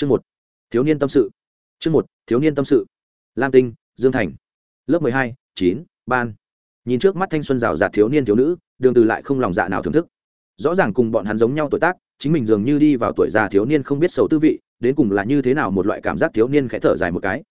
chương một, thiếu niên tâm sự. Chương một, thiếu niên tâm sự. Lam tinh, dương thành. Lớp mười hai, chín, ban. Nhìn trước mắt thanh xuân rào rạt thiếu niên thiếu nữ, đường từ lại không lòng dạ nào thưởng thức. Rõ ràng cùng bọn hắn giống nhau tuổi tác, chính mình dường như đi vào tuổi già thiếu niên không biết sầu tư vị, đến cùng là như thế nào một loại cảm giác thiếu niên khẽ thở dài một cái.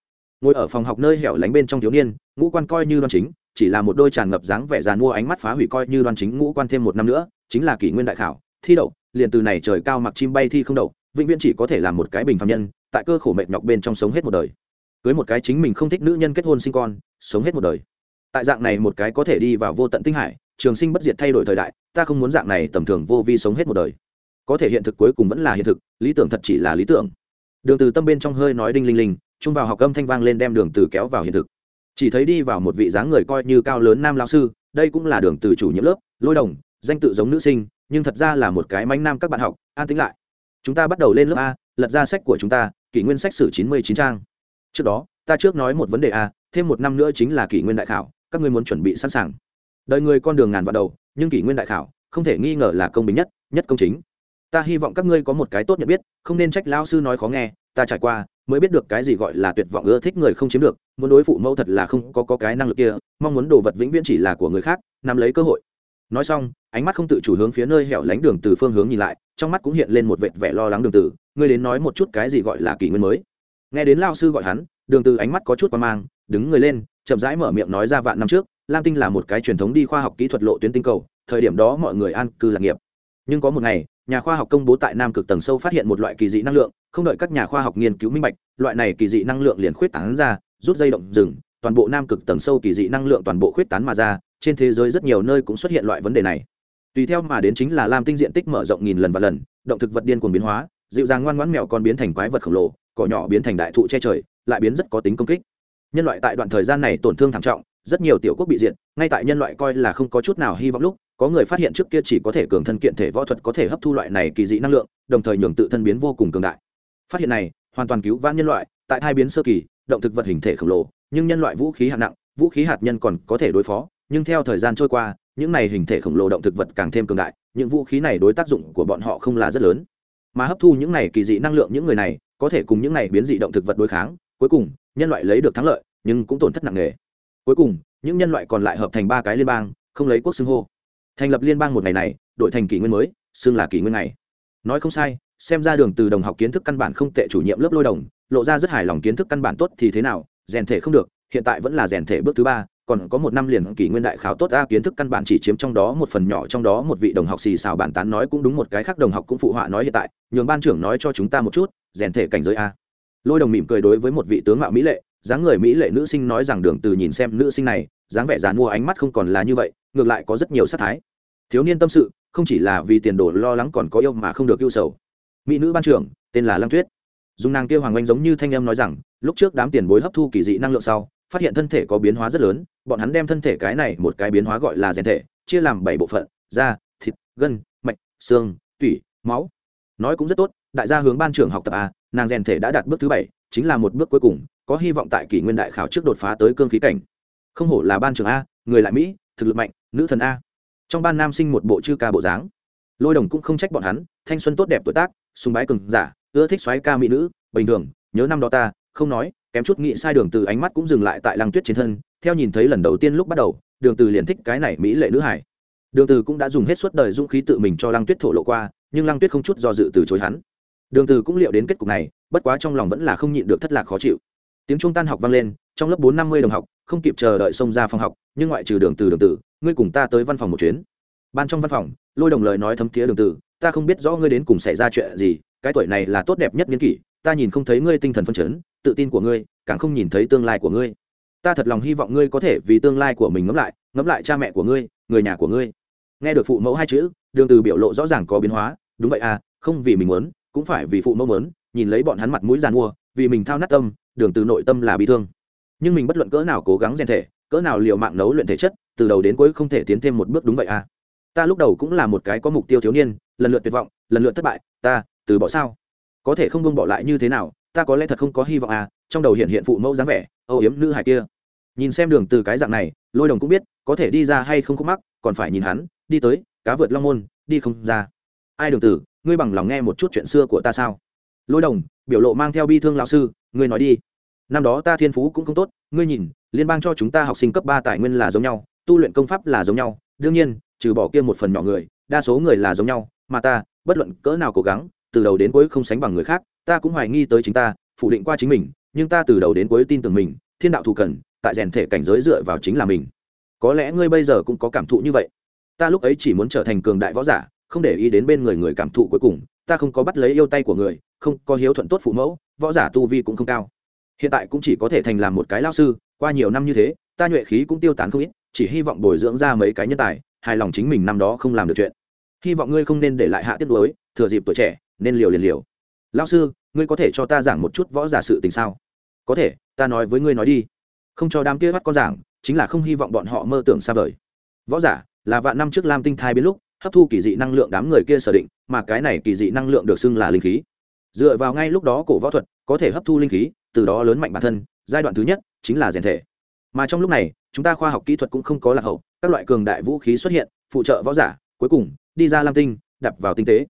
Ngồi ở phòng học nơi hẻo lánh bên trong thiếu niên, ngũ quan coi như đoan chính, chỉ là một đôi tràn ngập dáng vẻ già mua ánh mắt phá hủy coi như đoan chính ngũ quan thêm một năm nữa, chính là kỷ nguyên đại khảo, thi đậu, liền từ này trời cao mặc chim bay thi không đậu vĩnh viễn chỉ có thể là một cái bình phạm nhân, tại cơ khổ mệt nhọc bên trong sống hết một đời. Cưới một cái chính mình không thích nữ nhân kết hôn sinh con, sống hết một đời. Tại dạng này một cái có thể đi vào vô tận tinh hải, trường sinh bất diệt thay đổi thời đại, ta không muốn dạng này tầm thường vô vi sống hết một đời. Có thể hiện thực cuối cùng vẫn là hiện thực, lý tưởng thật chỉ là lý tưởng. Đường từ tâm bên trong hơi nói đinh linh linh trung vào học âm thanh vang lên đem đường từ kéo vào hiện thực. Chỉ thấy đi vào một vị dáng người coi như cao lớn nam lão sư, đây cũng là đường từ chủ nhiệm lớp, lôi đồng, danh tự giống nữ sinh, nhưng thật ra là một cái manh nam các bạn học, an tĩnh lại chúng ta bắt đầu lên lớp a lật ra sách của chúng ta kỷ nguyên sách sử chín mươi chín trang. Trước đó ta trước nói một vấn đề a thêm một năm nữa chính là kỷ nguyên đại khảo các ngươi muốn chuẩn bị sẵn sàng. Đời người con đường ngàn vạn đầu nhưng kỷ nguyên đại khảo không thể nghi ngờ là công bình nhất nhất công chính. Ta hy vọng các ngươi có một cái tốt nhận biết không nên trách lao sư nói khó nghe ta trải qua mới biết được cái gì gọi là tuyệt vọng ưa thích người không chiếm được muốn đối phụ mẫu thật là không có, có cái năng lực kia mong muốn đồ vật vĩnh viễn chỉ là của người khác nắm lấy cơ hội nói xong, ánh mắt không tự chủ hướng phía nơi hẻo lánh đường từ phương hướng nhìn lại, trong mắt cũng hiện lên một vệt vẻ lo lắng đường từ, ngươi đến nói một chút cái gì gọi là kỷ nguyên mới. Nghe đến lao sư gọi hắn, đường từ ánh mắt có chút qua mang, đứng người lên, chậm rãi mở miệng nói ra vạn năm trước, lam tinh là một cái truyền thống đi khoa học kỹ thuật lộ tuyến tinh cầu, thời điểm đó mọi người an cư lạc nghiệp. Nhưng có một ngày, nhà khoa học công bố tại nam cực tầng sâu phát hiện một loại kỳ dị năng lượng, không đợi các nhà khoa học nghiên cứu minh bạch, loại này kỳ dị năng lượng liền khuyết tán ra, rút dây động rừng, toàn bộ nam cực tầng sâu kỳ dị năng lượng toàn bộ khuyết tán mà ra trên thế giới rất nhiều nơi cũng xuất hiện loại vấn đề này. Tùy theo mà đến chính là lam tinh diện tích mở rộng nghìn lần và lần, động thực vật điên cuồng biến hóa, dịu dàng ngoan ngoãn mèo còn biến thành quái vật khổng lồ, cỏ nhỏ biến thành đại thụ che trời, lại biến rất có tính công kích. Nhân loại tại đoạn thời gian này tổn thương thảm trọng, rất nhiều tiểu quốc bị diệt, ngay tại nhân loại coi là không có chút nào hy vọng lúc, có người phát hiện trước kia chỉ có thể cường thân kiện thể võ thuật có thể hấp thu loại này kỳ dị năng lượng, đồng thời nhường tự thân biến vô cùng cường đại. Phát hiện này, hoàn toàn cứu vãn nhân loại, tại hai biến sơ kỳ, động thực vật hình thể khổng lồ, nhưng nhân loại vũ khí hạng nặng, vũ khí hạt nhân còn có thể đối phó nhưng theo thời gian trôi qua, những này hình thể khổng lồ động thực vật càng thêm cường đại, những vũ khí này đối tác dụng của bọn họ không là rất lớn. Mà hấp thu những này kỳ dị năng lượng những người này, có thể cùng những này biến dị động thực vật đối kháng, cuối cùng, nhân loại lấy được thắng lợi, nhưng cũng tổn thất nặng nề. Cuối cùng, những nhân loại còn lại hợp thành ba cái liên bang, không lấy quốc xưng hô. Thành lập liên bang một ngày này, đổi thành kỷ nguyên mới, xưng là kỷ nguyên này nói không sai, xem ra đường từ đồng học kiến thức căn bản không tệ chủ nhiệm lớp lôi đồng, lộ ra rất hài lòng kiến thức căn bản tốt thì thế nào, rèn thể không được, hiện tại vẫn là rèn thể bước thứ ba còn có một năm liền kỷ nguyên đại khảo tốt a kiến thức căn bản chỉ chiếm trong đó một phần nhỏ, trong đó một vị đồng học xì xào bản tán nói cũng đúng, một cái khác đồng học cũng phụ họa nói hiện tại, nhường ban trưởng nói cho chúng ta một chút, rèn thể cảnh giới a. Lôi đồng mỉm cười đối với một vị tướng mạo mỹ lệ, dáng người mỹ lệ nữ sinh nói rằng đường từ nhìn xem nữ sinh này, dáng vẻ dàn mua ánh mắt không còn là như vậy, ngược lại có rất nhiều sát thái. Thiếu niên tâm sự, không chỉ là vì tiền đồ lo lắng còn có yêu mà không được yêu sầu. Mỹ nữ ban trưởng, tên là lăng tuyết. Dùng nàng kia hoàng oanh giống như thanh em nói rằng, lúc trước đám tiền bối hấp thu kỳ dị năng lượng sau phát hiện thân thể có biến hóa rất lớn, bọn hắn đem thân thể cái này một cái biến hóa gọi là rèn thể, chia làm bảy bộ phận, da, thịt, gân, mạch, xương, tủy, máu. Nói cũng rất tốt, đại gia hướng ban trưởng học tập a, nàng rèn thể đã đạt bước thứ bảy, chính là một bước cuối cùng, có hy vọng tại kỷ nguyên đại khảo trước đột phá tới cương khí cảnh. Không hổ là ban trưởng a, người lại mỹ, thực lực mạnh, nữ thần a. Trong ban nam sinh một bộ chư ca bộ dáng. Lôi đồng cũng không trách bọn hắn, thanh xuân tốt đẹp tuổi tác, sùng bái cường giả, ưa thích xoáy ca mỹ nữ, bình thường, nhớ năm đó ta, không nói kém chút nghĩ sai đường từ ánh mắt cũng dừng lại tại lăng tuyết trên thân, theo nhìn thấy lần đầu tiên lúc bắt đầu, đường từ liền thích cái này mỹ lệ nữ hải. Đường từ cũng đã dùng hết suốt đời dũng khí tự mình cho lăng tuyết thổ lộ qua, nhưng lăng tuyết không chút do dự từ chối hắn. Đường từ cũng liệu đến kết cục này, bất quá trong lòng vẫn là không nhịn được thất lạc khó chịu. Tiếng trung tan học vang lên, trong lớp bốn năm mươi đồng học, không kịp chờ đợi xông ra phòng học, nhưng ngoại trừ đường từ đường từ, ngươi cùng ta tới văn phòng một chuyến. Ban trong văn phòng, lôi đồng lời nói thấm thía đường từ, ta không biết rõ ngươi đến cùng xảy ra chuyện gì, cái tuổi này là tốt đẹp nhất niên kỷ ta nhìn không thấy ngươi tinh thần phân chấn, tự tin của ngươi, càng không nhìn thấy tương lai của ngươi. Ta thật lòng hy vọng ngươi có thể vì tương lai của mình ngẫm lại ngẫm lại cha mẹ của ngươi, người nhà của ngươi. Nghe được phụ mẫu hai chữ, đường từ biểu lộ rõ ràng có biến hóa, đúng vậy à không vì mình muốn, cũng phải vì phụ mẫu muốn, nhìn lấy bọn hắn mặt mũi giàn mua vì mình thao nát tâm, đường từ nội tâm là bị thương. Nhưng mình bất luận cỡ nào cố gắng rèn thể, cỡ nào liều mạng nấu luyện thể chất, từ đầu đến cuối không thể tiến thêm một bước đúng vậy à. Ta lúc đầu cũng là một cái có mục tiêu thiếu niên, lần lượt tuyệt vọng, lần lượt thất bại, ta, từ bỏ sao? Có thể không buông bỏ lại như thế nào, ta có lẽ thật không có hy vọng à trong đầu hiện hiện phụ mẫu dáng vẻ, âu yếm nữ hải kia. Nhìn xem đường từ cái dạng này, lôi đồng cũng biết, có thể đi ra hay không khúc mắc, còn phải nhìn hắn, đi tới, cá vượt long môn, đi không ra. Ai đường tử ngươi bằng lòng nghe một chút chuyện xưa của ta sao? Lôi đồng, biểu lộ mang theo bi thương lão sư, ngươi nói đi. Năm đó ta thiên phú cũng không tốt, ngươi nhìn, liên bang cho chúng ta học sinh cấp ba tài nguyên là giống nhau, tu luyện công pháp là giống nhau, đương nhiên, trừ bỏ kia một phần nhỏ người, đa số người là giống nhau, mà ta, bất luận cỡ nào cố gắng từ đầu đến cuối không sánh bằng người khác, ta cũng hoài nghi tới chính ta, phủ định qua chính mình, nhưng ta từ đầu đến cuối tin tưởng mình, thiên đạo thù cần, tại rèn thể cảnh giới dựa vào chính là mình. Có lẽ ngươi bây giờ cũng có cảm thụ như vậy. Ta lúc ấy chỉ muốn trở thành cường đại võ giả, không để ý đến bên người người cảm thụ cuối cùng, ta không có bắt lấy yêu tay của người, không có hiếu thuận tốt phụ mẫu, võ giả tu vi cũng không cao. Hiện tại cũng chỉ có thể thành làm một cái lao sư, qua nhiều năm như thế, ta nhuệ khí cũng tiêu tán không ít, chỉ hy vọng bồi dưỡng ra mấy cái nhân tài, hài lòng chính mình năm đó không làm được chuyện. Hy vọng ngươi không nên để lại hạ tiết đối thừa dịp tuổi trẻ nên liều liền liều. Lao sư, ngươi có thể cho ta giảng một chút võ giả sự tình sao? Có thể, ta nói với ngươi nói đi. Không cho đám kia bắt con giảng, chính là không hy vọng bọn họ mơ tưởng xa vời. Võ giả, là vạn năm trước lam tinh thai biến lúc, hấp thu kỳ dị năng lượng đám người kia sở định, mà cái này kỳ dị năng lượng được xưng là linh khí. Dựa vào ngay lúc đó cổ võ thuật, có thể hấp thu linh khí, từ đó lớn mạnh bản thân, giai đoạn thứ nhất chính là rèn thể. Mà trong lúc này, chúng ta khoa học kỹ thuật cũng không có lạc hậu, các loại cường đại vũ khí xuất hiện, phụ trợ võ giả, cuối cùng, đi ra lam tinh, đập vào tinh tế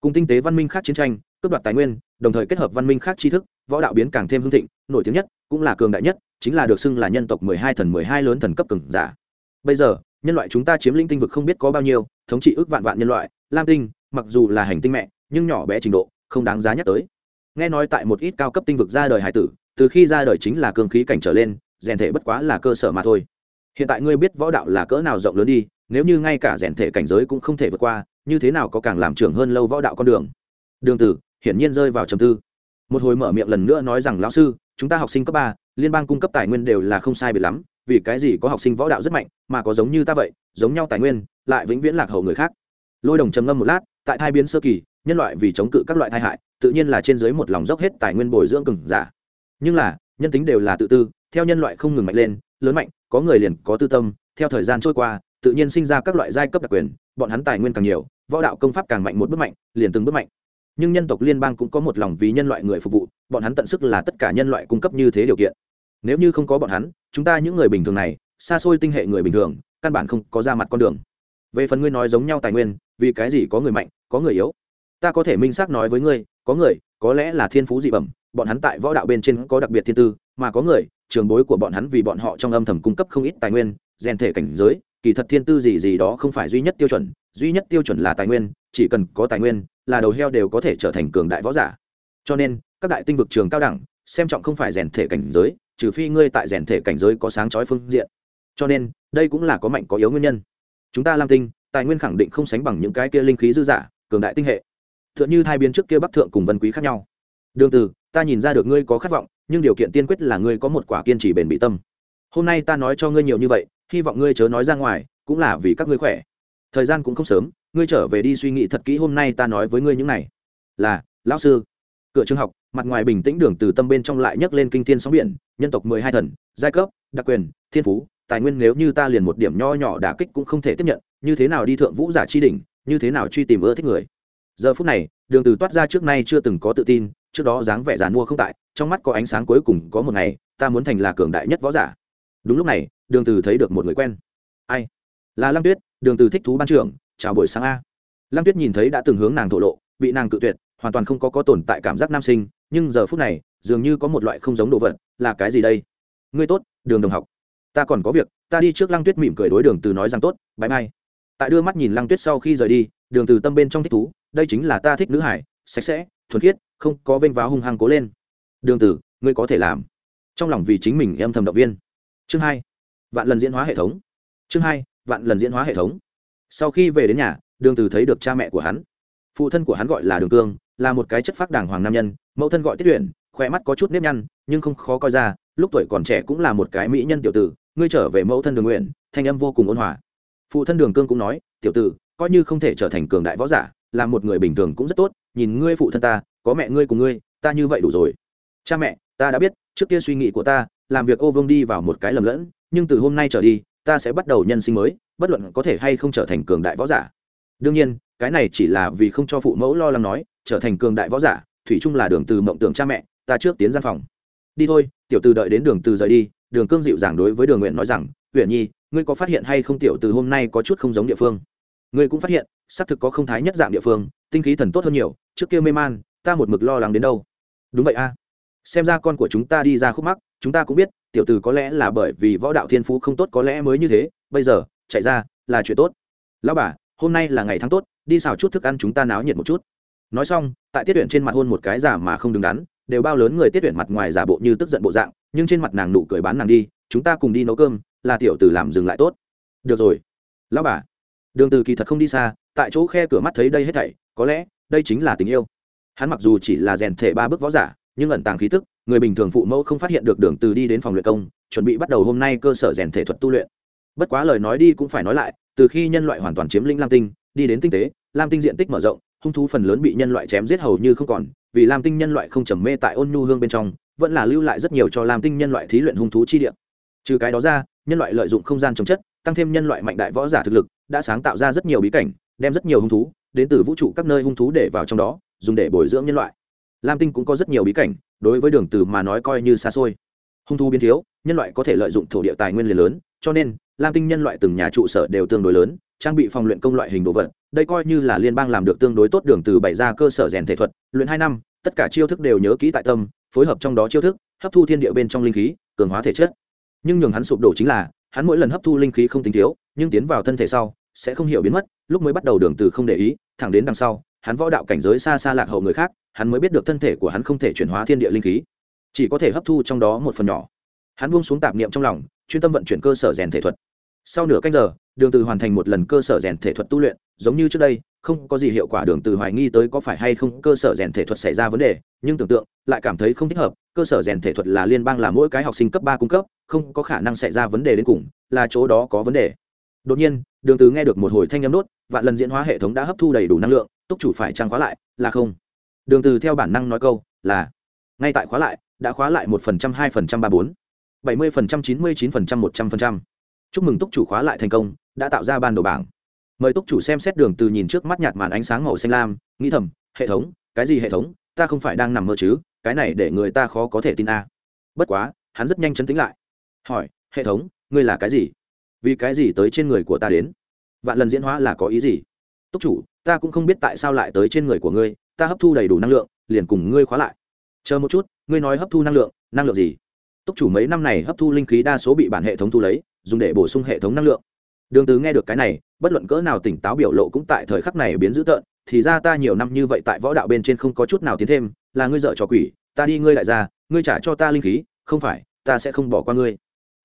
cùng tinh tế văn minh khác chiến tranh, cướp đoạt tài nguyên, đồng thời kết hợp văn minh khác tri thức, võ đạo biến càng thêm hưng thịnh, nổi tiếng nhất cũng là cường đại nhất, chính là được xưng là nhân tộc mười hai thần mười hai lớn thần cấp cường giả. Bây giờ, nhân loại chúng ta chiếm lĩnh tinh vực không biết có bao nhiêu, thống trị ước vạn vạn nhân loại, lam tinh, mặc dù là hành tinh mẹ, nhưng nhỏ bé trình độ, không đáng giá nhắc tới. Nghe nói tại một ít cao cấp tinh vực ra đời hải tử, từ khi ra đời chính là cường khí cảnh trở lên, rèn thể bất quá là cơ sở mà thôi. Hiện tại ngươi biết võ đạo là cỡ nào rộng lớn đi, nếu như ngay cả rèn thể cảnh giới cũng không thể vượt qua như thế nào có càng làm trưởng hơn lâu võ đạo con đường? Đường tử, hiển nhiên rơi vào trầm tư. Một hồi mở miệng lần nữa nói rằng, lão sư, chúng ta học sinh cấp ba, liên bang cung cấp tài nguyên đều là không sai biệt lắm, vì cái gì có học sinh võ đạo rất mạnh, mà có giống như ta vậy, giống nhau tài nguyên, lại vĩnh viễn lạc hậu người khác? Lôi đồng trầm ngâm một lát, tại thai biến sơ kỳ, nhân loại vì chống cự các loại tai hại, tự nhiên là trên dưới một lòng dốc hết tài nguyên bồi dưỡng cừng giả. Nhưng là, nhân tính đều là tự tư, theo nhân loại không ngừng mạnh lên, lớn mạnh, có người liền có tư tâm, theo thời gian trôi qua, tự nhiên sinh ra các loại giai cấp đặc quyền bọn hắn tài nguyên càng nhiều, võ đạo công pháp càng mạnh một bước mạnh, liền từng bước mạnh. Nhưng nhân tộc liên bang cũng có một lòng vì nhân loại người phục vụ, bọn hắn tận sức là tất cả nhân loại cung cấp như thế điều kiện. Nếu như không có bọn hắn, chúng ta những người bình thường này, xa xôi tinh hệ người bình thường, căn bản không có ra mặt con đường. Về phần ngươi nói giống nhau tài nguyên, vì cái gì có người mạnh, có người yếu? Ta có thể minh xác nói với ngươi, có người, có lẽ là thiên phú dị bẩm, bọn hắn tại võ đạo bên trên có đặc biệt thiên tư, mà có người, trường bối của bọn hắn vì bọn họ trong âm thầm cung cấp không ít tài nguyên, rèn thể cảnh giới kỳ thật thiên tư gì gì đó không phải duy nhất tiêu chuẩn, duy nhất tiêu chuẩn là tài nguyên, chỉ cần có tài nguyên là đầu heo đều có thể trở thành cường đại võ giả. Cho nên, các đại tinh vực trường cao đẳng, xem trọng không phải rèn thể cảnh giới, trừ phi ngươi tại rèn thể cảnh giới có sáng chói phương diện. Cho nên, đây cũng là có mạnh có yếu nguyên nhân. Chúng ta lam tinh, tài nguyên khẳng định không sánh bằng những cái kia linh khí dư giả, cường đại tinh hệ. T h ư ợ n h ư hai biến trước kia bắc thượng cùng vân quý khác nhau. Đường từ ta nhìn ra được ngươi có khát vọng, nhưng điều kiện tiên quyết là ngươi có một quả kiên trì bền bị tâm. Hôm nay ta nói cho ngươi nhiều như vậy hy vọng ngươi chớ nói ra ngoài, cũng là vì các ngươi khỏe. Thời gian cũng không sớm, ngươi trở về đi suy nghĩ thật kỹ hôm nay ta nói với ngươi những này. Là, lão sư. Cửa trường học, mặt ngoài bình tĩnh đường từ tâm bên trong lại nhấc lên kinh thiên sóng biển, nhân tộc mười hai thần, giai cấp, đặc quyền, thiên phú, tài nguyên nếu như ta liền một điểm nho nhỏ đả kích cũng không thể tiếp nhận, như thế nào đi thượng vũ giả chi đỉnh, như thế nào truy tìm ưa thích người. Giờ phút này, đường từ toát ra trước nay chưa từng có tự tin, trước đó dáng vẻ giàn mua không tại, trong mắt có ánh sáng cuối cùng có một ngày, ta muốn thành là cường đại nhất võ giả. Đúng lúc này đường từ thấy được một người quen. Ai? Là lăng tuyết, đường từ thích thú ban trưởng, chào buổi sáng a. Lăng tuyết nhìn thấy đã từng hướng nàng thổ lộ, bị nàng cự tuyệt, hoàn toàn không có có tồn tại cảm giác nam sinh, nhưng giờ phút này, dường như có một loại không giống đồ vật, là cái gì đây? Ngươi tốt, đường đồng học. Ta còn có việc, ta đi trước lăng tuyết mỉm cười đối đường từ nói rằng tốt bãi mai tại đưa mắt nhìn lăng tuyết sau khi rời đi, đường từ tâm bên trong thích thú, đây chính là ta thích nữ hải, sạch sẽ, thuần khiết, không có vênh váo hung hăng cố lên. Đường từ, ngươi có thể làm. Trong lòng vì chính mình em thầm động viên. Chương hai vạn lần diễn hóa hệ thống. Chương hai, vạn lần diễn hóa hệ thống. Sau khi về đến nhà, đường từ thấy được cha mẹ của hắn. Phụ thân của hắn gọi là đường cương, là một cái chất phác đàng hoàng nam nhân, mẫu thân gọi tiết luyện khỏe mắt có chút nếp nhăn, nhưng không khó coi ra, lúc tuổi còn trẻ cũng là một cái mỹ nhân tiểu tử, ngươi trở về mẫu thân đường nguyện thanh âm vô cùng ôn hòa. Phụ thân đường cương cũng nói, tiểu tử, coi như không thể trở thành cường đại võ giả, là một người bình thường cũng rất tốt, nhìn ngươi phụ thân ta, có mẹ ngươi cùng ngươi, ta như vậy đủ rồi. Cha mẹ, ta đã biết, trước kia suy nghĩ của ta, làm việc ô vương đi vào một cái lầm lẫn nhưng từ hôm nay trở đi, ta sẽ bắt đầu nhân sinh mới, bất luận có thể hay không trở thành cường đại võ giả. Đương nhiên, cái này chỉ là vì không cho phụ mẫu lo lắng nói, trở thành cường đại võ giả, thủy chung là đường từ mộng tưởng cha mẹ, ta trước tiến gian phòng. Đi thôi, tiểu từ đợi đến đường từ rời đi, đường cương dịu dàng đối với đường nguyện nói rằng huyện nhi, ngươi có phát hiện hay không tiểu từ hôm nay có chút không giống địa phương? Ngươi cũng phát hiện, xác thực có không thái nhất dạng địa phương, tinh khí thần tốt hơn nhiều, trước kia mê man, ta một mực lo lắng đến đâu? Đúng vậy a. Xem ra con của chúng ta đi ra khúc mắc, chúng ta cũng biết tiểu tử có lẽ là bởi vì võ đạo thiên phú không tốt có lẽ mới như thế, bây giờ, chạy ra, là chuyện tốt. Lão bà, hôm nay là ngày tháng tốt, đi xào chút thức ăn chúng ta náo nhiệt một chút. Nói xong, tại tiết tuyển trên mặt hôn một cái giả mà không đứng đắn, đều bao lớn người tiết tuyển mặt ngoài giả bộ như tức giận bộ dạng, nhưng trên mặt nàng nụ cười bán nàng đi, chúng ta cùng đi nấu cơm, là tiểu tử làm dừng lại tốt. Được rồi. Lão bà, đường từ kỳ thật không đi xa, tại chỗ khe cửa mắt thấy đây hết thảy, có lẽ, đây chính là tình yêu. Hắn mặc dù chỉ là rèn thể ba bước võ giả, nhưng ẩn tàng khí tức người bình thường phụ mẫu không phát hiện được đường từ đi đến phòng luyện công, chuẩn bị bắt đầu hôm nay cơ sở rèn thể thuật tu luyện. Bất quá lời nói đi cũng phải nói lại, từ khi nhân loại hoàn toàn chiếm lĩnh lam tinh, đi đến tinh tế, lam tinh diện tích mở rộng, hung thú phần lớn bị nhân loại chém giết hầu như không còn, vì lam tinh nhân loại không trầm mê tại ôn nhu hương bên trong, vẫn là lưu lại rất nhiều cho lam tinh nhân loại thí luyện hung thú chi địa. Trừ cái đó ra, nhân loại lợi dụng không gian chống chất, tăng thêm nhân loại mạnh đại võ giả thực lực, đã sáng tạo ra rất nhiều bí cảnh, đem rất nhiều hung thú, đến từ vũ trụ các nơi hung thú để vào trong đó, dùng để bồi dưỡng nhân loại. Lam tinh cũng có rất nhiều bí cảnh đối với đường từ mà nói coi như xa xôi. Hung thú biến thiếu, nhân loại có thể lợi dụng thổ địa tài nguyên liền lớn, cho nên, lam tinh nhân loại từng nhà trụ sở đều tương đối lớn, trang bị phòng luyện công loại hình đồ vật, đây coi như là liên bang làm được tương đối tốt đường từ bảy ra cơ sở rèn thể thuật, luyện hai năm, tất cả chiêu thức đều nhớ kỹ tại tâm, phối hợp trong đó chiêu thức, hấp thu thiên địa bên trong linh khí, cường hóa thể chất. Nhưng nhường hắn sụp đổ chính là, hắn mỗi lần hấp thu linh khí không tính thiếu, nhưng tiến vào thân thể sau, sẽ không hiểu biến mất, lúc mới bắt đầu đường từ không để ý, thẳng đến đằng sau, hắn võ đạo cảnh giới xa xa lạc hậu người khác hắn mới biết được thân thể của hắn không thể chuyển hóa thiên địa linh khí chỉ có thể hấp thu trong đó một phần nhỏ. Hắn buông xuống tạp niệm trong lòng chuyên tâm vận chuyển cơ sở rèn thể thuật. Sau nửa canh giờ đường từ hoàn thành một lần cơ sở rèn thể thuật tu luyện giống như trước đây không có gì hiệu quả đường từ hoài nghi tới có phải hay không cơ sở rèn thể thuật xảy ra vấn đề nhưng tưởng tượng lại cảm thấy không thích hợp cơ sở rèn thể thuật là liên bang là mỗi cái học sinh cấp ba cung cấp không có khả năng xảy ra vấn đề đến cùng là chỗ đó có vấn đề. Đột nhiên đường từ nghe được một hồi thanh âm nốt, vạn lần diễn hóa hệ thống đã hấp thu đầy đủ năng lượng túc chủ phải trang khóa lại là không đường từ theo bản năng nói câu, là, ngay tại khóa lại, đã khóa lại một phần trăm, hai phần trăm ba bốn, bảy mươi phần trăm, chín mươi chín phần trăm, một trăm phần trăm. Chúc mừng túc chủ khóa lại thành công, đã tạo ra ban đồ bảng. Mời túc chủ xem xét đường từ nhìn trước mắt nhạt màn ánh sáng màu xanh lam, nghĩ thầm, hệ thống, cái gì hệ thống, ta không phải đang nằm mơ chứ, cái này để người ta khó có thể tin a. Bất quá, hắn rất nhanh chấn tĩnh lại. Hỏi, hệ thống, ngươi là cái gì? Vì cái gì tới trên người của ta đến? Vạn lần diễn hóa là có ý gì? Túc chủ, ta cũng không biết tại sao lại tới trên người của ngươi ta hấp thu đầy đủ năng lượng, liền cùng ngươi khóa lại. Chờ một chút, ngươi nói hấp thu năng lượng năng lượng gì? Túc chủ mấy năm này hấp thu linh khí đa số bị bản hệ thống thu lấy, dùng để bổ sung hệ thống năng lượng. Đường tứ nghe được cái này, bất luận cỡ nào tỉnh táo biểu lộ cũng tại thời khắc này biến dữ tợn, thì ra ta nhiều năm như vậy tại võ đạo bên trên không có chút nào tiến thêm, là ngươi dợ trò quỷ, ta đi ngươi lại ra ngươi trả cho ta linh khí, không phải, ta sẽ không bỏ qua ngươi.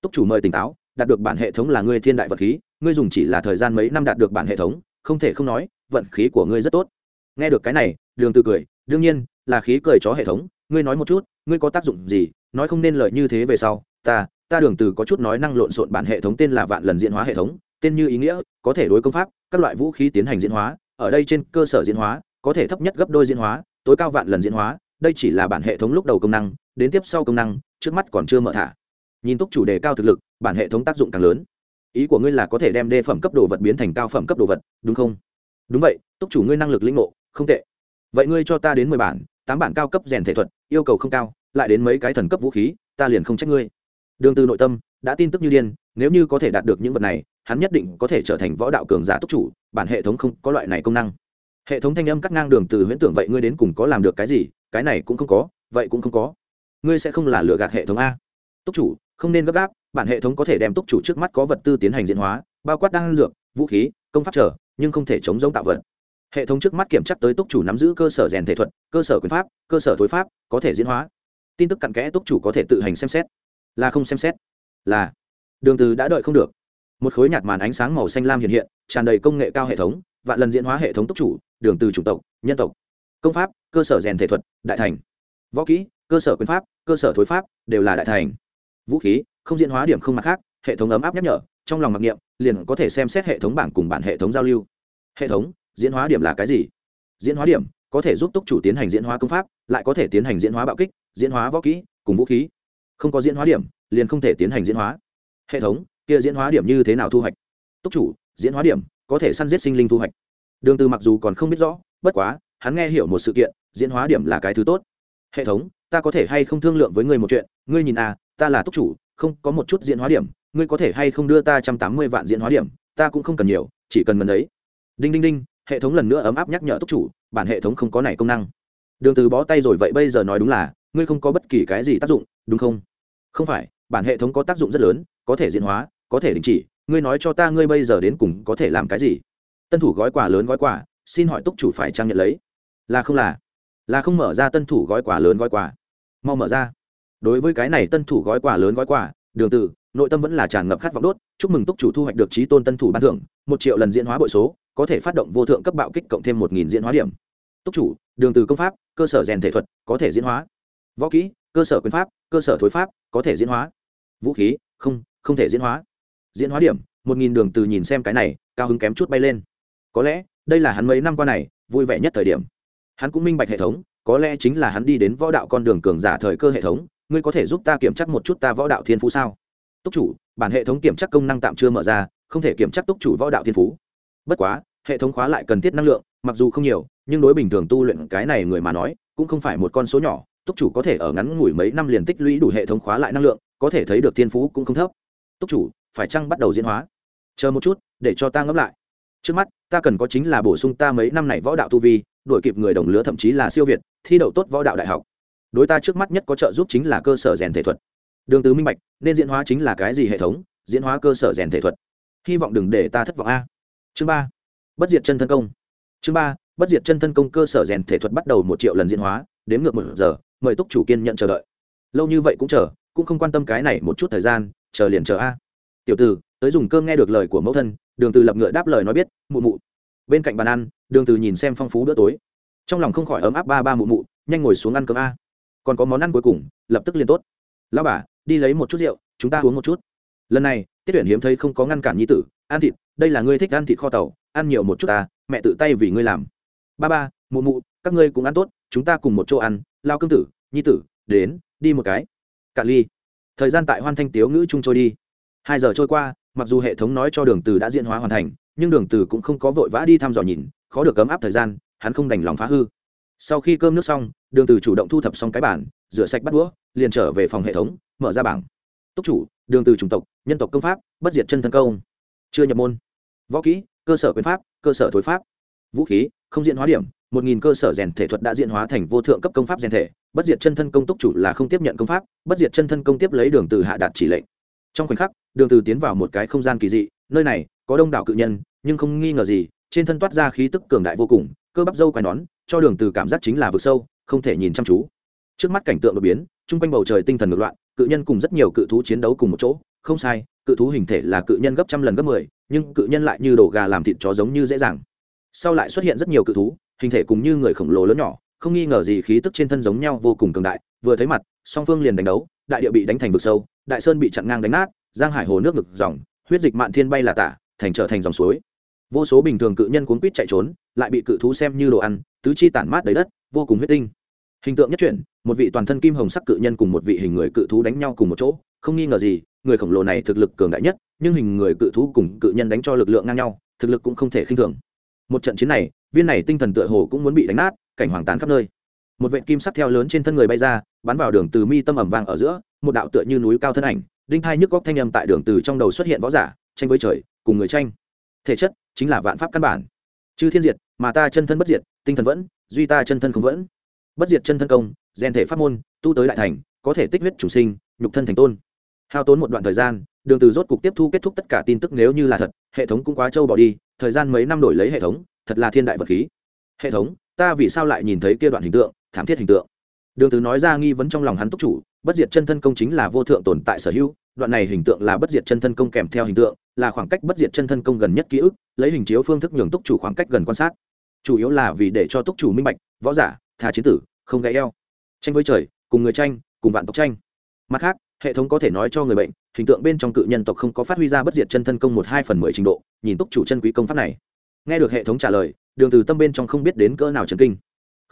Túc chủ mời tỉnh táo, đạt được bản hệ thống là ngươi thiên đại vật khí, ngươi dùng chỉ là thời gian mấy năm đạt được bản hệ thống, không thể không nói, vận khí của ngươi rất tốt. Nghe được cái này đường từ cười, đương nhiên, là khí cười chó hệ thống, ngươi nói một chút, ngươi có tác dụng gì? Nói không nên lời như thế về sau, ta ta đường từ có chút nói năng lộn xộn bản hệ thống tên là vạn lần diễn hóa hệ thống, tên như ý nghĩa, có thể đối công pháp, các loại vũ khí tiến hành diễn hóa, ở đây trên cơ sở diễn hóa, có thể thấp nhất gấp đôi diễn hóa, tối cao vạn lần diễn hóa, đây chỉ là bản hệ thống lúc đầu công năng, đến tiếp sau công năng, trước mắt còn chưa mở thả. Nhìn túc chủ đề cao thực lực, bản hệ thống tác dụng càng lớn. Ý của ngươi là có thể đem đề phẩm cấp đồ vật biến thành cao phẩm cấp đồ vật, đúng không? Đúng vậy túc chủ ngươi năng lực lĩnh ngộ, không tệ vậy ngươi cho ta đến mười bản, tám bản cao cấp rèn thể thuật, yêu cầu không cao, lại đến mấy cái thần cấp vũ khí, ta liền không trách ngươi. Đường từ nội tâm đã tin tức như điên, nếu như có thể đạt được những vật này, hắn nhất định có thể trở thành võ đạo cường giả túc chủ, bản hệ thống không có loại này công năng. Hệ thống thanh âm cắt ngang đường từ huyễn tưởng, vậy ngươi đến cùng có làm được cái gì? Cái này cũng không có, vậy cũng không có. Ngươi sẽ không là lừa gạt hệ thống a. Túc chủ, không nên gấp gáp, bản hệ thống có thể đem túc chủ trước mắt có vật tư tiến hành diễn hóa, bao quát đan dược, vũ khí, công pháp trở, nhưng không thể chống giống tạo vật hệ thống trước mắt kiểm chắc tới túc chủ nắm giữ cơ sở rèn thể thuật, cơ sở quyền pháp, cơ sở thối pháp, có thể diễn hóa. Tin tức cặn kẽ túc chủ có thể tự hành xem xét. Là không xem xét. Là. Đường từ đã đợi không được. Một khối nhạt màn ánh sáng màu xanh lam hiện hiện, tràn đầy công nghệ cao hệ thống, vạn lần diễn hóa hệ thống túc chủ, đường từ chủng tộc, nhân tộc. Công pháp, cơ sở rèn thể thuật, đại thành. Võ kỹ, cơ sở quyền pháp, cơ sở thối pháp, đều là đại thành. Vũ khí, không diễn hóa điểm không mặt khác, hệ thống ấm áp nhắc nhở, trong lòng mặc niệm, liền có thể xem xét hệ thống bảng cùng bản hệ thống giao lưu. Hệ thống diễn hóa điểm là cái gì diễn hóa điểm có thể giúp túc chủ tiến hành diễn hóa công pháp lại có thể tiến hành diễn hóa bạo kích diễn hóa võ kỹ cùng vũ khí không có diễn hóa điểm liền không thể tiến hành diễn hóa hệ thống kia diễn hóa điểm như thế nào thu hoạch túc chủ diễn hóa điểm có thể săn giết sinh linh thu hoạch đường từ mặc dù còn không biết rõ bất quá hắn nghe hiểu một sự kiện diễn hóa điểm là cái thứ tốt hệ thống ta có thể hay không thương lượng với ngươi một chuyện ngươi nhìn à ta là túc chủ không có một chút diễn hóa điểm ngươi có thể hay không đưa ta trăm tám mươi vạn diễn hóa điểm ta cũng không cần nhiều chỉ cần gần ấy. đinh đinh đinh hệ thống lần nữa ấm áp nhắc nhở túc chủ, bản hệ thống không có này công năng. Đường từ bó tay rồi vậy bây giờ nói đúng là, ngươi không có bất kỳ cái gì tác dụng, đúng không? Không phải, bản hệ thống có tác dụng rất lớn, có thể diễn hóa, có thể đình chỉ, ngươi nói cho ta ngươi bây giờ đến cùng có thể làm cái gì? Tân thủ gói quà lớn gói quà, xin hỏi túc chủ phải trang nhận lấy. Là không là? Là không mở ra tân thủ gói quà lớn gói quà. Mau mở ra. Đối với cái này tân thủ gói quà lớn gói quà, đường từ, nội tâm vẫn là tràn ngập khát vọng đốt, chúc mừng túc chủ thu hoạch được trí tôn tân thủ ban thưởng, một triệu lần diễn hóa bội số có thể phát động vô thượng cấp bạo kích cộng thêm một nghìn diễn hóa điểm. Túc chủ, đường từ công pháp, cơ sở rèn thể thuật, có thể diễn hóa. Võ kỹ, cơ sở quyền pháp, cơ sở thối pháp, có thể diễn hóa. Vũ khí, không không thể diễn hóa. Diễn hóa điểm, một nghìn đường từ nhìn xem cái này, cao hứng kém chút bay lên. Có lẽ, đây là hắn mấy năm qua này, vui vẻ nhất thời điểm. Hắn cũng minh bạch hệ thống, có lẽ chính là hắn đi đến võ đạo con đường cường giả thời cơ hệ thống, ngươi có thể giúp ta kiểm tra một chút ta võ đạo thiên phú sao? Túc chủ, bản hệ thống kiểm tra công năng tạm chưa mở ra, không thể kiểm tra túc chủ võ đạo thiên phú bất quá, hệ thống khóa lại cần thiết năng lượng, mặc dù không nhiều, nhưng đối bình thường tu luyện cái này người mà nói, cũng không phải một con số nhỏ, túc chủ có thể ở ngắn ngủi mấy năm liền tích lũy đủ hệ thống khóa lại năng lượng, có thể thấy được thiên phú cũng không thấp. Túc chủ, phải chăng bắt đầu diễn hóa? Chờ một chút, để cho ta ngẫm lại. Trước mắt, ta cần có chính là bổ sung ta mấy năm này võ đạo tu vi, đuổi kịp người đồng lứa thậm chí là siêu việt, thi đậu tốt võ đạo đại học. Đối ta trước mắt nhất có trợ giúp chính là cơ sở rèn thể thuật. Đường tứ minh bạch, nên diễn hóa chính là cái gì hệ thống? Diễn hóa cơ sở rèn thể thuật. Hy vọng đừng để ta thất vọng a chương ba, bất diệt chân thân công. Chương ba, bất diệt chân thân công cơ sở rèn thể thuật bắt đầu một triệu lần diễn hóa, đếm ngược một giờ, mời túc chủ kiên nhận chờ đợi. Lâu như vậy cũng chờ, cũng không quan tâm cái này một chút thời gian, chờ liền chờ a. Tiểu từ tới dùng cơm nghe được lời của mẫu thân, đường từ lập ngựa đáp lời nói biết, mụ mụ. Bên cạnh bàn ăn, đường từ nhìn xem phong phú bữa tối. Trong lòng không khỏi ấm áp ba ba mụ mụ, nhanh ngồi xuống ăn cơm a. Còn có món ăn cuối cùng, lập tức liền tốt. Lão bà, đi lấy một chút rượu, chúng ta uống một chút lần này, tiết tuyển hiếm thấy không có ngăn cản nhi tử ăn thịt, đây là ngươi thích ăn thịt kho tàu, ăn nhiều một chút ta, mẹ tự tay vì ngươi làm. Ba ba, mụ mụ, các ngươi cũng ăn tốt, chúng ta cùng một chỗ ăn, lao cương tử, nhi tử, đến, đi một cái. Cả ly. Thời gian tại hoan thanh tiếu ngữ chung trôi đi. Hai giờ trôi qua, mặc dù hệ thống nói cho đường từ đã diễn hóa hoàn thành, nhưng đường từ cũng không có vội vã đi thăm dò nhìn, khó được cấm áp thời gian, hắn không đành lòng phá hư. Sau khi cơm nước xong, đường từ chủ động thu thập xong cái bản rửa sạch bắt đũa, liền trở về phòng hệ thống, mở ra bảng. Túc chủ đường từ chủng tộc, nhân tộc công pháp, bất diệt chân thân công. Chưa nhập môn. Võ kỹ, cơ sở quyền pháp, cơ sở thối pháp. Vũ khí, không diễn hóa điểm, một nghìn cơ sở rèn thể thuật đã diễn hóa thành vô thượng cấp công pháp rèn thể. Bất diệt chân thân công túc chủ là không tiếp nhận công pháp, bất diệt chân thân công tiếp lấy đường từ hạ đạt chỉ lệnh. Trong khoảnh khắc, đường từ tiến vào một cái không gian kỳ dị, nơi này có đông đảo cự nhân, nhưng không nghi ngờ gì, trên thân toát ra khí tức cường đại vô cùng, cơ bắp dâu quai nón, cho đường từ cảm giác chính là vực sâu, không thể nhìn chăm chú. Trước mắt cảnh tượng đột biến trung quanh bầu trời tinh thần ngược loạn cự nhân cùng rất nhiều cự thú chiến đấu cùng một chỗ, không sai, cự thú hình thể là cự nhân gấp trăm lần gấp mười, nhưng cự nhân lại như đổ gà làm thịt chó giống như dễ dàng. Sau lại xuất hiện rất nhiều cự thú, hình thể cùng như người khổng lồ lớn nhỏ, không nghi ngờ gì khí tức trên thân giống nhau vô cùng cường đại, vừa thấy mặt, song phương liền đánh đấu, đại địa bị đánh thành vực sâu, đại sơn bị chặn ngang đánh nát, giang hải hồ nước ngực dòng, huyết dịch mạn thiên bay là tả, thành trở thành dòng suối. Vô số bình thường cự nhân cuốn quýt chạy trốn, lại bị cự thú xem như đồ ăn, tứ chi tản mát đầy đất, vô cùng huyết tinh hình tượng nhất chuyển, một vị toàn thân kim hồng sắc cự nhân cùng một vị hình người cự thú đánh nhau cùng một chỗ, không nghi ngờ gì, người khổng lồ này thực lực cường đại nhất, nhưng hình người cự thú cùng cự nhân đánh cho lực lượng ngang nhau, thực lực cũng không thể khinh thường. Một trận chiến này, viên này tinh thần tựa hồ cũng muốn bị đánh nát, cảnh hoàng tán khắp nơi. Một vện kim sắc theo lớn trên thân người bay ra, bắn vào đường từ mi tâm ẩm vàng ở giữa, một đạo tựa như núi cao thân ảnh, đinh thai nhức góc thanh âm tại đường từ trong đầu xuất hiện võ giả, tranh với trời, cùng người tranh. Thể chất chính là vạn pháp căn bản. Chư thiên diệt, mà ta chân thân bất diệt, tinh thần vẫn, duy ta chân thân không vẫn bất diệt chân thân công rèn thể pháp môn, tu tới đại thành, có thể tích huyết chủ sinh, nhục thân thành tôn. Hao tốn một đoạn thời gian, đường từ rốt cục tiếp thu kết thúc tất cả tin tức nếu như là thật, hệ thống cũng quá trâu bỏ đi, thời gian mấy năm đổi lấy hệ thống, thật là thiên đại vật khí. Hệ thống, ta vì sao lại nhìn thấy kia đoạn hình tượng, thảm thiết hình tượng? Đường từ nói ra nghi vấn trong lòng hắn túc chủ, bất diệt chân thân công chính là vô thượng tồn tại sở hữu, đoạn này hình tượng là bất diệt chân thân công kèm theo hình tượng, là khoảng cách bất diệt chân thân công gần nhất ký ức, lấy hình chiếu phương thức nhường túc chủ khoảng cách gần quan sát. Chủ yếu là vì để cho túc chủ minh bạch, võ giả thà chiến tử, không gãy eo. Tranh với trời, cùng người tranh, cùng vạn tộc tranh. Mặt khác, hệ thống có thể nói cho người bệnh, hình tượng bên trong cự nhân tộc không có phát huy ra bất diệt chân thân công một hai phần mười trình độ, nhìn túc chủ chân quý công pháp này. Nghe được hệ thống trả lời, đường từ tâm bên trong không biết đến cỡ nào trần kinh.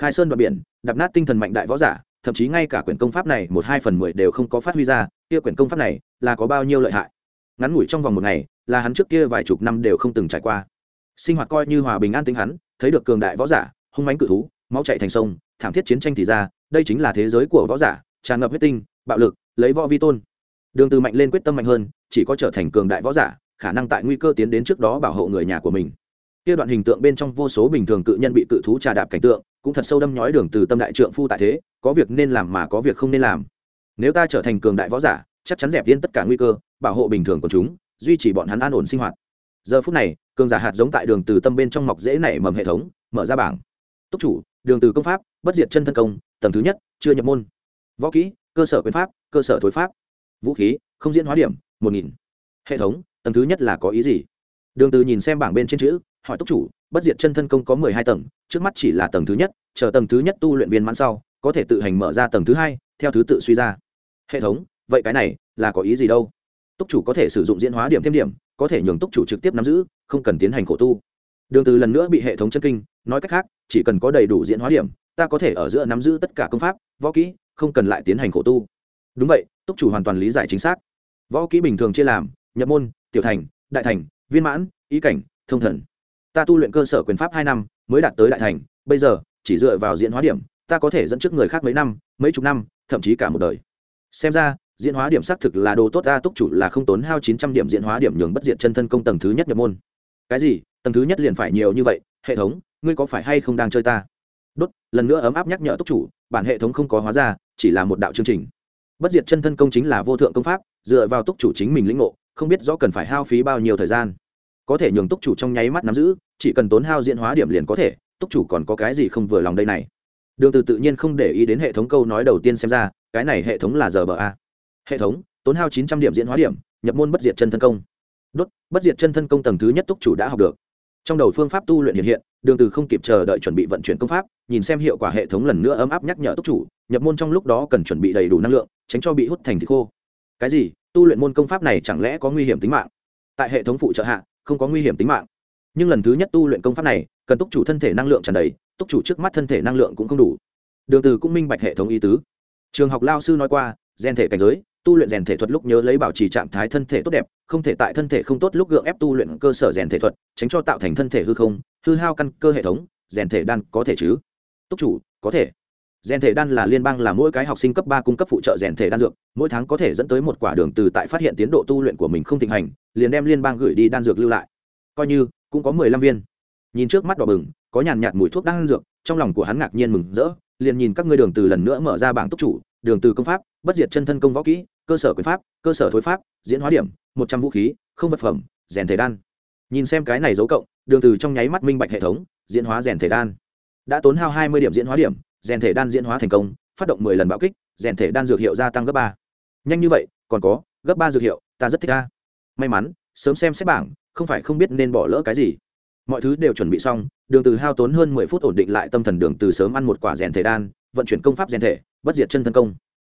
Khai sơn đoạn biển đập nát tinh thần mạnh đại võ giả, thậm chí ngay cả quyển công pháp này một hai phần mười đều không có phát huy ra, kia quyển công pháp này là có bao nhiêu lợi hại? Ngắn ngủi trong vòng một ngày, là hắn trước kia vài chục năm đều không từng trải qua. Sinh hoạt coi như hòa bình an tính hắn, thấy được cường đại võ giả, hung mãnh cự thú máu chảy thành sông, thảm thiết chiến tranh thì ra, đây chính là thế giới của võ giả, tràn ngập huyết tinh, bạo lực, lấy võ vi tôn. Đường từ mạnh lên quyết tâm mạnh hơn, chỉ có trở thành cường đại võ giả, khả năng tại nguy cơ tiến đến trước đó bảo hộ người nhà của mình. Kia đoạn hình tượng bên trong vô số bình thường cự nhân bị cự thú trà đạp cảnh tượng, cũng thật sâu đâm nhói đường từ tâm đại trượng phu tại thế, có việc nên làm mà có việc không nên làm. Nếu ta trở thành cường đại võ giả, chắc chắn dẹp yên tất cả nguy cơ, bảo hộ bình thường của chúng, duy trì bọn hắn an ổn sinh hoạt. Giờ phút này, cường giả hạt giống tại đường từ tâm bên trong mọc dễ nảy mầm hệ thống, mở ra bảng. Túc chủ đường từ công pháp, bất diệt chân thân công, tầng thứ nhất, chưa nhập môn. Võ kỹ, cơ sở quyền pháp, cơ sở thối pháp. Vũ khí, không diễn hóa điểm, một nghìn. Hệ thống, tầng thứ nhất là có ý gì? Đường từ nhìn xem bảng bên trên chữ, hỏi túc chủ, bất diệt chân thân công có mười hai tầng, trước mắt chỉ là tầng thứ nhất, chờ tầng thứ nhất tu luyện viên mãn sau, có thể tự hành mở ra tầng thứ hai, theo thứ tự suy ra. Hệ thống, vậy cái này, là có ý gì đâu? Túc chủ có thể sử dụng diễn hóa điểm thêm điểm, có thể nhường túc chủ trực tiếp nắm giữ, không cần tiến hành khổ tu đường từ lần nữa bị hệ thống chân kinh, nói cách khác, chỉ cần có đầy đủ diễn hóa điểm, ta có thể ở giữa nắm giữ tất cả công pháp, võ kỹ, không cần lại tiến hành khổ tu. Đúng vậy, túc chủ hoàn toàn lý giải chính xác. Võ kỹ bình thường chia làm, nhập môn, tiểu thành, đại thành, viên mãn, ý cảnh, thông thần. Ta tu luyện cơ sở quyền pháp hai năm, mới đạt tới đại thành, bây giờ, chỉ dựa vào diễn hóa điểm, ta có thể dẫn trước người khác mấy năm, mấy chục năm, thậm chí cả một đời. Xem ra, diễn hóa điểm xác thực là đồ tốt ta, túc chủ là không tốn hao chín trăm điểm diễn hóa điểm nhường bất diệt chân thân công tầng thứ nhất nhập môn. Cái gì? Tầng thứ nhất liền phải nhiều như vậy, hệ thống, ngươi có phải hay không đang chơi ta? Đốt, lần nữa ấm áp nhắc nhở túc chủ, bản hệ thống không có hóa ra, chỉ là một đạo chương trình. Bất diệt chân thân công chính là vô thượng công pháp, dựa vào túc chủ chính mình lĩnh ngộ, không biết rõ cần phải hao phí bao nhiêu thời gian. Có thể nhường túc chủ trong nháy mắt nắm giữ, chỉ cần tốn hao diễn hóa điểm liền có thể, túc chủ còn có cái gì không vừa lòng đây này? Đường từ tự nhiên không để ý đến hệ thống câu nói đầu tiên xem ra, cái này hệ thống là giờ bờ a. Hệ thống, tốn hao chín trăm điểm diễn hóa điểm, nhập môn bất diệt chân thân công. Đốt, bất diệt chân thân công tầng thứ nhất túc chủ đã học được trong đầu phương pháp tu luyện hiện hiện, đường từ không kịp chờ đợi chuẩn bị vận chuyển công pháp, nhìn xem hiệu quả hệ thống lần nữa ấm áp nhắc nhở túc chủ, nhập môn trong lúc đó cần chuẩn bị đầy đủ năng lượng, tránh cho bị hút thành thịt khô. Cái gì? Tu luyện môn công pháp này chẳng lẽ có nguy hiểm tính mạng? Tại hệ thống phụ trợ hạ, không có nguy hiểm tính mạng. Nhưng lần thứ nhất tu luyện công pháp này, cần túc chủ thân thể năng lượng tràn đầy túc chủ trước mắt thân thể năng lượng cũng không đủ. Đường từ cũng minh bạch hệ thống ý tứ. Trường học lao sư nói qua, gen thể cảnh giới tu luyện rèn thể thuật lúc nhớ lấy bảo trì trạng thái thân thể tốt đẹp, không thể tại thân thể không tốt lúc gượng ép tu luyện cơ sở rèn thể thuật, tránh cho tạo thành thân thể hư không, hư hao căn cơ hệ thống, rèn thể đan có thể chứ? Túc chủ, có thể. Rèn thể đan là liên bang là mỗi cái học sinh cấp ba cung cấp phụ trợ rèn thể đan dược, mỗi tháng có thể dẫn tới một quả đường từ tại phát hiện tiến độ tu luyện của mình không thịnh hành, liền đem liên bang gửi đi đan dược lưu lại. Coi như, cũng có mười lăm viên. Nhìn trước mắt đỏ bừng, có nhàn nhạt mùi thuốc đan dược, trong lòng của hắn ngạc nhiên mừng rỡ, liền nhìn các ngươi đường từ lần nữa mở ra bảng túc chủ, đường từ công pháp, bất diệt chân thân công võ kỹ cơ sở quyền pháp, cơ sở thối pháp, diễn hóa điểm, một trăm vũ khí, không vật phẩm, rèn thể đan. Nhìn xem cái này dấu cộng, đường từ trong nháy mắt minh bạch hệ thống, diễn hóa rèn thể đan. Đã tốn hao hai mươi điểm diễn hóa điểm, rèn thể đan diễn hóa thành công, phát động mười lần bạo kích, rèn thể đan dược hiệu gia tăng gấp ba. Nhanh như vậy, còn có, gấp ba dược hiệu, ta rất thích a. May mắn, sớm xem xét bảng, không phải không biết nên bỏ lỡ cái gì. Mọi thứ đều chuẩn bị xong, đường từ hao tốn hơn mười phút ổn định lại tâm thần đường từ sớm ăn một quả rèn thể đan, vận chuyển công pháp rèn thể, bất diệt chân thân công.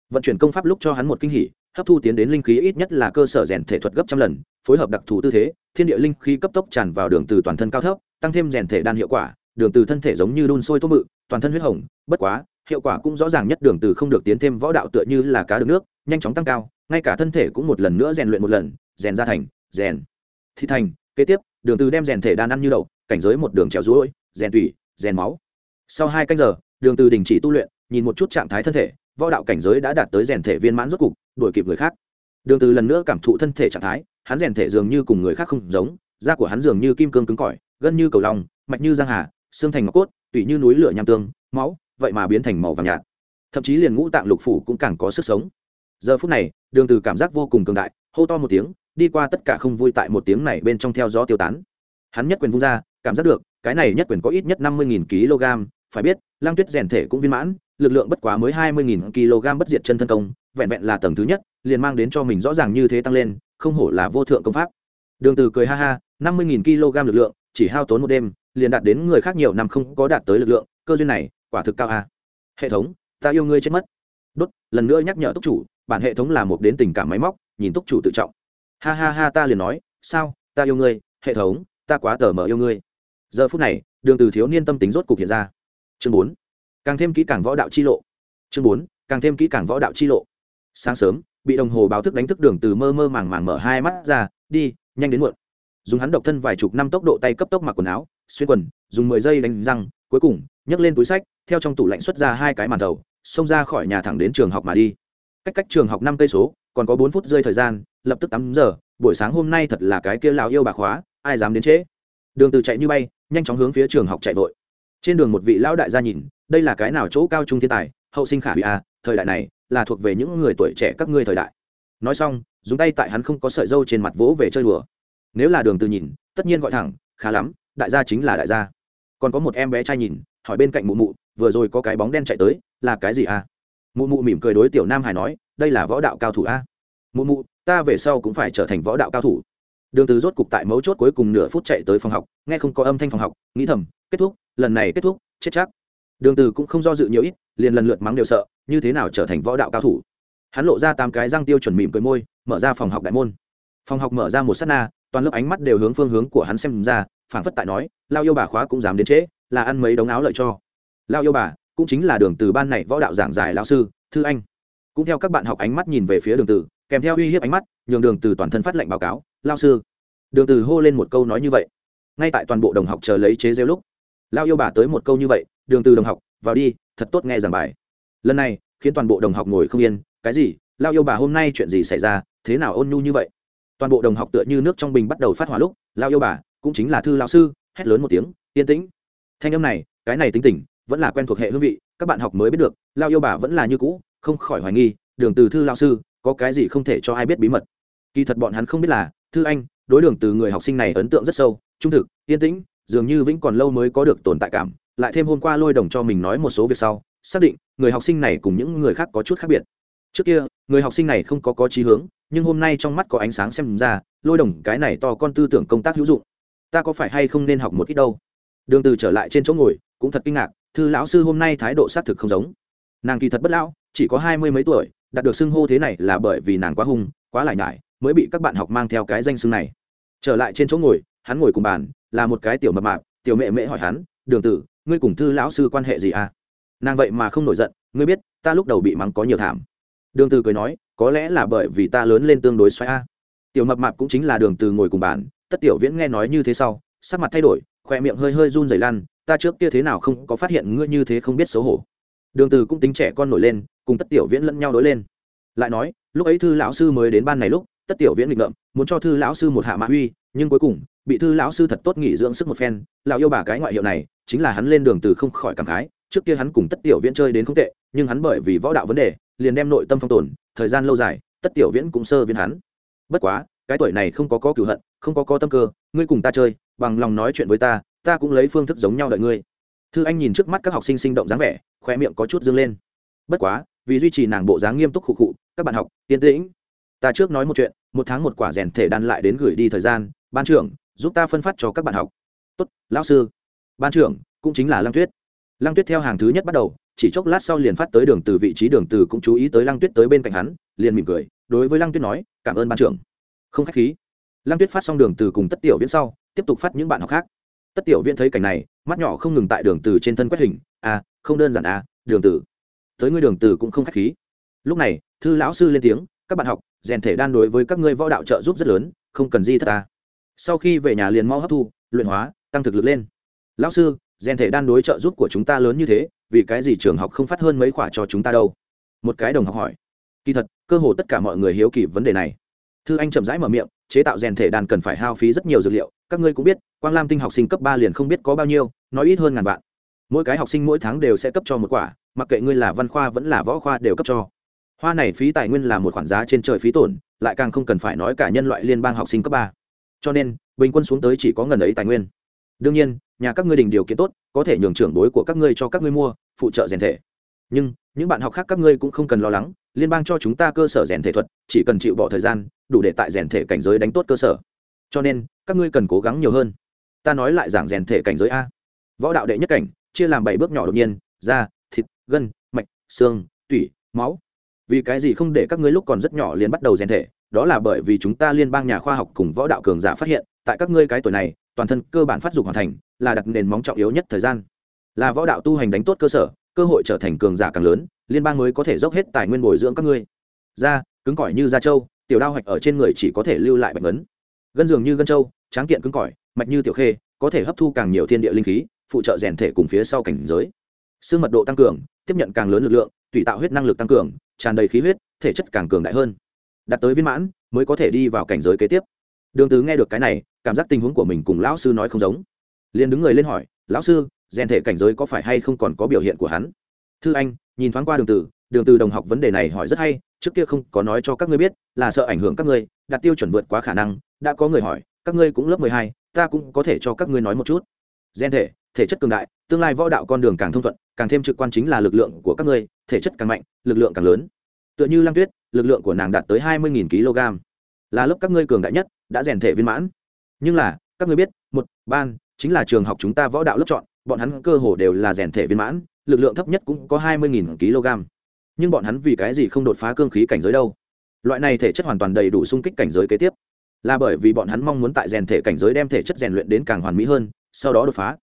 Vận chuyển công pháp lúc cho hắn một kinh hỉ hấp thu tiến đến linh khí ít nhất là cơ sở rèn thể thuật gấp trăm lần, phối hợp đặc thù tư thế, thiên địa linh khí cấp tốc tràn vào đường từ toàn thân cao thấp, tăng thêm rèn thể đan hiệu quả, đường từ thân thể giống như đun sôi tôm mự, toàn thân huyết hồng, bất quá, hiệu quả cũng rõ ràng nhất đường từ không được tiến thêm võ đạo tựa như là cá được nước, nhanh chóng tăng cao, ngay cả thân thể cũng một lần nữa rèn luyện một lần, rèn ra thành, rèn thi thành. Kế tiếp, đường từ đem rèn thể đan ăn như đậu, cảnh giới một đường trèo rũi rèn tủy, rèn máu. Sau hai canh giờ, đường từ đình chỉ tu luyện, nhìn một chút trạng thái thân thể võ đạo cảnh giới đã đạt tới rèn thể viên mãn rốt cục, đuổi kịp người khác. Đường từ lần nữa cảm thụ thân thể trạng thái, hắn rèn thể dường như cùng người khác không giống, da của hắn dường như kim cương cứng cỏi, gân như cầu long, mạch như giang hà, xương thành ngọc cốt, tủy như núi lửa nham tương, máu, vậy mà biến thành màu vàng nhạt. Thậm chí liền ngũ tạng lục phủ cũng càng có sức sống. Giờ phút này, đường từ cảm giác vô cùng cường đại, hô to một tiếng, đi qua tất cả không vui tại một tiếng này bên trong theo gió tiêu tán. Hắn nhất quyền vung ra, cảm giác được, cái này nhất quyền có ít nhất năm mươi kg, phải biết lang tuyết rèn thể cũng viên mãn lực lượng bất quá mới hai mươi kg bất diệt chân thân công, vẹn vẹn là tầng thứ nhất, liền mang đến cho mình rõ ràng như thế tăng lên, không hổ là vô thượng công pháp. Đường từ cười ha ha, năm mươi kg lực lượng, chỉ hao tốn một đêm, liền đạt đến người khác nhiều năm không có đạt tới lực lượng, cơ duyên này, quả thực cao a. Hệ thống, ta yêu ngươi chết mất. Đốt, lần nữa nhắc nhở túc chủ, bản hệ thống là một đến tình cảm máy móc, nhìn túc chủ tự trọng. Ha ha ha, ta liền nói, sao, ta yêu ngươi, hệ thống, ta quá tờ mờ yêu ngươi. Giờ phút này, đường từ thiếu niên tâm tính rốt cục hiện ra. Chương bốn càng thêm kỹ càng võ đạo chi lộ. Chương bốn càng thêm kỹ càng võ đạo chi lộ. Sáng sớm bị đồng hồ báo thức đánh thức đường từ mơ mơ màng màng mở hai mắt ra đi nhanh đến muộn. Dùng hắn độc thân vài chục năm tốc độ tay cấp tốc mặc quần áo xuyên quần dùng mười giây đánh răng cuối cùng nhấc lên túi sách theo trong tủ lạnh xuất ra hai cái màn đầu, xông ra khỏi nhà thẳng đến trường học mà đi. Cách cách trường học năm cây số còn có bốn phút rơi thời gian lập tức tắm giờ buổi sáng hôm nay thật là cái kia lão yêu bà khóa ai dám đến trễ. Đường từ chạy như bay nhanh chóng hướng phía trường học chạy vội trên đường một vị lão đại gia nhìn, đây là cái nào chỗ cao trung thiên tài, hậu sinh khả hủy a thời đại này, là thuộc về những người tuổi trẻ các ngươi thời đại. Nói xong, dùng tay tại hắn không có sợi dâu trên mặt vỗ về chơi đùa. Nếu là đường từ nhìn, tất nhiên gọi thẳng, khá lắm, đại gia chính là đại gia. Còn có một em bé trai nhìn, hỏi bên cạnh mụ mụ, vừa rồi có cái bóng đen chạy tới, là cái gì a mụ mụ mỉm cười đối tiểu nam hải nói, đây là võ đạo cao thủ a mụ mụ, ta về sau cũng phải trở thành võ đạo cao thủ. Đường từ rốt cục tại mấu chốt cuối cùng nửa phút chạy tới phòng học, nghe không có âm thanh phòng học, nghĩ thầm, kết thúc lần này kết thúc, chết chắc. Đường từ cũng không do dự nhiều ít, liền lần lượt mắng đều sợ, như thế nào trở thành võ đạo cao thủ. Hắn lộ ra tám cái răng tiêu chuẩn mỉm cười môi, mở ra phòng học đại môn. Phòng học mở ra một sát na, toàn lớp ánh mắt đều hướng phương hướng của hắn xem ra, phảng phất tại nói, lao yêu bà khóa cũng dám đến trễ, là ăn mấy đống áo lợi cho. Lao yêu bà, cũng chính là đường từ ban này võ đạo giảng giải lão sư, thư anh. Cũng theo các bạn học ánh mắt nhìn về phía đường từ, kèm theo uy hiếp ánh mắt, nhường đường từ toàn thân phát lệnh báo cáo lao sư. Đường từ hô lên một câu nói như vậy. Ngay tại toàn bộ đồng học chờ lấy chế rêu lúc lao yêu bà tới một câu như vậy, đường từ đồng học, vào đi, thật tốt nghe giảng bài. Lần này, khiến toàn bộ đồng học ngồi không yên, cái gì? Lao yêu bà hôm nay chuyện gì xảy ra? Thế nào ôn nhu như vậy? Toàn bộ đồng học tựa như nước trong bình bắt đầu phát hỏa lúc, lao yêu bà, cũng chính là thư lão sư, hét lớn một tiếng, yên tĩnh. Thanh âm này, cái này tính tình, vẫn là quen thuộc hệ hương vị, các bạn học mới biết được, lao yêu bà vẫn là như cũ, không khỏi hoài nghi, đường từ thư lão sư, có cái gì không thể cho ai biết bí mật. Kỳ thật bọn hắn không biết là, thư anh, đối đường từ người học sinh này ấn tượng rất sâu, trung thực, yên tĩnh dường như vĩnh còn lâu mới có được tồn tại cảm, lại thêm hôm qua lôi đồng cho mình nói một số việc sau, xác định người học sinh này cùng những người khác có chút khác biệt. Trước kia, người học sinh này không có có trí hướng, nhưng hôm nay trong mắt có ánh sáng xem ra, lôi đồng cái này to con tư tưởng công tác hữu dụng. Ta có phải hay không nên học một ít đâu? Đường từ trở lại trên chỗ ngồi, cũng thật kinh ngạc, thư lão sư hôm nay thái độ xác thực không giống. Nàng kỳ thật bất lão, chỉ có hai mươi mấy tuổi, đạt được xưng hô thế này là bởi vì nàng quá hung, quá lại nhải, mới bị các bạn học mang theo cái danh xưng này. Trở lại trên chỗ ngồi, hắn ngồi cùng bàn là một cái tiểu mập mạp, tiểu mẹ mẹ hỏi hắn, đường tử, ngươi cùng thư lão sư quan hệ gì à? Nàng vậy mà không nổi giận, ngươi biết, ta lúc đầu bị mắng có nhiều thảm. Đường từ cười nói, có lẽ là bởi vì ta lớn lên tương đối xoay a. Tiểu mập mạp cũng chính là đường từ ngồi cùng bàn, tất tiểu viễn nghe nói như thế sau, sắc mặt thay đổi, khoe miệng hơi hơi run rẩy lăn, ta trước kia thế nào không có phát hiện ngươi như thế không biết xấu hổ. Đường từ cũng tính trẻ con nổi lên, cùng tất tiểu viễn lẫn nhau đối lên. Lại nói, lúc ấy thư lão sư mới đến ban này lúc, tất tiểu viễn nghịch ngợm muốn cho thư lão sư một hạ mã huy nhưng cuối cùng, bị thư lão sư thật tốt nghỉ dưỡng sức một phen, lão yêu bà cái ngoại hiệu này, chính là hắn lên đường từ không khỏi cảm khái, trước kia hắn cùng tất tiểu viễn chơi đến không tệ, nhưng hắn bởi vì võ đạo vấn đề, liền đem nội tâm phong tồn, thời gian lâu dài, tất tiểu viễn cũng sơ viễn hắn. Bất quá, cái tuổi này không có có cửu hận, không có có tâm cơ, ngươi cùng ta chơi, bằng lòng nói chuyện với ta ta cũng lấy phương thức giống nhau đợi ngươi. Thư anh nhìn trước mắt các học sinh sinh động dáng vẻ khoe miệng có chút dâng lên. Bất quá, vì duy trì nàng bộ dáng nghiêm túc khụ khụ, các bạn học, yên tĩnh. Ta trước nói một chuyện một tháng một quả rèn thể đan lại đến gửi đi thời gian, ban trưởng, giúp ta phân phát cho các bạn học. Tốt, lão sư. Ban trưởng, cũng chính là lăng tuyết. Lăng tuyết theo hàng thứ nhất bắt đầu, chỉ chốc lát sau liền phát tới đường từ vị trí đường từ cũng chú ý tới lăng tuyết tới bên cạnh hắn, liền mỉm cười, đối với lăng tuyết nói, cảm ơn ban trưởng. Không khách khí. Lăng tuyết phát xong đường từ cùng tất tiểu viễn sau, tiếp tục phát những bạn học khác. Tất tiểu viễn thấy cảnh này, mắt nhỏ không ngừng tại đường từ trên thân quét hình à không đơn giản à đường từ. Tới ngươi đường từ cũng không khách khí. Lúc này, thư lão sư lên tiếng các bạn học, rèn thể đan đối với các ngươi võ đạo trợ giúp rất lớn, không cần di thất ta. Sau khi về nhà liền mau hấp thu, luyện hóa, tăng thực lực lên. Lão sư, rèn thể đan đối trợ giúp của chúng ta lớn như thế, vì cái gì trường học không phát hơn mấy khoả cho chúng ta đâu? Một cái đồng học hỏi. Kỳ thật, cơ hồ tất cả mọi người hiếu kỳ vấn đề này. Thư anh chậm rãi mở miệng, chế tạo rèn thể đan cần phải hao phí rất nhiều dược liệu, các ngươi cũng biết, quang lam tinh học sinh cấp ba liền không biết có bao nhiêu, nói ít hơn ngàn vạn. Mỗi cái học sinh mỗi tháng đều sẽ cấp cho một quả, mặc kệ ngươi là văn khoa vẫn là võ khoa đều cấp cho hoa này phí tài nguyên là một khoản giá trên trời phí tổn, lại càng không cần phải nói cả nhân loại liên bang học sinh cấp ba. Cho nên, bình quân xuống tới chỉ có ngần ấy tài nguyên. Đương nhiên, nhà các ngươi đình điều kiện tốt, có thể nhường trưởng bối của các ngươi cho các ngươi mua, phụ trợ rèn thể. Nhưng, những bạn học khác các ngươi cũng không cần lo lắng, liên bang cho chúng ta cơ sở rèn thể thuật, chỉ cần chịu bỏ thời gian, đủ để tại rèn thể cảnh giới đánh tốt cơ sở. Cho nên, các ngươi cần cố gắng nhiều hơn. Ta nói lại giảng rèn thể cảnh giới a. Võ đạo đệ nhất cảnh, chia làm bảy bước nhỏ đột nhiên, da, thịt, gân, mạch, xương, tủy, máu vì cái gì không để các ngươi lúc còn rất nhỏ liền bắt đầu rèn thể? Đó là bởi vì chúng ta liên bang nhà khoa học cùng võ đạo cường giả phát hiện, tại các ngươi cái tuổi này, toàn thân cơ bản phát dục hoàn thành, là đặt nền móng trọng yếu nhất thời gian. Là võ đạo tu hành đánh tốt cơ sở, cơ hội trở thành cường giả càng lớn, liên bang mới có thể dốc hết tài nguyên bồi dưỡng các ngươi. Da cứng cỏi như da trâu, tiểu đao hạch ở trên người chỉ có thể lưu lại bạch vấn gân dường như gân trâu, tráng kiện cứng cỏi, mạch như tiểu khê, có thể hấp thu càng nhiều thiên địa linh khí, phụ trợ rèn thể cùng phía sau cảnh giới. Xương mật độ tăng cường, tiếp nhận càng lớn lực lượng, tùy tạo huyết năng lực tăng cường tràn đầy khí huyết thể chất càng cường đại hơn. Đạt tới viên mãn mới có thể đi vào cảnh giới kế tiếp. Đường tứ nghe được cái này cảm giác tình huống của mình cùng lão sư nói không giống. Liền đứng người lên hỏi lão sư rèn thể cảnh giới có phải hay không còn có biểu hiện của hắn? Thư anh nhìn thoáng qua đường tử, đường từ đồng học vấn đề này hỏi rất hay trước kia không có nói cho các ngươi biết là sợ ảnh hưởng các ngươi đạt tiêu chuẩn vượt quá khả năng đã có người hỏi các ngươi cũng lớp mười hai ta cũng có thể cho các ngươi nói một chút. Gen thể thể chất cường đại tương lai võ đạo con đường càng thông thuận càng thêm trực quan chính là lực lượng của các ngươi, thể chất càng mạnh, lực lượng càng lớn. Tựa như lăng tuyết, lực lượng của nàng đạt tới hai mươi kg. Là lớp các ngươi cường đại nhất, đã rèn thể viên mãn. Nhưng là, các ngươi biết, một, ban, chính là trường học chúng ta võ đạo lớp chọn, bọn hắn cơ hồ đều là rèn thể viên mãn, lực lượng thấp nhất cũng có hai mươi kg. Nhưng bọn hắn vì cái gì không đột phá cương khí cảnh giới đâu? Loại này thể chất hoàn toàn đầy đủ sung kích cảnh giới kế tiếp. Là bởi vì bọn hắn mong muốn tại rèn thể cảnh giới đem thể chất rèn luyện đến càng hoàn mỹ hơn, sau đó đột phá.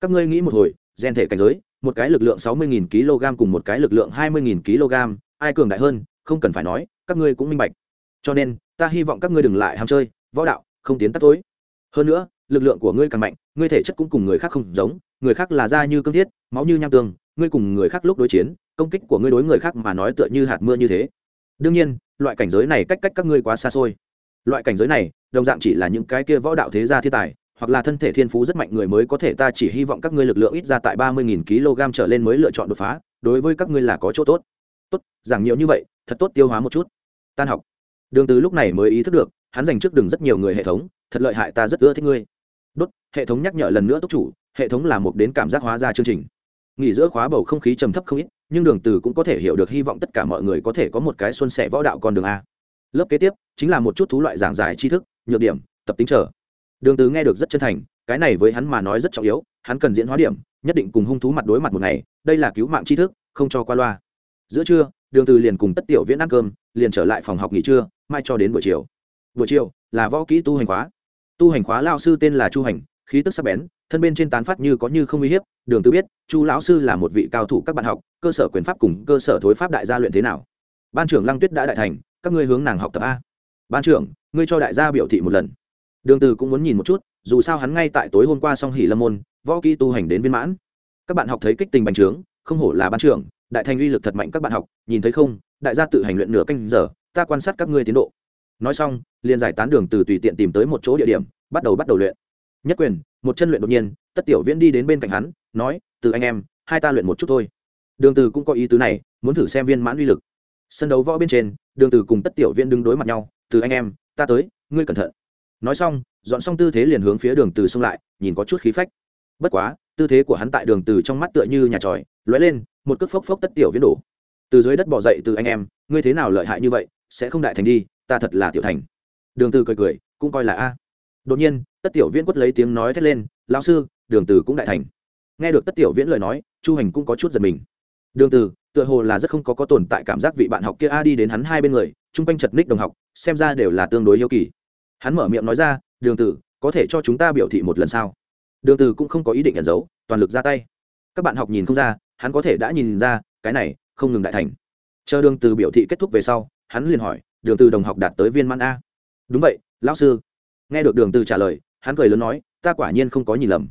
Các ngươi nghĩ một hồi, rèn thể cảnh giới một cái lực lượng sáu mươi kg cùng một cái lực lượng hai mươi kg, ai cường đại hơn, không cần phải nói, các ngươi cũng minh bạch. Cho nên, ta hy vọng các ngươi đừng lại ham chơi, võ đạo, không tiến tắt tối. Hơn nữa, lực lượng của ngươi càng mạnh, ngươi thể chất cũng cùng người khác không giống, người khác là da như cương thiết, máu như nham tương, ngươi cùng người khác lúc đối chiến, công kích của ngươi đối người khác mà nói tựa như hạt mưa như thế. Đương nhiên, loại cảnh giới này cách cách các ngươi quá xa xôi. Loại cảnh giới này, đồng dạng chỉ là những cái kia võ đạo thế gia thiên tài hoặc là thân thể thiên phú rất mạnh người mới có thể ta chỉ hy vọng các ngươi lực lượng ít ra tại ba mươi nghìn kg trở lên mới lựa chọn đột phá, đối với các ngươi là có chỗ tốt. Tốt, giảng nhiều như vậy, thật tốt tiêu hóa một chút. Tan học. Đường từ lúc này mới ý thức được, hắn dành trước đường rất nhiều người hệ thống, thật lợi hại ta rất ưa thích ngươi. Đốt, hệ thống nhắc nhở lần nữa túc chủ, hệ thống là một đến cảm giác hóa ra chương trình. Nghỉ giữa khóa bầu không khí trầm thấp không ít, nhưng đường từ cũng có thể hiểu được hy vọng tất cả mọi người có thể có một cái xuân sẻ võ đạo con đường a. Lớp kế tiếp, chính là một chút thú loại giảng giải tri thức, nhược điểm, tập tính trở đường từ nghe được rất chân thành, cái này với hắn mà nói rất trọng yếu, hắn cần diễn hóa điểm, nhất định cùng hung thú mặt đối mặt một ngày, đây là cứu mạng tri thức, không cho qua loa. Giữa trưa, đường từ liền cùng tất tiểu viễn ăn cơm, liền trở lại phòng học nghỉ trưa, mai cho đến buổi chiều. Buổi chiều, là võ kỹ tu hành khóa. Tu hành khóa lao sư tên là chu hành, khí tức sắc bén, thân bên trên tán phát như có như không uy hiếp. Đường tư biết, chu lão sư là một vị cao thủ các bạn học, cơ sở quyền pháp cùng cơ sở thối pháp đại gia luyện thế nào. Ban trưởng lăng tuyết đã đại thành, các ngươi hướng nàng học tập a. Ban trưởng, ngươi cho đại gia biểu thị một lần đường từ cũng muốn nhìn một chút, dù sao hắn ngay tại tối hôm qua xong hỉ lâm môn, võ kỹ tu hành đến viên mãn. Các bạn học thấy kích tình bành trướng, không hổ là ban trưởng, đại thành uy lực thật mạnh các bạn học, nhìn thấy không, đại gia tự hành luyện nửa canh giờ, ta quan sát các ngươi tiến độ. Nói xong, liền giải tán đường từ tùy tiện tìm tới một chỗ địa điểm, bắt đầu bắt đầu luyện. Nhất quyền, một chân luyện đột nhiên, tất tiểu viễn đi đến bên cạnh hắn, nói, từ anh em, hai ta luyện một chút thôi. Đường từ cũng có ý tứ này, muốn thử xem viên mãn uy lực. Sân đấu võ bên trên, đường từ cùng tất tiểu viễn đứng đối mặt nhau, từ anh em, ta tới, ngươi cẩn thận nói xong, dọn xong tư thế liền hướng phía đường từ xông lại, nhìn có chút khí phách. Bất quá, tư thế của hắn tại đường từ trong mắt tựa như nhà tròi, lóe lên, một cước phốc phốc tất tiểu viễn đổ. Từ dưới đất bò dậy từ anh em, ngươi thế nào lợi hại như vậy, sẽ không đại thành đi, ta thật là tiểu thành. Đường từ cười cười, cũng coi là a. Đột nhiên, tất tiểu viễn quất lấy tiếng nói thét lên, lão sư, đường từ cũng đại thành. Nghe được tất tiểu viễn lời nói, chu hành cũng có chút giật mình. Đường từ, tựa hồ là rất không có có tồn tại cảm giác vị bạn học kia a đi đến hắn hai bên người, chung quanh chật ních đồng học, xem ra đều là tương đối yêu kỳ hắn mở miệng nói ra đường Tử, có thể cho chúng ta biểu thị một lần sao? Đường Tử cũng không có ý định nhận giấu toàn lực ra tay. Các bạn học nhìn không ra hắn có thể đã nhìn ra cái này không ngừng đại thành. Chờ đường từ biểu thị kết thúc về sau hắn liền hỏi đường từ đồng học đạt tới viên mãn a? Đúng vậy lão sư. Nghe được đường từ trả lời hắn cười lớn nói ta quả nhiên không có nhìn lầm.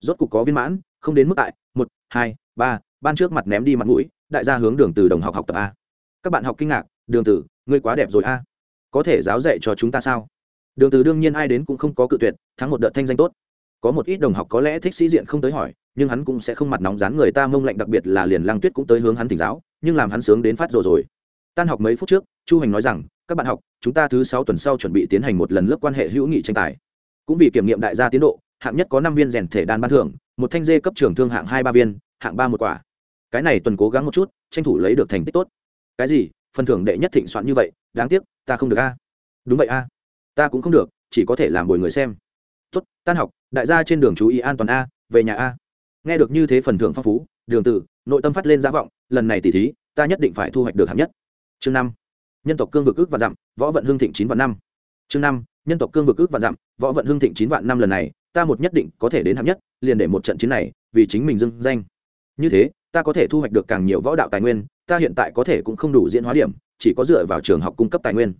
Rốt cục có viên mãn không đến mức tại một hai ba ban trước mặt ném đi mặt mũi đại gia hướng đường từ đồng học học tập a. Các bạn học kinh ngạc đường Tử, ngươi quá đẹp rồi a. Có thể giáo dạy cho chúng ta sao? Đường từ đương nhiên ai đến cũng không có cự tuyệt, thắng một đợt thanh danh tốt. Có một ít đồng học có lẽ thích sĩ diện không tới hỏi, nhưng hắn cũng sẽ không mặt nóng dán người ta mông lạnh, đặc biệt là liền lăng tuyết cũng tới hướng hắn thỉnh giáo, nhưng làm hắn sướng đến phát rồi rồi. Tan học mấy phút trước, chu hành nói rằng, các bạn học, chúng ta thứ sáu tuần sau chuẩn bị tiến hành một lần lớp quan hệ hữu nghị tranh tài. Cũng vì kiểm nghiệm đại gia tiến độ, hạng nhất có năm viên rèn thể đan ban thưởng, một thanh dê cấp trưởng thương hạng hai ba viên, hạng ba một quả. Cái này tuần cố gắng một chút, tranh thủ lấy được thành tích tốt. Cái gì? Phần thưởng đệ nhất thịnh soạn như vậy, đáng tiếc, ta không được a. Đúng vậy a ta cũng không được, chỉ có thể làm bồi người xem. Tốt, tan học, đại gia trên đường chú ý an toàn a, về nhà a. Nghe được như thế phần thưởng phong phú, đường tử, nội tâm phát lên giả vọng, lần này tỉ thí, ta nhất định phải thu hoạch được hạng nhất. Chương năm, nhân tộc cương vực ước và dặm, võ vận hương thịnh chín vạn năm. Chương năm, nhân tộc cương vực ước và dặm, võ vận hương thịnh chín vạn năm lần này, ta một nhất định có thể đến hạng nhất, liền để một trận chiến này, vì chính mình dưng danh. Như thế, ta có thể thu hoạch được càng nhiều võ đạo tài nguyên, ta hiện tại có thể cũng không đủ diễn hóa điểm, chỉ có dựa vào trường học cung cấp tài nguyên.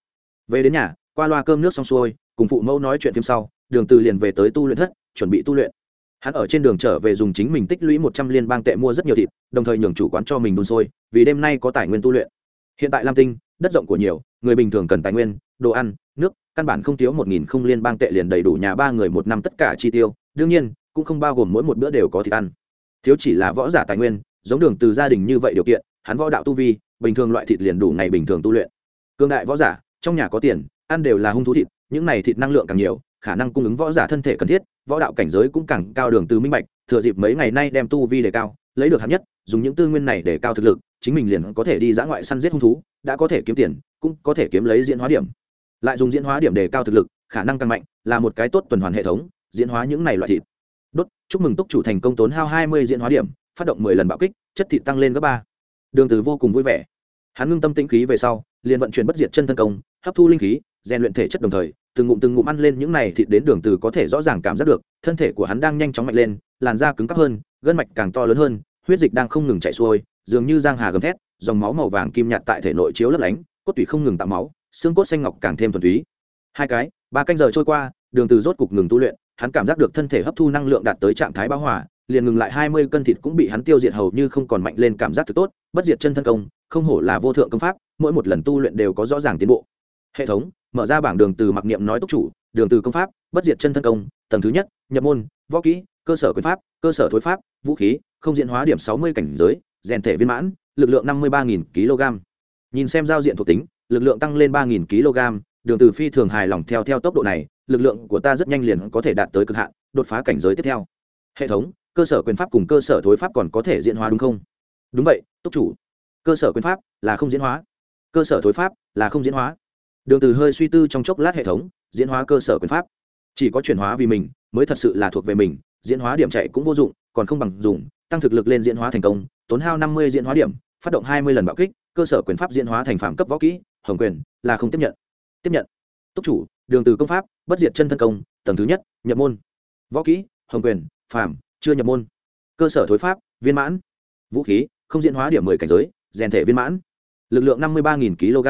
Về đến nhà qua loa cơm nước xong xuôi, cùng phụ mẫu nói chuyện phim sau, đường từ liền về tới tu luyện thất, chuẩn bị tu luyện. Hắn ở trên đường trở về dùng chính mình tích lũy một trăm liên bang tệ mua rất nhiều thịt, đồng thời nhường chủ quán cho mình đun sôi, vì đêm nay có tài nguyên tu luyện. Hiện tại lam tinh, đất rộng của nhiều, người bình thường cần tài nguyên, đồ ăn, nước, căn bản không thiếu một nghìn không liên bang tệ liền đầy đủ nhà ba người một năm tất cả chi tiêu, đương nhiên, cũng không bao gồm mỗi một bữa đều có thịt ăn. Thiếu chỉ là võ giả tài nguyên, giống đường từ gia đình như vậy điều kiện, hắn võ đạo tu vi, bình thường loại thịt liền đủ ngày bình thường tu luyện. Cương đại võ giả, trong nhà có tiền ăn đều là hung thú thịt, những này thịt năng lượng càng nhiều, khả năng cung ứng võ giả thân thể cần thiết, võ đạo cảnh giới cũng càng cao đường từ minh bạch, thừa dịp mấy ngày nay đem tu vi đề cao, lấy được hạng nhất, dùng những tư nguyên này để cao thực lực, chính mình liền có thể đi dã ngoại săn giết hung thú, đã có thể kiếm tiền, cũng có thể kiếm lấy diễn hóa điểm. Lại dùng diễn hóa điểm để cao thực lực, khả năng càng mạnh, là một cái tốt tuần hoàn hệ thống, diễn hóa những này loại thịt. Đốt, chúc mừng túc chủ thành công tốn hao hai mươi diễn hóa điểm, phát động mười lần bạo kích, chất thịt tăng lên gấp ba. Đường từ vô cùng vui vẻ hắn ngưng tâm tĩnh khí về sau, liền vận chuyển bất diệt chân thân công, hấp thu linh khí, rèn luyện thể chất đồng thời, từng ngụm từng ngụm ăn lên những này thịt đến đường từ có thể rõ ràng cảm giác được, thân thể của hắn đang nhanh chóng mạnh lên, làn da cứng cáp hơn, gân mạch càng to lớn hơn, huyết dịch đang không ngừng chảy xuôi, dường như giang hà gầm thét, dòng máu màu vàng kim nhạt tại thể nội chiếu lấp lánh, cốt tủy không ngừng tạo máu, xương cốt xanh ngọc càng thêm thuần túy. Hai cái, ba canh giờ trôi qua, đường từ rốt cục ngừng tu luyện, hắn cảm giác được thân thể hấp thu năng lượng đạt tới trạng thái bão hòa, liền ngừng lại hai mươi cân thịt cũng bị hắn tiêu diệt hầu như không còn mạnh lên cảm giác thực tốt, bất diệt chân thân công không hổ là vô thượng công pháp, mỗi một lần tu luyện đều có rõ ràng tiến bộ. Hệ thống, mở ra bảng đường từ mặc niệm nói túc chủ, đường từ công pháp, bất diệt chân thân công, tầng thứ nhất, nhập môn, võ kỹ, cơ sở quyền pháp, cơ sở thối pháp, vũ khí, không diện hóa điểm sáu mươi cảnh giới, rèn thể viên mãn, lực lượng năm mươi ba kg. Nhìn xem giao diện thuộc tính, lực lượng tăng lên ba kg, đường từ phi thường hài lòng theo theo tốc độ này, lực lượng của ta rất nhanh liền có thể đạt tới cực hạn, đột phá cảnh giới tiếp theo. Hệ thống, cơ sở quyền pháp cùng cơ sở thối pháp còn có thể diễn hóa đúng không? Đúng vậy, túc chủ cơ sở quyền pháp là không diễn hóa. Cơ sở thối pháp là không diễn hóa. Đường từ hơi suy tư trong chốc lát hệ thống, diễn hóa cơ sở quyền pháp. Chỉ có chuyển hóa vì mình mới thật sự là thuộc về mình, diễn hóa điểm chạy cũng vô dụng, còn không bằng dùng, tăng thực lực lên diễn hóa thành công, tốn hao năm mươi diễn hóa điểm, phát động hai mươi lần bạo kích, cơ sở quyền pháp diễn hóa thành phạm cấp võ kỹ, hồng quyền là không tiếp nhận. Tiếp nhận. Túc chủ, đường từ công pháp, bất diệt chân thân công, tầng thứ nhất, nhập môn. Võ kỹ, hồng quyền phạm chưa nhập môn. Cơ sở thối pháp, viên mãn. Vũ khí, không diễn hóa điểm mười cảnh giới rèn thể viên mãn. Lực lượng năm mươi ba kg.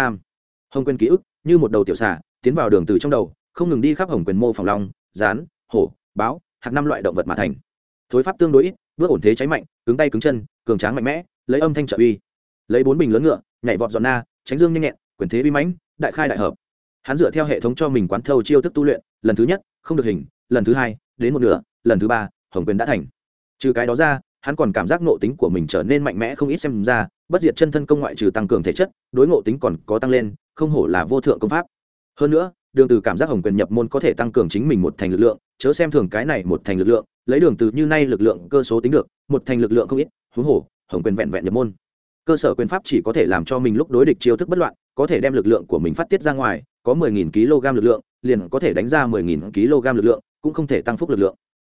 Hồng quyền ký ức, như một đầu tiểu xà, tiến vào đường từ trong đầu, không ngừng đi khắp hồng quyền mô phòng long rán hổ, báo hạt năm loại động vật mà thành. Thối pháp tương đối ít, bước ổn thế cháy mạnh, cứng tay cứng chân, cường tráng mạnh mẽ, lấy âm thanh trợ uy. Lấy bốn bình lớn ngựa, nhảy vọt giòn na, tránh dương nhanh nhẹn, quyền thế vi mãnh, đại khai đại hợp. Hắn dựa theo hệ thống cho mình quán thâu chiêu thức tu luyện, lần thứ nhất, không được hình, lần thứ hai, đến một nửa, lần thứ ba, hồng quyền đã thành. Trừ cái đó ra, hắn còn cảm giác nộ tính của mình trở nên mạnh mẽ không ít xem ra bất diệt chân thân công ngoại trừ tăng cường thể chất, đối ngộ tính còn có tăng lên, không hổ là vô thượng công pháp. Hơn nữa, đường từ cảm giác hồng quyền nhập môn có thể tăng cường chính mình một thành lực lượng, chớ xem thường cái này một thành lực lượng, lấy đường từ như nay lực lượng cơ số tính được, một thành lực lượng không ít, huống hồ, hồng quyền vẹn vẹn nhập môn. Cơ sở quyền pháp chỉ có thể làm cho mình lúc đối địch chiêu thức bất loạn, có thể đem lực lượng của mình phát tiết ra ngoài, có 10.000 kg lực lượng, liền có thể đánh ra 10.000 kg lực lượng, cũng không thể tăng phúc lực lượng.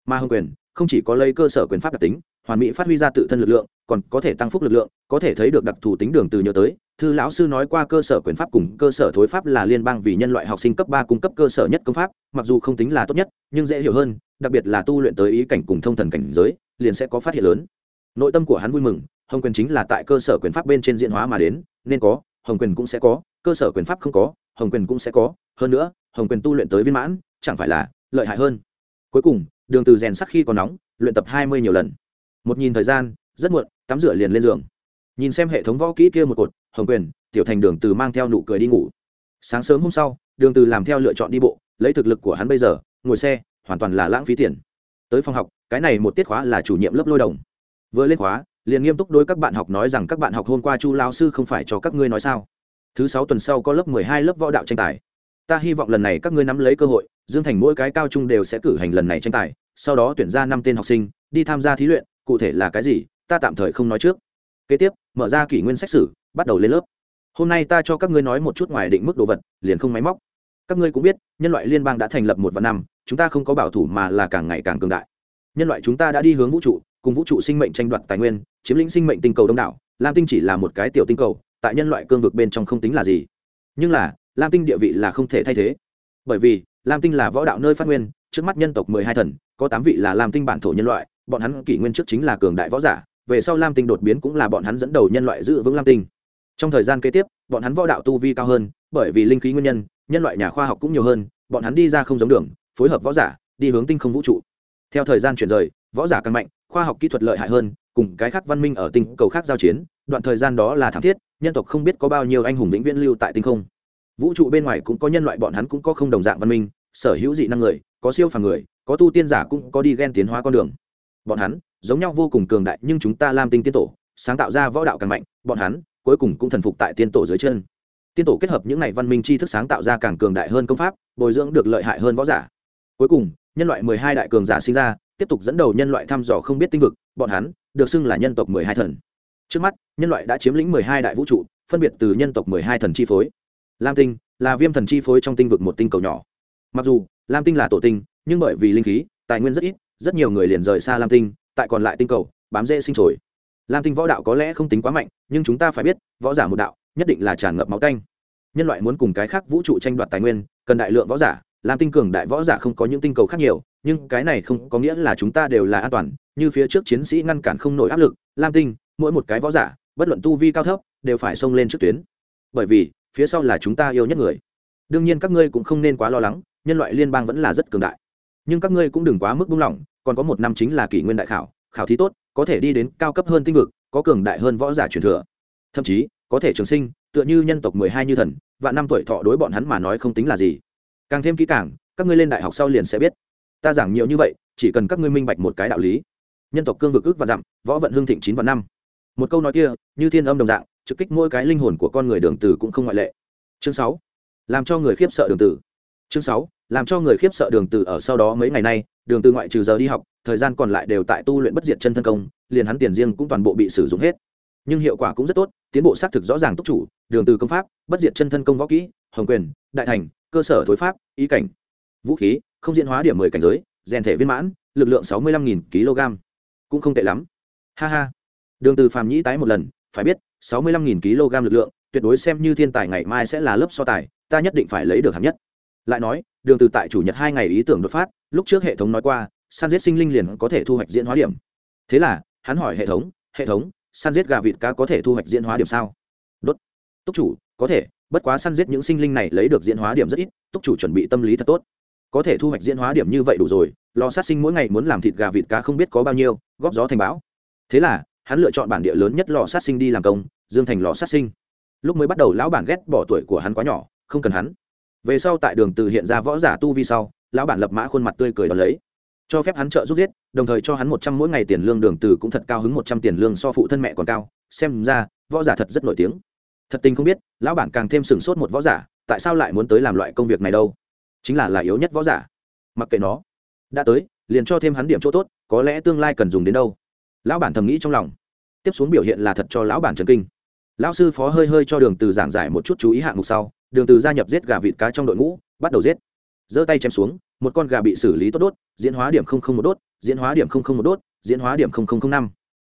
Mà hồng quyền, không chỉ có lấy cơ sở quyền pháp đặc tính hoàn mỹ phát huy ra tự thân lực lượng, còn có thể tăng phúc lực lượng, có thể thấy được đặc thù tính đường từ nhớ tới. Thư lão sư nói qua cơ sở quyền pháp cùng cơ sở thối pháp là liên bang vì nhân loại học sinh cấp ba cung cấp cơ sở nhất công pháp, mặc dù không tính là tốt nhất, nhưng dễ hiểu hơn, đặc biệt là tu luyện tới ý cảnh cùng thông thần cảnh giới, liền sẽ có phát hiện lớn. Nội tâm của hắn vui mừng, hồng quyền chính là tại cơ sở quyền pháp bên trên diễn hóa mà đến, nên có, hồng quyền cũng sẽ có, cơ sở quyền pháp không có, hồng quyền cũng sẽ có. Hơn nữa, hồng quyền tu luyện tới viên mãn, chẳng phải là lợi hại hơn. Cuối cùng, đường từ rèn sắc khi còn nóng, luyện tập hai mươi nhiều lần một nhìn thời gian, rất muộn, tắm rửa liền lên giường. Nhìn xem hệ thống võ kỹ kia một cột, hồng quyền, tiểu thành đường từ mang theo nụ cười đi ngủ. Sáng sớm hôm sau, đường từ làm theo lựa chọn đi bộ, lấy thực lực của hắn bây giờ, ngồi xe, hoàn toàn là lãng phí tiền. Tới phòng học, cái này một tiết khóa là chủ nhiệm lớp lôi đồng. Vừa lên khóa, liền nghiêm túc đối các bạn học nói rằng các bạn học hôm qua chu lao sư không phải cho các ngươi nói sao. Thứ sáu tuần sau có lớp mười hai lớp võ đạo tranh tài. Ta hy vọng lần này các ngươi nắm lấy cơ hội, dương thành mỗi cái cao trung đều sẽ cử hành lần này tranh tài, sau đó tuyển ra năm tên học sinh, đi tham gia thí luyện cụ thể là cái gì, ta tạm thời không nói trước. Kế tiếp, mở ra kỷ nguyên xét xử bắt đầu lên lớp. Hôm nay ta cho các ngươi nói một chút ngoài định mức đồ vật, liền không máy móc. Các ngươi cũng biết, nhân loại liên bang đã thành lập một vạn năm, chúng ta không có bảo thủ mà là càng ngày càng cường đại. Nhân loại chúng ta đã đi hướng vũ trụ, cùng vũ trụ sinh mệnh tranh đoạt tài nguyên, chiếm lĩnh sinh mệnh tinh cầu đông đảo, lam tinh chỉ là một cái tiểu tinh cầu, tại nhân loại cương vực bên trong không tính là gì. Nhưng là, lam tinh địa vị là không thể thay thế. Bởi vì, lam tinh là võ đạo nơi phát nguyên, trước mắt nhân tộc mười hai thần, có tám vị là lam tinh bản thổ nhân loại bọn hắn kỷ nguyên trước chính là cường đại võ giả, về sau lam tinh đột biến cũng là bọn hắn dẫn đầu nhân loại giữ vững lam tinh. Trong thời gian kế tiếp, bọn hắn võ đạo tu vi cao hơn, bởi vì linh khí nguyên nhân nhân loại nhà khoa học cũng nhiều hơn, bọn hắn đi ra không giống đường, phối hợp võ giả, đi hướng tinh không vũ trụ. Theo thời gian chuyển rời, võ giả càng mạnh, khoa học kỹ thuật lợi hại hơn, cùng cái khác văn minh ở tinh cầu khác giao chiến, đoạn thời gian đó là thảm thiết, nhân tộc không biết có bao nhiêu anh hùng vĩnh viễn lưu tại tinh không. Vũ trụ bên ngoài cũng có nhân loại, bọn hắn cũng có không đồng dạng văn minh, sở hữu dị năng người, có siêu phàm người, có tu tiên giả cũng có đi ghen tiến hóa con đường bọn hắn giống nhau vô cùng cường đại, nhưng chúng ta Lam tinh tiên tổ sáng tạo ra võ đạo càng mạnh, bọn hắn cuối cùng cũng thần phục tại tiên tổ dưới chân. Tiên tổ kết hợp những này văn minh tri thức sáng tạo ra càng cường đại hơn công pháp, bồi dưỡng được lợi hại hơn võ giả. Cuối cùng, nhân loại mười hai đại cường giả sinh ra, tiếp tục dẫn đầu nhân loại thăm dò không biết tinh vực, bọn hắn được xưng là nhân tộc mười hai thần. Trước mắt, nhân loại đã chiếm lĩnh mười hai đại vũ trụ, phân biệt từ nhân tộc mười hai thần chi phối. Lam tinh là viêm thần chi phối trong tinh vực một tinh cầu nhỏ. Mặc dù lam tinh là tổ tinh, nhưng bởi vì linh khí, tài nguyên rất ít rất nhiều người liền rời xa lam tinh, tại còn lại tinh cầu, bám dễ sinh trồi lam tinh võ đạo có lẽ không tính quá mạnh, nhưng chúng ta phải biết, võ giả một đạo, nhất định là tràn ngập máu canh nhân loại muốn cùng cái khác vũ trụ tranh đoạt tài nguyên, cần đại lượng võ giả, lam tinh cường đại võ giả không có những tinh cầu khác nhiều, nhưng cái này không có nghĩa là chúng ta đều là an toàn, như phía trước chiến sĩ ngăn cản không nổi áp lực, lam tinh, mỗi một cái võ giả, bất luận tu vi cao thấp, đều phải xông lên trước tuyến. Bởi vì, phía sau là chúng ta yêu nhất người. Đương nhiên các ngươi cũng không nên quá lo lắng, nhân loại liên bang vẫn là rất cường đại nhưng các ngươi cũng đừng quá mức buông lỏng, còn có một năm chính là kỷ nguyên đại khảo khảo thí tốt, có thể đi đến cao cấp hơn tinh vực, có cường đại hơn võ giả truyền thừa. Thậm chí, có thể trường sinh, tựa như nhân tộc mười hai như thần và năm tuổi thọ đối bọn hắn mà nói không tính là gì. Càng thêm kỹ càng, các ngươi lên đại học sau liền sẽ biết. Ta giảng nhiều như vậy, chỉ cần các ngươi minh bạch một cái đạo lý. Nhân tộc cương vực ước và dặm, võ vận hương thịnh chín và năm. Một câu nói kia, như thiên âm đồng dạng, trực kích mỗi cái linh hồn của con người đường tử cũng không ngoại lệ. Chương sáu, làm cho người khiếp sợ đường tử. Chương sáu làm cho người khiếp sợ đường tử ở sau đó mấy ngày nay, đường tử ngoại trừ giờ đi học, thời gian còn lại đều tại tu luyện bất diệt chân thân công, liền hắn tiền riêng cũng toàn bộ bị sử dụng hết. Nhưng hiệu quả cũng rất tốt, tiến bộ xác thực rõ ràng túc chủ, đường từ công pháp, bất diệt chân thân công võ kỹ, hồng quyền, đại thành, cơ sở thối pháp, ý cảnh, vũ khí, không diễn hóa điểm mười cảnh giới, rèn thể viên mãn, lực lượng sáu mươi lăm nghìn kg. Cũng không tệ lắm. Ha ha. Đường từ phàm nhĩ tái một lần, phải biết, sáu mươi lăm nghìn kg lực lượng, tuyệt đối xem như thiên tài ngày mai sẽ là lớp so tài, ta nhất định phải lấy được hạng nhất. Lại nói đường từ tại chủ nhật hai ngày ý tưởng đột phát, lúc trước hệ thống nói qua, săn giết sinh linh liền có thể thu hoạch diễn hóa điểm. Thế là, hắn hỏi hệ thống hệ thống, săn giết gà vịt cá có thể thu hoạch diễn hóa điểm sao? Đốt. Túc chủ, có thể, bất quá săn giết những sinh linh này lấy được diễn hóa điểm rất ít, túc chủ chuẩn bị tâm lý thật tốt. Có thể thu hoạch diễn hóa điểm như vậy đủ rồi lò sát sinh mỗi ngày muốn làm thịt gà vịt cá không biết có bao nhiêu, góp gió thành bão. Thế là, hắn lựa chọn bản địa lớn nhất lò sát sinh đi làm công, dương thành lò sát sinh. Lúc mới bắt đầu, lão bản ghét bỏ tuổi của hắn quá nhỏ, không cần hắn về sau tại đường từ hiện ra võ giả tu vi sau, lão bản lập mã khuôn mặt tươi cười đón lấy. Cho phép hắn trợ giúp giết, đồng thời cho hắn một trăm mỗi ngày tiền lương, đường từ cũng thật cao hứng một trăm tiền lương so phụ thân mẹ còn cao. Xem ra, võ giả thật rất nổi tiếng. Thật tình không biết, lão bản càng thêm sừng sốt một võ giả, tại sao lại muốn tới làm loại công việc này đâu? Chính là là yếu nhất võ giả. Mặc kệ nó. Đã tới, liền cho thêm hắn điểm chỗ tốt, có lẽ tương lai cần dùng đến đâu. Lão bản thầm nghĩ trong lòng. Tiếp xuống biểu hiện là thật cho lão bản trần kinh. Lão sư phó hơi hơi cho đường từ giảng giải một chút chú ý hạng mục sau đường từ gia nhập giết gà vịt cá trong đội ngũ, bắt đầu giết. Giơ tay chém xuống, một con gà bị xử lý tốt đốt, diễn hóa điểm không một đốt, diễn hóa điểm không một đốt, diễn hóa điểm năm.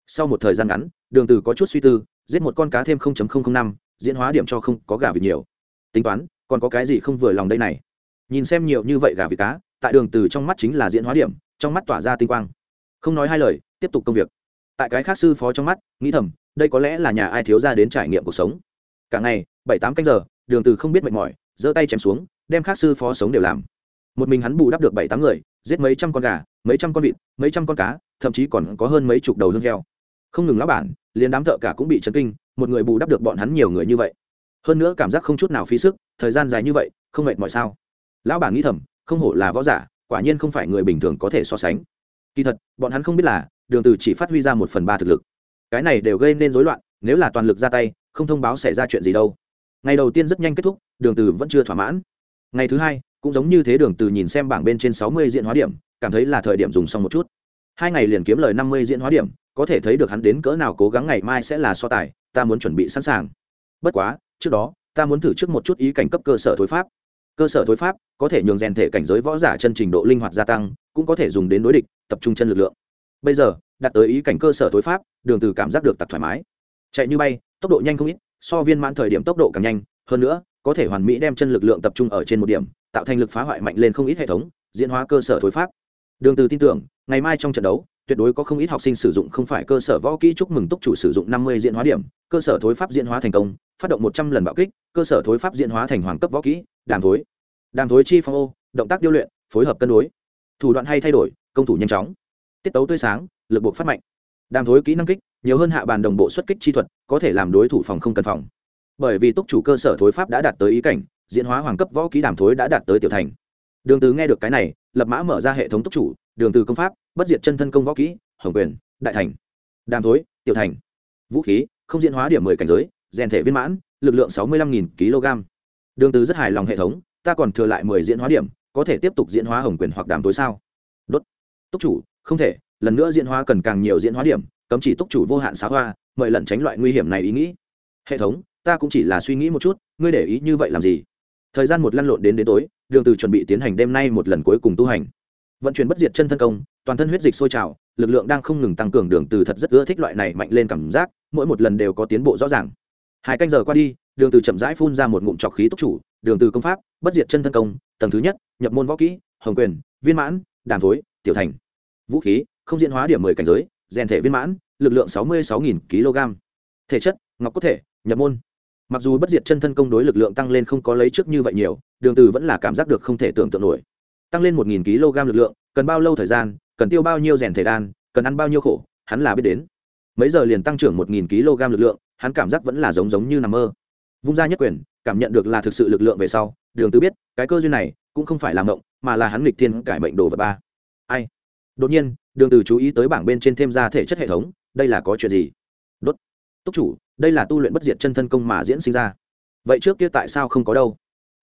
Sau một thời gian ngắn, đường từ có chút suy tư, giết một con cá thêm năm, diễn hóa điểm cho không có gà vịt nhiều. Tính toán, còn có cái gì không vừa lòng đây này? Nhìn xem nhiều như vậy gà vịt cá, tại đường từ trong mắt chính là diễn hóa điểm, trong mắt tỏa ra tinh quang. Không nói hai lời, tiếp tục công việc. Tại cái khác sư phó trong mắt, nghĩ thầm, đây có lẽ là nhà ai thiếu ra đến trải nghiệm cuộc sống. Cả ngày, bảy tám canh giờ đường từ không biết mệt mỏi, giơ tay chém xuống, đem khác sư phó sống đều làm. Một mình hắn bù đắp được bảy tám người, giết mấy trăm con gà, mấy trăm con vịt, mấy trăm con cá, thậm chí còn có hơn mấy chục đầu hương heo. Không ngừng lão bản, liền đám thợ cả cũng bị chấn kinh, một người bù đắp được bọn hắn nhiều người như vậy. Hơn nữa cảm giác không chút nào phí sức, thời gian dài như vậy, không mệt mỏi sao? Lão bản nghĩ thầm, không hổ là võ giả, quả nhiên không phải người bình thường có thể so sánh. Kỳ thật, bọn hắn không biết là, đường từ chỉ phát huy ra một phần ba thực lực. Cái này đều gây nên rối loạn, nếu là toàn lực ra tay, không thông báo xảy ra chuyện gì đâu ngày đầu tiên rất nhanh kết thúc, đường từ vẫn chưa thỏa mãn. Ngày thứ hai, cũng giống như thế đường từ nhìn xem bảng bên trên sáu mươi diện hóa điểm, cảm thấy là thời điểm dùng xong một chút. Hai ngày liền kiếm lời năm mươi diện hóa điểm, có thể thấy được hắn đến cỡ nào cố gắng ngày mai sẽ là so tài, ta muốn chuẩn bị sẵn sàng. Bất quá, trước đó, ta muốn thử trước một chút ý cảnh cấp cơ sở thối pháp. Cơ sở thối pháp có thể nhường rèn thể cảnh giới võ giả chân trình độ linh hoạt gia tăng, cũng có thể dùng đến đối địch, tập trung chân lực lượng. Bây giờ đặt tới ý cảnh cơ sở thối pháp, đường từ cảm giác được tặc thoải mái. Chạy như bay, tốc độ nhanh không ít so viên mãn thời điểm tốc độ càng nhanh, hơn nữa, có thể hoàn mỹ đem chân lực lượng tập trung ở trên một điểm, tạo thành lực phá hoại mạnh lên không ít hệ thống, diễn hóa cơ sở thối pháp. Đường từ tin tưởng, ngày mai trong trận đấu, tuyệt đối có không ít học sinh sử dụng không phải cơ sở võ kỹ chúc mừng túc chủ sử dụng năm mươi diễn hóa điểm, cơ sở thối pháp diễn hóa thành công, phát động một trăm lần bạo kích, cơ sở thối pháp diễn hóa thành hoàng cấp võ kỹ, đàm thối. Đàm thối chi phong ô, động tác điêu luyện, phối hợp cân đối. Thủ đoạn hay thay đổi, công thủ nhanh chóng. Tiết tấu tươi sáng, lực buộc phát mạnh đàm thối kỹ năng kích, nhiều hơn hạ bàn đồng bộ xuất kích chi thuật, có thể làm đối thủ phòng không cần phòng. Bởi vì túc chủ cơ sở thối pháp đã đạt tới ý cảnh, diễn hóa hoàng cấp võ ký đàm thối đã đạt tới tiểu thành. Đường từ nghe được cái này, lập mã mở ra hệ thống túc chủ, đường từ công pháp, bất diệt chân thân công võ kỹ, hồng quyền, đại thành. Đàm thối, tiểu thành. Vũ khí, không diễn hóa điểm mười cảnh giới, rèn thể viên mãn, lực lượng sáu mươi lăm nghìn kg. Đường từ rất hài lòng hệ thống, ta còn thừa lại mười diễn hóa điểm, có thể tiếp tục diễn hóa hồng quyền hoặc đàm thối sao? Đốt. Túc chủ, không thể lần nữa diễn hóa cần càng nhiều diễn hóa điểm, cấm chỉ túc chủ vô hạn xá hoa, mời lần tránh loại nguy hiểm này ý nghĩ. Hệ thống, ta cũng chỉ là suy nghĩ một chút, ngươi để ý như vậy làm gì? Thời gian một lăn lộn đến đến tối, đường từ chuẩn bị tiến hành đêm nay một lần cuối cùng tu hành. Vận chuyển bất diệt chân thân công, toàn thân huyết dịch sôi trào, lực lượng đang không ngừng tăng cường đường từ thật rất ưa thích loại này mạnh lên cảm giác, mỗi một lần đều có tiến bộ rõ ràng. Hai canh giờ qua đi, đường từ chậm rãi phun ra một ngụm trọc khí túc chủ, đường từ công pháp, bất diệt chân thân công, tầng thứ nhất, nhập môn võ kỹ, hồng quyền, viên mãn, đàm thối, tiểu thành. Vũ khí không diễn hóa điểm mười cảnh giới, rèn thể viên mãn, lực lượng sáu mươi sáu nghìn kg. Thể chất, ngọc có thể, nhập môn. Mặc dù bất diệt chân thân công đối lực lượng tăng lên không có lấy trước như vậy nhiều, đường từ vẫn là cảm giác được không thể tưởng tượng nổi. Tăng lên một nghìn kg lực lượng, cần bao lâu thời gian, cần tiêu bao nhiêu rèn thể đan, cần ăn bao nhiêu khổ, hắn là biết đến. Mấy giờ liền tăng trưởng một nghìn kg lực lượng, hắn cảm giác vẫn là giống giống như nằm mơ. Vung ra nhất quyền, cảm nhận được là thực sự lực lượng về sau, đường từ biết, cái cơ duyên này cũng không phải là mộng, mà là hắn nghịch thiên cải mệnh đồ vật ba. Ai? Đột nhiên đường từ chú ý tới bảng bên trên thêm ra thể chất hệ thống, đây là có chuyện gì? Đốt. Túc chủ, đây là tu luyện bất diệt chân thân công mà diễn sinh ra. Vậy trước kia tại sao không có đâu?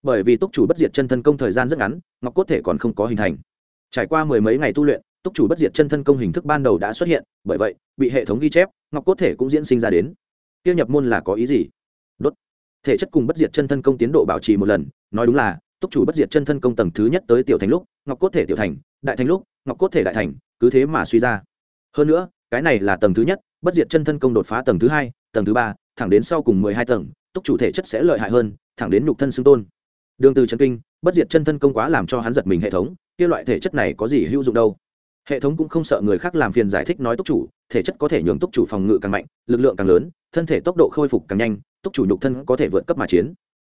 Bởi vì túc chủ bất diệt chân thân công thời gian rất ngắn, ngọc cốt thể còn không có hình thành. Trải qua mười mấy ngày tu luyện, túc chủ bất diệt chân thân công hình thức ban đầu đã xuất hiện, bởi vậy, bị hệ thống ghi chép, ngọc cốt thể cũng diễn sinh ra đến. Tiêu nhập môn là có ý gì? Đốt. Thể chất cùng bất diệt chân thân công tiến độ bảo trì một lần, nói đúng là, túc chủ bất diệt chân thân công tầng thứ nhất tới tiểu thành lúc, ngọc cốt thể tiểu thành, đại thành lúc, ngọc cốt thể đại thành cứ thế mà suy ra. Hơn nữa, cái này là tầng thứ nhất, bất diệt chân thân công đột phá tầng thứ hai, tầng thứ ba, thẳng đến sau cùng mười hai tầng, túc chủ thể chất sẽ lợi hại hơn, thẳng đến nhục thân xưng tôn. Đường từ chân kinh, bất diệt chân thân công quá làm cho hắn giật mình hệ thống, kia loại thể chất này có gì hữu dụng đâu? Hệ thống cũng không sợ người khác làm phiền giải thích nói túc chủ, thể chất có thể nhường túc chủ phòng ngự càng mạnh, lực lượng càng lớn, thân thể tốc độ khôi phục càng nhanh, túc chủ nhục thân có thể vượt cấp mà chiến.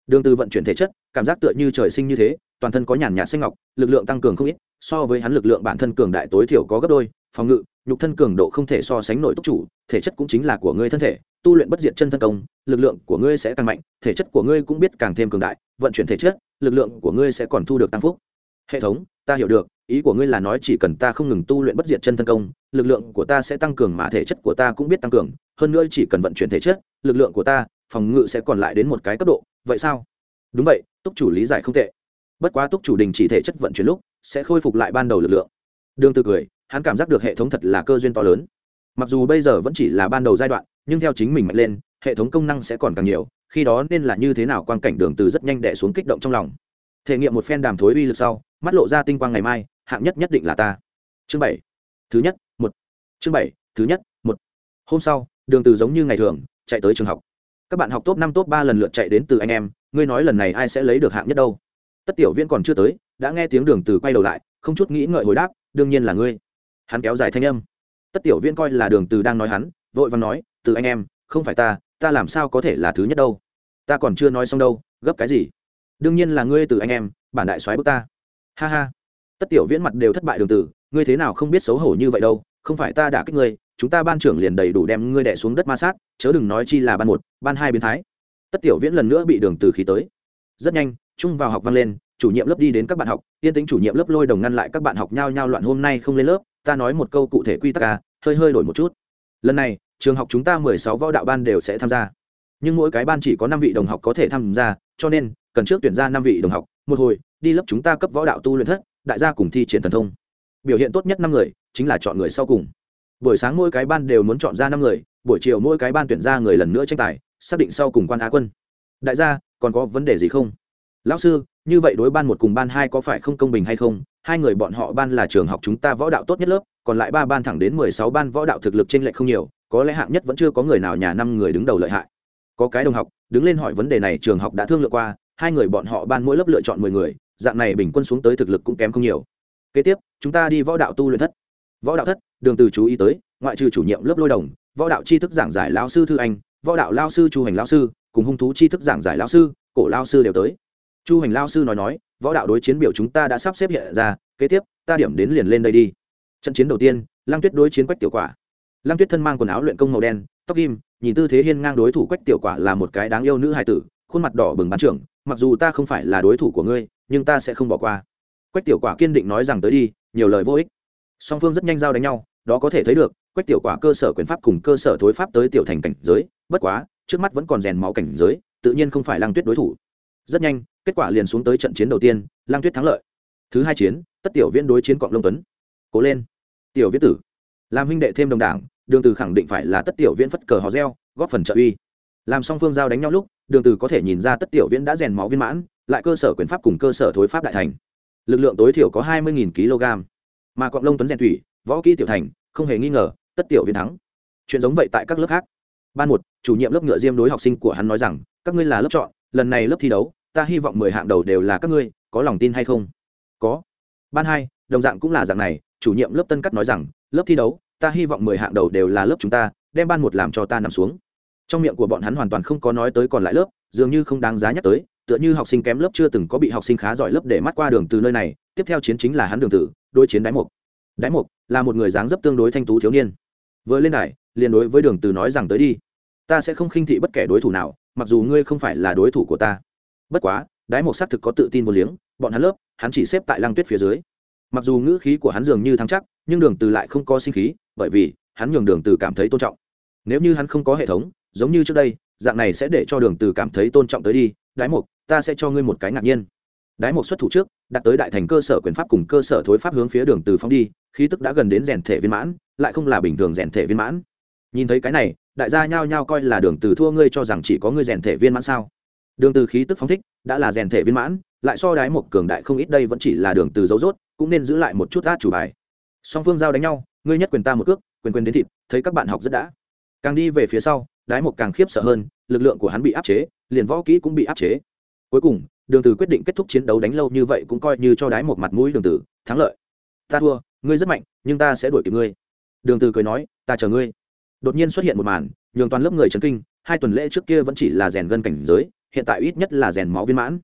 Đường từ vận chuyển thể chất, cảm giác tựa như trời sinh như thế, toàn thân có nhàn nhạt xanh ngọc, lực lượng tăng cường không ít so với hắn lực lượng bản thân cường đại tối thiểu có gấp đôi, phòng ngự, nhục thân cường độ không thể so sánh nổi túc chủ, thể chất cũng chính là của ngươi thân thể, tu luyện bất diệt chân thân công, lực lượng của ngươi sẽ tăng mạnh, thể chất của ngươi cũng biết càng thêm cường đại, vận chuyển thể chất, lực lượng của ngươi sẽ còn thu được tăng phúc. Hệ thống, ta hiểu được, ý của ngươi là nói chỉ cần ta không ngừng tu luyện bất diệt chân thân công, lực lượng của ta sẽ tăng cường mà thể chất của ta cũng biết tăng cường, hơn nữa chỉ cần vận chuyển thể chất, lực lượng của ta, phòng ngự sẽ còn lại đến một cái cấp độ, vậy sao? Đúng vậy túc chủ lý giải không tệ bất quá túc chủ đình chỉ thể chất vận chuyển lúc, sẽ khôi phục lại ban đầu lực lượng. Đường từ cười, hắn cảm giác được hệ thống thật là cơ duyên to lớn. Mặc dù bây giờ vẫn chỉ là ban đầu giai đoạn, nhưng theo chính mình mạnh lên, hệ thống công năng sẽ còn càng nhiều, khi đó nên là như thế nào quan cảnh đường từ rất nhanh đè xuống kích động trong lòng. Thể nghiệm một phen đàm thối uy lực sau, mắt lộ ra tinh quang ngày mai, hạng nhất nhất định là ta. Chương bảy, thứ nhất, một. Chương bảy, thứ nhất, một. Hôm sau, đường từ giống như ngày thường, chạy tới trường học. Các bạn học top năm, top ba lần lượt chạy đến từ anh em, ngươi nói lần này ai sẽ lấy được hạng nhất đâu? Tất tiểu viên còn chưa tới, đã nghe tiếng đường từ quay đầu lại, không chút nghĩ ngợi hồi đáp, đương nhiên là ngươi. Hắn kéo dài thanh âm. Tất tiểu viên coi là đường từ đang nói hắn, vội vàng nói, từ anh em, không phải ta ta làm sao có thể là thứ nhất đâu? Ta còn chưa nói xong đâu, gấp cái gì? Đương nhiên là ngươi từ anh em, bản đại soái bước ta. Ha ha. Tất tiểu viễn mặt đều thất bại đường từ, ngươi thế nào không biết xấu hổ như vậy đâu? Không phải ta đã kích ngươi, chúng ta ban trưởng liền đầy đủ đem ngươi đè xuống đất ma sát, chớ đừng nói chi là ban một, ban hai biến thái. Tất tiểu viễn lần nữa bị đường từ khí tới. Rất nhanh chung vào học vang lên, chủ nhiệm lớp đi đến các bạn học tiên tính chủ nhiệm lớp lôi đồng ngăn lại các bạn học nhao nhao loạn hôm nay không lên lớp, ta nói một câu cụ thể quy tắc à hơi hơi đổi một chút. Lần này, trường học chúng ta mười sáu võ đạo ban đều sẽ tham gia. Nhưng mỗi cái ban chỉ có năm vị đồng học có thể tham gia, cho nên, cần trước tuyển ra năm vị đồng học. Một hồi, đi lớp chúng ta cấp võ đạo tu luyện thất, đại gia cùng thi triển thần thông. Biểu hiện tốt nhất năm người, chính là chọn người sau cùng. Buổi sáng mỗi cái ban đều muốn chọn ra năm người, buổi chiều mỗi cái ban tuyển ra người lần nữa tranh tài, xác định sau cùng quan á quân. Đại gia, còn có vấn đề gì không? Lão sư, như vậy đối ban một cùng ban hai có phải không công bình hay không? Hai người bọn họ ban là trường học chúng ta võ đạo tốt nhất lớp, còn lại ba ban thẳng đến mười sáu ban võ đạo thực lực t r ê n lệch không nhiều, có lẽ hạng nhất vẫn chưa có người nào nhà năm người đứng đầu lợi hại. Có cái đồng học, đứng lên hỏi vấn đề này trường học đã thương lượng qua, hai người bọn họ ban mỗi lớp lựa chọn mười người, dạng này bình quân xuống tới thực lực cũng kém không nhiều. Kế tiếp, chúng ta đi võ đạo tu luyện thất. Võ đạo thất, đường từ chú ý tới, ngoại trừ chủ nhiệm lớp lôi đồng, võ đạo tri thức giảng giải lão sư thư anh, võ đạo lao sư chu hành lao sư, cùng hung thú tri thức giảng giải lao sư, cổ lao sư đều tới chu hành lao sư nói nói võ đạo đối chiến biểu chúng ta đã sắp xếp hiện ra kế tiếp ta điểm đến liền lên đây đi. Trận chiến đầu tiên lăng tuyết đối chiến quách tiểu quả. Lăng tuyết thân mang quần áo luyện công màu đen tóc kim, nhìn tư thế hiên ngang đối thủ quách tiểu quả là một cái đáng yêu nữ hài tử khuôn mặt đỏ bừng bán trưởng mặc dù ta không phải là đối thủ của ngươi nhưng ta sẽ không bỏ qua. Quách tiểu quả kiên định nói rằng tới đi nhiều lời vô ích. Song phương rất nhanh giao đánh nhau đó có thể thấy được quách tiểu quả cơ sở quyền pháp cùng cơ sở thối pháp tới tiểu thành cảnh giới bất quá trước mắt vẫn còn rèn máu cảnh giới tự nhiên không phải lăng tuyết đối thủ rất nhanh, kết quả liền xuống tới trận chiến đầu tiên Lang tuyết thắng lợi. Thứ hai chiến, tất tiểu viễn đối chiến Cọng lông tuấn. Cố lên. Tiểu viễn tử. Làm huynh đệ thêm đồng đảng, đường từ khẳng định phải là tất tiểu viễn phất cờ hò reo, góp phần trợ uy. Làm song phương giao đánh nhau lúc, đường từ có thể nhìn ra tất tiểu viễn đã rèn máu viên mãn, lại cơ sở quyền pháp cùng cơ sở thối pháp đại thành. Lực lượng tối thiểu có hai mươi kg. Mà Cọng lông tuấn rèn thủy, võ kỹ tiểu thành, không hề nghi ngờ, tất tiểu viễn thắng. Chuyện giống vậy tại các lớp khác. Ban một, chủ nhiệm lớp ngựa diêm đối học sinh của hắn nói rằng, các ngươi là lớp chọn, lần này lớp thi đấu ta hy vọng mười hạng đầu đều là các ngươi, có lòng tin hay không? Có. Ban hai, đồng dạng cũng là dạng này, chủ nhiệm lớp tân cắt nói rằng, lớp thi đấu, ta hy vọng mười hạng đầu đều là lớp chúng ta, đem ban một làm cho ta nằm xuống. Trong miệng của bọn hắn hoàn toàn không có nói tới còn lại lớp, dường như không đáng giá nhắc tới, tựa như học sinh kém lớp chưa từng có bị học sinh khá giỏi lớp để mắt qua đường từ nơi này, tiếp theo chiến chính là hắn đường tử, đối chiến đáy mục đáy mục là một người dáng dấp tương đối thanh tú thiếu niên. Vừa lên đài, liền đối với đường từ nói rằng tới đi, ta sẽ không khinh thị bất kể đối thủ nào, mặc dù ngươi không phải là đối thủ của ta bất quá, đái một xác thực có tự tin vô liếng, bọn hắn lớp, hắn chỉ xếp tại lăng tuyết phía dưới. Mặc dù ngữ khí của hắn dường như thắng chắc, nhưng đường từ lại không có sinh khí, bởi vì, hắn nhường đường từ cảm thấy tôn trọng. Nếu như hắn không có hệ thống, giống như trước đây, dạng này sẽ để cho đường từ cảm thấy tôn trọng tới đi. Đái một ta sẽ cho ngươi một cái ngạc nhiên. Đái một xuất thủ trước, đặt tới đại thành cơ sở quyền pháp cùng cơ sở thối pháp hướng phía đường từ phóng đi, khí tức đã gần đến rèn thể viên mãn, lại không là bình thường rèn thể viên mãn. Nhìn thấy cái này, đại gia nhao nhao coi là đường từ thua ngươi cho rằng chỉ có ngươi rèn thể viên mãn sao? Đường từ khí tức phóng thích, đã là rèn thể viên mãn, lại so đái một cường đại không ít đây vẫn chỉ là đường từ dấu rốt, cũng nên giữ lại một chút át chủ bài. Song phương giao đánh nhau, ngươi nhất quyền ta một cước, quyền quyền đến thịt, thấy các bạn học rất đã. Càng đi về phía sau, đái một càng khiếp sợ hơn, lực lượng của hắn bị áp chế, liền võ kỹ cũng bị áp chế. Cuối cùng, đường từ quyết định kết thúc chiến đấu đánh lâu như vậy cũng coi như cho đái một mặt mũi đường từ, thắng lợi. Ta thua, ngươi rất mạnh, nhưng ta sẽ đuổi kịp ngươi. Đường từ cười nói, ta chờ ngươi. Đột nhiên xuất hiện một màn, nhường toàn lớp người chấn kinh, hai tuần lễ trước kia vẫn chỉ là rèn gân cảnh giới hiện tại ít nhất là rèn máu viên mãn.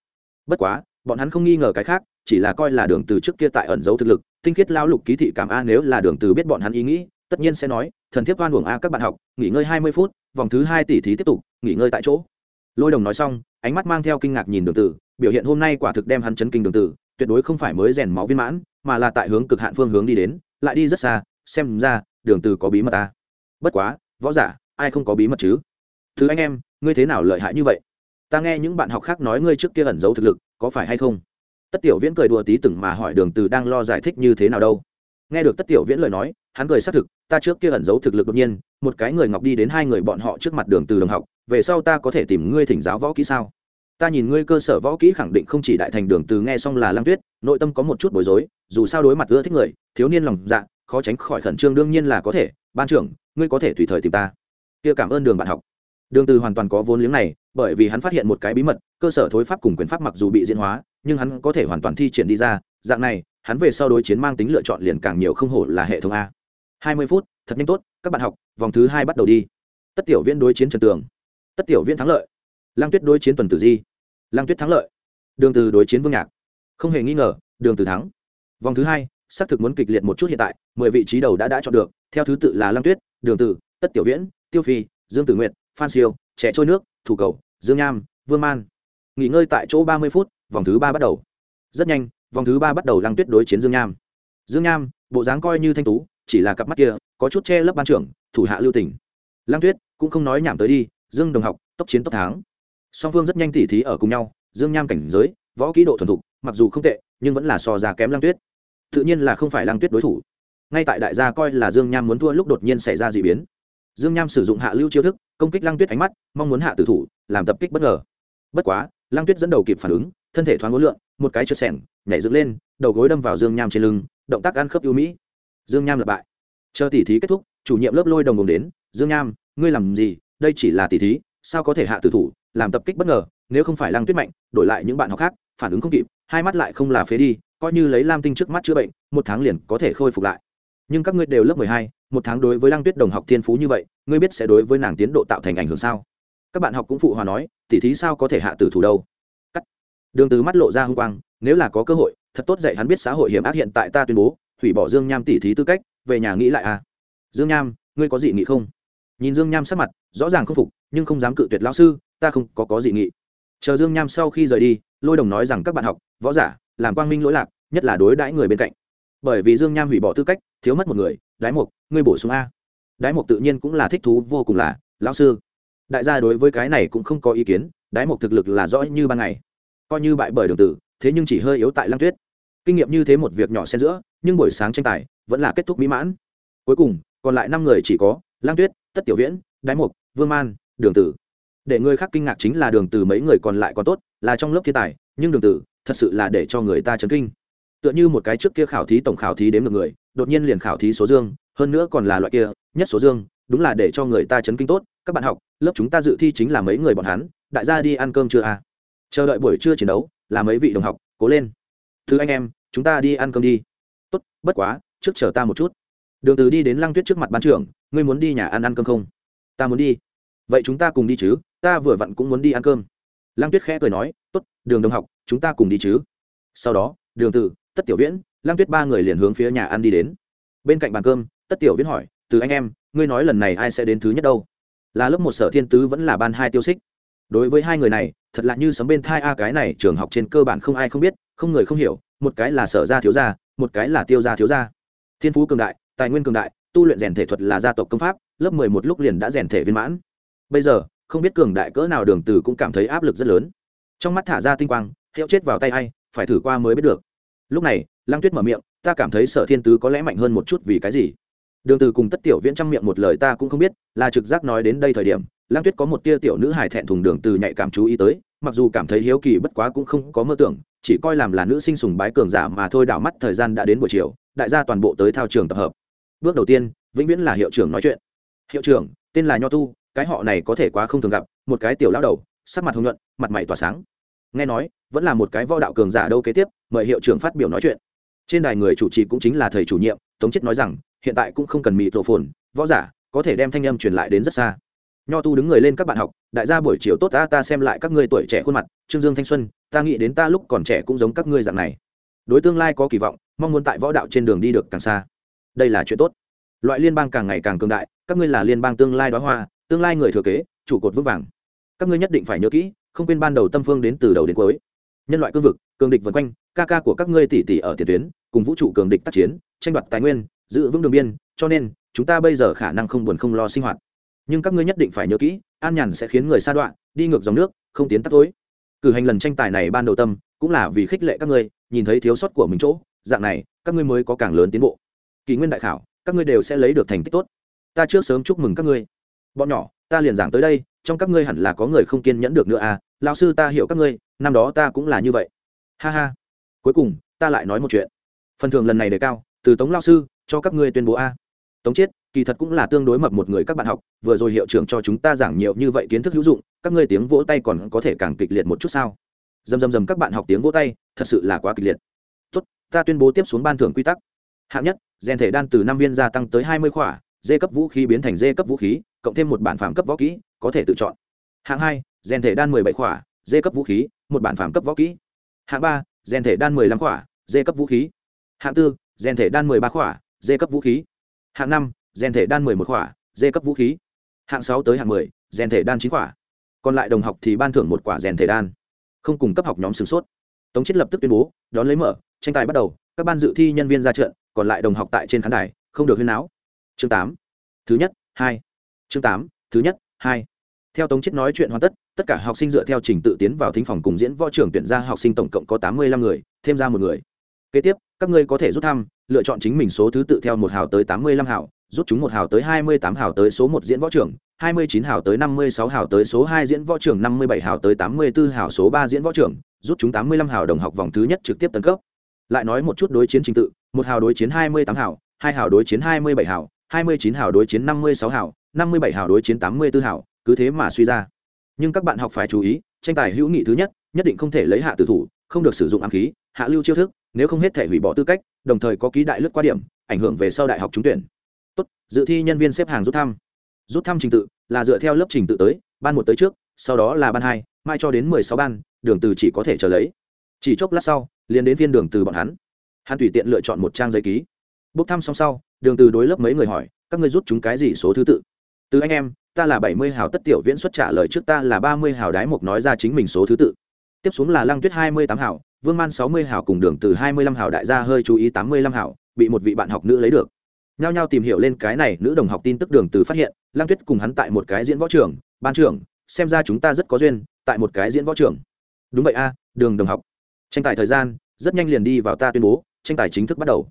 Bất quá, bọn hắn không nghi ngờ cái khác, chỉ là coi là đường từ trước kia tại ẩn giấu thực lực, tinh khiết lao lục ký thị cảm a nếu là đường từ biết bọn hắn ý nghĩ, tất nhiên sẽ nói, thần thiếp oan uổng a các bạn học, nghỉ ngơi hai mươi phút, vòng thứ hai tỷ thí tiếp tục, nghỉ ngơi tại chỗ. Lôi đồng nói xong, ánh mắt mang theo kinh ngạc nhìn đường từ, biểu hiện hôm nay quả thực đem hắn chấn kinh đường từ, tuyệt đối không phải mới rèn máu viên mãn, mà là tại hướng cực hạn phương hướng đi đến, lại đi rất xa, xem ra, đường từ có bí mật a. Bất quá, võ giả, ai không có bí mật chứ? Thứ anh em, ngươi thế nào lợi hại như vậy? Ta nghe những bạn học khác nói ngươi trước kia ẩn giấu thực lực, có phải hay không? Tất tiểu viễn cười đùa tí từng mà hỏi đường từ đang lo giải thích như thế nào đâu. Nghe được tất tiểu viễn lời nói, hắn cười xác thực, ta trước kia ẩn giấu thực lực đột nhiên, một cái người ngọc đi đến hai người bọn họ trước mặt đường từ đồng học, về sau ta có thể tìm ngươi thỉnh giáo võ kỹ sao? Ta nhìn ngươi cơ sở võ kỹ khẳng định không chỉ đại thành đường từ nghe xong là lăng tuyết, nội tâm có một chút bối rối, dù sao đối mặt ưa thích người, thiếu niên lòng dạ khó tránh khỏi khẩn trương đương nhiên là có thể. Ban trưởng, ngươi có thể tùy thời tìm ta. Kia cảm ơn đường bạn học. Đường từ hoàn toàn có vốn liếng này bởi vì hắn phát hiện một cái bí mật, cơ sở thối pháp cùng quyền pháp mặc dù bị diễn hóa, nhưng hắn có thể hoàn toàn thi triển đi ra. Dạng này, hắn về sau đối chiến mang tính lựa chọn liền càng nhiều không hổ là hệ thống a. 20 phút, thật nhanh tốt, các bạn học, vòng thứ hai bắt đầu đi. Tất tiểu viên đối chiến trần tường. Tất tiểu viên thắng lợi. Lang tuyết đối chiến tuần tử di. Lang tuyết thắng lợi. Đường từ đối chiến vương nhạc. Không hề nghi ngờ, đường từ thắng. Vòng thứ hai, xác thực muốn kịch liệt một chút hiện tại, mười vị trí đầu đã đã chọn được. Theo thứ tự là lang tuyết, đường từ, tất tiểu viễn, tiêu phi, dương tử nguyệt, phan siêu, trẻ trôi nước thủ cầu, dương nham, vương man. Nghỉ ngơi tại chỗ ba mươi phút, vòng thứ ba bắt đầu. Rất nhanh, vòng thứ ba bắt đầu lăng tuyết đối chiến dương nham. Dương nham, bộ dáng coi như thanh tú, chỉ là cặp mắt kia, có chút che lấp ban trưởng, thủ hạ lưu tỉnh lăng tuyết, cũng không nói nhảm tới đi, dương đồng học, tốc chiến tốc thắng. Song phương rất nhanh tỉ thí ở cùng nhau, dương nham cảnh giới, võ kỹ độ thuần thục, mặc dù không tệ, nhưng vẫn là so ra kém lăng tuyết. Tự nhiên là không phải lăng tuyết đối thủ. Ngay tại đại gia coi là dương nham muốn thua lúc đột nhiên xảy ra d ị biến dương nham sử dụng hạ lưu chiêu thức, công kích lăng tuyết ánh mắt, mong muốn hạ tử thủ, làm tập kích bất ngờ. Bất quá, lăng tuyết dẫn đầu kịp phản ứng, thân thể thoáng ngối lượn, một cái trượt sẻng nhảy dựng lên, đầu gối đâm vào dương nham trên lưng, động tác ăn khớp ưu mỹ. Dương nham lập bại. Chờ tỉ thí kết thúc, chủ nhiệm lớp lôi đồng đồng đến, dương nham, ngươi làm gì? Đây chỉ là tỉ thí, sao có thể hạ tử thủ, làm tập kích bất ngờ, nếu không phải lăng tuyết mạnh, đổi lại những bạn học khác, phản ứng không kịp, hai mắt lại không là phế đi, coi như lấy lam tinh trước mắt chữa bệnh, một tháng liền có thể khôi phục lại nhưng các ngươi đều lớp mười hai, một tháng đối với lăng tuyết đồng học thiên phú như vậy, ngươi biết sẽ đối với nàng tiến độ tạo thành ảnh hưởng sao? Các bạn học cũng phụ hòa nói tỉ thí sao có thể hạ tử thủ đâu? Cắt. Đường từ mắt lộ ra hung quang, nếu là có cơ hội, thật tốt dạy hắn biết xã hội hiểm ác hiện tại ta tuyên bố, hủy bỏ dương nham tỉ thí tư cách, về nhà nghĩ lại à. Dương nham, ngươi có dị nghị không? Nhìn dương nham sắc mặt, rõ ràng không phục, nhưng không dám cự tuyệt lão sư, ta không có có dị nghị. Chờ dương nham sau khi rời đi, lôi đồng nói rằng các bạn học, võ giả, làm quang minh lỗi lạc, nhất là đối đãi người bên cạnh bởi vì dương nham hủy bỏ tư cách, thiếu mất một người, đái mục ngươi bổ sung a. Đái mục tự nhiên cũng là thích thú, vô cùng là, lão sư. Đại gia đối với cái này cũng không có ý kiến, đái mục thực lực là rõ như ban ngày. Coi như bại bởi đường tử, thế nhưng chỉ hơi yếu tại lăng tuyết. Kinh nghiệm như thế một việc nhỏ xen giữa, nhưng buổi sáng tranh tài, vẫn là kết thúc mỹ mãn. Cuối cùng, còn lại năm người chỉ có, lăng tuyết, tất tiểu viễn, đái mục vương man, đường tử. Để người khác kinh ngạc chính là đường tử mấy người còn lại còn tốt, là trong lớp thiên tài, nhưng đường tử, thật sự là để cho người ta chấn kinh tựa như một cái trước kia khảo thí tổng khảo thí đếm được người, đột nhiên liền khảo thí số dương, hơn nữa còn là loại kia, nhất số dương, đúng là để cho người ta chấn kinh tốt. Các bạn học, lớp chúng ta dự thi chính là mấy người bọn hắn, đại gia đi ăn cơm chưa à? Chờ đợi buổi trưa chiến đấu, là mấy vị đồng học, cố lên. Thứ anh em, chúng ta đi ăn cơm đi. Tốt, bất quá, trước chờ ta một chút. Đường từ đi đến lăng tuyết trước mặt ban trưởng, ngươi muốn đi nhà ăn ăn cơm không? Ta muốn đi. Vậy chúng ta cùng đi chứ, ta vừa vặn cũng muốn đi ăn cơm. Lăng tuyết khẽ cười nói, tốt, đường đồng học, chúng ta cùng đi chứ. Sau đó, đường từ tất tiểu viễn, lăng tuyết ba người liền hướng phía nhà ăn đi đến. Bên cạnh bàn cơm, tất tiểu viễn hỏi, từ anh em, ngươi nói lần này ai sẽ đến thứ nhất đâu? Là lớp một sở thiên tứ vẫn là ban hai tiêu xích. Đối với hai người này, thật lạ như sấm bên thai a, cái này trường học trên cơ bản không ai không biết, không người không hiểu, một cái là sở gia thiếu gia, một cái là tiêu gia thiếu gia. Thiên phú cường đại, tài nguyên cường đại, tu luyện rèn thể thuật là gia tộc công pháp, lớp mười một lúc liền đã rèn thể viên mãn. Bây giờ, không biết cường đại cỡ nào đường từ cũng cảm thấy áp lực rất lớn. Trong mắt thả ra tinh quang, hiệu chết vào tay ai, phải thử qua mới biết được lúc này, lăng tuyết mở miệng, ta cảm thấy sở thiên tứ có lẽ mạnh hơn một chút vì cái gì? Đường từ cùng tất tiểu viễn trong miệng một lời ta cũng không biết, là trực giác nói đến đây thời điểm, lăng tuyết có một tia tiểu nữ hài thẹn thùng đường từ nhạy cảm chú ý tới, mặc dù cảm thấy hiếu kỳ bất quá cũng không có mơ tưởng, chỉ coi làm là nữ sinh sùng bái cường giả mà thôi đảo mắt thời gian đã đến buổi chiều, đại gia toàn bộ tới thao trường tập hợp. Bước đầu tiên, vĩnh viễn là hiệu trưởng nói chuyện. Hiệu trưởng, tên là nho tu, cái họ này có thể quá không thường gặp, một cái tiểu lão đầu, sắc mặt hồng nhuận, mặt mày tỏa sáng nghe nói, vẫn là một cái võ đạo cường giả đâu kế tiếp, mời hiệu trưởng phát biểu nói chuyện. Trên đài người chủ trì cũng chính là thầy chủ nhiệm, tống chết nói rằng, hiện tại cũng không cần mị tổ phồn, võ giả, có thể đem thanh âm truyền lại đến rất xa. Nho tu đứng người lên các bạn học, đại gia buổi chiều tốt ta ta xem lại các ngươi tuổi trẻ khuôn mặt, trương dương thanh xuân, ta nghĩ đến ta lúc còn trẻ cũng giống các ngươi dạng này. Đối tương lai có kỳ vọng, mong muốn tại võ đạo trên đường đi được càng xa. Đây là chuyện tốt. Loại liên bang càng ngày càng cường đại, các ngươi là liên bang tương lai đoá hoa, tương lai người thừa kế, trụ cột vững vàng. Các ngươi nhất định phải nhớ kỹ không quên ban đầu tâm phương đến từ đầu đến cuối. Nhân loại cương vực, cường địch vân quanh, ca ca của các ngươi tỷ tỷ ở tiền tuyến, cùng vũ trụ cường địch tác chiến, tranh đoạt tài nguyên, giữ vững đường biên, cho nên, chúng ta bây giờ khả năng không buồn không lo sinh hoạt. Nhưng các ngươi nhất định phải nhớ kỹ, an nhàn sẽ khiến người sa đoạn đi ngược dòng nước, không tiến tắt tối. Cử hành lần tranh tài này ban đầu tâm, cũng là vì khích lệ các ngươi, nhìn thấy thiếu sót của mình chỗ, dạng này, các ngươi mới có càng lớn tiến bộ. Kỷ nguyên đại khảo, các ngươi đều sẽ lấy được thành tích tốt. Ta trước sớm chúc mừng các ngươi. Bọn nhỏ, ta liền giảng tới đây trong các ngươi hẳn là có người không kiên nhẫn được nữa à lão sư ta hiểu các ngươi, năm đó ta cũng là như vậy. Ha ha. Cuối cùng, ta lại nói một chuyện. Phần thưởng lần này đề cao, từ tống lao sư, cho các ngươi tuyên bố a. Tống chết kỳ thật cũng là tương đối mập một người các bạn học, vừa rồi hiệu trưởng cho chúng ta giảng nhiều như vậy kiến thức hữu dụng, các ngươi tiếng vỗ tay còn có thể càng kịch liệt một chút sao? Dầm dầm dầm các bạn học tiếng vỗ tay, thật sự là quá kịch liệt. Tốt, ta tuyên bố tiếp xuống ban thưởng quy tắc. Hạng nhất rèn thể đan từ năm viên gia tăng tới hai mươi khỏa, dê cấp vũ khí biến thành dê cấp vũ khí, cộng thêm một bản phạm cấp võ kỹ có thể tự chọn. Hạng hai rèn thể đan mười bảy khỏa, dê cấp vũ khí, một bản phạm cấp võ kỹ. Hạng ba rèn thể đan mười lăm khỏa, dê cấp vũ khí. Hạng tư rèn thể đan mười ba khỏa, dê cấp vũ khí. Hạng năm rèn thể đan mười một khỏa, dê cấp vũ khí. Hạng sáu tới hạng mười rèn thể đan chín khỏa. Còn lại đồng học thì ban thưởng một quả rèn thể đan. Không cùng cấp học nhóm sửng sốt. Tống chết lập tức tuyên bố, đón lấy mở, tranh tài bắt đầu, các ban dự thi nhân viên ra trận, còn lại đồng học tại trên khán đài, không được huyên não chương tám, thứ nhất, hai. Chương tám, thứ nhất, hai theo tống chết nói chuyện hoàn tất tất cả học sinh dựa theo trình tự tiến vào thính phòng cùng diễn võ trưởng tuyển ra học sinh tổng cộng có tám mươi lăm người, thêm ra một người. Kế tiếp, các ngươi có thể rút thăm, lựa chọn chính mình số thứ tự theo một hào tới tám mươi lăm hào, rút chúng một hào tới hai mươi tám hào tới số một diễn võ trưởng hai mươi chín hào tới năm mươi sáu hào tới số hai diễn võ trưởng năm mươi bảy hào tới tám mươi 84 hào số ba diễn võ trưởng rút chúng tám mươi lăm hào đồng học vòng thứ nhất trực tiếp tấn cấp. Lại nói một chút đối chiến trình tự, một hào đối chiến hai mươi tám hào, hai hào đối chiến hai mươi bảy hào, hai mươi chín hào đối chiến năm mươi sáu hào, năm mươi bảy hào đối chiến tám mươi 84 hào cứ thế mà suy ra. Nhưng các bạn học phải chú ý, tranh tài hữu nghị thứ nhất nhất định không thể lấy hạ tử thủ, không được sử dụng ám khí, hạ lưu chiêu thức, nếu không hết thể hủy bỏ tư cách, đồng thời có ký đại lướt qua điểm, ảnh hưởng về sau đại học trúng tuyển. Tốt, dự thi nhân viên xếp hàng rút thăm. Rút thăm trình tự, là dựa theo lớp trình tự tới, ban một tới trước, sau đó là ban hai, mai cho đến mười sáu ban, đường từ chỉ có thể chờ lấy. Chỉ chốc lát sau, liền đến viên đường từ bọn hắn. Hắn tùy tiện lựa chọn một trang giấy ký. Bốc thăm xong sau, đường từ đối lớp mấy người hỏi, các ngươi rút chúng cái gì số thứ tự? Từ anh em ta là bảy mươi hào tất tiểu viễn xuất trả lời trước ta là ba mươi hào đái mục nói ra chính mình số thứ tự. Tiếp xuống là lăng tuyết hai mươi tám hào, vương man sáu mươi hảo cùng đường từ hai mươi lăm hảo đại gia hơi chú ý tám mươi lăm hảo bị một vị bạn học nữ lấy được. Nhao nhao tìm hiểu lên cái này nữ đồng học tin tức đường từ phát hiện, lăng tuyết cùng hắn tại một cái diễn võ trường, ban trưởng, xem ra chúng ta rất có duyên, tại một cái diễn võ trường. Đúng vậy a, đường đồng học. Tranh tài thời gian, rất nhanh liền đi vào ta tuyên bố, tranh tài chính thức bắt đầu.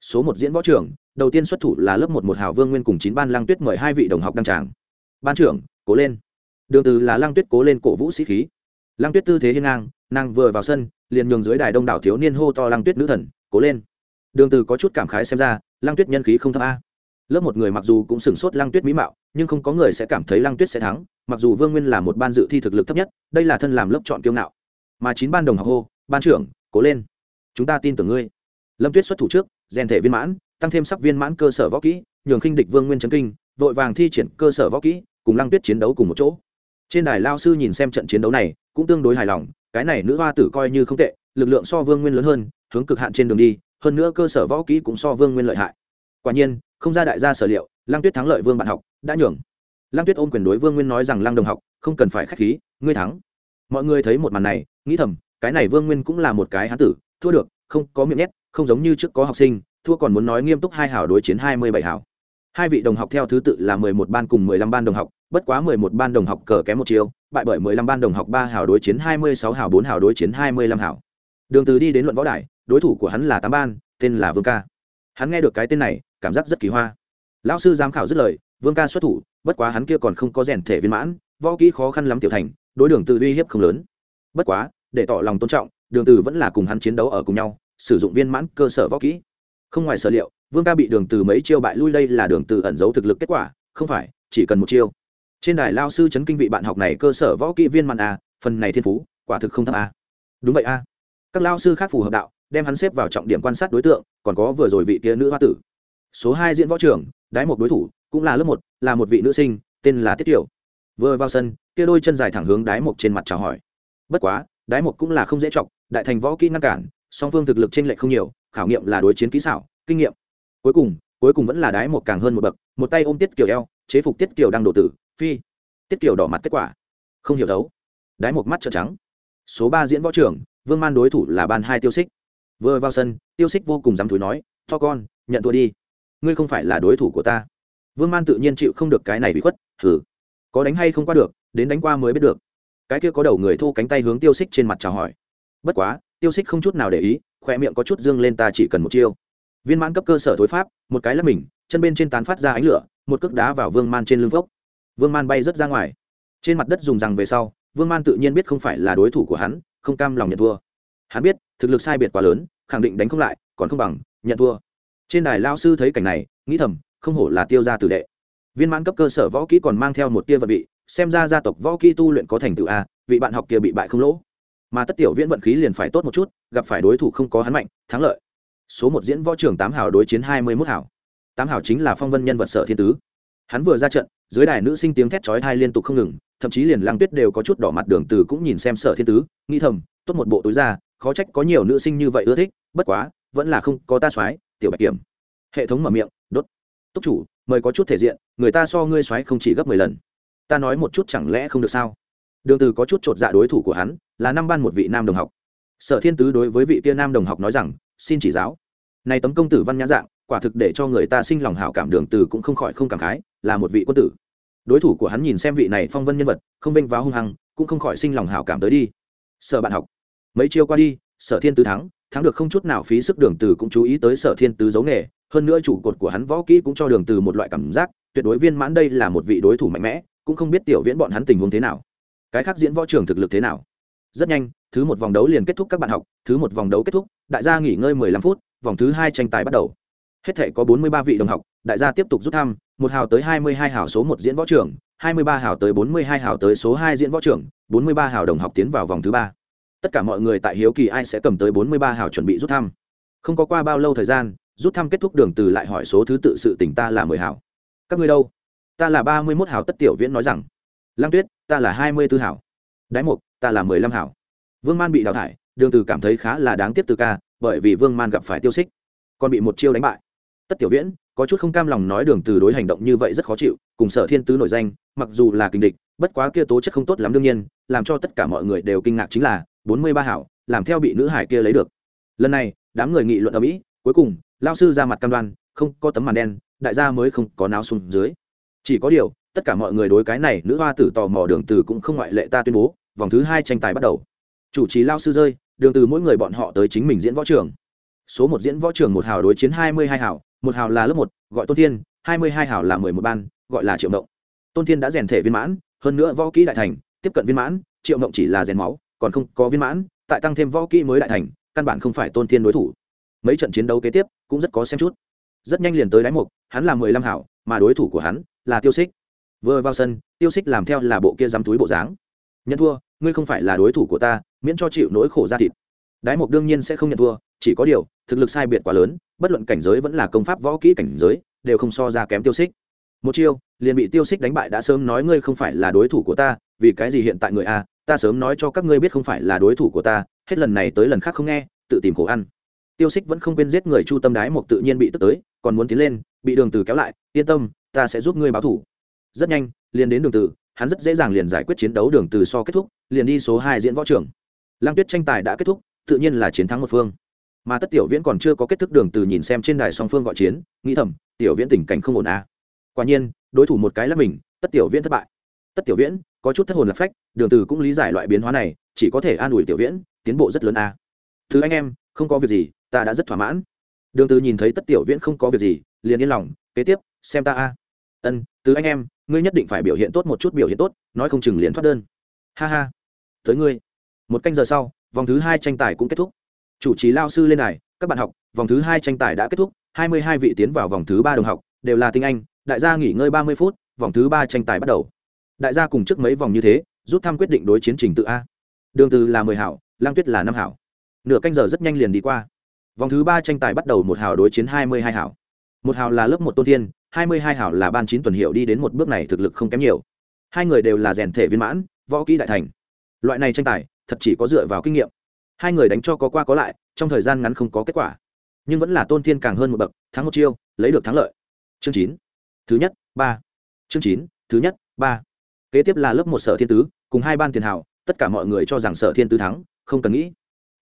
Số một diễn võ trưởng đầu tiên xuất thủ là lớp một một hào vương nguyên cùng chín ban lăng tuyết mời hai vị đồng học đăng tràng ban trưởng, cố lên. Đường từ là lang tuyết cố lên cổ vũ sĩ khí. Lang tuyết tư thế hiên ngang, nàng vừa vào sân, liền nhường dưới đài đông đảo thiếu niên hô to lang tuyết nữ thần, cố lên. Đường từ có chút cảm khái xem ra lang tuyết nhân khí không thấp a. Lớp một người mặc dù cũng sửng sốt lang tuyết mỹ mạo, nhưng không có người sẽ cảm thấy lang tuyết sẽ thắng, mặc dù vương nguyên là một ban dự thi thực lực thấp nhất, đây là thân làm lớp chọn kiêu ngạo. Mà chín ban đồng học hô, ban trưởng, cố lên. Chúng ta tin tưởng ngươi. Lâm tuyết xuất thủ trước, rèn thể viên mãn, tăng thêm sắc viên mãn cơ sở võ kỹ, nhường khinh địch vương nguyên chấn kinh, vội vàng thi triển cơ sở võ kỹ cùng lăng tuyết chiến đấu cùng một chỗ. Trên đài lao sư nhìn xem trận chiến đấu này, cũng tương đối hài lòng, cái này nữ hoa tử coi như không tệ, lực lượng so vương nguyên lớn hơn, hướng cực hạn trên đường đi, hơn nữa cơ sở võ kỹ cũng so vương nguyên lợi hại. Quả nhiên, không ra đại gia sở liệu, lăng tuyết thắng lợi vương bạn học, đã nhường. Lăng tuyết ôm quyền đối vương nguyên nói rằng, lăng đồng học, không cần phải k h á c h khí, ngươi thắng. Mọi người thấy một màn này, nghĩ thầm, cái này vương nguyên cũng là một cái hán tử, thua được, không có miệng nét không giống như trước có học sinh, thua còn muốn nói nghiêm túc hai hảo đối chiến hai mươi bảy hảo hai vị đồng học theo thứ tự là mười một ban cùng mười lăm ban đồng học, bất quá mười một ban đồng học cờ kém một chiều bại bởi mười lăm ban đồng học ba hảo đối chiến hai mươi sáu hảo bốn hảo đối chiến hai mươi lăm hảo đường từ đi đến luận võ đài, đối thủ của hắn là tám ban, tên là vương ca. Hắn nghe được cái tên này, cảm giác rất kỳ hoa. Lão sư giám khảo dứt lời, vương ca xuất thủ, bất quá hắn kia còn không có rèn thể viên mãn, võ kỹ khó khăn lắm tiểu thành, đối đường từ uy hiếp không lớn. Bất quá, để tỏ lòng tôn trọng, đường từ vẫn là cùng hắn chiến đấu ở cùng nhau, sử dụng viên mãn cơ sở võ kỹ không ngoài sở liệu, vương ca bị đường từ mấy chiêu bại lui đây là đường từ ẩn giấu thực lực kết quả, không phải, chỉ cần một chiêu. Trên đài lao sư chấn kinh vị bạn học này cơ sở võ kỹ viên màn a, phần này thiên phú, quả thực không thấp a. Đúng vậy a. Các lao sư khác phù hợp đạo, đem hắn xếp vào trọng điểm quan sát đối tượng, còn có vừa rồi vị kia nữ hoa tử. Số hai diễn võ trưởng, đái một đối thủ, cũng là lớp một, là một vị nữ sinh, tên là tiết tiểu. Vừa vào sân, kia đôi chân dài thẳng hướng đái một trên mặt chào hỏi. Bất quá, đái một cũng là không dễ chọc, đại thành võ kỹ ngăn cản, song phương thực lực t r ê n lệch không nhiều khảo nghiệm là đối chiến kỹ xảo, kinh nghiệm. Cuối cùng cuối cùng vẫn là đái một càng hơn một bậc, một tay ôm tiết kiều eo, chế phục tiết kiều đang đổ tử, phi. Tiết kiều đỏ mặt kết quả. Không hiểu đấu. Đái một mắt trợn trắng. Số ba diễn võ trưởng, vương man đối thủ là ban hai tiêu xích vừa vào sân, tiêu xích vô cùng dám thúi nói, to con, nhận thua đi. Ngươi không phải là đối thủ của ta. Vương man tự nhiên chịu không được cái này bị khuất thử có đánh hay không qua được, đến đánh qua mới biết được. Cái kia có đầu người thô cánh tay hướng tiêu xích trên mặt chào hỏi. Bất quá, tiêu xích không chút nào để ý khoe miệng có chút dương lên ta chỉ cần một chiêu. Viên mãn cấp cơ sở thối pháp, một cái là mình, chân bên trên tán phát ra ánh lửa, một cước đá vào vương man trên lưng vốc vương man bay rớt ra ngoài. Trên mặt đất dùng rằng về sau, vương man tự nhiên biết không phải là đối thủ của hắn, không cam lòng nhận thua. Hắn biết, thực lực sai biệt quá lớn, khẳng định đánh không lại, còn không bằng, nhận thua. Trên đài lao sư thấy cảnh này, nghĩ thầm, không hổ là tiêu gia tử đệ. Viên mãn cấp cơ sở võ kỹ còn mang theo một tia vật vị xem ra gia tộc võ kỹ tu luyện có thành tựu a, vị bạn học kia bị bại không lỗ mà tất tiểu viễn vận khí liền phải tốt một chút, gặp phải đối thủ không có hắn mạnh, thắng lợi. Số một diễn võ trưởng tám hào đối chiến hai mươi mốt hào tám hào chính là phong vân nhân vật sở thiên tứ. Hắn vừa ra trận, dưới đài nữ sinh tiếng thét chói thai liên tục không ngừng, thậm chí liền lăng tuyết đều có chút đỏ mặt đường từ cũng nhìn xem sở thiên tứ, nghĩ thầm, tốt một bộ túi ra, khó trách có nhiều nữ sinh như vậy ưa thích, bất quá, vẫn là không có ta soái, tiểu bạch kiểm. Hệ thống mở miệng, đốt. Túc chủ, mời có chút thể diện, người ta so ngươi soái không chỉ gấp mười lần. Ta nói một chút chẳng lẽ không được sao? Đường từ có chút trột dạ đối thủ của hắn là năm ban một vị nam đồng học. Sở thiên tứ đối với vị kia nam đồng học nói rằng, xin chỉ giáo. Này tấm công tử văn nhã dạng, quả thực để cho người ta sinh lòng hảo cảm đường từ cũng không khỏi không cảm khái, là một vị quân tử. Đối thủ của hắn nhìn xem vị này phong vân nhân vật, không bênh vá hung hăng, cũng không khỏi sinh lòng hảo cảm tới đi. Sở bạn học, mấy chiêu qua đi, sở thiên tứ thắng thắng được không chút nào phí sức đường từ cũng chú ý tới sở thiên tứ giấu nghề, hơn nữa chủ cột của hắn võ kỹ cũng cho đường từ một loại cảm giác, tuyệt đối viên mãn đây là một vị đối thủ mạnh mẽ, cũng không biết tiểu viễn bọn hắn tình huống thế nào. Cái khác diễn võ trường thực lực thế nào? Rất nhanh, thứ một vòng đấu liền kết thúc các bạn học, thứ một vòng đấu kết thúc, đại gia nghỉ ngơi 15 phút, vòng thứ hai tranh tài bắt đầu. Hết thể có 43 vị đồng học, đại gia tiếp tục rút thăm, một hào tới 22 hào số một diễn võ trường 23 hào tới 42 hào tới số hai diễn võ trường 43 hào đồng học tiến vào vòng thứ ba. Tất cả mọi người tại hiếu kỳ ai sẽ cầm tới 43 hào chuẩn bị rút thăm. Không có qua bao lâu thời gian, rút thăm kết thúc đường từ lại hỏi số thứ tự sự tình ta là 10 hào. Các ngươi đâu? Ta là 31 hào tất tiểu viễn nói rằng. Lăng tuyết, ta là 24 hào. Đái mục ta là 15 hào vương man bị đào thải, đường từ cảm thấy khá là đáng tiếc từ ca, bởi vì vương man gặp phải tiêu xích, còn bị một chiêu đánh bại. Tất tiểu viễn, có chút không cam lòng nói đường từ đối hành động như vậy rất khó chịu, cùng sở thiên tứ nổi danh, mặc dù là kình địch, bất quá kia tố chất không tốt lắm đương nhiên, làm cho tất cả mọi người đều kinh ngạc chính là 43 hảo, làm theo bị nữ hải kia lấy được. Lần này, đám người nghị luận ở mỹ, cuối cùng lao sư ra mặt cam đoan, không có tấm màn đen, đại gia mới không có náo xuống dưới. Chỉ có điều, tất cả mọi người đối cái này nữ hoa tử tò mò đường từ cũng không ngoại lệ ta tuyên bố vòng thứ hai tranh tài bắt đầu. Chủ trì lao sư rơi, đường từ mỗi người bọn họ tới chính mình diễn võ trường. Số một diễn võ trường một hào đối chiến hai mươi hai hào, một hào là lớp một, gọi tôn thiên, hai mươi hai hào là mười một ban, gọi là triệu động tôn thiên đã rèn thể viên mãn, hơn nữa võ kỹ đại thành, tiếp cận viên mãn, triệu động chỉ là rèn máu, còn không có viên mãn, tại tăng thêm võ kỹ mới đại thành, căn bản không phải tôn thiên đối thủ. Mấy trận chiến đấu kế tiếp, cũng rất có xem chút. Rất nhanh liền tới đáy mục, hắn là mười lăm hảo mà đối thủ của hắn là tiêu xích vừa vào sân, tiêu xích làm theo là bộ kia dám túi bộ dáng nhận thua, ngươi không phải là đối thủ của ta, miễn cho chịu nỗi khổ ra thịt. Đái mục đương nhiên sẽ không nhận thua, chỉ có điều, thực lực sai biệt quá lớn, bất luận cảnh giới vẫn là công pháp võ kỹ cảnh giới, đều không so ra kém tiêu xích một chiêu, liền bị tiêu xích đánh bại đã sớm nói ngươi không phải là đối thủ của ta, vì cái gì hiện tại người a, ta sớm nói cho các ngươi biết không phải là đối thủ của ta, hết lần này tới lần khác không nghe, tự tìm khổ ăn. Tiêu xích vẫn không quên giết người chu tâm đái mục tự nhiên bị tức tới, còn muốn tiến lên, bị đường từ kéo lại, yên tâm, ta sẽ giúp ngươi báo thủ. Rất nhanh, liền đến đường từ hắn rất dễ dàng liền giải quyết chiến đấu đường từ so kết thúc, liền đi số hai diễn võ trường. Lang tuyết tranh tài đã kết thúc, tự nhiên là chiến thắng một phương. Mà tất tiểu viễn còn chưa có kết thúc đường từ nhìn xem trên đài song phương gọi chiến, nghĩ thầm, tiểu viễn tình cảnh không ổn à. Quả nhiên, đối thủ một cái là mình, tất tiểu viễn thất bại. Tất tiểu viễn, có chút thất hồn lạc phách, đường từ cũng lý giải loại biến hóa này, chỉ có thể an ủi tiểu viễn, tiến bộ rất lớn à. Thứ anh em, không có việc gì, ta đã rất thỏa mãn. Đường từ nhìn thấy tất tiểu viễn không có việc gì, liền yên lòng, kế tiếp, xem ta a ân từ anh em, ngươi nhất định phải biểu hiện tốt một chút biểu hiện tốt, nói không chừng liền thoát đơn. Ha ha. Tới ngươi. Một canh giờ sau, vòng thứ hai tranh tài cũng kết thúc. Chủ trì lao sư lên này các bạn học, vòng thứ hai tranh tài đã kết thúc, hai mươi hai vị tiến vào vòng thứ ba đồng học, đều là tinh anh, đại gia nghỉ ngơi ba mươi phút, vòng thứ ba tranh tài bắt đầu. Đại gia cùng trước mấy vòng như thế, rút thăm quyết định đối chiến trình tự a. Đường từ là mười hảo lang tuyết là năm hảo. Nửa canh giờ rất nhanh liền đi qua. Vòng thứ ba tranh tài bắt đầu một hảo đối chiến hai mươi hai hảo một hào là lớp một tôn thiên, hai mươi hai hảo là ban chín tuần hiệu đi đến một bước này thực lực không kém nhiều. Hai người đều là rèn thể viên mãn, võ kỹ đại thành. Loại này tranh tài, thật chỉ có dựa vào kinh nghiệm. Hai người đánh cho có qua có lại, trong thời gian ngắn không có kết quả. Nhưng vẫn là tôn thiên càng hơn một bậc, thắng một chiêu, lấy được thắng lợi. Chương chín. Thứ nhất, ba. Chương chín, thứ nhất, ba. Kế tiếp là lớp một sở thiên tứ, cùng hai ban tiền hảo tất cả mọi người cho rằng sở thiên tứ thắng, không cần nghĩ.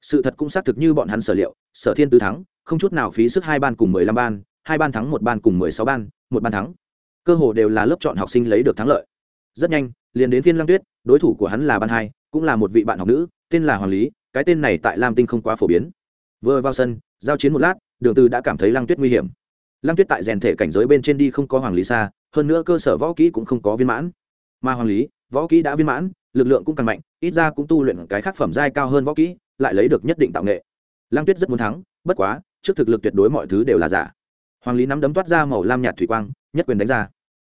Sự thật cũng xác thực như bọn hắn sở liệu, sở thiên tứ thắng, không chút nào phí sức hai ban cùng mười lăm ban hai ban thắng một ban cùng mười sáu ban, một ban thắng. Cơ hồ đều là lớp chọn học sinh lấy được thắng lợi. Rất nhanh, liền đến phiên lăng tuyết, đối thủ của hắn là ban hai, cũng là một vị bạn học nữ, tên là hoàng lý, cái tên này tại lam tinh không quá phổ biến. Vừa vào sân, giao chiến một lát, đường từ đã cảm thấy lăng tuyết nguy hiểm. Lăng tuyết tại rèn thể cảnh giới bên trên đi không có hoàng lý xa, hơn nữa cơ sở võ kỹ cũng không có viên mãn. Mà hoàng lý, võ kỹ đã viên mãn, lực lượng cũng càng mạnh, ít ra cũng tu luyện cái khác phẩm giai cao hơn võ kỹ, lại lấy được nhất định tạo nghệ. Lăng tuyết rất muốn thắng, bất quá, trước thực lực tuyệt đối mọi thứ đều là giả hoàng lý nắm đấm toát ra màu lam nhạt thủy quang, nhất quyền đánh ra.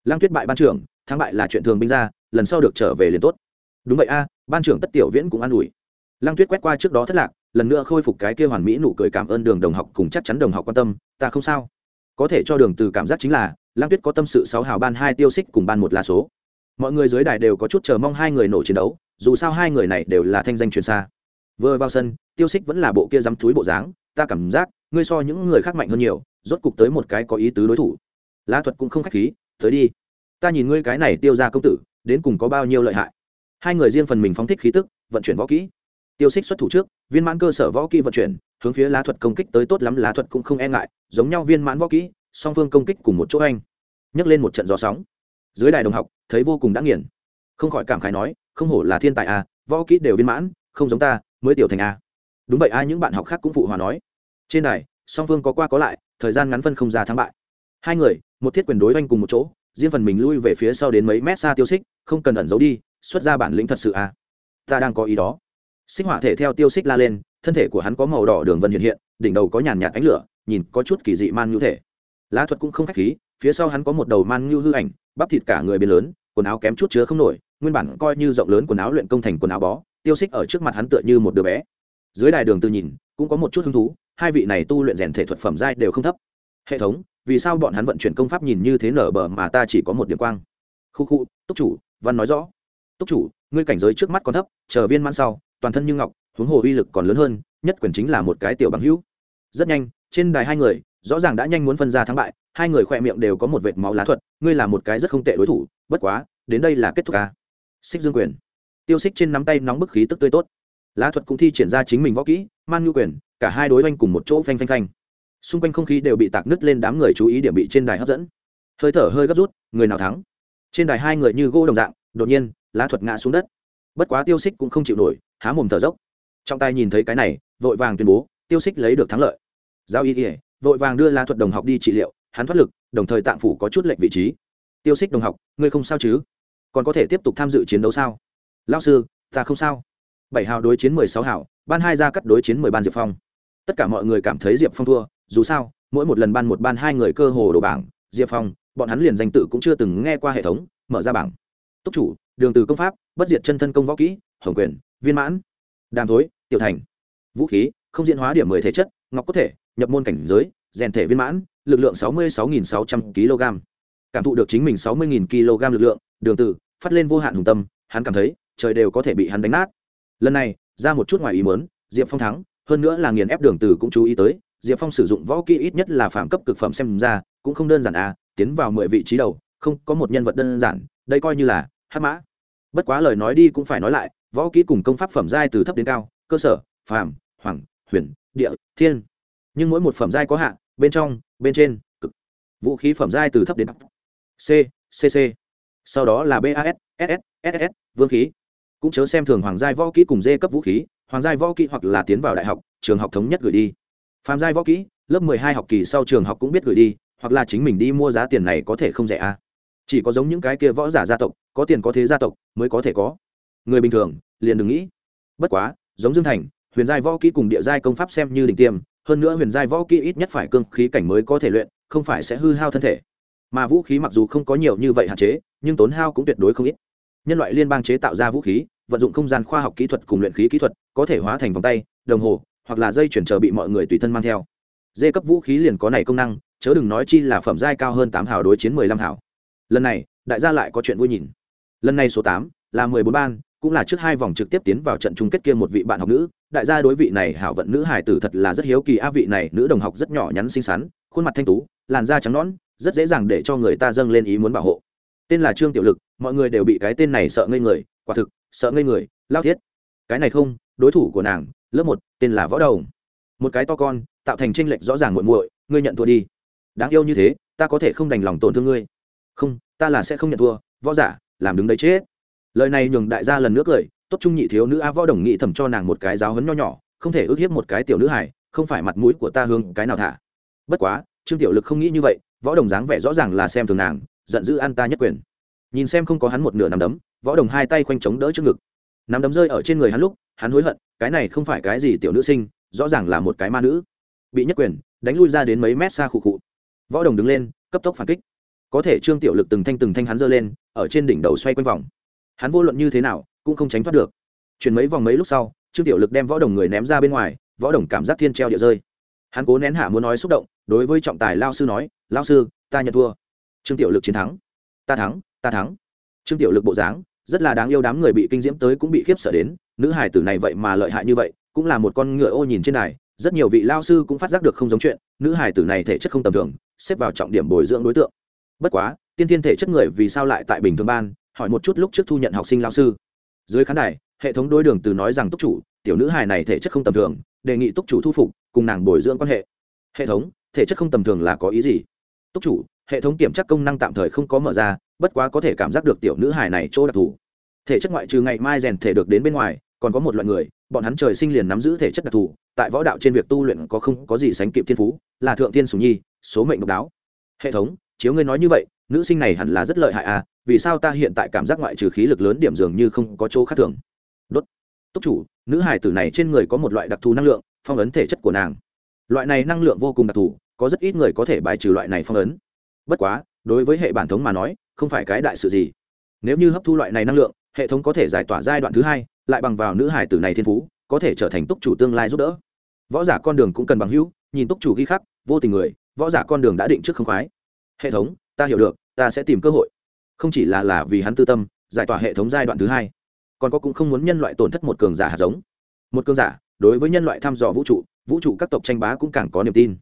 Lăng tuyết bại ban trưởng, thắng bại là chuyện thường binh ra, lần sau được trở về liền tốt. Đúng vậy a, ban trưởng tất tiểu viễn cũng an ủi. Lăng tuyết quét qua trước đó thất lạc, lần nữa khôi phục cái kia hoàn mỹ nụ cười cảm ơn đường đồng học cùng chắc chắn đồng học quan tâm, ta không sao. Có thể cho đường từ cảm giác chính là, lăng tuyết có tâm sự sáu hào ban hai tiêu xích cùng ban một là số. Mọi người dưới đài đều có chút chờ mong hai người nổ chiến đấu, dù sao hai người này đều là thanh danh truyền xa. Vừa vào sân, tiêu xích vẫn là bộ kia dám túi bộ dáng, ta cảm giác, ngươi so những người khác mạnh hơn nhiều rốt cục tới một cái có ý tứ đối thủ. La thuật cũng không khách khí, tới đi. Ta nhìn ngươi cái này tiêu ra công tử, đến cùng có bao nhiêu lợi hại. Hai người riêng phần mình phóng thích khí tức, vận chuyển võ kỹ. Tiêu xích xuất thủ trước, viên mãn cơ sở võ kỹ vận chuyển, hướng phía lá thuật công kích tới tốt lắm, lá thuật cũng không e ngại, giống nhau viên mãn võ kỹ, song phương công kích cùng một chỗ anh. Nhấc lên một trận gió sóng. Dưới đài đồng học, thấy vô cùng đã nghiền. Không khỏi cảm khái nói, không hổ là thiên tài à võ kỹ đều viên mãn, không giống ta, mới tiểu thành a. Đúng vậy ai những bạn học khác cũng phụ hòa nói. Trên đài song phương có qua có lại, thời gian ngắn phân không ra thắng bại. Hai người, một thiết quyền đối oanh cùng một chỗ, riêng phần mình lui về phía sau đến mấy mét xa tiêu xích, không cần ẩn giấu đi, xuất ra bản lĩnh thật sự à. Ta đang có ý đó. Sinh hỏa thể theo tiêu xích la lên, thân thể của hắn có màu đỏ đường vân hiện hiện, đỉnh đầu có nhàn nhạt ánh lửa, nhìn có chút kỳ dị man nhu thể. Lá thuật cũng không khách khí, phía sau hắn có một đầu man nhu hư ảnh, bắp thịt cả người biến lớn, quần áo kém chút chứa không nổi, nguyên bản coi như rộng lớn quần áo luyện công thành quần áo bó, tiêu xích ở trước mặt hắn tựa như một đứa bé. Dưới đài đường tư nhìn, cũng có một chút hứng thú hai vị này tu luyện rèn thể thuật phẩm giai đều không thấp. Hệ thống, vì sao bọn hắn vận chuyển công pháp nhìn như thế nở bờ mà ta chỉ có một điểm quang? Khu khu, túc chủ, văn nói rõ. Túc chủ, ngươi cảnh giới trước mắt còn thấp, chờ viên mãn sau, toàn thân như ngọc, huống hồ uy lực còn lớn hơn, nhất quyền chính là một cái tiểu bằng hữu. Rất nhanh, trên đài hai người, rõ ràng đã nhanh muốn phân ra thắng bại, hai người khoe miệng đều có một vệt máu lá thuật, ngươi là một cái rất không tệ đối thủ, bất quá, đến đây là kết thúc ca xích dương quyền. Tiêu xích trên nắm tay nóng bức khí tức tươi tốt lá thuật cũng thi triển ra chính mình võ kỹ, man ngư quyền, cả hai đối oanh cùng một chỗ phanh phanh phanh. Xung quanh không khí đều bị tạc nứt lên đám người chú ý điểm bị trên đài hấp dẫn. Hơi thở hơi gấp rút, người nào thắng? Trên đài hai người như gỗ đồng dạng, đột nhiên, lá thuật ngã xuống đất. Bất quá tiêu xích cũng không chịu nổi, há mồm thở dốc. Trong tay nhìn thấy cái này, vội vàng tuyên bố, tiêu xích lấy được thắng lợi. Giao y ỉa vội vàng đưa lá thuật đồng học đi trị liệu, hắn thoát lực, đồng thời tạng phủ có chút lệnh vị trí. Tiêu xích đồng học, ngươi không sao chứ? Còn có thể tiếp tục tham dự chiến đấu sao? Lao sư, ta không sao bảy hào đối chiến mười sáu hào, ban hai ra cắt đối chiến mười ban diệp phong. Tất cả mọi người cảm thấy diệp phong thua, dù sao, mỗi một lần ban một ban hai người cơ hồ đổ bảng, diệp phong, bọn hắn liền danh tự cũng chưa từng nghe qua hệ thống, mở ra bảng. Túc chủ, đường từ công pháp, bất diệt chân thân công võ kỹ, hồng quyền, viên mãn. Đàm thối, tiểu thành. Vũ khí, không diễn hóa điểm mười thể chất, ngọc có thể, nhập môn cảnh giới, rèn thể viên mãn, lực lượng sáu mươi sáu nghìn sáu trăm kg. Cảm thụ được chính mình sáu mươi nghìn kg lực lượng, đường từ, phát lên vô hạn hùng tâm, hắn cảm thấy, trời đều có thể bị hắn đánh nát lần này ra một chút ngoài ý muốn diệp phong thắng hơn nữa là nghiền ép đường từ cũng chú ý tới diệp phong sử dụng võ kỹ ít nhất là phạm cấp cực phẩm xem ra cũng không đơn giản à tiến vào mười vị trí đầu không có một nhân vật đơn giản đây coi như là hát mã bất quá lời nói đi cũng phải nói lại võ kỹ cùng công pháp phẩm giai từ thấp đến cao cơ sở phàm hoàng huyền địa thiên nhưng mỗi một phẩm giai có hạn bên trong bên trên cực vũ khí phẩm giai từ thấp đến c cc sau đó là bas ss ss vương khí cũng chớ xem thường hoàng giai võ kỹ cùng dê cấp vũ khí, hoàng giai võ kỹ hoặc là tiến vào đại học, trường học thống nhất gửi đi. Phàm giai võ kỹ, lớp mười hai học kỳ sau trường học cũng biết gửi đi, hoặc là chính mình đi mua giá tiền này có thể không rẻ à. chỉ có giống những cái kia võ giả gia tộc, có tiền có thế gia tộc, mới có thể có. Người bình thường, liền đừng nghĩ. Bất quá, giống dương thành, huyền giai võ kỹ cùng địa giai công pháp xem như đỉnh tiêm, hơn nữa huyền giai võ kỹ ít nhất phải cương khí cảnh mới có thể luyện, không phải sẽ hư hao thân thể. Mà vũ khí mặc dù không có nhiều như vậy hạn chế, nhưng tốn hao cũng tuyệt đối không ít nhân loại liên bang chế tạo ra vũ khí, vận dụng không gian khoa học kỹ thuật cùng luyện khí kỹ thuật, có thể hóa thành vòng tay, đồng hồ, hoặc là dây chuyển chờ bị mọi người tùy thân mang theo. Dê cấp vũ khí liền có này công năng, chớ đừng nói chi là phẩm giai cao hơn tám hào đối chiến mười lăm hào. Lần này, đại gia lại có chuyện vui nhìn. Lần này số tám là mười bốn ban, cũng là trước hai vòng trực tiếp tiến vào trận chung kết kia một vị bạn học nữ. Đại gia đối vị này hảo vận nữ hải tử thật là rất hiếu kỳ, a, vị này nữ đồng học rất nhỏ nhắn xinh xắn, khuôn mặt thanh tú, làn da trắng nõn, rất dễ dàng để cho người ta dâng lên ý muốn bảo hộ tên là trương tiểu lực, mọi người đều bị cái tên này sợ ngây người, quả thực, sợ ngây người, lao thiết. Cái này không, đối thủ của nàng, lớp một, tên là võ đầu một cái to con, tạo thành tranh lệch rõ ràng muội muội, ngươi nhận thua đi. Đáng yêu như thế, ta có thể không đành lòng tổn thương ngươi. Không, ta là sẽ không nhận thua, võ giả, làm đứng đấy chết. Lời này nhường đại gia lần nữa cười, tốt trung nhị thiếu nữ a võ đồng nghị thẩm cho nàng một cái giáo hấn nho nhỏ, không thể ước hiếp một cái tiểu nữ hải không phải mặt mũi của ta hướng cái nào thả. Bất quá, trương tiểu lực không nghĩ như vậy, võ đồng dáng vẻ rõ ràng là xem thường nàng giận dữ ăn ta nhất quyền. Nhìn xem không có hắn một nửa nằm đấm, võ đồng hai tay khoanh chống đỡ trước ngực. Nằm đấm rơi ở trên người hắn lúc, hắn hối hận, cái này không phải cái gì tiểu nữ sinh, rõ ràng là một cái ma nữ. Bị nhất quyền, đánh lui ra đến mấy mét xa khụ khụ võ đồng đứng lên, cấp tốc phản kích. Có thể trương tiểu lực từng thanh từng thanh hắn giơ lên, ở trên đỉnh đầu xoay quanh vòng. Hắn vô luận như thế nào, cũng không tránh thoát được. Chuyển mấy vòng mấy lúc sau, trương tiểu lực đem võ đồng người ném ra bên ngoài, võ đồng cảm giác thiên treo địa rơi. Hắn cố nén hạ muốn nói xúc động, đối với trọng tài lao sư nói, lao sư, ta nhận thua trương tiểu lực chiến thắng. Ta thắng ta thắng. Trương tiểu lực bộ dáng, rất là đáng yêu đám người bị kinh diễm tới cũng bị khiếp sợ đến, nữ hải tử này vậy mà lợi hại như vậy, cũng là một con ngựa ô nhìn trên này rất nhiều vị lao sư cũng phát giác được không giống chuyện, nữ hải tử này thể chất không tầm thường, xếp vào trọng điểm bồi dưỡng đối tượng. Bất quá, tiên tiên thể chất người vì sao lại tại bình thường ban, hỏi một chút lúc trước thu nhận học sinh lao sư. Dưới khán đài, hệ thống đối đường từ nói rằng túc chủ, tiểu nữ hài này thể chất không tầm thường, đề nghị túc chủ thu phục, cùng nàng bồi dưỡng quan hệ. Hệ thống, thể chất không tầm thường là có ý gì? Túc chủ hệ thống kiểm tra công năng tạm thời không có mở ra, bất quá có thể cảm giác được tiểu nữ hài này chỗ đặc thù. Thể chất ngoại trừ ngày mai rèn thể được đến bên ngoài, còn có một loại người, bọn hắn trời sinh liền nắm giữ thể chất đặc thù, tại võ đạo trên việc tu luyện có không có gì sánh kịp thiên phú, là thượng thiên sùng nhi, số mệnh độc đáo. Hệ thống, chiếu ngươi nói như vậy, nữ sinh này hẳn là rất lợi hại à vì sao ta hiện tại cảm giác ngoại trừ khí lực lớn điểm dường như không có chỗ khác thường? Đốt. Túc chủ, nữ hải tử này trên người có một loại đặc thù năng lượng, phong ấn thể chất của nàng. Loại này năng lượng vô cùng đặc thù, có rất ít người có thể bài trừ loại này phong ấn bất quá, đối với hệ bản thống mà nói, không phải cái đại sự gì. Nếu như hấp thu loại này năng lượng, hệ thống có thể giải tỏa giai đoạn thứ hai, lại bằng vào nữ hải tử này thiên phú, có thể trở thành túc chủ tương lai giúp đỡ. Võ giả con đường cũng cần bằng hữu, nhìn túc chủ ghi khắc, vô tình người, võ giả con đường đã định trước không khoái. Hệ thống, ta hiểu được, ta sẽ tìm cơ hội. Không chỉ là là vì hắn tư tâm, giải tỏa hệ thống giai đoạn thứ hai, còn có cũng không muốn nhân loại tổn thất một cường giả hạt giống. Một cường giả, đối với nhân loại thăm dò vũ trụ vũ trụ các tộc tranh bá cũng càng có niềm tin.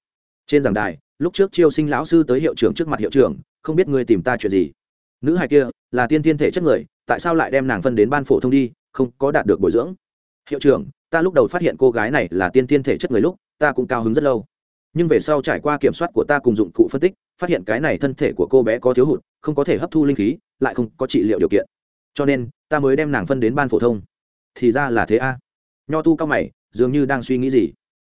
Trên giảng đài lúc trước chiêu sinh lão sư tới hiệu trưởng trước mặt hiệu trưởng, không biết ngươi tìm ta chuyện gì. Nữ hài kia, là tiên thiên thể chất người, tại sao lại đem nàng phân đến ban phổ thông đi, không có đạt được bồi dưỡng? Hiệu trưởng, ta lúc đầu phát hiện cô gái này là tiên tiên thể chất người lúc, ta cũng cao hứng rất lâu. Nhưng về sau trải qua kiểm soát của ta cùng dụng cụ phân tích, phát hiện cái này thân thể của cô bé có thiếu hụt, không có thể hấp thu linh khí, lại không có trị liệu điều kiện. Cho nên, ta mới đem nàng phân đến ban phổ thông. Thì ra là thế a. Nho tu cao mày, dường như đang suy nghĩ gì.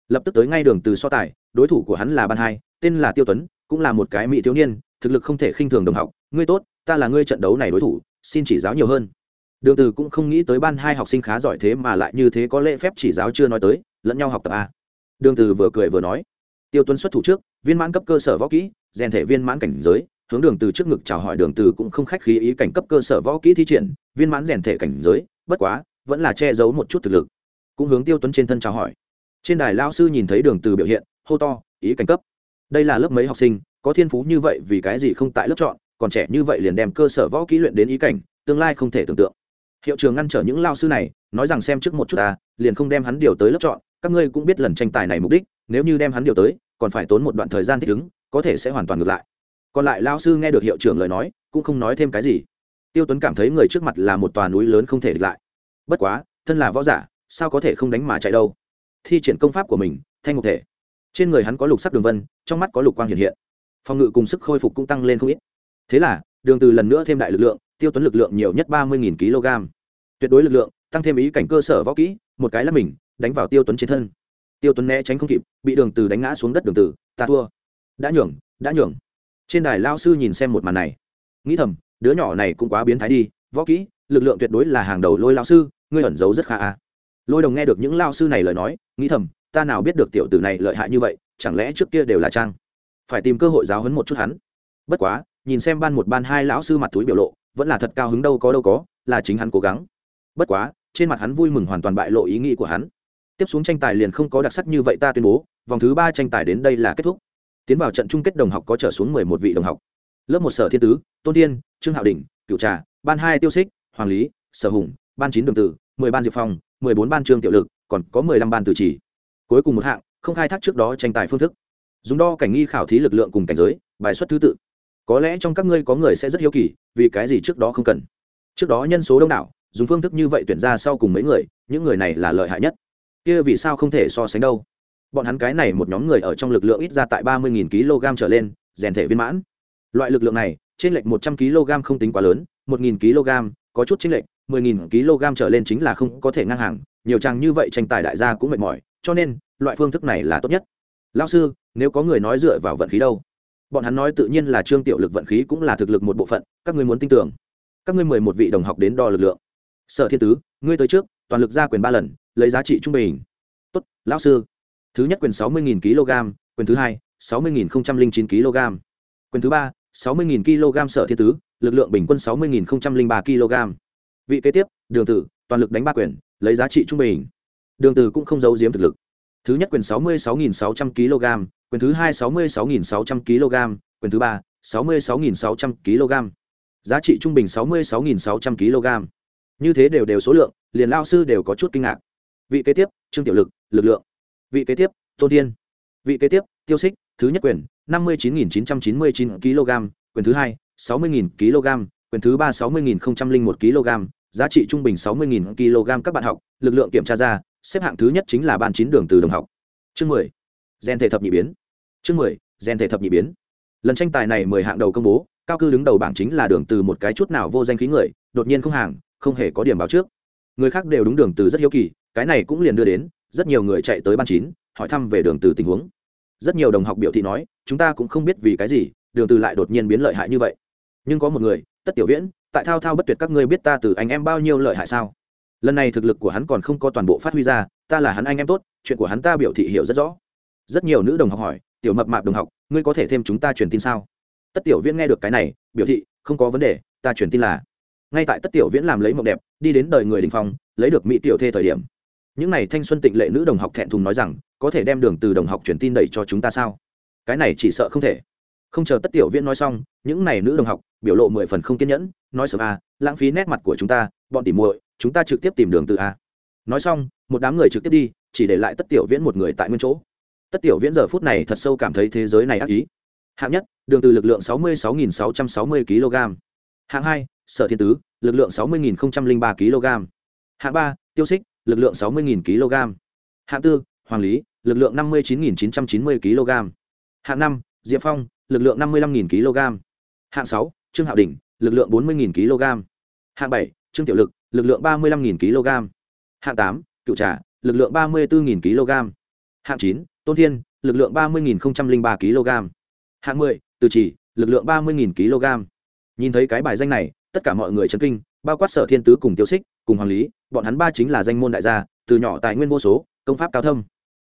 Lập tức tới ngay đường từ so tài, đối thủ của hắn là ban hai tên là tiêu tuấn, cũng là một cái mỹ thiếu niên, thực lực không thể khinh thường đồng học. Ngươi tốt, ta là ngươi trận đấu này đối thủ, xin chỉ giáo nhiều hơn. Đường từ cũng không nghĩ tới ban hai học sinh khá giỏi thế mà lại như thế có lễ phép chỉ giáo chưa nói tới, lẫn nhau học tập a. Đường từ vừa cười vừa nói, tiêu tuấn xuất thủ trước, viên mãn cấp cơ sở võ kỹ, rèn thể viên mãn cảnh giới. Hướng đường từ trước ngực chào hỏi đường từ cũng không khách khí ý cảnh cấp cơ sở võ kỹ thi triển, viên mãn rèn thể cảnh giới, bất quá, vẫn là che giấu một chút thực lực. Cũng hướng tiêu tuấn trên thân chào hỏi. Trên đài lao sư nhìn thấy đường từ biểu hiện, hô to, ý cảnh cấp đây là lớp mấy học sinh, có thiên phú như vậy vì cái gì không tại lớp chọn, còn trẻ như vậy liền đem cơ sở võ kỹ luyện đến ý cảnh, tương lai không thể tưởng tượng. Hiệu trường ngăn trở những lao sư này, nói rằng xem trước một chút ta, liền không đem hắn điều tới lớp chọn, các ngươi cũng biết lần tranh tài này mục đích, nếu như đem hắn điều tới, còn phải tốn một đoạn thời gian thích ứng, có thể sẽ hoàn toàn ngược lại. Còn lại lao sư nghe được hiệu trưởng lời nói, cũng không nói thêm cái gì. Tiêu tuấn cảm thấy người trước mặt là một tòa núi lớn không thể địch lại. Bất quá, thân là võ giả, sao có thể không đánh mà chạy đâu? Thi triển công pháp của mình, thanh ngục thể trên người hắn có lục sắc đường vân, trong mắt có lục quang hiện hiện. Phòng ngự cùng sức khôi phục cũng tăng lên không ít. Thế là, đường từ lần nữa thêm đại lực lượng, tiêu tuấn lực lượng nhiều nhất ba mươi kg. Tuyệt đối lực lượng, tăng thêm ý cảnh cơ sở võ kỹ, một cái là mình, đánh vào tiêu tuấn trên thân. Tiêu tuấn né tránh không kịp, bị đường từ đánh ngã xuống đất đường từ, ta thua. Đã nhường đã nhường. Trên đài lao sư nhìn xem một màn này. Nghĩ thầm, đứa nhỏ này cũng quá biến thái đi, võ kỹ, lực lượng tuyệt đối là hàng đầu lôi lao sư, ngươi ẩn giấu rất khá a lôi đồng nghe được những lao sư này lời nói, nghĩ thầm ta nào biết được tiểu tử này lợi hại như vậy, chẳng lẽ trước kia đều là trang? Phải tìm cơ hội giáo hấn một chút hắn. Bất quá, nhìn xem ban một ban hai lão sư mặt túi biểu lộ, vẫn là thật cao hứng đâu có đâu có, là chính hắn cố gắng. Bất quá, trên mặt hắn vui mừng hoàn toàn bại lộ ý nghĩ của hắn. Tiếp xuống tranh tài liền không có đặc sắc như vậy ta tuyên bố, vòng thứ ba tranh tài đến đây là kết thúc. Tiến vào trận chung kết đồng học có trở xuống mười một vị đồng học. Lớp một sở thiên tứ, tôn tiên trương hạo đình cựu trà, ban hai tiêu xích hoàng lý, sở hùng, ban chín đường tử, mười ban diệp phong, mười bốn ban trương tiểu lực, còn có mười lăm ban tử chỉ cuối cùng một hạng, không khai thác trước đó tranh tài phương thức. Dùng đo cảnh nghi khảo thí lực lượng cùng cảnh giới, bài xuất thứ tự. Có lẽ trong các ngươi có người sẽ rất hiếu kỳ, vì cái gì trước đó không cần. Trước đó nhân số đông đảo, dùng phương thức như vậy tuyển ra sau cùng mấy người, những người này là lợi hại nhất. Kia vì sao không thể so sánh đâu? Bọn hắn cái này một nhóm người ở trong lực lượng ít ra tại ba mươi kg trở lên, rèn thể viên mãn. Loại lực lượng này trên lệch một trăm kg không tính quá lớn, một kg, có chút trên lệch 10.000 kg trở lên chính là không có thể ngang hàng, nhiều chàng như vậy tranh tài đại gia cũng mệt mỏi, cho nên, loại phương thức này là tốt nhất. Lão sư, nếu có người nói dựa vào vận khí đâu? Bọn hắn nói tự nhiên là Trương Tiểu Lực vận khí cũng là thực lực một bộ phận, các ngươi muốn tin tưởng. Các ngươi mười một vị đồng học đến đo lực lượng. Sở Thiên Tứ, ngươi tới trước, toàn lực ra quyền ba lần, lấy giá trị trung bình. Tốt, lão sư. Thứ nhất quyền 60.000 kg, quyền thứ hai 60.009 kg. Quyền thứ ba 60.000 kg Sở Thiên Tứ, lực lượng bình quân 60.003 kg vị kế tiếp, đường tử, toàn lực đánh ba quyền, lấy giá trị trung bình. Đường tử cũng không giấu giếm thực lực. Thứ nhất quyền sáu mươi sáu sáu trăm kg, quyền thứ hai sáu mươi sáu sáu trăm kg, quyền thứ ba sáu mươi sáu sáu trăm kg. Giá trị trung bình sáu mươi sáu sáu trăm kg. Như thế đều đều số lượng, liền lao sư đều có chút kinh ngạc. Vị kế tiếp, trương tiểu lực lực lượng. Vị kế tiếp, tôn tiên vị kế tiếp, tiêu xích thứ nhất quyền, năm mươi chín chín trăm chín mươi chín kg, quyền thứ hai, sáu mươi kg quyền thứ ba sáu mươi một kg, giá trị trung bình sáu mươi kg các bạn học, lực lượng kiểm tra ra, xếp hạng thứ nhất chính là ban chín đường từ đồng học. Chương mười, gen thể thập nhị biến. Chương mười, gen thể thập nhị biến. Lần tranh tài này mười hạng đầu công bố, cao cư đứng đầu bảng chính là đường từ một cái chút nào vô danh khí người, đột nhiên không hàng, không hề có điểm báo trước. Người khác đều đúng đường từ rất hiếu kỳ, cái này cũng liền đưa đến, rất nhiều người chạy tới ban chín, hỏi thăm về đường từ tình huống. Rất nhiều đồng học biểu thị nói, chúng ta cũng không biết vì cái gì, đường từ lại đột nhiên biến lợi hại như vậy. Nhưng có một người tất tiểu viễn, tại thao thao bất tuyệt các ngươi biết ta từ anh em bao nhiêu lợi hại sao? Lần này thực lực của hắn còn không có toàn bộ phát huy ra, ta là hắn anh em tốt, chuyện của hắn ta biểu thị hiểu rất rõ. Rất nhiều nữ đồng học hỏi, tiểu mập mạp đồng học, ngươi có thể thêm chúng ta truyền tin sao? Tất tiểu viễn nghe được cái này, biểu thị, không có vấn đề, ta truyền tin là. Ngay tại tất tiểu viễn làm lấy mộng đẹp, đi đến đời người đình phong, lấy được mỹ tiểu thê thời điểm. Những n à y thanh xuân tịnh lệ nữ đồng học thẹn thùng nói rằng, có thể đem đường từ đồng học truyền tin đẩy cho chúng ta sao? Cái này chỉ sợ không thể không chờ tất tiểu viễn nói xong những n à y nữ đồng học biểu lộ mười phần không kiên nhẫn nói sớm a à, lãng phí nét mặt của chúng ta bọn tỉ muội chúng ta trực tiếp tìm đường từ a. Nói xong một đám người trực tiếp đi chỉ để lại tất tiểu viễn một người tại nguyên chỗ. Tất tiểu viễn giờ phút này thật sâu cảm thấy thế giới này ác ý. Hạng nhất đường từ lực lượng sáu mươi sáu nghìn sáu trăm sáu mươi kg. Hạng hai sở thiên tứ lực lượng sáu mươi nghìn ba kg. Hạng ba tiêu xích lực lượng sáu mươi kg. Hạng tư hoàng lý lực lượng năm mươi chín chín trăm chín mươi kg. Hạng năm diệp phong lực lượng năm mươi năm kg. Hạng sáu, trương hạo đình lực lượng bốn mươi kg. Hạng bảy, trương tiểu lực lực lượng ba mươi năm kg. Hạng tám, cựu trà, lực lượng ba mươi bốn kg. Hạng chín, tôn thiên, lực lượng ba mươi ba kg. Hạng mười, từ chỉ, lực lượng ba mươi kg. Nhìn thấy cái bài danh này, tất cả mọi người chấn kinh, bao quát sở thiên tứ cùng tiêu xích cùng hoàng lý, bọn hắn ba chính là danh môn đại gia, từ nhỏ tài nguyên vô số, công pháp cao thâm.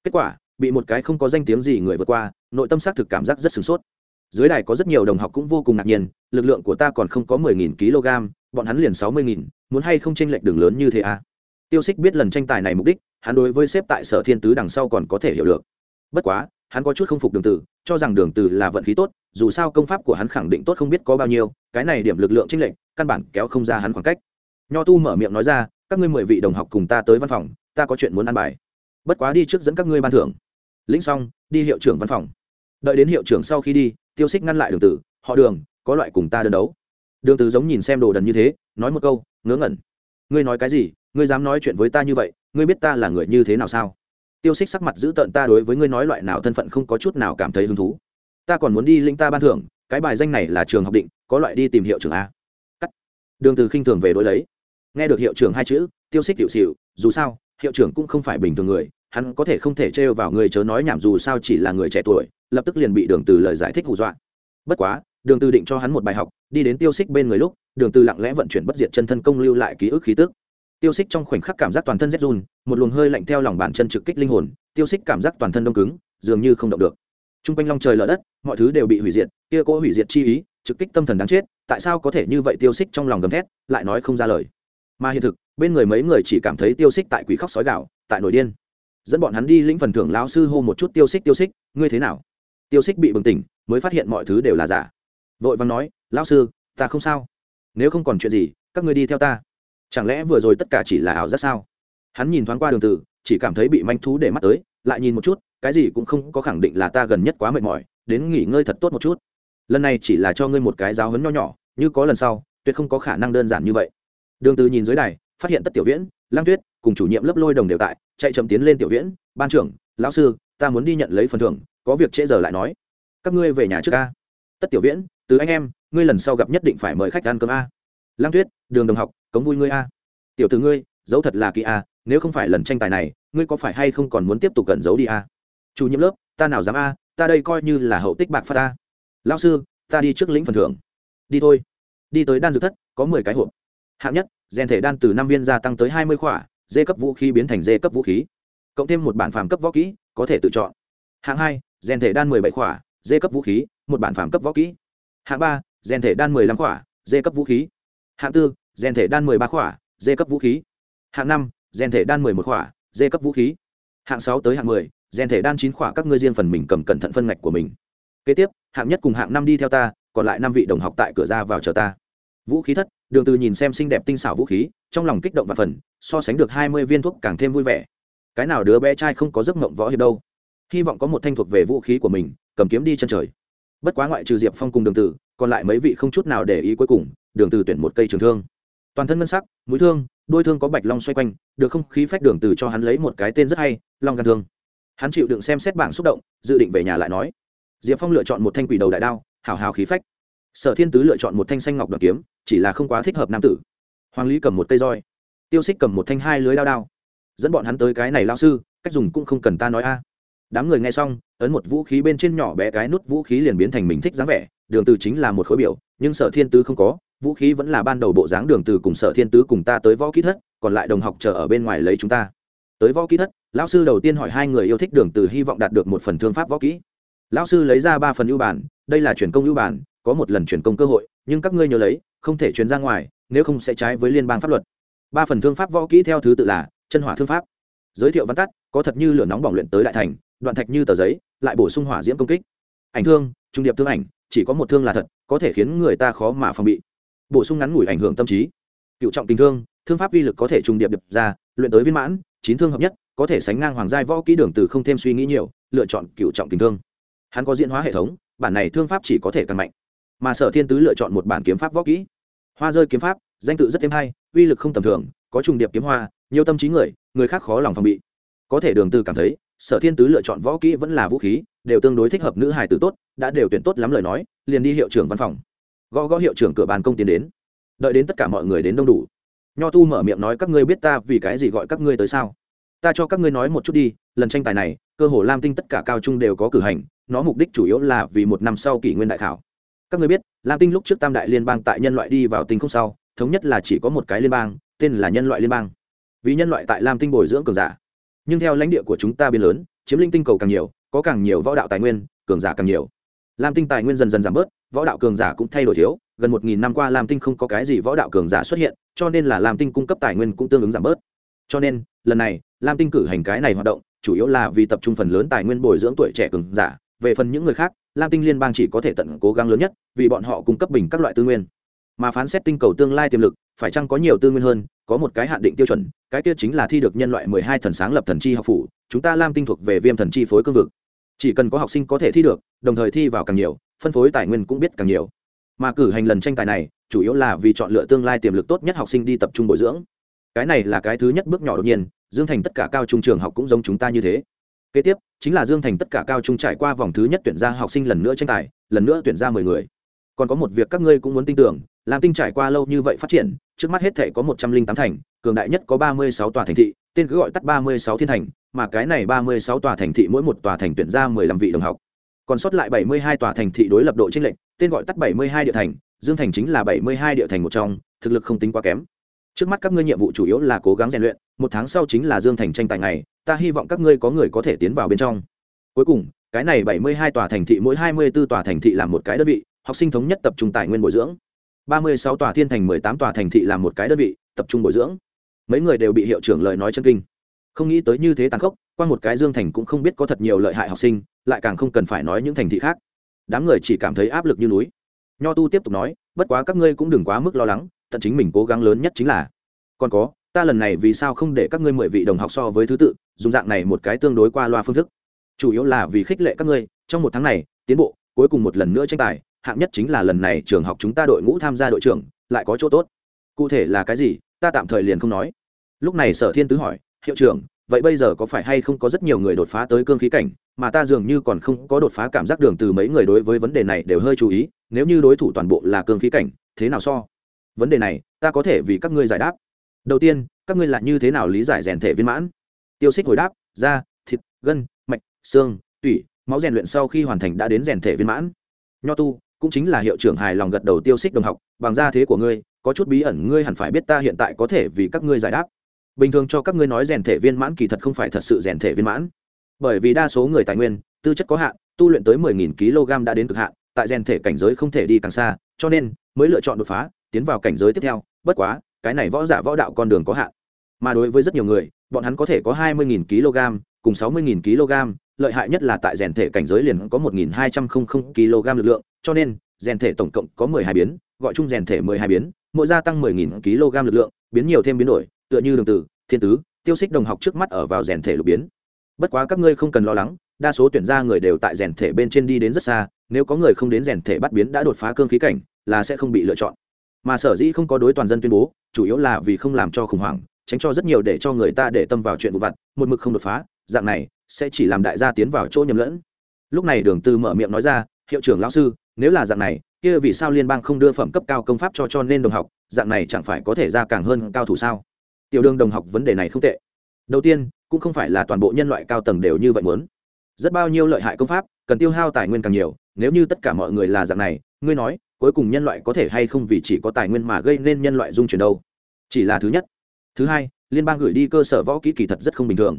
Kết quả, bị một cái không có danh tiếng gì người vượt qua, nội tâm xác thực cảm giác rất sửng sốt dưới đài có rất nhiều đồng học cũng vô cùng ngạc nhiên, lực lượng của ta còn không có mười nghìn kg, bọn hắn liền sáu mươi nghìn, muốn hay không tranh lệch đường lớn như thế à? Tiêu xích biết lần tranh tài này mục đích, hắn đối với xếp tại sở thiên tứ đằng sau còn có thể hiểu được. Bất quá, hắn có chút không phục đường tử, cho rằng đường tử là vận khí tốt, dù sao công pháp của hắn khẳng định tốt không biết có bao nhiêu, cái này điểm lực lượng tranh lệch, căn bản kéo không ra hắn khoảng cách. Nho tu mở miệng nói ra, các ngươi mười vị đồng học cùng ta tới văn phòng, ta có chuyện muốn ăn bài. Bất quá đi trước dẫn các ngươi ban thưởng. Lĩnh xong, đi hiệu trưởng văn phòng đợi đến hiệu trưởng sau khi đi, tiêu xích ngăn lại đường tử, họ đường, có loại cùng ta đơn đấu. Đường tử giống nhìn xem đồ đần như thế, nói một câu, ngớ ngẩn. Ngươi nói cái gì? Ngươi dám nói chuyện với ta như vậy, ngươi biết ta là người như thế nào sao? Tiêu xích sắc mặt giữ tợn, ta đối với ngươi nói loại nào thân phận không có chút nào cảm thấy hứng thú. Ta còn muốn đi lĩnh ta ban thưởng, cái bài danh này là trường học định, có loại đi tìm hiệu trưởng a. Cắt. Đường từ khinh thường về đối lấy. Nghe được hiệu trưởng hai chữ, tiêu xích hiệu xịu, dù sao, hiệu trưởng cũng không phải bình thường người hắn có thể không thể trêu vào người chớ nói nhảm dù sao chỉ là người trẻ tuổi, lập tức liền bị đường từ lời giải thích hù dọa. Bất quá, đường từ định cho hắn một bài học, đi đến tiêu xích bên người lúc, đường từ lặng lẽ vận chuyển bất diệt chân thân công lưu lại ký ức khí tức. Tiêu xích trong khoảnh khắc cảm giác toàn thân rét run, một luồng hơi lạnh theo lòng bàn chân trực kích linh hồn, tiêu xích cảm giác toàn thân đông cứng, dường như không động được. Trung quanh long trời lở đất, mọi thứ đều bị hủy diệt, kia cố hủy diệt chi ý, trực kích tâm thần đáng chết, tại sao có thể như vậy tiêu xích trong lòng gầm thét, lại nói không ra lời. Mà hiện thực, bên người mấy người chỉ cảm thấy tiêu xích tại quỷ khóc sói gạo tại nổi điên dẫn bọn hắn đi lĩnh phần thưởng lão sư hô một chút tiêu xích tiêu xích, ngươi thế nào? Tiêu xích bị bừng tỉnh, mới phát hiện mọi thứ đều là giả. Vội vàng nói, lão sư, ta không sao. Nếu không còn chuyện gì, các ngươi đi theo ta. Chẳng lẽ vừa rồi tất cả chỉ là ảo giác sao? Hắn nhìn thoáng qua đường từ chỉ cảm thấy bị manh thú để mắt tới, lại nhìn một chút, cái gì cũng không có khẳng định là ta gần nhất quá mệt mỏi, đến nghỉ ngơi thật tốt một chút. Lần này chỉ là cho ngươi một cái giáo hấn nho nhỏ, như có lần sau, tuyệt không có khả năng đơn giản như vậy. Đường từ nhìn dưới đài, phát hiện tất tiểu viễn lang tuyết cùng chủ nhiệm lớp lôi đồng đều tại chạy chậm tiến lên tiểu viễn, ban trưởng, lão sư, ta muốn đi nhận lấy phần thưởng, có việc trễ giờ lại nói. Các ngươi về nhà trước a. Tất tiểu viễn, từ anh em, ngươi lần sau gặp nhất định phải mời khách ăn cơm a. Lang tuyết, đường đồng học, cống vui ngươi a. Tiểu từ ngươi, giấu thật là kỳ a, nếu không phải lần tranh tài này, ngươi có phải hay không còn muốn tiếp tục cẩn giấu đi a? Chủ nhiệm lớp, ta nào dám a, ta đây coi như là hậu tích bạc pha ta lão sư, ta đi trước lĩnh phần thưởng. Đi thôi. Đi tới đan dược thất, có mười cái hộp. Hạng nhất rèn thể đan từ năm viên gia tăng tới hai mươi khỏa dê cấp vũ khí biến thành dê cấp vũ khí. Cộng thêm một bản phàm cấp võ kỹ, có thể tự chọn. Hạng hai rèn thể đan mười bảy khỏa dê cấp vũ khí, một bản phàm cấp võ kỹ. Hạng ba rèn thể đan mười lăm khỏa dê cấp vũ khí. Hạng tư rèn thể đan mười ba khỏa dê cấp vũ khí. Hạng năm rèn thể đan mười một khỏa dê cấp vũ khí. Hạng sáu tới hạng mười rèn thể đan chín khỏa các ngươi riêng phần mình cầm cẩn thận phân ngạch của mình. Kế tiếp, hạng nhất cùng hạng năm đi theo ta, còn lại năm vị đồng học tại cửa ra vào chờ ta vũ khí thất, đường từ nhìn xem xinh đẹp tinh xảo vũ khí, trong lòng kích động và phần so sánh được hai mươi viên thuốc càng thêm vui vẻ. Cái nào đứa bé trai không có giấc mộng võ hiệp đâu. Hy vọng có một thanh thuộc về vũ khí của mình, cầm kiếm đi chân trời. Bất quá ngoại trừ diệp phong cùng đường tử còn lại mấy vị không chút nào để ý cuối cùng, đường từ tuyển một cây trường thương. Toàn thân ngân sắc, mũi thương, đôi thương có bạch long xoay quanh, được không khí phách đường từ cho hắn lấy một cái tên rất hay, long gan thương. Hắn chịu đựng xem xét bảng xúc động, dự định về nhà lại nói. Diệp phong lựa chọn một thanh quỷ đầu đại đao, hào hào khí phách sở thiên tứ lựa chọn một thanh xanh ngọc đoàn kiếm, chỉ là không quá thích hợp nam tử. Hoàng lý cầm một cây roi, tiêu xích cầm một thanh hai lưới đao đao. Dẫn bọn hắn tới cái này lao sư, cách dùng cũng không cần ta nói a. Đám người nghe xong, ấn một vũ khí bên trên nhỏ bé cái nút vũ khí liền biến thành mình thích dáng vẻ, đường từ chính là một khối biểu, nhưng sở thiên tứ không có, vũ khí vẫn là ban đầu bộ dáng đường từ cùng sở thiên tứ cùng ta tới võ kỹ thất, còn lại đồng học chờ ở bên ngoài lấy chúng ta. Tới võ kỹ thất, lão sư đầu tiên hỏi hai người yêu thích đường từ hy vọng đạt được một phần thương pháp võ kỹ. Lão sư lấy ra ba phần ưu bản, đây là truyền công ưu bản có một lần truyền công cơ hội, nhưng các ngươi nhớ lấy, không thể truyền ra ngoài, nếu không sẽ trái với liên bang pháp luật. Ba phần thương pháp võ kỹ theo thứ tự là chân hỏa thương pháp. Giới thiệu văn tắt, có thật như lửa nóng bỏng luyện tới đại thành, đoạn thạch như tờ giấy, lại bổ sung hỏa diễm công kích. Ảnh thương, trung điệp thương ảnh, chỉ có một thương là thật, có thể khiến người ta khó mà phòng bị. Bổ sung ngắn ngủi ảnh hưởng tâm trí. Cựu trọng tình thương thương pháp uy lực có thể trùng điệp đập ra, luyện tới viên mãn, chín thương hợp nhất, có thể sánh ngang hoàng giai võ kỹ đường từ không thêm suy nghĩ nhiều, lựa chọn cựu trọng tình thương. Hắn có diễn hóa hệ thống, bản này thương pháp chỉ có thể càng mạnh mà sở thiên tứ lựa chọn một bản kiếm pháp võ kỹ. Hoa rơi kiếm pháp, danh tự rất thêm hay, uy lực không tầm thường, có trùng điệp kiếm hoa, nhiều tâm trí người người khác khó lòng phòng bị. Có thể đường từ cảm thấy, sở thiên tứ lựa chọn võ kỹ vẫn là vũ khí, đều tương đối thích hợp nữ hài tử tốt, đã đều tuyển tốt lắm lời nói, liền đi hiệu trưởng văn phòng. Gõ gõ hiệu trưởng cửa bàn công tiến đến. Đợi đến tất cả mọi người đến đông đủ. Nho tu mở miệng nói, các ngươi biết ta vì cái gì gọi các ngươi tới sao? Ta cho các ngươi nói một chút đi, lần tranh tài này, cơ hồ lam tinh tất cả cao trung đều có cử hành, nó mục đích chủ yếu là vì một năm sau kỷ nguyên đại khảo các người biết, lam tinh lúc trước tam đại liên bang tại nhân loại đi vào tinh không sau, thống nhất là chỉ có một cái liên bang, tên là nhân loại liên bang. Vì nhân loại tại lam tinh bồi dưỡng cường giả. Nhưng theo lãnh địa của chúng ta biến lớn, chiếm linh tinh cầu càng nhiều, có càng nhiều võ đạo tài nguyên, cường giả càng nhiều. Lam tinh tài nguyên dần dần giảm bớt, võ đạo cường giả cũng thay đổi thiếu. Gần một nghìn năm qua lam tinh không có cái gì võ đạo cường giả xuất hiện, cho nên là lam tinh cung cấp tài nguyên cũng tương ứng giảm bớt. Cho nên, lần này, lam tinh cử hành cái này hoạt động, chủ yếu là vì tập trung phần lớn tài nguyên bồi dưỡng tuổi trẻ cường giả, về phần những người khác lam tinh liên bang chỉ có thể tận cố gắng lớn nhất, vì bọn họ cung cấp bình các loại tư nguyên. Mà phán xét tinh cầu tương lai tiềm lực, phải chăng có nhiều tư nguyên hơn, có một cái hạn định tiêu chuẩn, cái kia chính là thi được nhân loại mười hai thần sáng lập thần chi học phủ, chúng ta lam tinh thuộc về viêm thần chi phối cương vực. Chỉ cần có học sinh có thể thi được, đồng thời thi vào càng nhiều, phân phối tài nguyên cũng biết càng nhiều. Mà cử hành lần tranh tài này, chủ yếu là vì chọn lựa tương lai tiềm lực tốt nhất học sinh đi tập trung bồi dưỡng. Cái này là cái thứ nhất bước nhỏ đột nhiên, dương thành tất cả cao trung trường học cũng giống chúng ta như thế kế tiếp, chính là dương thành tất cả cao trung trải qua vòng thứ nhất tuyển ra học sinh lần nữa tranh tài, lần nữa tuyển ra mười người. Còn có một việc các ngươi cũng muốn tin tưởng làm tinh trải qua lâu như vậy phát triển, trước mắt hết thể có một trăm linh tám thành, cường đại nhất có ba mươi sáu tòa thành thị, tên cứ gọi tắt ba mươi sáu thiên thành, mà cái này ba mươi sáu tòa thành thị mỗi một tòa thành tuyển ra mười lăm vị đồng học. Còn sót lại bảy mươi hai tòa thành thị đối lập độ trên lệnh tên gọi tắt bảy mươi hai địa thành, dương thành chính là bảy mươi hai địa thành một trong, thực lực không tính quá kém trước mắt các ngươi nhiệm vụ chủ yếu là cố gắng rèn luyện, một tháng sau chính là dương thành tranh tài ngày, ta hy vọng các ngươi có người có thể tiến vào bên trong. Cuối cùng, cái này bảy mươi hai tòa thành thị mỗi hai mươi 24 tòa thành thị làm một cái đơn vị, học sinh thống nhất tập trung tài nguyên bồi dưỡng. ba mươi sáu tòa thiên thành, mười tám tòa thành thị làm một cái đơn vị, tập trung bồi dưỡng. Mấy người đều bị hiệu trưởng lời nói chân kinh. Không nghĩ tới như thế tàn khốc, qua một cái dương thành cũng không biết có thật nhiều lợi hại học sinh, lại càng không cần phải nói những thành thị khác. Đám người chỉ cảm thấy áp lực như núi. Nho tu tiếp tục nói, bất quá các ngươi cũng đừng quá mức lo lắng tận chính mình cố gắng lớn nhất chính là, còn có, ta lần này vì sao không để các ngươi mười vị đồng học so với thứ tự, dùng dạng này một cái tương đối qua loa phương thức. Chủ yếu là vì khích lệ các ngươi, trong một tháng này, tiến bộ, cuối cùng một lần nữa tranh tài, hạng nhất chính là lần này trường học chúng ta đội ngũ tham gia đội trưởng, lại có chỗ tốt. Cụ thể là cái gì, ta tạm thời liền không nói. Lúc này sở thiên tứ hỏi, hiệu trưởng, vậy bây giờ có phải hay không có rất nhiều người đột phá tới cương khí cảnh, mà ta dường như còn không có đột phá cảm giác đường từ mấy người đối với vấn đề này đều hơi chú ý, nếu như đối thủ toàn bộ là cương khí cảnh, thế nào so? Vấn đề này, ta có thể vì các ngươi giải đáp. Đầu tiên, các ngươi là như thế nào lý giải rèn thể viên mãn? Tiêu xích hồi đáp, da, thịt, gân, mạch, xương, tủy, máu rèn luyện sau khi hoàn thành đã đến rèn thể viên mãn. Nho tu, cũng chính là hiệu trưởng hài lòng gật đầu tiêu xích đồng học, bằng gia thế của ngươi, có chút bí ẩn, ngươi hẳn phải biết ta hiện tại có thể vì các ngươi giải đáp. Bình thường cho các ngươi nói rèn thể viên mãn kỳ thật không phải thật sự rèn thể viên mãn. Bởi vì đa số người tài nguyên, tư chất có hạn, tu luyện tới 10.000 kg đã đến cực hạn, tại rèn thể cảnh giới không thể đi càng xa, cho nên mới lựa chọn đột phá tiến vào cảnh giới tiếp theo, bất quá, cái này võ giả võ đạo con đường có hạn. Mà đối với rất nhiều người, bọn hắn có thể có 20.000 kg cùng 60.000 kg, lợi hại nhất là tại rèn thể cảnh giới liền có 1.200 kg lực lượng, cho nên, rèn thể tổng cộng có 12 biến, gọi chung rèn thể 12 biến, mỗi gia tăng mười nghìn kg lực lượng, biến nhiều thêm biến đổi, tựa như đường tử, thiên tứ, tiêu xích đồng học trước mắt ở vào rèn thể lục biến. Bất quá các ngươi không cần lo lắng, đa số tuyển gia người đều tại rèn thể bên trên đi đến rất xa, nếu có người không đến rèn thể bắt biến đã đột phá cương khí cảnh, là sẽ không bị lựa chọn mà sở dĩ không có đối toàn dân tuyên bố, chủ yếu là vì không làm cho khủng hoảng, tránh cho rất nhiều để cho người ta để tâm vào chuyện vụ vặt, một mực không đột phá, dạng này sẽ chỉ làm đại gia tiến vào chỗ nhầm lẫn. Lúc này đường tư mở miệng nói ra, hiệu trưởng lão sư, nếu là dạng này, kia vì sao liên bang không đưa phẩm cấp cao công pháp cho cho nên đồng học, dạng này chẳng phải có thể ra càng hơn cao thủ sao? Tiểu đường đồng học vấn đề này không tệ. Đầu tiên, cũng không phải là toàn bộ nhân loại cao tầng đều như vậy muốn. Rất bao nhiêu lợi hại công pháp, cần tiêu hao tài nguyên càng nhiều, nếu như tất cả mọi người là dạng này, ngươi nói cuối cùng nhân loại có thể hay không vì chỉ có tài nguyên mà gây nên nhân loại dung chuyển đâu? Chỉ là thứ nhất. Thứ hai, liên bang gửi đi cơ sở võ kỹ kỳ thật rất không bình thường.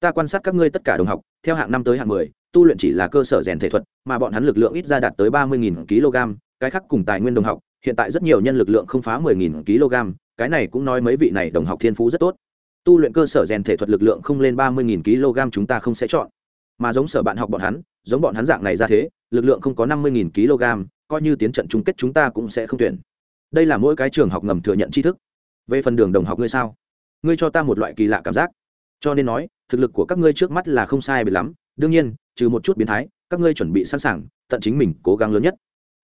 Ta quan sát các ngươi tất cả đồng học, theo hạng năm tới hạng mười, tu luyện chỉ là cơ sở rèn thể thuật, mà bọn hắn lực lượng ít ra đạt tới ba mươi kg, cái khác cùng tài nguyên đồng học, hiện tại rất nhiều nhân lực lượng không phá mười nghìn kg, cái này cũng nói mấy vị này đồng học thiên phú rất tốt. Tu luyện cơ sở rèn thể thuật lực lượng không lên ba mươi nghìn kg chúng ta không sẽ chọn. Mà giống sở bạn học bọn hắn, giống bọn hắn dạng này ra thế, lực lượng không có năm mươi nghìn kg coi như tiến trận chung kết chúng ta cũng sẽ không tuyển. Đây là mỗi cái trường học ngầm thừa nhận tri thức. Về phần đường đồng học ngươi sao? Ngươi cho ta một loại kỳ lạ cảm giác. Cho nên nói, thực lực của các ngươi trước mắt là không sai biệt lắm. Đương nhiên, trừ một chút biến thái, các ngươi chuẩn bị sẵn sàng, tận chính mình cố gắng lớn nhất.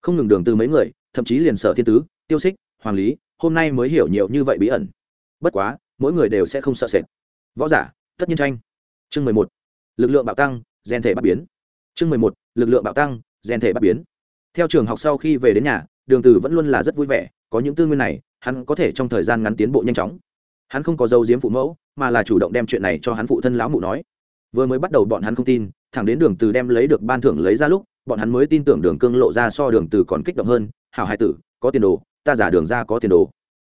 Không ngừng đường từ mấy người, thậm chí liền sở thiên tứ, tiêu xích hoàng lý, hôm nay mới hiểu nhiều như vậy bí ẩn. Bất quá, mỗi người đều sẽ không sợ sệt. Võ giả, tất nhiên tranh. Chương mười một, lực lượng bạo tăng, gen thể bắt biến. Chương mười một, lực lượng bạo tăng, gen thể bắt biến theo trường học sau khi về đến nhà, đường từ vẫn luôn là rất vui vẻ, có những tư nguyên này, hắn có thể trong thời gian ngắn tiến bộ nhanh chóng. Hắn không có dấu diếm phụ mẫu, mà là chủ động đem chuyện này cho hắn phụ thân lão mụ nói. Vừa mới bắt đầu bọn hắn không tin, thẳng đến đường từ đem lấy được ban thưởng lấy ra lúc, bọn hắn mới tin tưởng đường cương lộ ra so đường từ còn kích động hơn. Hảo hai tử, có tiền đồ, ta giả đường ra có tiền đồ.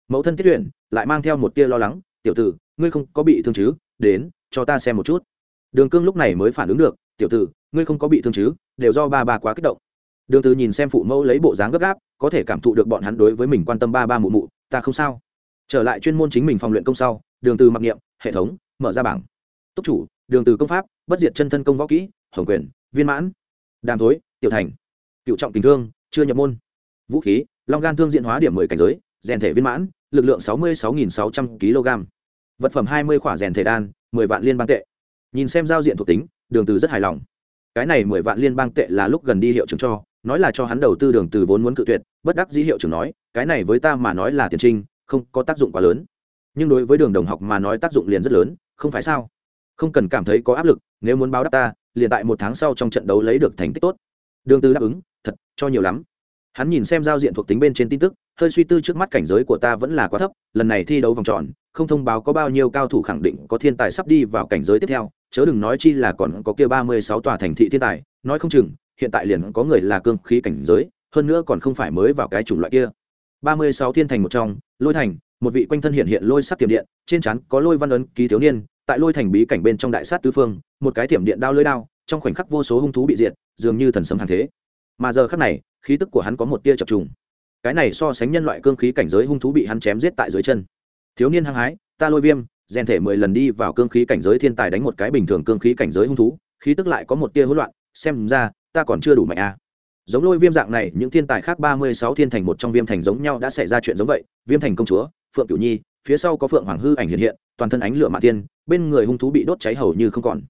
Mẫu thân tiết tuyển lại mang theo một tia lo lắng. Tiểu tử, ngươi không có bị thương chứ? Đến, cho ta xem một chút. Đường cương lúc này mới phản ứng được. Tiểu tử, ngươi không có bị thương chứ? Đều do ba ba quá kích động đường từ nhìn xem phụ mẫu lấy bộ dáng gấp gáp, có thể cảm thụ được bọn hắn đối với mình quan tâm ba ba mụ mụ, ta không sao. Trở lại chuyên môn chính mình phòng luyện công sau, đường từ mặc niệm, hệ thống, mở ra bảng. Túc chủ, đường từ công pháp, bất diệt chân thân công võ kỹ, hồng quyền, viên mãn. Đàm thối, tiểu thành. Cựu trọng tình thương, chưa nhập môn. Vũ khí, long gan thương diện hóa điểm mười cảnh giới, rèn thể viên mãn, lực lượng sáu mươi sáu nghìn sáu trăm kg. Vật phẩm hai mươi khỏa rèn thể đan, mười vạn liên bang tệ. Nhìn xem giao diện thuộc tính, đường từ rất hài lòng. Cái này mười vạn liên bang tệ là lúc gần đi hiệu trưởng cho nói là cho hắn đầu tư đường từ vốn muốn cự tuyệt, bất đắc dĩ hiệu trưởng nói, cái này với ta mà nói là tiền trinh, không có tác dụng quá lớn. Nhưng đối với đường đồng học mà nói tác dụng liền rất lớn, không phải sao? Không cần cảm thấy có áp lực, nếu muốn báo đáp ta, liền tại một tháng sau trong trận đấu lấy được thành tích tốt. Đường từ đáp ứng, thật, cho nhiều lắm. Hắn nhìn xem giao diện thuộc tính bên trên tin tức, hơi suy tư trước mắt cảnh giới của ta vẫn là quá thấp, lần này thi đấu vòng tròn, không thông báo có bao nhiêu cao thủ khẳng định có thiên tài sắp đi vào cảnh giới tiếp theo, chớ đừng nói chi là còn có kia ba mươi sáu tòa thành thị thiên tài, nói không chừng hiện tại liền có người là cương khí cảnh giới, hơn nữa còn không phải mới vào cái chủng loại kia. Ba mươi sáu thiên thành một trong, lôi thành, một vị quanh thân hiện hiện lôi sắc tiềm điện, trên chắn có lôi văn ấn ký thiếu niên, tại lôi thành bí cảnh bên trong đại sát tứ phương, một cái tiềm điện đao lưỡi đao, trong khoảnh khắc vô số hung thú bị diệt, dường như thần sấm hàng thế. Mà giờ khắc này, khí tức của hắn có một tia chập trùng. Cái này so sánh nhân loại cương khí cảnh giới hung thú bị hắn chém giết tại dưới chân. Thiếu niên hăng hái, ta lôi viêm, rèn thể mười lần đi vào cương khí cảnh giới thiên tài đánh một cái bình thường cương khí cảnh giới hung thú. Khí tức lại có một tia hỗn loạn, xem ra ta còn chưa đủ mạnh a à. giống lôi viêm dạng này, những thiên tài khác ba mươi sáu thiên thành một trong viêm thành giống nhau đã xảy ra chuyện giống vậy. Viêm thành công chúa, phượng cửu nhi, phía sau có phượng hoàng hư ảnh hiện hiện, toàn thân ánh lửa mạ tiên bên người hung thú bị đốt cháy hầu như không còn.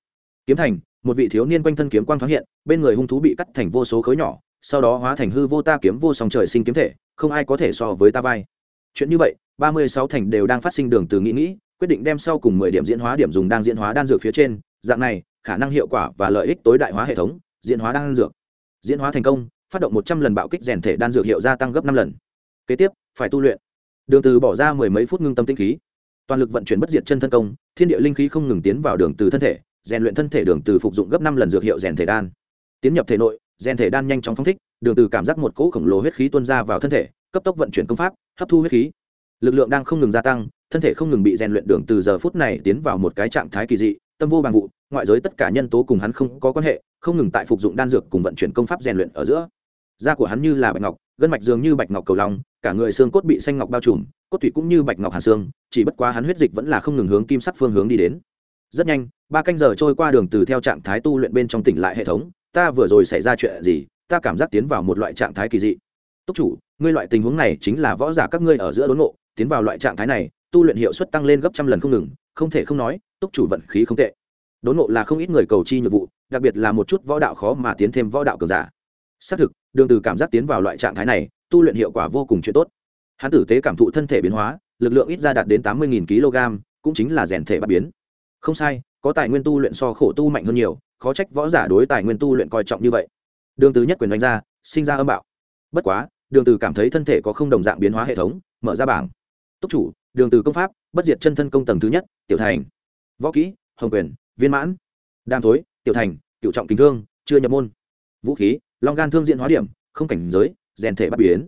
Kiếm thành, một vị thiếu niên quanh thân kiếm quang thoáng hiện, bên người hung thú bị cắt thành vô số khối nhỏ, sau đó hóa thành hư vô ta kiếm vô song trời sinh kiếm thể, không ai có thể so với ta vai. Chuyện như vậy, ba mươi sáu thành đều đang phát sinh đường từ nghĩ nghĩ, quyết định đem sau cùng mười điểm diễn hóa điểm dùng đang diễn hóa đan dược phía trên. Dạng này, khả năng hiệu quả và lợi ích tối đại hóa hệ thống diễn hóa đan dược. Diễn hóa thành công, phát động một trăm lần bạo kích rèn thể đan dược hiệu gia tăng gấp năm lần. Kế tiếp, phải tu luyện. Đường từ bỏ ra mười mấy phút ngưng tâm tinh khí. Toàn lực vận chuyển bất diệt chân thân công, thiên địa linh khí không ngừng tiến vào đường từ thân thể, rèn luyện thân thể đường từ phục dụng gấp năm lần dược hiệu rèn thể đan. Tiến nhập thể nội, rèn thể đan nhanh chóng phóng thích, đường từ cảm giác một cỗ khổng lồ huyết khí tuôn ra vào thân thể, cấp tốc vận chuyển công pháp, hấp thu huyết khí. Lực lượng đang không ngừng gia tăng, thân thể không ngừng bị rèn luyện đường từ giờ phút này tiến vào một cái trạng thái kỳ dị tâm vô bằng vụ, ngoại giới tất cả nhân tố cùng hắn không có quan hệ, không ngừng tại phục dụng đan dược cùng vận chuyển công pháp rèn luyện ở giữa. Da của hắn như là bạch ngọc, gân mạch dường như bạch ngọc cầu long, cả người xương cốt bị xanh ngọc bao trùm, cốt thủy cũng như bạch ngọc hàn xương, chỉ bất quá hắn huyết dịch vẫn là không ngừng hướng kim sắc phương hướng đi đến. Rất nhanh, ba canh giờ trôi qua đường từ theo trạng thái tu luyện bên trong tỉnh lại hệ thống, ta vừa rồi xảy ra chuyện gì, ta cảm giác tiến vào một loại trạng thái kỳ dị. Túc chủ, ngươi loại tình huống này chính là võ giả các ngươi ở giữa đốn ngộ, tiến vào loại trạng thái này, tu luyện hiệu suất tăng lên gấp trăm lần không ngừng, không thể không nói túc chủ vận khí không tệ. Đốn ngộ là không ít người cầu chi nhiệm vụ, đặc biệt là một chút võ đạo khó mà tiến thêm võ đạo cường giả. Xác thực, đường từ cảm giác tiến vào loại trạng thái này, tu luyện hiệu quả vô cùng chuyện tốt. Hắn tử tế cảm thụ thân thể biến hóa, lực lượng ít ra đạt đến tám mươi kg, cũng chính là rèn thể bắt biến. Không sai, có tài nguyên tu luyện so khổ tu mạnh hơn nhiều, khó trách võ giả đối tài nguyên tu luyện coi trọng như vậy. Đường từ nhất quyền đánh ra, sinh ra âm bạo. Bất quá, đường từ cảm thấy thân thể có không đồng dạng biến hóa hệ thống, mở ra bảng. Túc chủ, đường từ công pháp, bất diệt chân thân công tầng thứ nhất, tiểu thành võ kỹ, hồng quyền, viên mãn đam thối, tiểu thành, cựu trọng kính thương, chưa nhập môn. Vũ khí, long gan thương diện hóa điểm, không cảnh giới, rèn thể bắt biến.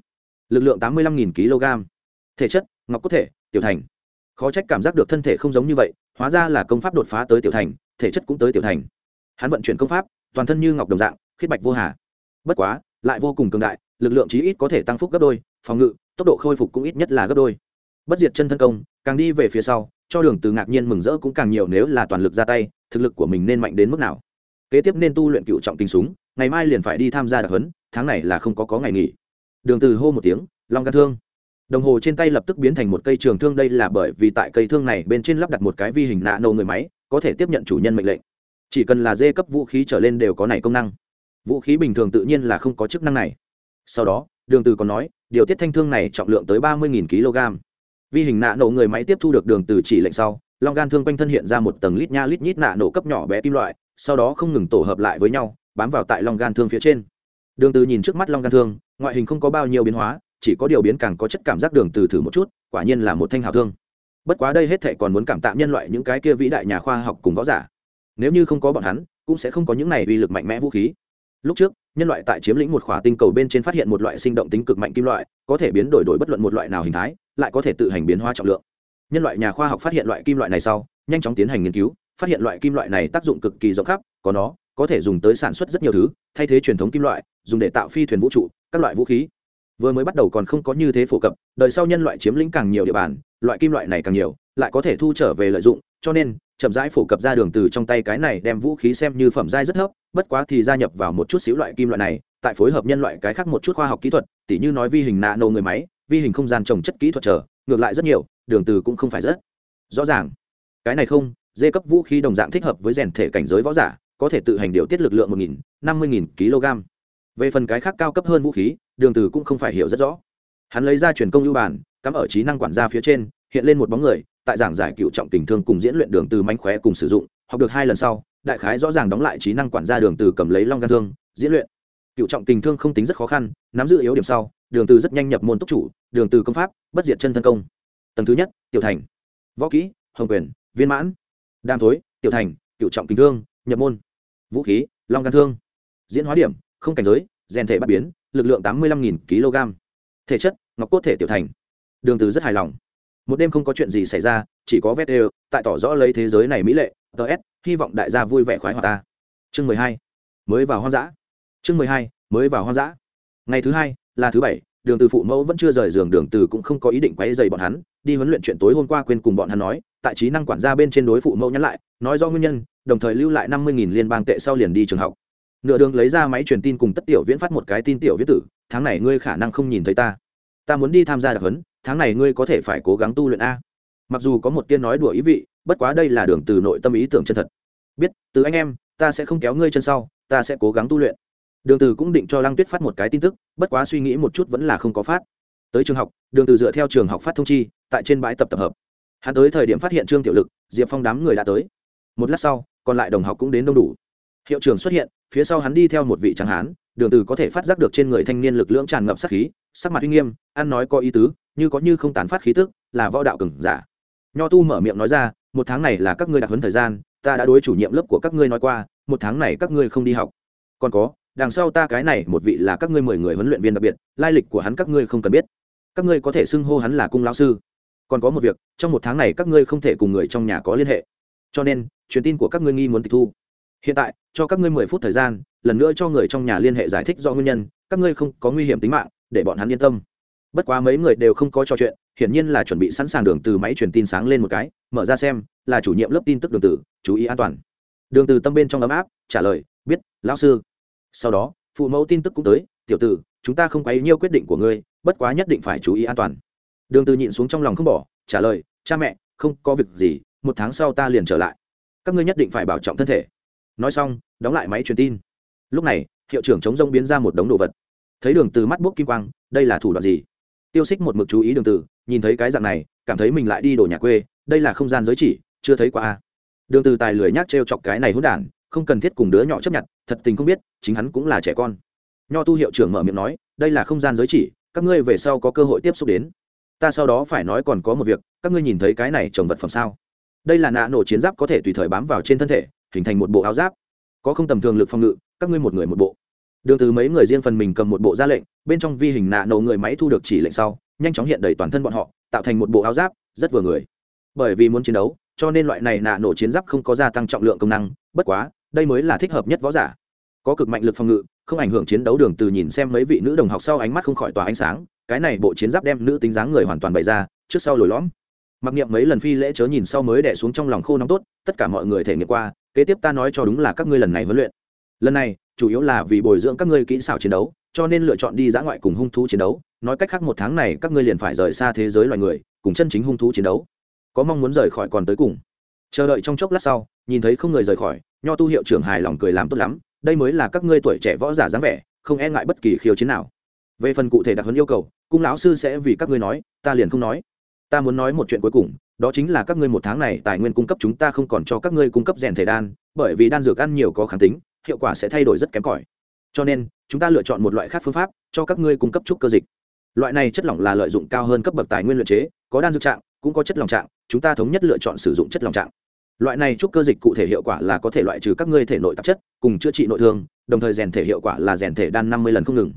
Lực lượng tám mươi lăm kg. Thể chất, ngọc cốt thể, tiểu thành. Khó trách cảm giác được thân thể không giống như vậy, hóa ra là công pháp đột phá tới tiểu thành, thể chất cũng tới tiểu thành. Hắn vận chuyển công pháp, toàn thân như ngọc đồng dạng khiết bạch vô hà. Bất quá, lại vô cùng cường đại, lực lượng chí ít có thể tăng phúc gấp đôi, phòng ngự, tốc độ khôi phục cũng ít nhất là gấp đôi. Bất diệt chân thân công, càng đi về phía sau cho đường từ ngạc nhiên mừng rỡ cũng càng nhiều nếu là toàn lực ra tay, thực lực của mình nên mạnh đến mức nào. Kế tiếp nên tu luyện cựu trọng kinh súng, ngày mai liền phải đi tham gia đặc huấn, tháng này là không có có ngày nghỉ. Đường từ hô một tiếng, long gan thương. Đồng hồ trên tay lập tức biến thành một cây trường thương, đây là bởi vì tại cây thương này bên trên lắp đặt một cái vi hình nạ nổ người máy, có thể tiếp nhận chủ nhân mệnh lệnh. Chỉ cần là dê cấp vũ khí trở lên đều có này công năng. Vũ khí bình thường tự nhiên là không có chức năng này. Sau đó, đường từ còn nói, điều tiết thanh thương này trọng lượng tới ba mươi kg vi hình nạ nổ người máy tiếp thu được đường từ chỉ lệnh sau, long gan thương quanh thân hiện ra một tầng lít nha lít nhít nạ nổ cấp nhỏ bé kim loại, sau đó không ngừng tổ hợp lại với nhau, bám vào tại long gan thương phía trên. Đường từ nhìn trước mắt long gan thương, ngoại hình không có bao nhiêu biến hóa, chỉ có điều biến càng có chất cảm giác đường từ thử một chút, quả nhiên là một thanh hào thương. Bất quá đây hết thảy còn muốn cảm tạ nhân loại những cái kia vĩ đại nhà khoa học cùng võ giả. Nếu như không có bọn hắn, cũng sẽ không có những này uy lực mạnh mẽ vũ khí. Lúc trước nhân loại tại chiếm lĩnh một khỏa tinh cầu bên trên phát hiện một loại sinh động tính cực mạnh kim loại, có thể biến đổi đổi bất luận một loại nào hình thái, lại có thể tự hành biến hóa trọng lượng. Nhân loại nhà khoa học phát hiện loại kim loại này sau, nhanh chóng tiến hành nghiên cứu, phát hiện loại kim loại này tác dụng cực kỳ rộng khắp, có nó, có thể dùng tới sản xuất rất nhiều thứ, thay thế truyền thống kim loại, dùng để tạo phi thuyền vũ trụ, các loại vũ khí. Vừa mới bắt đầu còn không có như thế phổ cập, đời sau nhân loại chiếm lĩnh càng nhiều địa bàn, loại kim loại này càng nhiều, lại có thể thu trở về lợi dụng, cho nên chậm rãi phổ cập ra đường từ trong tay cái này đem vũ khí xem như phẩm giai rất thấp bất quá thì gia nhập vào một chút xíu loại kim loại này, tại phối hợp nhân loại cái khác một chút khoa học kỹ thuật, tỉ như nói vi hình nano người máy, vi hình không gian trồng chất kỹ thuật trở, ngược lại rất nhiều, đường từ cũng không phải rất rõ ràng. Cái này không, dê cấp vũ khí đồng dạng thích hợp với rèn thể cảnh giới võ giả, có thể tự hành điều tiết lực lượng một nghìn, năm mươi nghìn kg. Về phần cái khác cao cấp hơn vũ khí, đường từ cũng không phải hiểu rất rõ. Hắn lấy ra truyền công ưu bản cắm ở trí năng quản gia phía trên, hiện lên một bóng người, tại giảng giải cựu trọng tình thương cùng diễn luyện đường từ mánh khóe cùng sử dụng, học được hai lần sau đại khái rõ ràng đóng lại trí năng quản gia đường từ cầm lấy long gan thương, diễn luyện. Cựu trọng tình thương không tính rất khó khăn, nắm giữ yếu điểm sau, đường từ rất nhanh nhập môn túc chủ, đường từ công pháp, bất diệt chân thân công. Tầng thứ nhất, tiểu thành. Võ kỹ, hồng quyền, viên mãn. Đam thối, tiểu thành, cựu trọng tình thương, nhập môn. Vũ khí, long gan thương. Diễn hóa điểm, không cảnh giới, rèn thể bắt biến, lực lượng tám mươi lăm kg. Thể chất, ngọc cốt thể tiểu thành. Đường từ rất hài lòng. Một đêm không có chuyện gì xảy ra, chỉ có vét đều, tại tỏ rõ lấy thế giới này mỹ lệ ts hy vọng đại gia vui vẻ khoái hoạt ta. Chương mười hai, mới vào hoang dã. Chương mười hai, mới vào hoang dã. Ngày thứ hai, là thứ bảy, đường từ phụ mẫu vẫn chưa rời giường, đường từ cũng không có ý định quấy rầy bọn hắn, đi huấn luyện chuyện tối hôm qua quên cùng bọn hắn nói, tại trí năng quản gia bên trên đối phụ mẫu nhắn lại, nói do nguyên nhân, đồng thời lưu lại năm mươi liên bang tệ sau liền đi trường học. Nửa đường lấy ra máy truyền tin cùng tất tiểu viễn phát một cái tin tiểu viễn tử, tháng này ngươi khả năng không nhìn thấy ta. Ta muốn đi tham gia đặc huấn, tháng này ngươi có thể phải cố gắng tu luyện a. Mặc dù có một tiên nói đùa ý vị bất quá đây là đường từ nội tâm ý tưởng chân thật. Biết, từ anh em, ta sẽ không kéo ngươi chân sau, ta sẽ cố gắng tu luyện. Đường từ cũng định cho lăng tuyết phát một cái tin tức, bất quá suy nghĩ một chút vẫn là không có phát. Tới trường học, đường từ dựa theo trường học phát thông chi, tại trên bãi tập tập hợp. Hắn tới thời điểm phát hiện trương tiểu lực, diệp phong đám người đã tới. Một lát sau, còn lại đồng học cũng đến đông đủ. Hiệu trưởng xuất hiện, phía sau hắn đi theo một vị tráng hán, đường từ có thể phát giác được trên người thanh niên lực lượng tràn ngập sát khí, sắc mặt uy nghiêm, ăn nói có ý tứ, như có như không tán phát khí tức, là võ đạo cường giả. Nho tu mở miệng nói ra một tháng này là các ngươi đặc huấn thời gian, ta đã đối chủ nhiệm lớp của các ngươi nói qua, một tháng này các ngươi không đi học. Còn có, đằng sau ta cái này một vị là các ngươi mười người huấn luyện viên đặc biệt, lai lịch của hắn các ngươi không cần biết. Các ngươi có thể xưng hô hắn là cung lão sư. Còn có một việc, trong một tháng này các ngươi không thể cùng người trong nhà có liên hệ. Cho nên, truyền tin của các ngươi nghi muốn tịch thu. Hiện tại, cho các ngươi mười phút thời gian, lần nữa cho người trong nhà liên hệ giải thích do nguyên nhân, các ngươi không có nguy hiểm tính mạng, để bọn hắn yên tâm bất quá mấy người đều không có trò chuyện, hiển nhiên là chuẩn bị sẵn sàng đường từ máy truyền tin sáng lên một cái, mở ra xem, là chủ nhiệm lớp tin tức đường từ, chú ý an toàn. Đường từ tâm bên trong ấm áp, trả lời, biết, lão sư. Sau đó, phụ mẫu tin tức cũng tới, tiểu tử, chúng ta không quấy nhiêu quyết định của ngươi, bất quá nhất định phải chú ý an toàn. Đường từ nhịn xuống trong lòng không bỏ, trả lời, cha mẹ, không có việc gì, một tháng sau ta liền trở lại. Các ngươi nhất định phải bảo trọng thân thể. Nói xong, đóng lại máy truyền tin. Lúc này, hiệu trưởng chống rông biến ra một đống đồ vật. Thấy đường từ mắt bốc kim quang, đây là thủ đoạn gì? Tiêu xích một mực chú ý đường tử, nhìn thấy cái dạng này cảm thấy mình lại đi đổ nhà quê đây là không gian giới chỉ chưa thấy qua a. Đường tử tài lười nhác treo chọc cái này hỗn đản không cần thiết cùng đứa nhỏ chấp nhận thật tình không biết chính hắn cũng là trẻ con. Nho tu hiệu trưởng mở miệng nói đây là không gian giới chỉ các ngươi về sau có cơ hội tiếp xúc đến. Ta sau đó phải nói còn có một việc các ngươi nhìn thấy cái này trồng vật phẩm sao? Đây là nạ nổ chiến giáp có thể tùy thời bám vào trên thân thể hình thành một bộ áo giáp. Có không tầm thường lực phòng ngự các ngươi một người một bộ đường từ mấy người riêng phần mình cầm một bộ ra lệnh, bên trong vi hình nạ nổ người máy thu được chỉ lệnh sau, nhanh chóng hiện đầy toàn thân bọn họ, tạo thành một bộ áo giáp, rất vừa người. Bởi vì muốn chiến đấu, cho nên loại này nạ nổ chiến giáp không có gia tăng trọng lượng công năng, bất quá, đây mới là thích hợp nhất võ giả. Có cực mạnh lực phòng ngự, không ảnh hưởng chiến đấu đường từ nhìn xem mấy vị nữ đồng học sau ánh mắt không khỏi tỏa ánh sáng, cái này bộ chiến giáp đem nữ tính dáng người hoàn toàn bày ra, trước sau lồi lõm. Mặc niệm mấy lần phi lễ chớ nhìn sau mới đè xuống trong lòng khô nóng tốt, tất cả mọi người thể nghiệm qua, kế tiếp ta nói cho đúng là các ngươi lần này huấn luyện. Lần này chủ yếu là vì bồi dưỡng các ngươi kỹ xảo chiến đấu, cho nên lựa chọn đi dã ngoại cùng hung thú chiến đấu. Nói cách khác một tháng này, các ngươi liền phải rời xa thế giới loài người, cùng chân chính hung thú chiến đấu. Có mong muốn rời khỏi còn tới cùng. Chờ đợi trong chốc lát sau, nhìn thấy không người rời khỏi, nho tu hiệu trưởng hài lòng cười làm tốt lắm, đây mới là các ngươi tuổi trẻ võ giả dáng vẻ, không e ngại bất kỳ khiêu chiến nào. Về phần cụ thể đặc huấn yêu cầu, cung lão sư sẽ vì các ngươi nói, ta liền không nói. Ta muốn nói một chuyện cuối cùng, đó chính là các ngươi một tháng này tài nguyên cung cấp chúng ta không còn cho các ngươi cung cấp rèn thể đan, bởi vì đan dược ăn nhiều có kháng tính hiệu quả sẽ thay đổi rất kém cỏi. Cho nên, chúng ta lựa chọn một loại khác phương pháp cho các ngươi cung cấp trúc cơ dịch. Loại này chất lỏng là lợi dụng cao hơn cấp bậc tài nguyên luyện chế, có đan dược trạng, cũng có chất lỏng trạng, chúng ta thống nhất lựa chọn sử dụng chất lỏng trạng. Loại này trúc cơ dịch cụ thể hiệu quả là có thể loại trừ các ngươi thể nội tạp chất, cùng chữa trị nội thương, đồng thời rèn thể hiệu quả là rèn thể đan năm mươi lần không ngừng.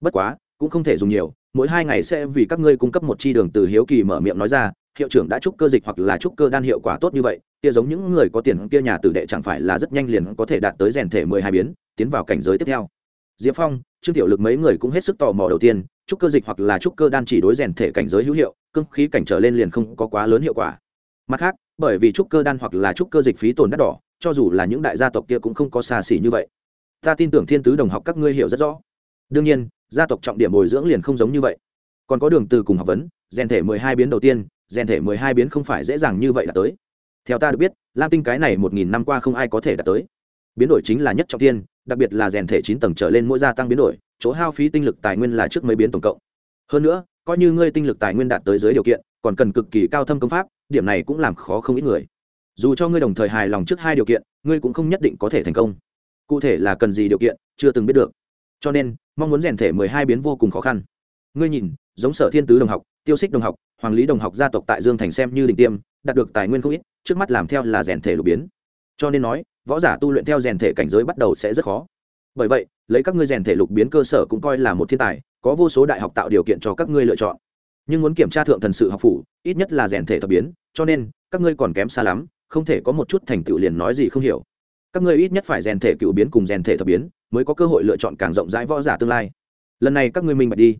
Bất quá, cũng không thể dùng nhiều, mỗi hai ngày sẽ vì các ngươi cung cấp một chi đường từ hiếu kỳ mở miệng nói ra hiệu trưởng đã trúc cơ dịch hoặc là trúc cơ đan hiệu quả tốt như vậy, kia giống những người có tiền kia nhà tử đệ chẳng phải là rất nhanh liền có thể đạt tới rèn thể mười hai biến, tiến vào cảnh giới tiếp theo. Diệp phong, trương tiểu lực mấy người cũng hết sức tò mò đầu tiên trúc cơ dịch hoặc là trúc cơ đan chỉ đối rèn thể cảnh giới hữu hiệu cưng khí cảnh trở lên liền không có quá lớn hiệu quả. Mặt khác, bởi vì trúc cơ đan hoặc là trúc cơ dịch phí tồn đắt đỏ, cho dù là những đại gia tộc kia cũng không có xa xỉ như vậy. Ta tin tưởng thiên tứ đồng học các ngươi hiểu rất rõ. Đương nhiên, gia tộc trọng điểm bồi dưỡng liền không giống như vậy. Còn có đường từ cùng học vấn, rèn thể mười hai biến đầu tiên rèn thể mười hai biến không phải dễ dàng như vậy là tới. Theo ta được biết, lam tinh cái này một nghìn năm qua không ai có thể đạt tới. Biến đổi chính là nhất trọng tiên đặc biệt là rèn thể chín tầng trở lên mỗi gia tăng biến đổi, chỗ hao phí tinh lực tài nguyên là trước mấy biến tổng cộng. Hơn nữa, coi như ngươi tinh lực tài nguyên đạt tới dưới điều kiện, còn cần cực kỳ cao thâm công pháp, điểm này cũng làm khó không ít người. Dù cho ngươi đồng thời hài lòng trước hai điều kiện, ngươi cũng không nhất định có thể thành công. Cụ thể là cần gì điều kiện, chưa từng biết được. Cho nên, mong muốn rèn thể mười hai biến vô cùng khó khăn. Ngươi nhìn, giống sở thiên tứ đồng học, tiêu xích đồng học hoàng lý đồng học gia tộc tại dương thành xem như đỉnh tiêm, đạt được tài nguyên không ít, trước mắt làm theo là rèn thể lục biến. Cho nên nói, võ giả tu luyện theo rèn thể cảnh giới bắt đầu sẽ rất khó. Bởi vậy, lấy các ngươi rèn thể lục biến cơ sở cũng coi là một thiên tài, có vô số đại học tạo điều kiện cho các ngươi lựa chọn. Nhưng muốn kiểm tra thượng thần sự học phủ, ít nhất là rèn thể thập biến, cho nên, các ngươi còn kém xa lắm, không thể có một chút thành tựu liền nói gì không hiểu. Các ngươi ít nhất phải rèn thể cựu biến cùng rèn thể thập biến, mới có cơ hội lựa chọn càng rộng rãi võ giả tương lai. Lần này các ngươi minh bạch đi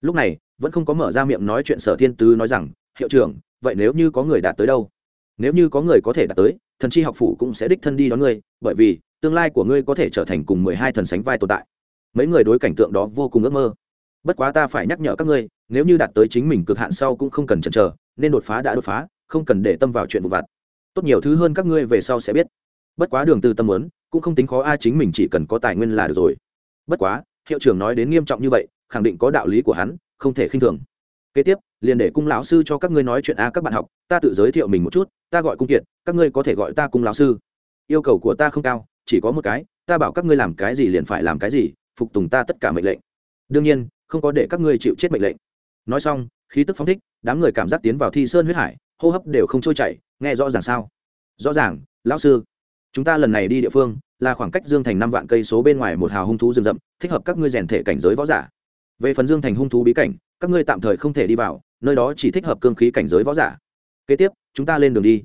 lúc này, vẫn không có mở ra miệng nói chuyện sở thiên tứ nói rằng, hiệu trưởng, vậy nếu như có người đạt tới đâu? Nếu như có người có thể đạt tới, thần chi học phủ cũng sẽ đích thân đi đón ngươi, bởi vì, tương lai của ngươi có thể trở thành cùng mười hai thần sánh vai tồn tại. Mấy người đối cảnh tượng đó vô cùng ước mơ. Bất quá ta phải nhắc nhở các ngươi, nếu như đạt tới chính mình cực hạn sau cũng không cần chần chờ, nên đột phá đã đột phá, không cần để tâm vào chuyện vụ vặt. Tốt nhiều thứ hơn các ngươi về sau sẽ biết. Bất quá đường từ tâm muốn, cũng không tính khó ai chính mình chỉ cần có tài nguyên là được rồi. Bất quá, hiệu trưởng nói đến nghiêm trọng như vậy khẳng định có đạo lý của hắn, không thể khinh thường. Kế tiếp, liền để cung lão sư cho các ngươi nói chuyện a, các bạn học, ta tự giới thiệu mình một chút, ta gọi cung kiệt, các ngươi có thể gọi ta cung lão sư. Yêu cầu của ta không cao, chỉ có một cái, ta bảo các ngươi làm cái gì liền phải làm cái gì, phục tùng ta tất cả mệnh lệnh. Đương nhiên, không có để các ngươi chịu chết mệnh lệnh. Nói xong, khí tức phóng thích, đám người cảm giác tiến vào thi sơn huyết hải, hô hấp đều không trôi chảy, nghe rõ ràng sao? Rõ ràng, lão sư, chúng ta lần này đi địa phương, là khoảng cách dương thành năm vạn cây số bên ngoài một hào hung thú rừng rậm, thích hợp các ngươi rèn thể cảnh giới võ giả về phần dương thành hung thú bí cảnh, các ngươi tạm thời không thể đi vào, nơi đó chỉ thích hợp cương khí cảnh giới võ giả. Kế tiếp, chúng ta lên đường đi.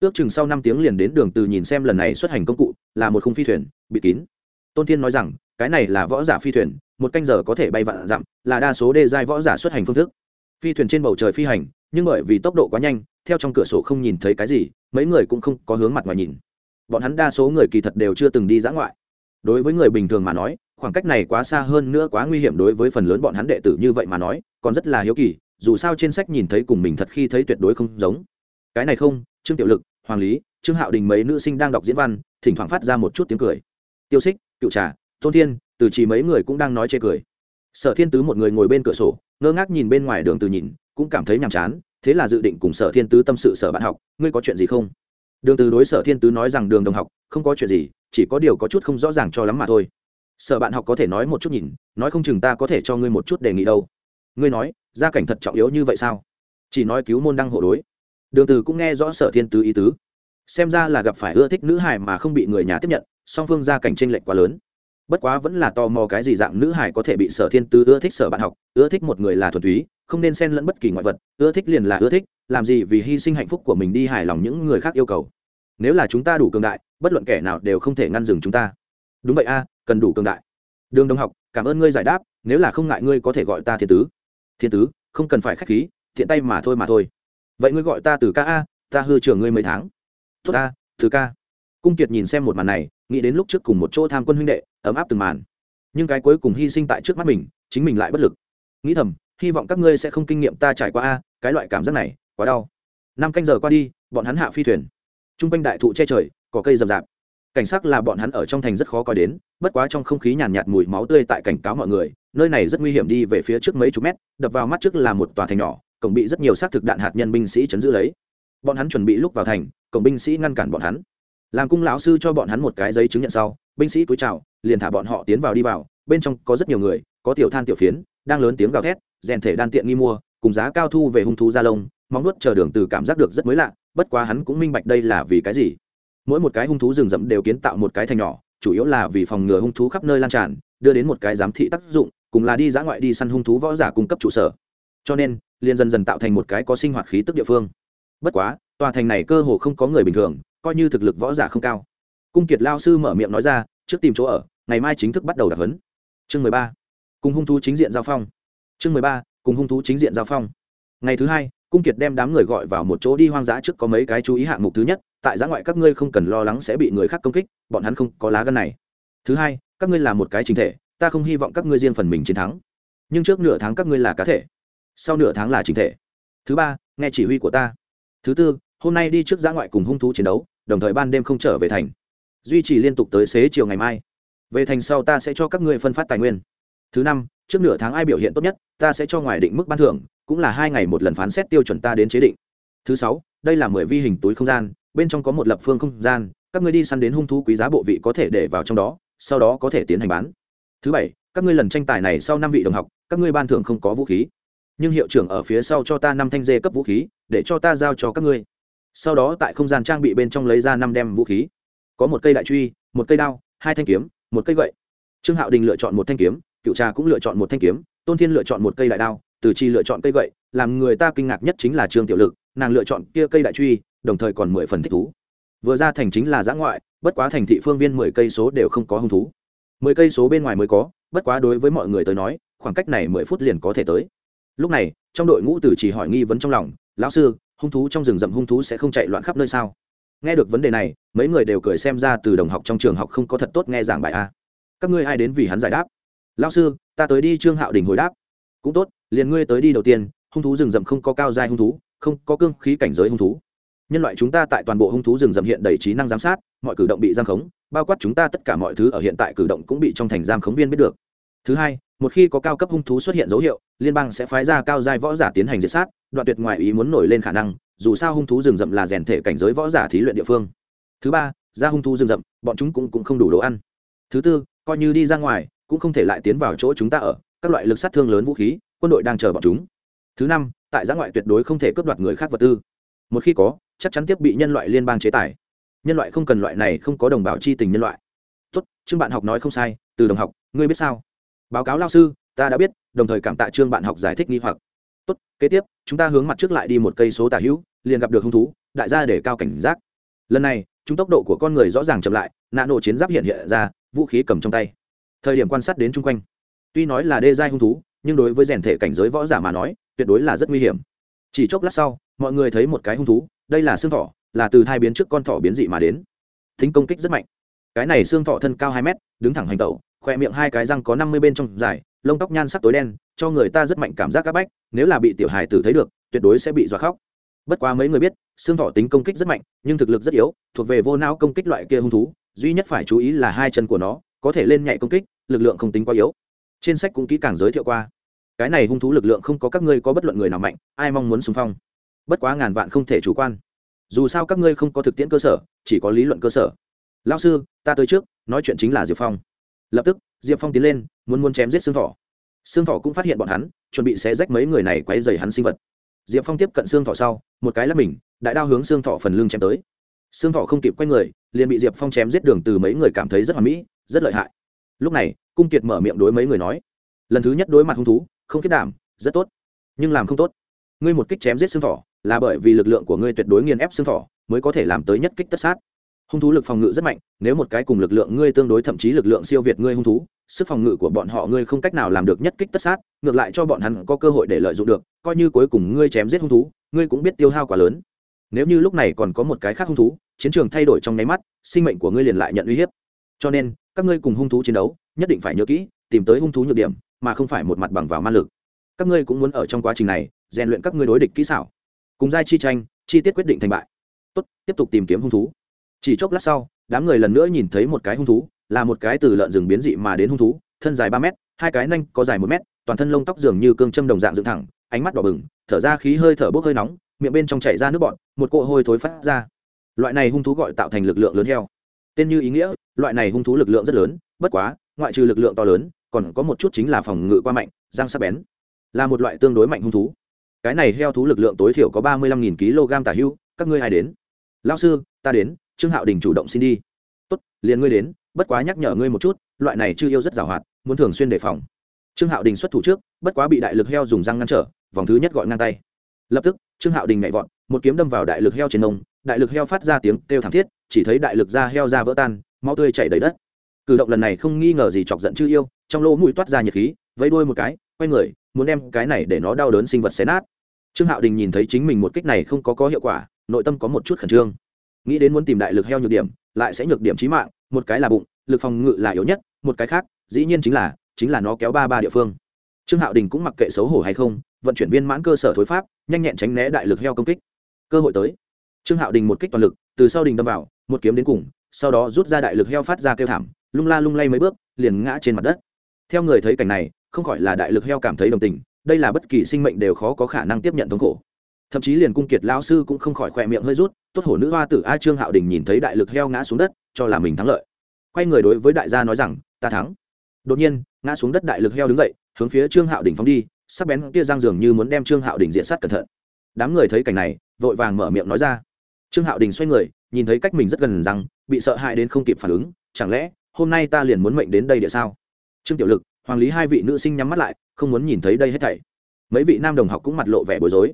Ước chừng sau năm tiếng liền đến đường từ nhìn xem lần này xuất hành công cụ, là một khung phi thuyền, bị kín. Tôn thiên nói rằng, cái này là võ giả phi thuyền, một canh giờ có thể bay vạn dặm, là đa số đê giai võ giả xuất hành phương thức. Phi thuyền trên bầu trời phi hành, nhưng bởi vì tốc độ quá nhanh, theo trong cửa sổ không nhìn thấy cái gì, mấy người cũng không có hướng mặt ngoài nhìn. Bọn hắn đa số người kỳ thật đều chưa từng đi dã ngoại. Đối với người bình thường mà nói khoảng cách này quá xa hơn nữa quá nguy hiểm đối với phần lớn bọn hắn đệ tử như vậy mà nói, còn rất là hiếu kỳ, dù sao trên sách nhìn thấy cùng mình thật khi thấy tuyệt đối không giống. Cái này không, trương tiểu lực, hoàng lý, trương hạo đình mấy nữ sinh đang đọc diễn văn, thỉnh thoảng phát ra một chút tiếng cười. Tiêu xích cựu trà, tôn thiên, từ chỉ mấy người cũng đang nói chê cười. Sở thiên tứ một người ngồi bên cửa sổ, ngơ ngác nhìn bên ngoài đường từ nhìn, cũng cảm thấy nhàm chán, thế là dự định cùng sở thiên tứ tâm sự sở bạn học, ngươi có chuyện gì không? Đường từ đối sở thiên tứ nói rằng đường đồng học, không có chuyện gì, chỉ có điều có chút không rõ ràng cho lắm mà thôi sở bạn học có thể nói một chút nhìn, nói không chừng ta có thể cho ngươi một chút đề nghị đâu. Ngươi nói, gia cảnh thật trọng yếu như vậy sao? Chỉ nói cứu môn đăng hộ đối. Đường từ cũng nghe rõ sở thiên tứ ý tứ. Xem ra là gặp phải ưa thích nữ hải mà không bị người nhà tiếp nhận, song phương gia cảnh tranh lệch quá lớn. Bất quá vẫn là tò mò cái gì dạng nữ hải có thể bị sở thiên tứ ưa thích sở bạn học, ưa thích một người là thuần túy, không nên xen lẫn bất kỳ ngoại vật, ưa thích liền là ưa thích, làm gì vì hy sinh hạnh phúc của mình đi hài lòng những người khác yêu cầu. Nếu là chúng ta đủ cường đại, bất luận kẻ nào đều không thể ngăn dừng chúng ta đúng vậy a, cần đủ cường đại. Đường đồng học, cảm ơn ngươi giải đáp, nếu là không ngại ngươi có thể gọi ta thiên tứ. Thiên tứ, không cần phải k h á c h khí, thiện tay mà thôi mà thôi. Vậy ngươi gọi ta từ ca a, ta hư trường ngươi mấy tháng. Tốt a, từ ca. Cung kiệt nhìn xem một màn này, nghĩ đến lúc trước cùng một chỗ tham quân huynh đệ, ấm áp từng màn. Nhưng cái cuối cùng hy sinh tại trước mắt mình, chính mình lại bất lực. Nghĩ thầm, hy vọng các ngươi sẽ không kinh nghiệm ta trải qua a, cái loại cảm giác này, quá đau. Năm canh giờ qua đi, bọn hắn hạ phi thuyền. T r u n g quanh đại thụ che trời có cây rậm rạp cảnh sắc là bọn hắn ở trong thành rất khó coi đến bất quá trong không khí nhàn nhạt, nhạt mùi máu tươi tại cảnh cáo mọi người nơi này rất nguy hiểm đi về phía trước mấy chục mét đập vào mắt trước là một tòa thành nhỏ cổng bị rất nhiều xác thực đạn hạt nhân binh sĩ chấn giữ lấy. Bọn hắn chuẩn bị lúc vào thành cổng binh sĩ ngăn cản bọn hắn. Làm cung lão sư cho bọn hắn một cái giấy chứng nhận sau binh sĩ cúi chào liền thả bọn họ tiến vào đi vào bên trong có rất nhiều người có tiểu than tiểu phiến đang lớn tiếng gào thét rèn thể đan tiện nghi mua cùng giá cao thu về hung thú da lông móng nuốt chờ đường từ cảm giác được rất mới lạ bất quá hắn cũng minh bạch đây là vì cái gì mỗi một cái hung thú rừng rậm đều kiến tạo một cái thành nhỏ, chủ yếu là vì phòng ngừa hung thú khắp nơi lan tràn, đưa đến một cái giám thị tác dụng, cùng là đi dã ngoại đi săn hung thú võ giả cung cấp trụ sở. Cho nên, liền dần dần tạo thành một cái có sinh hoạt khí tức địa phương. Bất quá, tòa thành này cơ hồ không có người bình thường, coi như thực lực võ giả không cao. Cung kiệt lao sư mở miệng nói ra, trước tìm chỗ ở, ngày mai chính thức bắt đầu đặc huấn. Chương mười ba, cùng hung thú chính diện giao phong. Chương mười ba, cùng hung thú chính diện giao phong. Ngày thứ hai, cung kiệt đem đám người gọi vào một chỗ đi hoang dã trước có mấy cái chú ý hạng mục thứ nhất tại giã ngoại các ngươi không cần lo lắng sẽ bị người khác công kích, bọn hắn không có lá gân này. Thứ hai, các ngươi là một cái chính thể, ta không hy vọng các ngươi riêng phần mình chiến thắng. Nhưng trước nửa tháng các ngươi là cá thể, sau nửa tháng là chính thể. Thứ ba, nghe chỉ huy của ta. Thứ tư, hôm nay đi trước giã ngoại cùng hung thú chiến đấu, đồng thời ban đêm không trở về thành. Duy trì liên tục tới xế chiều ngày mai. Về thành sau ta sẽ cho các ngươi phân phát tài nguyên. Thứ năm, trước nửa tháng ai biểu hiện tốt nhất, ta sẽ cho ngoài định mức ban thưởng, cũng là hai ngày một lần phán xét tiêu chuẩn ta đến chế định. Thứ sáu, đây là mười vi hình túi không gian bên trong có một lập phương không gian, các ngươi đi săn đến hung thú quý giá bộ vị có thể để vào trong đó, sau đó có thể tiến hành bán. Thứ bảy, các ngươi lần tranh tài này sau năm vị đồng học, các ngươi ban thưởng không có vũ khí. Nhưng hiệu trưởng ở phía sau cho ta năm thanh dê cấp vũ khí, để cho ta giao cho các ngươi. Sau đó tại không gian trang bị bên trong lấy ra năm đem vũ khí. Có một cây đại truy, một cây đao, hai thanh kiếm, một cây gậy. Trương hạo đình lựa chọn một thanh kiếm, cựu trà cũng lựa chọn một thanh kiếm, tôn thiên lựa chọn một cây đại đao, từ chi lựa chọn cây gậy, làm người ta kinh ngạc nhất chính là trương tiểu lực, nàng lựa chọn kia cây đại truy đồng thời còn mười phần thích thú. Vừa ra thành chính là giã ngoại, bất quá thành thị phương viên mười cây số đều không có hung thú. Mười cây số bên ngoài mới có, bất quá đối với mọi người tới nói, khoảng cách này mười phút liền có thể tới. Lúc này, trong đội ngũ tử chỉ hỏi nghi vấn trong lòng, lão sư, hung thú trong rừng rậm hung thú sẽ không chạy loạn khắp nơi sao? Nghe được vấn đề này, mấy người đều cười xem ra từ đồng học trong trường học không có thật tốt nghe giảng bài a. Các ngươi ai đến vì hắn giải đáp? Lão sư, ta tới đi trương hạo đình hồi đáp. Cũng tốt, liền ngươi tới đi đầu tiên, hung thú rừng rậm không có cao dài hung thú, không có cương khí cảnh giới hung thú nhân loại chúng ta tại toàn bộ hung thú rừng rậm hiện đầy trí năng giám sát mọi cử động bị giam khống bao quát chúng ta tất cả mọi thứ ở hiện tại cử động cũng bị trong thành giam khống viên biết được. Thứ hai một khi có cao cấp hung thú xuất hiện dấu hiệu liên bang sẽ phái ra cao giai võ giả tiến hành diệt sát đoạn tuyệt ngoài ý muốn nổi lên khả năng dù sao hung thú rừng rậm là rèn thể cảnh giới võ giả thí luyện địa phương. Thứ ba ra hung thú rừng rậm bọn chúng cũng, cũng không đủ đồ ăn. Thứ tư coi như đi ra ngoài cũng không thể lại tiến vào chỗ chúng ta ở các loại lực sát thương lớn vũ khí quân đội đang chờ bọn chúng. Thứ năm tại giã ngoại tuyệt đối không thể cướp đoạt người khác vật tư. Một khi có chắc chắn tiếp bị nhân loại liên bang chế tài. Nhân loại không cần loại này không có đồng bào chi tình nhân loại. Tốt, trương bạn học nói không sai, từ đồng học, ngươi biết sao? Báo cáo lao sư, ta đã biết, đồng thời cảm tạ trương bạn học giải thích nghi hoặc. Tốt, kế tiếp, chúng ta hướng mặt trước lại đi một cây số tả hữu, liền gặp được hung thú, đại gia để cao cảnh giác. Lần này, chúng tốc độ của con người rõ ràng chậm lại, nạ nổ chiến giáp hiện hiện ra, vũ khí cầm trong tay. Thời điểm quan sát đến chung quanh. Tuy nói là đê giai hung thú, nhưng đối với rèn thể cảnh giới võ giả mà nói, tuyệt đối là rất nguy hiểm. Chỉ chốc lát sau, mọi người thấy một cái hung thú đây là xương thỏ là từ hai biến trước con thỏ biến dị mà đến. Thính công kích rất mạnh. Cái này xương thỏ thân cao hai mét, đứng thẳng hành tẩu, khỏe miệng hai cái răng có năm mươi bên trong dài, lông tóc nhan sắc tối đen, cho người ta rất mạnh cảm giác áp bách, nếu là bị tiểu hài tử thấy được, tuyệt đối sẽ bị dọa khóc. Bất quá mấy người biết, xương thỏ tính công kích rất mạnh, nhưng thực lực rất yếu, thuộc về vô não công kích loại kia hung thú, duy nhất phải chú ý là hai chân của nó, có thể lên nhạy công kích, lực lượng không tính quá yếu. Trên sách cũng kỹ càng giới thiệu qua. Cái này hung thú lực lượng không có các ngươi có bất luận người nào mạnh, ai mong muốn xung phong? Bất quá ngàn vạn không thể chủ quan. Dù sao các ngươi không có thực tiễn cơ sở, chỉ có lý luận cơ sở. Lao sư, ta tới trước, nói chuyện chính là diệp phong. Lập tức, diệp phong tiến lên, muốn muốn chém giết xương thỏ xương thỏ cũng phát hiện bọn hắn, chuẩn bị xé rách mấy người này quay dày hắn sinh vật. Diệp phong tiếp cận xương thỏ sau, một cái là mình, đại đao hướng xương thỏ phần lưng chém tới. Xương thỏ không kịp quay người, liền bị diệp phong chém giết đường từ mấy người cảm thấy rất hoà mỹ, rất lợi hại. Lúc này, cung kiệt mở miệng đối mấy người nói, lần thứ nhất đối mặt hung thú, không kết đảm rất tốt, nhưng làm không tốt. Ngươi một kích chém giết xương thỏ là bởi vì lực lượng của ngươi tuyệt đối nghiền ép xương thỏ, mới có thể làm tới nhất kích tất sát. Hung thú lực phòng ngự rất mạnh, nếu một cái cùng lực lượng ngươi tương đối, thậm chí lực lượng siêu việt ngươi hung thú, sức phòng ngự của bọn họ ngươi không cách nào làm được nhất kích tất sát, ngược lại cho bọn hắn có cơ hội để lợi dụng được, coi như cuối cùng ngươi chém giết hung thú, ngươi cũng biết tiêu hao quá lớn. Nếu như lúc này còn có một cái khác hung thú, chiến trường thay đổi trong nháy mắt, sinh mệnh của ngươi liền lại nhận uy hiếp. Cho nên, các ngươi cùng hung thú chiến đấu, nhất định phải nhớ kỹ, tìm tới hung thú nhược điểm, mà không phải một mặt bằng vào ma lực. Các ngươi cũng muốn ở trong quá trình này, rèn luyện các ngươi đối địch kỹ xảo cùng giai chi tranh, chi tiết quyết định thành bại. Tốt, tiếp tục tìm kiếm hung thú. Chỉ chốc lát sau, đám người lần nữa nhìn thấy một cái hung thú, là một cái từ lợn rừng biến dị mà đến hung thú, thân dài ba mét, hai cái nanh có dài một mét, toàn thân lông tóc dường như cương châm đồng dạng dựng thẳng, ánh mắt đỏ bừng, thở ra khí hơi thở bốc hơi nóng, miệng bên trong chảy ra nước bọt, một cỗ hôi thối phát ra. Loại này hung thú gọi tạo thành lực lượng lớn heo. Tên như ý nghĩa, loại này hung thú lực lượng rất lớn, bất quá, ngoại trừ lực lượng to lớn, còn có một chút chính là phòng ngự qua mạnh, răng sắc bén. Là một loại tương đối mạnh hung thú cái này heo thú lực lượng tối thiểu có ba mươi lăm nghìn kg tả hưu, các ngươi ai đến? Lao sư, ta đến, trương hạo đình chủ động xin đi. Tốt, liền ngươi đến, bất quá nhắc nhở ngươi một chút, loại này chưa yêu rất giàu hoạt, muốn thường xuyên đề phòng. Trương hạo đình xuất thủ trước, bất quá bị đại lực heo dùng răng ngăn trở, vòng thứ nhất gọi ngang tay. Lập tức, trương hạo đình nhảy vọt, một kiếm đâm vào đại lực heo trên nông, đại lực heo phát ra tiếng kêu thảm thiết, chỉ thấy đại lực da heo ra vỡ tan, máu tươi chảy đầy đất. Cử động lần này không nghi ngờ gì chọc giận chư yêu, trong lỗ mũi toát ra nhiệt khí, vẫy đuôi một cái, quay người, muốn đem cái này để nó đau đớn sinh vật xé nát trương hạo đình nhìn thấy chính mình một kích này không có có hiệu quả, nội tâm có một chút khẩn trương. Nghĩ đến muốn tìm đại lực heo nhược điểm, lại sẽ nhược điểm trí mạng, một cái là bụng, lực phòng ngự là yếu nhất, một cái khác, dĩ nhiên chính là chính là nó kéo ba ba địa phương. Trương hạo đình cũng mặc kệ xấu hổ hay không, vận chuyển viên mãn cơ sở thối pháp, nhanh nhẹn tránh né đại lực heo công kích. Cơ hội tới. Trương hạo đình một kích toàn lực, từ sau đình đâm vào, một kiếm đến cùng, sau đó rút ra đại lực heo phát ra kêu thảm, lung la lung lay mấy bước, liền ngã trên mặt đất. Theo người thấy cảnh này, không khỏi là đại lực heo cảm thấy đồng tình đây là bất kỳ sinh mệnh đều khó có khả năng tiếp nhận thống khổ. Thậm chí liền cung kiệt lao sư cũng không khỏi khỏe miệng hơi rút, tốt hổ nữ hoa tử a trương hạo đình nhìn thấy đại lực heo ngã xuống đất, cho là mình thắng lợi. Quay người đối với đại gia nói rằng, ta thắng. Đột nhiên, ngã xuống đất đại lực heo đứng dậy, hướng phía trương hạo đình phóng đi, sắc bén kia giang dường như muốn đem trương hạo đình diện sát cẩn thận. Đám người thấy cảnh này, vội vàng mở miệng nói ra. Trương hạo đình xoay người, nhìn thấy cách mình rất gần rằng, bị sợ hãi đến không kịp phản ứng, chẳng lẽ hôm nay ta liền muốn mệnh đến đây địa sao? Trương tiểu lực, hoàng lý hai vị nữ sinh nhắm mắt lại không muốn nhìn thấy đây hết thảy. Mấy vị nam đồng học cũng mặt lộ vẻ bối rối.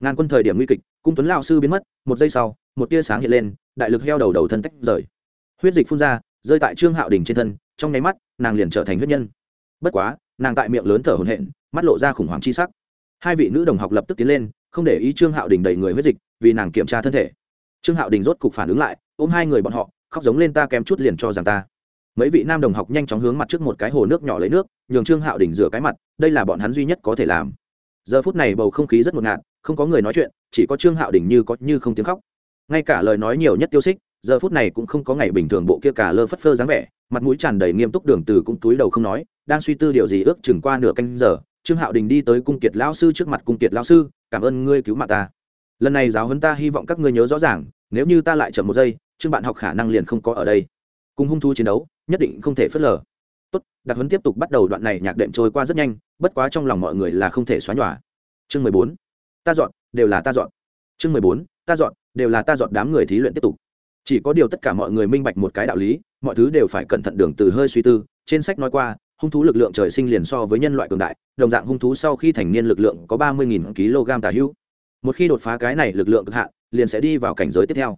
Ngàn quân thời điểm nguy kịch, cung tuấn lao sư biến mất, một giây sau, một tia sáng hiện lên, đại lực heo đầu đầu thân tách rời. Huyết dịch phun ra, rơi tại trương hạo đình trên thân, trong nháy mắt, nàng liền trở thành huyết nhân. Bất quá, nàng tại miệng lớn thở hổn hển, mắt lộ ra khủng hoảng chi sắc. Hai vị nữ đồng học lập tức tiến lên, không để ý trương hạo đình đầy người huyết dịch, vì nàng kiểm tra thân thể. Trương hạo đình rốt cục phản ứng lại, ôm hai người bọn họ, khóc giống lên ta kém chút liền cho rằng ta mấy vị nam đồng học nhanh chóng hướng mặt trước một cái hồ nước nhỏ lấy nước, nhường trương hạo đỉnh rửa cái mặt, đây là bọn hắn duy nhất có thể làm. Giờ phút này bầu không khí rất ngột ngạt, không có người nói chuyện, chỉ có trương hạo đỉnh như có như không tiếng khóc. Ngay cả lời nói nhiều nhất tiêu xích, giờ phút này cũng không có ngày bình thường bộ kia cả lơ phất phơ dáng vẻ, mặt mũi tràn đầy nghiêm túc đường từ cũng túi đầu không nói, đang suy tư điều gì ước chừng qua nửa canh giờ, trương hạo đình đi tới cung kiệt lão sư trước mặt, cung kiệt lão sư, cảm ơn ngươi cứu mạng ta. Lần này giáo huấn ta hy vọng các ngươi nhớ rõ ràng, nếu như ta lại chậm một giây, trương bạn học khả năng liền không có ở đây. Cùng hung thú chiến đấu nhất định không thể phớt lờ. Tốt đặc huấn tiếp tục bắt đầu đoạn này nhạc đệm trôi qua rất nhanh, bất quá trong lòng mọi người là không thể xóa nhòa. Chương mười bốn, ta dọn, đều là ta dọn. Chương mười bốn, ta dọn, đều là ta dọn, đám người thí luyện tiếp tục. Chỉ có điều tất cả mọi người minh bạch một cái đạo lý, mọi thứ đều phải cẩn thận đường từ hơi suy tư, trên sách nói qua, hung thú lực lượng trời sinh liền so với nhân loại cường đại, đồng dạng hung thú sau khi thành niên lực lượng có ba mươi kg tà hữu. Một khi đột phá cái này lực lượng cực hạn, liền sẽ đi vào cảnh giới tiếp theo.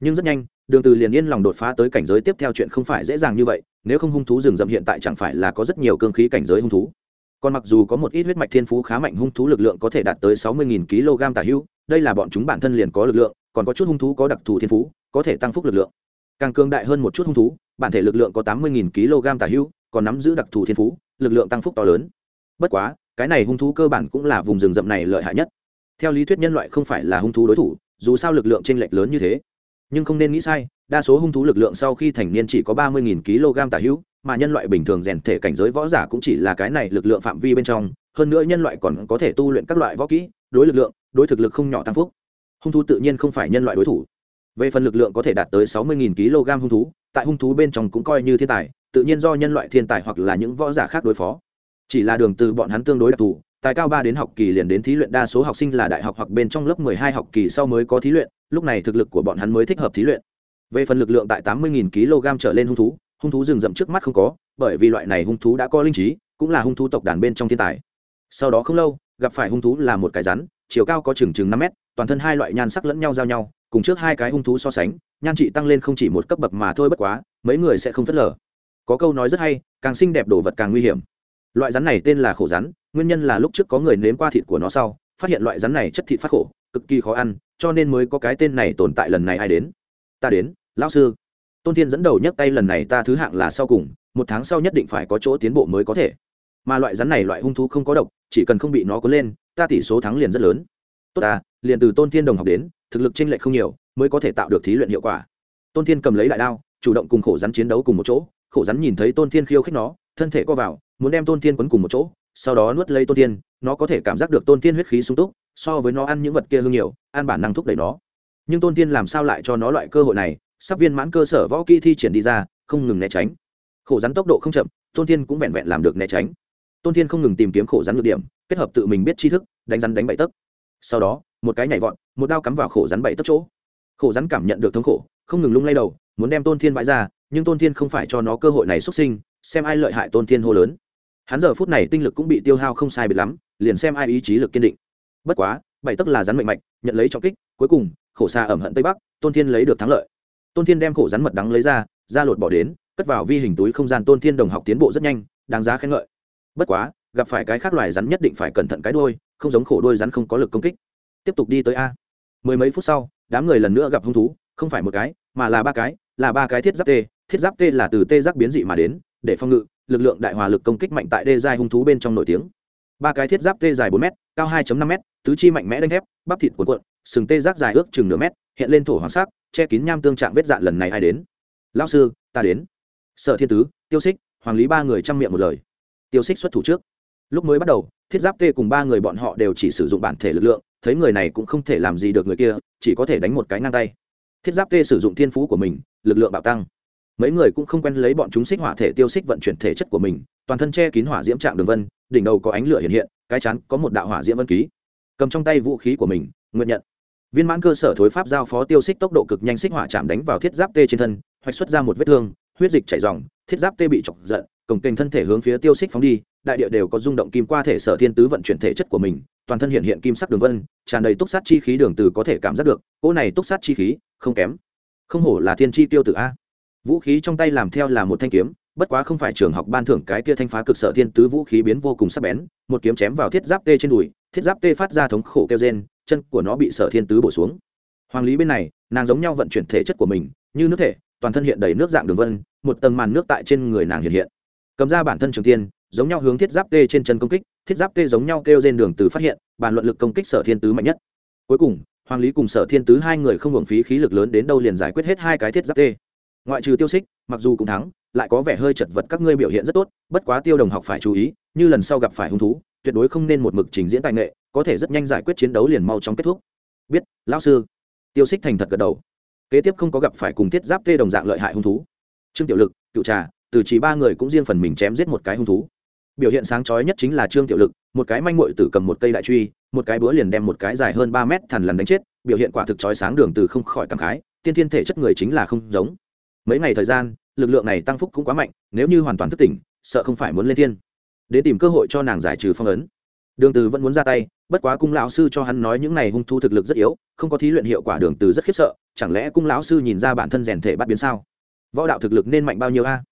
Nhưng rất nhanh đường từ liền yên lòng đột phá tới cảnh giới tiếp theo chuyện không phải dễ dàng như vậy, nếu không hung thú rừng rậm hiện tại chẳng phải là có rất nhiều cương khí cảnh giới hung thú. Còn mặc dù có một ít huyết mạch thiên phú khá mạnh hung thú lực lượng có thể đạt tới sáu mươi kg tả hữu đây là bọn chúng bản thân liền có lực lượng, còn có chút hung thú có đặc thù thiên phú, có thể tăng phúc lực lượng. Càng cường đại hơn một chút hung thú, bản thể lực lượng có tám mươi kg tả hữu còn nắm giữ đặc thù thiên phú, lực lượng tăng phúc to lớn. Bất quá, cái này hung thú cơ bản cũng là vùng rừng rậm này lợi hại nhất. Theo lý thuyết nhân loại không phải là hung thú đối thủ, dù sao lực lượng chênh lệch lớn như thế nhưng không nên nghĩ sai, đa số hung thú lực lượng sau khi thành niên chỉ có ba mươi kg tả hữu, mà nhân loại bình thường rèn thể cảnh giới võ giả cũng chỉ là cái này lực lượng phạm vi bên trong, hơn nữa nhân loại còn có thể tu luyện các loại võ kỹ, đối lực lượng, đối thực lực không nhỏ tăng phúc. Hung thú tự nhiên không phải nhân loại đối thủ. Về phần lực lượng có thể đạt tới sáu mươi kg hung thú, tại hung thú bên trong cũng coi như thiên tài, tự nhiên do nhân loại thiên tài hoặc là những võ giả khác đối phó. Chỉ là đường từ bọn hắn tương đối đặc thù, tài cao ba đến học kỳ liền đến thí luyện, đa số học sinh là đại học hoặc bên trong lớp mười hai học kỳ sau mới có thí luyện lúc này thực lực của bọn hắn mới thích hợp thí luyện. Về phần lực lượng tại tám mươi kg trở lên hung thú hung thú rừng rậm trước mắt không có, bởi vì loại này hung thú đã có linh trí, cũng là hung thú tộc đàn bên trong thiên tài. Sau đó không lâu, gặp phải hung thú là một cái rắn, chiều cao có chừng chừng năm mét, toàn thân hai loại nhan sắc lẫn nhau giao nhau, cùng trước hai cái hung thú so sánh, nhan trị tăng lên không chỉ một cấp bậc mà thôi bất quá, mấy người sẽ không phớt lờ. Có câu nói rất hay, càng xinh đẹp đồ vật càng nguy hiểm. Loại rắn này tên là khổ rắn, nguyên nhân là lúc trước có người nếm qua thịt của nó sau, phát hiện loại rắn này chất thịt phát khổ, cực kỳ khó ăn cho nên mới có cái tên này tồn tại lần này ai đến. Ta đến lão sư. Tôn thiên dẫn đầu nhấc tay lần này ta thứ hạng là sau cùng một tháng sau nhất định phải có chỗ tiến bộ mới có thể. Mà loại rắn này loại hung thú không có độc chỉ cần không bị nó cuốn lên ta tỷ số thắng liền rất lớn. Tốt ta liền từ tôn thiên đồng học đến thực lực chênh lệch không nhiều mới có thể tạo được thí luyện hiệu quả. Tôn thiên cầm lấy đại đao chủ động cùng khổ rắn chiến đấu cùng một chỗ khổ rắn nhìn thấy tôn thiên khiêu khích nó thân thể co vào muốn đem tôn thiên quấn cùng một chỗ sau đó nuốt lấy tôn Thiên, nó có thể cảm giác được tôn Thiên huyết khí sung túc so với nó ăn những vật kia hương nhiều, ăn bản năng thúc đẩy nó. Nhưng tôn tiên làm sao lại cho nó loại cơ hội này? Sắp viên mãn cơ sở võ kỹ thi triển đi ra, không ngừng né tránh. Khổ rắn tốc độ không chậm, tôn tiên cũng vẹn vẹn làm được né tránh. Tôn tiên không ngừng tìm kiếm khổ rắn được điểm, kết hợp tự mình biết tri thức, đánh rắn đánh bậy tấc. Sau đó, một cái nhảy vọt, một đao cắm vào khổ rắn bậy tấc chỗ. Khổ rắn cảm nhận được thống khổ, không ngừng lung lay đầu, muốn đem tôn thiên vãi ra, nhưng tôn thiên không phải cho nó cơ hội này xuất sinh, xem ai lợi hại tôn thiên hô lớn. Hắn giờ phút này tinh lực cũng bị tiêu hao không sai biệt lắm, liền xem ai ý chí lực kiên định bất quá, bảy tấc là rắn mạnh mạnh nhận lấy trọng kích, cuối cùng, khổ xa ẩm hận tây bắc, tôn thiên lấy được thắng lợi. Tôn thiên đem khổ rắn mật đắng lấy ra ra lột bỏ đến, cất vào vi hình túi không gian tôn thiên đồng học tiến bộ rất nhanh, đáng giá khen ngợi. Bất quá, gặp phải cái khác loài rắn nhất định phải cẩn thận cái đôi không giống khổ đôi rắn không có lực công kích. Tiếp tục đi tới a. Mười mấy phút sau, đám người lần nữa gặp hung thú, không phải một cái, mà là ba cái, là ba cái thiết giáp tê. Thiết giáp tê là từ tê giác biến dị mà đến, để phòng ngự, lực lượng đại hòa lực công kích mạnh tại đê giai hung thú bên trong nổi tiếng ba cái thiết giáp tê dài bốn m cao hai năm m tứ chi mạnh mẽ đánh thép, bắp thịt cuộn cuộn, sừng tê giác dài ước chừng nửa mét, hiện lên thổ hoàng sắc, che kín nham tương trạng vết dạn lần này ai đến? Lao sư, ta đến. Sợ thiên tứ, tiêu xích hoàng lý ba người chăm miệng một lời. Tiêu xích xuất thủ trước. Lúc mới bắt đầu, thiết giáp tê cùng ba người bọn họ đều chỉ sử dụng bản thể lực lượng, thấy người này cũng không thể làm gì được người kia, chỉ có thể đánh một cái ngang tay. Thiết giáp tê sử dụng thiên phú của mình, lực lượng bạo tăng mấy người cũng không quen lấy bọn chúng xích hỏa thể tiêu xích vận chuyển thể chất của mình, toàn thân che kín hỏa diễm trạng đường vân, đỉnh đầu có ánh lửa hiện hiện, cái chán có một đạo hỏa diễm vân ký. Cầm trong tay vũ khí của mình, nguyện nhận. Viên mãn cơ sở thối pháp giao phó tiêu xích tốc độ cực nhanh xích hỏa chạm đánh vào thiết giáp tê trên thân, hoạch xuất ra một vết thương, huyết dịch chảy dòng, thiết giáp tê bị chọc giận cổng kênh thân thể hướng phía tiêu xích phóng đi, đại địa đều có rung động kim qua thể sở thiên tứ vận chuyển thể chất của mình, toàn thân hiện hiện kim sắc đường vân, tràn đầy túc sát chi khí đường từ có thể cảm giác được, cỗ này túc sát chi khí không kém. Không hổ là thiên chi tiêu tử a vũ khí trong tay làm theo là một thanh kiếm, bất quá không phải trường học ban thưởng cái kia thanh phá cực sở thiên tứ vũ khí biến vô cùng sắc bén, một kiếm chém vào thiết giáp tê trên đùi, thiết giáp tê phát ra thống khổ kêu rên, chân của nó bị sở thiên tứ bổ xuống. Hoàng lý bên này, nàng giống nhau vận chuyển thể chất của mình, như nước thể, toàn thân hiện đầy nước dạng đường vân, một tầng màn nước tại trên người nàng hiện hiện. Cầm ra bản thân trường tiên, giống nhau hướng thiết giáp tê trên chân công kích, thiết giáp tê giống nhau kêu trên đường từ phát hiện, bàn luận lực công kích sở thiên tứ mạnh nhất. Cuối cùng, hoàng lý cùng sở thiên tứ hai người không hưởng phí khí lực lớn đến đâu liền giải quyết hết hai cái thiết giáp tê ngoại trừ tiêu xích mặc dù cũng thắng, lại có vẻ hơi chật vật các ngươi biểu hiện rất tốt, bất quá tiêu đồng học phải chú ý, như lần sau gặp phải hung thú, tuyệt đối không nên một mực trình diễn tài nghệ, có thể rất nhanh giải quyết chiến đấu liền mau chóng kết thúc. Biết, lão sư. Tiêu xích thành thật gật đầu. Kế tiếp không có gặp phải cùng thiết giáp tê đồng dạng lợi hại hung thú. Trương tiểu lực, cựu trà, từ chỉ ba người cũng riêng phần mình chém giết một cái hung thú. Biểu hiện sáng chói nhất chính là trương tiểu lực, một cái manh muội tử cầm một cây đại truy, một cái búa liền đem một cái dài hơn ba mét thằn lằn đánh chết, biểu hiện quả thực chói sáng đường từ không khỏi cảm khái, tiên thiên thể chất người chính là không giống mấy ngày thời gian, lực lượng này tăng phúc cũng quá mạnh, nếu như hoàn toàn thức tỉnh, sợ không phải muốn lên thiên. Để tìm cơ hội cho nàng giải trừ phong ấn. Đường từ vẫn muốn ra tay, bất quá cung lão sư cho hắn nói những này hung thu thực lực rất yếu, không có thí luyện hiệu quả đường từ rất khiếp sợ, chẳng lẽ cung lão sư nhìn ra bản thân rèn thể bắt biến sao? Võ đạo thực lực nên mạnh bao nhiêu a?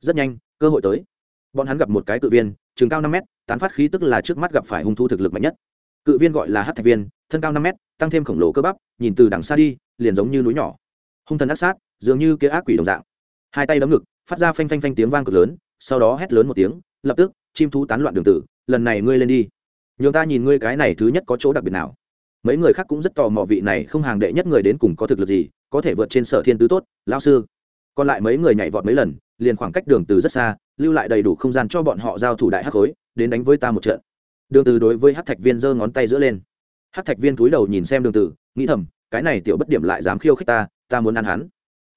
Rất nhanh, cơ hội tới. Bọn hắn gặp một cái cự viên, trường cao năm mét, tán phát khí tức là trước mắt gặp phải hung thu thực lực mạnh nhất. Cự viên gọi là hắc thạch viên, thân cao năm mét, tăng thêm khổng lồ cơ bắp, nhìn từ đằng xa đi, liền giống như núi nhỏ hung thần ác sát, dường như kia ác quỷ đồng dạng. Hai tay đấm ngực, phát ra phanh phanh phanh tiếng vang cực lớn, sau đó hét lớn một tiếng, lập tức, chim thú tán loạn đường tử, lần này ngươi lên đi. Nhường ta nhìn ngươi cái này thứ nhất có chỗ đặc biệt nào. Mấy người khác cũng rất tò mò vị này không hàng đệ nhất người đến cùng có thực lực gì, có thể vượt trên sở thiên tứ tốt lao sư. Còn lại mấy người nhảy vọt mấy lần, liền khoảng cách đường từ rất xa, lưu lại đầy đủ không gian cho bọn họ giao thủ đại hắc khối, đến đánh với ta một trận. Đường từ đối với hắc thạch viên giơ ngón tay giữa lên. Hắc thạch viên cúi đầu nhìn xem đường từ nghĩ thầm cái này tiểu bất điểm lại dám khiêu khích ta ta muốn ăn hắn.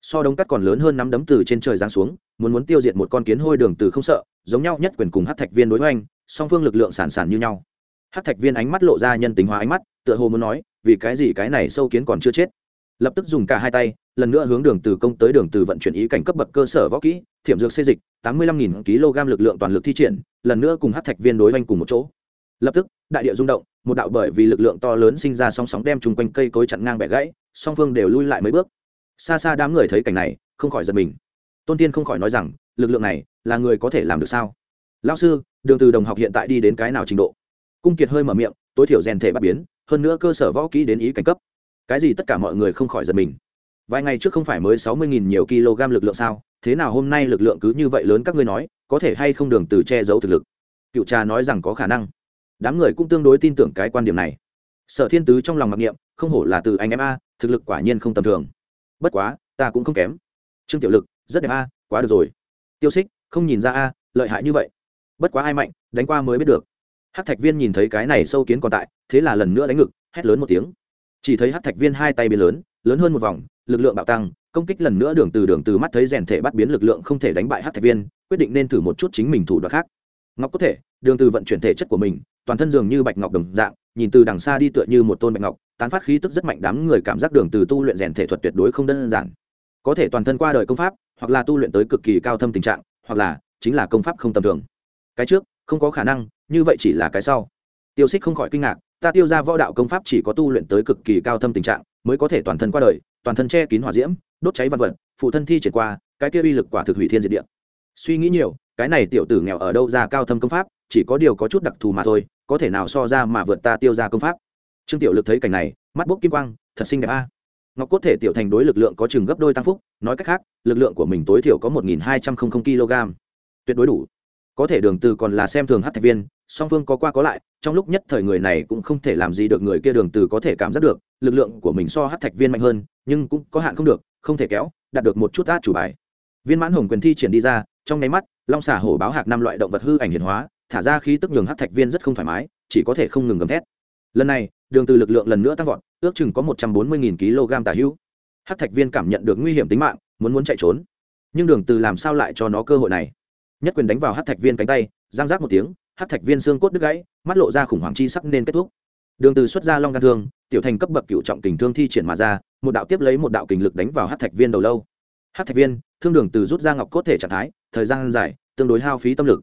So đống cắt còn lớn hơn nắm đấm từ trên trời giáng xuống, muốn muốn tiêu diệt một con kiến hôi đường từ không sợ, giống nhau nhất quyền cùng hát thạch viên đối hoành, song phương lực lượng sản sản như nhau. Hát thạch viên ánh mắt lộ ra nhân tính hóa ánh mắt, tựa hồ muốn nói, vì cái gì cái này sâu kiến còn chưa chết. Lập tức dùng cả hai tay, lần nữa hướng đường từ công tới đường từ vận chuyển ý cảnh cấp bậc cơ sở võ kỹ, thiểm dược xây dịch, tám mươi lăm nghìn kg lực lượng toàn lực thi triển, lần nữa cùng hát thạch viên đối hoành cùng một chỗ lập tức, đại địa rung động, một đạo bởi vì lực lượng to lớn sinh ra song sóng đem chung quanh cây cối chặn ngang bẻ gãy, song phương đều lui lại mấy bước. Xa xa đám người thấy cảnh này, không khỏi giật mình. Tôn tiên không khỏi nói rằng, lực lượng này là người có thể làm được sao? Lao sư, đường từ đồng học hiện tại đi đến cái nào trình độ? Cung kiệt hơi mở miệng, tối thiểu rèn thể bắt biến, hơn nữa cơ sở võ kỹ đến ý cảnh cấp. Cái gì tất cả mọi người không khỏi giật mình. Vài ngày trước không phải mới sáu mươi nghìn nhiều kg lực lượng sao? Thế nào hôm nay lực lượng cứ như vậy lớn các ngươi nói, có thể hay không đường từ che giấu thực lực? Cựu trà nói rằng có khả năng đám người cũng tương đối tin tưởng cái quan điểm này. Sở thiên tứ trong lòng mặc niệm, không hổ là từ anh em a, thực lực quả nhiên không tầm thường. Bất quá, ta cũng không kém. Trương tiểu lực, rất đẹp a, quá được rồi. Tiêu xích không nhìn ra a, lợi hại như vậy. Bất quá ai mạnh, đánh qua mới biết được. Hát thạch viên nhìn thấy cái này sâu kiến còn tại, thế là lần nữa đánh ngực, hét lớn một tiếng. Chỉ thấy hát thạch viên hai tay biến lớn lớn hơn một vòng, lực lượng bạo tăng, công kích lần nữa đường từ đường từ mắt thấy rèn thể bắt biến lực lượng không thể đánh bại hát thạch viên, quyết định nên thử một chút chính mình thủ đoạn khác. Ngọc có thể, đường từ vận chuyển thể chất của mình toàn thân dường như bạch ngọc đồng dạng, nhìn từ đằng xa đi tựa như một tôn bạch ngọc, tán phát khí tức rất mạnh đám người cảm giác đường từ tu luyện rèn thể thuật tuyệt đối không đơn giản. Có thể toàn thân qua đời công pháp, hoặc là tu luyện tới cực kỳ cao thâm tình trạng, hoặc là chính là công pháp không tầm thường. Cái trước, không có khả năng, như vậy chỉ là cái sau. Tiêu xích không khỏi kinh ngạc, ta tiêu ra võ đạo công pháp chỉ có tu luyện tới cực kỳ cao thâm tình trạng, mới có thể toàn thân qua đời, toàn thân che kín hỏa diễm, đốt cháy vật vật, phụ thân thi triển qua, cái kia uy lực quả thực hủy thiên diệt địa. Suy nghĩ nhiều, cái này tiểu tử nghèo ở đâu ra cao thâm công pháp, chỉ có điều có chút đặc thù mà thôi có thể nào so ra mà vượt ta tiêu ra công pháp? Trương tiểu lực thấy cảnh này, mắt bốc kim quang, thật xinh đẹp a. Ngọc cốt thể tiểu thành đối lực lượng có chừng gấp đôi tăng phúc, nói cách khác, lực lượng của mình tối thiểu có một hai trăm linh kg. Tuyệt đối đủ. Có thể đường từ còn là xem thường hát thạch viên, song phương có qua có lại, trong lúc nhất thời người này cũng không thể làm gì được người kia đường từ có thể cảm giác được, lực lượng của mình so hát thạch viên mạnh hơn, nhưng cũng có hạn không được, không thể kéo, đạt được một chút át chủ bài. Viên mãn hồng quyền thi triển đi ra, trong nháy mắt, long xả hổ báo hạc năm loại động vật hư ảnh hiển hóa thả ra khí tức nhường hát thạch viên rất không thoải mái, chỉ có thể không ngừng gầm thét. Lần này, đường từ lực lượng lần nữa tăng vọt, ước chừng có một trăm bốn mươi kg tả hữu. Hát thạch viên cảm nhận được nguy hiểm tính mạng, muốn muốn chạy trốn. Nhưng đường từ làm sao lại cho nó cơ hội này? Nhất quyền đánh vào hát thạch viên cánh tay, giang giác một tiếng hát thạch viên xương cốt đứt gãy, mắt lộ ra khủng hoảng chi sắc nên kết thúc. Đường từ xuất ra long gan thương, tiểu thành cấp bậc cựu trọng kình thương thi triển mà ra, một đạo tiếp lấy một đạo kình lực đánh vào hát thạch viên đầu lâu. Hát thạch viên, thương đường từ rút ra ngọc cốt thể trạng thái, thời gian dài, tương đối hao phí tâm lực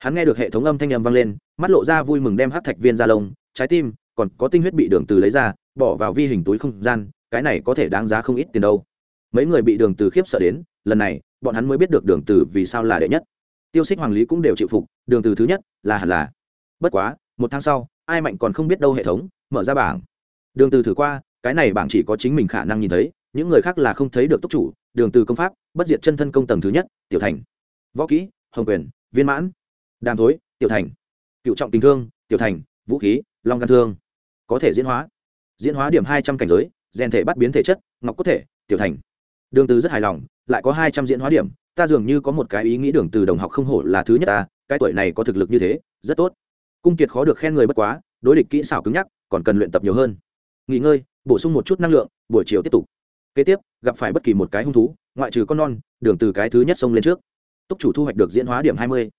hắn nghe được hệ thống âm thanh âm vang lên, mắt lộ ra vui mừng đem hát thạch viên ra lông, trái tim còn có tinh huyết bị đường từ lấy ra, bỏ vào vi hình túi không gian, cái này có thể đáng giá không ít tiền đâu. Mấy người bị đường từ khiếp sợ đến, lần này, bọn hắn mới biết được đường từ vì sao là đệ nhất. Tiêu xích hoàng lý cũng đều chịu phục, đường từ thứ nhất là hẳn là. Bất quá, một tháng sau, ai mạnh còn không biết đâu hệ thống, mở ra bảng. Đường từ thử qua, cái này bảng chỉ có chính mình khả năng nhìn thấy, những người khác là không thấy được túc chủ, đường từ công pháp, bất diệt chân thân công tầng thứ nhất, tiểu thành. Võ kỹ, hồng quyền, viên mãn đàm thối, tiểu thành. Cựu trọng tình thương, tiểu thành, vũ khí, long gan thương. Có thể diễn hóa. Diễn hóa điểm hai trăm cảnh giới rèn thể bắt biến thể chất, ngọc có thể, tiểu thành. Đường từ rất hài lòng, lại có hai trăm diễn hóa điểm, ta dường như có một cái ý nghĩ đường từ đồng học không hổ là thứ nhất ta, cái tuổi này có thực lực như thế, rất tốt. Cung kiệt khó được khen người bất quá, đối địch kỹ xảo cứng nhắc, còn cần luyện tập nhiều hơn. Nghỉ ngơi, bổ sung một chút năng lượng, buổi chiều tiếp tục. Kế tiếp, gặp phải bất kỳ một cái hung thú, ngoại trừ con non, đường từ cái thứ nhất xông lên trước. Túc chủ thu hoạch được diễn hóa điểm hai mươi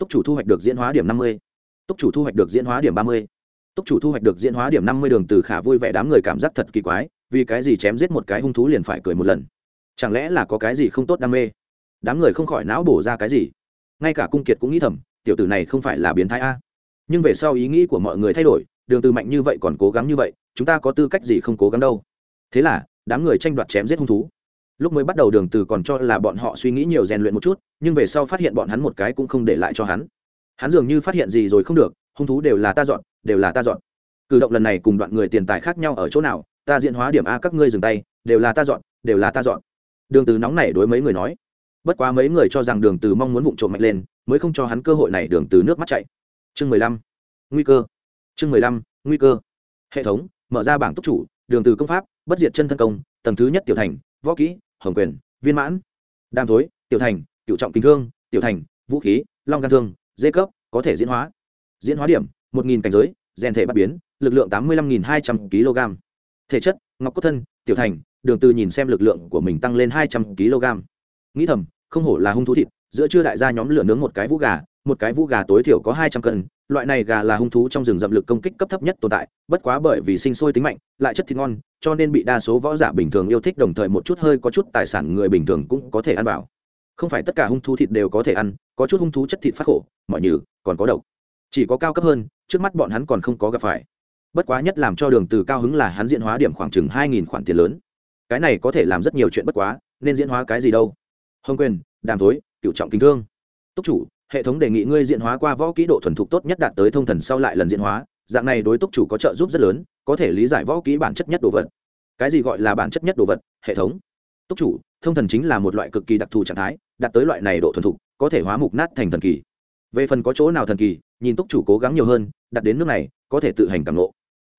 túc chủ thu hoạch được diễn hóa điểm năm mươi. Túc chủ thu hoạch được diễn hóa điểm ba mươi. Túc chủ thu hoạch được diễn hóa điểm năm mươi đường từ khả vui vẻ đám người cảm giác thật kỳ quái, vì cái gì chém giết một cái hung thú liền phải cười một lần? Chẳng lẽ là có cái gì không tốt đam mê? Đám người không khỏi não bổ ra cái gì. Ngay cả cung kiệt cũng nghĩ thầm, tiểu tử này không phải là biến thái a. Nhưng về sau ý nghĩ của mọi người thay đổi, đường từ mạnh như vậy còn cố gắng như vậy, chúng ta có tư cách gì không cố gắng đâu? Thế là, đám người tranh đoạt chém giết hung thú lúc mới bắt đầu đường từ còn cho là bọn họ suy nghĩ nhiều rèn luyện một chút, nhưng về sau phát hiện bọn hắn một cái cũng không để lại cho hắn. Hắn dường như phát hiện gì rồi không được, hung thú đều là ta dọn, đều là ta dọn. Cử động lần này cùng đoạn người tiền tài khác nhau ở chỗ nào, ta diễn hóa điểm a các ngươi dừng tay, đều là ta dọn, đều là ta dọn. Đường từ nóng nảy đối mấy người nói. Bất quá mấy người cho rằng đường từ mong muốn vụng trộm mạnh lên, mới không cho hắn cơ hội này đường từ nước mắt chảy. Chương mười lăm. Nguy cơ. Chương mười lăm. Nguy cơ. Hệ thống, mở ra bảng túc chủ, đường từ công pháp, bất diệt chân thân công, tầng thứ nhất tiểu thành, võ kỹ hồng quyền, viên mãn đam thối, tiểu thành cựu trọng kinh thương, tiểu thành, vũ khí, long gan thương, dê cấp, có thể diễn hóa. Diễn hóa điểm, một nghìn cảnh giới, rèn thể bắt biến, lực lượng tám mươi lăm hai trăm kg. Thể chất, ngọc cốt thân, tiểu thành, đường từ nhìn xem lực lượng của mình tăng lên hai trăm kg. Nghĩ thầm, không hổ là hung thú thịt, giữa trưa đại gia nhóm lửa nướng một cái vũ gà, một cái vũ gà tối thiểu có hai trăm cân loại này gà là hung thú trong rừng rậm lực công kích cấp thấp nhất tồn tại, bất quá bởi vì sinh sôi tính mạnh, lại chất thịt ngon, cho nên bị đa số võ giả bình thường yêu thích đồng thời một chút hơi có chút tài sản người bình thường cũng có thể ăn vào. Không phải tất cả hung thú thịt đều có thể ăn, có chút hung thú chất thịt phát khổ, mọi nhừ còn có độc. Chỉ có cao cấp hơn, trước mắt bọn hắn còn không có gặp phải. Bất quá nhất làm cho đường từ cao hứng là hắn diễn hóa điểm khoảng chừng hai nghìn khoản tiền lớn. Cái này có thể làm rất nhiều chuyện bất quá, nên diễn hóa cái gì đâu? Hồng quyền, đàm thối cựu trọng kính thương. Túc chủ hệ thống đề nghị ngươi diễn hóa qua võ kỹ độ thuần thục tốt nhất đạt tới thông thần sau lại lần diễn hóa, dạng này đối túc chủ có trợ giúp rất lớn, có thể lý giải võ kỹ bản chất nhất đồ vật. Cái gì gọi là bản chất nhất đồ vật? Hệ thống. Túc chủ, thông thần chính là một loại cực kỳ đặc thù trạng thái, đạt tới loại này độ thuần thục, có thể hóa mục nát thành thần kỳ. Về phần có chỗ nào thần kỳ, nhìn túc chủ cố gắng nhiều hơn đặt đến nước này, có thể tự hành cảm lộ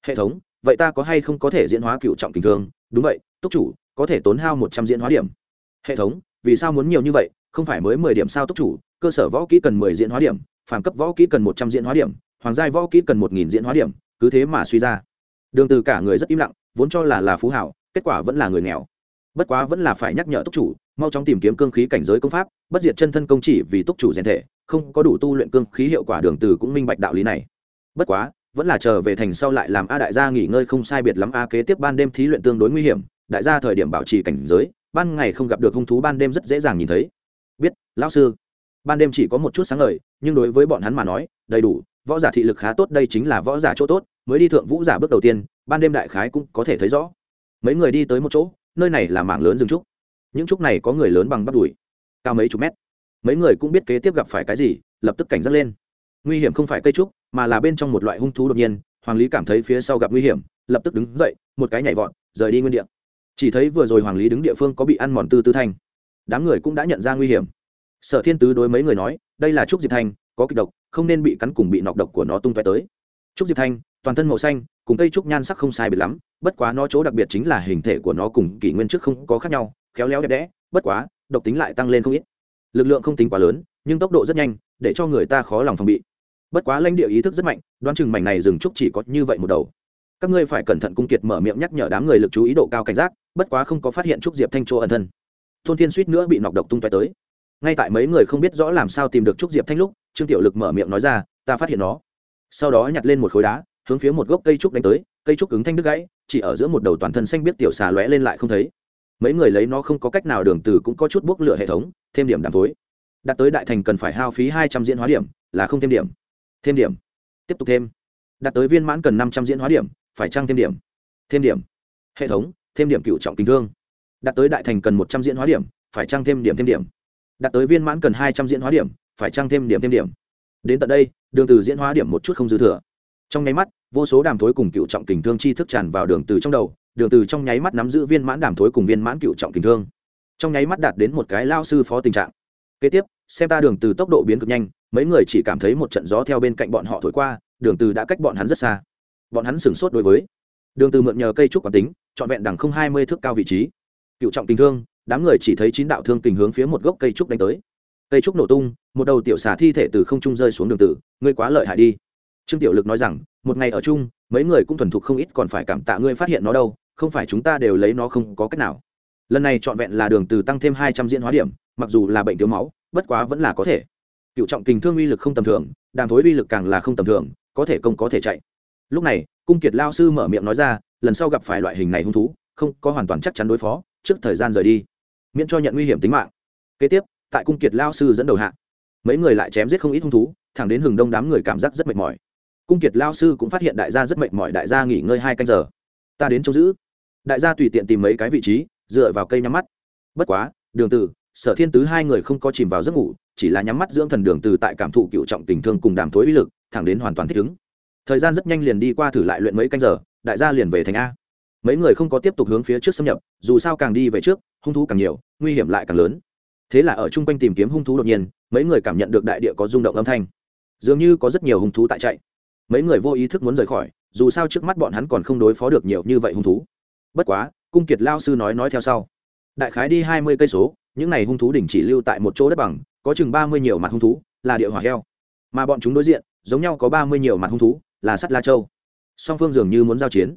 hệ thống, vậy ta có hay không có thể diễn hóa cựu trọng tình thương? Đúng vậy, túc chủ, có thể tốn hao một trăm diễn hóa điểm. Hệ thống, vì sao muốn nhiều như vậy? Không phải mới mười điểm sao túc chủ, cơ sở võ kỹ cần mười diễn hóa điểm, phàm cấp võ kỹ cần một trăm diễn hóa điểm, hoàng giai võ kỹ cần một nghìn diễn hóa điểm, cứ thế mà suy ra. Đường từ cả người rất im lặng, vốn cho là là phú hảo, kết quả vẫn là người nghèo. Bất quá vẫn là phải nhắc nhở túc chủ, mau chóng tìm kiếm cương khí cảnh giới công pháp, bất diệt chân thân công chỉ vì túc chủ rèn thể, không có đủ tu luyện cương khí hiệu quả đường từ cũng minh bạch đạo lý này. Bất quá, vẫn là chờ về thành sau lại làm a đại gia nghỉ ngơi không sai biệt lắm a kế tiếp ban đêm thí luyện tương đối nguy hiểm, đại gia thời điểm bảo trì cảnh giới, ban ngày không gặp được hung thú ban đêm rất dễ dàng nhìn thấy biết, lão sư. Ban đêm chỉ có một chút sáng ngời, nhưng đối với bọn hắn mà nói, đầy đủ, võ giả thị lực khá tốt, đây chính là võ giả chỗ tốt, mới đi thượng vũ giả bước đầu tiên, ban đêm đại khái cũng có thể thấy rõ. Mấy người đi tới một chỗ, nơi này là mảng lớn rừng trúc. Những trúc này có người lớn bằng bắt đùi, cao mấy chục mét. Mấy người cũng biết kế tiếp gặp phải cái gì, lập tức cảnh giác lên. Nguy hiểm không phải cây trúc, mà là bên trong một loại hung thú đột nhiên, hoàng lý cảm thấy phía sau gặp nguy hiểm, lập tức đứng dậy, một cái nhảy vọt, rời đi nguyên địa. Chỉ thấy vừa rồi hoàng lý đứng địa phương có bị ăn mòn tư tư thanh đám người cũng đã nhận ra nguy hiểm. Sở thiên tứ đối mấy người nói, đây là trúc diệp thanh có kịch độc, không nên bị cắn cùng bị nọc độc của nó tung tóe tới. Trúc diệp thanh toàn thân màu xanh, cùng cây trúc nhan sắc không sai biệt lắm, bất quá nó chỗ đặc biệt chính là hình thể của nó cùng kỷ nguyên trước không có khác nhau, khéo léo đẹp đẽ, bất quá, độc tính lại tăng lên không ít. Lực lượng không tính quá lớn, nhưng tốc độ rất nhanh, để cho người ta khó lòng phòng bị. Bất quá lãnh địa ý thức rất mạnh, đoán chừng mảnh này rừng trúc chỉ có như vậy một đầu. Các ngươi phải cẩn thận cung kiệt mở miệng nhắc nhở đám người lực chú ý độ cao cảnh giác, bất quá không có phát hiện trúc diệp thanh chỗ ẩn thân thôn thiên suýt nữa bị nọc độc tung tóe tới. Ngay tại mấy người không biết rõ làm sao tìm được trúc diệp thanh lúc, trương tiểu lực mở miệng nói ra, ta phát hiện nó. Sau đó nhặt lên một khối đá, hướng phía một gốc cây trúc đánh tới, cây trúc cứng thanh đứt gãy, chỉ ở giữa một đầu toàn thân xanh biết tiểu xà lóe lên lại không thấy. Mấy người lấy nó không có cách nào đường từ cũng có chút bốc lửa hệ thống, thêm điểm đàm tối đạt tới đại thành cần phải hao phí hai trăm diễn hóa điểm, là không thêm điểm. Thêm điểm. Tiếp tục thêm. Đạt tới viên mãn cần năm trăm diễn hóa điểm, phải trăng thêm điểm. Thêm điểm. Hệ thống, thêm điểm cựu trọng kính thương đạt tới đại thành cần một trăm diễn hóa điểm, phải trăng thêm điểm thêm điểm. Đạt tới viên mãn cần hai trăm diễn hóa điểm, phải trăng thêm điểm thêm điểm. Đến tận đây, đường từ diễn hóa điểm một chút không dư thừa. Trong nháy mắt, vô số đàm thối cùng cựu trọng kình thương chi thức tràn vào đường từ trong đầu, đường từ trong nháy mắt nắm giữ viên mãn đàm thối cùng viên mãn cựu trọng kình thương. Trong nháy mắt đạt đến một cái lao sư phó tình trạng. Kế tiếp, xem ta đường từ tốc độ biến cực nhanh, mấy người chỉ cảm thấy một trận gió theo bên cạnh bọn họ thổi qua, đường từ đã cách bọn hắn rất xa. Bọn hắn sửng sốt đối với. Đường từ mượn nhờ cây trúc quán tính chọn vẹn đằng không hai mươi thước cao vị trí cựu trọng tình thương, đám người chỉ thấy chín đạo thương kình hướng phía một gốc cây trúc đánh tới. Cây trúc nổ tung, một đầu tiểu xà thi thể từ không trung rơi xuống đường tử, ngươi quá lợi hại đi. Trương tiểu lực nói rằng, một ngày ở chung, mấy người cũng thuần thục không ít, còn phải cảm tạ ngươi phát hiện nó đâu, không phải chúng ta đều lấy nó không có cách nào. Lần này trọn vẹn là đường từ tăng thêm hai trăm diễn hóa điểm, mặc dù là bệnh thiếu máu, bất quá vẫn là có thể. Cựu trọng kình thương uy lực không tầm thường, đàm thối uy lực càng là không tầm thường, có thể công có thể chạy. Lúc này, cung kiệt lao sư mở miệng nói ra, lần sau gặp phải loại hình này hung thú, không có hoàn toàn chắc chắn đối phó trước thời gian rời đi, miễn cho nhận nguy hiểm tính mạng. Kế tiếp, tại cung kiệt lao sư dẫn đầu hạ, mấy người lại chém giết không ít hung thú, thẳng đến hừng đông đám người cảm giác rất mệt mỏi. Cung kiệt lao sư cũng phát hiện đại gia rất mệt mỏi, đại gia nghỉ ngơi hai canh giờ. Ta đến trông giữ. Đại gia tùy tiện tìm mấy cái vị trí, dựa vào cây nhắm mắt. Bất quá, đường từ sở thiên tứ hai người không có chìm vào giấc ngủ, chỉ là nhắm mắt dưỡng thần đường từ tại cảm thụ cựu trọng tình thương cùng đàm thối uy lực, thẳng đến hoàn toàn thích ứng. Thời gian rất nhanh liền đi qua thử lại luyện mấy canh giờ, đại gia liền về thành a mấy người không có tiếp tục hướng phía trước xâm nhập, dù sao càng đi về trước, hung thú càng nhiều, nguy hiểm lại càng lớn. Thế là ở chung quanh tìm kiếm hung thú đột nhiên, mấy người cảm nhận được đại địa có rung động âm thanh. Dường như có rất nhiều hung thú tại chạy. Mấy người vô ý thức muốn rời khỏi, dù sao trước mắt bọn hắn còn không đối phó được nhiều như vậy hung thú. Bất quá, cung kiệt lao sư nói nói theo sau. Đại khái đi hai mươi cây số, những n à y hung thú đỉnh chỉ lưu tại một chỗ đất bằng, có chừng ba mươi nhiều mặt hung thú, là địa hỏa heo. Mà bọn chúng đối diện, giống nhau có ba mươi nhiều mặt hung thú, là sắt la châu. Song phương dường như muốn giao chiến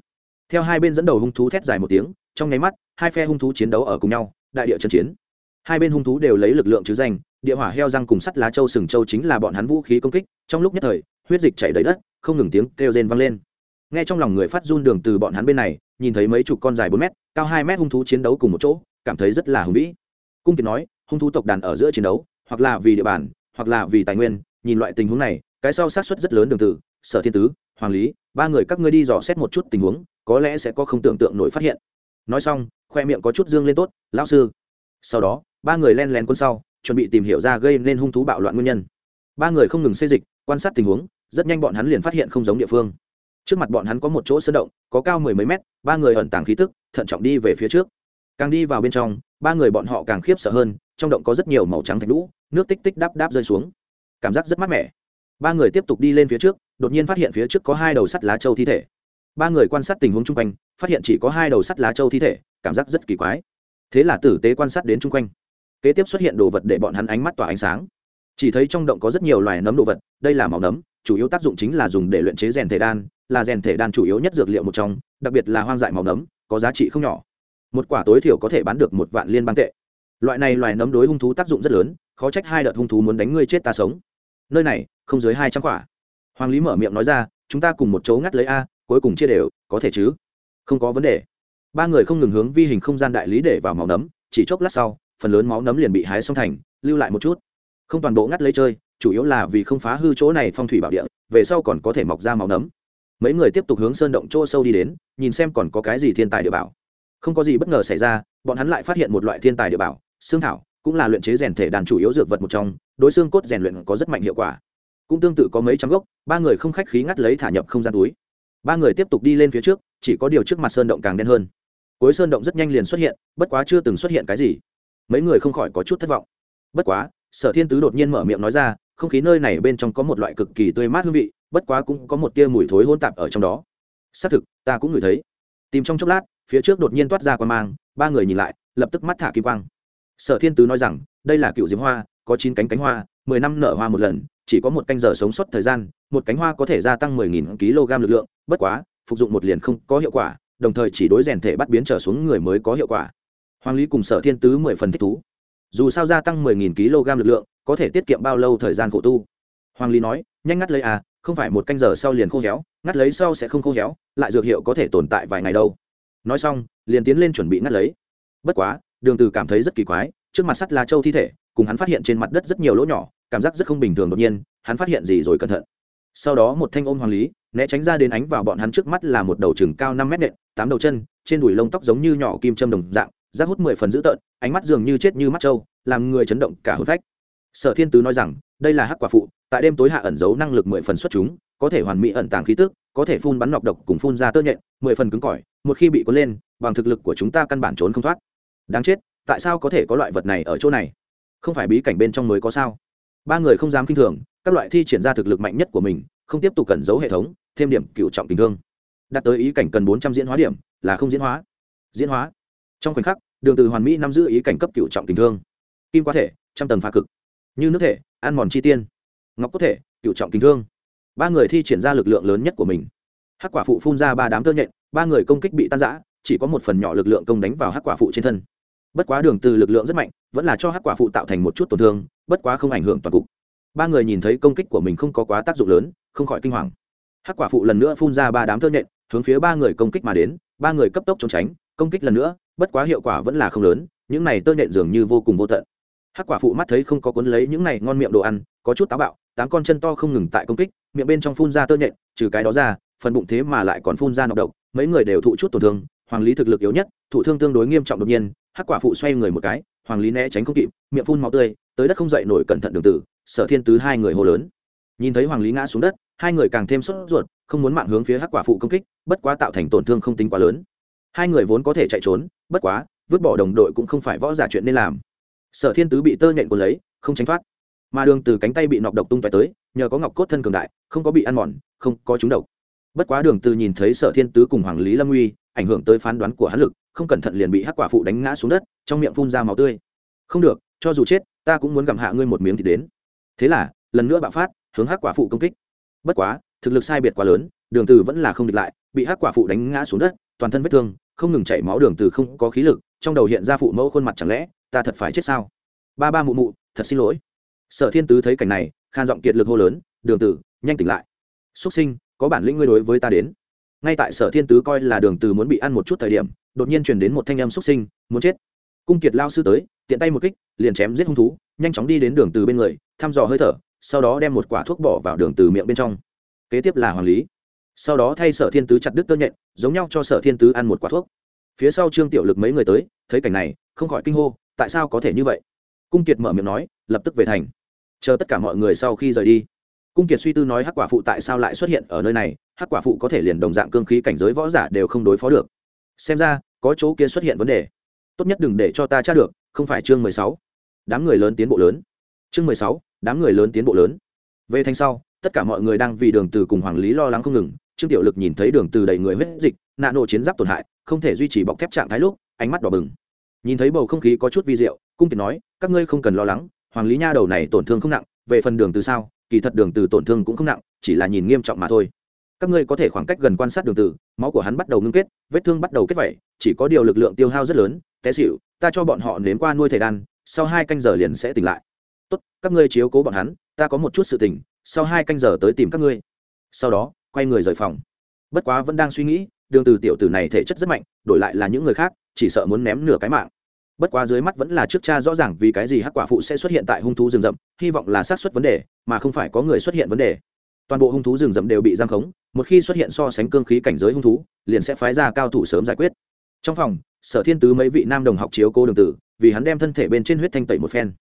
theo hai bên dẫn đầu hung thú thét dài một tiếng, trong nháy mắt, hai phe hung thú chiến đấu ở cùng nhau, đại địa trận chiến. Hai bên hung thú đều lấy lực lượng chứ danh, địa hỏa heo răng cùng sắt lá châu sừng châu chính là bọn hắn vũ khí công kích, trong lúc nhất thời, huyết dịch chảy đầy đất, không ngừng tiếng kêu rên vang lên. Nghe trong lòng người phát run đường từ bọn hắn bên này, nhìn thấy mấy chục con dài bốn mét, cao hai mét hung thú chiến đấu cùng một chỗ, cảm thấy rất là hùng vĩ. Cung kiệt nói, hung thú tộc đàn ở giữa chiến đấu, hoặc là vì địa bàn, hoặc là vì tài nguyên, nhìn loại tình huống này, cái sau sát suất rất lớn đường từ sở thiên tứ, hoàng lý, ba người các ngươi đi dò xét một chút tình huống có lẽ sẽ có không tưởng tượng nổi phát hiện. Nói xong, khoe miệng có chút dương lên tốt, lão sư. Sau đó, ba người len lén quân sau, chuẩn bị tìm hiểu ra gây nên hung thú bạo loạn nguyên nhân. Ba người không ngừng xây dịch, quan sát tình huống, rất nhanh bọn hắn liền phát hiện không giống địa phương. Trước mặt bọn hắn có một chỗ sơn động, có cao mười mấy mét, ba người ẩn tàng khí tức, thận trọng đi về phía trước. Càng đi vào bên trong, ba người bọn họ càng khiếp sợ hơn, trong động có rất nhiều màu trắng thạch lũ nước tích tích đáp đáp rơi xuống. Cảm giác rất mát mẻ. Ba người tiếp tục đi lên phía trước, đột nhiên phát hiện phía trước có hai đầu sắt lá châu thi thể ba người quan sát tình huống chung quanh, phát hiện chỉ có hai đầu sắt lá châu thi thể, cảm giác rất kỳ quái. Thế là tử tế quan sát đến chung quanh. Kế tiếp xuất hiện đồ vật để bọn hắn ánh mắt tỏa ánh sáng. Chỉ thấy trong động có rất nhiều loài nấm đồ vật, đây là màu nấm, chủ yếu tác dụng chính là dùng để luyện chế rèn thể đan, là rèn thể đan chủ yếu nhất dược liệu một trong, đặc biệt là hoang dại màu nấm, có giá trị không nhỏ. Một quả tối thiểu có thể bán được một vạn liên bang tệ. Loại này loài nấm đối hung thú tác dụng rất lớn, khó trách hai đợt hung thú muốn đánh ngươi chết ta sống. Nơi này, không dưới hai trăm quả. Hoàng lý mở miệng nói ra, chúng ta cùng một chỗ ngắt lấy a cuối cùng chia đều, có thể chứ? Không có vấn đề. Ba người không ngừng hướng vi hình không gian đại lý để vào máu nấm, chỉ chốc lát sau, phần lớn máu nấm liền bị hái xong thành, lưu lại một chút. Không toàn bộ ngắt lấy chơi, chủ yếu là vì không phá hư chỗ này phong thủy bảo địa, về sau còn có thể mọc ra máu nấm. Mấy người tiếp tục hướng sơn động chỗ sâu đi đến, nhìn xem còn có cái gì thiên tài địa bảo. Không có gì bất ngờ xảy ra, bọn hắn lại phát hiện một loại thiên tài địa bảo, xương thảo, cũng là luyện chế rèn thể đàn chủ yếu dược vật một trong, đối xương cốt rèn luyện có rất mạnh hiệu quả. Cũng tương tự có mấy trăm gốc, ba người không khách khí ngắt lấy thả nhập không gian túi ba người tiếp tục đi lên phía trước, chỉ có điều trước mặt sơn động càng đen hơn. Cuối sơn động rất nhanh liền xuất hiện, bất quá chưa từng xuất hiện cái gì. Mấy người không khỏi có chút thất vọng. Bất quá, sở thiên tứ đột nhiên mở miệng nói ra, không khí nơi này bên trong có một loại cực kỳ tươi mát hương vị, bất quá cũng có một tia mùi thối hôn tạp ở trong đó. Xác thực, ta cũng ngửi thấy. Tìm trong chốc lát, phía trước đột nhiên toát ra quan mang, ba người nhìn lại, lập tức mắt thả kim quang. Sở thiên tứ nói rằng, đây là cựu diễm hoa, có chín cánh cánh hoa, mười năm nở hoa một lần chỉ có một canh giờ sống sót thời gian, một cánh hoa có thể gia tăng 10.000 kg lực lượng, bất quá, phục dụng một liền không có hiệu quả, đồng thời chỉ đối rèn thể bắt biến trở xuống người mới có hiệu quả. Hoàng lý cùng sở thiên tứ mười phần thích thú. Dù sao gia tăng 10.000 kg lực lượng, có thể tiết kiệm bao lâu thời gian khổ tu? Hoàng lý nói, nhanh ngắt lấy à không phải một canh giờ sau liền khô héo, ngắt lấy sau sẽ không khô héo, lại dược hiệu có thể tồn tại vài ngày đâu. Nói xong, liền tiến lên chuẩn bị ngắt lấy. Bất quá, đường từ cảm thấy rất kỳ quái, trước mặt sắt là châu thi thể, cùng hắn phát hiện trên mặt đất rất nhiều lỗ nhỏ cảm giác rất không bình thường đột nhiên, hắn phát hiện gì rồi cẩn thận. Sau đó một thanh ôm hoàng lý, né tránh ra đến ánh vào bọn hắn trước mắt là một đầu chừng cao năm mét nện, tám đầu chân, trên đùi lông tóc giống như nhỏ kim châm đồng dạng, rác hút mười phần dữ tợn, ánh mắt dường như chết như mắt trâu, làm người chấn động cả hôn phách. Sở thiên tứ nói rằng, đây là hắc quả phụ, tại đêm tối hạ ẩn giấu năng lực mười phần xuất chúng, có thể hoàn mỹ ẩn tàng khí tức, có thể phun bắn nọc độc cùng phun ra tơ nhện, mười phần cứng cỏi, một khi bị cuốn lên, bằng thực lực của chúng ta căn bản trốn không thoát. Đáng chết, tại sao có thể có loại vật này ở chỗ này? Không phải bí cảnh bên trong mới có sao? Ba người không dám kinh thường, các loại thi triển ra thực lực mạnh nhất của mình, không tiếp tục cẩn giấu hệ thống, thêm điểm cựu trọng tình thương. Đạt tới ý cảnh cần bốn trăm diễn hóa điểm, là không diễn hóa. Diễn hóa. Trong khoảnh khắc, đường từ hoàn mỹ nắm giữ ý cảnh cấp cựu trọng tình thương. Kim quá thể, trăm tầng phá cực. Như nước thể ăn mòn chi tiên. Ngọc có thể cựu trọng tình thương. Ba người thi triển ra lực lượng lớn nhất của mình. Hắc quả phụ phun ra ba đám tơ nhện, ba người công kích bị tan rã, chỉ có một phần nhỏ lực lượng công đánh vào hắc quả phụ trên thân. Bất quá đường từ lực lượng rất mạnh, vẫn là cho hắc quả phụ tạo thành một chút tổn thương bất quá không ảnh hưởng toàn cục. Ba người nhìn thấy công kích của mình không có quá tác dụng lớn, không khỏi kinh hoàng. Hắc quả phụ lần nữa phun ra ba đám tơ nhện, hướng phía ba người công kích mà đến, ba người cấp tốc trốn tránh, công kích lần nữa, bất quá hiệu quả vẫn là không lớn, những này tơ nhện dường như vô cùng vô tận. Hắc quả phụ mắt thấy không có cuốn lấy những này ngon miệng đồ ăn, có chút táo bạo, tám con chân to không ngừng tại công kích, miệng bên trong phun ra tơ nhện, trừ cái đó ra, phần bụng thế mà lại còn phun ra nọc độc, mấy người đều thụ chút tổn thương, hoàng lý thực lực yếu nhất, thụ thương tương đối nghiêm trọng đột nhiên, hắc quả phụ xoay người một cái hoàng lý né tránh không kịp, miệng phun máu tươi, tới đất không dậy nổi cẩn thận đường tử, sở thiên tứ hai người hô lớn. Nhìn thấy hoàng lý ngã xuống đất, hai người càng thêm sốt ruột, không muốn mạng hướng phía hắc quả phụ công kích, bất quá tạo thành tổn thương không tính quá lớn. Hai người vốn có thể chạy trốn, bất quá, vứt bỏ đồng đội cũng không phải võ giả chuyện nên làm. Sở thiên tứ bị tơ nhện cuốn lấy, không tránh thoát. Mà đường từ cánh tay bị nọc độc tung tóe tới, nhờ có ngọc cốt thân cường đại, không có bị ăn mòn, không có trúng độc. Bất quá đường từ nhìn thấy sở thiên tứ cùng hoàng lý lâm uy ảnh hưởng tới phán đoán của hắn lực, không cẩn thận liền bị hắc quả phụ đánh ngã xuống đất, trong miệng phun ra máu tươi. Không được, cho dù chết, ta cũng muốn gặm hạ ngươi một miếng thì đến. Thế là, lần nữa bạo phát, hướng hắc quả phụ công kích. Bất quá, thực lực sai biệt quá lớn, đường từ vẫn là không địch lại, bị hắc quả phụ đánh ngã xuống đất, toàn thân vết thương, không ngừng chảy máu đường từ không có khí lực, trong đầu hiện ra phụ mẫu khuôn mặt chẳng lẽ, ta thật phải chết sao? Ba ba mụ mụ, thật xin lỗi. Sở thiên tứ thấy cảnh này, khan giọng kiệt lực hô lớn, đường tử, nhanh tỉnh lại. Xuất sinh, có bản lĩnh ngươi đối với ta đến ngay tại sở thiên tứ coi là đường từ muốn bị ăn một chút thời điểm, đột nhiên truyền đến một thanh âm xuất sinh, muốn chết. Cung kiệt lao sư tới, tiện tay một kích, liền chém giết hung thú, nhanh chóng đi đến đường từ bên người, thăm dò hơi thở, sau đó đem một quả thuốc bỏ vào đường từ miệng bên trong. Kế tiếp là hoàng lý. Sau đó thay sở thiên tứ chặt đứt tơ nhện, giống nhau cho sở thiên tứ ăn một quả thuốc. Phía sau trương tiểu lực mấy người tới, thấy cảnh này, không khỏi kinh hô, tại sao có thể như vậy? Cung kiệt mở miệng nói, lập tức về thành. Chờ tất cả mọi người sau khi rời đi. Cung kiệt suy tư nói hắc quả phụ tại sao lại xuất hiện ở nơi này hắc quả phụ có thể liền đồng dạng cương khí cảnh giới võ giả đều không đối phó được. Xem ra, có chỗ kia xuất hiện vấn đề. Tốt nhất đừng để cho ta tra được, không phải chương mười sáu. Đám người lớn tiến bộ lớn. Chương mười sáu, đám người lớn tiến bộ lớn. Về thanh sau, tất cả mọi người đang vì đường từ cùng hoàng lý lo lắng không ngừng. Trương tiểu lực nhìn thấy đường từ đầy người huyết dịch, nạ nổ chiến giáp tổn hại, không thể duy trì bọc thép trạng thái lúc, ánh mắt đỏ bừng. Nhìn thấy bầu không khí có chút vi diệu, cung kiệt nói, các ngươi không cần lo lắng, hoàng lý nha đầu này tổn thương không nặng, về phần đường từ sao, kỳ thật đường từ tổn thương cũng không nặng, chỉ là nhìn nghiêm trọng mà thôi các ngươi có thể khoảng cách gần quan sát đường từ máu của hắn bắt đầu ngưng kết, vết thương bắt đầu kết vảy, chỉ có điều lực lượng tiêu hao rất lớn, té xịu ta cho bọn họ nếm qua nuôi thể đan, sau hai canh giờ liền sẽ tỉnh lại. Tốt, các ngươi chiếu cố bọn hắn, ta có một chút sự tỉnh sau hai canh giờ tới tìm các ngươi. Sau đó, quay người rời phòng. Bất quá vẫn đang suy nghĩ, đường từ tiểu tử này thể chất rất mạnh, đổi lại là những người khác, chỉ sợ muốn ném nửa cái mạng. Bất quá dưới mắt vẫn là trước cha rõ ràng vì cái gì hắc quả phụ sẽ xuất hiện tại hung thú rừng rậm, hy vọng là xác suất vấn đề, mà không phải có người xuất hiện vấn đề toàn bộ hung thú rừng rậm đều bị giam khống, một khi xuất hiện so sánh cương khí cảnh giới hung thú, liền sẽ phái ra cao thủ sớm giải quyết. Trong phòng, sở thiên tứ mấy vị nam đồng học chiếu cô đường tử, vì hắn đem thân thể bên trên huyết thanh tẩy một phen.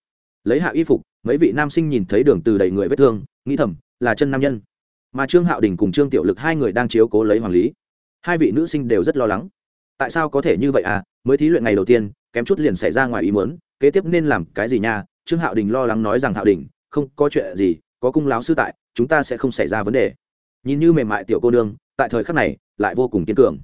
Lấy hạ y phục, mấy vị nam sinh nhìn thấy đường từ đầy người vết thương, nghĩ thầm, là chân nam nhân. Mà trương hạo đình cùng trương tiểu lực hai người đang chiếu cố lấy hoàng lý. Hai vị nữ sinh đều rất lo lắng. Tại sao có thể như vậy à? Mới thí luyện ngày đầu tiên, kém chút liền xảy ra ngoài ý muốn, kế tiếp nên làm cái gì nha? Trương hạo đình lo lắng nói rằng hạo đình, không có chuyện gì, có cung láo sư tại chúng ta sẽ không xảy ra vấn đề. Nhìn như mềm mại tiểu cô nương, tại thời khắc này, lại vô cùng kiên cường.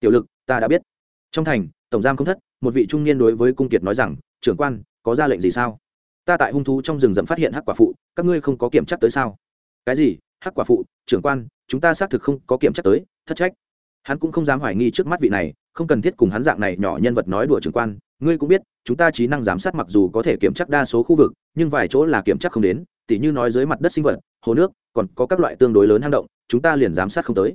Tiểu lực, ta đã biết. Trong thành, tổng giam không thất, một vị trung niên đối với cung kiệt nói rằng, trưởng quan, có ra lệnh gì sao? Ta tại hung thú trong rừng rậm phát hiện hắc quả phụ, các ngươi không có kiểm chắc tới sao? Cái gì? Hắc quả phụ? Trưởng quan, chúng ta xác thực không có kiểm chắc tới, thất trách. Hắn cũng không dám hoài nghi trước mắt vị này, không cần thiết cùng hắn dạng này nhỏ nhân vật nói đùa trưởng quan. Ngươi cũng biết, chúng ta trí năng giám sát mặc dù có thể kiểm chắc đa số khu vực, nhưng vài chỗ là kiểm chắc không đến tỉ như nói dưới mặt đất sinh vật, hồ nước, còn có các loại tương đối lớn hang động, chúng ta liền giám sát không tới.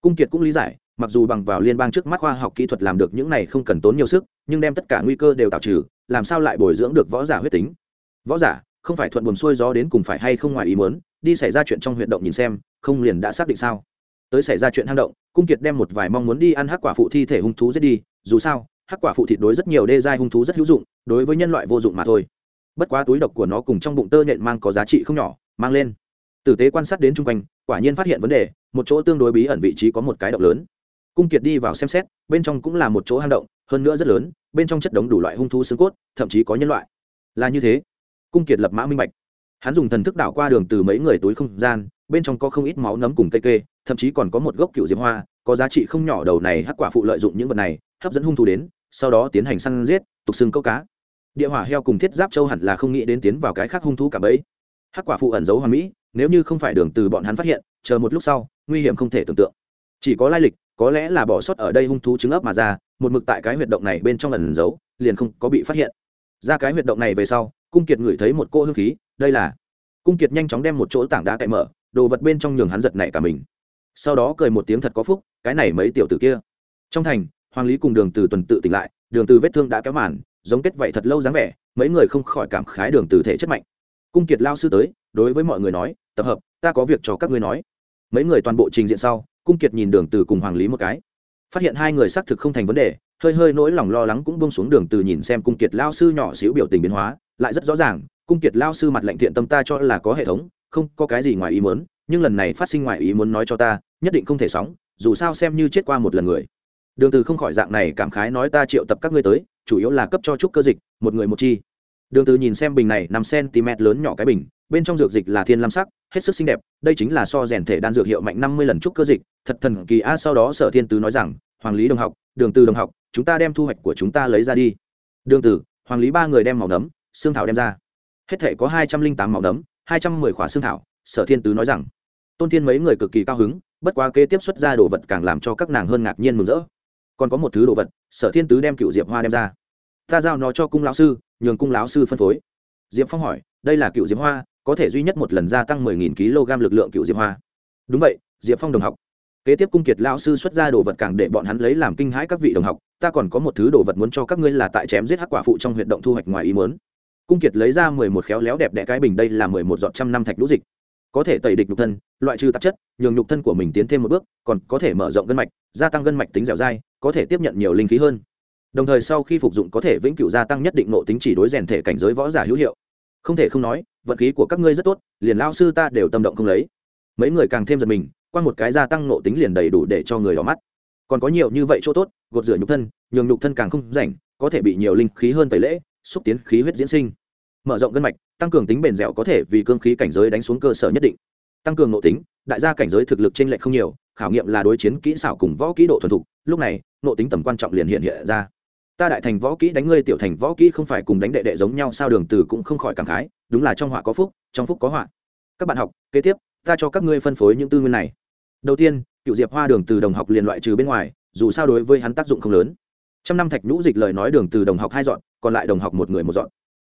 Cung kiệt cũng lý giải, mặc dù bằng vào liên bang trước mắt khoa học kỹ thuật làm được những này không cần tốn nhiều sức, nhưng đem tất cả nguy cơ đều tạo trừ, làm sao lại bồi dưỡng được võ giả huyết tính? Võ giả, không phải thuận buồm xuôi gió đến cùng phải hay không ngoài ý muốn, đi xảy ra chuyện trong huyệt động nhìn xem, không liền đã xác định sao? Tới xảy ra chuyện hang động, cung kiệt đem một vài mong muốn đi ăn hắc quả phụ thi thể hung thú giết đi, dù sao, hắc quả phụ thịt đối rất nhiều đê giai hung thú rất hữu dụng, đối với nhân loại vô dụng mà thôi bất quá túi độc của nó cùng trong bụng tơ nhện mang có giá trị không nhỏ, mang lên. Tử tế quan sát đến chung quanh, quả nhiên phát hiện vấn đề, một chỗ tương đối bí ẩn vị trí có một cái động lớn. Cung kiệt đi vào xem xét, bên trong cũng là một chỗ hang động, hơn nữa rất lớn, bên trong chất đống đủ loại hung thú xương cốt, thậm chí có nhân loại. Là như thế. Cung kiệt lập mã minh bạch. Hắn dùng thần thức đảo qua đường từ mấy người túi không gian, bên trong có không ít máu nấm cùng cây kê, thậm chí còn có một gốc cựu diễm hoa, có giá trị không nhỏ đầu này hắc quả phụ lợi dụng những vật này, hấp dẫn hung thú đến, sau đó tiến hành săn giết, tục xương câu cá địa hỏa heo cùng thiết giáp châu hẳn là không nghĩ đến tiến vào cái khác hung thú cả bấy hắc quả phụ ẩn giấu hoàn mỹ, nếu như không phải đường từ bọn hắn phát hiện, chờ một lúc sau, nguy hiểm không thể tưởng tượng. Chỉ có lai lịch, có lẽ là bỏ sót ở đây hung thú trứng ấp mà ra, một mực tại cái huyệt động này bên trong ẩn giấu, liền không có bị phát hiện. Ra cái huyệt động này về sau, cung kiệt ngửi thấy một cô hương khí, đây là cung kiệt nhanh chóng đem một chỗ tảng đá cậy mở, đồ vật bên trong nhường hắn giật nảy cả mình. Sau đó cười một tiếng thật có phúc, cái này mấy tiểu tử kia. Trong thành, hoàng lý cùng đường từ tuần tự tỉnh lại, đường từ vết thương đã kéo màn giống kết vậy thật lâu dáng vẻ, mấy người không khỏi cảm khái đường từ thể chất mạnh. Cung kiệt lao sư tới, đối với mọi người nói, tập hợp, ta có việc cho các ngươi nói. Mấy người toàn bộ trình diện sau, cung kiệt nhìn đường từ cùng hoàng lý một cái. Phát hiện hai người xác thực không thành vấn đề, hơi hơi nỗi lòng lo lắng cũng buông xuống đường từ nhìn xem cung kiệt lao sư nhỏ xíu biểu tình biến hóa, lại rất rõ ràng, cung kiệt lao sư mặt lạnh thiện tâm ta cho là có hệ thống, không có cái gì ngoài ý muốn, nhưng lần này phát sinh ngoài ý muốn nói cho ta, nhất định không thể sóng, dù sao xem như chết qua một lần người. Đường từ không khỏi dạng này cảm khái nói, ta triệu tập các ngươi tới chủ yếu là cấp cho trúc cơ dịch, một người một chi. Đường từ nhìn xem bình này năm cm lớn nhỏ cái bình, bên trong dược dịch là thiên lam sắc, hết sức xinh đẹp, đây chính là so rèn thể đan dược hiệu mạnh năm mươi lần trúc cơ dịch, thật thần kỳ a, sau đó sở thiên tứ nói rằng, hoàng lý đồng học, đường từ đồng học, chúng ta đem thu hoạch của chúng ta lấy ra đi. Đường từ hoàng lý ba người đem màu nấm, xương thảo đem ra. Hết thể có hai trăm linh tám màu nấm, hai trăm mười khỏa xương thảo, sở thiên tứ nói rằng. Tôn thiên mấy người cực kỳ cao hứng, bất quá kế tiếp xuất ra đồ vật càng làm cho các nàng hơn ngạc nhiên mừng rỡ. Còn có một thứ đồ vật, sở thiên tứ đem cựu diệp hoa đem ra ta giao nó cho cung lão sư, nhường cung lão sư phân phối. Diệp phong hỏi, đây là cựu diệp hoa, có thể duy nhất một lần gia tăng mười nghìn kg lực lượng cựu diệp hoa. Đúng vậy, diệp phong đồng học. Kế tiếp cung kiệt lão sư xuất ra đồ vật càng để bọn hắn lấy làm kinh hãi các vị đồng học, ta còn có một thứ đồ vật muốn cho các ngươi là tại chém giết hắc quả phụ trong huyệt động thu hoạch ngoài ý muốn. Cung kiệt lấy ra mười một khéo léo đẹp đẽ cái bình đây là mười một giọt trăm năm thạch lũ dịch. Có thể tẩy địch nhục thân, loại trừ tạp chất, nhường nhục thân của mình tiến thêm một bước, còn có thể mở rộng gân mạch, gia tăng gân mạch tính dẻo dai, có thể tiếp nhận nhiều linh khí hơn đồng thời sau khi phục dụng có thể vĩnh cửu gia tăng nhất định nộ tính chỉ đối rèn thể cảnh giới võ giả hữu hiệu. Không thể không nói, vận khí của các ngươi rất tốt, liền lao sư ta đều tâm động không lấy. Mấy người càng thêm giật mình qua một cái gia tăng nộ tính liền đầy đủ để cho người đỏ mắt. Còn có nhiều như vậy chỗ tốt, gột rửa nhục thân, nhường nhục thân càng không rảnh, có thể bị nhiều linh khí hơn tẩy lễ, xúc tiến khí huyết diễn sinh. Mở rộng gân mạch, tăng cường tính bền dẻo có thể vì cương khí cảnh giới đánh xuống cơ sở nhất định. Tăng cường nội tính, đại gia cảnh giới thực lực trên lệch không nhiều, khảo nghiệm là đối chiến kỹ xảo cùng võ kỹ độ thuần thục, lúc này, nội tính tầm quan trọng liền hiện hiện ra ta đại thành võ kỹ đánh ngươi, tiểu thành võ kỹ không phải cùng đánh đệ đệ giống nhau, sao đường từ cũng không khỏi cảm khái, đúng là trong họa có phúc, trong phúc có họa. Các bạn học, kế tiếp, ta cho các ngươi phân phối những tư nguyên này. Đầu tiên, cựu diệp hoa đường từ đồng học liền loại trừ bên ngoài, dù sao đối với hắn tác dụng không lớn. Trăm năm thạch nhũ dịch lời nói đường từ đồng học hai dọn, còn lại đồng học một người một dọn.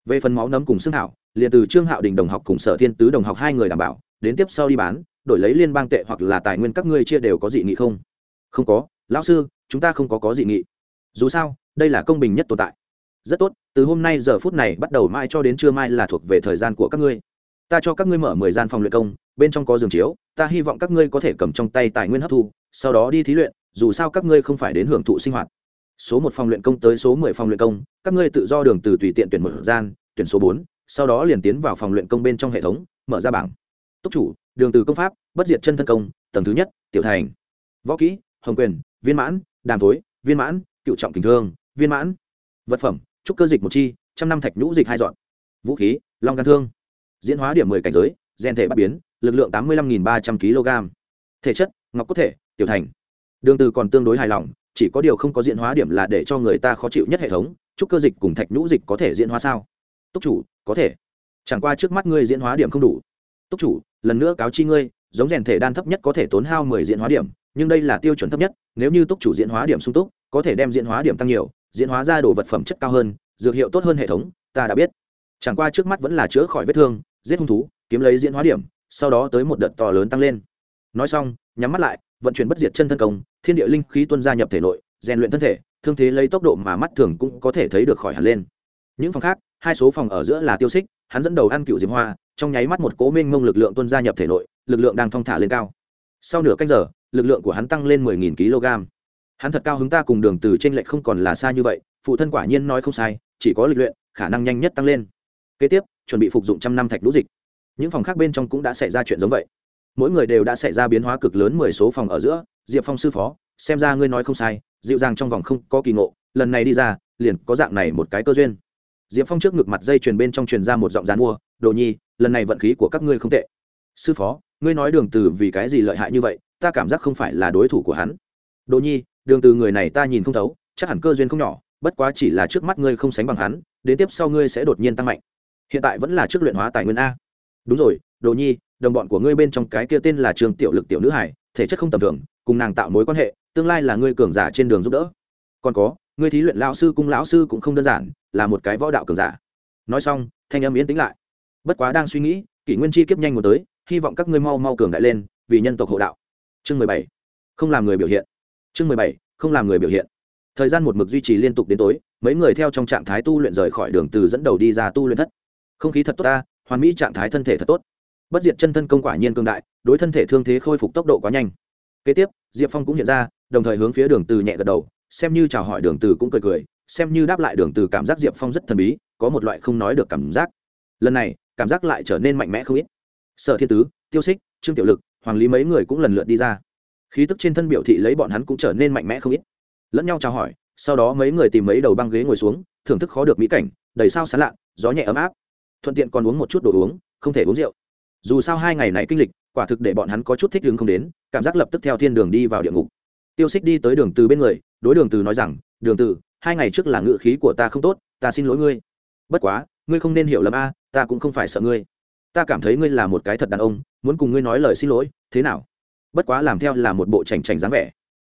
Về phần máu nấm cùng xương thảo, liền từ trương hạo đình đồng học cùng sở thiên tứ đồng học hai người đảm bảo, đến tiếp sau đi bán, đổi lấy liên bang tệ hoặc là tài nguyên các ngươi chia đều có dị nghị không? Không có, lão sư, chúng ta không có có dị nghị. Dù sao đây là công bình nhất tồn tại. Rất tốt, từ hôm nay giờ phút này bắt đầu mai cho đến trưa mai là thuộc về thời gian của các ngươi. Ta cho các ngươi mở mười gian phòng luyện công, bên trong có giường chiếu, ta hy vọng các ngươi có thể cầm trong tay tài nguyên hấp thu, sau đó đi thí luyện, dù sao các ngươi không phải đến hưởng thụ sinh hoạt. Số một phòng luyện công tới số mười phòng luyện công, các ngươi tự do đường từ tùy tiện tuyển một gian, tuyển số bốn, sau đó liền tiến vào phòng luyện công bên trong hệ thống, mở ra bảng. Túc chủ, đường từ công pháp, bất diệt chân thân công, tầng thứ nhất, tiểu thành. Võ kỹ, hồng quyền, viên mãn, đàm tối viên mãn, cựu trọng kình thương viên mãn, vật phẩm, trúc cơ dịch một chi, trăm năm thạch nhũ dịch hai dọn vũ khí, long gan thương, diễn hóa điểm mười cảnh giới, gen thể bạc biến, lực lượng tám mươi năm ba trăm kg, thể chất, ngọc có thể, tiểu thành. Đường từ còn tương đối hài lòng, chỉ có điều không có diễn hóa điểm là để cho người ta khó chịu nhất hệ thống, trúc cơ dịch cùng thạch nhũ dịch có thể diễn hóa sao? Túc chủ, có thể. Chẳng qua trước mắt ngươi diễn hóa điểm không đủ. Túc chủ, lần nữa cáo chi ngươi, giống rèn thể đan thấp nhất có thể tốn hao mười diễn hóa điểm, nhưng đây là tiêu chuẩn thấp nhất, nếu như túc chủ diễn hóa điểm sung túc, có thể đem diễn hóa điểm tăng nhiều diễn hóa ra đồ vật phẩm chất cao hơn, dược hiệu tốt hơn hệ thống, ta đã biết. Chẳng qua trước mắt vẫn là chữa khỏi vết thương, giết hung thú, kiếm lấy diễn hóa điểm, sau đó tới một đợt to lớn tăng lên. Nói xong, nhắm mắt lại, vận chuyển bất diệt chân thân công, thiên địa linh khí tuân gia nhập thể nội, rèn luyện thân thể, thương thế lấy tốc độ mà mắt thường cũng có thể thấy được khỏi hẳn lên. Những phòng khác, hai số phòng ở giữa là tiêu xích hắn dẫn đầu ăn cựu diệp hoa, trong nháy mắt một cố minh mông lực lượng tuân gia nhập thể nội, lực lượng đang thong thả lên cao. Sau nửa canh giờ, lực lượng của hắn tăng lên mười nghìn kg hắn thật cao hứng ta cùng đường từ trên lệch không còn là xa như vậy, phụ thân quả nhiên nói không sai, chỉ có lịch luyện, khả năng nhanh nhất tăng lên. Kế tiếp, chuẩn bị phục dụng trăm năm thạch lũ dịch. Những phòng khác bên trong cũng đã xảy ra chuyện giống vậy. Mỗi người đều đã xảy ra biến hóa cực lớn, mười số phòng ở giữa, diệp phong sư phó, xem ra ngươi nói không sai, dịu dàng trong vòng không có kỳ ngộ, lần này đi ra, liền có dạng này một cái cơ duyên. Diệp phong trước ngực mặt dây chuyền bên trong truyền ra một giọng dán mua, đồ nhi, lần này vận khí của các ngươi không tệ. Sư phó, ngươi nói đường từ vì cái gì lợi hại như vậy, ta cảm giác không phải là đối thủ của hắn. Đồ nhi đường từ người này ta nhìn không thấu, chắc hẳn cơ duyên không nhỏ, bất quá chỉ là trước mắt ngươi không sánh bằng hắn, đến tiếp sau ngươi sẽ đột nhiên tăng mạnh. Hiện tại vẫn là trước luyện hóa tài nguyên a. Đúng rồi, đồ nhi, đồng bọn của ngươi bên trong cái kia tên là trường tiểu lực tiểu nữ hải, thể chất không tầm thường, cùng nàng tạo mối quan hệ, tương lai là ngươi cường giả trên đường giúp đỡ. Còn có, ngươi thí luyện lão sư cung lão sư cũng không đơn giản, là một cái võ đạo cường giả. Nói xong, thanh âm yến tĩnh lại. Bất quá đang suy nghĩ, kỷ nguyên chi kiếp nhanh một tới, hy vọng các ngươi mau mau cường đại lên, vì nhân tộc hộ đạo. Chương mười bảy. Không làm người biểu hiện chương mười bảy, không làm người biểu hiện. Thời gian một mực duy trì liên tục đến tối, mấy người theo trong trạng thái tu luyện rời khỏi đường từ dẫn đầu đi ra tu luyện thất. Không khí thật tốt ta, hoàn mỹ trạng thái thân thể thật tốt. Bất diệt chân thân công quả nhiên cương đại, đối thân thể thương thế khôi phục tốc độ quá nhanh. Kế tiếp, diệp phong cũng hiện ra, đồng thời hướng phía đường từ nhẹ gật đầu, xem như chào hỏi đường từ cũng cười cười, xem như đáp lại đường từ cảm giác diệp phong rất thần bí, có một loại không nói được cảm giác. Lần này, cảm giác lại trở nên mạnh mẽ không ít. Sở thiên tứ, tiêu xích trương tiểu lực, hoàng lý mấy người cũng lần lượt đi ra khí tức trên thân biểu thị lấy bọn hắn cũng trở nên mạnh mẽ không ít. Lẫn nhau chào hỏi, sau đó mấy người tìm mấy đầu băng ghế ngồi xuống, thưởng thức khó được mỹ cảnh, đầy sao sán lạ, gió nhẹ ấm áp. Thuận tiện còn uống một chút đồ uống, không thể uống rượu. Dù sao hai ngày này kinh lịch, quả thực để bọn hắn có chút thích ứng không đến, cảm giác lập tức theo thiên đường đi vào địa ngục. Tiêu xích đi tới đường từ bên người, đối đường từ nói rằng, đường từ, hai ngày trước là ngự khí của ta không tốt, ta xin lỗi ngươi. Bất quá, ngươi không nên hiểu lầm a, ta cũng không phải sợ ngươi. Ta cảm thấy ngươi là một cái thật đàn ông, muốn cùng ngươi nói lời xin lỗi, thế nào? Bất quá làm theo là một bộ chảnh chảnh dáng vẻ.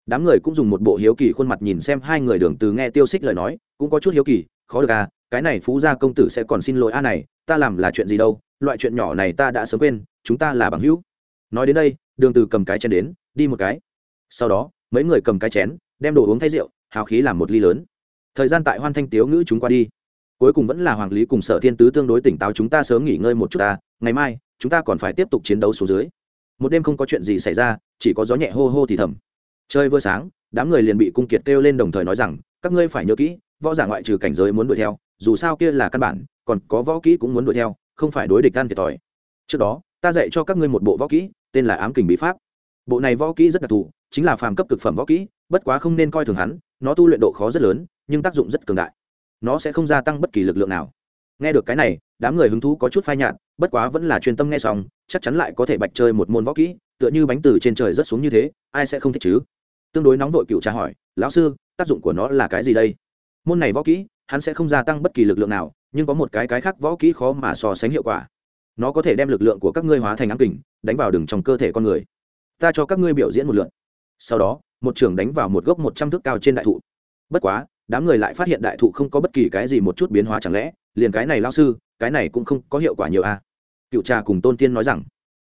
Đám người cũng dùng một bộ hiếu kỳ khuôn mặt nhìn xem hai người đường từ nghe tiêu xích lời nói, cũng có chút hiếu kỳ, khó được à cái này phú gia công tử sẽ còn xin lỗi a này, ta làm là chuyện gì đâu, loại chuyện nhỏ này ta đã sớm quên, chúng ta là bằng hữu. Nói đến đây, đường từ cầm cái chén đến, đi một cái. Sau đó, mấy người cầm cái chén, đem đồ uống thay rượu, hào khí làm một ly lớn. Thời gian tại hoan thanh tiếu ngữ chúng qua đi. Cuối cùng vẫn là hoàng lý cùng sở thiên tứ tương đối tỉnh táo, chúng ta sớm nghỉ ngơi một chút ta ngày mai, chúng ta còn phải tiếp tục chiến đấu xuống dưới một đêm không có chuyện gì xảy ra, chỉ có gió nhẹ hô hô thì thầm. Chơi vừa sáng, đám người liền bị cung kiệt kêu lên đồng thời nói rằng, các ngươi phải nhớ kỹ, võ giả ngoại trừ cảnh giới muốn đuổi theo, dù sao kia là căn bản, còn có võ kỹ cũng muốn đuổi theo, không phải đối địch ăn thiệt thòi. Trước đó, ta dạy cho các ngươi một bộ võ kỹ, tên là ám kình bí pháp. Bộ này võ kỹ rất đặc thù, chính là phàm cấp cực phẩm võ kỹ, bất quá không nên coi thường hắn, nó tu luyện độ khó rất lớn, nhưng tác dụng rất cường đại. Nó sẽ không gia tăng bất kỳ lực lượng nào. Nghe được cái này, đám người hứng thú có chút phai nhạt bất quá vẫn là chuyên tâm nghe xong, chắc chắn lại có thể bạch chơi một môn võ kỹ, tựa như bánh từ trên trời rất xuống như thế, ai sẽ không thích chứ? Tương đối nóng vội cựu tra hỏi, lão sư, tác dụng của nó là cái gì đây? Môn này võ kỹ, hắn sẽ không gia tăng bất kỳ lực lượng nào, nhưng có một cái cái khác võ kỹ khó mà so sánh hiệu quả. Nó có thể đem lực lượng của các ngươi hóa thành ám kình, đánh vào đường trong cơ thể con người. Ta cho các ngươi biểu diễn một lượn sau đó, một trưởng đánh vào một gốc một trăm thước cao trên đại thụ. Bất quá, đám người lại phát hiện đại thụ không có bất kỳ cái gì một chút biến hóa chẳng lẽ, liền cái này lao sư, cái này cũng không có hiệu quả nhiều a à cựu trà cùng tôn tiên nói rằng,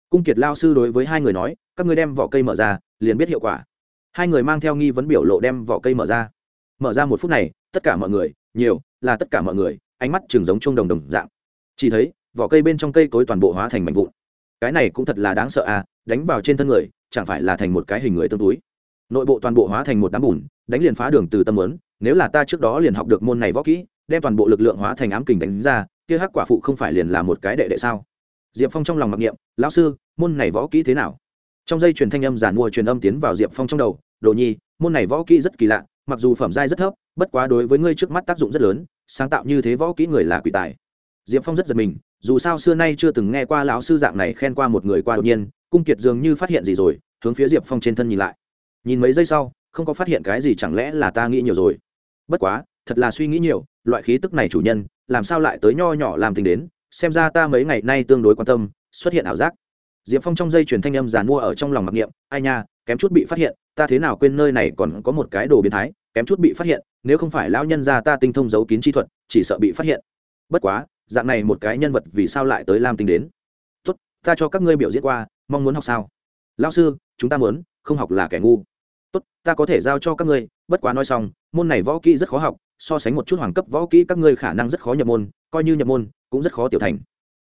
cung kiệt lao sư đối với hai người nói, các ngươi đem vỏ cây mở ra, liền biết hiệu quả. Hai người mang theo nghi vấn biểu lộ đem vỏ cây mở ra. Mở ra một phút này, tất cả mọi người, nhiều, là tất cả mọi người, ánh mắt chừng giống chung đồng đồng dạng. Chỉ thấy, vỏ cây bên trong cây cối toàn bộ hóa thành mảnh vụn. Cái này cũng thật là đáng sợ à đánh vào trên thân người, chẳng phải là thành một cái hình người tương túi. Nội bộ toàn bộ hóa thành một đám bùn, đánh liền phá đường từ tâm lớn, nếu là ta trước đó liền học được môn này võ kỹ, đem toàn bộ lực lượng hóa thành ám kình đánh ra, kia hắc quả phụ không phải liền là một cái đệ đệ sao? Diệp phong trong lòng mặc niệm, lão sư, môn này võ kỹ thế nào? Trong dây truyền thanh âm giản mua truyền âm tiến vào diệp phong trong đầu, đồ nhi, môn này võ kỹ rất kỳ lạ, mặc dù phẩm giai rất thấp, bất quá đối với ngươi trước mắt tác dụng rất lớn, sáng tạo như thế võ kỹ người là quỷ tài. Diệp phong rất giật mình, dù sao xưa nay chưa từng nghe qua lão sư dạng này khen qua một người qua đột nhiên, cung kiệt dường như phát hiện gì rồi, hướng phía diệp phong trên thân nhìn lại. Nhìn mấy giây sau, không có phát hiện cái gì chẳng lẽ là ta nghĩ nhiều rồi. Bất quá, thật là suy nghĩ nhiều, loại khí tức này chủ nhân, làm sao lại tới nho nhỏ làm tình đến xem ra ta mấy ngày nay tương đối quan tâm, xuất hiện ảo giác. Diệp phong trong dây chuyển thanh âm giàn mua ở trong lòng mặc niệm, ai nha, kém chút bị phát hiện, ta thế nào quên nơi này còn có một cái đồ biến thái, kém chút bị phát hiện, nếu không phải lão nhân gia ta tinh thông giấu kín chi thuật, chỉ sợ bị phát hiện. Bất quá, dạng này một cái nhân vật vì sao lại tới lam tinh đến? Tốt, ta cho các ngươi biểu diễn qua, mong muốn học sao? Lão sư, chúng ta muốn, không học là kẻ ngu. Tốt, ta có thể giao cho các ngươi, bất quá nói xong, môn này võ kỹ rất khó học, so sánh một chút hoàng cấp võ kỹ các ngươi khả năng rất khó nhập môn, coi như nhập môn cũng rất khó tiểu thành.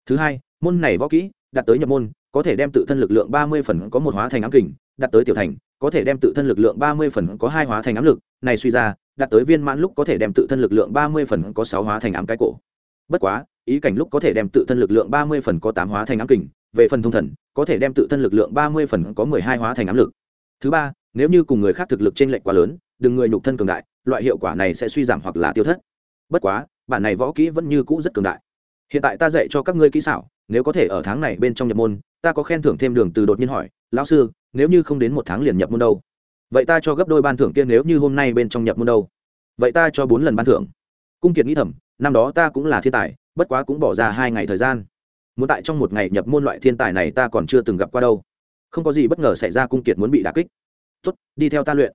Thứ hai, môn này võ kỹ, đạt tới nhập môn, có thể đem tự thân lực lượng ba mươi phần có một hóa thành ám kình, đạt tới tiểu thành, có thể đem tự thân lực lượng ba mươi phần có hai hóa thành ám lực, này suy ra, đạt tới viên mãn lúc có thể đem tự thân lực lượng ba mươi phần có sáu hóa thành ám cái cổ. Bất quá, ý cảnh lúc có thể đem tự thân lực lượng ba mươi phần có tám hóa thành ám kình, về phần thông thần, có thể đem tự thân lực lượng ba mươi phần có mười hai hóa thành ám lực. Thứ ba, nếu như cùng người khác thực lực t r ê n lệch quá lớn, đừng người nhục thân cường đại, loại hiệu quả này sẽ suy giảm hoặc là tiêu thất. Bất quá, bản này võ kỹ vẫn như cũ rất cường đại hiện tại ta dạy cho các ngươi kỹ xảo, nếu có thể ở tháng này bên trong nhập môn, ta có khen thưởng thêm đường từ đột nhiên hỏi, lão sư, nếu như không đến một tháng liền nhập môn đâu? Vậy ta cho gấp đôi ban thưởng kia nếu như hôm nay bên trong nhập môn đâu. Vậy ta cho bốn lần ban thưởng. Cung kiệt nghĩ thầm, năm đó ta cũng là thiên tài, bất quá cũng bỏ ra hai ngày thời gian. Muốn tại trong một ngày nhập môn loại thiên tài này ta còn chưa từng gặp qua đâu. Không có gì bất ngờ xảy ra cung kiệt muốn bị đả kích. Tốt, đi theo ta luyện.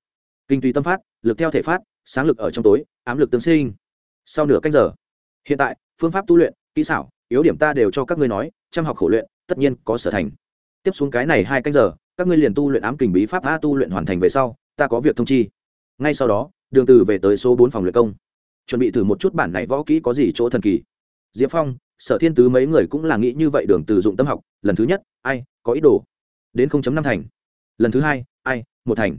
Kinh tùy tâm phát, lực theo thể phát, sáng lực ở trong tối, ám lực tương sinh. Sau nửa canh giờ, hiện tại, phương pháp tu luyện kỹ xảo, yếu điểm ta đều cho các ngươi nói, chăm học khổ luyện, tất nhiên có sở thành. Tiếp xuống cái này hai canh giờ, các ngươi liền tu luyện ám kình bí pháp a tu luyện hoàn thành về sau, ta có việc thông chi. Ngay sau đó, đường từ về tới số bốn phòng luyện công. Chuẩn bị thử một chút bản này võ kỹ có gì chỗ thần kỳ. Diệp phong, sở thiên tứ mấy người cũng là nghĩ như vậy đường từ dụng tâm học, lần thứ nhất, ai, có ý đồ. Đến 0.5 thành. Lần thứ hai, ai, một thành.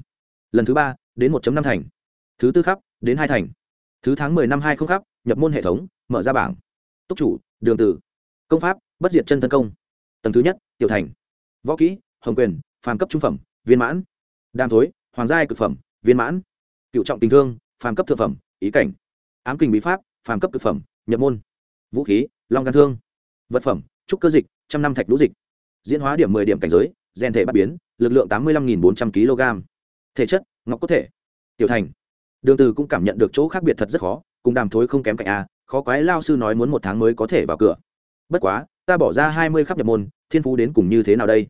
Lần thứ ba, đến 1.5 thành. Thứ tư khắp, đến hai thành. Thứ tháng 10 năm hai không khắp, nhập môn hệ thống, mở ra bảng túc chủ đường tử, công pháp bất diệt chân thân công. Tầng thứ nhất tiểu thành. Võ kỹ hồng quyền phàm cấp trung phẩm viên mãn. Đam thối hoàng giai cực phẩm viên mãn. Cựu trọng tình thương phàm cấp thượng phẩm ý cảnh. Ám kình bí pháp phàm cấp cực phẩm nhập môn. Vũ khí long gan thương. Vật phẩm trúc cơ dịch trăm năm thạch lũ dịch. Diễn hóa điểm mười điểm cảnh giới gen thể bắt biến lực lượng tám mươi lăm nghìn bốn trăm kg. Thể chất ngọc có thể. Tiểu thành. Đường từ cũng cảm nhận được chỗ khác biệt thật rất khó cùng đàm thối không kém cạnh a khó quái lao sư nói muốn một tháng mới có thể vào cửa. Bất quá, ta bỏ ra hai mươi khắp nhập môn, thiên phú đến cùng như thế nào đây?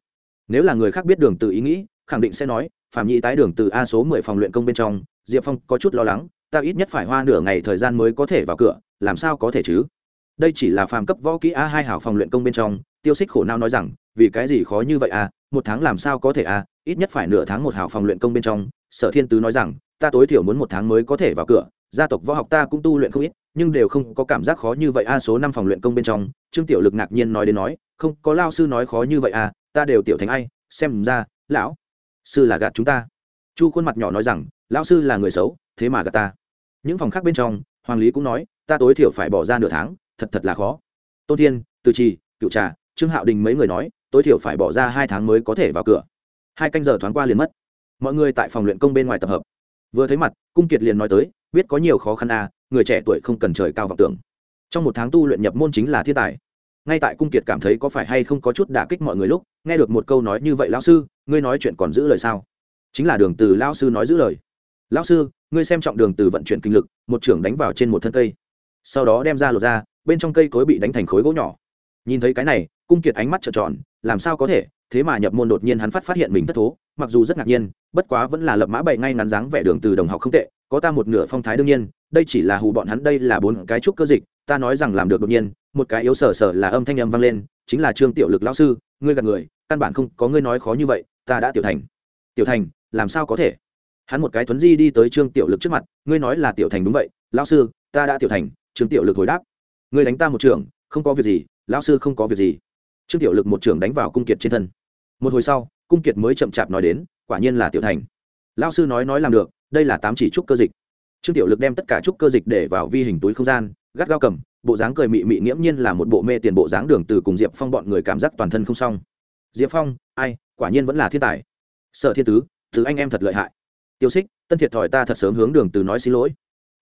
Nếu là người khác biết đường từ ý nghĩ, khẳng định sẽ nói, phạm nhị tái đường từ a số mười phòng luyện công bên trong, diệp phong có chút lo lắng, ta ít nhất phải hoa nửa ngày thời gian mới có thể vào cửa, làm sao có thể chứ? Đây chỉ là phàm cấp võ kỹ a hai hảo phòng luyện công bên trong, tiêu xích khổ não nói rằng, vì cái gì khó như vậy a một tháng làm sao có thể a ít nhất phải nửa tháng một hảo phòng luyện công bên trong, sở thiên tứ nói rằng, ta tối thiểu muốn một tháng mới có thể vào cửa, gia tộc võ học ta cũng tu luyện không ít nhưng đều không có cảm giác khó như vậy. A, số năm phòng luyện công bên trong, trương tiểu lực ngạc nhiên nói đến nói, không, có lao sư nói khó như vậy a ta đều tiểu thành ai, xem ra, lão sư là gạt chúng ta. Chu khuôn mặt nhỏ nói rằng, lão sư là người xấu, thế mà gạt ta. Những phòng khác bên trong, hoàng lý cũng nói, ta tối thiểu phải bỏ ra nửa tháng, thật thật là khó. Tôn thiên, từ trì cựu trà, trương hạo đình mấy người nói, tối thiểu phải bỏ ra hai tháng mới có thể vào cửa. Hai canh giờ thoáng qua liền mất. Mọi người tại phòng luyện công bên ngoài tập hợp. Vừa thấy mặt, cung kiệt liền nói tới, biết có nhiều khó khăn à người trẻ tuổi không cần trời cao vọng tưởng. Trong một tháng tu luyện nhập môn chính là thiên tài. Ngay tại cung kiệt cảm thấy có phải hay không có chút đả kích mọi người lúc, nghe được một câu nói như vậy, lão sư, ngươi nói chuyện còn giữ lời sao? Chính là đường từ lão sư nói giữ lời. Lão sư, ngươi xem trọng đường từ vận chuyển kinh lực, một trưởng đánh vào trên một thân cây. Sau đó đem ra lột ra, bên trong cây cối bị đánh thành khối gỗ nhỏ. Nhìn thấy cái này, cung kiệt ánh mắt trợn tròn, làm sao có thể? Thế mà nhập môn đột nhiên hắn phát phát hiện mình thất thố, mặc dù rất ngạc nhiên, bất quá vẫn là lập mã bày ngay ngắn dáng vẻ đường từ đồng học không tệ, có ta một nửa phong thái đương nhiên đây chỉ là hù bọn hắn, đây là bốn cái trúc cơ dịch, ta nói rằng làm được đột nhiên, một cái yếu sở sở là âm thanh âm vang lên, chính là trương tiểu lực lão sư, ngươi gạt người, căn bản không có ngươi nói khó như vậy, ta đã tiểu thành. Tiểu thành, làm sao có thể? Hắn một cái tuấn di đi tới trương tiểu lực trước mặt, ngươi nói là tiểu thành đúng vậy, lão sư, ta đã tiểu thành, trương tiểu lực hồi đáp. Ngươi đánh ta một trường không có việc gì, lão sư không có việc gì. Trương tiểu lực một trường đánh vào cung kiệt trên thân. Một hồi sau, cung kiệt mới chậm chạp nói đến, quả nhiên là tiểu thành. Lão sư nói nói làm được, đây là tám chỉ trúc cơ dịch trương tiểu lực đem tất cả trúc cơ dịch để vào vi hình túi không gian, gắt gao cầm, bộ dáng cười mị mị nghiễm nhiên là một bộ mê tiền bộ dáng đường từ cùng diệp phong bọn người cảm giác toàn thân không xong. Diệp phong, ai, quả nhiên vẫn là thiên tài. Sợ thiên tứ, thứ anh em thật lợi hại. Tiêu xích tân thiệt thòi ta thật sớm hướng đường từ nói xin lỗi.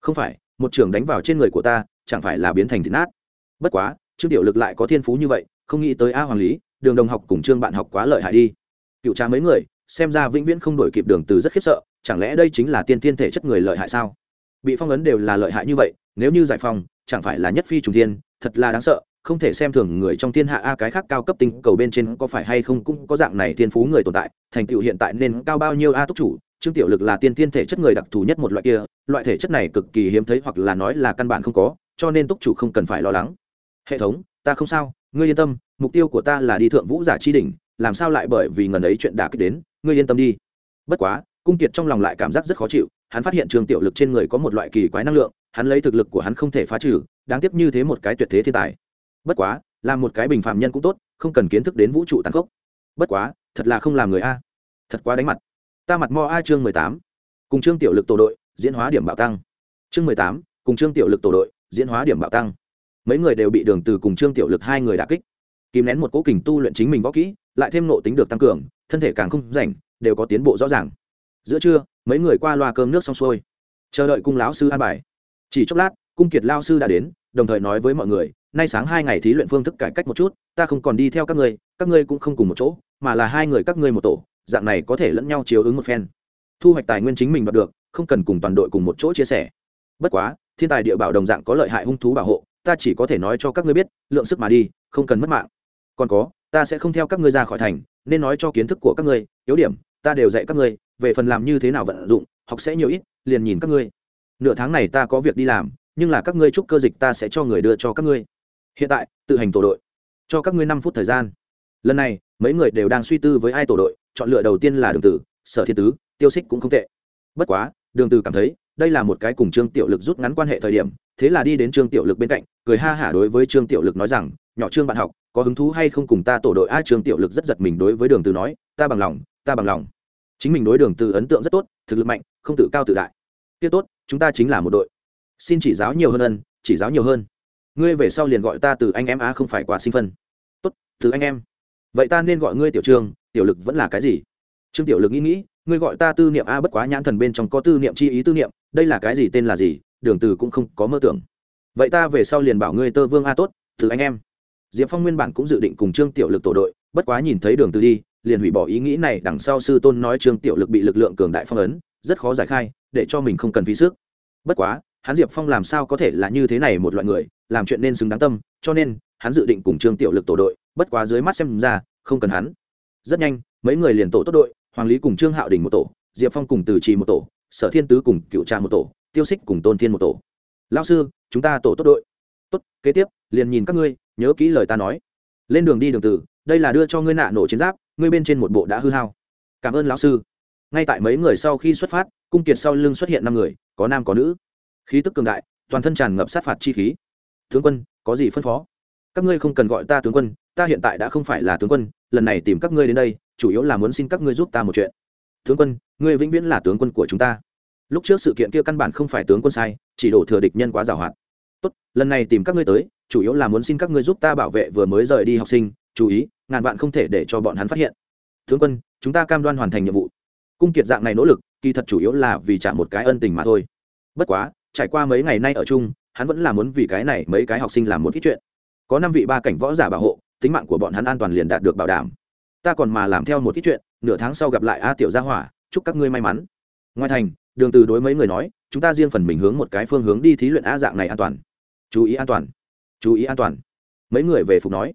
Không phải, một trường đánh vào trên người của ta, chẳng phải là biến thành thịt nát. Bất quá, trương tiểu lực lại có thiên phú như vậy, không nghĩ tới a hoàng lý, đường đồng học cùng trương bạn học quá lợi hại đi. Cựu cha mấy người, xem ra vĩnh viễn không đổi kịp đường từ rất khiếp sợ, chẳng lẽ đây chính là tiên thiên thể chất người lợi hại sao? Bị phong ấn đều là lợi hại như vậy, nếu như giải phong, chẳng phải là nhất phi trùng thiên, thật là đáng sợ, không thể xem thường người trong thiên hạ a cái khác cao cấp tinh cầu bên trên có phải hay không cũng có dạng này thiên phú người tồn tại, thành tựu hiện tại nên cao bao nhiêu a túc chủ, trương tiểu lực là tiên thiên thể chất người đặc thù nhất một loại kia, loại thể chất này cực kỳ hiếm thấy hoặc là nói là căn bản không có, cho nên túc chủ không cần phải lo lắng. Hệ thống, ta không sao, ngươi yên tâm, mục tiêu của ta là đi thượng vũ giả chi đỉnh, làm sao lại bởi vì ngần ấy chuyện đã kích đến, ngươi yên tâm đi. Bất quá, cung kiệt trong lòng lại cảm giác rất khó chịu hắn phát hiện trường tiểu lực trên người có một loại kỳ quái năng lượng, hắn lấy thực lực của hắn không thể phá trừ, đáng tiếc như thế một cái tuyệt thế thiên tài. Bất quá làm một cái bình phạm nhân cũng tốt, không cần kiến thức đến vũ trụ tàn khốc. Bất quá, thật là không làm người a. Thật quá đánh mặt. Ta mặt mo a chương mười tám. Cùng trương tiểu lực tổ đội, diễn hóa điểm bạo tăng. Chương mười tám, cùng trương tiểu lực tổ đội, diễn hóa điểm bạo tăng. Mấy người đều bị đường từ cùng trương tiểu lực hai người đả kích. Kìm nén một cố kình tu luyện chính mình võ kỹ, lại thêm nộ tính được tăng cường, thân thể càng không rảnh, đều có tiến bộ rõ ràng. Giữa trưa mấy người qua loa cơm nước xong xuôi. Chờ đợi cung lão sư an bài. Chỉ chốc lát, cung kiệt lao sư đã đến, đồng thời nói với mọi người, nay sáng hai ngày thí luyện phương thức cải cách một chút, ta không còn đi theo các ngươi các ngươi cũng không cùng một chỗ, mà là hai người các ngươi một tổ, dạng này có thể lẫn nhau chiếu ứng một phen. Thu hoạch tài nguyên chính mình đạt được, không cần cùng toàn đội cùng một chỗ chia sẻ. Bất quá, thiên tài địa bảo đồng dạng có lợi hại hung thú bảo hộ, ta chỉ có thể nói cho các ngươi biết, lượng sức mà đi, không cần mất mạng. Còn có, ta sẽ không theo các ngươi ra khỏi thành, nên nói cho kiến thức của các ngươi, yếu điểm, ta đều dạy các ngươi về phần làm như thế nào vận dụng, học sẽ nhiều ít, liền nhìn các ngươi. Nửa tháng này ta có việc đi làm, nhưng là các ngươi chúc cơ dịch ta sẽ cho người đưa cho các ngươi. Hiện tại, tự hành tổ đội. Cho các ngươi năm phút thời gian. Lần này, mấy người đều đang suy tư với ai tổ đội, chọn lựa đầu tiên là đường tử, sở thiên tứ, tiêu xích cũng không tệ. Bất quá, đường tử cảm thấy, đây là một cái cùng trương tiểu lực rút ngắn quan hệ thời điểm, thế là đi đến trương tiểu lực bên cạnh, cười ha hả đối với trương tiểu lực nói rằng, nhỏ trương bạn học, có hứng thú hay không cùng ta tổ đội? A, trương tiểu lực rất giật mình đối với đường tử nói, ta bằng lòng, ta bằng lòng chính mình đối đường từ ấn tượng rất tốt, thực lực mạnh, không tự cao tự đại. Kia tốt, chúng ta chính là một đội. Xin chỉ giáo nhiều hơn ân, chỉ giáo nhiều hơn. Ngươi về sau liền gọi ta từ anh em a không phải quá sinh phân. Tốt, từ anh em. Vậy ta nên gọi ngươi tiểu trương tiểu lực vẫn là cái gì? Trương tiểu lực nghĩ nghĩ, ngươi gọi ta tư niệm a bất quá nhãn thần bên trong có tư niệm chi ý tư niệm, đây là cái gì, tên là gì, đường từ cũng không có mơ tưởng. Vậy ta về sau liền bảo ngươi tơ vương a tốt, từ anh em. Diệp phong nguyên bản cũng dự định cùng trương tiểu lực tổ đội, bất quá nhìn thấy đường từ đi liền hủy bỏ ý nghĩ này đằng sau sư tôn nói trương tiểu lực bị lực lượng cường đại phong ấn, rất khó giải khai, để cho mình không cần phí sức. Bất quá, hắn diệp phong làm sao có thể là như thế này một loại người, làm chuyện nên xứng đáng tâm, cho nên, hắn dự định cùng trương tiểu lực tổ đội, bất quá dưới mắt xem ra, không cần hắn. Rất nhanh, mấy người liền tổ tốt đội, hoàng lý cùng trương hạo đình một tổ, diệp phong cùng từ trì một tổ, sở thiên tứ cùng cựu trà một tổ, tiêu xích cùng tôn thiên một tổ. Lao sư, chúng ta tổ tốt đội. Tốt, kế tiếp, liền nhìn các ngươi, nhớ kỹ lời ta nói. Lên đường đi đường từ đây là đưa cho ngươi nạ nổ chiến giáp ngươi bên trên một bộ đã hư hao. Cảm ơn lão sư. Ngay tại mấy người sau khi xuất phát, cung kiệt sau lưng xuất hiện năm người, có nam có nữ. Khí tức cường đại, toàn thân tràn ngập sát phạt chi khí. Tướng quân, có gì phân phó? Các ngươi không cần gọi ta tướng quân, ta hiện tại đã không phải là tướng quân, lần này tìm các ngươi đến đây, chủ yếu là muốn xin các ngươi giúp ta một chuyện. Tướng quân, ngươi vĩnh viễn là tướng quân của chúng ta. Lúc trước sự kiện kia căn bản không phải tướng quân sai, chỉ đổ thừa địch nhân quá giàu hạn. Tốt, lần này tìm các ngươi tới, chủ yếu là muốn xin các ngươi giúp ta bảo vệ vừa mới rời đi học sinh, chú ý ngàn vạn không thể để cho bọn hắn phát hiện. Tướng quân, chúng ta cam đoan hoàn thành nhiệm vụ. Cung kiệt dạng này nỗ lực, kỳ thật chủ yếu là vì trả một cái ân tình mà thôi. Bất quá, trải qua mấy ngày nay ở chung, hắn vẫn là muốn vì cái này mấy cái học sinh làm một ít chuyện. Có năm vị ba cảnh võ giả bảo hộ, tính mạng của bọn hắn an toàn liền đạt được bảo đảm. Ta còn mà làm theo một ít chuyện, nửa tháng sau gặp lại a tiểu gia hỏa, chúc các ngươi may mắn. Ngoài thành, đường từ đối mấy người nói, chúng ta riêng phần mình hướng một cái phương hướng đi thí luyện a dạng này an toàn. Chú ý an toàn. Chú ý an toàn. Mấy người về phục nói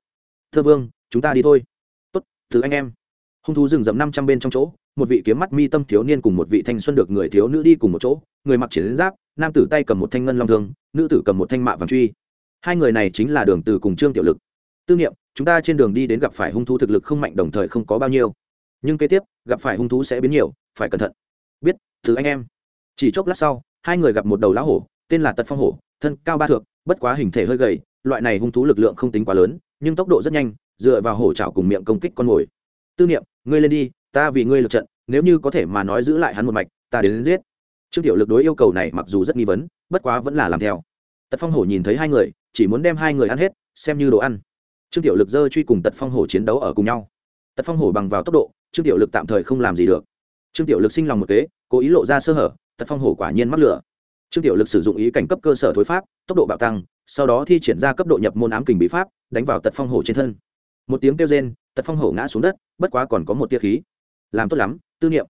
thơ vương chúng ta đi thôi. Tốt thứ anh em. Hung thú rừng rậm năm trăm bên trong chỗ, một vị kiếm mắt mi tâm thiếu niên cùng một vị thanh xuân được người thiếu nữ đi cùng một chỗ, người mặc chiến giáp, nam tử tay cầm một thanh ngân long thương, nữ tử cầm một thanh mạ vàng truy. Hai người này chính là đường từ cùng trương tiểu lực. Tư niệm, chúng ta trên đường đi đến gặp phải hung thú thực lực không mạnh đồng thời không có bao nhiêu. Nhưng kế tiếp, gặp phải hung thú sẽ biến nhiều, phải cẩn thận. Biết, từ anh em. Chỉ chốc lát sau, hai người gặp một đầu lá hổ, tên là tật phong hổ, thân cao ba thước, bất quá hình thể hơi gầy, loại này hung thú lực lượng không tính quá lớn, nhưng tốc độ rất nhanh dựa vào hổ trảo cùng miệng công kích con mồi. Tư niệm ngươi lên đi ta vì ngươi lực trận nếu như có thể mà nói giữ lại hắn một mạch ta đến, đến giết. Trương tiểu lực đối yêu cầu này mặc dù rất nghi vấn bất quá vẫn là làm theo. Tật phong hổ nhìn thấy hai người chỉ muốn đem hai người ăn hết xem như đồ ăn. Trương tiểu lực dơ truy cùng tật phong hổ chiến đấu ở cùng nhau. Tật phong hổ bằng vào tốc độ trương tiểu lực tạm thời không làm gì được. Trương tiểu lực sinh lòng một kế cố ý lộ ra sơ hở tật phong hổ quả nhiên mắc lửa. Trương tiểu lực sử dụng ý cảnh cấp cơ sở thối pháp tốc độ bạo tăng sau đó thi triển ra cấp độ nhập môn ám kình bí pháp đánh vào tật phong hổ trên thân một tiếng kêu rên, tật phong hổ ngã xuống đất, bất quá còn có một tia khí. Làm tốt lắm, tư niệm.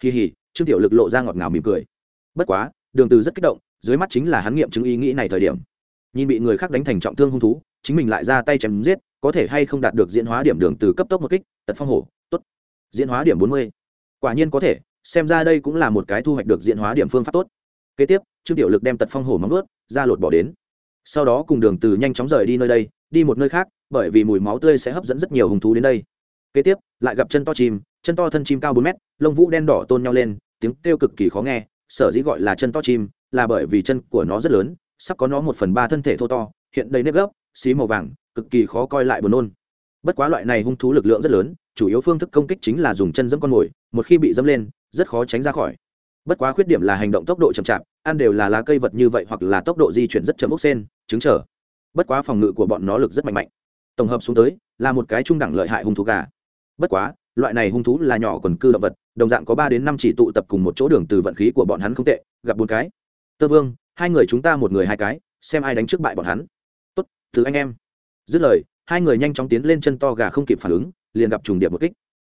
Kỳ hỉ trương tiểu lực lộ ra ngọt ngào mỉm cười. Bất quá, đường từ rất kích động, dưới mắt chính là hắn nghiệm chứng ý nghĩ này thời điểm. Nhìn bị người khác đánh thành trọng thương hung thú, chính mình lại ra tay chém giết, có thể hay không đạt được diễn hóa điểm đường từ cấp tốc một kích, tật phong hổ, tốt. Diễn hóa điểm 40. quả nhiên có thể, xem ra đây cũng là một cái thu hoạch được diễn hóa điểm phương pháp tốt. Kế tiếp, trương tiểu lực đem tật phong hổ móng ướt ra lột bỏ đến. Sau đó cùng đường từ nhanh chóng rời đi nơi đây, đi một nơi khác bởi vì mùi máu tươi sẽ hấp dẫn rất nhiều hung thú đến đây. Kế tiếp, lại gặp chân to chim, chân to thân chim cao bốn mét, lông vũ đen đỏ tôn nhau lên, tiếng kêu cực kỳ khó nghe, sở dĩ gọi là chân to chim, là bởi vì chân của nó rất lớn, sắp có nó một phần ba thân thể thô to, hiện đầy nếp gấp, xí màu vàng, cực kỳ khó coi lại buồn nôn. Bất quá loại này hung thú lực lượng rất lớn, chủ yếu phương thức công kích chính là dùng chân dẫm con mồi, một khi bị dẫm lên, rất khó tránh ra khỏi. Bất quá khuyết điểm là hành động tốc độ chậm chạp, ăn đều là lá cây vật như vậy hoặc là tốc độ di chuyển rất chậm ốc sen chứng trở. Bất quá phòng ngự của bọn nó lực rất mạnh mạnh tổng hợp xuống tới, là một cái trung đẳng lợi hại hung thú gà. Bất quá, loại này hung thú là nhỏ quần cư động vật, đồng dạng có ba đến năm chỉ tụ tập cùng một chỗ đường từ vận khí của bọn hắn không tệ, gặp bốn cái. Tơ vương, hai người chúng ta một người hai cái, xem ai đánh trước bại bọn hắn. Tốt từ anh em. Dứt lời, hai người nhanh chóng tiến lên chân to gà không kịp phản ứng, liền gặp trùng điệp một kích.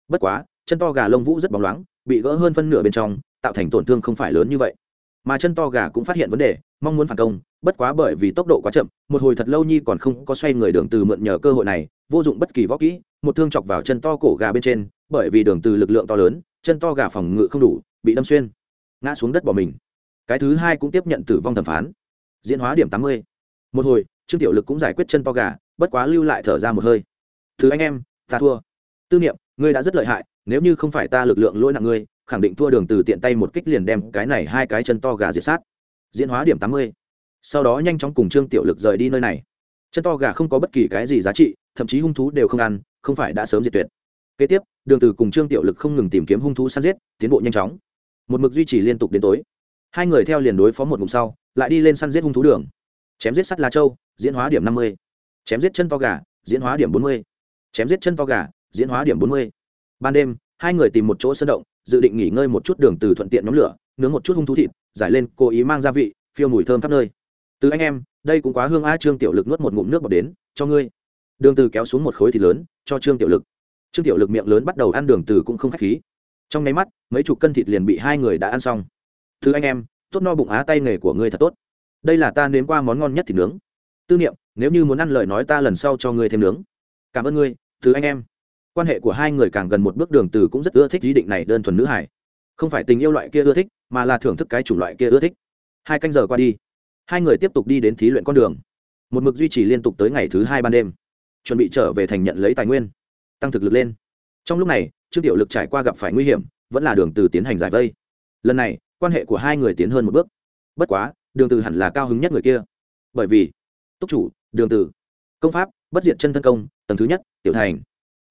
Bất quá, chân to gà lông vũ rất bóng loáng, bị gỡ hơn phân nửa bên trong, tạo thành tổn thương không phải lớn như vậy. Mà chân to gà cũng phát hiện vấn đề mong muốn phản công, bất quá bởi vì tốc độ quá chậm, một hồi thật lâu nhi còn không có xoay người đường từ mượn nhờ cơ hội này, vô dụng bất kỳ võ kỹ, một thương chọc vào chân to cổ gà bên trên, bởi vì đường từ lực lượng to lớn, chân to gà phòng ngự không đủ, bị đâm xuyên, ngã xuống đất bỏ mình. Cái thứ hai cũng tiếp nhận tử vong thẩm phán. Diễn hóa điểm tám mươi. Một hồi, trương tiểu lực cũng giải quyết chân to gà, bất quá lưu lại thở ra một hơi. Thứ anh em, ta thua. Tư niệm, ngươi đã rất lợi hại, nếu như không phải ta lực lượng lỗi nặng ngươi, khẳng định thua đường từ tiện tay một kích liền đem cái này hai cái chân to gà diệt sát diễn hóa điểm tám mươi. Sau đó nhanh chóng cùng trương tiểu lực rời đi nơi này. Chân to gà không có bất kỳ cái gì giá trị, thậm chí hung thú đều không ăn, không phải đã sớm diệt tuyệt. Kế tiếp, đường từ cùng trương tiểu lực không ngừng tìm kiếm hung thú săn giết, tiến bộ nhanh chóng. Một mực duy trì liên tục đến tối. Hai người theo liền đối phó một ngụm sau, lại đi lên săn giết hung thú đường. Chém giết sắt lá châu, diễn hóa điểm năm mươi. Chém giết chân to gà, diễn hóa điểm bốn mươi. Chém giết chân to gà, diễn hóa điểm bốn mươi. Ban đêm, hai người tìm một chỗ sơn động, dự định nghỉ ngơi một chút đường từ thuận tiện nhóm lửa nướng một chút hung thú thịt, giải lên, cố ý mang gia vị, phiêu mùi thơm khắp nơi. Từ anh em, đây cũng quá hương a trương tiểu lực nuốt một ngụm nước bọt đến, cho ngươi. Đường từ kéo xuống một khối thịt lớn, cho trương tiểu lực. Trương tiểu lực miệng lớn bắt đầu ăn, đường từ cũng không khách khí. Trong nháy mắt, mấy chục cân thịt liền bị hai người đã ăn xong. Thứ anh em, tốt no bụng á, tay nghề của ngươi thật tốt. Đây là ta nếm qua món ngon nhất thịt nướng. Tư niệm, nếu như muốn ăn lời nói ta lần sau cho ngươi thêm nướng. Cảm ơn ngươi thứ anh em. Quan hệ của hai người càng gần một bước, đường từ cũng rất ưa thích ý định này đơn thuần nữ hải không phải tình yêu loại kia ưa thích, mà là thưởng thức cái chủng loại kia ưa thích. Hai canh giờ qua đi, hai người tiếp tục đi đến thí luyện con đường. Một mực duy trì liên tục tới ngày thứ hai ban đêm, chuẩn bị trở về thành nhận lấy tài nguyên, tăng thực lực lên. Trong lúc này, trương tiểu lực trải qua gặp phải nguy hiểm, vẫn là đường từ tiến hành giải vây. Lần này, quan hệ của hai người tiến hơn một bước. Bất quá, đường từ hẳn là cao hứng nhất người kia. Bởi vì, túc chủ, đường từ, công pháp, bất diệt chân thân công, tầng thứ nhất, tiểu thành,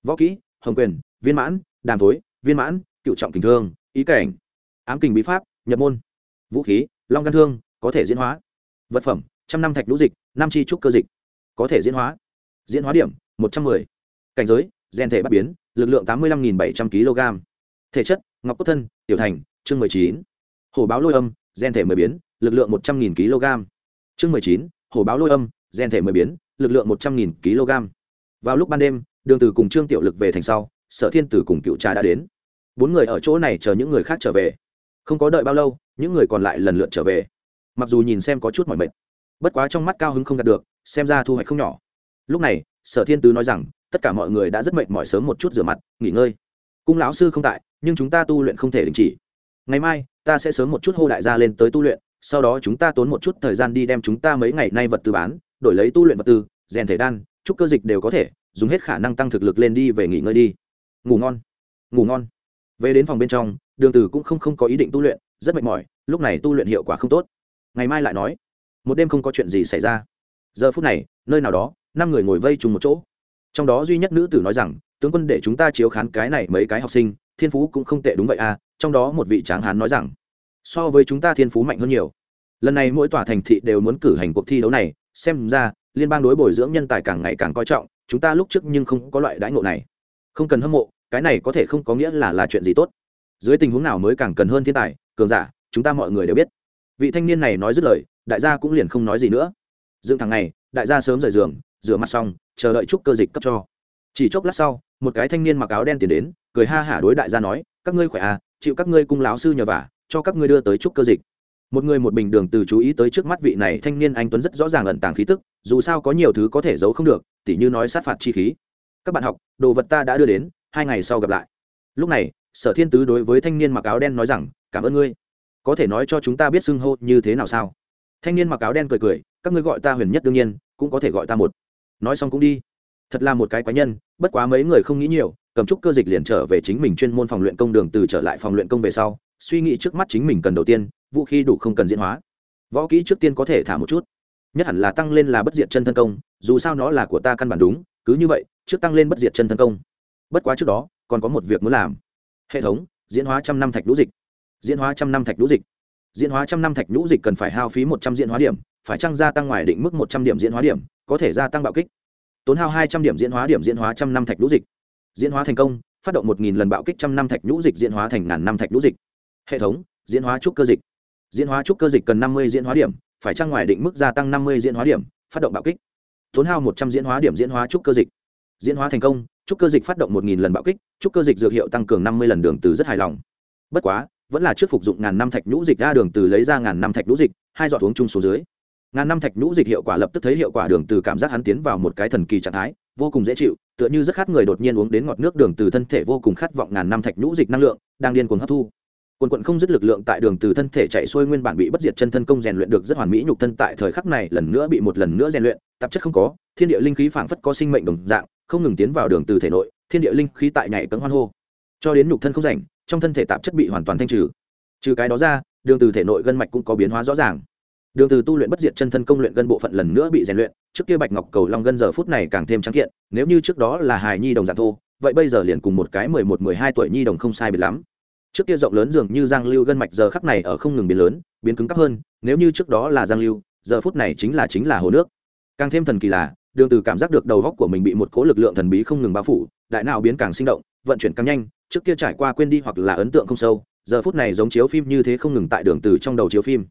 võ kỹ, hồng quyền, viên mãn, đàm thối, viên mãn, cựu trọng kình thương ý cảnh, ám kình bí pháp, nhập môn, vũ khí, long gan thương, có thể diễn hóa, vật phẩm, trăm năm thạch lũ dịch, năm chi trúc cơ dịch, có thể diễn hóa diễn hóa điểm, một trăm mười, cảnh giới, gen thể bắt biến, lực lượng tám mươi năm bảy trăm kg, thể chất, ngọc cốt thân, tiểu thành, chương mười chín, hổ báo lôi âm, gen thể mười biến, lực lượng một trăm nghìn kg, chương mười chín, hổ báo lôi âm, gen thể mười biến, lực lượng một trăm nghìn kg. Vào lúc ban đêm, đường từ cùng trương tiểu lực về thành sau, sở thiên tử cùng cựu trà đã đến bốn người ở chỗ này chờ những người khác trở về. Không có đợi bao lâu, những người còn lại lần lượt trở về. Mặc dù nhìn xem có chút mỏi mệt, bất quá trong mắt cao hứng không đạt được, xem ra thu hoạch không nhỏ. Lúc này, sở thiên tứ nói rằng, tất cả mọi người đã rất mệt mỏi sớm một chút rửa mặt, nghỉ ngơi. Cung lão sư không tại, nhưng chúng ta tu luyện không thể đình chỉ. Ngày mai, ta sẽ sớm một chút hô đại gia lên tới tu luyện, sau đó chúng ta tốn một chút thời gian đi đem chúng ta mấy ngày nay vật tư bán, đổi lấy tu luyện vật tư, rèn thể đan, chúc cơ dịch đều có thể, dùng hết khả năng tăng thực lực lên đi về nghỉ ngơi đi. Ngủ ngon. Ngủ ngon về đến phòng bên trong, đường Tử cũng không không có ý định tu luyện, rất mệt mỏi, lúc này tu luyện hiệu quả không tốt. Ngày mai lại nói, một đêm không có chuyện gì xảy ra. Giờ phút này, nơi nào đó, năm người ngồi vây chung một chỗ. Trong đó duy nhất nữ tử nói rằng, tướng quân để chúng ta chiếu khán cái này mấy cái học sinh, thiên phú cũng không tệ đúng vậy à trong đó một vị tráng hán nói rằng, so với chúng ta thiên phú mạnh hơn nhiều. Lần này mỗi tòa thành thị đều muốn cử hành cuộc thi đấu này, xem ra, liên bang đối bồi dưỡng nhân tài càng ngày càng coi trọng, chúng ta lúc trước nhưng không có loại đãi ngộ này. Không cần hâm mộ cái này có thể không có nghĩa là là chuyện gì tốt. Dưới tình huống nào mới càng cần hơn thiên tài, cường giả, chúng ta mọi người đều biết. Vị thanh niên này nói dứt lời, đại gia cũng liền không nói gì nữa. Dựng thằng này đại gia sớm rời giường, rửa mặt xong, chờ đợi chúc cơ dịch cấp cho. Chỉ chốc lát sau, một cái thanh niên mặc áo đen tiến đến, cười ha hả đối đại gia nói, các ngươi khỏe à chịu các ngươi cung láo sư nhờ vả, cho các ngươi đưa tới chúc cơ dịch. Một người một bình đường từ chú ý tới trước mắt vị này thanh niên anh tuấn rất rõ ràng ẩn tàng khí tức, dù sao có nhiều thứ có thể giấu không được, tỉ như nói sát phạt chi khí. Các bạn học, đồ vật ta đã đưa đến hai ngày sau gặp lại. Lúc này, sở thiên tứ đối với thanh niên mặc áo đen nói rằng, cảm ơn ngươi. Có thể nói cho chúng ta biết xưng hô như thế nào sao? Thanh niên mặc áo đen cười cười, các ngươi gọi ta huyền nhất đương nhiên, cũng có thể gọi ta một. Nói xong cũng đi. Thật là một cái quái nhân, bất quá mấy người không nghĩ nhiều, cầm trúc cơ dịch liền trở về chính mình chuyên môn phòng luyện công đường từ trở lại phòng luyện công về sau, suy nghĩ trước mắt chính mình cần đầu tiên, vũ khí đủ không cần diễn hóa. Võ kỹ trước tiên có thể thả một chút. Nhất hẳn là tăng lên là bất diệt chân thân công, dù sao nó là của ta căn bản đúng, cứ như vậy, trước tăng lên bất diệt chân thân công bất quá trước đó còn có một việc muốn làm hệ thống diễn hóa trăm năm thạch lũ dịch diễn hóa trăm năm thạch lũ dịch diễn hóa trăm năm thạch lũ dịch cần phải hao phí một trăm diễn hóa điểm phải trăng gia tăng ngoài định mức một trăm điểm diễn hóa điểm có thể gia tăng bạo kích tốn hao hai trăm điểm diễn hóa điểm diễn hóa trăm năm thạch lũ dịch diễn hóa thành công phát động một nghìn lần bạo kích trăm năm thạch lũ dịch diễn hóa thành ngàn năm thạch lũ dịch hệ thống diễn hóa trúc cơ dịch diễn hóa trúc cơ dịch cần năm mươi diễn hóa điểm phải trăng ngoài định mức gia tăng năm mươi diễn hóa điểm phát động bạo kích tốn hao một trăm diễn hóa điểm diễn hóa trúc cơ dịch diễn hóa thành công trúc cơ dịch phát động một nghìn lần bạo kích trúc cơ dịch dược hiệu tăng cường năm mươi lần đường từ rất hài lòng. Bất quá, vẫn là trước phục dụng ngàn năm thạch nhũ dịch ra đường từ lấy ra ngàn năm thạch nhũ dịch, hai giọt uống chung xuống dưới. Ngàn năm thạch nhũ dịch hiệu quả lập tức thấy hiệu quả đường từ cảm giác hắn tiến vào một cái thần kỳ trạng thái, vô cùng dễ chịu, tựa như rất khát người đột nhiên uống đến ngọt nước đường từ thân thể vô cùng khát vọng ngàn năm thạch nhũ dịch năng lượng, đang điên cuồng hấp thu. Quần quận không dứt lực lượng tại đường từ thân thể chạy xuôi nguyên bản bị bất diệt chân thân công rèn luyện được rất hoàn mỹ nhục thân tại thời khắc này lần nữa bị một lần nữa rèn luyện, tạp chất không có, thiên địa linh khí phảng phất có sinh mệnh đồng dạng không ngừng tiến vào đường từ thể nội, thiên địa linh khí tại nhảy cấm hoan hô. Cho đến nhục thân không rảnh, trong thân thể tạp chất bị hoàn toàn thanh trừ. Trừ cái đó ra, đường từ thể nội gân mạch cũng có biến hóa rõ ràng. Đường từ tu luyện bất diệt chân thân công luyện gân bộ phận lần nữa bị rèn luyện, trước kia bạch ngọc cầu long gân giờ phút này càng thêm trắng kiện, nếu như trước đó là hài nhi đồng dạng thô, vậy bây giờ liền cùng một cái mười một, mười hai tuổi nhi đồng không sai biệt lắm. Trước kia rộng lớn dường như giang lưu gân mạch giờ khắc này ở không ngừng biến lớn, biến cứng cáp hơn, nếu như trước đó là giang lưu, giờ phút này chính là chính là hồ nước. Càng thêm thần kỳ là đường từ cảm giác được đầu góc của mình bị một cỗ lực lượng thần bí không ngừng bao phủ, đại não biến càng sinh động, vận chuyển càng nhanh, trước kia trải qua quên đi hoặc là ấn tượng không sâu, giờ phút này giống chiếu phim như thế không ngừng tại đường từ trong đầu chiếu phim.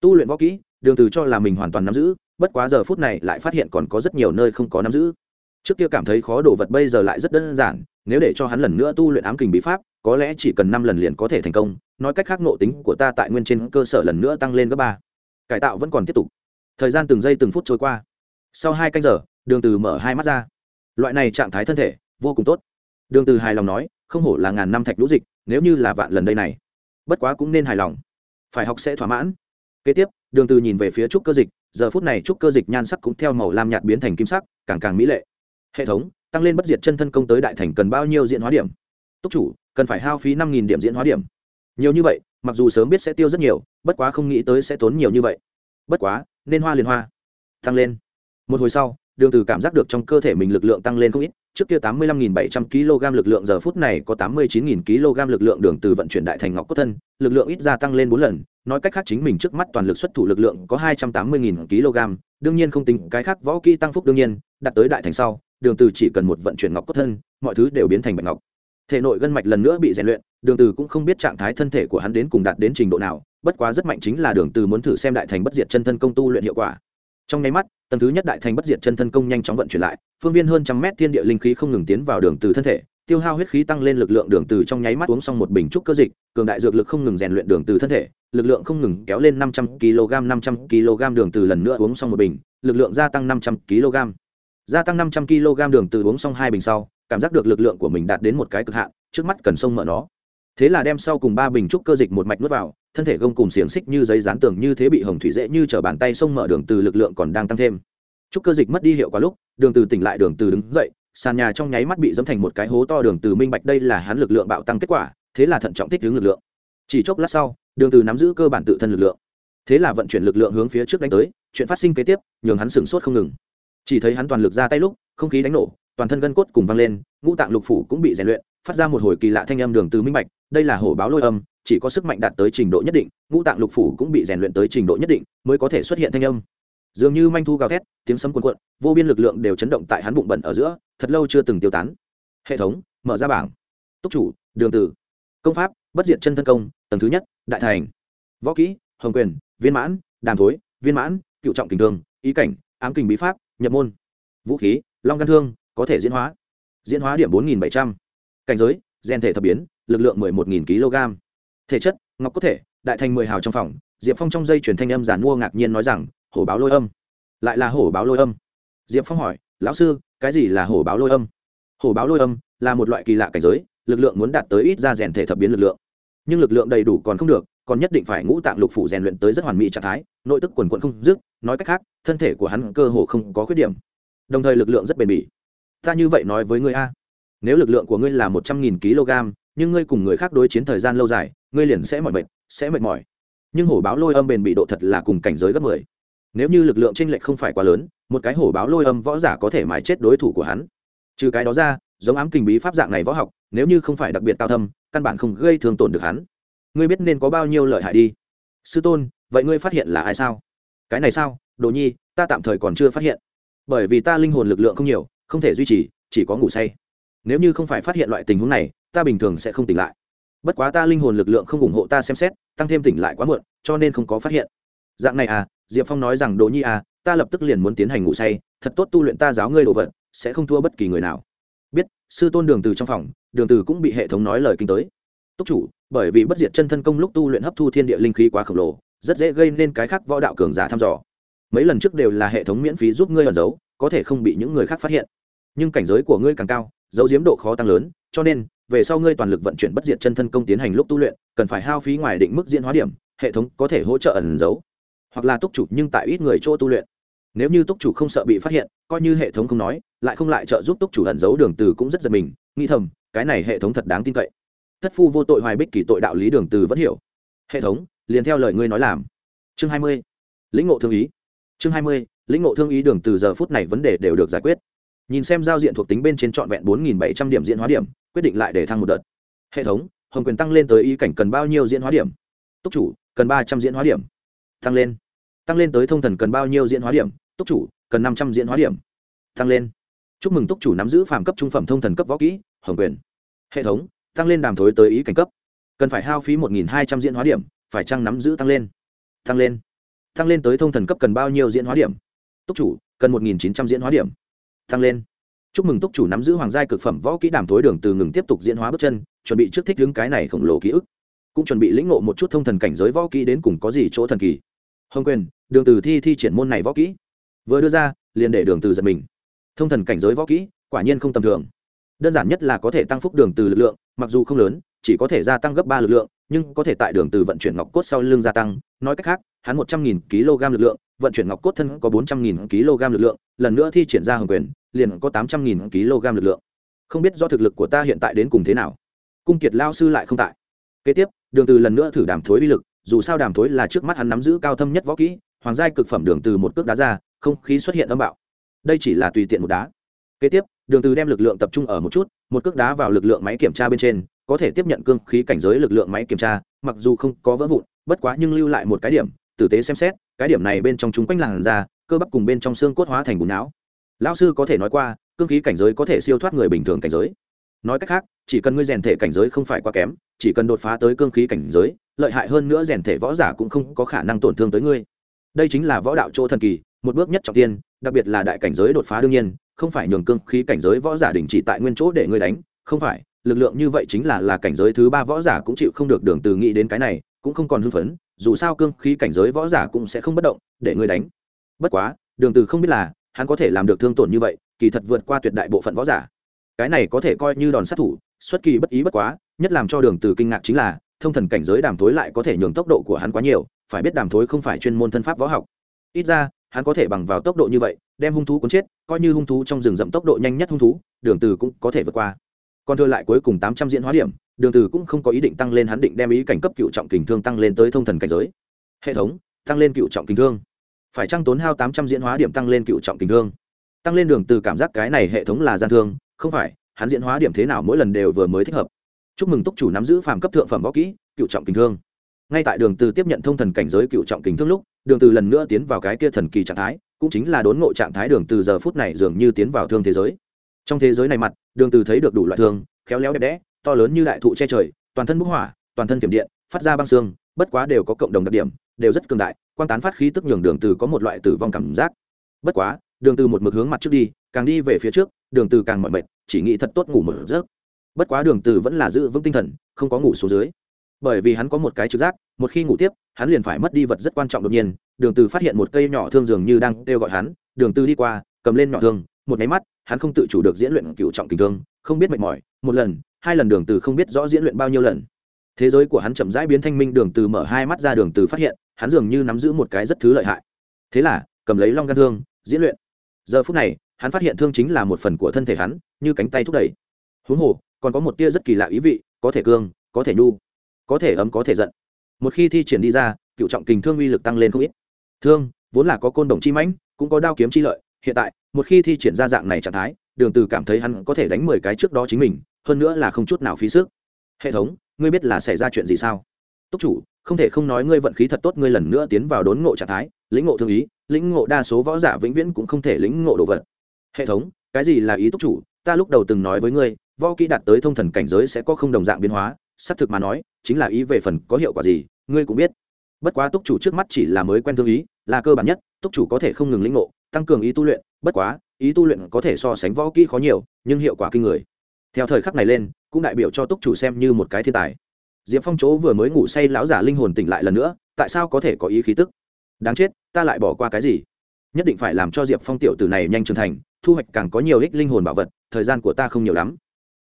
Tu luyện võ kỹ, đường từ cho là mình hoàn toàn nắm giữ, bất quá giờ phút này lại phát hiện còn có rất nhiều nơi không có nắm giữ. Trước kia cảm thấy khó đồ vật bây giờ lại rất đơn giản, nếu để cho hắn lần nữa tu luyện ám kình bí pháp, có lẽ chỉ cần năm lần liền có thể thành công, nói cách khác nộ tính của ta tại nguyên trên cơ sở lần nữa tăng lên gấp ba. Cải tạo vẫn còn tiếp tục. Thời gian từng giây từng phút trôi qua sau hai canh giờ, đường từ mở hai mắt ra. Loại này trạng thái thân thể, vô cùng tốt. Đường từ hài lòng nói, không hổ là ngàn năm thạch lũ dịch, nếu như là vạn lần đây này, bất quá cũng nên hài lòng. Phải học sẽ thỏa mãn. Kế tiếp, đường từ nhìn về phía trúc cơ dịch, giờ phút này trúc cơ dịch nhan sắc cũng theo màu lam nhạt biến thành kim sắc, càng càng mỹ lệ. Hệ thống, tăng lên bất diệt chân thân công tới đại thành cần bao nhiêu diễn hóa điểm? Túc chủ, cần phải hao phí năm điểm diễn hóa điểm. Nhiều như vậy, mặc dù sớm biết sẽ tiêu rất nhiều, bất quá không nghĩ tới sẽ tốn nhiều như vậy. Bất quá, nên hoa liền hoa. Tăng lên một hồi sau, đường từ cảm giác được trong cơ thể mình lực lượng tăng lên không ít, trước kia tám mươi lăm bảy trăm kg lực lượng, giờ phút này có tám mươi chín kg lực lượng đường từ vận chuyển đại thành ngọc cốt thân, lực lượng ít ra tăng lên bốn lần, nói cách khác chính mình trước mắt toàn lực xuất thủ lực lượng có hai trăm tám mươi kg, đương nhiên không tính, cái khác võ kỹ tăng phúc đương nhiên, đạt tới đại thành sau, đường từ chỉ cần một vận chuyển ngọc cốt thân, mọi thứ đều biến thành bạch ngọc. Thể nội gân mạch lần nữa bị rèn luyện, đường từ cũng không biết trạng thái thân thể của hắn đến cùng đạt đến trình độ nào, bất quá rất mạnh chính là đường từ muốn thử xem đại thành bất diệt chân thân công tu luyện hiệu quả. Trong nháy mắt tầng thứ nhất đại thành bất diệt chân thân công nhanh chóng vận chuyển lại, phương viên hơn trăm mét thiên địa linh khí không ngừng tiến vào đường từ thân thể, tiêu hao huyết khí tăng lên lực lượng đường từ trong nháy mắt uống xong một bình trúc cơ dịch, cường đại dược lực không ngừng rèn luyện đường từ thân thể, lực lượng không ngừng kéo lên năm trăm kg, năm trăm kg đường từ lần nữa uống xong một bình, lực lượng gia tăng năm trăm kg. Gia tăng năm trăm kg đường từ uống xong hai bình sau, cảm giác được lực lượng của mình đạt đến một cái cực hạn, trước mắt cần sông mở nó. Thế là đem sau cùng ba bình trúc cơ dịch một mạch nuốt vào thân thể gông cùng xiềng xích như giấy dán tường như thế bị hồng thủy dễ như t bàn tay sông mở đường từ lực lượng còn đang tăng thêm. Trúc cơ dịch mất đi hiệu quả lúc, đường từ tỉnh lại, đường từ đứng dậy, sàn nhà trong nháy mắt bị dẫm thành một cái hố to, đường từ minh bạch đây là hắn lực lượng bạo tăng kết quả, thế là thận trọng thích ứng lực lượng. Chỉ chốc lát sau, đường từ nắm giữ cơ bản tự thân lực lượng. Thế là vận chuyển lực lượng hướng phía trước đánh tới, chuyện phát sinh kế tiếp, nhường hắn sửng sốt không ngừng. Chỉ thấy hắn toàn lực ra tay lúc, không khí đánh nổ, toàn thân gân cốt cùng văng lên, ngũ tạng lục phủ cũng bị rèn luyện, phát ra một hồi kỳ lạ thanh âm đường từ minh bạch, đây là hổ báo lôi âm chỉ có sức mạnh đạt tới trình độ nhất định, ngũ tạng lục phủ cũng bị rèn luyện tới trình độ nhất định mới có thể xuất hiện thanh âm. Dường như manh thu gào thét, tiếng sấm cuồn cuộn, vô biên lực lượng đều chấn động tại hắn bụng bẩn ở giữa, thật lâu chưa từng tiêu tán. Hệ thống, mở ra bảng. Túc chủ, đường tử. Công pháp, bất diệt chân thân công, tầng thứ nhất, đại thành. Võ kỹ, hồng quyền, viên mãn, đàm thối, viên mãn, cựu trọng kình thường ý cảnh, ám kình bí pháp, nhập môn. Vũ khí, long gan thương, có thể diễn hóa. Diễn hóa điểm bốn nghìn bảy trăm. Cảnh giới, gen thể thập biến, lực lượng mười một nghìn kg thể chất, ngọc có thể, đại thành mười hào trong phòng, diệp phong trong dây chuyển thanh âm giàn mua ngạc nhiên nói rằng, hổ báo lôi âm. Lại là hổ báo lôi âm. Diệp phong hỏi, lão sư, cái gì là hổ báo lôi âm? Hổ báo lôi âm là một loại kỳ lạ cảnh giới, lực lượng muốn đạt tới ít ra rèn thể thập biến lực lượng. Nhưng lực lượng đầy đủ còn không được, còn nhất định phải ngũ tạng lục phủ rèn luyện tới rất hoàn mỹ trạng thái, nội tức quần quận không dứt, nói cách khác, thân thể của hắn cơ hồ không có khuyết điểm. Đồng thời lực lượng rất bền bỉ. Ta như vậy nói với ngươi a, nếu lực lượng của ngươi là một trăm nghìn kg nhưng ngươi cùng người khác đối chiến thời gian lâu dài ngươi liền sẽ mỏi mệt, sẽ mệt mỏi. Nhưng hổ báo lôi âm bền bị độ thật là cùng cảnh giới gấp mười. Nếu như lực lượng tranh lệch không phải quá lớn, một cái hổ báo lôi âm võ giả có thể mài chết đối thủ của hắn. Trừ cái đó ra, giống ám kình bí pháp dạng này võ học, nếu như không phải đặc biệt cao thâm, căn bản không gây thương tổn được hắn. Ngươi biết nên có bao nhiêu lợi hại đi. Sư tôn, vậy ngươi phát hiện là ai sao? Cái này sao? Đồ nhi, ta tạm thời còn chưa phát hiện. Bởi vì ta linh hồn lực lượng không nhiều, không thể duy trì, chỉ có ngủ say. Nếu như không phải phát hiện loại tình huống này, ta bình thường sẽ không tỉnh lại bất quá ta linh hồn lực lượng không ủng hộ ta xem xét, tăng thêm tỉnh lại quá muộn, cho nên không có phát hiện. Dạng này à diệp phong nói rằng Đỗ nhi à ta lập tức liền muốn tiến hành ngủ say, thật tốt tu luyện ta giáo ngươi đồ vật, sẽ không thua bất kỳ người nào. Biết, sư tôn đường từ trong phòng, đường từ cũng bị hệ thống nói lời kinh tới. Túc chủ, bởi vì bất diệt chân thân công lúc tu luyện hấp thu thiên địa linh khí quá khổng lồ, rất dễ gây nên cái khác võ đạo cường giả thăm dò. Mấy lần trước đều là hệ thống miễn phí giúp ngươi ẩn giấu, có thể không bị những người khác phát hiện. Nhưng cảnh giới của ngươi càng cao, dấu diếm độ khó tăng lớn, cho nên về sau ngươi toàn lực vận chuyển bất diệt chân thân công tiến hành lúc tu luyện, cần phải hao phí ngoài định mức diễn hóa điểm, hệ thống có thể hỗ trợ ẩn giấu, hoặc là túc chủ nhưng tại ít người chỗ tu luyện. Nếu như túc chủ không sợ bị phát hiện, coi như hệ thống không nói, lại không lại trợ giúp túc chủ ẩn giấu đường từ cũng rất giật mình, nghĩ thầm, cái này hệ thống thật đáng tin cậy. Thất phu vô tội hoài bích kỳ tội đạo lý đường từ vẫn hiểu. Hệ thống, liền theo lời ngươi nói làm. Chương hai mươi, lĩnh ngộ thương ý. Chương hai mươi, lĩnh ngộ thương ý đường từ giờ phút này vấn đề đều được giải quyết. Nhìn xem giao diện thuộc tính bên trên trọn vẹn bốn nghìn bảy trăm điểm diễn hóa điểm quyết định lại để thăng một đợt. Hệ thống, hồng quyền tăng lên tới ý cảnh cần bao nhiêu diễn hóa điểm? Túc chủ, cần ba trăm diễn hóa điểm. Tăng lên. Tăng lên tới thông thần cần bao nhiêu diễn hóa điểm? Túc chủ, cần năm trăm diễn hóa điểm. Tăng lên. Chúc mừng túc chủ nắm giữ phàm cấp trung phẩm thông thần cấp võ kỹ, hồng quyền. Hệ thống, tăng lên đàm thối tới ý cảnh cấp. Cần phải hao phí một nghìn hai trăm diễn hóa điểm, phải chăng nắm giữ tăng lên? Tăng lên. Tăng lên tới thông thần cấp cần bao nhiêu diễn hóa điểm? Túc chủ, cần một nghìn chín trăm diễn hóa điểm. Tăng lên chúc mừng túc chủ nắm giữ hoàng giai cực phẩm võ kỹ đàm thối đường từ ngừng tiếp tục diễn hóa bước chân, chuẩn bị trước thích đứng cái này khổng lồ ký ức. Cũng chuẩn bị lĩnh ngộ một chút thông thần cảnh giới võ kỹ đến cùng có gì chỗ thần kỳ. Hồng quyền, đường từ thi thi triển môn này võ kỹ. Vừa đưa ra, liền để đường từ giật mình. Thông thần cảnh giới võ kỹ, quả nhiên không tầm thường. Đơn giản nhất là có thể tăng phúc đường từ lực lượng, mặc dù không lớn, chỉ có thể gia tăng gấp ba lực lượng, nhưng có thể tại đường từ vận chuyển ngọc cốt sau lưng gia tăng. Nói cách khác hắn một trăm nghìn kg lực lượng, vận chuyển ngọc cốt thân có bốn trăm nghìn kg lực lượng, lần nữa thi triển ra hồng quyền, liền có tám trăm nghìn kg lực lượng. Không biết do thực lực của ta hiện tại đến cùng thế nào. Cung kiệt lao sư lại không tại. Kế tiếp, đường từ lần nữa thử đàm thối uy lực, dù sao đàm thối là trước mắt hắn nắm giữ cao thâm nhất võ kỹ, hoàng giai cực phẩm đường từ một cước đá ra, không khí xuất hiện âm bạo. Đây chỉ là tùy tiện một đá. Kế tiếp, đường từ đem lực lượng tập trung ở một chút, một cước đá vào lực lượng máy kiểm tra bên trên, có thể tiếp nhận cương khí cảnh giới lực lượng máy kiểm tra, mặc dù không có vỡ vụn, bất quá nhưng lưu lại một cái điểm tử tế xem xét, cái điểm này bên trong chúng quanh làn da, cơ bắp cùng bên trong xương cốt hóa thành bùn não. Lão sư có thể nói qua, cương khí cảnh giới có thể siêu thoát người bình thường cảnh giới. Nói cách khác, chỉ cần ngươi rèn thể cảnh giới không phải quá kém, chỉ cần đột phá tới cương khí cảnh giới, lợi hại hơn nữa rèn thể võ giả cũng không có khả năng tổn thương tới ngươi. Đây chính là võ đạo chỗ thần kỳ, một bước nhất trọng tiên, đặc biệt là đại cảnh giới đột phá đương nhiên, không phải nhường cương khí cảnh giới võ giả đình chỉ tại nguyên chỗ để ngươi đánh, không phải, lực lượng như vậy chính là là cảnh giới thứ ba võ giả cũng chịu không được đường từ nghĩ đến cái này, cũng không còn hưng phấn dù sao cương khí cảnh giới võ giả cũng sẽ không bất động, để ngươi đánh. Bất quá, đường từ không biết là, hắn có thể làm được thương tổn như vậy, kỳ thật vượt qua tuyệt đại bộ phận võ giả. Cái này có thể coi như đòn sát thủ, xuất kỳ bất ý bất quá, nhất làm cho đường từ kinh ngạc chính là, thông thần cảnh giới đàm thối lại có thể nhường tốc độ của hắn quá nhiều, phải biết đàm thối không phải chuyên môn thân pháp võ học. Ít ra, hắn có thể bằng vào tốc độ như vậy, đem hung thú cuốn chết, coi như hung thú trong rừng rậm tốc độ nhanh nhất hung thú, đường từ cũng có thể vượt qua còn thừa lại cuối cùng 800 diễn hóa điểm, đường từ cũng không có ý định tăng lên hắn định đem ý cảnh cấp cựu trọng kình thương tăng lên tới thông thần cảnh giới. Hệ thống, tăng lên cựu trọng kình thương. Phải trang tốn hao 800 diễn hóa điểm tăng lên cựu trọng kình thương? Tăng lên đường từ cảm giác cái này hệ thống là gian thương, không phải, hắn diễn hóa điểm thế nào mỗi lần đều vừa mới thích hợp. Chúc mừng túc chủ nắm giữ phàm cấp thượng phẩm võ kỹ, cựu trọng kình thương. Ngay tại đường từ tiếp nhận thông thần cảnh giới cựu trọng kình thương lúc, đường từ lần nữa tiến vào cái kia thần kỳ trạng thái, cũng chính là đốn ngộ trạng thái đường từ giờ phút này dường như tiến vào thương thế giới trong thế giới này mặt, đường từ thấy được đủ loại thường, khéo léo đẹp đẽ, to lớn như đại thụ che trời, toàn thân bốc hỏa, toàn thân kiểm điện, phát ra băng xương, bất quá đều có cộng đồng đặc điểm, đều rất cường đại quan tán phát khí tức nhường đường từ có một loại tử vong cảm giác. Bất quá, đường từ một mực hướng mặt trước đi, càng đi về phía trước, đường từ càng mỏi mệt, chỉ nghĩ thật tốt ngủ một giấc. Bất quá đường từ vẫn là giữ vững tinh thần, không có ngủ xuống dưới. Bởi vì hắn có một cái trực giác, một khi ngủ tiếp, hắn liền phải mất đi vật rất quan trọng đột nhiên. Đường từ phát hiện một cây nhỏ thương dường như đang kêu gọi hắn, đường từ đi qua, cầm lên nhỏ thương, một máy mắt hắn không tự chủ được diễn luyện cựu trọng kình thương, không biết mệt mỏi, một lần, hai lần đường từ không biết rõ diễn luyện bao nhiêu lần. Thế giới của hắn chậm rãi biến thanh minh, đường từ mở hai mắt ra, đường từ phát hiện, hắn dường như nắm giữ một cái rất thứ lợi hại. Thế là, cầm lấy long gan thương, diễn luyện. Giờ phút này, hắn phát hiện thương chính là một phần của thân thể hắn, như cánh tay thúc đẩy. Huống hồ, còn có một tia rất kỳ lạ ý vị, có thể cương, có thể nhu, có thể ấm, có thể giận. Một khi thi triển đi ra, cựu trọng kình thương uy lực tăng lên không ít. Thương, vốn là có côn đồng chi mãnh, cũng có đao kiếm chi lợi, hiện tại một khi thi triển ra dạng này trạng thái, đường từ cảm thấy hắn có thể đánh mười cái trước đó chính mình, hơn nữa là không chút nào phí sức. Hệ thống, ngươi biết là xảy ra chuyện gì sao? Túc chủ, không thể không nói ngươi vận khí thật tốt, ngươi lần nữa tiến vào đốn ngộ trạng thái, lĩnh ngộ thương ý, lĩnh ngộ đa số võ giả vĩnh viễn cũng không thể lĩnh ngộ đồ vật. Hệ thống, cái gì là ý túc chủ? Ta lúc đầu từng nói với ngươi, võ kỹ đạt tới thông thần cảnh giới sẽ có không đồng dạng biến hóa, xác thực mà nói, chính là ý về phần có hiệu quả gì, ngươi cũng biết. Bất quá túc chủ trước mắt chỉ là mới quen thương ý, là cơ bản nhất, túc chủ có thể không ngừng lĩnh ngộ, tăng cường ý tu luyện bất quá, ý tu luyện có thể so sánh võ kỹ khó nhiều, nhưng hiệu quả kinh người. Theo thời khắc này lên, cũng đại biểu cho túc chủ xem như một cái thiên tài. Diệp phong chỗ vừa mới ngủ say lão giả linh hồn tỉnh lại lần nữa, tại sao có thể có ý khí tức? Đáng chết, ta lại bỏ qua cái gì? Nhất định phải làm cho diệp phong tiểu tử này nhanh trưởng thành, thu hoạch càng có nhiều ích linh hồn bảo vật, thời gian của ta không nhiều lắm.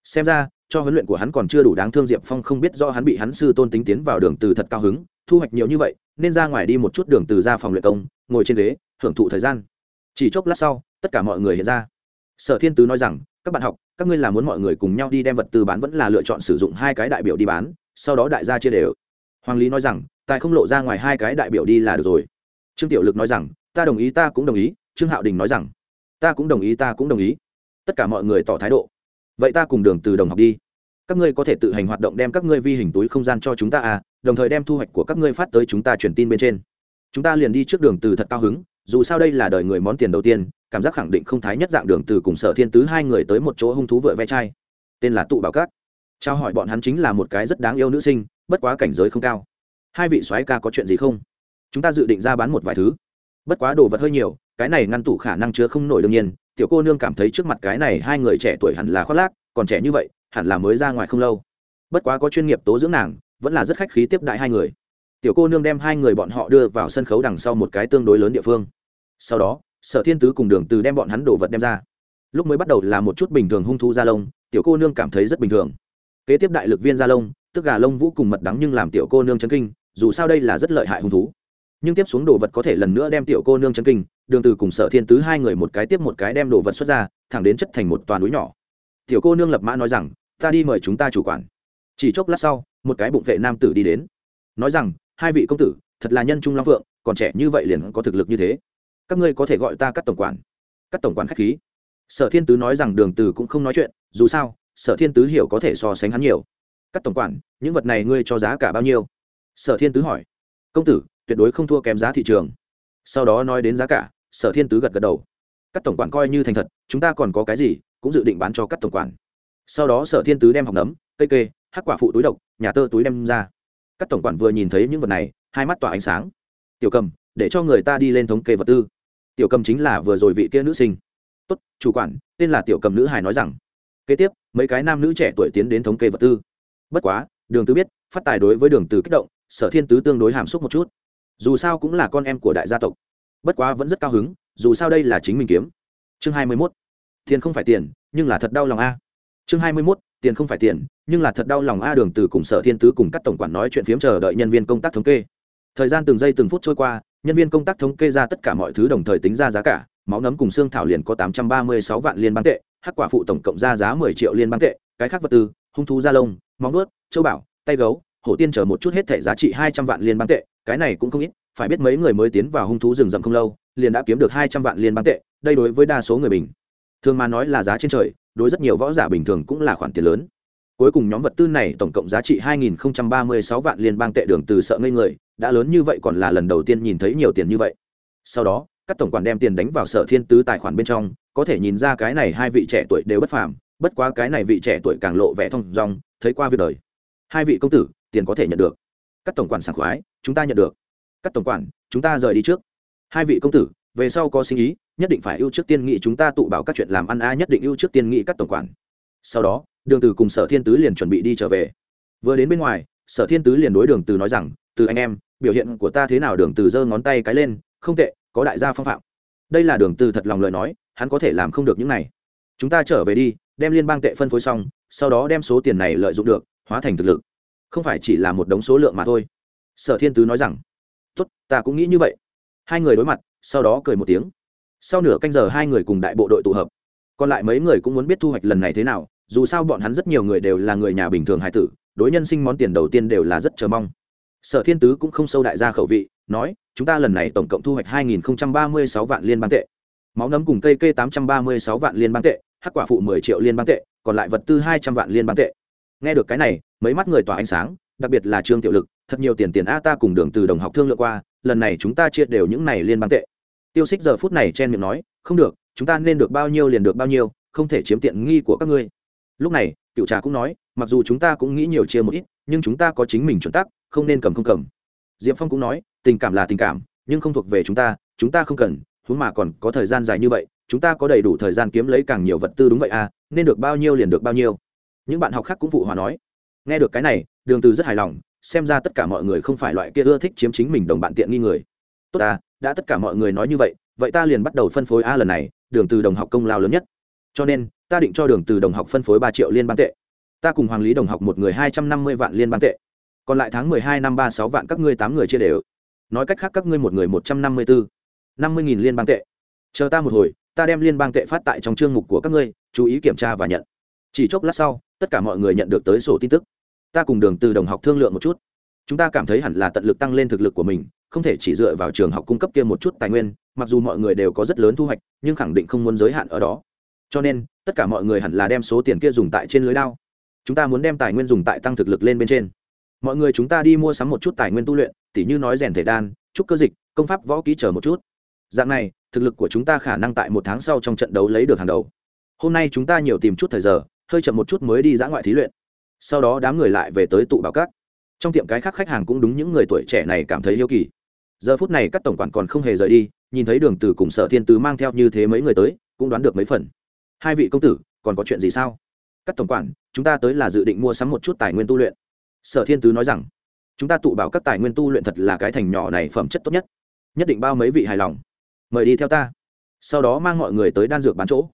Xem ra, cho huấn luyện của hắn còn chưa đủ đáng thương diệp phong không biết do hắn bị hắn sư tôn tính tiến vào đường từ thật cao hứng, thu hoạch nhiều như vậy, nên ra ngoài đi một chút đường từ ra phòng luyện công, ngồi trên ghế, hưởng thụ thời gian chỉ chốc lát sau, tất cả mọi người hiện ra. Sở thiên tứ nói rằng, các bạn học, các ngươi là muốn mọi người cùng nhau đi đem vật tư bán vẫn là lựa chọn sử dụng hai cái đại biểu đi bán, sau đó đại gia chia đều. Hoàng lý nói rằng, tài không lộ ra ngoài hai cái đại biểu đi là được rồi. Trương tiểu lực nói rằng, ta đồng ý, ta cũng đồng ý. Trương hạo đình nói rằng, ta cũng đồng ý, ta cũng đồng ý. Tất cả mọi người tỏ thái độ. Vậy ta cùng đường từ đồng học đi. Các ngươi có thể tự hành hoạt động đem các ngươi vi hình túi không gian cho chúng ta à đồng thời đem thu hoạch của các ngươi phát tới chúng ta truyền tin bên trên. Chúng ta liền đi trước đường từ thật cao hứng dù sao đây là đời người món tiền đầu tiên, cảm giác khẳng định không thái nhất dạng đường từ cùng sở thiên tứ hai người tới một chỗ hung thú vợ ve chai. Tên là tụ bảo cát trao hỏi bọn hắn chính là một cái rất đáng yêu nữ sinh, bất quá cảnh giới không cao. Hai vị soái ca có chuyện gì không? Chúng ta dự định ra bán một vài thứ. Bất quá đồ vật hơi nhiều, cái này ngăn tủ khả năng chứa không nổi đương nhiên, tiểu cô nương cảm thấy trước mặt cái này hai người trẻ tuổi hẳn là khoác lác, còn trẻ như vậy, hẳn là mới ra ngoài không lâu. Bất quá có chuyên nghiệp tố dưỡng nàng, vẫn là rất khách khí tiếp đại hai người. Tiểu cô nương đem hai người bọn họ đưa vào sân khấu đằng sau một cái tương đối lớn địa phương sau đó, sở thiên tứ cùng đường từ đem bọn hắn đồ vật đem ra. Lúc mới bắt đầu là một chút bình thường hung thu da lông, tiểu cô nương cảm thấy rất bình thường. Kế tiếp đại lực viên da lông, tức gà lông vũ cùng mật đắng nhưng làm tiểu cô nương chấn kinh, dù sao đây là rất lợi hại hung thú. Nhưng tiếp xuống đồ vật có thể lần nữa đem tiểu cô nương chấn kinh, đường từ cùng sở thiên tứ hai người một cái tiếp một cái đem đồ vật xuất ra, thẳng đến chất thành một toàn núi nhỏ. Tiểu cô nương lập mã nói rằng, ta đi mời chúng ta chủ quản. Chỉ chốc lát sau, một cái bụng vệ nam tử đi đến. Nói rằng, hai vị công tử, thật là nhân trung long vượng còn trẻ như vậy liền có thực lực như thế các ngươi có thể gọi ta các tổng quản. Các tổng quản khách khí. Sở thiên tứ nói rằng đường từ cũng không nói chuyện, dù sao, sở thiên tứ hiểu có thể so sánh hắn nhiều. Các tổng quản, những vật này ngươi cho giá cả bao nhiêu? Sở thiên tứ hỏi. Công tử, tuyệt đối không thua kém giá thị trường. Sau đó nói đến giá cả, sở thiên tứ gật gật đầu. Các tổng quản coi như thành thật, chúng ta còn có cái gì, cũng dự định bán cho các tổng quản. Sau đó sở thiên tứ đem học nấm, cây kê, hắc quả phụ túi độc, nhà tơ túi đem ra. Các tổng quản vừa nhìn thấy những vật này, hai mắt tỏa ánh sáng. Tiểu cầm, để cho người ta đi lên thống kê vật tư tiểu cầm chính là vừa rồi vị kia nữ sinh. Tốt, chủ quản, tên là tiểu cầm nữ hải nói rằng. Kế tiếp, mấy cái nam nữ trẻ tuổi tiến đến thống kê vật tư. Bất quá, đường tứ biết, phát tài đối với đường từ kích động, sở thiên tứ tương đối hàm xúc một chút. Dù sao cũng là con em của đại gia tộc. Bất quá vẫn rất cao hứng, dù sao đây là chính mình kiếm. Chương hai mươi 21. tiền không phải tiền, nhưng là thật đau lòng a. Chương hai mươi mốt, tiền không phải tiền, nhưng là thật đau lòng a, đường từ cùng sở thiên tứ cùng các tổng quản nói chuyện phiếm chờ đợi nhân viên công tác thống kê. Thời gian từng giây từng phút trôi qua nhân viên công tác thống kê ra tất cả mọi thứ đồng thời tính ra giá cả, máu nấm cùng xương thảo liền có tám trăm ba mươi sáu vạn liên bang tệ, hắc quả phụ tổng cộng ra giá mười triệu liên bang tệ, cái khác vật tư, hung thú da lông, móng nuốt châu bảo tay gấu, hổ tiên chờ một chút hết thể giá trị hai trăm vạn liên bang tệ, cái này cũng không ít, phải biết mấy người mới tiến vào hung thú rừng rậm không lâu, liền đã kiếm được hai trăm vạn liên bang tệ, đây đối với đa số người bình thường mà nói là giá trên trời, đối rất nhiều võ giả bình thường cũng là khoản tiền lớn. Cuối cùng nhóm vật tư này tổng cộng giá trị 2036 vạn liên bang tệ đường từ sợ ngây người đã lớn như vậy còn là lần đầu tiên nhìn thấy nhiều tiền như vậy. Sau đó, các tổng quản đem tiền đánh vào sở thiên tứ tài khoản bên trong, có thể nhìn ra cái này hai vị trẻ tuổi đều bất phàm, bất quá cái này vị trẻ tuổi càng lộ vẻ thông dong, thấy qua việc đời. Hai vị công tử, tiền có thể nhận được. Các tổng quản sảng khoái, chúng ta nhận được. Các tổng quản, chúng ta rời đi trước. Hai vị công tử, về sau có sinh ý, nhất định phải ưu trước tiên nghị chúng ta tụ bảo các chuyện làm ăn a nhất định ưu trước tiên nghị các tổng quản. Sau đó, đường từ cùng sở thiên tứ liền chuẩn bị đi trở về. Vừa đến bên ngoài, sở thiên tứ liền đối đường từ nói rằng, từ anh em biểu hiện của ta thế nào đường từ giơ ngón tay cái lên, không tệ, có đại gia phong phạm. Đây là đường từ thật lòng lời nói, hắn có thể làm không được những này. Chúng ta trở về đi, đem liên bang tệ phân phối xong, sau đó đem số tiền này lợi dụng được, hóa thành thực lực. Không phải chỉ là một đống số lượng mà thôi. Sở thiên tứ nói rằng, tốt, ta cũng nghĩ như vậy. Hai người đối mặt, sau đó cười một tiếng. Sau nửa canh giờ hai người cùng đại bộ đội tụ hợp. Còn lại mấy người cũng muốn biết thu hoạch lần này thế nào, dù sao bọn hắn rất nhiều người đều là người nhà bình thường hải tử, đối nhân sinh món tiền đầu tiên đều là rất chờ mong sở thiên tứ cũng không sâu đại gia khẩu vị, nói, chúng ta lần này tổng cộng thu hoạch 2036 vạn liên bang tệ. Máu nấm cùng cây kê 836 vạn liên bang tệ, hắc quả phụ 10 triệu liên bang tệ, còn lại vật tư 200 vạn liên bang tệ. Nghe được cái này, mấy mắt người tỏa ánh sáng, đặc biệt là trương tiểu lực, thật nhiều tiền tiền a ta cùng đường từ đồng học thương lượng qua, lần này chúng ta chia đều những này liên bang tệ. Tiêu xích giờ phút này chen miệng nói, không được, chúng ta nên được bao nhiêu liền được bao nhiêu, không thể chiếm tiện nghi của các ngươi. Lúc này, cựu trà cũng nói, mặc dù chúng ta cũng nghĩ nhiều chia một ít nhưng chúng ta có chính mình chuẩn tắc, không nên cầm không cầm. Diệp phong cũng nói, tình cảm là tình cảm, nhưng không thuộc về chúng ta chúng ta không cần, huống mà còn có thời gian dài như vậy, chúng ta có đầy đủ thời gian kiếm lấy càng nhiều vật tư đúng vậy à nên được bao nhiêu liền được bao nhiêu. Những bạn học khác cũng phụ hòa nói, nghe được cái này, đường từ rất hài lòng, xem ra tất cả mọi người không phải loại kia ưa thích chiếm chính mình đồng bạn tiện nghi người. Tốt à đã tất cả mọi người nói như vậy vậy ta liền bắt đầu phân phối a lần này, đường từ đồng học công lao lớn nhất. Cho nên, ta định cho đường từ đồng học phân phối ba triệu liên bang tệ ta cùng hoàng lý đồng học một người hai trăm năm mươi vạn liên bang tệ, còn lại tháng mười hai năm ba sáu vạn các ngươi tám người chia đều. Nói cách khác các ngươi một người một trăm năm mươi bốn năm mươi nghìn liên bang tệ. Chờ ta một hồi, ta đem liên bang tệ phát tại trong chương mục của các ngươi, chú ý kiểm tra và nhận. Chỉ chốc lát sau, tất cả mọi người nhận được tới sổ tin tức. Ta cùng đường từ đồng học thương lượng một chút. Chúng ta cảm thấy hẳn là tận lực tăng lên thực lực của mình, không thể chỉ dựa vào trường học cung cấp kia một chút tài nguyên, mặc dù mọi người đều có rất lớn thu hoạch, nhưng khẳng định không muốn giới hạn ở đó. Cho nên, tất cả mọi người hẳn là đem số tiền kia dùng tại trên lưới đao chúng ta muốn đem tài nguyên dùng tại tăng thực lực lên bên trên. Mọi người chúng ta đi mua sắm một chút tài nguyên tu luyện, tỉ như nói rèn thể đan, trúc cơ dịch, công pháp võ ký chờ một chút. Dạng này, thực lực của chúng ta khả năng tại một tháng sau trong trận đấu lấy được hàng đầu. Hôm nay chúng ta nhiều tìm chút thời giờ, hơi chậm một chút mới đi dã ngoại thí luyện. Sau đó đám người lại về tới tụ bảo cát trong tiệm cái khác khách hàng cũng đúng những người tuổi trẻ này cảm thấy yêu kỳ. Giờ phút này các tổng quản còn không hề rời đi, nhìn thấy đường từ cùng sở thiên tứ mang theo như thế mấy người tới, cũng đoán được mấy phần. Hai vị công tử, còn có chuyện gì sao? Các tổng quản chúng ta tới là dự định mua sắm một chút tài nguyên tu luyện. Sở thiên tứ nói rằng, chúng ta tụ bảo các tài nguyên tu luyện thật là cái thành nhỏ này phẩm chất tốt nhất nhất định bao mấy vị hài lòng. Mời đi theo ta. Sau đó mang mọi người tới đan dược bán chỗ.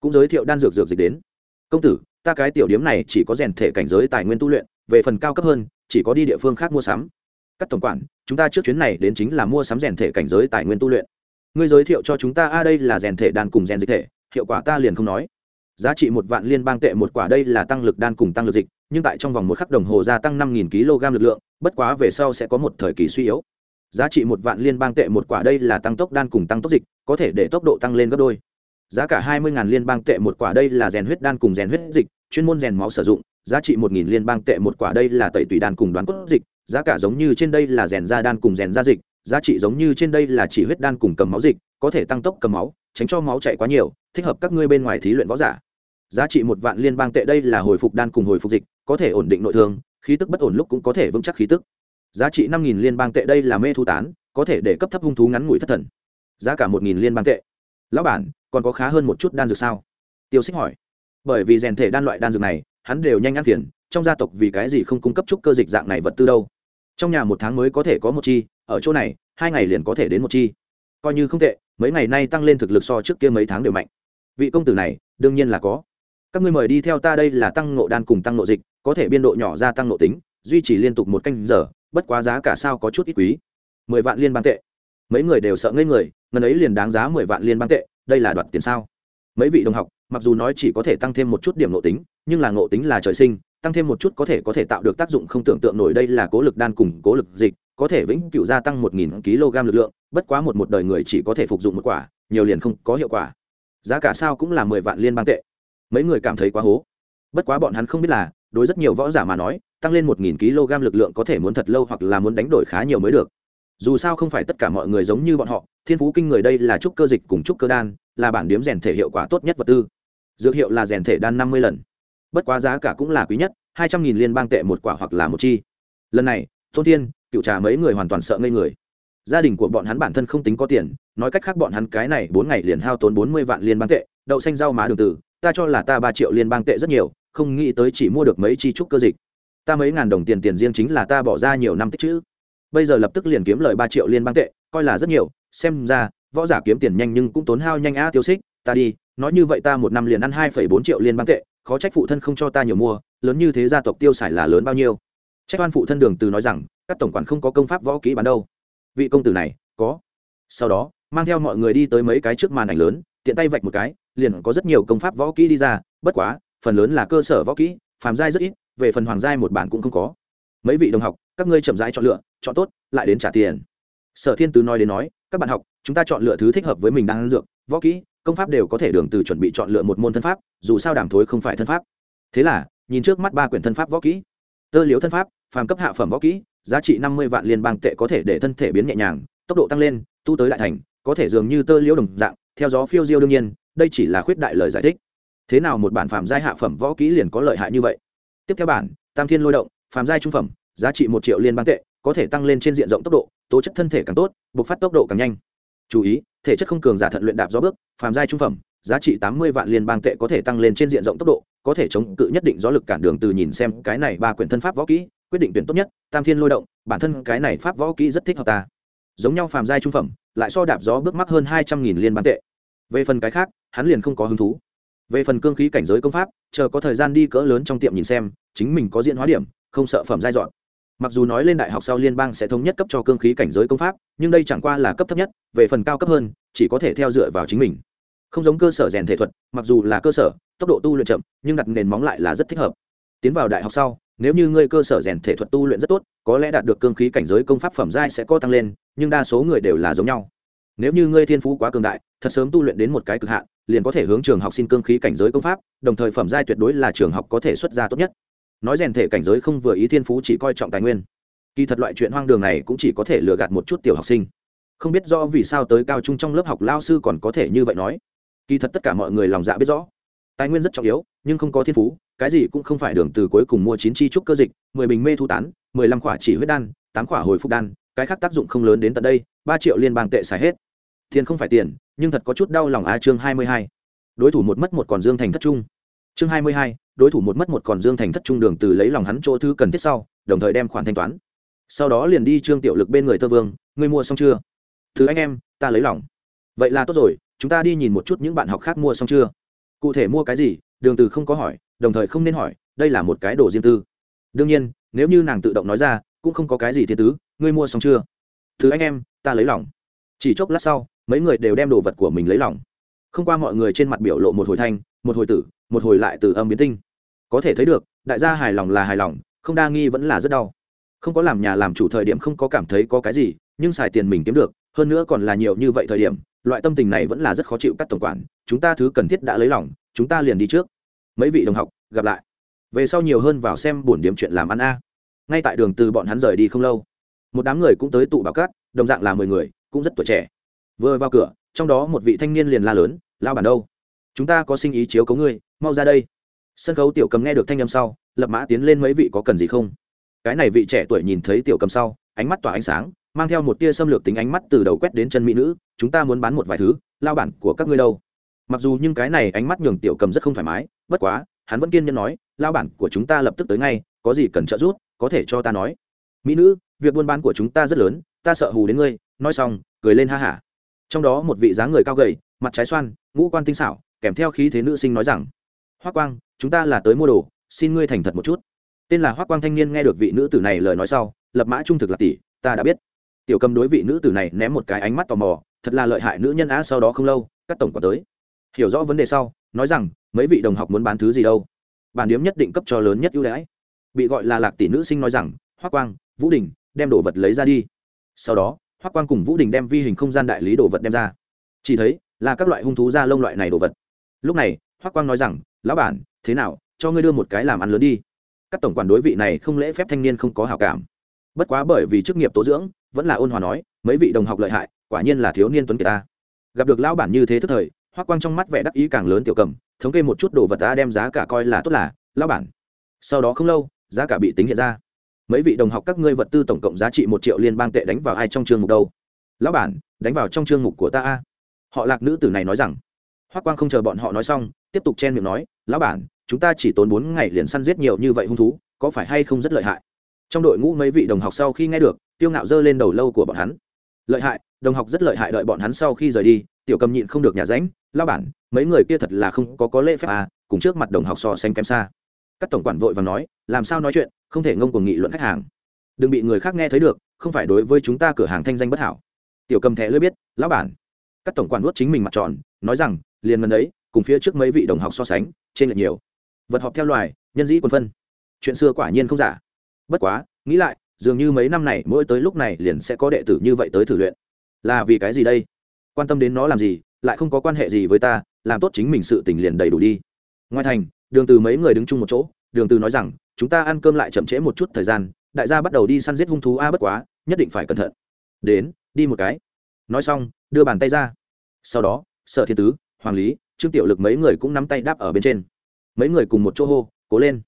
Cũng giới thiệu đan dược dược dịch đến. Công tử, ta cái tiểu điếm này chỉ có rèn thể cảnh giới tài nguyên tu luyện, về phần cao cấp hơn, chỉ có đi địa phương khác mua sắm. Các tổng quản, chúng ta trước chuyến này đến chính là mua sắm rèn thể cảnh giới tài nguyên tu luyện. Ngươi giới thiệu cho chúng ta, a, đây là rèn thể đan cùng rèn dịch thể, hiệu quả ta liền không nói giá trị một vạn liên bang tệ một quả đây là tăng lực đan cùng tăng lực dịch, nhưng tại trong vòng một khắc đồng hồ gia tăng năm nghìn kg lực lượng, bất quá về sau sẽ có một thời kỳ suy yếu. Giá trị một vạn liên bang tệ một quả đây là tăng tốc đan cùng tăng tốc dịch, có thể để tốc độ tăng lên gấp đôi. Giá cả hai mươi liên bang tệ một quả đây là rèn huyết đan cùng rèn huyết dịch, chuyên môn rèn máu sử dụng, giá trị một nghìn liên bang tệ một quả đây là tẩy tùy đan cùng đoán cốt dịch, giá cả giống như trên đây là rèn da đan cùng rèn da dịch, giá trị giống như trên đây là chỉ huyết đan cùng cầm máu dịch, có thể tăng tốc cầm máu, tránh cho máu chạy quá nhiều, thích hợp các ngươi bên ngoài thí luyện võ giả giá trị một vạn liên bang tệ đây là hồi phục đan cùng hồi phục dịch, có thể ổn định nội thương, khí tức bất ổn lúc cũng có thể vững chắc khí tức. Giá trị năm nghìn liên bang tệ đây là mê thu tán, có thể để cấp thấp hung thú ngắn ngủi thất thần. Giá cả một nghìn liên bang tệ. Lão bản, còn có khá hơn một chút đan dược sao? Tiêu xích hỏi. Bởi vì rèn thể đan loại đan dược này, hắn đều nhanh ăn phiền, trong gia tộc vì cái gì không cung cấp chút cơ dịch dạng này vật tư đâu? Trong nhà một tháng mới có thể có một chi, ở chỗ này, hai ngày liền có thể đến một chi. Coi như không tệ, mấy ngày nay tăng lên thực lực so trước kia mấy tháng đều mạnh. Vị công tử này, đương nhiên là có các ngươi mời đi theo ta đây là tăng nộ đan cùng tăng nộ dịch, có thể biên độ nhỏ gia tăng nộ tính, duy trì liên tục một canh giờ, bất quá giá cả sao có chút ít quý. Mười vạn liên bang tệ. Mấy người đều sợ ngây người, ngần ấy liền đáng giá mười vạn liên bang tệ, đây là đoạt tiền sao? Mấy vị đồng học, mặc dù nói chỉ có thể tăng thêm một chút điểm nộ tính, nhưng là nộ tính là trời sinh, tăng thêm một chút có thể có thể tạo được tác dụng không tưởng tượng nổi đây là cố lực đan cùng cố lực dịch, có thể vĩnh cửu gia tăng một nghìn kg lực lượng, bất quá một một đời người chỉ có thể phục dụng một quả, nhiều liền không có hiệu quả. Giá cả sao cũng là mười vạn liên bang tệ mấy người cảm thấy quá hố. Bất quá bọn hắn không biết là, đối rất nhiều võ giả mà nói, tăng lên một nghìn kg lực lượng có thể muốn thật lâu hoặc là muốn đánh đổi khá nhiều mới được. Dù sao không phải tất cả mọi người giống như bọn họ, thiên phú kinh người đây là trúc cơ dịch cùng trúc cơ đan, là bản điếm rèn thể hiệu quả tốt nhất vật tư. Dược hiệu là rèn thể đan năm mươi lần. Bất quá giá cả cũng là quý nhất, hai trăm nghìn liên bang tệ một quả hoặc là một chi. Lần này, tôn thiên, cựu trà mấy người hoàn toàn sợ ngây người. Gia đình của bọn hắn bản thân không tính có tiền, nói cách khác bọn hắn cái này bốn ngày liền hao tốn bốn mươi vạn liên bang tệ, đậu xanh rau má đường tử ta cho là ta ba triệu liên bang tệ rất nhiều, không nghĩ tới chỉ mua được mấy chi trúc cơ dịch. Ta mấy ngàn đồng tiền tiền riêng chính là ta bỏ ra nhiều năm tích chữ. Bây giờ lập tức liền kiếm lời ba triệu liên bang tệ, coi là rất nhiều, xem ra, võ giả kiếm tiền nhanh nhưng cũng tốn hao nhanh a tiêu xích. Ta đi, nói như vậy ta một năm liền ăn hai phẩy bốn triệu liên bang tệ, khó trách phụ thân không cho ta nhiều mua, lớn như thế gia tộc tiêu xài là lớn bao nhiêu. Trách oan phụ thân đường từ nói rằng, các tổng quản không có công pháp võ kỹ bán đâu. Vị công tử này, có. Sau đó, mang theo mọi người đi tới mấy cái trước màn ảnh lớn tiện tay vạch một cái, liền có rất nhiều công pháp võ kỹ đi ra, bất quá, phần lớn là cơ sở võ kỹ, phàm giai rất ít, về phần hoàng giai một bản cũng không có. Mấy vị đồng học, các ngươi chậm rãi chọn lựa, chọn tốt, lại đến trả tiền. Sở thiên tứ nói đến nói, các bạn học, chúng ta chọn lựa thứ thích hợp với mình đang ăn dược, võ kỹ, công pháp đều có thể đường từ chuẩn bị chọn lựa một môn thân pháp, dù sao đàm thối không phải thân pháp. Thế là, nhìn trước mắt ba quyển thân pháp võ kỹ. Tơ liếu thân pháp, phàm cấp hạ phẩm võ kỹ, giá trị năm mươi vạn liên bang tệ có thể để thân thể biến nhẹ nhàng, tốc độ tăng lên, tu tới đại thành, có thể dường như tơ liễu đồng dạng theo gió phiêu diêu đương nhiên, đây chỉ là khuyết đại lời giải thích. Thế nào một bản phàm giai hạ phẩm võ kỹ liền có lợi hại như vậy? Tiếp theo bản, tam thiên lôi động, phàm giai trung phẩm, giá trị một triệu liên bang tệ, có thể tăng lên trên diện rộng tốc độ, tố chất thân thể càng tốt buộc phát tốc độ càng nhanh. Chú ý, thể chất không cường giả thận luyện đạp gió bước, phàm giai trung phẩm, giá trị tám mươi vạn liên bang tệ có thể tăng lên trên diện rộng tốc độ, có thể chống cự nhất định gió lực cản đường từ nhìn xem cái này ba quyển thân pháp võ kỹ, quyết định tuyển tốt nhất, tam thiên lôi động, bản thân cái này pháp võ kỹ rất thích hợp ta giống nhau phàm giai trung phẩm, lại so đạp gió bước mắc hơn hai trăm nghìn liên bán tệ. Về phần cái khác, hắn liền không có hứng thú. Về phần cương khí cảnh giới công pháp, chờ có thời gian đi cỡ lớn trong tiệm nhìn xem, chính mình có diện hóa điểm, không sợ phẩm giai dọn. Mặc dù nói lên đại học sau liên bang sẽ thống nhất cấp cho cương khí cảnh giới công pháp, nhưng đây chẳng qua là cấp thấp nhất, về phần cao cấp hơn, chỉ có thể theo dựa vào chính mình. Không giống cơ sở rèn thể thuật, mặc dù là cơ sở, tốc độ tu luyện chậm, nhưng đặt nền móng lại là rất thích hợp. Tiến vào đại học sau nếu như ngươi cơ sở rèn thể thuật tu luyện rất tốt, có lẽ đạt được cương khí cảnh giới công pháp phẩm giai sẽ có tăng lên, nhưng đa số người đều là giống nhau. Nếu như ngươi thiên phú quá cường đại, thật sớm tu luyện đến một cái cực hạn, liền có thể hướng trường học xin cương khí cảnh giới công pháp, đồng thời phẩm giai tuyệt đối là trường học có thể xuất ra tốt nhất. Nói rèn thể cảnh giới không vừa ý thiên phú chỉ coi trọng tài nguyên. Kỳ thật loại chuyện hoang đường này cũng chỉ có thể lừa gạt một chút tiểu học sinh. Không biết rõ vì sao tới cao trung trong lớp học lao sư còn có thể như vậy nói. Kỳ thật tất cả mọi người lòng dạ biết rõ. Tài nguyên rất trọng yếu nhưng không có thiên phú, cái gì cũng không phải đường từ cuối cùng mua chín chi trúc cơ dịch, mười bình mê thu tán, mười lăm khỏa chỉ huyết đan, tám khỏa hồi phục đan, cái khác tác dụng không lớn đến tận đây, ba triệu liên bang tệ xài hết. Tiền không phải tiền, nhưng thật có chút đau lòng a chương hai mươi hai. Đối thủ một mất một còn dương thành thất trung. Chương hai mươi hai, đối thủ một mất một còn dương thành thất trung đường từ lấy lòng hắn chỗ thứ cần thiết sau, đồng thời đem khoản thanh toán. Sau đó liền đi trương tiểu lực bên người tơ vương, ngươi mua xong chưa? Thứ anh em, ta lấy lòng. Vậy là tốt rồi, chúng ta đi nhìn một chút những bạn học khác mua xong chưa? Cụ thể mua cái gì đường từ không có hỏi, đồng thời không nên hỏi, đây là một cái đồ riêng tư. Đương nhiên, nếu như nàng tự động nói ra, cũng không có cái gì thiên tứ, ngươi mua xong chưa? Thứ anh em, ta lấy lòng. Chỉ chốc lát sau, mấy người đều đem đồ vật của mình lấy lòng. Không qua mọi người trên mặt biểu lộ một hồi thanh, một hồi tử, một hồi lại từ âm biến tinh. Có thể thấy được, đại gia hài lòng là hài lòng, không đa nghi vẫn là rất đau. Không có làm nhà làm chủ thời điểm không có cảm thấy có cái gì, nhưng xài tiền mình kiếm được, hơn nữa còn là nhiều như vậy thời điểm loại tâm tình này vẫn là rất khó chịu các tổng quản, chúng ta thứ cần thiết đã lấy lòng, chúng ta liền đi trước. Mấy vị đồng học, gặp lại. Về sau nhiều hơn vào xem buồn điểm chuyện làm ăn a. Ngay tại đường từ bọn hắn rời đi không lâu, một đám người cũng tới tụ bảo cát, đồng dạng là mười người, cũng rất tuổi trẻ. Vừa vào cửa, trong đó một vị thanh niên liền la lớn lao bản đâu? Chúng ta có sinh ý chiếu cấu ngươi, mau ra đây. Sân khấu tiểu cầm nghe được thanh âm sau, lập mã tiến lên mấy vị có cần gì không? Cái này vị trẻ tuổi nhìn thấy tiểu cầm sau, ánh mắt tỏa ánh sáng, mang theo một tia xâm lược tính ánh mắt từ đầu quét đến chân mỹ nữ chúng ta muốn bán một vài thứ, lao bản của các ngươi đâu? Mặc dù nhưng cái này ánh mắt nhường tiểu cầm rất không thoải mái, bất quá, hắn vẫn kiên nhẫn nói, lao bản của chúng ta lập tức tới ngay, có gì cần trợ giúp, có thể cho ta nói. Mỹ nữ, việc buôn bán của chúng ta rất lớn, ta sợ hù đến ngươi, nói xong, cười lên ha hả. Trong đó một vị dáng người cao gầy, mặt trái xoan, ngũ quan tinh xảo, kèm theo khí thế nữ sinh nói rằng hoa quang, chúng ta là tới mua đồ, xin ngươi thành thật một chút. Tên là hoa quang thanh niên nghe được vị nữ tử này lời nói sau, lập mã trung thực là tỷ, ta đã biết. Tiểu cầm đối vị nữ tử này ném một cái ánh mắt tò mò thật là lợi hại nữ nhân á sau đó không lâu, các tổng quản tới. Hiểu rõ vấn đề sau, nói rằng, mấy vị đồng học muốn bán thứ gì đâu? Bản điếm nhất định cấp cho lớn nhất ưu đãi. Bị gọi là lạc tỷ nữ sinh nói rằng, hoác quang, vũ đình, đem đồ vật lấy ra đi. Sau đó, hoác quang cùng vũ đình đem vi hình không gian đại lý đồ vật đem ra. Chỉ thấy, là các loại hung thú da lông loại này đồ vật. Lúc này, hoác quang nói rằng, lão bản, thế nào? Cho ngươi đưa một cái làm ăn lớn đi. Các tổng quản đối vị này không lễ phép thanh niên không có hào cảm. Bất quá bởi vì chức nghiệp tố dưỡng, vẫn là ôn hòa nói, mấy vị đồng học lợi hại quả nhiên là thiếu niên tuấn kiệt ta. Gặp được lão bản như thế thức thời, hoắc quang trong mắt vẻ đắc ý càng lớn tiểu cầm, thống kê một chút đồ vật ta đem giá cả coi là tốt là, lão bản. Sau đó không lâu, giá cả bị tính hiện ra. Mấy vị đồng học các ngươi vật tư tổng cộng giá trị một triệu liên bang tệ đánh vào ai trong chương mục đâu? Lão bản, đánh vào trong chương mục của ta a. Họ lạc nữ tử này nói rằng. Hoắc quang không chờ bọn họ nói xong, tiếp tục chen miệng nói, lão bản, chúng ta chỉ tốn bốn ngày liền săn giết nhiều như vậy hung thú, có phải hay không rất lợi hại? Trong đội ngũ mấy vị đồng học sau khi nghe được tiêu ngạo dơ lên đầu lâu của bọn hắn. Lợi hại đồng học rất lợi hại đợi bọn hắn sau khi rời đi, tiểu cầm nhịn không được nhà ránh lao bản, mấy người kia thật là không có có lễ phép à cùng trước mặt đồng học so sánh kém xa. Các tổng quản vội và nói, làm sao nói chuyện, không thể ngông cuồng nghị luận khách hàng. Đừng bị người khác nghe thấy được, không phải đối với chúng ta cửa hàng thanh danh bất hảo. Tiểu cầm thẻ lưỡi biết, lão bản. Các tổng quản nuốt chính mình mặt tròn, nói rằng, liền gần đấy cùng phía trước mấy vị đồng học so sánh, trên lệch nhiều. Vật họp theo loài, nhân dĩ quân phân. Chuyện xưa quả nhiên không giả. Bất quá, nghĩ lại, dường như mấy năm này, mỗi tới lúc này liền sẽ có đệ tử như vậy tới thử luyện là vì cái gì đây? Quan tâm đến nó làm gì, lại không có quan hệ gì với ta, làm tốt chính mình sự tình liền đầy đủ đi. Ngoài thành, đường từ mấy người đứng chung một chỗ, đường từ nói rằng, chúng ta ăn cơm lại chậm trễ một chút thời gian, đại gia bắt đầu đi săn giết hung thú a, bất quá, nhất định phải cẩn thận. Đến, đi một cái. Nói xong, đưa bàn tay ra. Sau đó, sở thiên tứ, hoàng lý, trương tiểu lực mấy người cũng nắm tay đáp ở bên trên. Mấy người cùng một chỗ hô, cố lên.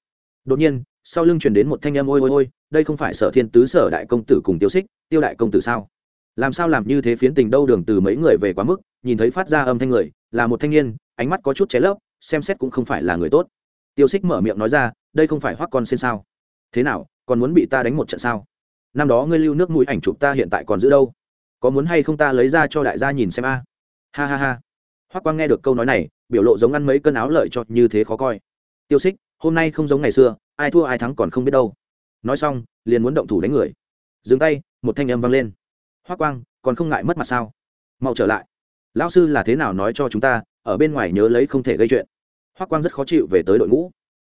Đột nhiên, sau lưng truyền đến một thanh âm, ôi ôi ôi, đây không phải sở thiên tứ, sở đại công tử cùng tiêu xích tiêu đại công tử sao? Làm sao làm như thế phiến tình đâu đường từ mấy người về quá mức, nhìn thấy phát ra âm thanh người, là một thanh niên, ánh mắt có chút cháy lấp, xem xét cũng không phải là người tốt. Tiêu xích mở miệng nói ra, đây không phải hoắc con xin sao? Thế nào, còn muốn bị ta đánh một trận sao? Năm đó ngươi lưu nước mũi ảnh chụp ta hiện tại còn giữ đâu? Có muốn hay không ta lấy ra cho đại gia nhìn xem a? Ha ha ha. Hoắc quang nghe được câu nói này, biểu lộ giống ăn mấy cân áo lợi cho như thế khó coi. Tiêu xích hôm nay không giống ngày xưa, ai thua ai thắng còn không biết đâu. Nói xong, liền muốn động thủ đánh người. Dừng tay, một thanh âm vang lên hoác quang, còn không ngại mất mặt sao? Mau trở lại. Lão sư là thế nào nói cho chúng ta, ở bên ngoài nhớ lấy không thể gây chuyện? Hoác quang rất khó chịu về tới đội ngũ.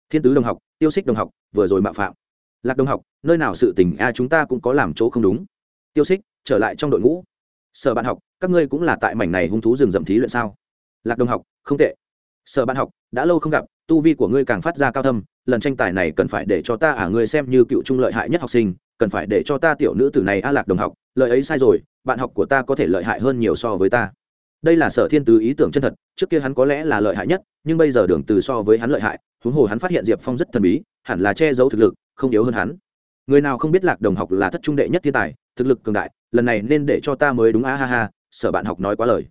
Thiên tứ đồng học tiêu xích đồng học, vừa rồi mạo phạm. Lạc đồng học, nơi nào sự tình, a, chúng ta cũng có làm chỗ không đúng. Tiêu xích, trở lại trong đội ngũ. Sở bạn học, các ngươi cũng là tại mảnh này hung thú rừng rậm thí luyện sao? Lạc đồng học, không tệ. Sở bạn học, đã lâu không gặp, tu vi của ngươi càng phát ra cao thâm, lần tranh tài này cần phải để cho ta à ngươi xem như cựu trung lợi hại nhất học sinh cần phải để cho ta tiểu nữ tử này a lạc đồng học lợi ấy sai rồi, bạn học của ta có thể lợi hại hơn nhiều so với ta. Đây là sở thiên tứ ý tưởng chân thật, trước kia hắn có lẽ là lợi hại nhất, nhưng bây giờ đường từ so với hắn lợi hại, huống hồ hắn phát hiện diệp phong rất thần bí, hẳn là che giấu thực lực, không yếu hơn hắn. Người nào không biết lạc đồng học là thất trung đệ nhất thiên tài, thực lực cường đại, lần này nên để cho ta mới đúng a ha ha sở bạn học nói quá lời.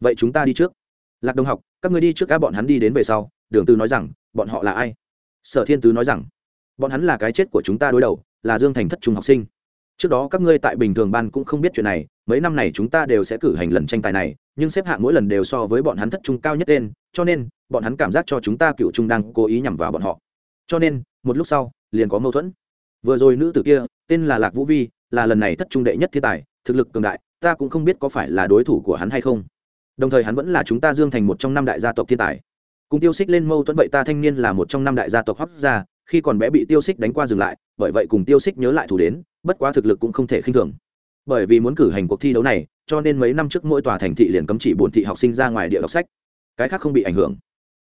Vậy chúng ta đi trước. Lạc đồng học, các người đi trước các bọn hắn đi đến về sau, đường tư nói rằng, bọn họ là ai? Sở thiên tứ nói rằng, bọn hắn là cái chết của chúng ta đối đầu là dương thành thất trung học sinh. Trước đó các ngươi tại bình thường ban cũng không biết chuyện này, mấy năm này chúng ta đều sẽ cử hành lần tranh tài này, nhưng xếp hạng mỗi lần đều so với bọn hắn thất trung cao nhất tên, cho nên, bọn hắn cảm giác cho chúng ta cựu trung đang cố ý nhằm vào bọn họ. Cho nên, một lúc sau, liền có mâu thuẫn. Vừa rồi nữ tử kia, tên là lạc vũ vi, là lần này thất trung đệ nhất thiên tài, thực lực cường đại, ta cũng không biết có phải là đối thủ của hắn hay không. Đồng thời hắn vẫn là chúng ta dương thành một trong năm đại gia tộc thiên tài. Cùng tiêu xích lên mâu thuẫn vậy ta thanh niên là một trong năm đại gia tộc hoắc gia khi còn bé bị tiêu xích đánh qua dừng lại, bởi vậy cùng tiêu xích nhớ lại thủ đến, bất quá thực lực cũng không thể khinh thường. Bởi vì muốn cử hành cuộc thi đấu này, cho nên mấy năm trước mỗi tòa thành thị liền cấm chỉ buồn thị học sinh ra ngoài địa đọc sách. Cái khác không bị ảnh hưởng.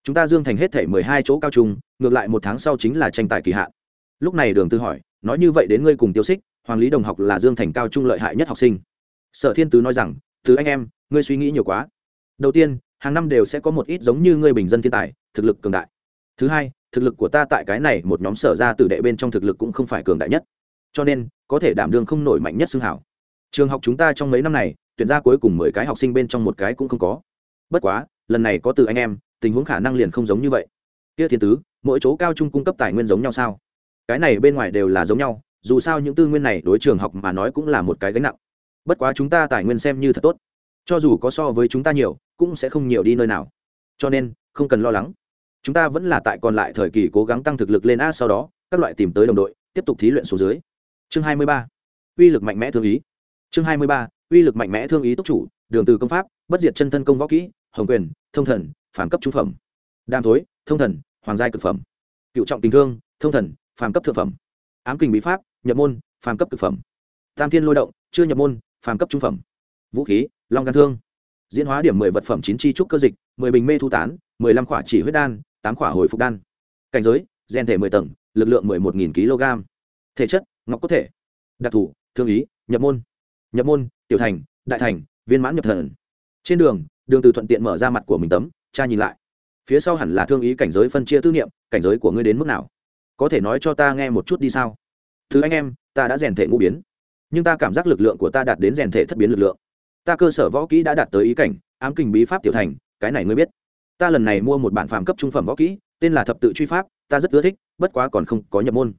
Chúng ta dương thành hết thể mười hai chỗ cao trung, ngược lại một tháng sau chính là tranh tài kỳ hạn. Lúc này đường tư hỏi, nói như vậy đến ngươi cùng tiêu xích, hoàng lý đồng học là dương thành cao trung lợi hại nhất học sinh. Sở thiên tứ nói rằng thứ anh em, ngươi suy nghĩ nhiều quá. Đầu tiên, hàng năm đều sẽ có một ít giống như ngươi bình dân thiên tài, thực lực cường đại. Thứ hai thực lực của ta tại cái này một nhóm sở ra từ đệ bên trong thực lực cũng không phải cường đại nhất. Cho nên, có thể đảm đương không nổi mạnh nhất xương hảo. Trường học chúng ta trong mấy năm này, tuyển ra cuối cùng mười cái học sinh bên trong một cái cũng không có. Bất quá, lần này có từ anh em, tình huống khả năng liền không giống như vậy. Kia thiên tứ, mỗi chỗ cao trung cung cấp tài nguyên giống nhau sao? Cái này bên ngoài đều là giống nhau, dù sao những tư nguyên này đối trường học mà nói cũng là một cái gánh nặng. Bất quá chúng ta tài nguyên xem như thật tốt. Cho dù có so với chúng ta nhiều, cũng sẽ không nhiều đi nơi nào. Cho nên, không cần lo lắng chúng ta vẫn là tại còn lại thời kỳ cố gắng tăng thực lực lên a sau đó, các loại tìm tới đồng đội, tiếp tục thí luyện số dưới. Chương 23. uy lực mạnh mẽ thương ý. Chương 23. uy lực mạnh mẽ thương ý túc chủ, đường từ công pháp, bất diệt chân thân công võ kỹ, hồng quyền, thông thần phản cấp trung phẩm. Đam thối, thông thần, hoàng giai cực phẩm. Cựu trọng tình thương, thông thần, phàm cấp thượng phẩm. Ám kình bí pháp, nhập môn, phàm cấp cực phẩm. Tam thiên lôi động, chưa nhập môn, phàm cấp trung phẩm. Vũ khí, long gan thương. Diễn hóa điểm mười vật phẩm chín chi trúc cơ dịch, mười bình mê thu tán, mười lăm khỏa chỉ huyết đan tám khỏa hồi phục đan. Cảnh giới, gen thể mười tầng, lực lượng mười một nghìn kg. Thể chất, ngọc có thể. Đặc thù, thương ý, nhập môn. Nhập môn, tiểu thành, đại thành, viên mãn nhập thần. Trên đường đường từ thuận tiện mở ra mặt của mình tấm, cha nhìn lại. Phía sau hẳn là thương ý cảnh giới phân chia tư niệm, cảnh giới của ngươi đến mức nào? Có thể nói cho ta nghe một chút đi sao? Thứ anh em, ta đã rèn thể ngũ biến. Nhưng ta cảm giác lực lượng của ta đạt đến rèn thể thất biến lực lượng. Ta cơ sở võ kỹ đã đạt tới ý cảnh, ám kình bí pháp tiểu thành, cái này ngươi biết ta lần này mua một bản phàm cấp trung phẩm võ kỹ, tên là thập tự truy pháp, ta rất ưa thích, bất quá còn không có nhập môn.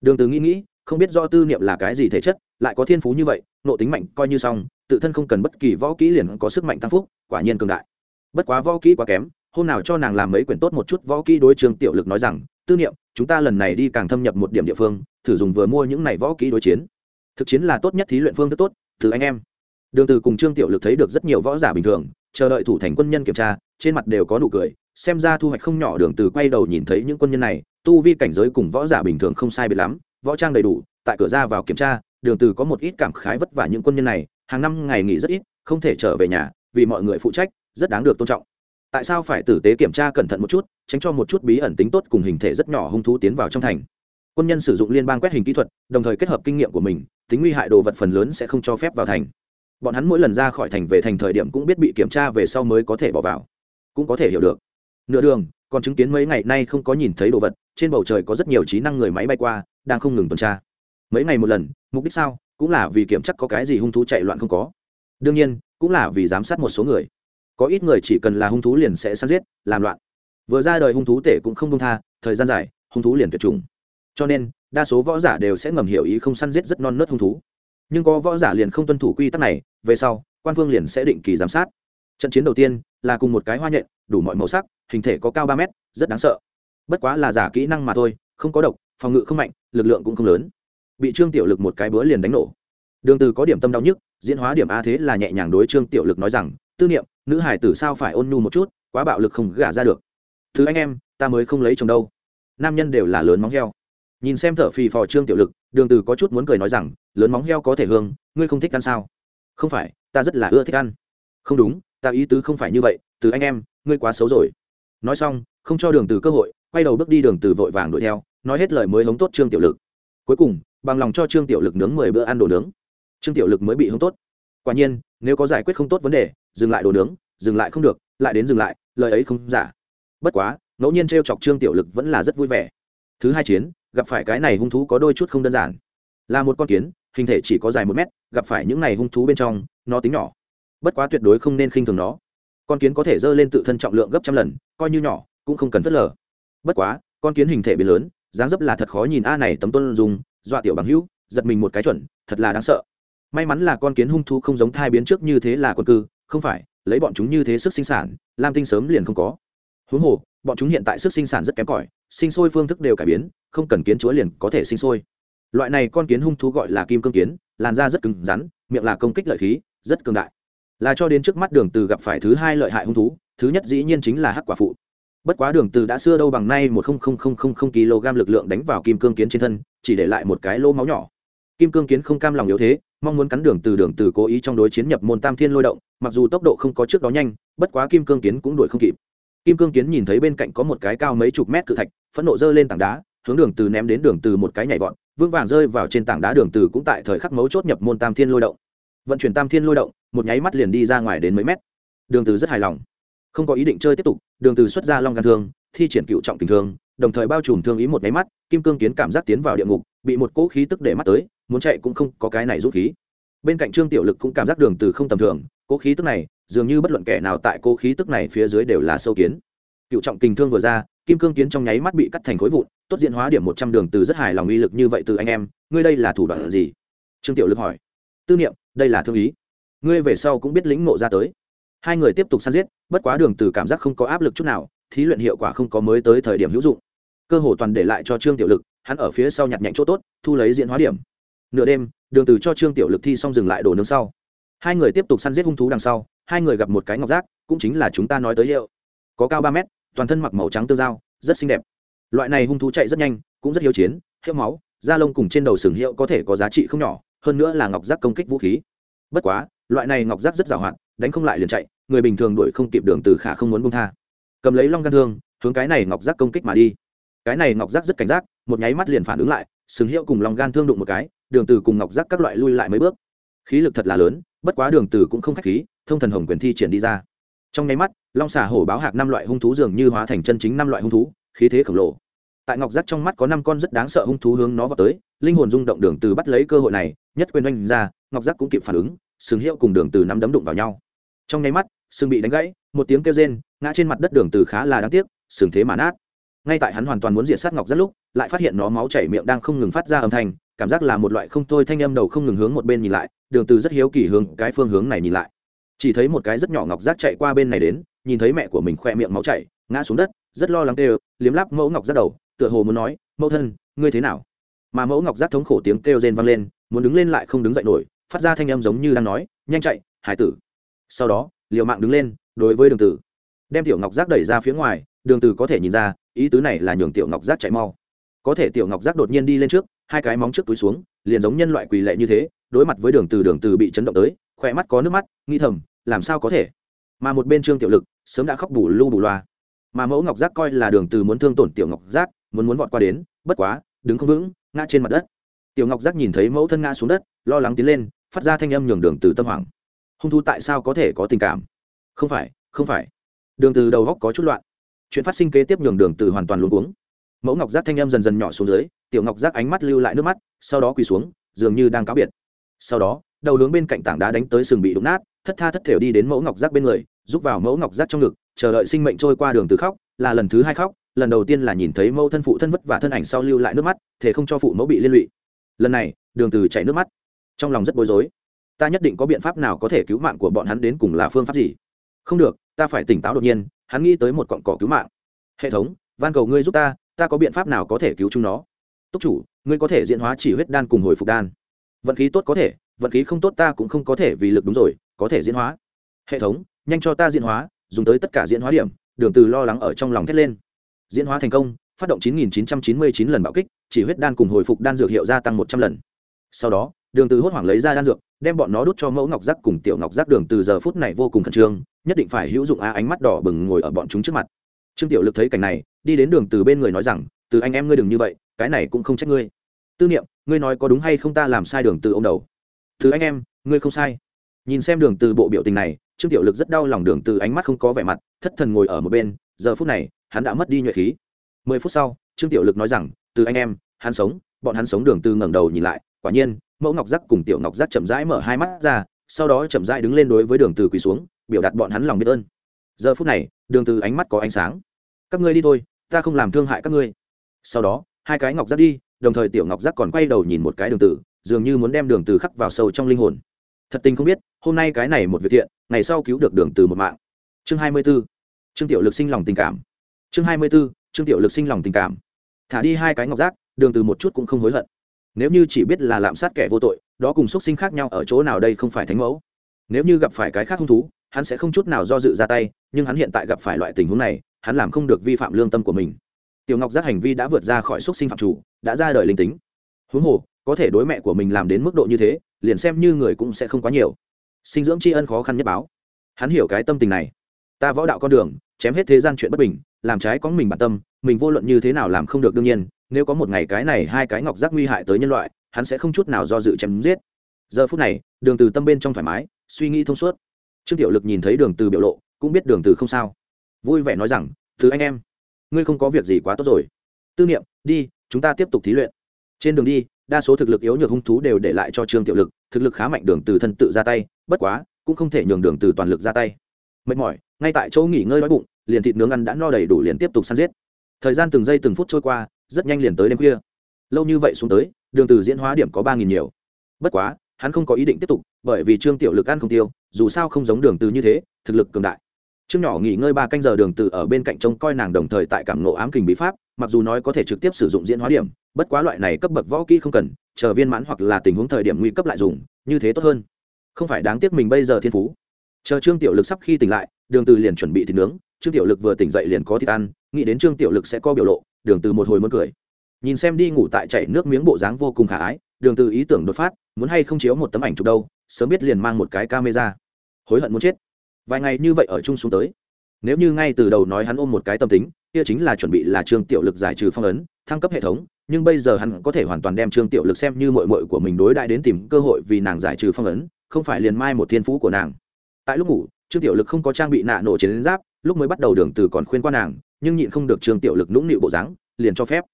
Đường từ nghĩ nghĩ, không biết do tư niệm là cái gì thể chất, lại có thiên phú như vậy, nộ tính mạnh, coi như xong, tự thân không cần bất kỳ võ kỹ liền có sức mạnh tăng phúc, quả nhiên cường đại. Bất quá võ kỹ quá kém, hôm nào cho nàng làm mấy quyển tốt một chút võ kỹ đối trường tiểu lực nói rằng, tư niệm, chúng ta lần này đi càng thâm nhập một điểm địa phương, thử dùng vừa mua những này võ kỹ đối chiến. Thực chiến là tốt nhất thí luyện phương thức tốt từ anh em. Đường từ cùng trương tiểu lực thấy được rất nhiều võ giả bình thường, chờ đợi thủ thành quân nhân kiểm tra trên mặt đều có nụ cười, xem ra thu hoạch không nhỏ đường từ quay đầu nhìn thấy những quân nhân này, tu vi cảnh giới cùng võ giả bình thường không sai biệt lắm, võ trang đầy đủ, tại cửa ra vào kiểm tra, đường từ có một ít cảm khái vất vả những quân nhân này, hàng năm ngày nghỉ rất ít, không thể trở về nhà, vì mọi người phụ trách, rất đáng được tôn trọng. Tại sao phải tử tế kiểm tra cẩn thận một chút, tránh cho một chút bí ẩn tính tốt cùng hình thể rất nhỏ hung thú tiến vào trong thành? Quân nhân sử dụng liên bang quét hình kỹ thuật, đồng thời kết hợp kinh nghiệm của mình, tính nguy hại đồ vật phần lớn sẽ không cho phép vào thành. Bọn hắn mỗi lần ra khỏi thành về thành thời điểm cũng biết bị kiểm tra về sau mới có thể bỏ vào cũng có thể hiểu được. Nửa đường, còn chứng kiến mấy ngày nay không có nhìn thấy đồ vật, trên bầu trời có rất nhiều trí năng người máy bay qua, đang không ngừng tuần tra. Mấy ngày một lần, mục đích sao? Cũng là vì kiểm chắc có cái gì hung thú chạy loạn không có. Đương nhiên, cũng là vì giám sát một số người. Có ít người chỉ cần là hung thú liền sẽ săn giết, làm loạn. Vừa ra đời hung thú tể cũng không công tha, thời gian dài, hung thú liền tuyệt chủng. Cho nên, đa số võ giả đều sẽ ngầm hiểu ý không săn giết rất non nớt hung thú. Nhưng có võ giả liền không tuân thủ quy tắc này, về sau, quan phương liền sẽ định kỳ giám sát. Trận chiến đầu tiên là cùng một cái hoa nhện, đủ mọi màu sắc, hình thể có cao ba mét, rất đáng sợ. Bất quá là giả kỹ năng mà thôi, không có độc, phòng ngự không mạnh, lực lượng cũng không lớn. Bị trương tiểu lực một cái bữa liền đánh nổ. Đường từ có điểm tâm đau nhức, diễn hóa điểm a thế là nhẹ nhàng đối trương tiểu lực nói rằng, tư niệm, nữ hải tử sao phải ôn nhu một chút, quá bạo lực không gả ra được. Thứ anh em, ta mới không lấy chồng đâu. Nam nhân đều là lớn móng heo. Nhìn xem thở phì phò trương tiểu lực, đường từ có chút muốn cười nói rằng, lớn móng heo có thể hương, ngươi không thích ăn sao? Không phải, ta rất là ưa thích ăn. Không đúng ta ý tứ không phải như vậy, từ anh em, ngươi quá xấu rồi. Nói xong, không cho đường từ cơ hội, quay đầu bước đi đường từ vội vàng đuổi theo, nói hết lời mới hống tốt trương tiểu lực. Cuối cùng, bằng lòng cho trương tiểu lực nướng mười bữa ăn đồ nướng. Trương tiểu lực mới bị hống tốt. Quả nhiên, nếu có giải quyết không tốt vấn đề, dừng lại đồ nướng, dừng lại không được, lại đến dừng lại, lời ấy không giả. Bất quá, ngẫu nhiên treo chọc trương tiểu lực vẫn là rất vui vẻ. Thứ hai chiến, gặp phải cái này hung thú có đôi chút không đơn giản. Là một con kiến, hình thể chỉ có dài một mét, gặp phải những này hung thú bên trong, nó tính nhỏ bất quá tuyệt đối không nên khinh thường nó. Con kiến có thể dơ lên tự thân trọng lượng gấp trăm lần, coi như nhỏ, cũng không cần phớt lờ. Bất quá, con kiến hình thể biến lớn, dáng dấp là thật khó nhìn a này tấm tôn dùng, dọa tiểu bằng hữu, giật mình một cái chuẩn, thật là đáng sợ. May mắn là con kiến hung thú không giống thai biến trước như thế là con cư, không phải, lấy bọn chúng như thế sức sinh sản, lam tinh sớm liền không có. Huống hồ, bọn chúng hiện tại sức sinh sản rất kém cỏi, sinh sôi phương thức đều cải biến, không cần kiến chúa liền có thể sinh sôi. Loại này con kiến hung thú gọi là kim cương kiến, làn da rất cứng rắn, miệng là công kích lợi khí, rất cường đại là cho đến trước mắt đường từ gặp phải thứ hai lợi hại hung thú, thứ nhất dĩ nhiên chính là hắc quả phụ. Bất quá đường từ đã xưa đâu bằng nay một kg lực lượng đánh vào kim cương kiến trên thân, chỉ để lại một cái lỗ máu nhỏ. Kim cương kiến không cam lòng yếu thế, mong muốn cắn đường từ đường từ cố ý trong đối chiến nhập môn tam thiên lôi động, mặc dù tốc độ không có trước đó nhanh, bất quá kim cương kiến cũng đuổi không kịp. Kim cương kiến nhìn thấy bên cạnh có một cái cao mấy chục mét cự thạch, phẫn nộ rơi lên tảng đá, hướng đường từ ném đến đường từ một cái nhảy vọt vương vàng rơi vào trên tảng đá đường từ cũng tại thời khắc mấu chốt nhập môn tam thiên lôi động vận chuyển tam thiên lôi động, một nháy mắt liền đi ra ngoài đến mấy mét. Đường từ rất hài lòng. Không có ý định chơi tiếp tục, đường từ xuất ra long gan thương, thi triển cựu trọng tình thương, đồng thời bao trùm thương ý một nháy mắt, kim cương kiến cảm giác tiến vào địa ngục, bị một cỗ khí tức để mắt tới, muốn chạy cũng không có cái này rút khí. Bên cạnh trương tiểu lực cũng cảm giác đường từ không tầm thường, cỗ khí tức này, dường như bất luận kẻ nào tại cỗ khí tức này phía dưới đều là sâu kiến. Cựu trọng tình thương vừa ra, kim cương kiến trong nháy mắt bị cắt thành khối vụn, tốt diện hóa điểm một trăm đường từ rất hài lòng uy lực như vậy từ anh em, ngươi đây là thủ đoạn gì? Trương tiểu lực hỏi. Tư niệm đây là thương ý. Ngươi về sau cũng biết lĩnh ngộ ra tới. Hai người tiếp tục săn giết, bất quá đường từ cảm giác không có áp lực chút nào, thí luyện hiệu quả không có mới tới thời điểm hữu dụng. Cơ hồ toàn để lại cho trương tiểu lực, hắn ở phía sau nhặt nhạnh chỗ tốt, thu lấy diễn hóa điểm. Nửa đêm, đường từ cho trương tiểu lực thi xong dừng lại đổ nướng sau. Hai người tiếp tục săn giết hung thú đằng sau, hai người gặp một cái ngọc giác, cũng chính là chúng ta nói tới hiệu. Có cao ba mét, toàn thân mặc màu trắng tương giao, rất xinh đẹp. Loại này hung thú chạy rất nhanh, cũng rất hiếu chiến, hiệu máu, da lông cùng trên đầu sừng hiệu có thể có giá trị không nhỏ, hơn nữa là ngọc giác công kích vũ khí bất quá, loại này ngọc giác rất giàu hạn, đánh không lại liền chạy, người bình thường đuổi không kịp đường từ khả không muốn buông tha. Cầm lấy long gan thương, hướng cái này ngọc giác công kích mà đi. Cái này ngọc giác rất cảnh giác, một nháy mắt liền phản ứng lại, sừng hiệu cùng long gan thương đụng một cái, đường từ cùng ngọc giác các loại lui lại mấy bước. Khí lực thật là lớn, bất quá đường từ cũng không khách khí, thông thần hồng quyền thi triển đi ra. Trong nháy mắt, long xà hổ báo hạc năm loại hung thú dường như hóa thành chân chính năm loại hung thú, khí thế khổng lồ tại ngọc giác trong mắt có năm con rất đáng sợ hung thú hướng nó vào tới, linh hồn rung động đường từ bắt lấy cơ hội này, nhất quyền oanh ra, ngọc giác cũng kịp phản ứng, sừng hiệu cùng đường từ nắm đấm đụng vào nhau. Trong nháy mắt, sừng bị đánh gãy, một tiếng kêu rên, ngã trên mặt đất đường từ khá là đáng tiếc, sừng thế mà nát. Ngay tại hắn hoàn toàn muốn diệt sát ngọc Giác lúc, lại phát hiện nó máu chảy miệng đang không ngừng phát ra âm thanh, cảm giác là một loại không thôi thanh âm đầu không ngừng hướng một bên nhìn lại, đường từ rất hiếu kỳ hướng cái phương hướng này nhìn lại. Chỉ thấy một cái rất nhỏ ngọc giác chạy qua bên này đến, nhìn thấy mẹ của mình khoe miệng máu chảy, ngã xuống đất, rất lo lắng đều liếm láp mẫu ngọc giác đầu tựa hồ muốn nói, mẫu thân, ngươi thế nào? Mà mẫu ngọc giác thống khổ tiếng kêu rên vang lên, muốn đứng lên lại không đứng dậy nổi, phát ra thanh âm giống như đang nói, nhanh chạy, hải tử. Sau đó liệu mạng đứng lên, đối với đường tử. Đem tiểu ngọc giác đẩy ra phía ngoài, đường tử có thể nhìn ra, ý tứ này là nhường tiểu ngọc giác chạy mau. Có thể tiểu ngọc giác đột nhiên đi lên trước, hai cái móng trước túi xuống, liền giống nhân loại quỳ lệ như thế, đối mặt với đường từ đường từ bị chấn động tới, khỏe mắt có nước mắt nghi thầm, làm sao có thể? Mà một bên trương tiểu lực, sớm đã khóc bù lu bù loa. Mà mẫu ngọc giác coi là đường từ muốn thương tổn tiểu ngọc giác muốn muốn vọt qua đến, bất quá, đứng không vững, ngã trên mặt đất. Tiểu ngọc giác nhìn thấy mẫu thân ngã xuống đất, lo lắng tiến lên, phát ra thanh âm nhường đường từ tâm hoảng. Hung thú tại sao có thể có tình cảm? Không phải không phải. Đường từ đầu góc có chút loạn. Chuyện phát sinh kế tiếp nhường đường từ hoàn toàn luống cuống. Mẫu ngọc giác thanh âm dần dần nhỏ xuống dưới, tiểu ngọc giác ánh mắt lưu lại nước mắt, sau đó quỳ xuống, dường như đang cáo biệt. Sau đó, đầu hướng bên cạnh tảng đá đánh tới sừng bị đụng nát, thất tha thất thểu đi đến mẫu ngọc giác bên người giúp vào mẫu ngọc giác trong ngực, chờ đợi sinh mệnh trôi qua đường từ khóc, là lần thứ hai khóc lần đầu tiên là nhìn thấy mẫu thân phụ thân vất và thân ảnh sau lưu lại nước mắt thế không cho phụ mẫu bị liên lụy. Lần này, đường từ chảy nước mắt. Trong lòng rất bối rối. Ta nhất định có biện pháp nào có thể cứu mạng của bọn hắn đến cùng là phương pháp gì? Không được, ta phải tỉnh táo đột nhiên, hắn nghĩ tới một cọng cỏ cứu mạng. Hệ thống, van cầu ngươi giúp ta ta có biện pháp nào có thể cứu chúng nó? Túc chủ, ngươi có thể diễn hóa chỉ huyết đan cùng hồi phục đan. Vận khí tốt có thể, vận khí không tốt ta cũng không có thể vì lực đúng rồi, có thể diễn hóa. Hệ thống, nhanh cho ta diễn hóa, dùng tới tất cả diễn hóa điểm, đường từ lo lắng ở trong lòng thét lên diễn hóa thành công, phát động 9999 lần bạo kích, chỉ huyết đan cùng hồi phục đan dược hiệu gia tăng 100 lần. Sau đó, đường từ hốt hoảng lấy ra đan dược, đem bọn nó đút cho mẫu ngọc giác cùng tiểu ngọc giác đường từ giờ phút này vô cùng khẩn trương, nhất định phải hữu dụng a ánh mắt đỏ bừng ngồi ở bọn chúng trước mặt. Trương tiểu lực thấy cảnh này, đi đến đường từ bên người nói rằng, từ anh em ngươi đừng như vậy, cái này cũng không trách ngươi. Tư niệm, ngươi nói có đúng hay không ta làm sai đường từ ông đầu? Thứ anh em, ngươi không sai. Nhìn xem đường từ bộ biểu tình này, trương tiểu lực rất đau lòng đường từ ánh mắt không có vẻ mặt, thất thần ngồi ở một bên, giờ phút này hắn đã mất đi nhuệ khí. Mười phút sau, trương tiểu lực nói rằng, từ anh em, hắn sống, bọn hắn sống đường từ ngẩng đầu nhìn lại, quả nhiên, mẫu ngọc giác cùng tiểu ngọc giác chậm rãi mở hai mắt ra, sau đó chậm rãi đứng lên đối với đường từ quỳ xuống, biểu đạt bọn hắn lòng biết ơn. Giờ phút này, đường từ ánh mắt có ánh sáng. Các ngươi đi thôi, ta không làm thương hại các ngươi. Sau đó, hai cái ngọc giác đi, đồng thời tiểu ngọc giác còn quay đầu nhìn một cái đường tử dường như muốn đem đường từ khắc vào sâu trong linh hồn. Thật tình không biết, hôm nay cái này một việc thiện, ngày sau cứu được đường từ một mạng. Chương 24. trương tiểu lực sinh lòng tình cảm chương 24. trương tiểu lực sinh lòng tình cảm. Thả đi hai cái ngọc giác, đường từ một chút cũng không hối hận. Nếu như chỉ biết là lạm sát kẻ vô tội, đó cùng xuất sinh khác nhau ở chỗ nào đây không phải thánh mẫu. Nếu như gặp phải cái khác hung thú, hắn sẽ không chút nào do dự ra tay, nhưng hắn hiện tại gặp phải loại tình huống này, hắn làm không được vi phạm lương tâm của mình. Tiểu ngọc giác hành vi đã vượt ra khỏi xuất sinh phạm chủ, đã ra đời linh tính. Huống hồ, có thể đối mẹ của mình làm đến mức độ như thế, liền xem như người cũng sẽ không quá nhiều. Sinh dưỡng tri ân khó khăn nhất báo. Hắn hiểu cái tâm tình này. Ta võ đạo con đường chém hết thế gian chuyện bất bình, làm trái có mình bản tâm, mình vô luận như thế nào làm không được đương nhiên, nếu có một ngày cái này hai cái ngọc giác nguy hại tới nhân loại, hắn sẽ không chút nào do dự chém giết. Giờ phút này, đường từ tâm bên trong thoải mái, suy nghĩ thông suốt. Trương tiểu lực nhìn thấy đường từ biểu lộ, cũng biết đường từ không sao. Vui vẻ nói rằng thứ anh em, ngươi không có việc gì quá tốt rồi. Tư niệm, đi, chúng ta tiếp tục thí luyện. Trên đường đi, đa số thực lực yếu nhược hung thú đều để lại cho trương tiểu lực, thực lực khá mạnh đường từ thân tự ra tay, bất quá, cũng không thể nhường đường từ toàn lực ra tay mệt mỏi ngay tại chỗ nghỉ ngơi đói bụng liền thịt nướng ăn đã no đầy đủ liền tiếp tục săn giết thời gian từng giây từng phút trôi qua rất nhanh liền tới đêm khuya lâu như vậy xuống tới đường từ diễn hóa điểm có ba nghìn nhiều bất quá hắn không có ý định tiếp tục bởi vì trương tiểu lực ăn không tiêu dù sao không giống đường từ như thế thực lực cường đại Trương nhỏ nghỉ ngơi ba canh giờ đường từ ở bên cạnh trông coi nàng đồng thời tại cảm nộ ám kình bí pháp, mặc dù nói có thể trực tiếp sử dụng diễn hóa điểm, bất quá loại này cấp bậc võ kỹ không cần, chờ viên mãn hoặc là tình huống thời điểm nguy cấp lại dùng, như thế tốt hơn. Không phải đáng tiếc mình bây giờ thiên phú. Chờ Trương Tiểu Lực sắp khi tỉnh lại, đường từ liền chuẩn bị thịt nướng, Trương Tiểu Lực vừa tỉnh dậy liền có thịt ăn, nghĩ đến Trương Tiểu Lực sẽ có biểu lộ, đường từ một hồi muốn cười. Nhìn xem đi ngủ tại chảy nước miếng bộ dáng vô cùng khả ái, đường từ ý tưởng đột phát, muốn hay không chiếu một tấm ảnh chụp đâu, sớm biết liền mang một cái camera. Hối hận muốn chết. Vài ngày như vậy ở chung xuống tới, nếu như ngay từ đầu nói hắn ôm một cái tâm tính kia chính là chuẩn bị là trương tiểu lực giải trừ phong ấn thăng cấp hệ thống nhưng bây giờ hắn có thể hoàn toàn đem trương tiểu lực xem như mội mội của mình đối đại đến tìm cơ hội vì nàng giải trừ phong ấn không phải liền mai một thiên phú của nàng tại lúc ngủ, trương tiểu lực không có trang bị nạ nổ chiến giáp, lúc mới bắt đầu đường từ còn khuyên qua nàng, nhưng nhịn không được trương tiểu lực nũng nịu bộ dáng, liền cho phép.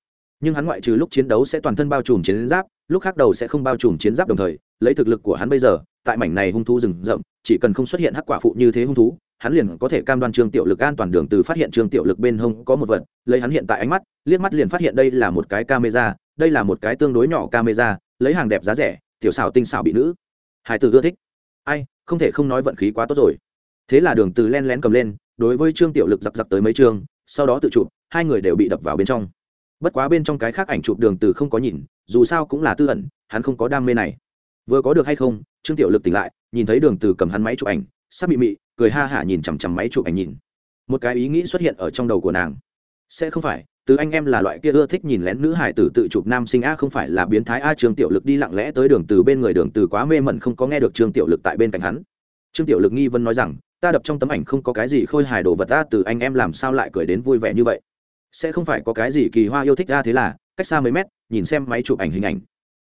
Nhưng hắn ngoại trừ lúc chiến đấu sẽ toàn thân bao trùm chiến giáp, lúc khác đầu sẽ không bao trùm chiến giáp đồng thời, lấy thực lực của hắn bây giờ, tại mảnh này hung thú rừng rậm, chỉ cần không xuất hiện hắc quả phụ như thế hung thú, hắn liền có thể cam đoan trương tiểu lực an toàn đường từ phát hiện trương tiểu lực bên hông có một vật, lấy hắn hiện tại ánh mắt, liếc mắt liền phát hiện đây là một cái camera, đây là một cái tương đối nhỏ camera, lấy hàng đẹp giá rẻ, tiểu xảo tinh xảo bị nữ. Hải tử ưa thích ai không thể không nói vận khí quá tốt rồi. Thế là đường từ len lén cầm lên đối với trương tiểu lực giặc giặc tới mấy trường, sau đó tự chụp hai người đều bị đập vào bên trong. Bất quá bên trong cái khác ảnh chụp đường từ không có nhìn dù sao cũng là tư ẩn hắn không có đam mê này. Vừa có được hay không trương tiểu lực tỉnh lại nhìn thấy đường từ cầm hắn máy chụp ảnh sắp bị mị cười ha hả nhìn chằm chằm máy chụp ảnh nhìn. Một cái ý nghĩ xuất hiện ở trong đầu của nàng. Sẽ không phải từ anh em là loại kia ưa thích nhìn lén nữ hải tử tự chụp nam sinh a, không phải là biến thái a, trương tiểu lực đi lặng lẽ tới đường từ bên người đường từ quá mê mẩn không có nghe được trương tiểu lực tại bên cạnh hắn. Trương tiểu lực nghi vấn nói rằng, ta đập trong tấm ảnh không có cái gì khôi hài đồ vật ta từ anh em làm sao lại cười đến vui vẻ như vậy? Sẽ không phải có cái gì kỳ hoa yêu thích ra thế là, cách xa mấy mét, nhìn xem máy chụp ảnh hình ảnh.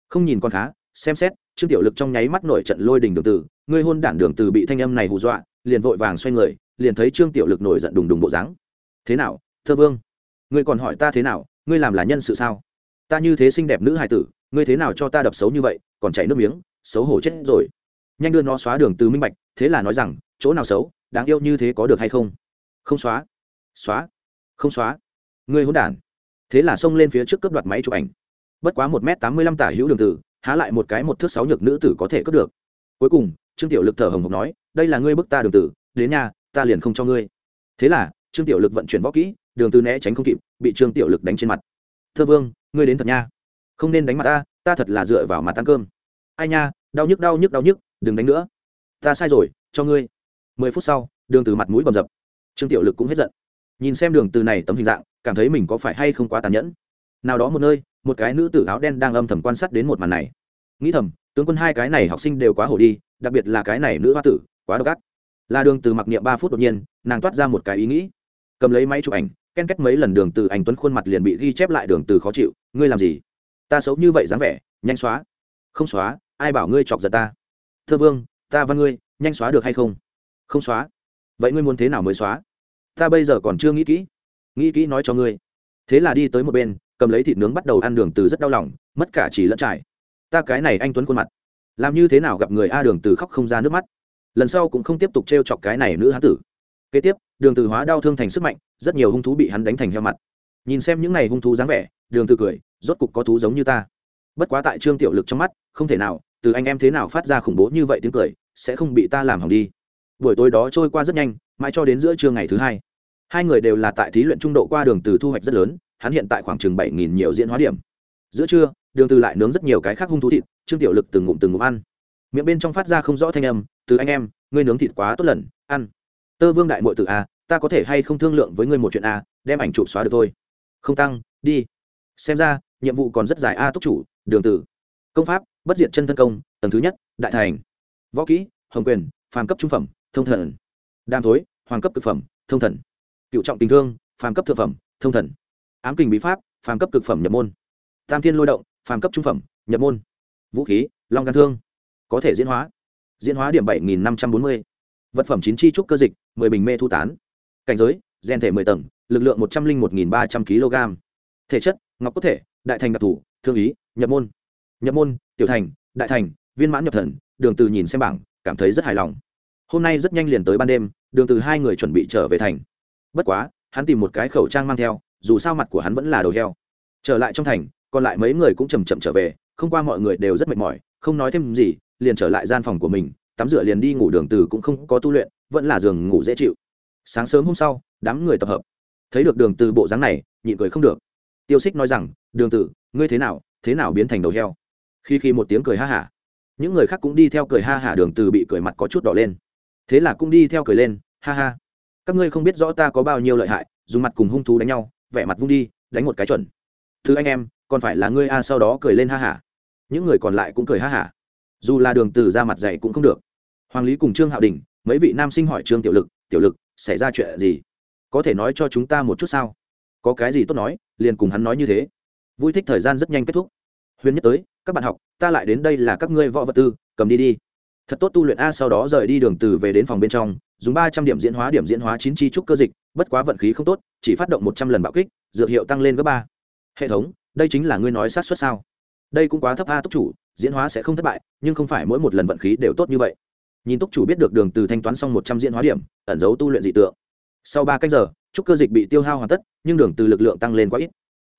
Không nhìn con khá, xem xét, trương tiểu lực trong nháy mắt nổi trận lôi đình đường từ người hôn đản đường từ bị thanh âm này hù dọa, liền vội vàng xoay người, liền thấy trương tiểu lực nổi giận đùng đùng bộ dáng. Thế nào, thơ vương? Ngươi còn hỏi ta thế nào, ngươi làm là nhân sự sao? Ta như thế xinh đẹp nữ hài tử, ngươi thế nào cho ta đập xấu như vậy, còn chảy nước miếng, xấu hổ chết rồi. Nhanh đưa nó xóa đường từ minh bạch, thế là nói rằng, chỗ nào xấu, đáng yêu như thế có được hay không? Không xóa. Xóa. Không xóa. Ngươi hỗn đản. Thế là xông lên phía trước cướp đoạt máy chụp ảnh. Bất quá một m tám mươi lăm tả hữu đường tử há lại một cái một thước sáu nhược nữ tử có thể cướp được. Cuối cùng, trương tiểu lực thở hồng hộc nói, đây là ngươi bức ta đường tử đến nhà, ta liền không cho ngươi. Thế là, trương tiểu lực vận chuyển võ kỹ đường từ né tránh không kịp, bị trương tiểu lực đánh trên mặt. Thơ vương, ngươi đến thật nha. Không nên đánh mặt ta ta thật là dựa vào mặt ăn cơm. Ai nha, đau nhức đau nhức đau nhức, đừng đánh nữa. Ta sai rồi, cho ngươi. Mười phút sau, đường từ mặt mũi bầm dập. Trương tiểu lực cũng hết giận. Nhìn xem đường từ này tấm hình dạng, cảm thấy mình có phải hay không quá tàn nhẫn. Nào đó một nơi, một cái nữ tử áo đen đang âm thầm quan sát đến một màn này. Nghĩ thầm, tướng quân hai cái này học sinh đều quá hổ đi, đặc biệt là cái này nữ hoa tử, quá độc ác. Là đường từ mặc niệm ba phút đột nhiên, nàng toát ra một cái ý nghĩ. Cầm lấy máy chụp ảnh ken kết mấy lần đường từ anh tuấn khuôn mặt liền bị ghi chép lại đường từ khó chịu, ngươi làm gì? Ta xấu như vậy dáng vẻ, nhanh xóa. Không xóa, ai bảo ngươi chọc giận ta? Thơ vương, ta văn ngươi, nhanh xóa được hay không? Không xóa. Vậy ngươi muốn thế nào mới xóa? Ta bây giờ còn chưa nghĩ kỹ. Nghĩ kỹ nói cho ngươi. Thế là đi tới một bên, cầm lấy thịt nướng bắt đầu ăn. Đường từ rất đau lòng, mất cả chỉ lẫn trải. Ta cái này anh tuấn khuôn mặt, làm như thế nào gặp người a đường từ khóc không ra nước mắt? Lần sau cũng không tiếp tục t chọc cái này nữ hán tử. Kế tiếp, đường từ hóa đau thương thành sức mạnh rất nhiều hung thú bị hắn đánh thành heo mặt. Nhìn xem những này hung thú dáng vẻ, đường từ cười, rốt cục có thú giống như ta. Bất quá tại trương tiểu lực trong mắt, không thể nào, từ anh em thế nào phát ra khủng bố như vậy tiếng cười, sẽ không bị ta làm hỏng đi. Buổi tối đó trôi qua rất nhanh, mãi cho đến giữa trưa ngày thứ hai. Hai người đều là tại thí luyện trung độ qua đường từ thu hoạch rất lớn, hắn hiện tại khoảng chừng bảy nghìn nhiều diễn hóa điểm. Giữa trưa, đường từ lại nướng rất nhiều cái khác hung thú thịt, trương tiểu lực từng ngụm từng ngụm ăn. Miệng bên trong phát ra không rõ thanh âm, từ anh em, ngươi nướng thịt quá tốt lần, ăn. Tơ vương đại muội tử a ta có thể hay không thương lượng với ngươi một chuyện a, đem ảnh chụp xóa được thôi. Không tăng, đi. Xem ra, nhiệm vụ còn rất dài a, túc chủ, đường tử. Công pháp, bất diệt chân thân công, tầng thứ nhất, đại thành. Võ kỹ, hồng quyền, phàm cấp trung phẩm, thông thần. Đam thối, hoàng cấp cực phẩm, thông thần. Cựu trọng tình thương, phàm cấp thượng phẩm, thông thần. Ám kình bí pháp, phàm cấp cực phẩm nhập môn. Tam thiên lôi động, phàm cấp trung phẩm, nhập môn. Vũ khí, long gan thương. Có thể diễn hóa. Diễn hóa điểm bảy nghìn năm trăm bốn mươi. Vật phẩm chín chi trúc cơ dịch, mười bình mê thu tán cảnh giới gen thể mười tầng lực lượng một trăm linh một nghìn ba trăm kg thể chất ngọc cốt thể đại thành đặc thủ, thương ý nhập môn. Nhập môn tiểu thành đại thành viên mãn nhập thần đường từ nhìn xem bảng cảm thấy rất hài lòng. Hôm nay rất nhanh liền tới ban đêm đường từ hai người chuẩn bị trở về thành. Bất quá hắn tìm một cái khẩu trang mang theo dù sao mặt của hắn vẫn là đầu heo. Trở lại trong thành còn lại mấy người cũng chầm chậm trở về không qua mọi người đều rất mệt mỏi không nói thêm gì liền trở lại gian phòng của mình tắm rửa liền đi ngủ đường từ cũng không có tu luyện vẫn là giường ngủ dễ chịu sáng sớm hôm sau, đám người tập hợp. Thấy được đường từ bộ dáng này, nhịn cười không được. Tiêu xích nói rằng, đường tử, ngươi thế nào thế nào biến thành đầu heo? Khi khi một tiếng cười ha hả. Những người khác cũng đi theo cười ha hả đường từ bị cười mặt có chút đỏ lên. Thế là cũng đi theo cười lên, ha ha, các ngươi không biết rõ ta có bao nhiêu lợi hại, dùng mặt cùng hung thú đánh nhau, vẻ mặt vung đi, đánh một cái chuẩn. Thứ anh em, còn phải là ngươi a sau đó cười lên ha hả. Những người còn lại cũng cười ha hả. Dù là đường từ ra mặt dày cũng không được. Hoàng lý cùng trương hạo đình, mấy vị nam sinh hỏi trương tiểu lực tiểu lực xảy ra chuyện gì? Có thể nói cho chúng ta một chút sao? Có cái gì tốt nói, liền cùng hắn nói như thế. Vui thích thời gian rất nhanh kết thúc. Huyền nhất tới, các bạn học, ta lại đến đây là các ngươi võ vật tư, cầm đi đi. Thật tốt tu luyện a, sau đó rời đi đường từ về đến phòng bên trong, dùng ba trăm điểm diễn hóa, điểm diễn hóa chín chi trúc cơ dịch, bất quá vận khí không tốt, chỉ phát động một trăm lần bạo kích, dược hiệu tăng lên gấp ba. Hệ thống, đây chính là ngươi nói sát suất sao? Đây cũng quá thấp a túc chủ, diễn hóa sẽ không thất bại, nhưng không phải mỗi một lần vận khí đều tốt như vậy nhìn túc chủ biết được đường từ thanh toán xong một trăm diễn hóa điểm, ẩn giấu tu luyện dị tượng. Sau ba cách giờ, trúc cơ dịch bị tiêu hao hoàn tất, nhưng đường từ lực lượng tăng lên quá ít.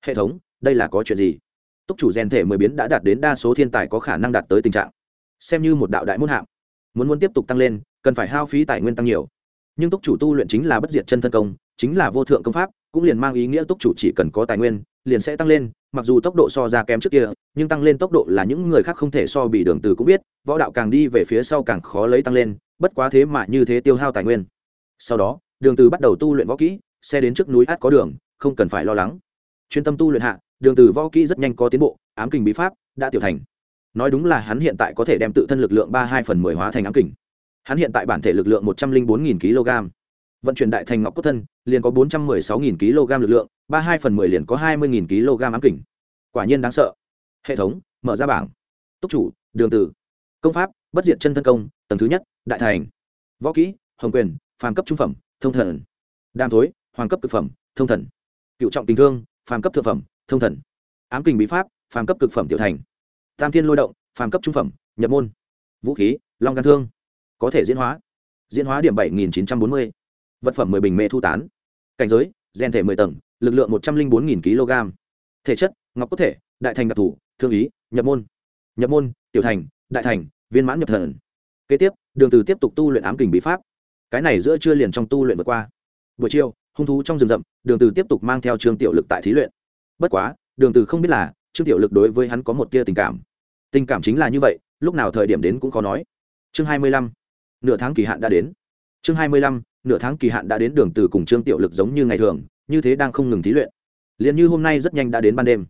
Hệ thống, đây là có chuyện gì? Túc chủ rèn thể mười biến đã đạt đến đa số thiên tài có khả năng đạt tới tình trạng. Xem như một đạo đại môn hạng. Muốn muốn tiếp tục tăng lên, cần phải hao phí tài nguyên tăng nhiều. Nhưng túc chủ tu luyện chính là bất diệt chân thân công, chính là vô thượng công pháp, cũng liền mang ý nghĩa túc chủ chỉ cần có tài nguyên liền sẽ tăng lên, mặc dù tốc độ so ra kém trước kia, nhưng tăng lên tốc độ là những người khác không thể so bị đường từ cũng biết, võ đạo càng đi về phía sau càng khó lấy tăng lên, bất quá thế mà như thế tiêu hao tài nguyên. Sau đó, đường từ bắt đầu tu luyện võ kỹ, xe đến trước núi át có đường, không cần phải lo lắng. Chuyên tâm tu luyện hạ, đường từ võ kỹ rất nhanh có tiến bộ, ám kình bí pháp đã tiểu thành. Nói đúng là hắn hiện tại có thể đem tự thân lực lượng ba hai phần mười hóa thành ám kình. Hắn hiện tại bản thể lực lượng một trăm linh bốn kg vận chuyển đại thành ngọc cốt thân, liền có bốn trăm mười sáu kg lực lượng, ba hai phần mười liền có hai mươi kg ám kình. Quả nhiên đáng sợ. Hệ thống, mở ra bảng. Túc chủ, đường tử. Công pháp, bất diệt chân thân công, tầng thứ nhất, đại thành. Võ kỹ, hồng quyền, phàm cấp trung phẩm, thông thần. Đam thối, hoàng cấp cực phẩm, thông thần. Cựu trọng tình thương, phàm cấp thượng phẩm, thông thần. Ám kình bí pháp, phàm cấp cực phẩm tiểu thành. Tam thiên lôi động, phàm cấp trung phẩm, nhập môn. Vũ khí, long gan thương. Có thể diễn hóa. Diễn hóa điểm bảy nghìn chín trăm bốn mươi vật phẩm mười bình mê thu tán. Cảnh giới, gen thể mười tầng, lực lượng một trăm linh bốn nghìn kg. Thể chất, ngọc có thể, đại thành đặc thù, thương ý, nhập môn. Nhập môn, tiểu thành, đại thành, viên mãn nhập thần. Kế tiếp, đường từ tiếp tục tu luyện ám kình bí pháp. Cái này giữa chưa liền trong tu luyện vượt qua. Buổi chiều, hung thú trong rừng rậm, đường từ tiếp tục mang theo trương tiểu lực tại thí luyện. Bất quá, đường từ không biết là, trương tiểu lực đối với hắn có một tia tình cảm. Tình cảm chính là như vậy, lúc nào thời điểm đến cũng khó nói. Chương 25. nửa tháng kỳ hạn đã đến. Chương 25 nửa tháng kỳ hạn đã đến đường từ cùng trương tiểu lực giống như ngày thường, như thế đang không ngừng thí luyện. Liền như hôm nay rất nhanh đã đến ban đêm.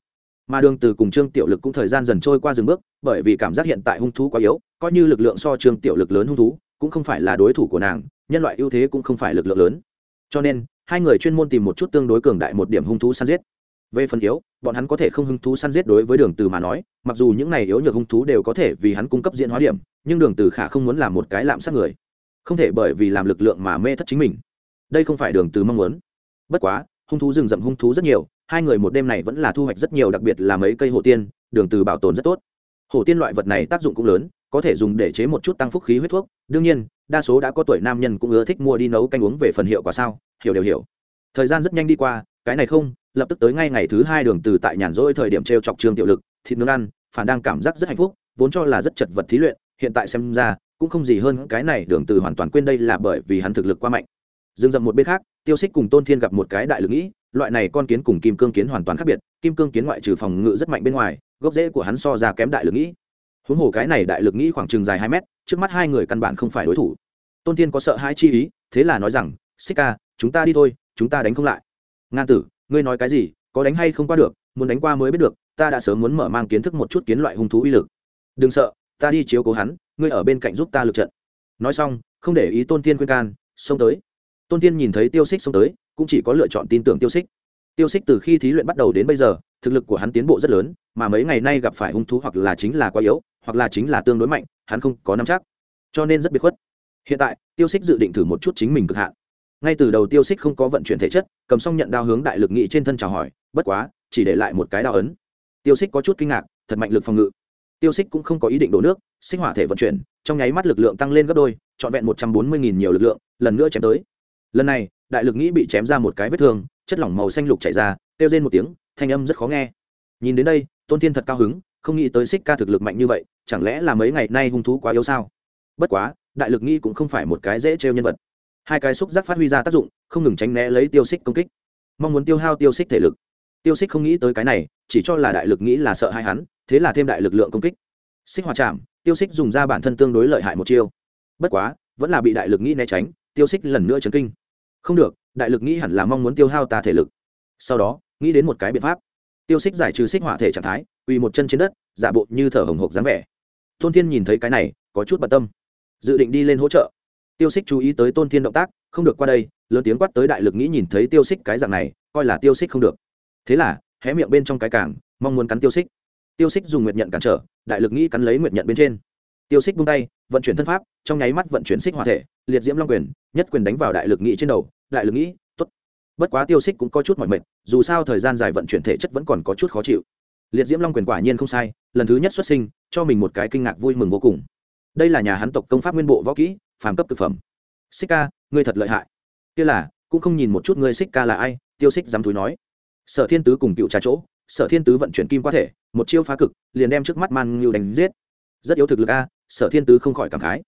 Mà đường từ cùng trương tiểu lực cũng thời gian dần trôi qua dừng bước, bởi vì cảm giác hiện tại hung thú quá yếu, coi như lực lượng so trương tiểu lực lớn hung thú, cũng không phải là đối thủ của nàng, nhân loại ưu thế cũng không phải lực lượng lớn. Cho nên, hai người chuyên môn tìm một chút tương đối cường đại một điểm hung thú săn giết. Về phần yếu, bọn hắn có thể không hung thú săn giết đối với đường từ mà nói, mặc dù những này yếu nhược hung thú đều có thể vì hắn cung cấp diễn hóa điểm, nhưng đường từ khả không muốn làm một cái lạm sát người không thể bởi vì làm lực lượng mà mê thất chính mình. Đây không phải đường từ mong muốn. Bất quá, hung thú rừng rậm hung thú rất nhiều, hai người một đêm này vẫn là thu hoạch rất nhiều, đặc biệt là mấy cây hổ tiên, đường từ bảo tồn rất tốt. Hổ tiên loại vật này tác dụng cũng lớn, có thể dùng để chế một chút tăng phúc khí huyết thuốc. Đương nhiên, đa số đã có tuổi nam nhân cũng ưa thích mua đi nấu canh uống về phần hiệu quả sao, hiểu đều hiểu. Thời gian rất nhanh đi qua, cái này không, lập tức tới ngay ngày thứ hai đường từ tại nhàn rỗi thời điểm treo chọc trương tiểu lực, thịt nướng ăn, phản đang cảm giác rất hạnh phúc, vốn cho là rất chật vật thí luyện, hiện tại xem ra cũng không gì hơn cái này đường từ hoàn toàn quên đây là bởi vì hắn thực lực quá mạnh. Dừng dậm một bên khác, tiêu xích cùng tôn thiên gặp một cái đại lực nghĩ, loại này con kiến cùng kim cương kiến hoàn toàn khác biệt, kim cương kiến ngoại trừ phòng ngự rất mạnh bên ngoài, gốc rễ của hắn so ra kém đại lực nghĩ. Huống hồ cái này đại lực nghĩ khoảng chừng dài hai mét, trước mắt hai người căn bản không phải đối thủ. Tôn thiên có sợ hai chi ý, thế là nói rằng xích ca, chúng ta đi thôi, chúng ta đánh không lại. Ngan tử, ngươi nói cái gì, có đánh hay không qua được, muốn đánh qua mới biết được, ta đã sớm muốn mở mang kiến thức một chút kiến loại hung thú uy lực. Đừng sợ, ta đi chiếu cố hắn ngươi ở bên cạnh giúp ta lực trận. Nói xong, không để ý tôn tiên khuyên can, xông tới. Tôn tiên nhìn thấy tiêu xích xông tới, cũng chỉ có lựa chọn tin tưởng tiêu xích tiêu xích từ khi thí luyện bắt đầu đến bây giờ, thực lực của hắn tiến bộ rất lớn, mà mấy ngày nay gặp phải hung thú hoặc là chính là quá yếu, hoặc là chính là tương đối mạnh, hắn không có nắm chắc. Cho nên rất biệt khuất. Hiện tại, tiêu xích dự định thử một chút chính mình cực hạn. Ngay từ đầu tiêu xích không có vận chuyển thể chất, cầm xong nhận đao hướng đại lực nghị trên thân chào hỏi, bất quá, chỉ để lại một cái đao ấn. Tiêu xích có chút kinh ngạc, thật mạnh lực phòng ngự tiêu xích cũng không có ý định đổ nước, sinh hỏa thể vận chuyển, trong nháy mắt lực lượng tăng lên gấp đôi, trọn vẹn một trăm bốn mươi nghìn nhiều lực lượng, lần nữa chém tới. Lần này, đại lực nghĩ bị chém ra một cái vết thương, chất lỏng màu xanh lục chảy ra, kêu rên một tiếng, thanh âm rất khó nghe. Nhìn đến đây, tôn thiên thật cao hứng, không nghĩ tới xích ca thực lực mạnh như vậy, chẳng lẽ là mấy ngày nay hung thú quá yếu sao? Bất quá, đại lực nghĩ cũng không phải một cái dễ trêu nhân vật. Hai cái xúc giác phát huy ra tác dụng, không ngừng tránh né lấy tiêu xích công kích. Mong muốn tiêu hao tiêu xích thể lực. Tiêu xích không nghĩ tới cái này, chỉ cho là đại lực nghĩ là sợ hai hắn thế là thêm đại lực lượng công kích. Xích hỏa chạm tiêu xích dùng ra bản thân tương đối lợi hại một chiêu. Bất quá, vẫn là bị đại lực nghĩ né tránh, tiêu xích lần nữa chấn kinh. Không được, đại lực nghĩ hẳn là mong muốn tiêu hao ta thể lực. Sau đó, nghĩ đến một cái biện pháp. Tiêu xích giải trừ xích hỏa thể trạng thái, quỳ một chân trên đất, giả bộ như thở hồng hộc dáng vẻ. Tôn thiên nhìn thấy cái này, có chút bận tâm. Dự định đi lên hỗ trợ. Tiêu xích chú ý tới tôn thiên động tác, không được qua đây, lớn tiếng quát tới đại lực nghĩ nhìn thấy tiêu xích cái dạng này, coi là tiêu xích không được. Thế là, hé miệng bên trong cái cảng, mong muốn cắn tiêu xích tiêu xích dùng nguyệt nhận cản trở, đại lực nghĩ cắn lấy nguyệt nhận bên trên. Tiêu xích buông tay, vận chuyển thân pháp, trong nháy mắt vận chuyển xích hỏa thể, liệt diễm long quyền, nhất quyền đánh vào đại lực nghĩ trên đầu, đại lực nghĩ, tốt. Bất quá tiêu xích cũng có chút mọi mệt, dù sao thời gian dài vận chuyển thể chất vẫn còn có chút khó chịu. Liệt diễm long quyền quả nhiên không sai, lần thứ nhất xuất sinh, cho mình một cái kinh ngạc vui mừng vô cùng. Đây là nhà hắn tộc công pháp nguyên bộ võ kỹ, phàm cấp thực phẩm. Xích ca, ngươi thật lợi hại. Kia là, cũng không nhìn một chút ngươi xích ca là ai, tiêu xích dám thúi nói. Sở thiên tứ cùng cựu trà chỗ sở thiên tứ vận chuyển kim qua thể, một chiêu phá cực, liền đem trước mắt man ngưu đánh giết. Rất yếu thực lực a, sở thiên tứ không khỏi cảm khái.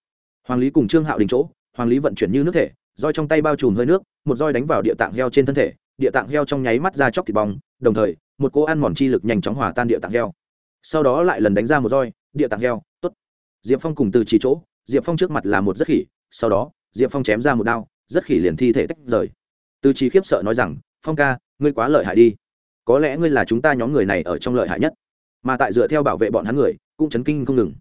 Hoàng lý cùng trương hạo đình chỗ, hoàng lý vận chuyển như nước thể, roi trong tay bao trùm hơi nước, một roi đánh vào địa tạng heo trên thân thể, địa tạng heo trong nháy mắt ra chóc thịt bong, đồng thời, một cô ăn mòn chi lực nhanh chóng hòa tan địa tạng heo. Sau đó lại lần đánh ra một roi, địa tạng heo t ố t diệp phong cùng từ chỉ chỗ, diệp phong trước mặt là một rất khỉ, sau đó, diệp phong chém ra một đao, rất khỉ liền thi thể tách rời. Từ chỉ khiếp sợ nói rằng, phong ca, ngươi quá lợi hại đi có lẽ ngươi là chúng ta nhóm người này ở trong lợi hại nhất. Mà tại dựa theo bảo vệ bọn hắn người, cũng chấn kinh không ngừng.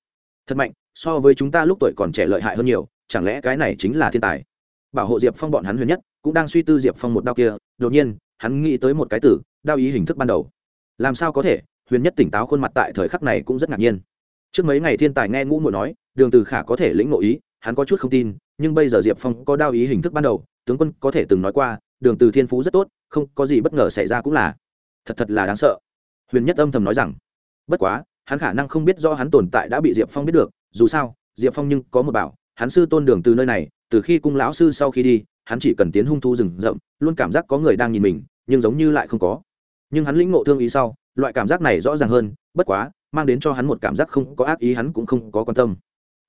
Thật mạnh, so với chúng ta lúc tuổi còn trẻ lợi hại hơn nhiều, chẳng lẽ cái này chính là thiên tài? Bảo hộ diệp phong bọn hắn huyền nhất, cũng đang suy tư diệp phong một đao kia, đột nhiên, hắn nghĩ tới một cái tử đao ý hình thức ban đầu. Làm sao có thể, huyền nhất tỉnh táo khuôn mặt tại thời khắc này cũng rất ngạc nhiên. Trước mấy ngày thiên tài nghe ngũ muội nói, đường từ khả có thể lĩnh nội ý, hắn có chút không tin, nhưng bây giờ diệp phong có đao ý hình thức ban đầu, tướng quân có thể từng nói qua, đường từ thiên phú rất tốt, không có gì bất ngờ xảy ra cũng là thật thật là đáng sợ. Huyền nhất âm thầm nói rằng, bất quá, hắn khả năng không biết do hắn tồn tại đã bị diệp phong biết được, dù sao, diệp phong nhưng có một bảo, hắn sư tôn đường từ nơi này, từ khi cung lão sư sau khi đi, hắn chỉ cần tiến hung thu rừng rậm, luôn cảm giác có người đang nhìn mình, nhưng giống như lại không có. Nhưng hắn lĩnh ngộ thương ý sau, loại cảm giác này rõ ràng hơn, bất quá, mang đến cho hắn một cảm giác không có ác ý hắn cũng không có quan tâm.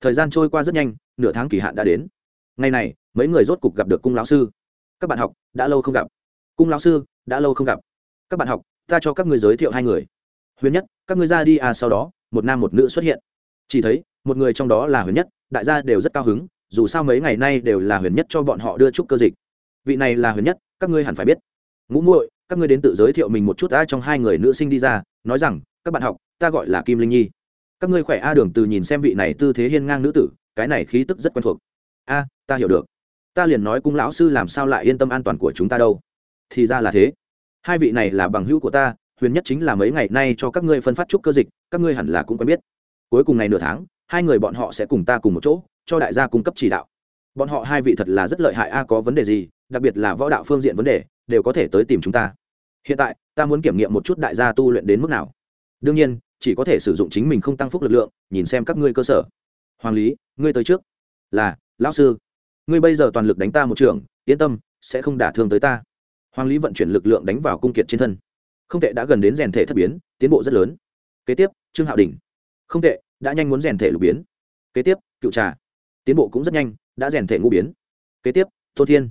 Thời gian trôi qua rất nhanh, nửa tháng kỳ hạn đã đến. Ngày này, mấy người rốt cục gặp được cung lão sư. Các bạn học, đã lâu không gặp. Cung lão sư, đã lâu không gặp các bạn học, ta cho các người giới thiệu hai người. Huyền nhất, các ngươi ra đi à sau đó, một nam một nữ xuất hiện. Chỉ thấy, một người trong đó là huyền nhất, đại gia đều rất cao hứng, dù sao mấy ngày nay đều là huyền nhất cho bọn họ đưa chúc cơ dịch. Vị này là huyền nhất, các ngươi hẳn phải biết. Ngũ muội, các ngươi đến tự giới thiệu mình một chút Ta trong hai người nữ sinh đi ra, nói rằng, các bạn học, ta gọi là kim linh nhi. Các ngươi khỏe a, đường từ nhìn xem vị này tư thế hiên ngang nữ tử, cái này khí tức rất quen thuộc. A, ta hiểu được. Ta liền nói cung lão sư làm sao lại yên tâm an toàn của chúng ta đâu. Thì ra là thế hai vị này là bằng hữu của ta, huyền nhất chính là mấy ngày nay cho các ngươi phân phát chúc cơ dịch, các ngươi hẳn là cũng quen biết. Cuối cùng ngày nửa tháng, hai người bọn họ sẽ cùng ta cùng một chỗ, cho đại gia cung cấp chỉ đạo. Bọn họ hai vị thật là rất lợi hại a, có vấn đề gì, đặc biệt là võ đạo phương diện vấn đề, đều có thể tới tìm chúng ta. Hiện tại, ta muốn kiểm nghiệm một chút đại gia tu luyện đến mức nào. Đương nhiên, chỉ có thể sử dụng chính mình không tăng phúc lực lượng, nhìn xem các ngươi cơ sở. Hoàng lý, ngươi tới trước. Là, lão sư. Ngươi bây giờ toàn lực đánh ta một trường, yên tâm, sẽ không đả thương tới ta hoàng lý vận chuyển lực lượng đánh vào cung kiệt trên thân. Không tệ, đã gần đến rèn thể thất biến, tiến bộ rất lớn. Kế tiếp, trương hạo đình không tệ, đã nhanh muốn rèn thể lục biến. Kế tiếp, cựu trà. Tiến bộ cũng rất nhanh, đã rèn thể ngũ biến. Kế tiếp, tô thiên.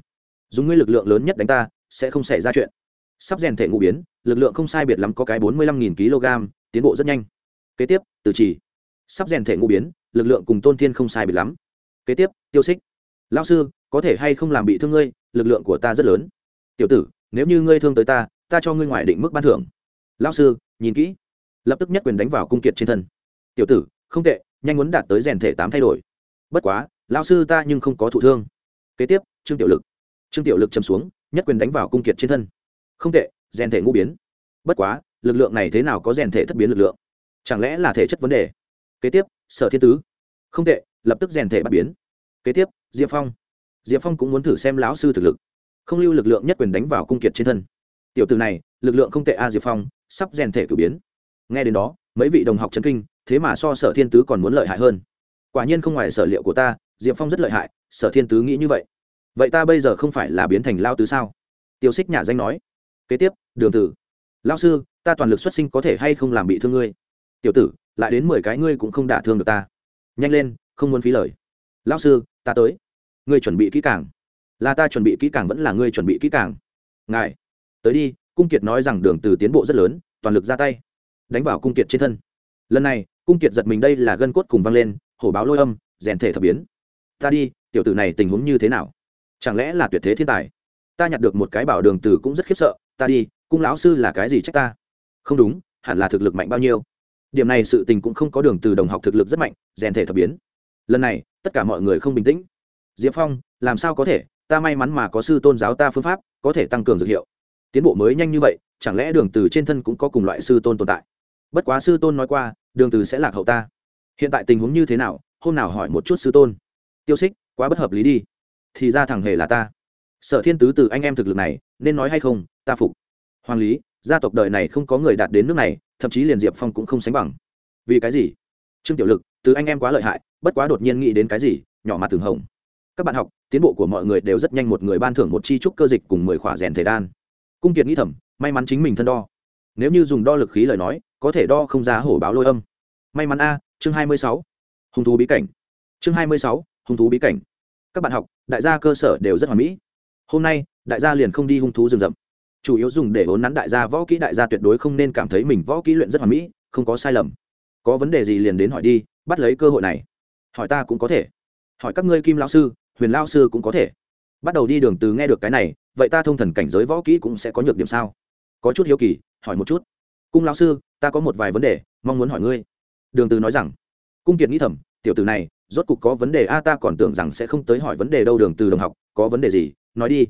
Dùng ngươi lực lượng lớn nhất đánh ta, sẽ không xảy ra chuyện. Sắp rèn thể ngũ biến, lực lượng không sai biệt lắm có cái bốn mươi lăm nghìn kg, tiến bộ rất nhanh. Kế tiếp, từ chỉ. Sắp rèn thể ngũ biến, lực lượng cùng tôn thiên không sai biệt lắm. Kế tiếp, tiêu xích lao sư, có thể hay không làm bị thương ngươi, lực lượng của ta rất lớn tiểu tử, nếu như ngươi thương tới ta ta cho ngươi ngoài định mức ban thưởng. Lao sư, nhìn kỹ. Lập tức nhất quyền đánh vào cung kiệt trên thân. Tiểu tử, không tệ, nhanh muốn đạt tới rèn thể tám thay đổi. Bất quá lao sư ta nhưng không có thụ thương. Kế tiếp, trương tiểu lực. Trương tiểu lực châm xuống, nhất quyền đánh vào cung kiệt trên thân. Không tệ, rèn thể ngũ biến. Bất quá, lực lượng này thế nào có rèn thể thất biến lực lượng? Chẳng lẽ là thể chất vấn đề? Kế tiếp, sở thiên tứ. Không tệ, lập tức rèn thể bắt biến. Kế tiếp, diệp phong. Diệp phong cũng muốn thử xem lão sư thực lực không lưu lực lượng nhất quyền đánh vào cung kiệt trên thân. Tiểu từ này, lực lượng không tệ a, diệp phong, sắp rèn thể cử biến. Nghe đến đó, mấy vị đồng học chấn kinh, thế mà so sở thiên tứ còn muốn lợi hại hơn. Quả nhiên không ngoài sở liệu của ta, diệp phong rất lợi hại, sở thiên tứ nghĩ như vậy. Vậy ta bây giờ không phải là biến thành lao tứ sao? Tiêu xích nhà danh nói. Kế tiếp, đường tử. Lao sư, ta toàn lực xuất sinh có thể hay không làm bị thương ngươi? Tiểu tử, lại đến mười cái ngươi cũng không đả thương được ta. Nhanh lên, không muốn phí lời. Lao sư, ta tới. Ngươi chuẩn bị kỹ càng là ta chuẩn bị kỹ càng vẫn là ngươi chuẩn bị kỹ càng. Ngài, tới đi, cung kiệt nói rằng đường từ tiến bộ rất lớn, toàn lực ra tay, đánh vào cung kiệt trên thân. Lần này, cung kiệt giật mình đây là gân cốt cùng văng lên, hổ báo lôi âm, rèn thể thập biến. Ta đi, tiểu tử này tình huống như thế nào? Chẳng lẽ là tuyệt thế thiên tài? Ta nhặt được một cái bảo đường từ cũng rất khiếp sợ, ta đi, cung lão sư là cái gì trách ta? Không đúng, hẳn là thực lực mạnh bao nhiêu. Điểm này sự tình cũng không có đường từ đồng học thực lực rất mạnh, rèn thể thập biến. Lần này, tất cả mọi người không bình tĩnh. Diệp phong, làm sao có thể? Ta may mắn mà có sư tôn giáo ta phương pháp, có thể tăng cường dược hiệu. Tiến bộ mới nhanh như vậy, chẳng lẽ đường từ trên thân cũng có cùng loại sư tôn tồn tại? Bất quá sư tôn nói qua, đường từ sẽ lạc hậu ta. Hiện tại tình huống như thế nào, hôm nào hỏi một chút sư tôn. Tiêu xích quá bất hợp lý đi. Thì ra thằng hề là ta. Sở thiên tứ từ anh em thực lực này, nên nói hay không, ta phục. Hoàng lý, gia tộc đời này không có người đạt đến nước này, thậm chí liền diệp phong cũng không sánh bằng. Vì cái gì? Trương tiểu lực, từ anh em quá lợi hại, bất quá đột nhiên nghĩ đến cái gì, nhỏ mặt từng hồng các bạn học, tiến bộ của mọi người đều rất nhanh, một người ban thưởng một chi trúc cơ dịch cùng mười khỏa rèn thể đan. Cung kiệt nghĩ thầm, may mắn chính mình thân đo. Nếu như dùng đo lực khí lời nói, có thể đo không giá hổ báo lôi âm. May mắn a, chương hai mươi sáu. Hung thú bí cảnh. Chương hai mươi sáu, hung thú bí cảnh. Các bạn học, đại gia cơ sở đều rất hoàn mỹ. Hôm nay, đại gia liền không đi hung thú rừng rậm. Chủ yếu dùng để vốn nắn đại gia võ kỹ đại gia tuyệt đối không nên cảm thấy mình võ kỹ luyện rất hoàn mỹ, không có sai lầm. Có vấn đề gì liền đến hỏi đi, bắt lấy cơ hội này. Hỏi ta cũng có thể. Hỏi các ngươi kim lão sư huyền lao sư cũng có thể. Bắt đầu đi đường từ nghe được cái này, vậy ta thông thần cảnh giới võ kỹ cũng sẽ có nhược điểm sao? Có chút hiếu kỳ, hỏi một chút. Cung lão sư, ta có một vài vấn đề, mong muốn hỏi ngươi. Đường từ nói rằng, cung kiệt nghĩ thầm, tiểu tử này, rốt cục có vấn đề a, ta còn tưởng rằng sẽ không tới hỏi vấn đề đâu, đường từ đồng học, có vấn đề gì? Nói đi.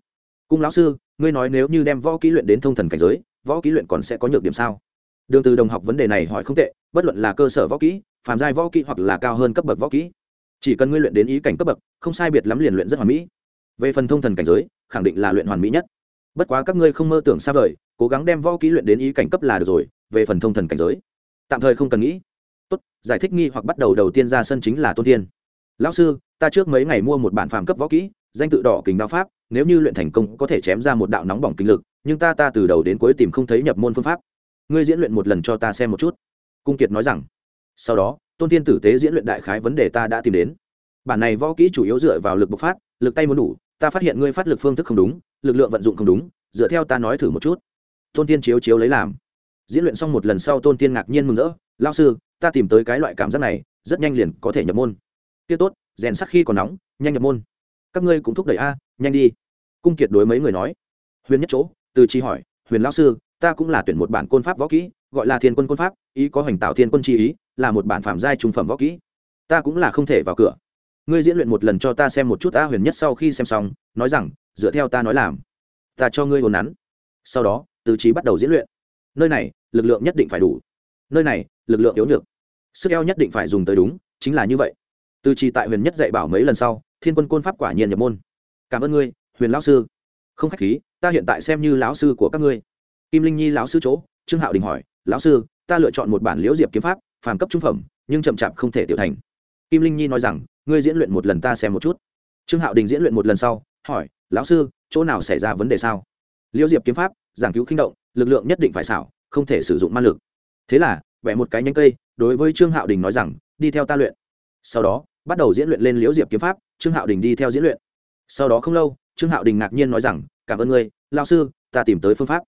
Cung lão sư, ngươi nói nếu như đem võ kỹ luyện đến thông thần cảnh giới, võ kỹ luyện còn sẽ có nhược điểm sao? Đường từ đồng học vấn đề này hỏi không tệ, bất luận là cơ sở võ kỹ, phàm giai võ kỹ hoặc là cao hơn cấp bậc võ kỹ chỉ cần ngươi luyện đến ý cảnh cấp bậc, không sai biệt lắm liền luyện rất hoàn mỹ. Về phần thông thần cảnh giới, khẳng định là luyện hoàn mỹ nhất. Bất quá các ngươi không mơ tưởng xa vời, cố gắng đem võ kỹ luyện đến ý cảnh cấp là được rồi, về phần thông thần cảnh giới, tạm thời không cần nghĩ. Tốt, giải thích nghi hoặc bắt đầu đầu tiên ra sân chính là tôn tiên lão sư, ta trước mấy ngày mua một bản phàm cấp võ kỹ, danh tự đỏ kình đao pháp, nếu như luyện thành công có thể chém ra một đạo nóng bỏng kinh lực, nhưng ta ta từ đầu đến cuối tìm không thấy nhập môn phương pháp. Ngươi diễn luyện một lần cho ta xem một chút. Cung kiệt nói rằng sau đó, tôn tiên tử tế diễn luyện đại khái vấn đề ta đã tìm đến. Bản này võ kỹ chủ yếu dựa vào lực bộc phát, lực tay muốn đủ, ta phát hiện ngươi phát lực phương thức không đúng, lực lượng vận dụng không đúng, dựa theo ta nói thử một chút. Tôn tiên chiếu chiếu lấy làm. Diễn luyện xong một lần sau tôn tiên ngạc nhiên mừng rỡ lao sư, ta tìm tới cái loại cảm giác này, rất nhanh liền có thể nhập môn. Tiết tốt, rèn sắc khi còn nóng, nhanh nhập môn. Các ngươi cũng thúc đẩy a, nhanh đi. Cung kiệt đối mấy người nói. Huyền nhất chỗ, từ chi hỏi, huyền lao sư, ta cũng là tuyển một bản côn pháp võ kỹ gọi là thiên quân côn pháp, ý có hoành tạo thiên quân chi ý, là một bản phạm giai trung phẩm võ kỹ. Ta cũng là không thể vào cửa. Ngươi diễn luyện một lần cho ta xem một chút a huyền nhất sau khi xem xong, nói rằng, dựa theo ta nói làm. Ta cho ngươi hồn nắn. Sau đó từ trí bắt đầu diễn luyện. Nơi này, lực lượng nhất định phải đủ. Nơi này, lực lượng yếu nhược. Sức eo nhất định phải dùng tới đúng, chính là như vậy. Từ trí tại huyền nhất dạy bảo mấy lần sau, thiên quân côn pháp quả nhiên nhập môn. Cảm ơn ngươi, huyền lão sư. Không khách khí, ta hiện tại xem như lão sư của các ngươi. Kim linh nhi lão sư chỗ, trương hạo đình hỏi lão sư, ta lựa chọn một bản liễu diệp kiếm pháp, phàm cấp trung phẩm, nhưng chậm chạp không thể tiểu thành. Kim linh nhi nói rằng, ngươi diễn luyện một lần ta xem một chút. Trương hạo đình diễn luyện một lần sau, hỏi, lão sư, chỗ nào xảy ra vấn đề sao? Liễu diệp kiếm pháp, giảng cứu khinh động, lực lượng nhất định phải xảo, không thể sử dụng ma lực. Thế là, vẽ một cái nhánh cây, đối với trương hạo đình nói rằng, đi theo ta luyện. Sau đó, bắt đầu diễn luyện lên liễu diệp kiếm pháp, trương hạo đình đi theo diễn luyện. Sau đó không lâu, trương hạo đình ngạc nhiên nói rằng, cảm ơn ngươi, lão sư, ta tìm tới phương pháp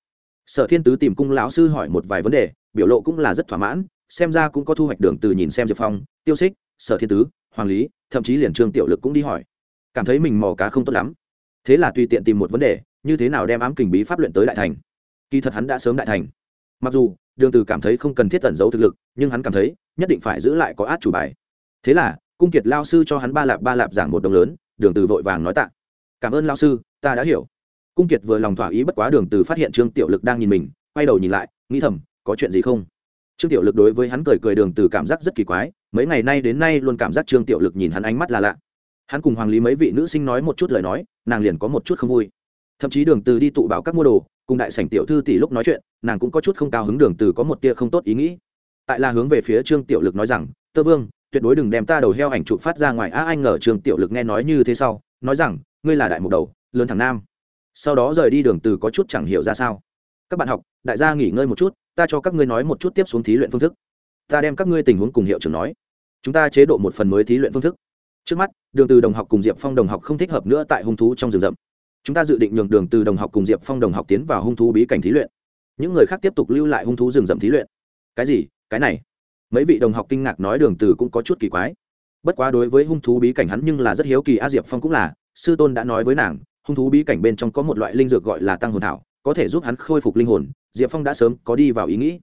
sở thiên tứ tìm cung lão sư hỏi một vài vấn đề, biểu lộ cũng là rất thỏa mãn, xem ra cũng có thu hoạch đường từ nhìn xem diệp phong, tiêu xích sở thiên tứ, hoàng lý, thậm chí liền trương tiểu lực cũng đi hỏi. Cảm thấy mình mò cá không tốt lắm. Thế là tùy tiện tìm một vấn đề, như thế nào đem ám kình bí pháp luyện tới đại thành? Kỳ thật hắn đã sớm đại thành. Mặc dù, đường từ cảm thấy không cần thiết tẩn giấu thực lực, nhưng hắn cảm thấy, nhất định phải giữ lại có át chủ bài. Thế là, cung kiệt lao sư cho hắn ba lạp ba lạp giảng một đồng lớn, đường từ vội vàng nói tạ. Cảm ơn lao sư, ta đã hiểu cung kiệt vừa lòng thỏa ý bất quá đường từ phát hiện trương tiểu lực đang nhìn mình, quay đầu nhìn lại, nghĩ thầm, có chuyện gì không? Trương tiểu lực đối với hắn cười cười đường từ cảm giác rất kỳ quái, mấy ngày nay đến nay luôn cảm giác trương tiểu lực nhìn hắn ánh mắt là lạ. Hắn cùng hoàng lý mấy vị nữ sinh nói một chút lời nói, nàng liền có một chút không vui. Thậm chí đường từ đi tụ bảo các mua đồ, cùng đại sảnh tiểu thư tỷ lúc nói chuyện, nàng cũng có chút không cao hứng đường từ có một tia không tốt ý nghĩ. Tại là hướng về phía trương tiểu lực nói rằng, tơ vương, tuyệt đối đừng đem ta đầu heo ảnh chụp phát ra ngoài. A anh ngờ trương tiểu lực nghe nói như thế sau, nói rằng, ngươi là đại mục đầu, lớn thằng nam sau đó rời đi đường từ có chút chẳng hiểu ra sao. Các bạn học, đại gia nghỉ ngơi một chút, ta cho các ngươi nói một chút tiếp xuống thí luyện phương thức. Ta đem các ngươi tình huống cùng hiệu trưởng nói. Chúng ta chế độ một phần mới thí luyện phương thức. Trước mắt, đường từ đồng học cùng diệp phong đồng học không thích hợp nữa tại hung thú trong rừng rậm. Chúng ta dự định nhường đường từ đồng học cùng diệp phong đồng học tiến vào hung thú bí cảnh thí luyện. Những người khác tiếp tục lưu lại hung thú rừng rậm thí luyện. Cái gì? Cái này? Mấy vị đồng học kinh ngạc nói đường từ cũng có chút kỳ quái. Bất quá đối với hung thú bí cảnh hắn nhưng là rất hiếu kỳ, a diệp phong cũng là, sư tôn đã nói với nàng hung thú bí cảnh bên trong có một loại linh dược gọi là tăng hồn thảo, có thể giúp hắn khôi phục linh hồn, diệp phong đã sớm có đi vào ý nghĩ.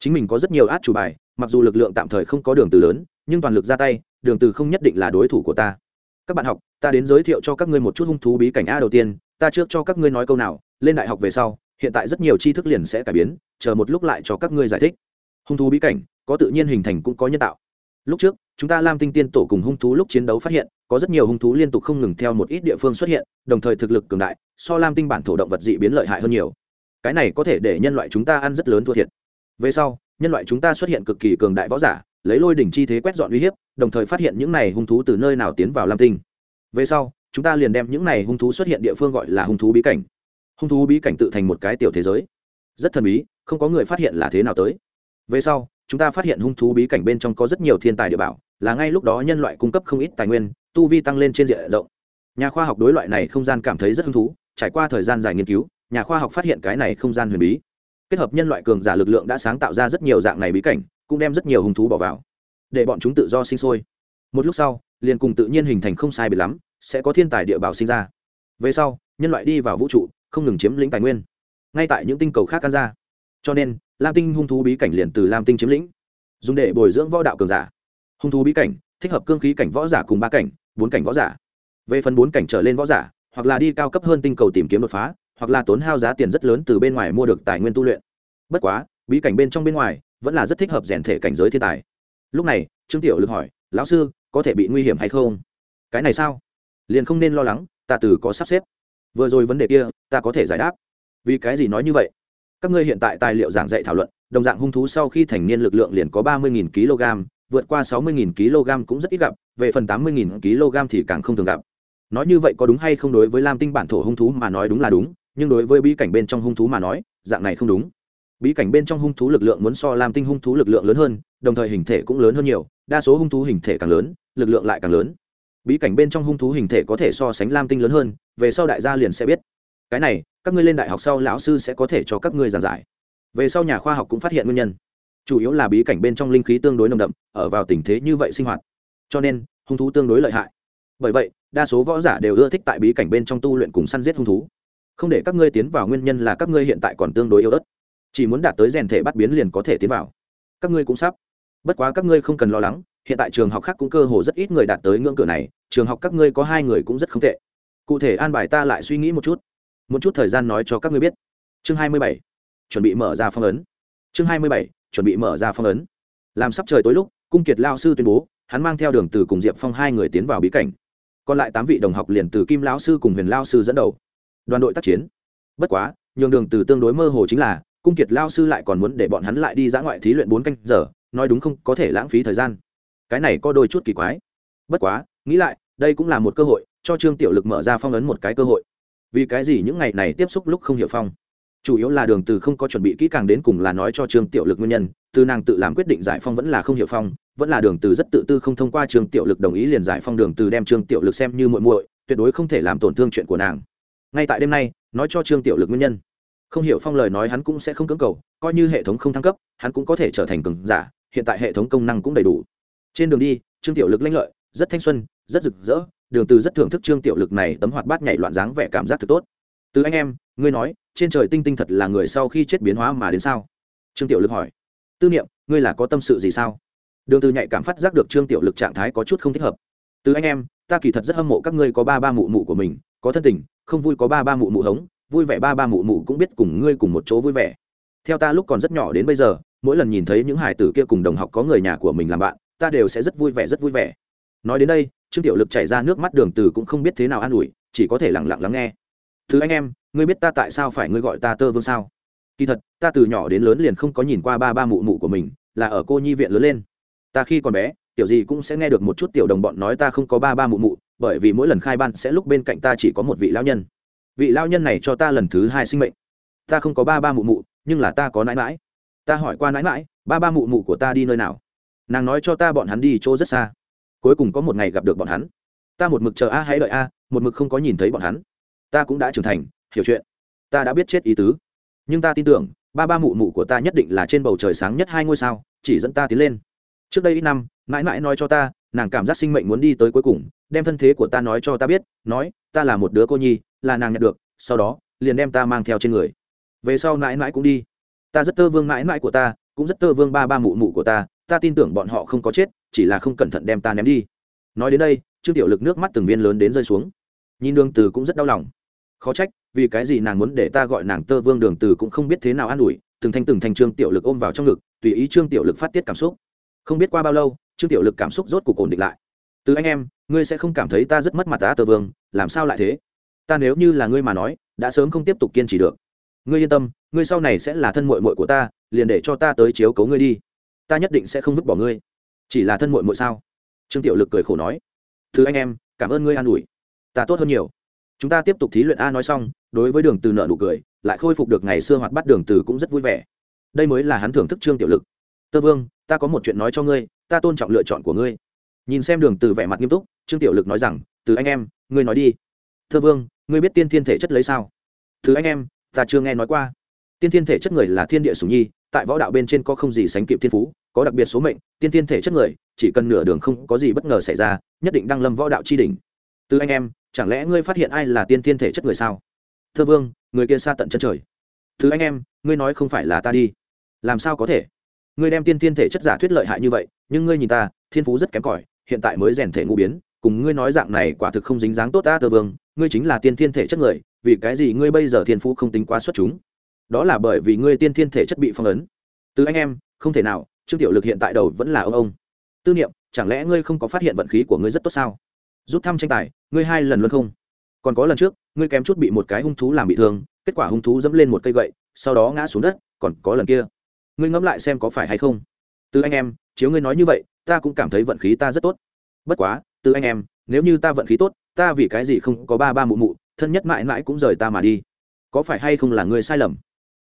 Chính mình có rất nhiều át chủ bài, mặc dù lực lượng tạm thời không có đường từ lớn, nhưng toàn lực ra tay, đường từ không nhất định là đối thủ của ta. Các bạn học, ta đến giới thiệu cho các ngươi một chút hung thú bí cảnh a đầu tiên, ta trước cho các ngươi nói câu nào, lên đại học về sau, hiện tại rất nhiều tri thức liền sẽ cải biến, chờ một lúc lại cho các ngươi giải thích. Hung thú bí cảnh, có tự nhiên hình thành cũng có nhân tạo. Lúc trước, chúng ta lam tinh tiên tổ cùng hung thú lúc chiến đấu phát hiện có rất nhiều hung thú liên tục không ngừng theo một ít địa phương xuất hiện, đồng thời thực lực cường đại, so lam tinh bản thổ động vật dị biến lợi hại hơn nhiều. Cái này có thể để nhân loại chúng ta ăn rất lớn thua thiệt. Về sau, nhân loại chúng ta xuất hiện cực kỳ cường đại võ giả, lấy lôi đỉnh chi thế quét dọn uy hiếp, đồng thời phát hiện những này hung thú từ nơi nào tiến vào lam tinh. Về sau, chúng ta liền đem những này hung thú xuất hiện địa phương gọi là hung thú bí cảnh. Hung thú bí cảnh tự thành một cái tiểu thế giới. Rất thần bí, không có người phát hiện là thế nào tới. Về sau, chúng ta phát hiện hung thú bí cảnh bên trong có rất nhiều thiên tài địa bảo, là ngay lúc đó nhân loại cung cấp không ít tài nguyên tu vi tăng lên trên diện rộng. Nhà khoa học đối loại này không gian cảm thấy rất hứng thú, trải qua thời gian dài nghiên cứu, nhà khoa học phát hiện cái này không gian huyền bí. Kết hợp nhân loại cường giả lực lượng đã sáng tạo ra rất nhiều dạng này bí cảnh, cũng đem rất nhiều hung thú bỏ vào. Để bọn chúng tự do sinh sôi. Một lúc sau, liền cùng tự nhiên hình thành không sai biệt lắm, sẽ có thiên tài địa bảo sinh ra. Về sau, nhân loại đi vào vũ trụ, không ngừng chiếm lĩnh tài nguyên. Ngay tại những tinh cầu khác can ra. Cho nên, lam tinh hung thú bí cảnh liền từ lam tinh chiếm lĩnh. Dùng để bồi dưỡng võ đạo cường giả. Hung thú bí cảnh, thích hợp cương khí cảnh võ giả cùng ba cảnh bốn cảnh võ giả. Về phần bốn cảnh trở lên võ giả, hoặc là đi cao cấp hơn tinh cầu tìm kiếm đột phá, hoặc là tốn hao giá tiền rất lớn từ bên ngoài mua được tài nguyên tu luyện. Bất quá, bí cảnh bên trong bên ngoài vẫn là rất thích hợp rèn thể cảnh giới thiên tài. Lúc này, trương tiểu lực hỏi, lão sư, có thể bị nguy hiểm hay không? Cái này sao? Liền không nên lo lắng, ta từ có sắp xếp. Vừa rồi vấn đề kia, ta có thể giải đáp. Vì cái gì nói như vậy? Các ngươi hiện tại tài liệu giảng dạy thảo luận, đồng dạng hung thú sau khi thành niên lực lượng liền có ba mươi kg vượt qua sáu mươi kg cũng rất ít gặp, về phần tám mươi kg thì càng không thường gặp. Nói như vậy có đúng hay không đối với lam tinh bản thổ hung thú mà nói đúng là đúng, nhưng đối với bí cảnh bên trong hung thú mà nói, dạng này không đúng. Bí cảnh bên trong hung thú lực lượng muốn so lam tinh hung thú lực lượng lớn hơn, đồng thời hình thể cũng lớn hơn nhiều, đa số hung thú hình thể càng lớn, lực lượng lại càng lớn. Bí cảnh bên trong hung thú hình thể có thể so sánh lam tinh lớn hơn, về sau đại gia liền sẽ biết. Cái này, các ngươi lên đại học sau lão sư sẽ có thể cho các ngươi giảng giải. Về sau nhà khoa học cũng phát hiện nguyên nhân chủ yếu là bí cảnh bên trong linh khí tương đối nồng đậm, ở vào tình thế như vậy sinh hoạt. Cho nên, hung thú tương đối lợi hại. Bởi vậy, đa số võ giả đều ưa thích tại bí cảnh bên trong tu luyện cùng săn giết hung thú. Không để các ngươi tiến vào nguyên nhân là các ngươi hiện tại còn tương đối yếu ớt. Chỉ muốn đạt tới rèn thể bắt biến liền có thể tiến vào. Các ngươi cũng sắp. Bất quá các ngươi không cần lo lắng, hiện tại trường học khác cũng cơ hồ rất ít người đạt tới ngưỡng cửa này, trường học các ngươi có hai người cũng rất không tệ. Cụ thể an bài ta lại suy nghĩ một chút. Một chút thời gian nói cho các ngươi biết. Chương hai mươi bảy. Chuẩn bị mở ra phong ấn. Chương hai mươi bảy chuẩn bị mở ra phong ấn. Làm sắp trời tối lúc, cung kiệt lao sư tuyên bố, hắn mang theo đường từ cùng diệp phong hai người tiến vào bí cảnh. Còn lại tám vị đồng học liền từ kim lão sư cùng huyền lao sư dẫn đầu. Đoàn đội tác chiến. Bất quá, nhường đường từ tương đối mơ hồ chính là, cung kiệt lao sư lại còn muốn để bọn hắn lại đi dã ngoại thí luyện bốn canh giờ, nói đúng không, có thể lãng phí thời gian. Cái này có đôi chút kỳ quái. Bất quá, nghĩ lại, đây cũng là một cơ hội, cho trương tiểu lực mở ra phong ấn một cái cơ hội. Vì cái gì những ngày này tiếp xúc lúc không hiểu phong? Chủ yếu là đường từ không có chuẩn bị kỹ càng đến cùng là nói cho trương tiểu lực nguyên nhân, từ nàng tự làm quyết định giải phong vẫn là không hiểu phong, vẫn là đường từ rất tự tư không thông qua trương tiểu lực đồng ý liền giải phong đường từ đem trương tiểu lực xem như muội muội, tuyệt đối không thể làm tổn thương chuyện của nàng. Ngay tại đêm nay, nói cho trương tiểu lực nguyên nhân. Không hiểu phong lời nói hắn cũng sẽ không cưỡng cầu, coi như hệ thống không thăng cấp, hắn cũng có thể trở thành cường giả, hiện tại hệ thống công năng cũng đầy đủ. Trên đường đi, trương tiểu lực lanh lợi, rất thanh xuân, rất rực rỡ, đường từ rất thưởng thức trương tiểu lực này tấm hoạt bát nhảy loạn dáng vẻ cảm giác thực tốt. Từ anh em, ngươi nói trên trời tinh tinh thật là người sau khi chết biến hóa mà đến sao? Trương tiểu lực hỏi. Tư niệm, ngươi là có tâm sự gì sao? Đường từ nhạy cảm phát giác được trương tiểu lực trạng thái có chút không thích hợp. Từ anh em, ta kỳ thật rất hâm mộ các ngươi có ba ba mụ mụ của mình, có thân tình, không vui có ba ba mụ mụ hống, vui vẻ ba ba mụ mụ cũng biết cùng ngươi cùng một chỗ vui vẻ. Theo ta lúc còn rất nhỏ đến bây giờ, mỗi lần nhìn thấy những hải tử kia cùng đồng học có người nhà của mình làm bạn, ta đều sẽ rất vui vẻ, rất vui vẻ. Nói đến đây, trương tiểu lực chảy ra nước mắt, đường từ cũng không biết thế nào an ủi, chỉ có thể lặng lặng lắng nghe. Thứ anh em ngươi biết ta tại sao phải ngươi gọi ta tơ vương sao? Kỳ thật, ta từ nhỏ đến lớn liền không có nhìn qua ba ba mụ mụ của mình, là ở cô nhi viện lớn lên. Ta khi còn bé, tiểu gì cũng sẽ nghe được một chút tiểu đồng bọn nói ta không có ba ba mụ mụ, bởi vì mỗi lần khai ban sẽ lúc bên cạnh ta chỉ có một vị lão nhân. Vị lão nhân này cho ta lần thứ hai sinh mệnh. Ta không có ba ba mụ mụ, nhưng là ta có nãi mãi ta hỏi qua nãi mãi ba ba mụ mụ của ta đi nơi nào? Nàng nói cho ta bọn hắn đi chỗ rất xa. Cuối cùng có một ngày gặp được bọn hắn. Ta một mực chờ a, hãy đợi a, một mực không có nhìn thấy bọn hắn. Ta cũng đã trưởng thành hiểu chuyện. Ta đã biết chết ý tứ. Nhưng ta tin tưởng, ba ba mụ mụ của ta nhất định là trên bầu trời sáng nhất hai ngôi sao, chỉ dẫn ta tiến lên. Trước đây ít năm, mãi mãi nói cho ta, nàng cảm giác sinh mệnh muốn đi tới cuối cùng, đem thân thế của ta nói cho ta biết, nói, ta là một đứa cô nhi, là nàng nhận được, sau đó, liền đem ta mang theo trên người. Về sau mãi mãi cũng đi. Ta rất tơ vương mãi mãi của ta, cũng rất tơ vương ba ba mụ mụ của ta ta tin tưởng bọn họ không có chết, chỉ là không cẩn thận đem ta ném đi. Nói đến đây, trương tiểu lực nước mắt từng viên lớn đến rơi xuống. Nhìn đường từ cũng rất đau lòng khó trách, vì cái gì nàng muốn để ta gọi nàng tơ vương đường từ cũng không biết thế nào an ủi, từng thanh từng thanh trương tiểu lực ôm vào trong ngực, tùy ý trương tiểu lực phát tiết cảm xúc. Không biết qua bao lâu, trương tiểu lực cảm xúc rốt cục ổn định lại. Từ anh em, ngươi sẽ không cảm thấy ta rất mất mặt ta, tơ vương, làm sao lại thế? Ta nếu như là ngươi mà nói, đã sớm không tiếp tục kiên trì được. Ngươi yên tâm, ngươi sau này sẽ là thân muội muội của ta, liền để cho ta tới chiếu cấu ngươi đi. Ta nhất định sẽ không vứt bỏ ngươi. Chỉ là thân muội muội sao? Trương tiểu lực cười khổ nói. Thứ anh em, cảm ơn ngươi an ủi. Ta tốt hơn nhiều chúng ta tiếp tục thí luyện a nói xong, đối với đường từ nợ nụ cười, lại khôi phục được ngày xưa hoạt bắt đường từ cũng rất vui vẻ. Đây mới là hắn thưởng thức trương tiểu lực. Tơ vương, ta có một chuyện nói cho ngươi, ta tôn trọng lựa chọn của ngươi. Nhìn xem đường từ vẻ mặt nghiêm túc, trương tiểu lực nói rằng, từ anh em, ngươi nói đi. Tơ vương, ngươi biết tiên thiên thể chất lấy sao? Từ anh em, ta chưa nghe nói qua. Tiên thiên thể chất người là thiên địa sủng nhi, tại võ đạo bên trên có không gì sánh kịp thiên phú, có đặc biệt số mệnh, tiên thiên thể chất người, chỉ cần nửa đường không có gì bất ngờ xảy ra, nhất định đang lâm võ đạo chi đỉnh. Từ anh em chẳng lẽ ngươi phát hiện ai là tiên thiên thể chất người sao? Thơ vương, người kia xa tận chân trời. Thứ anh em, ngươi nói không phải là ta đi. Làm sao có thể? Ngươi đem tiên thiên thể chất giả thuyết lợi hại như vậy, nhưng ngươi nhìn ta, thiên phú rất kém cỏi, hiện tại mới rèn thể ngũ biến, cùng ngươi nói dạng này quả thực không dính dáng tốt ta thơ vương, ngươi chính là tiên thiên thể chất người, vì cái gì ngươi bây giờ thiên phú không tính quá xuất chúng? Đó là bởi vì ngươi tiên thiên thể chất bị phong ấn. Từ anh em, không thể nào, trương tiểu lực hiện tại đầu vẫn là ông ông. Tư niệm, chẳng lẽ ngươi không có phát hiện vận khí của ngươi rất tốt sao? Rút thăm tranh tài ngươi hai lần luôn không? Còn có lần trước, ngươi kém chút bị một cái hung thú làm bị thương, kết quả hung thú dẫm lên một cây gậy, sau đó ngã xuống đất, còn có lần kia. Ngươi ngẫm lại xem có phải hay không. Từ anh em, chiếu ngươi nói như vậy, ta cũng cảm thấy vận khí ta rất tốt. Bất quá, từ anh em, nếu như ta vận khí tốt, ta vì cái gì không có ba ba mụ mụ, thân nhất mãi mãi cũng rời ta mà đi. Có phải hay không là ngươi sai lầm?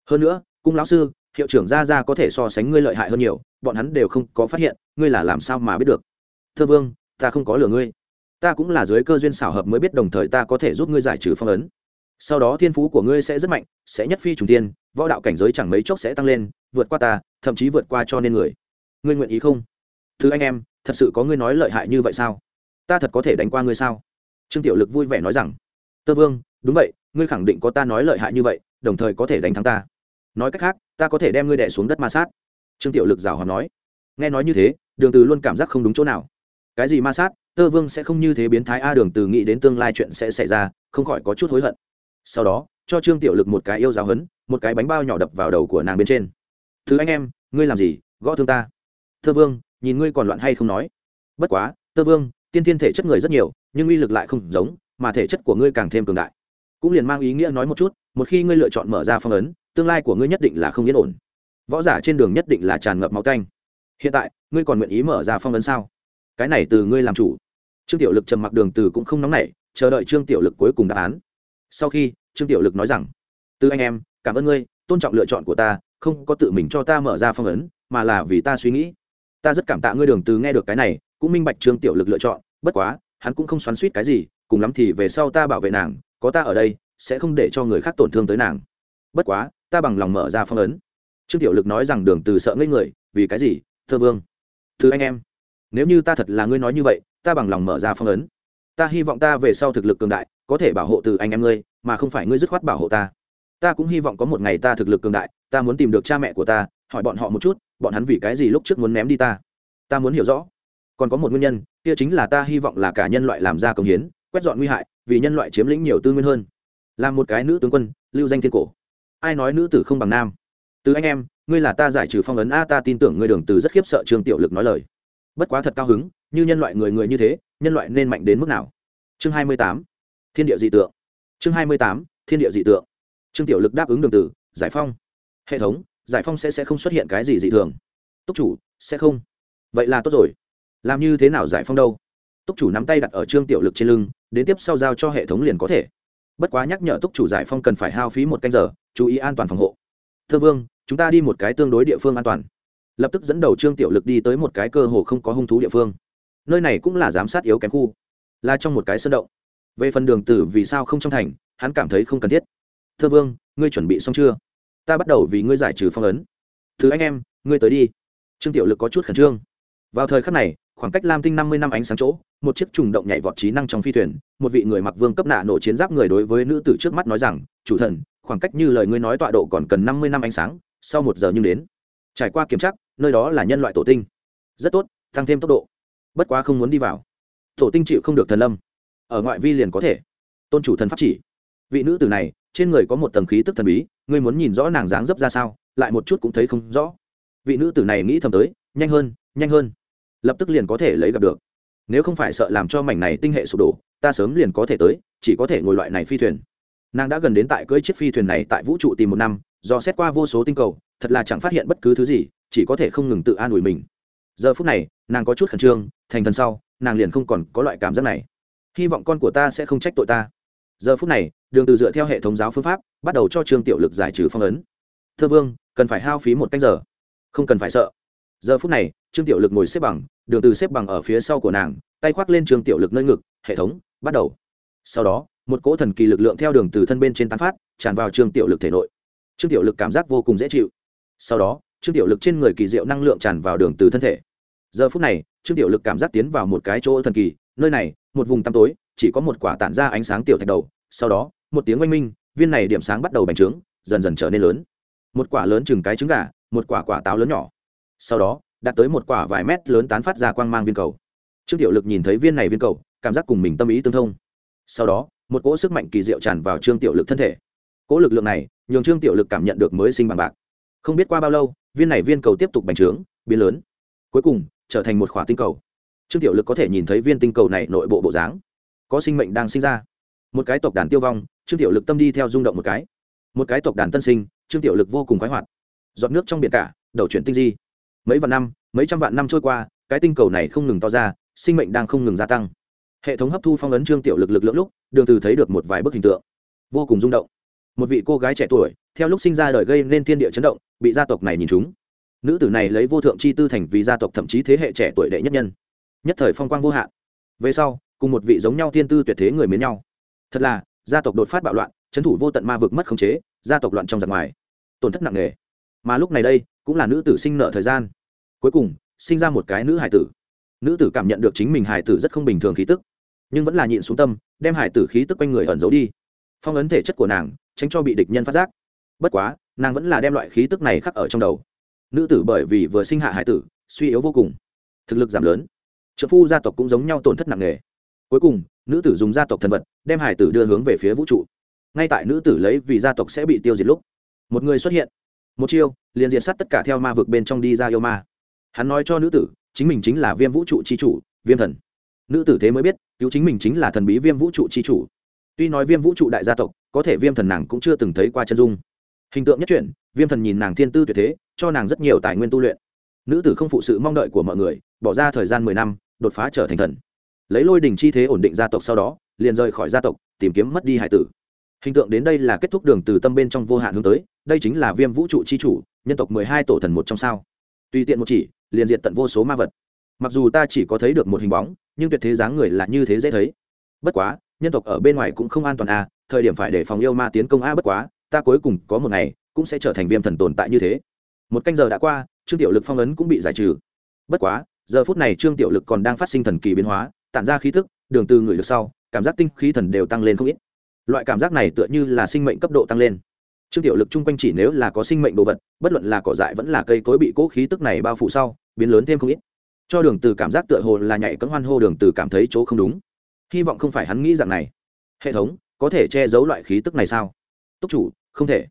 Hơn nữa, cung lão sư, hiệu trưởng gia gia có thể so sánh ngươi lợi hại hơn nhiều, bọn hắn đều không có phát hiện, ngươi là làm sao mà biết được. Thơ vương, ta không có lừa ngươi ta cũng là dưới cơ duyên xảo hợp mới biết đồng thời ta có thể giúp ngươi giải trừ phong ấn. Sau đó thiên phú của ngươi sẽ rất mạnh, sẽ nhất phi trùng tiên võ đạo cảnh giới chẳng mấy chốc sẽ tăng lên, vượt qua ta, thậm chí vượt qua cho nên người. Ngươi nguyện ý không? Thứ anh em, thật sự có ngươi nói lợi hại như vậy sao? Ta thật có thể đánh qua ngươi sao? Trương tiểu lực vui vẻ nói rằng, tơ vương, đúng vậy, ngươi khẳng định có ta nói lợi hại như vậy, đồng thời có thể đánh thắng ta. Nói cách khác, ta có thể đem ngươi đẻ xuống đất ma sát. Trương tiểu lực rào hòa nói. Nghe nói như thế, đường từ luôn cảm giác không đúng chỗ nào. Cái gì ma sát? Tơ vương sẽ không như thế biến thái a đường từ nghĩ đến tương lai chuyện sẽ xảy ra, không khỏi có chút hối hận. Sau đó, cho trương tiểu lực một cái yêu giáo hấn một cái bánh bao nhỏ đập vào đầu của nàng bên trên. Thứ anh em, ngươi làm gì? Gõ thương ta. Tơ vương, nhìn ngươi còn loạn hay không nói. Bất quá, tơ vương, tiên thiên thể chất người rất nhiều, nhưng uy lực lại không giống, mà thể chất của ngươi càng thêm cường đại. Cũng liền mang ý nghĩa nói một chút, một khi ngươi lựa chọn mở ra phong ấn, tương lai của ngươi nhất định là không yên ổn. Võ giả trên đường nhất định là tràn ngập máu canh hiện tại, ngươi còn nguyện ý mở ra phong ấn sao? Cái này từ ngươi làm chủ. Trương tiểu lực trầm mặc đường từ cũng không nóng nảy, chờ đợi trương tiểu lực cuối cùng đáp án. Sau khi, trương tiểu lực nói rằng, từ anh em, cảm ơn ngươi, tôn trọng lựa chọn của ta, không có tự mình cho ta mở ra phong ấn, mà là vì ta suy nghĩ. Ta rất cảm tạ ngươi đường từ nghe được cái này, cũng minh bạch trương tiểu lực lựa chọn, bất quá, hắn cũng không xoắn xuýt cái gì, cùng lắm thì về sau ta bảo vệ nàng, có ta ở đây, sẽ không để cho người khác tổn thương tới nàng. Bất quá, ta bằng lòng mở ra phong ấn. Trương tiểu lực nói rằng đường từ sợ ngây người, vì cái gì thơ vương? Thưa anh em nếu như ta thật là ngươi nói như vậy, ta bằng lòng mở ra phong ấn. Ta hy vọng ta về sau thực lực cường đại, có thể bảo hộ từ anh em ngươi, mà không phải ngươi dứt khoát bảo hộ ta. Ta cũng hy vọng có một ngày ta thực lực cường đại, ta muốn tìm được cha mẹ của ta, hỏi bọn họ một chút, bọn hắn vì cái gì lúc trước muốn ném đi ta. Ta muốn hiểu rõ. Còn có một nguyên nhân, kia chính là ta hy vọng là cả nhân loại làm ra công hiến, quét dọn nguy hại, vì nhân loại chiếm lĩnh nhiều tư nguyên hơn. Là một cái nữ tướng quân, lưu danh thiên cổ. Ai nói nữ tử không bằng nam? Từ anh em, ngươi là ta giải trừ phong ấn, a, ta tin tưởng ngươi đường từ rất khiếp sợ trương tiểu lực nói lời bất quá thật cao hứng, như nhân loại người người như thế, nhân loại nên mạnh đến mức nào? Chương 28. thiên địa dị tượng. Chương 28. thiên địa dị tượng. Trương tiểu lực đáp ứng đường tử, giải phong, hệ thống, giải phong sẽ sẽ không xuất hiện cái gì dị thường. Túc chủ, sẽ không. Vậy là tốt rồi. Làm như thế nào giải phong đâu? Túc chủ nắm tay đặt ở trương tiểu lực trên lưng, đến tiếp sau giao cho hệ thống liền có thể. Bất quá nhắc nhở túc chủ giải phong cần phải hao phí một canh giờ, chú ý an toàn phòng hộ. Thơ vương, chúng ta đi một cái tương đối địa phương an toàn lập tức dẫn đầu trương tiểu lực đi tới một cái cơ hồ không có hung thú địa phương. Nơi này cũng là giám sát yếu kém khu, là trong một cái sân động. Về phần đường tử vì sao không trong thành, hắn cảm thấy không cần thiết. Thơ vương, ngươi chuẩn bị xong chưa? Ta bắt đầu vì ngươi giải trừ phong ấn. Thứ anh em, ngươi tới đi. Trương tiểu lực có chút khẩn trương. Vào thời khắc này, khoảng cách lam tinh năm mươi năm ánh sáng chỗ, một chiếc trùng động nhảy vọt trí năng trong phi thuyền, một vị người mặc vương cấp nạ nổ chiến giáp người đối với nữ tử trước mắt nói rằng, chủ thần, khoảng cách như lời ngươi nói tọa độ còn cần năm mươi năm ánh sáng, sau một giờ nhưng đến trải qua kiểm tra, nơi đó là nhân loại tổ tinh. Rất tốt, tăng thêm tốc độ. Bất quá không muốn đi vào. Tổ tinh chịu không được thần lâm. Ở ngoại vi liền có thể. Tôn chủ thần pháp chỉ. Vị nữ tử này, trên người có một tầng khí tức thần bí, ngươi muốn nhìn rõ nàng dáng dấp ra sao, lại một chút cũng thấy không rõ. Vị nữ tử này nghĩ thầm tới, nhanh hơn nhanh hơn. Lập tức liền có thể lấy gặp được. Nếu không phải sợ làm cho mảnh này tinh hệ sụp đổ, ta sớm liền có thể tới, chỉ có thể ngồi loại này phi thuyền. Nàng đã gần đến tại cưỡi chiếc phi thuyền này tại vũ trụ tìm một năm, do xét qua vô số tinh cầu thật là chẳng phát hiện bất cứ thứ gì, chỉ có thể không ngừng tự an ủi mình. Giờ phút này, nàng có chút khẩn trương, thành thần sau, nàng liền không còn có loại cảm giác này. Hy vọng con của ta sẽ không trách tội ta. Giờ phút này, đường từ dựa theo hệ thống giáo phương pháp, bắt đầu cho trương tiểu lực giải trừ phong ấn. Thơ vương, cần phải hao phí một canh giờ. Không cần phải sợ. Giờ phút này, trương tiểu lực ngồi xếp bằng, đường từ xếp bằng ở phía sau của nàng, tay khoác lên trương tiểu lực nơi ngực, hệ thống, bắt đầu. Sau đó, một cỗ thần kỳ lực lượng theo đường từ thân bên trên tán phát, tràn vào trương tiểu lực thể nội. Trương tiểu lực cảm giác vô cùng dễ chịu sau đó, trương tiểu lực trên người kỳ diệu năng lượng tràn vào đường từ thân thể. Giờ phút này, trương tiểu lực cảm giác tiến vào một cái chỗ thần kỳ, nơi này, một vùng tăm tối, chỉ có một quả tản ra ánh sáng tiểu thạch đầu. Sau đó, một tiếng oanh minh, viên này điểm sáng bắt đầu bành trướng, dần dần trở nên lớn. Một quả lớn chừng cái trứng gà, một quả quả táo lớn nhỏ. Sau đó, đạt tới một quả vài mét lớn tán phát ra quang mang viên cầu. Trương tiểu lực nhìn thấy viên này viên cầu, cảm giác cùng mình tâm ý tương thông. Sau đó, một cỗ sức mạnh kỳ diệu tràn vào trương tiểu lực thân thể. Cỗ lực lượng này, nhường trương tiểu lực cảm nhận được mới sinh bằng bạc không biết qua bao lâu, viên này viên cầu tiếp tục bành trướng, biến lớn. Cuối cùng, trở thành một khỏa tinh cầu. Trương tiểu lực có thể nhìn thấy viên tinh cầu này nội bộ bộ dáng. Có sinh mệnh đang sinh ra. Một cái tộc đàn tiêu vong, trương tiểu lực tâm đi theo rung động một cái. Một cái tộc đàn tân sinh, trương tiểu lực vô cùng khoái hoạt. Giọt nước trong biển cả, đầu chuyển tinh di. Mấy vạn năm, mấy trăm vạn năm trôi qua, cái tinh cầu này không ngừng to ra, sinh mệnh đang không ngừng gia tăng. Hệ thống hấp thu phong ấn trương tiểu lực lực lượng lúc, đường từ thấy được một vài bức hình tượng. Vô cùng rung động. Một vị cô gái trẻ tuổi theo lúc sinh ra đời gây nên thiên địa chấn động, bị gia tộc này nhìn chúng nữ tử này lấy vô thượng chi tư thành vì gia tộc thậm chí thế hệ trẻ tuổi đệ nhất nhân. Nhất thời phong quang vô hạn. Về sau, cùng một vị giống nhau thiên tư tuyệt thế người mến nhau. Thật là, gia tộc đột phát bạo loạn trấn thủ vô tận ma vực mất khống chế, gia tộc loạn trong giặc ngoài. Tổn thất nặng nề. Mà lúc này đây, cũng là nữ tử sinh nợ thời gian. Cuối cùng, sinh ra một cái nữ hải tử. Nữ tử cảm nhận được chính mình hải tử rất không bình thường khí tức, nhưng vẫn là nhịn xuống tâm, đem hải tử khí tức quanh người ẩn giấu đi. Phong ấn thể chất của nàng, tránh cho bị địch nhân phát giác bất quá, nàng vẫn là đem loại khí tức này khắc ở trong đầu. Nữ tử bởi vì vừa sinh hạ hải tử, suy yếu vô cùng. Thực lực giảm lớn. Trợ phu gia tộc cũng giống nhau tổn thất nặng nề. Cuối cùng, nữ tử dùng gia tộc thần vật, đem hải tử đưa hướng về phía vũ trụ. Ngay tại nữ tử lấy vì gia tộc sẽ bị tiêu diệt lúc, một người xuất hiện. Một chiêu, liền diệt sát tất cả theo ma vực bên trong đi ra yêu ma. Hắn nói cho nữ tử, chính mình chính là viêm vũ trụ c h i chủ, viêm thần. Nữ tử thế mới biết, cứu chính mình chính là thần bí viêm vũ trụ c h i chủ. Tuy nói viêm vũ trụ đại gia tộc, có thể viêm thần nàng cũng chưa từng thấy qua chân dung hình tượng nhất truyện viêm thần nhìn nàng thiên tư tuyệt thế cho nàng rất nhiều tài nguyên tu luyện. Nữ tử không phụ sự mong đợi của mọi người bỏ ra thời gian mười năm đột phá trở thành thần. Lấy lôi đình chi thế ổn định gia tộc sau đó liền rời khỏi gia tộc tìm kiếm mất đi hải tử. Hình tượng đến đây là kết thúc đường từ tâm bên trong vô hạn hướng tới đây chính là viêm vũ trụ chi chủ nhân tộc mười hai tổ thần một trong sao. Tùy tiện một chỉ liền diện tận vô số ma vật. Mặc dù ta chỉ có thấy được một hình bóng nhưng tuyệt thế dáng người là như thế dễ thấy. Bất quá nhân tộc ở bên ngoài cũng không an toàn a à, thời điểm phải để phòng yêu ma tiến công a bất quá ta cuối cùng có một ngày cũng sẽ trở thành viêm thần tồn tại như thế. Một canh giờ đã qua, trương tiểu lực phong ấn cũng bị giải trừ. Bất quá, giờ phút này trương tiểu lực còn đang phát sinh thần kỳ biến hóa, tản ra khí thức đường từ người được sau, cảm giác tinh khí thần đều tăng lên không ít. Loại cảm giác này tựa như là sinh mệnh cấp độ tăng lên. Trương tiểu lực chung quanh chỉ nếu là có sinh mệnh đồ vật, bất luận là cỏ dại vẫn là cây cối bị cố khí tức này bao phủ sau, biến lớn thêm không ít. Cho đường từ cảm giác tựa hồ là nhảy cẫng hoan hô đường từ cảm thấy chỗ không đúng. Hy vọng không phải hắn nghĩ dạng này. Hệ thống, có thể che giấu loại khí tức này sao? Túc chủ không thể.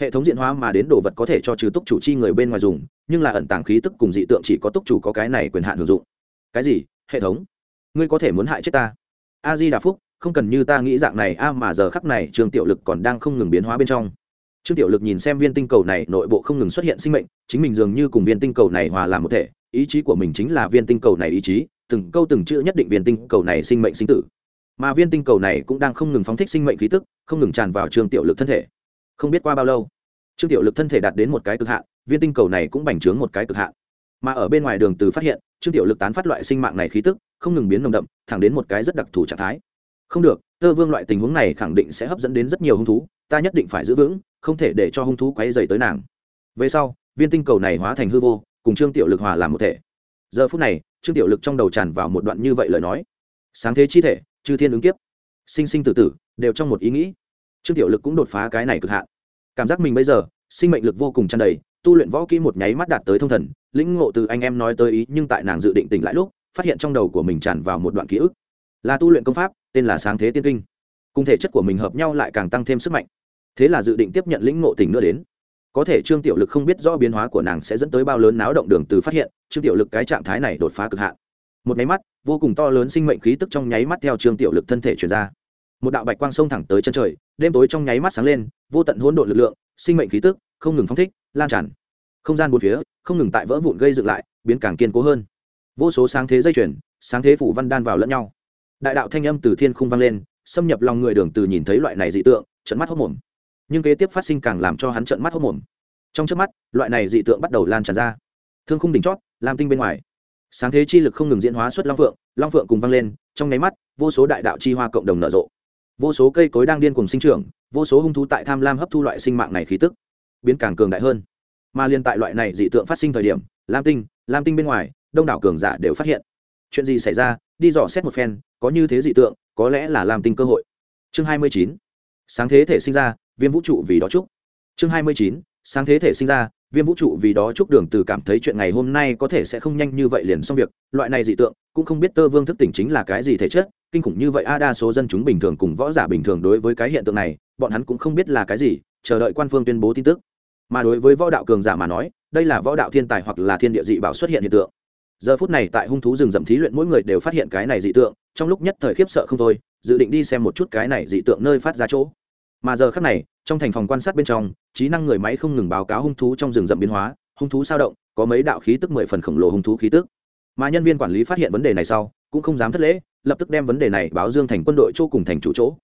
Hệ thống diện hóa mà đến đồ vật có thể cho trừ túc chủ chi người bên ngoài dùng, nhưng là ẩn tàng khí tức cùng dị tượng chỉ có túc chủ có cái này quyền hạn hưởng dụng. Cái gì? Hệ thống? Ngươi có thể muốn hại chết ta? A di đà phúc, không cần như ta nghĩ dạng này, a, mà giờ khắc này trường tiểu lực còn đang không ngừng biến hóa bên trong. Trương tiểu lực nhìn xem viên tinh cầu này, nội bộ không ngừng xuất hiện sinh mệnh, chính mình dường như cùng viên tinh cầu này hòa làm một thể, ý chí của mình chính là viên tinh cầu này ý chí, từng câu từng chữ nhất định viên tinh cầu này sinh mệnh sinh tử. Mà viên tinh cầu này cũng đang không ngừng phóng thích sinh mệnh khí tức, không ngừng tràn vào trương tiểu lực thân thể không biết qua bao lâu. Trương tiểu lực thân thể đạt đến một cái cực hạn, viên tinh cầu này cũng bành trướng một cái cực hạn. Mà ở bên ngoài đường từ phát hiện, trương tiểu lực tán phát loại sinh mạng này khí tức, không ngừng biến nồng đậm, thẳng đến một cái rất đặc thù trạng thái. Không được, tơ vương loại tình huống này khẳng định sẽ hấp dẫn đến rất nhiều hung thú, ta nhất định phải giữ vững, không thể để cho hung thú quấy dày tới nàng. Về sau, viên tinh cầu này hóa thành hư vô, cùng trương tiểu lực hòa làm một thể. Giờ phút này, trương tiểu lực trong đầu tràn vào một đoạn như vậy lời nói. Sáng thế chi thể, chư thiên ứng kiếp. Sinh sinh tử tử, đều trong một ý nghĩ trương tiểu lực cũng đột phá cái này cực hạn. Cảm giác mình bây giờ, sinh mệnh lực vô cùng tràn đầy, tu luyện võ kỹ một nháy mắt đạt tới thông thần, lĩnh ngộ từ anh em nói tới ý, nhưng tại nàng dự định tỉnh lại lúc, phát hiện trong đầu của mình tràn vào một đoạn ký ức. Là tu luyện công pháp, tên là sáng thế tiên kinh. Cùng thể chất của mình hợp nhau lại càng tăng thêm sức mạnh. Thế là dự định tiếp nhận lĩnh ngộ tỉnh nữa đến. Có thể trương tiểu lực không biết rõ biến hóa của nàng sẽ dẫn tới bao lớn náo động đường từ phát hiện, trương tiểu lực cái trạng thái này đột phá cực hạn. Một nháy mắt, vô cùng to lớn sinh mệnh khí tức trong nháy mắt theo trương tiểu lực thân thể chuyển ra một đạo bạch quang sông thẳng tới chân trời, đêm tối trong nháy mắt sáng lên, vô tận hỗn độn lực lượng, sinh mệnh khí tức, không ngừng phóng thích, lan tràn. Không gian bốn phía, không ngừng tại vỡ vụn gây dựng lại, biến càng kiên cố hơn. Vô số sáng thế dây chuyển sáng thế phủ văn đan vào lẫn nhau. Đại đạo thanh âm từ thiên khung vang lên, xâm nhập lòng người đường từ nhìn thấy loại này dị tượng trận mắt hốc mồm. Nhưng kế tiếp phát sinh càng làm cho hắn trận mắt hốc mồm. Trong trước mắt, loại này dị tượng bắt đầu lan tràn ra. Thương khung đỉnh chót, lam tinh bên ngoài. Sáng thế chi lực không ngừng diễn hóa xuất long phượng long phượng cùng vang lên, trong nháy mắt, vô số đại đạo chi hoa cộng đồng nở rộ vô số cây cối đang điên cùng sinh trưởng, vô số hung thú tại tham lam hấp thu loại sinh mạng này khí tức, biến càng cường đại hơn. Mà liên tại loại này dị tượng phát sinh thời điểm, lam tinh lam tinh bên ngoài, đông đảo cường giả đều phát hiện. Chuyện gì xảy ra? Đi dò xét một phen, có như thế dị tượng, có lẽ là lam tinh cơ hội. Chương hai mươi chín. Sáng thế thể sinh ra, viêm vũ trụ vì đó chúc. Chương hai mươi chín. Sáng thế thể sinh ra viêm vũ trụ vì đó chúc đường từ cảm thấy chuyện ngày hôm nay có thể sẽ không nhanh như vậy liền xong việc. Loại này dị tượng, cũng không biết tơ vương thức tỉnh chính là cái gì thể chất, kinh khủng như vậy a đa số dân chúng bình thường cùng võ giả bình thường đối với cái hiện tượng này, bọn hắn cũng không biết là cái gì, chờ đợi quan phương tuyên bố tin tức. Mà đối với võ đạo cường giả mà nói, đây là võ đạo thiên tài hoặc là thiên địa dị bảo xuất hiện hiện tượng. Giờ phút này tại hung thú rừng rậm thí luyện mỗi người đều phát hiện cái này dị tượng, trong lúc nhất thời khiếp sợ không thôi, dự định đi xem một chút cái này dị tượng nơi phát ra chỗ. Mà giờ khác này trong thành phòng quan sát bên trong, trí năng người máy không ngừng báo cáo hung thú trong rừng rậm biến hóa, hung thú sao động, có mấy đạo khí tức mười phần khổng lồ hung thú khí tức. Mà nhân viên quản lý phát hiện vấn đề này sau, cũng không dám thất lễ, lập tức đem vấn đề này báo dương thành quân đội chỗ cùng thành chủ chỗ.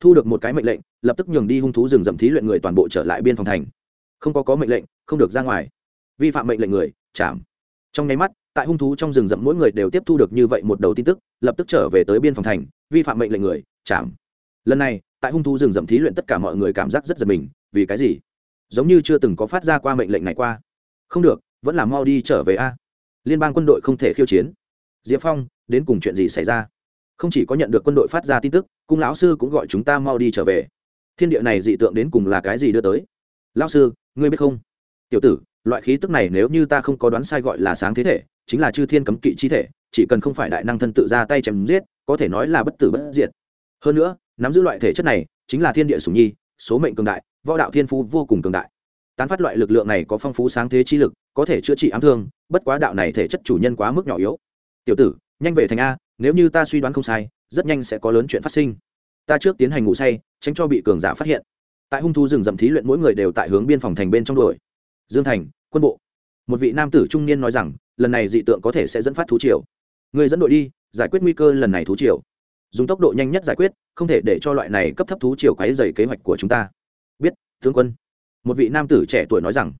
Thu được một cái mệnh lệnh, lập tức nhường đi hung thú rừng rậm thí luyện người toàn bộ trở lại biên phòng thành. Không có có mệnh lệnh, không được ra ngoài. Vi phạm mệnh lệnh người, chạm. Trong nháy mắt, tại hung thú trong rừng rậm mỗi người đều tiếp thu được như vậy một đầu tin tức, lập tức trở về tới biên phòng thành, vi phạm mệnh lệnh người, chạm. Lần này tại hung thú rừng rậm thí luyện tất cả mọi người cảm giác rất giật mình, vì cái gì? Giống như chưa từng có phát ra qua mệnh lệnh này qua. Không được, vẫn là mau đi trở về a. Liên bang quân đội không thể khiêu chiến. Diệp phong, đến cùng chuyện gì xảy ra? Không chỉ có nhận được quân đội phát ra tin tức, cung lão sư cũng gọi chúng ta mau đi trở về. Thiên địa này dị tượng đến cùng là cái gì đưa tới? Lão sư, ngươi biết không? Tiểu tử, loại khí tức này nếu như ta không có đoán sai gọi là sáng thế thể, chính là chư thiên cấm kỵ chi thể, chỉ cần không phải đại năng thân tự ra tay chém giết, có thể nói là bất tử bất diệt. Hơn nữa nắm giữ loại thể chất này chính là thiên địa sủng nhi, số mệnh cường đại, võ đạo thiên phú vô cùng cường đại. Tán phát loại lực lượng này có phong phú sáng thế chi lực, có thể chữa trị ám thương, bất quá đạo này thể chất chủ nhân quá mức nhỏ yếu. Tiểu tử, nhanh về thành a, nếu như ta suy đoán không sai, rất nhanh sẽ có lớn chuyện phát sinh. Ta trước tiến hành ngủ say, tránh cho bị cường giả phát hiện. Tại hung thu rừng rậm thí luyện mỗi người đều tại hướng biên phòng thành bên trong đuổi. Dương thành, quân bộ. Một vị nam tử trung niên nói rằng, lần này dị tượng có thể sẽ dẫn phát thú triều. Người dẫn đội đi, giải quyết nguy cơ lần này thú triều dùng tốc độ nhanh nhất giải quyết, không thể để cho loại này cấp thấp thú triều quáy dày kế hoạch của chúng ta. Biết, tướng quân. Một vị nam tử trẻ tuổi nói rằng,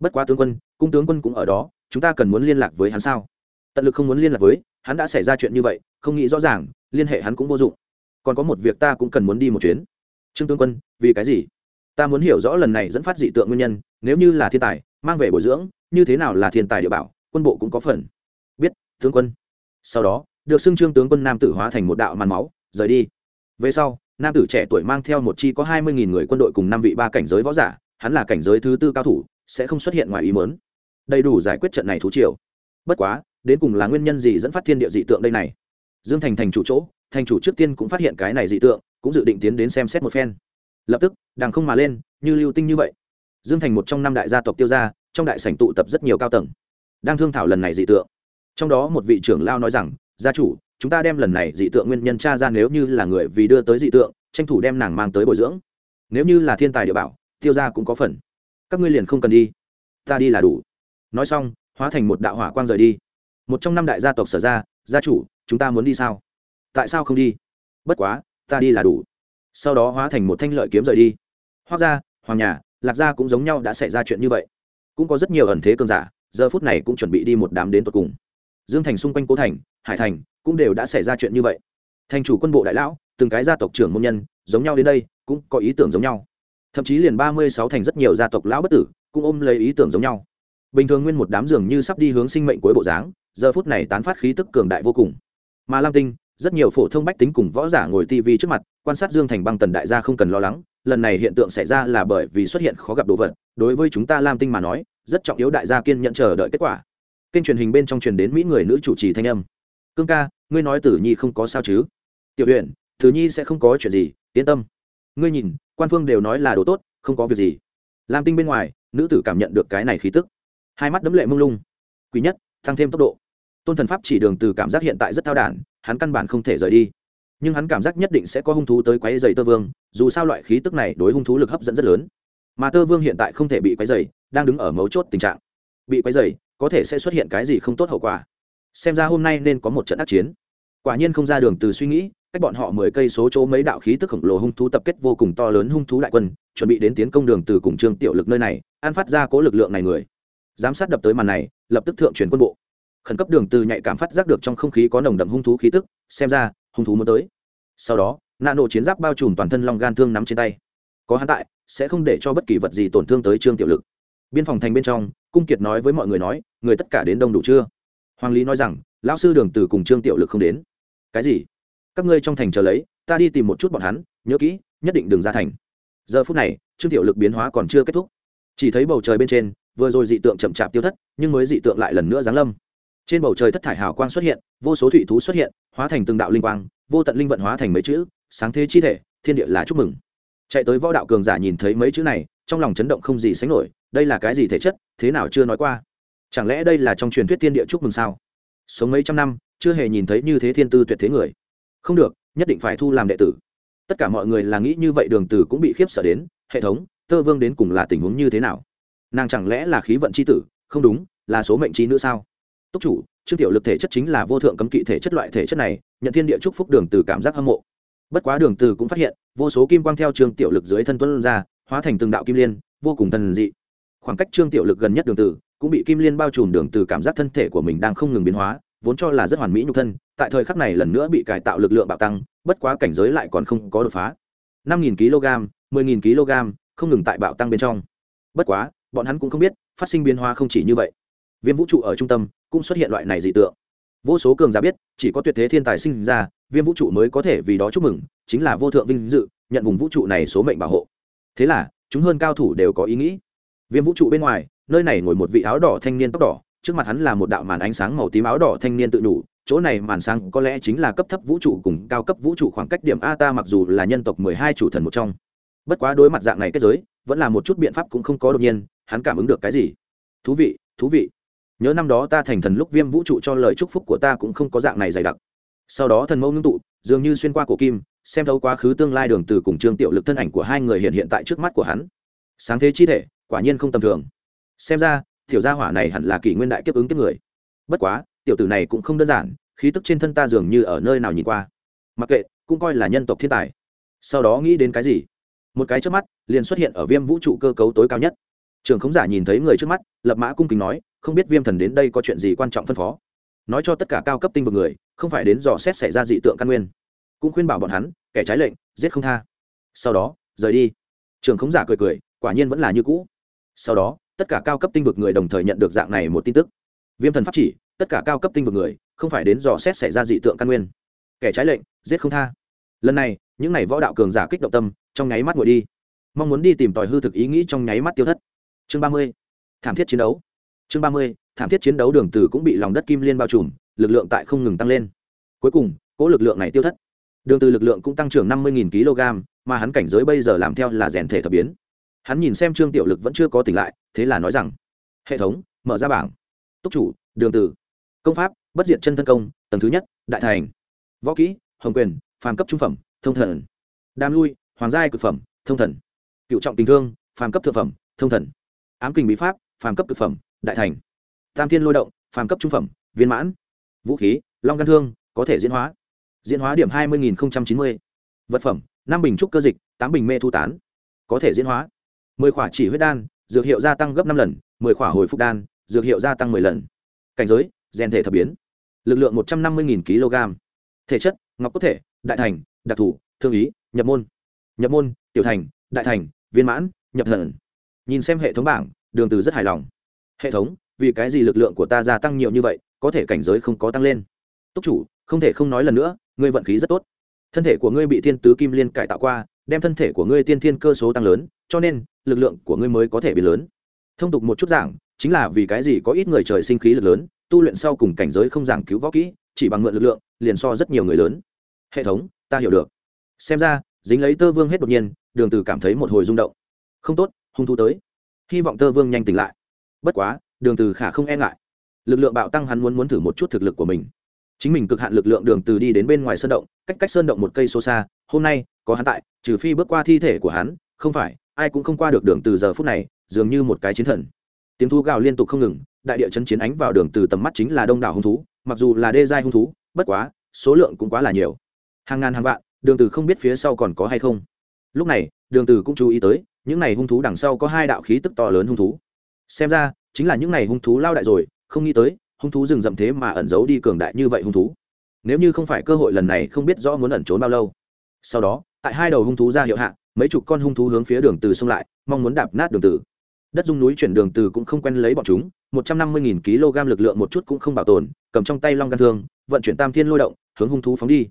bất quá tướng quân, cung tướng quân cũng ở đó, chúng ta cần muốn liên lạc với hắn sao? Tận lực không muốn liên lạc với, hắn đã xảy ra chuyện như vậy, không nghĩ rõ ràng, liên hệ hắn cũng vô dụng. Còn có một việc ta cũng cần muốn đi một chuyến. Trương tướng quân, vì cái gì? Ta muốn hiểu rõ lần này dẫn phát dị tượng nguyên nhân, nếu như là thiên tài, mang về bồi dưỡng, như thế nào là thiên tài địa bảo, quân bộ cũng có phần. Biết, tướng quân. Sau đó được xưng trương tướng quân nam tử hóa thành một đạo màn máu, rời đi. Về sau, nam tử trẻ tuổi mang theo một chi có hai mươi nghìn người quân đội cùng năm vị ba cảnh giới võ giả, hắn là cảnh giới thứ tư cao thủ, sẽ không xuất hiện ngoài ý mớn đầy đủ giải quyết trận này thú triều. Bất quá, đến cùng là nguyên nhân gì dẫn phát thiên địa dị tượng đây này? Dương thành thành chủ chỗ, thành chủ trước tiên cũng phát hiện cái này dị tượng, cũng dự định tiến đến xem xét một phen. Lập tức đàng không mà lên, như lưu tinh như vậy. Dương thành một trong năm đại gia tộc tiêu gia, trong đại sảnh tụ tập rất nhiều cao tầng, đang thương thảo lần này dị tượng. Trong đó một vị trưởng lao nói rằng gia chủ, chúng ta đem lần này dị tượng nguyên nhân tra ra nếu như là người vì đưa tới dị tượng, tranh thủ đem nàng mang tới bồi dưỡng. Nếu như là thiên tài địa bảo, tiêu gia cũng có phần. Các ngươi liền không cần đi. Ta đi là đủ. Nói xong, hóa thành một đạo hỏa quang rời đi. Một trong năm đại gia tộc sở ra, gia chủ, chúng ta muốn đi sao? Tại sao không đi? Bất quá, ta đi là đủ. Sau đó hóa thành một thanh lợi kiếm rời đi. Hoác ra hoàng nhà, lạc gia cũng giống nhau đã xảy ra chuyện như vậy. Cũng có rất nhiều ẩn thế cường giả, giờ phút này cũng chuẩn bị đi một đám đến tột cùng. Dương thành xung quanh cố thành hải thành cũng đều đã xảy ra chuyện như vậy. Thành chủ quân bộ đại lão, từng cái gia tộc trưởng môn nhân, giống nhau đến đây, cũng có ý tưởng giống nhau. Thậm chí liền ba mươi sáu thành rất nhiều gia tộc lão bất tử, cũng ôm lấy ý tưởng giống nhau. Bình thường nguyên một đám giường như sắp đi hướng sinh mệnh cuối bộ dáng, giờ phút này tán phát khí tức cường đại vô cùng. Mà lam tinh, rất nhiều phổ thông bách tính cùng võ giả ngồi tv trước mặt, quan sát dương thành băng tần đại gia không cần lo lắng, lần này hiện tượng xảy ra là bởi vì xuất hiện khó gặp đồ vật, đối với chúng ta lam tinh mà nói, rất trọng yếu đại gia kiên nhận chờ đợi kết quả. Kênh truyền hình bên trong truyền đến mỹ người nữ chủ trì thanh âm cương ca, ngươi nói tử nhi không có sao chứ? Tiểu huyện tử nhi sẽ không có chuyện gì, yên tâm. Ngươi nhìn, quan phương đều nói là đồ tốt, không có việc gì. Lam tinh bên ngoài, nữ tử cảm nhận được cái này khí tức. Hai mắt đấm lệ mông lung. Quý nhất, tăng thêm tốc độ. Tôn thần pháp chỉ đường từ cảm giác hiện tại rất thao đản, hắn căn bản không thể rời đi. Nhưng hắn cảm giác nhất định sẽ có hung thú tới quấy dày tơ vương, dù sao loại khí tức này đối hung thú lực hấp dẫn rất lớn. Mà tơ vương hiện tại không thể bị quấy dày đang đứng ở mấu chốt tình trạng. Bị quấy dày có thể sẽ xuất hiện cái gì không tốt hậu quả xem ra hôm nay nên có một trận ác chiến. Quả nhiên không ra đường từ suy nghĩ, cách bọn họ mười cây số chỗ mấy đạo khí tức khổng lồ hung thú tập kết vô cùng to lớn hung thú đại quân, chuẩn bị đến tiến công đường từ cùng trương tiểu lực nơi này, an phát ra cố lực lượng này người. Giám sát đập tới màn này, lập tức thượng truyền quân bộ. Khẩn cấp đường từ nhạy cảm phát giác được trong không khí có nồng đậm hung thú khí tức, xem ra, hung thú muốn tới. Sau đó nạ nổ chiến giáp bao trùm toàn thân long gan thương nắm trên tay. Có hắn tại, sẽ không để cho bất kỳ vật gì tổn thương tới trương tiểu lực. Biên phòng thành bên trong, cung kiệt nói với mọi người nói, người tất cả đến đông đủ chưa? Hoàng lý nói rằng, lão sư đường từ cùng trương tiểu lực không đến. Cái gì? Các ngươi trong thành chờ lấy, ta đi tìm một chút bọn hắn, nhớ kỹ, nhất định đừng ra thành. Giờ phút này, trương tiểu lực biến hóa còn chưa kết thúc. Chỉ thấy bầu trời bên trên, vừa rồi dị tượng chậm chạp tiêu thất, nhưng mới dị tượng lại lần nữa giáng lâm. Trên bầu trời thất thải hào quang xuất hiện, vô số thủy thú xuất hiện, hóa thành từng đạo linh quang, vô tận linh vận hóa thành mấy chữ, sáng thế chi thể, thiên địa là chúc mừng. Chạy tới võ đạo cường giả nhìn thấy mấy chữ này, trong lòng chấn động không gì sánh nổi, đây là cái gì thể chất, thế nào chưa nói qua chẳng lẽ đây là trong truyền thuyết thiên địa chúc mừng sao? Sống mấy trăm năm, chưa hề nhìn thấy như thế thiên tư tuyệt thế người. Không được, nhất định phải thu làm đệ tử. Tất cả mọi người là nghĩ như vậy, đường từ cũng bị khiếp sợ đến, hệ thống, tơ vương đến cùng là tình huống như thế nào? Nàng chẳng lẽ là khí vận c h i tử? Không đúng, là số mệnh trí nữa sao? Túc chủ, trương tiểu lực thể chất chính là vô thượng cấm kỵ thể chất loại thể chất này, nhận thiên địa chúc phúc đường từ cảm giác hâm mộ. Bất quá đường từ cũng phát hiện, vô số kim quang theo trương tiểu lực dưới thân tuấn ra, hóa thành từng đạo kim liên, vô cùng thần dị. Khoảng cách trương tiểu lực gần nhất đường từ cũng bị kim liên bao trùm đường từ cảm giác thân thể của mình đang không ngừng biến hóa, vốn cho là rất hoàn mỹ nhục thân, tại thời khắc này lần nữa bị cải tạo lực lượng bạo tăng, bất quá cảnh giới lại còn không có đột phá. Năm nghìn kg, mười nghìn kg, không ngừng tại bạo tăng bên trong. Bất quá, bọn hắn cũng không biết, phát sinh biến hóa không chỉ như vậy. Viêm vũ trụ ở trung tâm, cũng xuất hiện loại này dị tượng. Vô số cường giả biết, chỉ có tuyệt thế thiên tài sinh ra, viêm vũ trụ mới có thể vì đó chúc mừng, chính là vô thượng vinh dự, nhận vùng vũ trụ này số mệnh bảo hộ. Thế là, chúng hơn cao thủ đều có ý nghĩ viêm vũ trụ bên ngoài, nơi này ngồi một vị áo đỏ thanh niên tóc đỏ, trước mặt hắn là một đạo màn ánh sáng màu tím áo đỏ thanh niên tự đủ, chỗ này màn sáng có lẽ chính là cấp thấp vũ trụ cùng cao cấp vũ trụ khoảng cách điểm a ta mặc dù là nhân tộc mười hai chủ thần một trong. Bất quá đối mặt dạng này kết giới, vẫn là một chút biện pháp cũng không có đột nhiên, hắn cảm ứng được cái gì? Thú vị thú vị. Nhớ năm đó ta thành thần lúc viêm vũ trụ cho lời chúc phúc của ta cũng không có dạng này dày đặc. Sau đó thần mẫu ngưng tụ, dường như xuyên qua cổ kim, xem thấu quá khứ tương lai đường từ cùng trương tiểu lực thân ảnh của hai người hiện hiện tại trước mắt của hắn. Sáng thế chi thể quả nhiên không tầm thường. Xem ra, tiểu gia hỏa này hẳn là kỷ nguyên đại kiếp ứng kiếp người. Bất quá, tiểu tử này cũng không đơn giản, khí tức trên thân ta dường như ở nơi nào nhìn qua. Mặc kệ, cũng coi là nhân tộc thiên tài. Sau đó nghĩ đến cái gì? Một cái trước mắt, liền xuất hiện ở viêm vũ trụ cơ cấu tối cao nhất. Trường khống giả nhìn thấy người trước mắt, lập mã cung kính nói, không biết viêm thần đến đây có chuyện gì quan trọng phân phó? Nói cho tất cả cao cấp tinh vực người, không phải đến dò xét xảy ra dị tượng căn nguyên. Cũng khuyên bảo bọn hắn, kẻ trái lệnh, giết không tha. Sau đó, rời đi. Trường khống giả cười cười, quả nhiên vẫn là như cũ sau đó, tất cả cao cấp tinh vực người đồng thời nhận được dạng này một tin tức. Viêm thần pháp chỉ, tất cả cao cấp tinh vực người, không phải đến dò xét xảy ra dị tượng căn nguyên. Kẻ trái lệnh, giết không tha. Lần này, những n à y võ đạo cường giả kích động tâm, trong nháy mắt ngồi đi. Mong muốn đi tìm tòi hư thực ý nghĩ trong nháy mắt tiêu thất. Chương ba mươi, thảm thiết chiến đấu. Chương ba mươi, thảm thiết chiến đấu đường từ cũng bị lòng đất kim liên bao trùm, lực lượng tại không ngừng tăng lên. Cuối cùng, cỗ lực lượng này tiêu thất. Đường từ lực lượng cũng tăng trưởng năm mươi kg mà hắn cảnh giới bây giờ làm theo là rèn thể thập biến hắn nhìn xem trương tiểu lực vẫn chưa có tỉnh lại, thế là nói rằng, hệ thống, mở ra bảng. Túc chủ, đường từ công pháp, bất diệt chân thân công, tầng thứ nhất, đại thành. Võ kỹ, hồng quyền, phàm cấp trung phẩm, thông thần. Đam lui, hoàng giai cực phẩm, thông thần. Cựu trọng tình thương, phàm cấp thượng phẩm, thông thần. Ám kình bí pháp, phàm cấp cực phẩm, đại thành. Tam thiên lôi động, phàm cấp trung phẩm, viên mãn. Vũ khí, long gan thương, có thể diễn hóa. Diễn hóa điểm hai mươi chín mươi. Vật phẩm, năm bình trúc cơ dịch, tám bình mê thu tán. Có thể diễn hóa mười khỏa chỉ huyết đan, dược hiệu gia tăng gấp năm lần, mười khỏa hồi phục đan, dược hiệu gia tăng mười lần. Cảnh giới rèn thể thập biến. Lực lượng một trăm năm mươi kg. Thể chất, ngọc cốt thể, đại thành, đặc thù, thương ý, nhập môn. Nhập môn, tiểu thành, đại thành, viên mãn, nhập thần. Nhìn xem hệ thống bảng, đường từ rất hài lòng. Hệ thống, vì cái gì lực lượng của ta gia tăng nhiều như vậy, có thể cảnh giới không có tăng lên? Túc chủ, không thể không nói lần nữa, ngươi vận khí rất tốt. Thân thể của ngươi bị thiên tứ kim liên cải tạo qua, đem thân thể của ngươi tiên thiên cơ số tăng lớn, cho nên lực lượng của ngươi mới có thể bị lớn. Thông tục một chút giảng, chính là vì cái gì có ít người trời sinh khí lực lớn, tu luyện sau cùng cảnh giới không giảng cứu võ kỹ, chỉ bằng mượn lực lượng, liền so rất nhiều người lớn. Hệ thống, ta hiểu được. Xem ra, dính lấy tơ vương hết đột nhiên, đường từ cảm thấy một hồi rung động. Không tốt, hung thú tới. Hy vọng tơ vương nhanh tỉnh lại. Bất quá, đường từ khả không e ngại. Lực lượng bạo tăng hắn muốn muốn thử một chút thực lực của mình. Chính mình cực hạn lực lượng đường từ đi đến bên ngoài sơn động, cách cách sơn động một cây số xa, hôm nay, có hắn tại, trừ phi bước qua thi thể của hắn, không phải ai cũng không qua được đường từ giờ phút này, dường như một cái chiến thần. Tiếng thú gào liên tục không ngừng, đại địa chấn chiến ánh vào đường từ tầm mắt chính là đông đảo hung thú, mặc dù là đê giai hung thú, bất quá, số lượng cũng quá là nhiều. Hàng ngàn hàng vạn, đường từ không biết phía sau còn có hay không. Lúc này, đường từ cũng chú ý tới, những này hung thú đằng sau có hai đạo khí tức to lớn hung thú. Xem ra, chính là những này hung thú lao đại rồi, không nghĩ tới, hung thú rừng rậm thế mà ẩn giấu đi cường đại như vậy hung thú. Nếu như không phải cơ hội lần này không biết rõ muốn ẩn trốn bao lâu. Sau đó, tại hai đầu hung thú ra hiệu hạ mấy chục con hung thú hướng phía đường từ xông lại, mong muốn đạp nát đường từ. Đất dung núi chuyển đường từ cũng không quen lấy bọn chúng, một trăm năm mươi nghìn kg lực lượng một chút cũng không bảo tồn, cầm trong tay long gan thương, vận chuyển tam thiên lôi động, hướng hung thú phóng đi.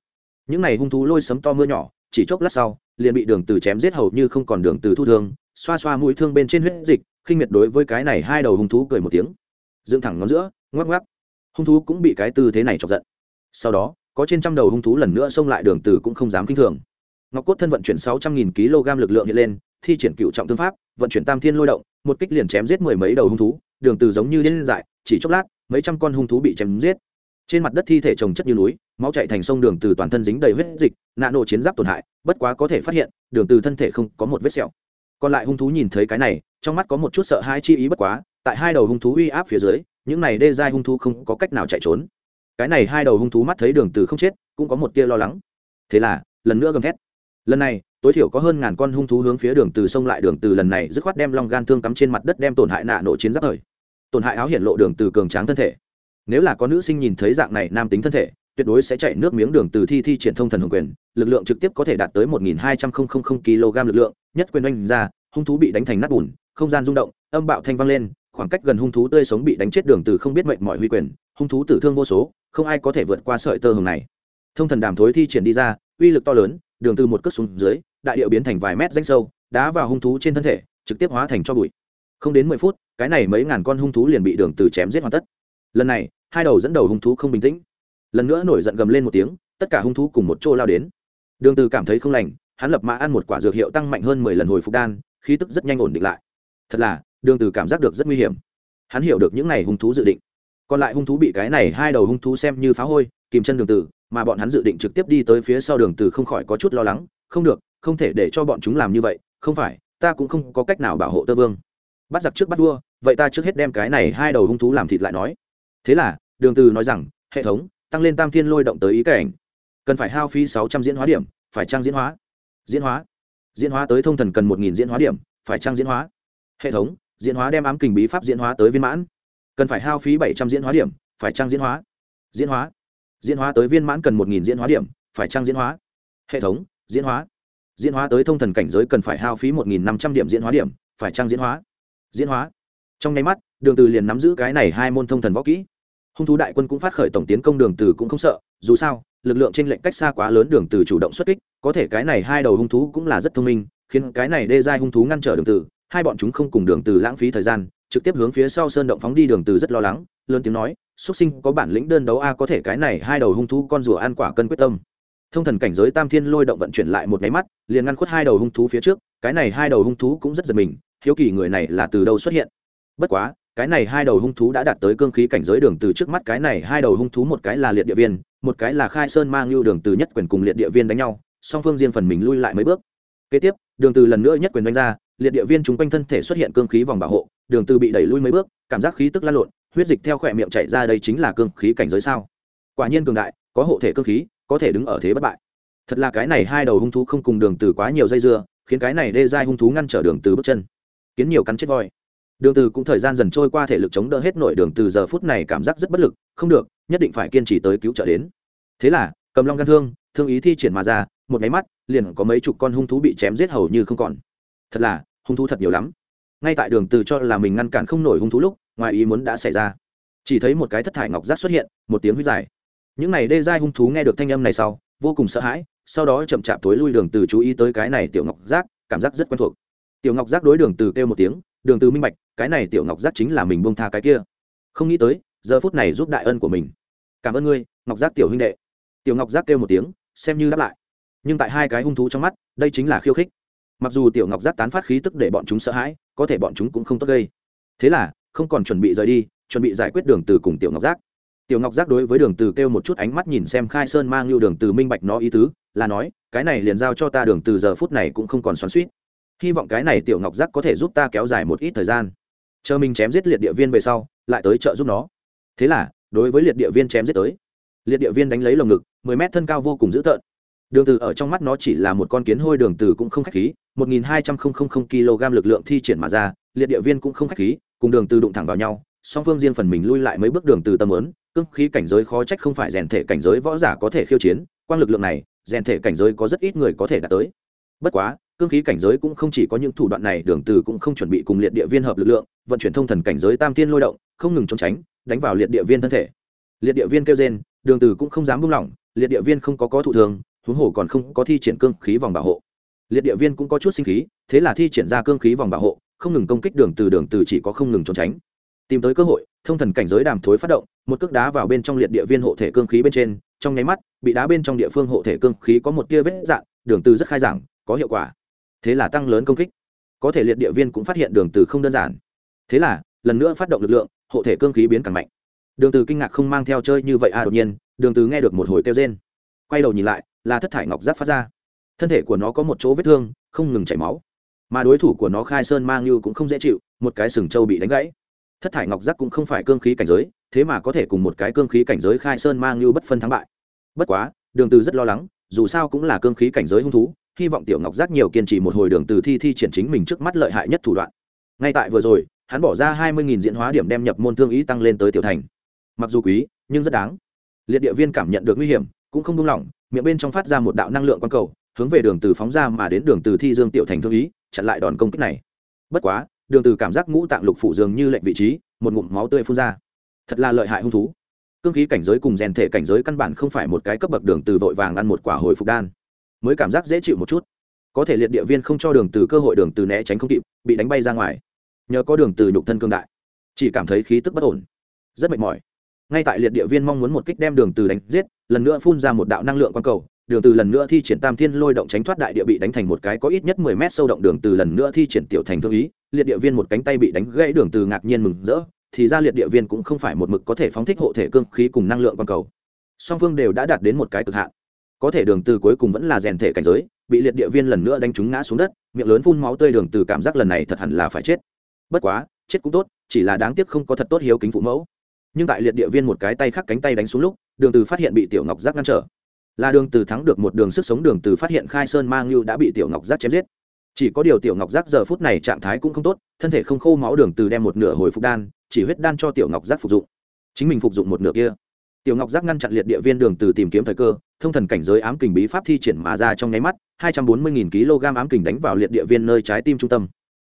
Những này hung thú lôi sấm to mưa nhỏ, chỉ chốc lát sau, liền bị đường từ chém giết hầu như không còn đường từ thu thương, xoa xoa mũi thương bên trên huyết dịch, khinh miệt đối với cái này hai đầu hung thú cười một tiếng. Dựng thẳng ngón giữa, ngoắc ngoắc. Hung thú cũng bị cái tư thế này chọc giận. Sau đó, có trên trăm đầu hung thú lần nữa xông lại đường từ cũng không dám kinh thường ngọc cốt thân vận chuyển sáu trăm nghìn kg lực lượng hiện lên, thi triển cựu trọng tương pháp, vận chuyển tam thiên lôi động, một kích liền chém giết mười mấy đầu hung thú, đường từ giống như điên dại, chỉ chốc lát, mấy trăm con hung thú bị chém giết. Trên mặt đất thi thể trồng chất như núi, máu chảy thành sông đường từ toàn thân dính đầy huyết dịch, nạ nổ chiến giáp tổn hại, bất quá có thể phát hiện, đường từ thân thể không có một vết sẹo. Còn lại hung thú nhìn thấy cái này, trong mắt có một chút sợ hãi chi ý bất quá, tại hai đầu hung thú uy áp phía dưới, những này đê giai hung thú không có cách nào chạy trốn. Cái này hai đầu hung thú mắt thấy đường từ không chết, cũng có một tia lo lắng. Thế là, lần nữa gầm thét lần này, tối thiểu có hơn ngàn con hung thú hướng phía đường từ sông lại. Đường từ lần này dứt khoát đem long gan thương cắm trên mặt đất đem tổn hại nạ nổ chiến giáp thời. Tổn hại áo hiện lộ đường từ cường tráng thân thể. Nếu là có nữ sinh nhìn thấy dạng này nam tính thân thể, tuyệt đối sẽ chạy nước miếng đường từ thi thi triển thông thần hồng quyền, lực lượng trực tiếp có thể đạt tới một nghìn hai trăm kg lực lượng, nhất quyền oanh ra, hung thú bị đánh thành nát bùn, không gian rung động, âm bạo thanh vang lên, khoảng cách gần hung thú tươi sống bị đánh chết đường từ không biết mệnh mọi huy quyền, hung thú tử thương vô số, không ai có thể vượt qua sợi tơ hồng này. Thông thần đàm thối thi triển đi ra, uy lực to lớn đường từ một cước xuống dưới, đại điệu biến thành vài mét rãnh sâu, đá vào hung thú trên thân thể, trực tiếp hóa thành cho bụi. Không đến mười phút, cái này mấy ngàn con hung thú liền bị đường từ chém giết hoàn tất. Lần này, hai đầu dẫn đầu hung thú không bình tĩnh. Lần nữa nổi giận gầm lên một tiếng, tất cả hung thú cùng một chỗ lao đến. Đường từ cảm thấy không lành, hắn lập mã ăn một quả dược hiệu tăng mạnh hơn mười lần hồi phục đan, khí tức rất nhanh ổn định lại. Thật là, đường từ cảm giác được rất nguy hiểm. Hắn hiểu được những này hung thú dự định. Còn lại hung thú bị cái này hai đầu hung thú xem như phá hôi, kìm chân đường từ mà bọn hắn dự định trực tiếp đi tới phía sau đường từ không khỏi có chút lo lắng, không được, không thể để cho bọn chúng làm như vậy, không phải, ta cũng không có cách nào bảo hộ tơ vương. Bắt giặc trước bắt vua, vậy ta trước hết đem cái này hai đầu hung thú làm thịt lại nói. Thế là, đường từ nói rằng, hệ thống, tăng lên tam thiên lôi động tới ý cảnh. Cần phải hao phí sáu trăm diễn hóa điểm, phải trang diễn hóa. Diễn hóa. Diễn hóa tới thông thần cần một nghìn diễn hóa điểm, phải trang diễn hóa. Hệ thống, diễn hóa đem ám kình bí pháp diễn hóa tới viên mãn. Cần phải hao phí bảy trăm diễn hóa điểm, phải trang diễn hóa. Diễn hóa diễn hóa tới viên mãn cần một nghìn diễn hóa điểm, phải trang diễn hóa? Hệ thống, diễn hóa. Diễn hóa tới thông thần cảnh giới cần phải hao phí một nghìn năm trăm điểm diễn hóa điểm, phải trang diễn hóa? Diễn hóa. Trong nháy mắt, đường từ liền nắm giữ cái này hai môn thông thần võ kỹ. Hung thú đại quân cũng phát khởi tổng tiến công đường từ cũng không sợ, dù sao, lực lượng trên lệnh cách xa quá lớn đường từ chủ động xuất kích, có thể cái này hai đầu hung thú cũng là rất thông minh, khiến cái này đê giai hung thú ngăn trở đường từ, hai bọn chúng không cùng đường từ lãng phí thời gian trực tiếp hướng phía sau sơn động phóng đi đường từ rất lo lắng, lớn tiếng nói xuất sinh, có bản lĩnh đơn đấu a, có thể cái này hai đầu hung thú con rùa ăn quả cân quyết tâm. Thông thần cảnh giới tam thiên lôi động vận chuyển lại một cái mắt, liền ngăn khuất hai đầu hung thú phía trước, cái này hai đầu hung thú cũng rất giật mình, hiếu kỳ người này là từ đâu xuất hiện. Bất quá, cái này hai đầu hung thú đã đạt tới cương khí cảnh giới đường từ trước mắt, cái này hai đầu hung thú một cái là liệt địa viên, một cái là khai sơn mang lưu đường từ nhất quyền cùng liệt địa viên đánh nhau, song phương riêng phần mình lui lại mấy bước. Kế tiếp, đường từ lần nữa nhất quyền đánh ra, liệt địa viên chúng quanh thân thể xuất hiện cương khí vòng bảo hộ đường từ bị đẩy lui mấy bước, cảm giác khí tức lan lộn, huyết dịch theo khỏe miệng chảy ra đây chính là cương khí cảnh giới sao? Quả nhiên cường đại, có hộ thể cương khí, có thể đứng ở thế bất bại. Thật là cái này hai đầu hung thú không cùng đường từ quá nhiều dây dưa, khiến cái này đê dai hung thú ngăn trở đường từ bước chân. Kiến nhiều cắn chết voi. Đường từ cũng thời gian dần trôi qua thể lực chống đỡ hết nội đường từ giờ phút này cảm giác rất bất lực, không được, nhất định phải kiên trì tới cứu trợ đến. Thế là, cầm long gan thương thương ý thi triển mà ra, một máy mắt, liền có mấy chục con hung thú bị chém giết hầu như không còn. Thật là, hung thú thật nhiều lắm ngay tại đường từ cho là mình ngăn cản không nổi hung thú lúc, ngoài ý muốn đã xảy ra. Chỉ thấy một cái thất thải ngọc giác xuất hiện, một tiếng huyết dài. Những này đê giai hung thú nghe được thanh âm này sau, vô cùng sợ hãi, sau đó chậm chạp tối lui đường từ chú ý tới cái này tiểu ngọc giác cảm giác rất quen thuộc. Tiểu ngọc giác đối đường từ kêu một tiếng, đường từ minh bạch, cái này tiểu ngọc giác chính là mình buông tha cái kia. Không nghĩ tới, giờ phút này giúp đại ân của mình. Cảm ơn ngươi, ngọc giác tiểu huynh đệ. Tiểu ngọc giác kêu một tiếng, xem như đáp lại. Nhưng tại hai cái hung thú trong mắt, đây chính là khiêu khích. Mặc dù tiểu ngọc giác tán phát khí tức để bọn chúng sợ hãi có thể bọn chúng cũng không tốt gây. Thế là, không còn chuẩn bị rời đi, chuẩn bị giải quyết đường từ cùng tiểu ngọc giác. Tiểu ngọc giác đối với đường từ kêu một chút ánh mắt nhìn xem khai sơn mang lưu đường từ minh bạch nó ý tứ, là nói, cái này liền giao cho ta đường từ giờ phút này cũng không còn xoắn xuýt. Hy vọng cái này tiểu ngọc giác có thể giúp ta kéo dài một ít thời gian. Chờ mình chém giết liệt địa viên về sau, lại tới trợ giúp nó. Thế là, đối với liệt địa viên chém giết tới, liệt địa viên đánh lấy lồng ngực, mười mét thân cao vô cùng dữ tợn đường từ ở trong mắt nó chỉ là một con kiến hôi, đường từ cũng không khách khí, một nghìn hai trăm kg lực lượng thi triển mà ra, liệt địa viên cũng không khách khí, cùng đường từ đụng thẳng vào nhau, song phương riêng phần mình lui lại mấy bước đường từ tâm ớn, cương khí cảnh giới khó trách không phải rèn thể cảnh giới võ giả có thể khiêu chiến, quang lực lượng này, rèn thể cảnh giới có rất ít người có thể đạt tới. Bất quá, cương khí cảnh giới cũng không chỉ có những thủ đoạn này, đường từ cũng không chuẩn bị cùng liệt địa viên hợp lực lượng, vận chuyển thông thần cảnh giới tam tiên lôi động, không ngừng trốn tránh, đánh vào liệt địa viên thân thể. Liệt địa viên kêu rên, đường từ cũng không dám buông lỏng, liệt địa viên không có có thụ thường huống hồ còn không có thi triển cương khí vòng bảo hộ. Liệt địa viên cũng có chút sinh khí, thế là thi triển ra cương khí vòng bảo hộ, không ngừng công kích đường từ đường từ chỉ có không ngừng trốn tránh. Tìm tới cơ hội, thông thần cảnh giới đàm thối phát động, một cước đá vào bên trong liệt địa viên hộ thể cương khí bên trên, trong nháy mắt, bị đá bên trong địa phương hộ thể cương khí có một tia vết dạn đường từ rất khai giảng, có hiệu quả. Thế là tăng lớn công kích. Có thể liệt địa viên cũng phát hiện đường từ không đơn giản. Thế là, lần nữa phát động lực lượng, hộ thể cương khí biến càng mạnh. Đường từ kinh ngạc không mang theo chơi như vậy à đột nhiên, đường từ nghe được một hồi kêu rên. Quay đầu nhìn lại là thất thải ngọc giáp phát ra. Thân thể của nó có một chỗ vết thương, không ngừng chảy máu. Mà đối thủ của nó khai sơn mang như cũng không dễ chịu, một cái sừng trâu bị đánh gãy. Thất thải ngọc giáp cũng không phải cương khí cảnh giới, thế mà có thể cùng một cái cương khí cảnh giới khai sơn mang như bất phân thắng bại. Bất quá, đường từ rất lo lắng, dù sao cũng là cương khí cảnh giới hung thú, hy vọng tiểu ngọc giác nhiều kiên trì một hồi đường từ thi thi triển chính mình trước mắt lợi hại nhất thủ đoạn. Ngay tại vừa rồi, hắn bỏ ra hai mươi diễn hóa điểm đem nhập môn thương ý tăng lên tới tiểu thành. Mặc dù quý, nhưng rất đáng. Liệt địa viên cảm nhận được nguy hiểm, cũng không buông lỏng miệng bên trong phát ra một đạo năng lượng quang cầu, hướng về đường từ phóng ra mà đến đường từ thi dương tiểu thành thương ý, chặn lại đòn công kích này. Bất quá, đường từ cảm giác ngũ tạng lục phủ dường như lệnh vị trí, một ngụm máu tươi phun ra. Thật là lợi hại hung thú. Cương khí cảnh giới cùng rèn thể cảnh giới căn bản không phải một cái cấp bậc đường từ vội vàng ăn một quả hồi phục đan. Mới cảm giác dễ chịu một chút. Có thể liệt địa viên không cho đường từ cơ hội đường từ né tránh không kịp, bị đánh bay ra ngoài. Nhờ có đường từ nhục thân cương đại, chỉ cảm thấy khí tức bất ổn. Rất mệt mỏi ngay tại liệt địa viên mong muốn một kích đem đường từ đánh giết, lần nữa phun ra một đạo năng lượng quan cầu, đường từ lần nữa thi triển tam thiên lôi động tránh thoát đại địa bị đánh thành một cái có ít nhất 10 mét sâu động đường từ lần nữa thi triển tiểu thành thương ý, liệt địa viên một cánh tay bị đánh gãy đường từ ngạc nhiên mừng rỡ, thì ra liệt địa viên cũng không phải một mực có thể phóng thích hộ thể cương khí cùng năng lượng quan cầu. Song phương đều đã đạt đến một cái cực hạn. Có thể đường từ cuối cùng vẫn là rèn thể cảnh giới, bị liệt địa viên lần nữa đánh trúng ngã xuống đất, miệng lớn phun máu tươi đường từ cảm giác lần này thật hẳn là phải chết. Bất quá, chết cũng tốt, chỉ là đáng tiếc không có thật tốt hiếu kính phụ mẫu nhưng tại liệt địa viên một cái tay khắc cánh tay đánh xuống lúc, đường từ phát hiện bị tiểu ngọc giác ngăn trở. Là đường từ thắng được một đường sức sống, đường từ phát hiện khai sơn mang lưu đã bị tiểu ngọc giác chém giết. Chỉ có điều tiểu ngọc giác giờ phút này trạng thái cũng không tốt, thân thể không khô máu, đường từ đem một nửa hồi phục đan, chỉ huyết đan cho tiểu ngọc giác phục dụng. Chính mình phục dụng một nửa kia. Tiểu ngọc giác ngăn chặn liệt địa viên đường từ tìm kiếm thời cơ, thông thần cảnh giới ám kình bí pháp thi triển mà ra trong nháy mắt, hai trăm bốn mươi kg ám kình đánh vào liệt địa viên nơi trái tim trung tâm.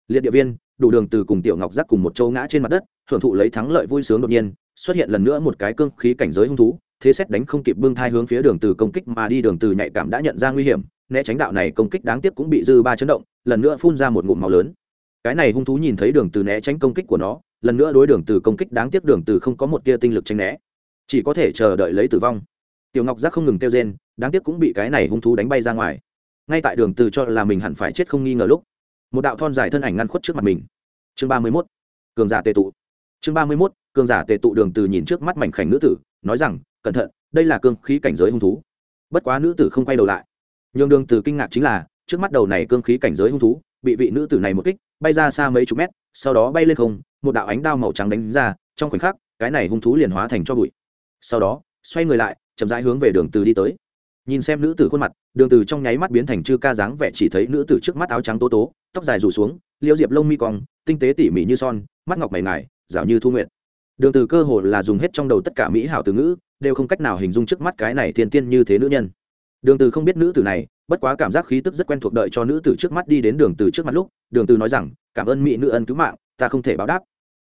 Liệt địa viên, đủ đường từ cùng tiểu ngọc giác cùng một châu ngã trên mặt đất, hưởng thụ lấy thắng lợi vui sướng đột nhiên xuất hiện lần nữa một cái cương khí cảnh giới hung thú, thế xét đánh không kịp bưng thai hướng phía đường từ công kích mà đi đường từ nhạy cảm đã nhận ra nguy hiểm, né tránh đạo này công kích đáng tiếc cũng bị dư ba chấn động, lần nữa phun ra một ngụm máu lớn cái này hung thú nhìn thấy đường từ né tránh công kích của nó, lần nữa đối đường từ công kích đáng tiếc đường từ không có một tia tinh lực tránh né, chỉ có thể chờ đợi lấy tử vong tiểu ngọc giác không ngừng kêu rên, đáng tiếc cũng bị cái này hung thú đánh bay ra ngoài ngay tại đường từ cho là mình hẳn phải chết không nghi ngờ lúc, một đạo thon dài thân ảnh ngăn khuất trước mặt mình chương ba mươi 31. cường giả tề tụ chương ba mươi 31 cường giả tề tụ đường từ nhìn trước mắt mảnh khảnh nữ tử, nói rằng, cẩn thận, đây là cương khí cảnh giới hung thú. Bất quá nữ tử không quay đầu lại. Nhường đường từ kinh ngạc chính là, trước mắt đầu này cương khí cảnh giới hung thú, bị vị nữ tử này một kích, bay ra xa mấy chục mét, sau đó bay lên không, một đạo ánh đao màu trắng đánh ra, trong khoảnh khắc, cái này hung thú liền hóa thành cho bụi. Sau đó, xoay người lại, chậm rãi hướng về đường từ đi tới. Nhìn xem nữ tử khuôn mặt, đường từ trong nháy mắt biến thành chư ca dáng vẻ chỉ thấy nữ tử trước mắt áo trắng tố tố, tóc dài rủ xuống, liễu diệp lông mi cong, tinh tế tỉ mỉ như son, mắt ngọc mày ngài, rảo như thu nguyệt đường từ cơ hồ là dùng hết trong đầu tất cả mỹ hảo từ ngữ, đều không cách nào hình dung trước mắt cái này thiên tiên như thế nữ nhân. Đường từ không biết nữ tử này, bất quá cảm giác khí tức rất quen thuộc đợi cho nữ tử trước mắt đi đến đường từ trước mặt lúc, đường từ nói rằng, cảm ơn mỹ nữ ân cứu mạng, ta không thể báo đáp.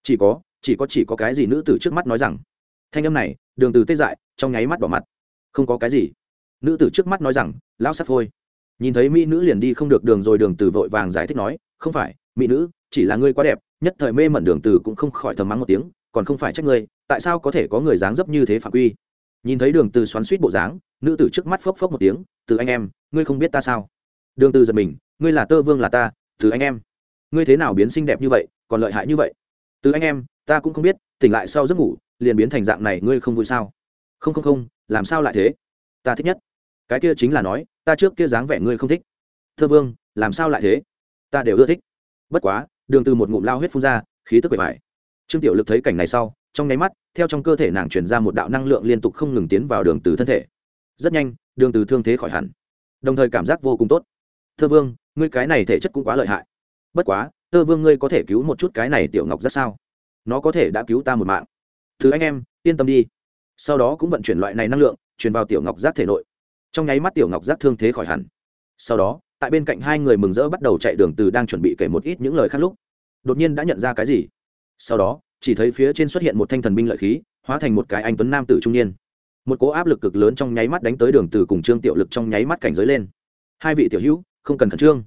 Chỉ có chỉ có chỉ có cái gì nữ tử trước mắt nói rằng? Thanh âm này, đường từ tê dại, trong nháy mắt bỏ mặt. Không có cái gì. Nữ tử trước mắt nói rằng, lão sắt thôi nhìn thấy mỹ nữ liền đi không được đường rồi, đường từ vội vàng giải thích nói, không phải, mỹ nữ, chỉ là ngươi quá đẹp, nhất thời mê mẩn đường từ cũng không khỏi thầm mắng một tiếng còn không phải trách ngươi, tại sao có thể có người dáng dấp như thế phạm quy? Nhìn thấy đường từ xoắn xuýt bộ dáng, nữ tử trước mắt phốc phốc một tiếng, từ anh em, ngươi không biết ta sao? Đường từ giật mình, ngươi là tơ vương là ta, từ anh em. Ngươi thế nào biến xinh đẹp như vậy, còn lợi hại như vậy? Từ anh em, ta cũng không biết, tỉnh lại sau giấc ngủ, liền biến thành dạng này, ngươi không vui sao? Không không không, làm sao lại thế? Ta thích nhất. Cái kia chính là nói, ta trước kia dáng vẻ ngươi không thích. Thơ vương, làm sao lại thế? Ta đều ưa thích. Bất quá, đường từ một ngụm lao huyết phun ra, khí tức bề bài trương tiểu lực thấy cảnh này sau, trong nháy mắt, theo trong cơ thể nàng truyền ra một đạo năng lượng liên tục không ngừng tiến vào đường từ thân thể. Rất nhanh, đường từ thương thế khỏi hẳn. Đồng thời cảm giác vô cùng tốt. Thơ vương, ngươi cái này thể chất cũng quá lợi hại. Bất quá, thơ vương ngươi có thể cứu một chút cái này tiểu ngọc rất sao? Nó có thể đã cứu ta một mạng. Thứ anh em, yên tâm đi. Sau đó cũng vận chuyển loại này năng lượng, truyền vào tiểu ngọc giác thể nội. Trong nháy mắt tiểu ngọc giác thương thế khỏi hẳn. Sau đó, tại bên cạnh hai người mừng rỡ bắt đầu chạy đường từ đang chuẩn bị kể một ít những lời khác lúc, đột nhiên đã nhận ra cái gì? Sau đó, chỉ thấy phía trên xuất hiện một thanh thần binh lợi khí, hóa thành một cái anh tuấn nam tử trung niên. Một cố áp lực cực lớn trong nháy mắt đánh tới đường từ cùng trương tiểu lực trong nháy mắt cảnh giới lên. Hai vị tiểu hữu, không cần khẩn trương.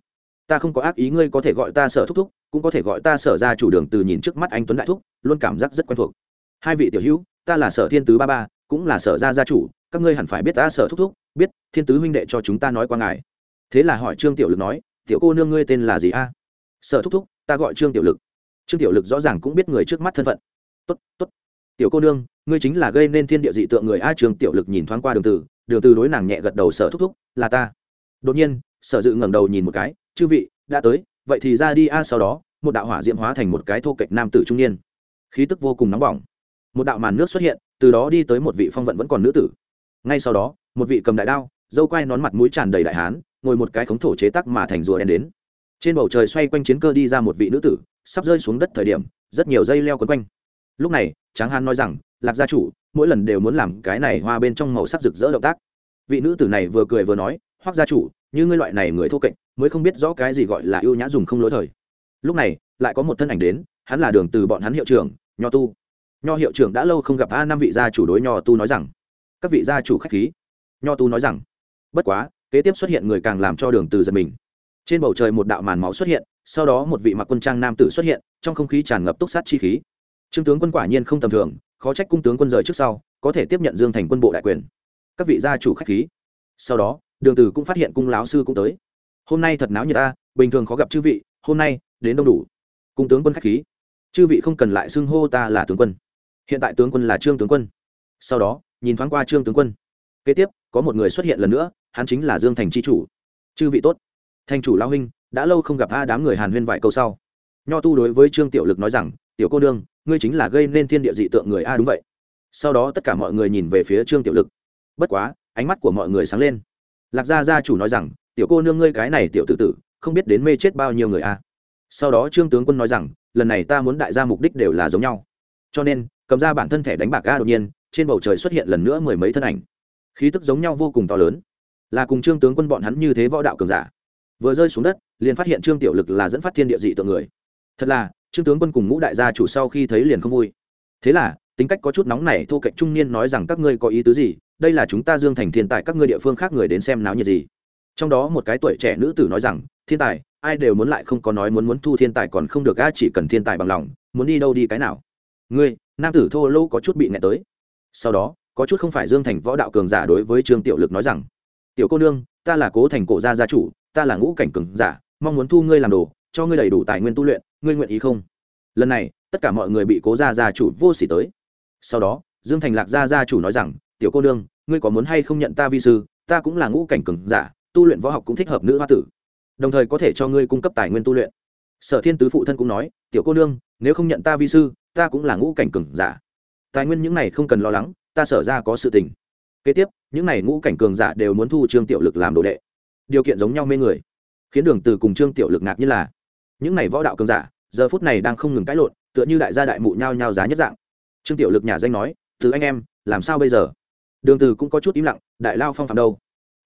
Ta không có ác ý ngươi có thể gọi ta sở thúc thúc, cũng có thể gọi ta sở ra chủ đường từ nhìn trước mắt anh tuấn đại thúc, luôn cảm giác rất quen thuộc. Hai vị tiểu hữu, ta là sở thiên tứ ba ba, cũng là sở gia gia chủ, các ngươi hẳn phải biết ta sở thúc thúc, biết thiên tứ huynh đệ cho chúng ta nói qua ngài. Thế là hỏi trương tiểu lực nói, tiểu cô nương ngươi tên là gì a? Sở thúc thúc, ta gọi trương tiểu lực trương tiểu lực rõ ràng cũng biết người trước mắt thân phận. Tốt tốt. Tiểu cô nương, ngươi chính là gây nên thiên địa dị tượng người a. Trương tiểu lực nhìn thoáng qua đường từ đường từ đối nàng nhẹ gật đầu sở thúc thúc, là ta. Đột nhiên, sở dự ngẩng đầu nhìn một cái, chư vị, đã tới, vậy thì ra đi a. Sau đó, một đạo hỏa diễm hóa thành một cái thô kệch nam tử trung niên. Khí tức vô cùng nóng bỏng. Một đạo màn nước xuất hiện, từ đó đi tới một vị phong vận vẫn còn nữ tử. Ngay sau đó, một vị cầm đại đao, dâu quai nón mặt mũi tràn đầy đại hán, ngồi một cái khống thổ chế tắc mà thành rùa đen đến. Trên bầu trời xoay quanh chiến cơ đi ra một vị nữ tử sắp rơi xuống đất thời điểm, rất nhiều dây leo quấn quanh. Lúc này, tráng hán nói rằng, lạc gia chủ, mỗi lần đều muốn làm cái này hoa bên trong màu sắc rực rỡ động tác. Vị nữ tử này vừa cười vừa nói hoác gia chủ, như ngươi loại này người thô kệch, mới không biết rõ cái gì gọi là ưu nhã dùng không lỗi thời. Lúc này, lại có một thân ảnh đến, hắn là đường từ bọn hắn hiệu trưởng, nho tu. Nho hiệu trưởng đã lâu không gặp a năm vị gia chủ đối nho tu nói rằng, các vị gia chủ khách khí. Nho tu nói rằng, bất quá, kế tiếp xuất hiện người càng làm cho đường từ giật mình. Trên bầu trời một đạo màn máu xuất hiện sau đó một vị mặc quân trang nam tử xuất hiện, trong không khí tràn ngập túc sát chi khí. Trương tướng quân quả nhiên không tầm thường, khó trách cung tướng quân rời trước sau, có thể tiếp nhận dương thành quân bộ đại quyền. Các vị gia chủ khách khí. Sau đó, đường tử cũng phát hiện cung láo sư cũng tới. Hôm nay thật náo nhiệt ta bình thường khó gặp chư vị, hôm nay, đến đông đủ. Cung tướng quân khách khí. Chư vị không cần lại xưng hô ta là tướng quân. Hiện tại tướng quân là trương tướng quân. Sau đó, nhìn thoáng qua trương tướng quân. Kế tiếp, có một người xuất hiện lần nữa, hắn chính là dương thành chi chủ. Chư vị tốt. Thành chủ lao huynh đã lâu không gặp a đám người hàn huyên vài câu sau. Nho tu đối với trương tiểu lực nói rằng, tiểu cô đương ngươi chính là gây nên thiên địa dị tượng người a, đúng vậy. Sau đó tất cả mọi người nhìn về phía trương tiểu lực. Bất quá, ánh mắt của mọi người sáng lên. Lạc gia gia chủ nói rằng, tiểu cô nương ngươi cái này tiểu tử tử, không biết đến mê chết bao nhiêu người a. Sau đó trương tướng quân nói rằng, lần này ta muốn đại gia mục đích đều là giống nhau. Cho nên, cầm ra bản thân thẻ đánh bạc a đột nhiên, trên bầu trời xuất hiện lần nữa mười mấy thân ảnh. Khí tức giống nhau vô cùng to lớn. Là cùng trương tướng quân bọn hắn như thế võ đạo cường giả vừa rơi xuống đất, liền phát hiện trương tiểu lực là dẫn phát thiên địa dị tượng người. Thật là, trương tướng quân cùng ngũ đại gia chủ sau khi thấy liền không vui. Thế là, tính cách có chút nóng này thô cạnh trung niên nói rằng, các ngươi có ý tứ gì? Đây là chúng ta dương thành thiên tài các ngươi địa phương khác người đến xem náo nhiệt gì? Trong đó một cái tuổi trẻ nữ tử nói rằng, thiên tài, ai đều muốn lại không có nói muốn muốn thu thiên tài còn không được a chỉ cần thiên tài bằng lòng, muốn đi đâu đi cái nào. Ngươi, nam tử thô lâu có chút bị nghẹn tới. Sau đó, có chút không phải dương thành võ đạo cường giả đối với trương tiểu lực nói rằng, tiểu cô nương, ta là cố thành cổ gia gia chủ ta là ngũ cảnh cường giả, mong muốn thu ngươi làm đồ, cho ngươi đầy đủ tài nguyên tu luyện, ngươi nguyện ý không? Lần này, tất cả mọi người bị cố gia gia chủ vô s tới. Sau đó, dương thành lạc gia gia chủ nói rằng, tiểu cô nương, ngươi có muốn hay không nhận ta vi sư? Ta cũng là ngũ cảnh cường giả, tu luyện võ học cũng thích hợp nữ hoa tử. Đồng thời có thể cho ngươi cung cấp tài nguyên tu luyện. Sở thiên tứ phụ thân cũng nói, tiểu cô nương, nếu không nhận ta vi sư, ta cũng là ngũ cảnh cường giả. Tài nguyên những này không cần lo lắng, ta sở ra có sự tình. Kế tiếp, những này ngũ cảnh cường giả đều muốn thu trương tiểu lực làm đồ đệ điều kiện giống nhau mê người, khiến đường từ cùng trương tiểu lực ngạc như là, những này võ đạo cường giả, giờ phút này đang không ngừng cãi lộn, tựa như đại gia đại mụ nhau nhau giá nhất dạng. Trương tiểu lực nhà danh nói, từ anh em, làm sao bây giờ? Đường từ cũng có chút im lặng, đại lao phong phạm đâu?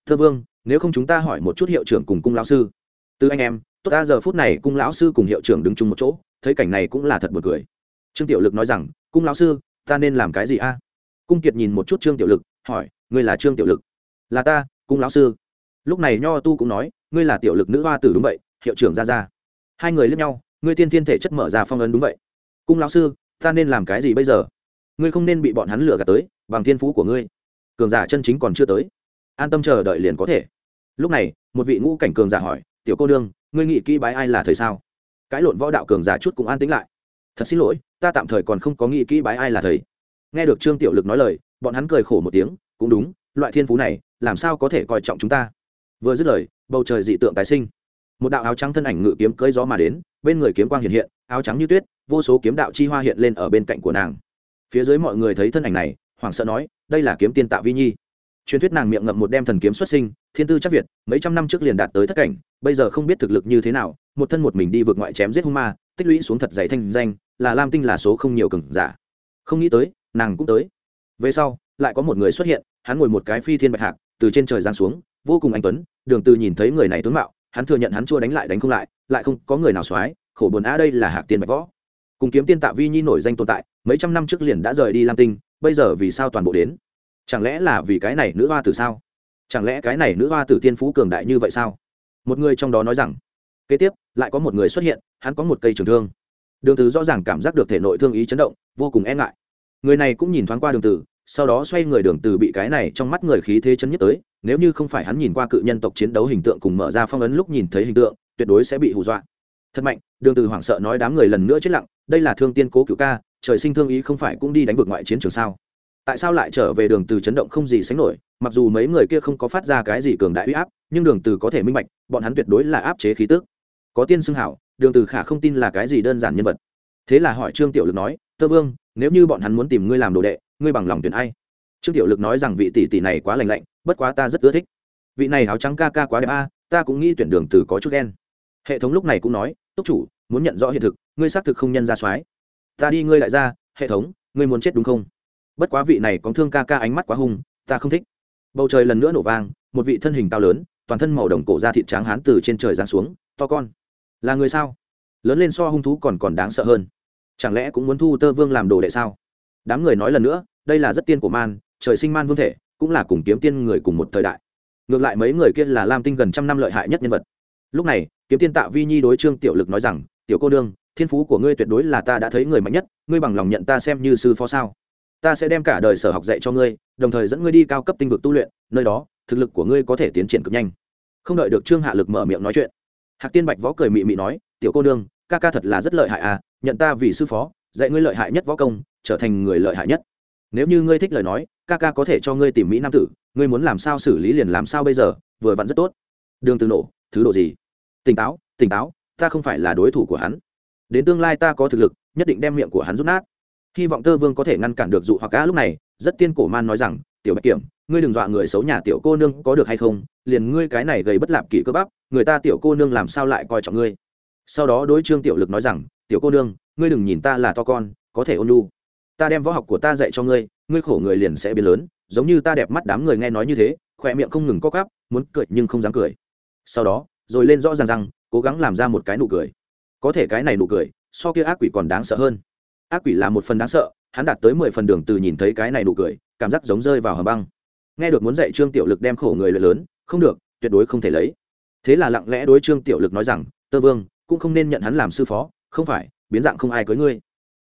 Thơ vương, nếu không chúng ta hỏi một chút hiệu trưởng cùng cung lão sư. Từ anh em, tốt ta, giờ phút này cung lão sư cùng hiệu trưởng đứng chung một chỗ, thấy cảnh này cũng là thật buồn cười. Trương tiểu lực nói rằng, cung lão sư, ta nên làm cái gì a? Cung kiệt nhìn một chút trương tiểu lực, hỏi, ngươi là trương tiểu lực? Là ta, cung lão sư lúc này nho tu cũng nói, ngươi là tiểu lực nữ hoa tử đúng vậy, hiệu trưởng ra ra hai người liếc nhau, ngươi tiên thiên thể chất mở ra phong ấn đúng vậy. Cung lão sư, ta nên làm cái gì bây giờ? Ngươi không nên bị bọn hắn lừa gạt tới, bằng thiên phú của ngươi. Cường giả chân chính còn chưa tới. An tâm chờ đợi liền có thể. Lúc này, một vị ngũ cảnh cường giả hỏi, tiểu cô nương, ngươi nghĩ kỹ bái ai là thời sao? Cãi lộn võ đạo cường giả chút cũng an tính lại. Thật xin lỗi, ta tạm thời còn không có nghĩ kỹ bái ai là thầy. Nghe được trương tiểu lực nói lời, bọn hắn cười khổ một tiếng, cũng đúng, loại thiên phú này, làm sao có thể coi trọng chúng ta? Vừa dứt lời, bầu trời dị tượng tái sinh. Một đạo áo trắng thân ảnh ngự kiếm cưỡi gió mà đến, bên người kiếm quang hiện hiện, áo trắng như tuyết, vô số kiếm đạo chi hoa hiện lên ở bên cạnh của nàng. Phía dưới mọi người thấy thân ảnh này, hoảng sợ nói, đây là kiếm tiên tạ vi nhi. Truyền thuyết nàng miệng ngậm một đem thần kiếm xuất sinh, thiên tư chắc việt, mấy trăm năm trước liền đạt tới thất cảnh, bây giờ không biết thực lực như thế nào, một thân một mình đi vượt ngoại chém giết hung ma, tích lũy xuống thật dày thanh danh, là lam tinh là số không nhiều cừng giả. Không nghĩ tới, nàng cũng tới. Về sau, lại có một người xuất hiện, hắn ngồi một cái phi thiên bạch hạc, từ trên trời giáng xuống vô cùng anh tuấn, đường từ nhìn thấy người này tướng mạo, hắn thừa nhận hắn chua đánh lại đánh không lại lại không có người nào xoái, khổ buồn a đây là hạc tiên bạch võ. Cùng kiếm tiên tạ vi nhi nổi danh tồn tại, mấy trăm năm trước liền đã rời đi lam tinh, bây giờ vì sao toàn bộ đến? Chẳng lẽ là vì cái này nữ hoa tử sao? Chẳng lẽ cái này nữ hoa tử tiên phú cường đại như vậy sao? Một người trong đó nói rằng, kế tiếp, lại có một người xuất hiện, hắn có một cây trường thương. Đường từ rõ ràng cảm giác được thể nội thương ý chấn động, vô cùng e ngại. Người này cũng nhìn thoáng qua đường từ sau đó xoay người đường từ bị cái này trong mắt người khí thế chấn nhất tới, nếu như không phải hắn nhìn qua cự nhân tộc chiến đấu hình tượng cùng mở ra phong ấn lúc nhìn thấy hình tượng, tuyệt đối sẽ bị hù dọa. Thật mạnh, đường từ hoảng sợ nói đám người lần nữa chết lặng, đây là thương tiên cố cựu ca, trời sinh thương ý không phải cũng đi đánh vượt ngoại chiến trường sao? Tại sao lại trở về đường từ chấn động không gì sánh nổi, mặc dù mấy người kia không có phát ra cái gì cường đại uy áp, nhưng đường từ có thể minh bạch, bọn hắn tuyệt đối là áp chế khí tức. Có tiên xưng hảo, đường từ khả không tin là cái gì đơn giản nhân vật. Thế là hỏi trương tiểu lực nói, tơ vương, nếu như bọn hắn muốn tìm ngươi làm đồ đệ ngươi bằng lòng tuyển ai? Trương tiểu lực nói rằng vị tỷ tỷ này quá lành lạnh, bất quá ta rất ưa thích. Vị này áo trắng ca ca quá đẹp a, ta cũng nghĩ tuyển đường từ có chút đen hệ thống lúc này cũng nói, túc chủ, muốn nhận rõ hiện thực, ngươi xác thực không nhân ra soái. Ta đi ngươi lại ra, hệ thống, ngươi muốn chết đúng không? Bất quá vị này có thương ca ca ánh mắt quá hung, ta không thích. Bầu trời lần nữa nổ vang, một vị thân hình cao lớn, toàn thân màu đồng cổ ra thịt trắng hán từ trên trời giáng xuống, to con, là người sao? Lớn lên so hung thú còn còn đáng sợ hơn. Chẳng lẽ cũng muốn thu tơ vương làm đồ đệ sao? Đám người nói lần nữa đây là rất tiên của man trời sinh man vương thể cũng là cùng kiếm tiên người cùng một thời đại. Ngược lại mấy người kia là lam tinh gần trăm năm lợi hại nhất nhân vật. Lúc này kiếm tiên tạ vi nhi đối trương tiểu lực nói rằng tiểu cô đương thiên phú của ngươi tuyệt đối là ta đã thấy người mạnh nhất ngươi bằng lòng nhận ta xem như sư phó sao? Ta sẽ đem cả đời sở học dạy cho ngươi đồng thời dẫn ngươi đi cao cấp tinh vực tu luyện nơi đó thực lực của ngươi có thể tiến triển cực nhanh. Không đợi được trương hạ lực mở miệng nói chuyện hạc tiên bạch võ cười mị mị nói tiểu cô đương, ca ca thật là rất lợi hại à nhận ta vì sư phó dạy ngươi lợi hại nhất võ công trở thành người lợi hại nhất nếu như ngươi thích lời nói, ca ca có thể cho ngươi tìm mỹ nam tử, ngươi muốn làm sao xử lý liền làm sao bây giờ, vừa vặn rất tốt. Đường từ nổ, thứ độ gì? Tỉnh táo tỉnh táo, ta không phải là đối thủ của hắn. Đến tương lai ta có thực lực, nhất định đem miệng của hắn rút nát. Hy vọng tơ vương có thể ngăn cản được dụ hoặc cá lúc này, rất tiên cổ man nói rằng, tiểu bạch kiểm, ngươi đừng dọa người xấu nhà tiểu cô nương có được hay không, liền ngươi cái này gây bất lạp kỷ cơ bắp, người ta tiểu cô nương làm sao lại coi trọng ngươi? Sau đó đối trương tiểu lực nói rằng, tiểu cô nương, ngươi đừng nhìn ta là to con, có thể ôn nhu ta đem võ học của ta dạy cho ngươi ngươi khổ người liền sẽ biến lớn, giống như ta đẹp mắt đám người nghe nói như thế, khỏe miệng không ngừng co cắp muốn cười nhưng không dám cười. Sau đó, rồi lên rõ ràng rằng, cố gắng làm ra một cái nụ cười. Có thể cái này nụ cười, so kia ác quỷ còn đáng sợ hơn. Ác quỷ là một phần đáng sợ, hắn đạt tới mười phần đường từ nhìn thấy cái này nụ cười, cảm giác giống rơi vào hầm băng. Nghe được muốn dạy trương tiểu lực đem khổ người lợi lớn, không được, tuyệt đối không thể lấy. Thế là lặng lẽ đối trương tiểu lực nói rằng, tơ vương, cũng không nên nhận hắn làm sư phó, không phải, biến dạng không ai cưới ngươi.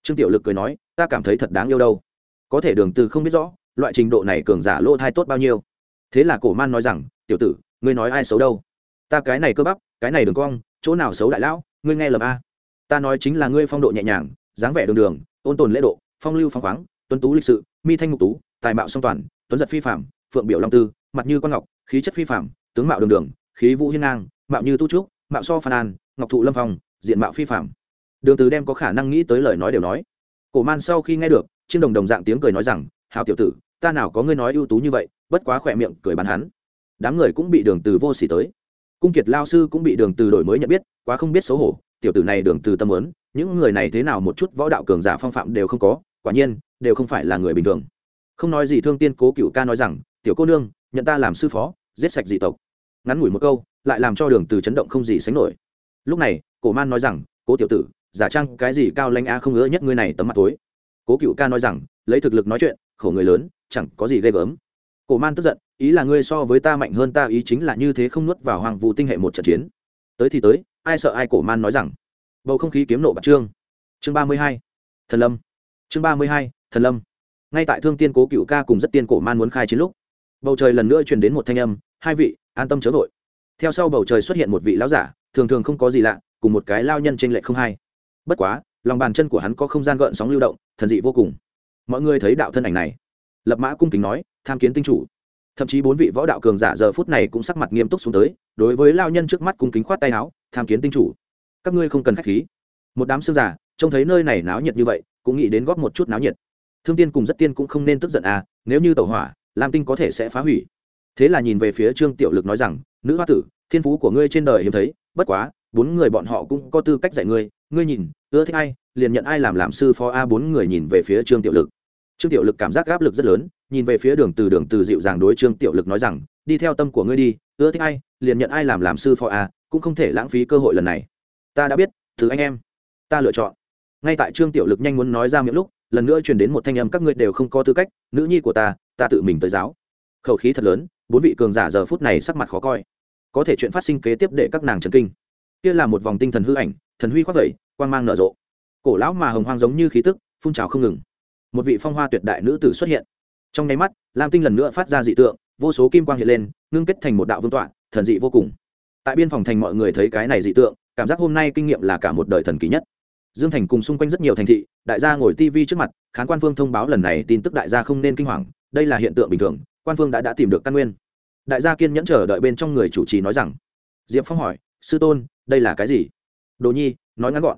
Trương tiểu lực cười nói ta cảm thấy thật đáng yêu đâu. Có thể đường từ không biết rõ, loại trình độ này cường giả lỗ thai tốt bao nhiêu. Thế là cổ man nói rằng, tiểu tử, ngươi nói ai xấu đâu? Ta cái này cơ bắp, cái này đường cong, chỗ nào xấu đại lão, ngươi nghe lầm a. Ta nói chính là ngươi phong độ nhẹ nhàng, dáng vẻ đường đường, ôn tồn lễ độ, phong lưu phong khoáng, tuấn tú lịch sự, mi thanh ngục tú, tài mạo song toàn, tuấn giật phi phạm phượng biểu long tư, mặt như con ngọc, khí chất phi phạm tướng mạo đường đường, khí vũ hiên ngang, mạo như tu trúc, mạo so phan an, ngọc thụ lâm phong, diện mạo phi phạm đường từ đem có khả năng nghĩ tới lời nói đều nói cổ man sau khi nghe được, chiêm đồng đồng dạng tiếng cười nói rằng, hảo tiểu tử, ta nào có ngươi nói ưu tú như vậy, bất quá khỏe miệng cười bắn hắn. Đám người cũng bị đường từ vô sỉ tới. Cung kiệt lao sư cũng bị đường từ đổi mới nhận biết, quá không biết xấu hổ, tiểu tử này đường từ tâm muốn, những người này thế nào một chút võ đạo cường giả phong phạm đều không có, quả nhiên, đều không phải là người bình thường. Không nói gì thương tiên cố cựu ca nói rằng, tiểu cô nương, nhận ta làm sư phó, giết sạch dị tộc. Ngắn ngủi một câu, lại làm cho đường từ chấn động không gì sánh nổi. Lúc này, cổ man nói rằng, cố tiểu tử giả trang cái gì cao lanh a không ngứa nhất ngươi này tấm mặt tối cố cựu ca nói rằng, lấy thực lực nói chuyện, khổ người lớn, chẳng có gì ghê gớm. Cổ man tức giận, ý là ngươi so với ta mạnh hơn ta, ý chính là như thế không nuốt vào hoàng vũ tinh hệ một trận chiến. Tới thì tới, ai sợ ai cổ man nói rằng. Bầu không khí kiếm nộ bạc trương. Chương ba mươi hai, thần lâm. Chương ba mươi hai, thần lâm. Ngay tại thương tiên cố cựu ca cùng rất tiên cổ man muốn khai chiến lúc, bầu trời lần nữa truyền đến một thanh âm, hai vị, an tâm chớ vội. Theo sau bầu trời xuất hiện một vị lão giả, thường thường không có gì lạ, cùng một cái lao nhân trên lệch không hai bất quá, lòng bàn chân của hắn có không gian gợn sóng lưu động, thần dị vô cùng. Mọi người thấy đạo thân ảnh này. Lập mã cung kính nói, tham kiến tinh chủ. Thậm chí bốn vị võ đạo cường giả giờ phút này cũng sắc mặt nghiêm túc xuống tới, đối với lao nhân trước mắt cung kính khoát tay áo, tham kiến tinh chủ. Các ngươi không cần khách khí. Một đám sư giả trông thấy nơi này náo nhiệt như vậy, cũng nghĩ đến góp một chút náo nhiệt. Thương tiên cùng rất tiên cũng không nên tức giận à nếu như tàu hỏa, lam tinh có thể sẽ phá hủy. Thế là nhìn về phía trương tiểu lực nói rằng, nữ hoa tử, thiên phú của ngươi trên đời hiếm thấy, bất quá, bốn người bọn họ cũng có tư cách dạy ngươi ngươi nhìn, ưa thích ai, liền nhận ai làm làm sư phó a bốn người nhìn về phía trương tiểu lực. Trương tiểu lực cảm giác áp lực rất lớn, nhìn về phía đường từ đường từ dịu dàng đối trương tiểu lực nói rằng, đi theo tâm của ngươi đi, ưa thích ai, liền nhận ai làm làm sư phó a, cũng không thể lãng phí cơ hội lần này. Ta đã biết thứ anh em. Ta lựa chọn. Ngay tại trương tiểu lực nhanh muốn nói ra miệng lúc, lần nữa truyền đến một thanh âm các ngươi đều không có tư cách, nữ nhi của ta ta tự mình tới giáo. Khẩu khí thật lớn, bốn vị cường giả giờ phút này sắc mặt khó coi. Có thể chuyện phát sinh kế tiếp để các nàng chấn kinh. Kia là một vòng tinh thần hư ảnh thần huy khoác vẩy, quang mang nở rộ. Cổ lão mà hồng hoang giống như khí tức, phun trào không ngừng. Một vị phong hoa tuyệt đại nữ tử xuất hiện. Trong nháy mắt, lam tinh lần nữa phát ra dị tượng, vô số kim quang hiện lên, ngưng kết thành một đạo vương tọa, thần dị vô cùng. Tại biên phòng thành mọi người thấy cái này dị tượng, cảm giác hôm nay kinh nghiệm là cả một đời thần kỳ nhất. Dương thành cùng xung quanh rất nhiều thành thị, đại gia ngồi tv trước mặt, khán quan phương thông báo lần này tin tức đại gia không nên kinh hoàng, đây là hiện tượng bình thường, quan phương đã đã tìm được căn nguyên. Đại gia kiên nhẫn chờ đợi bên trong người chủ trì nói rằng. Diệp phong hỏi, sư tôn, đây là cái gì? Đồ nhi, nói ngắn gọn.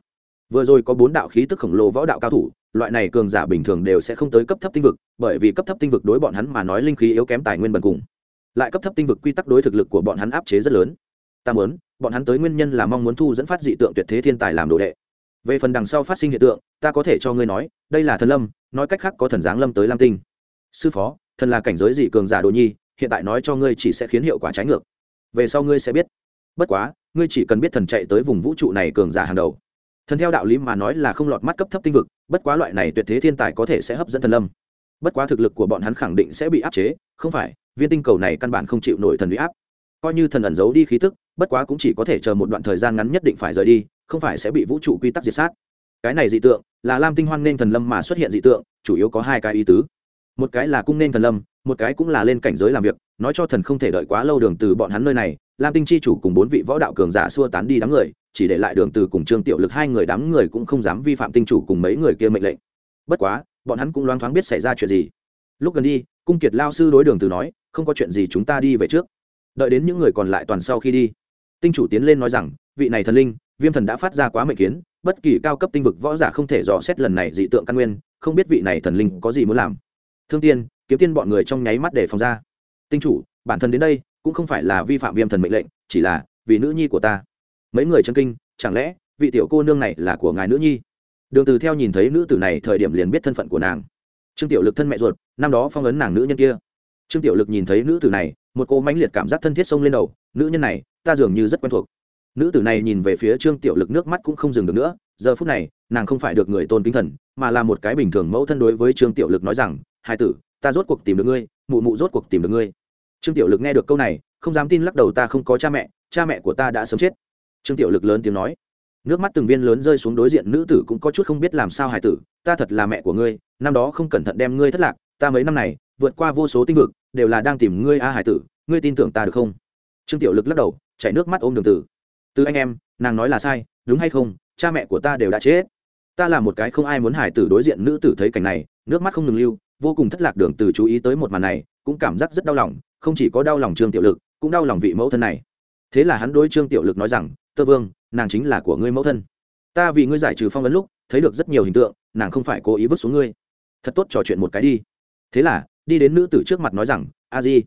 Vừa rồi có bốn đạo khí tức khổng lồ võ đạo cao thủ, loại này cường giả bình thường đều sẽ không tới cấp thấp tinh vực, bởi vì cấp thấp tinh vực đối bọn hắn mà nói linh khí yếu kém tài nguyên bần cùng. Lại cấp thấp tinh vực quy tắc đối thực lực của bọn hắn áp chế rất lớn. Ta muốn, bọn hắn tới nguyên nhân là mong muốn thu dẫn phát dị tượng tuyệt thế thiên tài làm đồ đệ. Về phần đằng sau phát sinh hiện tượng, ta có thể cho ngươi nói, đây là thần lâm, nói cách khác có thần giáng lâm tới lam tinh. Sư phó, thần là cảnh giới dị cường giả đồ nhi, hiện tại nói cho ngươi chỉ sẽ khiến hiệu quả trái ngược. Về sau ngươi sẽ biết. Bất quá ngươi chỉ cần biết thần chạy tới vùng vũ trụ này cường giả hàng đầu. Thần theo đạo lý mà nói là không lọt mắt cấp thấp tinh vực, bất quá loại này tuyệt thế thiên tài có thể sẽ hấp dẫn thần lâm. Bất quá thực lực của bọn hắn khẳng định sẽ bị áp chế, không phải, viên tinh cầu này căn bản không chịu nổi thần bị áp. Coi như thần ẩn giấu đi khí tức, bất quá cũng chỉ có thể chờ một đoạn thời gian ngắn nhất định phải rời đi, không phải sẽ bị vũ trụ quy tắc diệt sát. Cái này dị tượng, là lam tinh hoan nên thần lâm mà xuất hiện dị tượng, chủ yếu có hai cái ý tứ. Một cái là cung nên thần lâm, một cái cũng là lên cảnh giới làm việc, nói cho thần không thể đợi quá lâu đường từ bọn hắn nơi này lam tinh chi chủ cùng bốn vị võ đạo cường giả xua tán đi đám người, chỉ để lại đường từ cùng trương tiểu lực hai người đám người cũng không dám vi phạm tinh chủ cùng mấy người kia mệnh lệnh. Bất quá, bọn hắn cũng loáng thoáng biết xảy ra chuyện gì. Lúc gần đi, cung kiệt lao sư đối đường từ nói, không có chuyện gì chúng ta đi về trước. Đợi đến những người còn lại toàn sau khi đi. Tinh chủ tiến lên nói rằng, vị này thần linh, viêm thần đã phát ra quá mệnh kiến, bất kỳ cao cấp tinh vực võ giả không thể dò xét lần này dị tượng căn nguyên, không biết vị này thần linh có gì muốn làm. Thương tiên, kiếm tiên bọn người trong nháy mắt để phòng ra. Tinh chủ, bản thân đến đây cũng không phải là vi phạm viêm thần mệnh lệnh, chỉ là vì nữ nhi của ta. Mấy người chân kinh, chẳng lẽ vị tiểu cô nương này là của ngài nữ nhi? Đường từ theo nhìn thấy nữ tử này, thời điểm liền biết thân phận của nàng. Trương tiểu lực thân mẹ ruột, năm đó phong ấn nàng nữ nhân kia. Trương tiểu lực nhìn thấy nữ tử này, một cô mãnh liệt cảm giác thân thiết xông lên đầu, nữ nhân này, ta dường như rất quen thuộc. Nữ tử này nhìn về phía trương tiểu lực, nước mắt cũng không dừng được nữa. Giờ phút này, nàng không phải được người tôn kính thần, mà là một cái bình thường mẫu thân đối với trương tiểu lực nói rằng, hai tử, ta rốt cuộc tìm được ngươi, mụ mụ rốt cuộc tìm được ngươi trương tiểu lực nghe được câu này, không dám tin lắc đầu ta không có cha mẹ cha mẹ của ta đã sớm chết. Trương tiểu lực lớn tiếng nói. Nước mắt từng viên lớn rơi xuống đối diện nữ tử cũng có chút không biết làm sao hải tử, ta thật là mẹ của ngươi, năm đó không cẩn thận đem ngươi thất lạc, ta mấy năm này, vượt qua vô số tinh vực, đều là đang tìm ngươi a hải tử, ngươi tin tưởng ta được không? Trương tiểu lực lắc đầu, chảy nước mắt ôm đường tử. Từ anh em, nàng nói là sai, đúng hay không, cha mẹ của ta đều đã chết. Ta là một cái không ai muốn hải tử đối diện nữ tử thấy cảnh này, nước mắt không ngừng lưu, vô cùng thất lạc đường từ chú ý tới một màn này, cũng cảm giác rất đau lòng không chỉ có đau lòng trương tiểu lực, cũng đau lòng vị mẫu thân này. Thế là hắn đối trương tiểu lực nói rằng, tơ vương, nàng chính là của ngươi mẫu thân. Ta vì ngươi giải trừ phong ấn lúc, thấy được rất nhiều hình tượng, nàng không phải cố ý vứt xuống ngươi. Thật tốt trò chuyện một cái đi. Thế là, đi đến nữ tử trước mặt nói rằng, a di,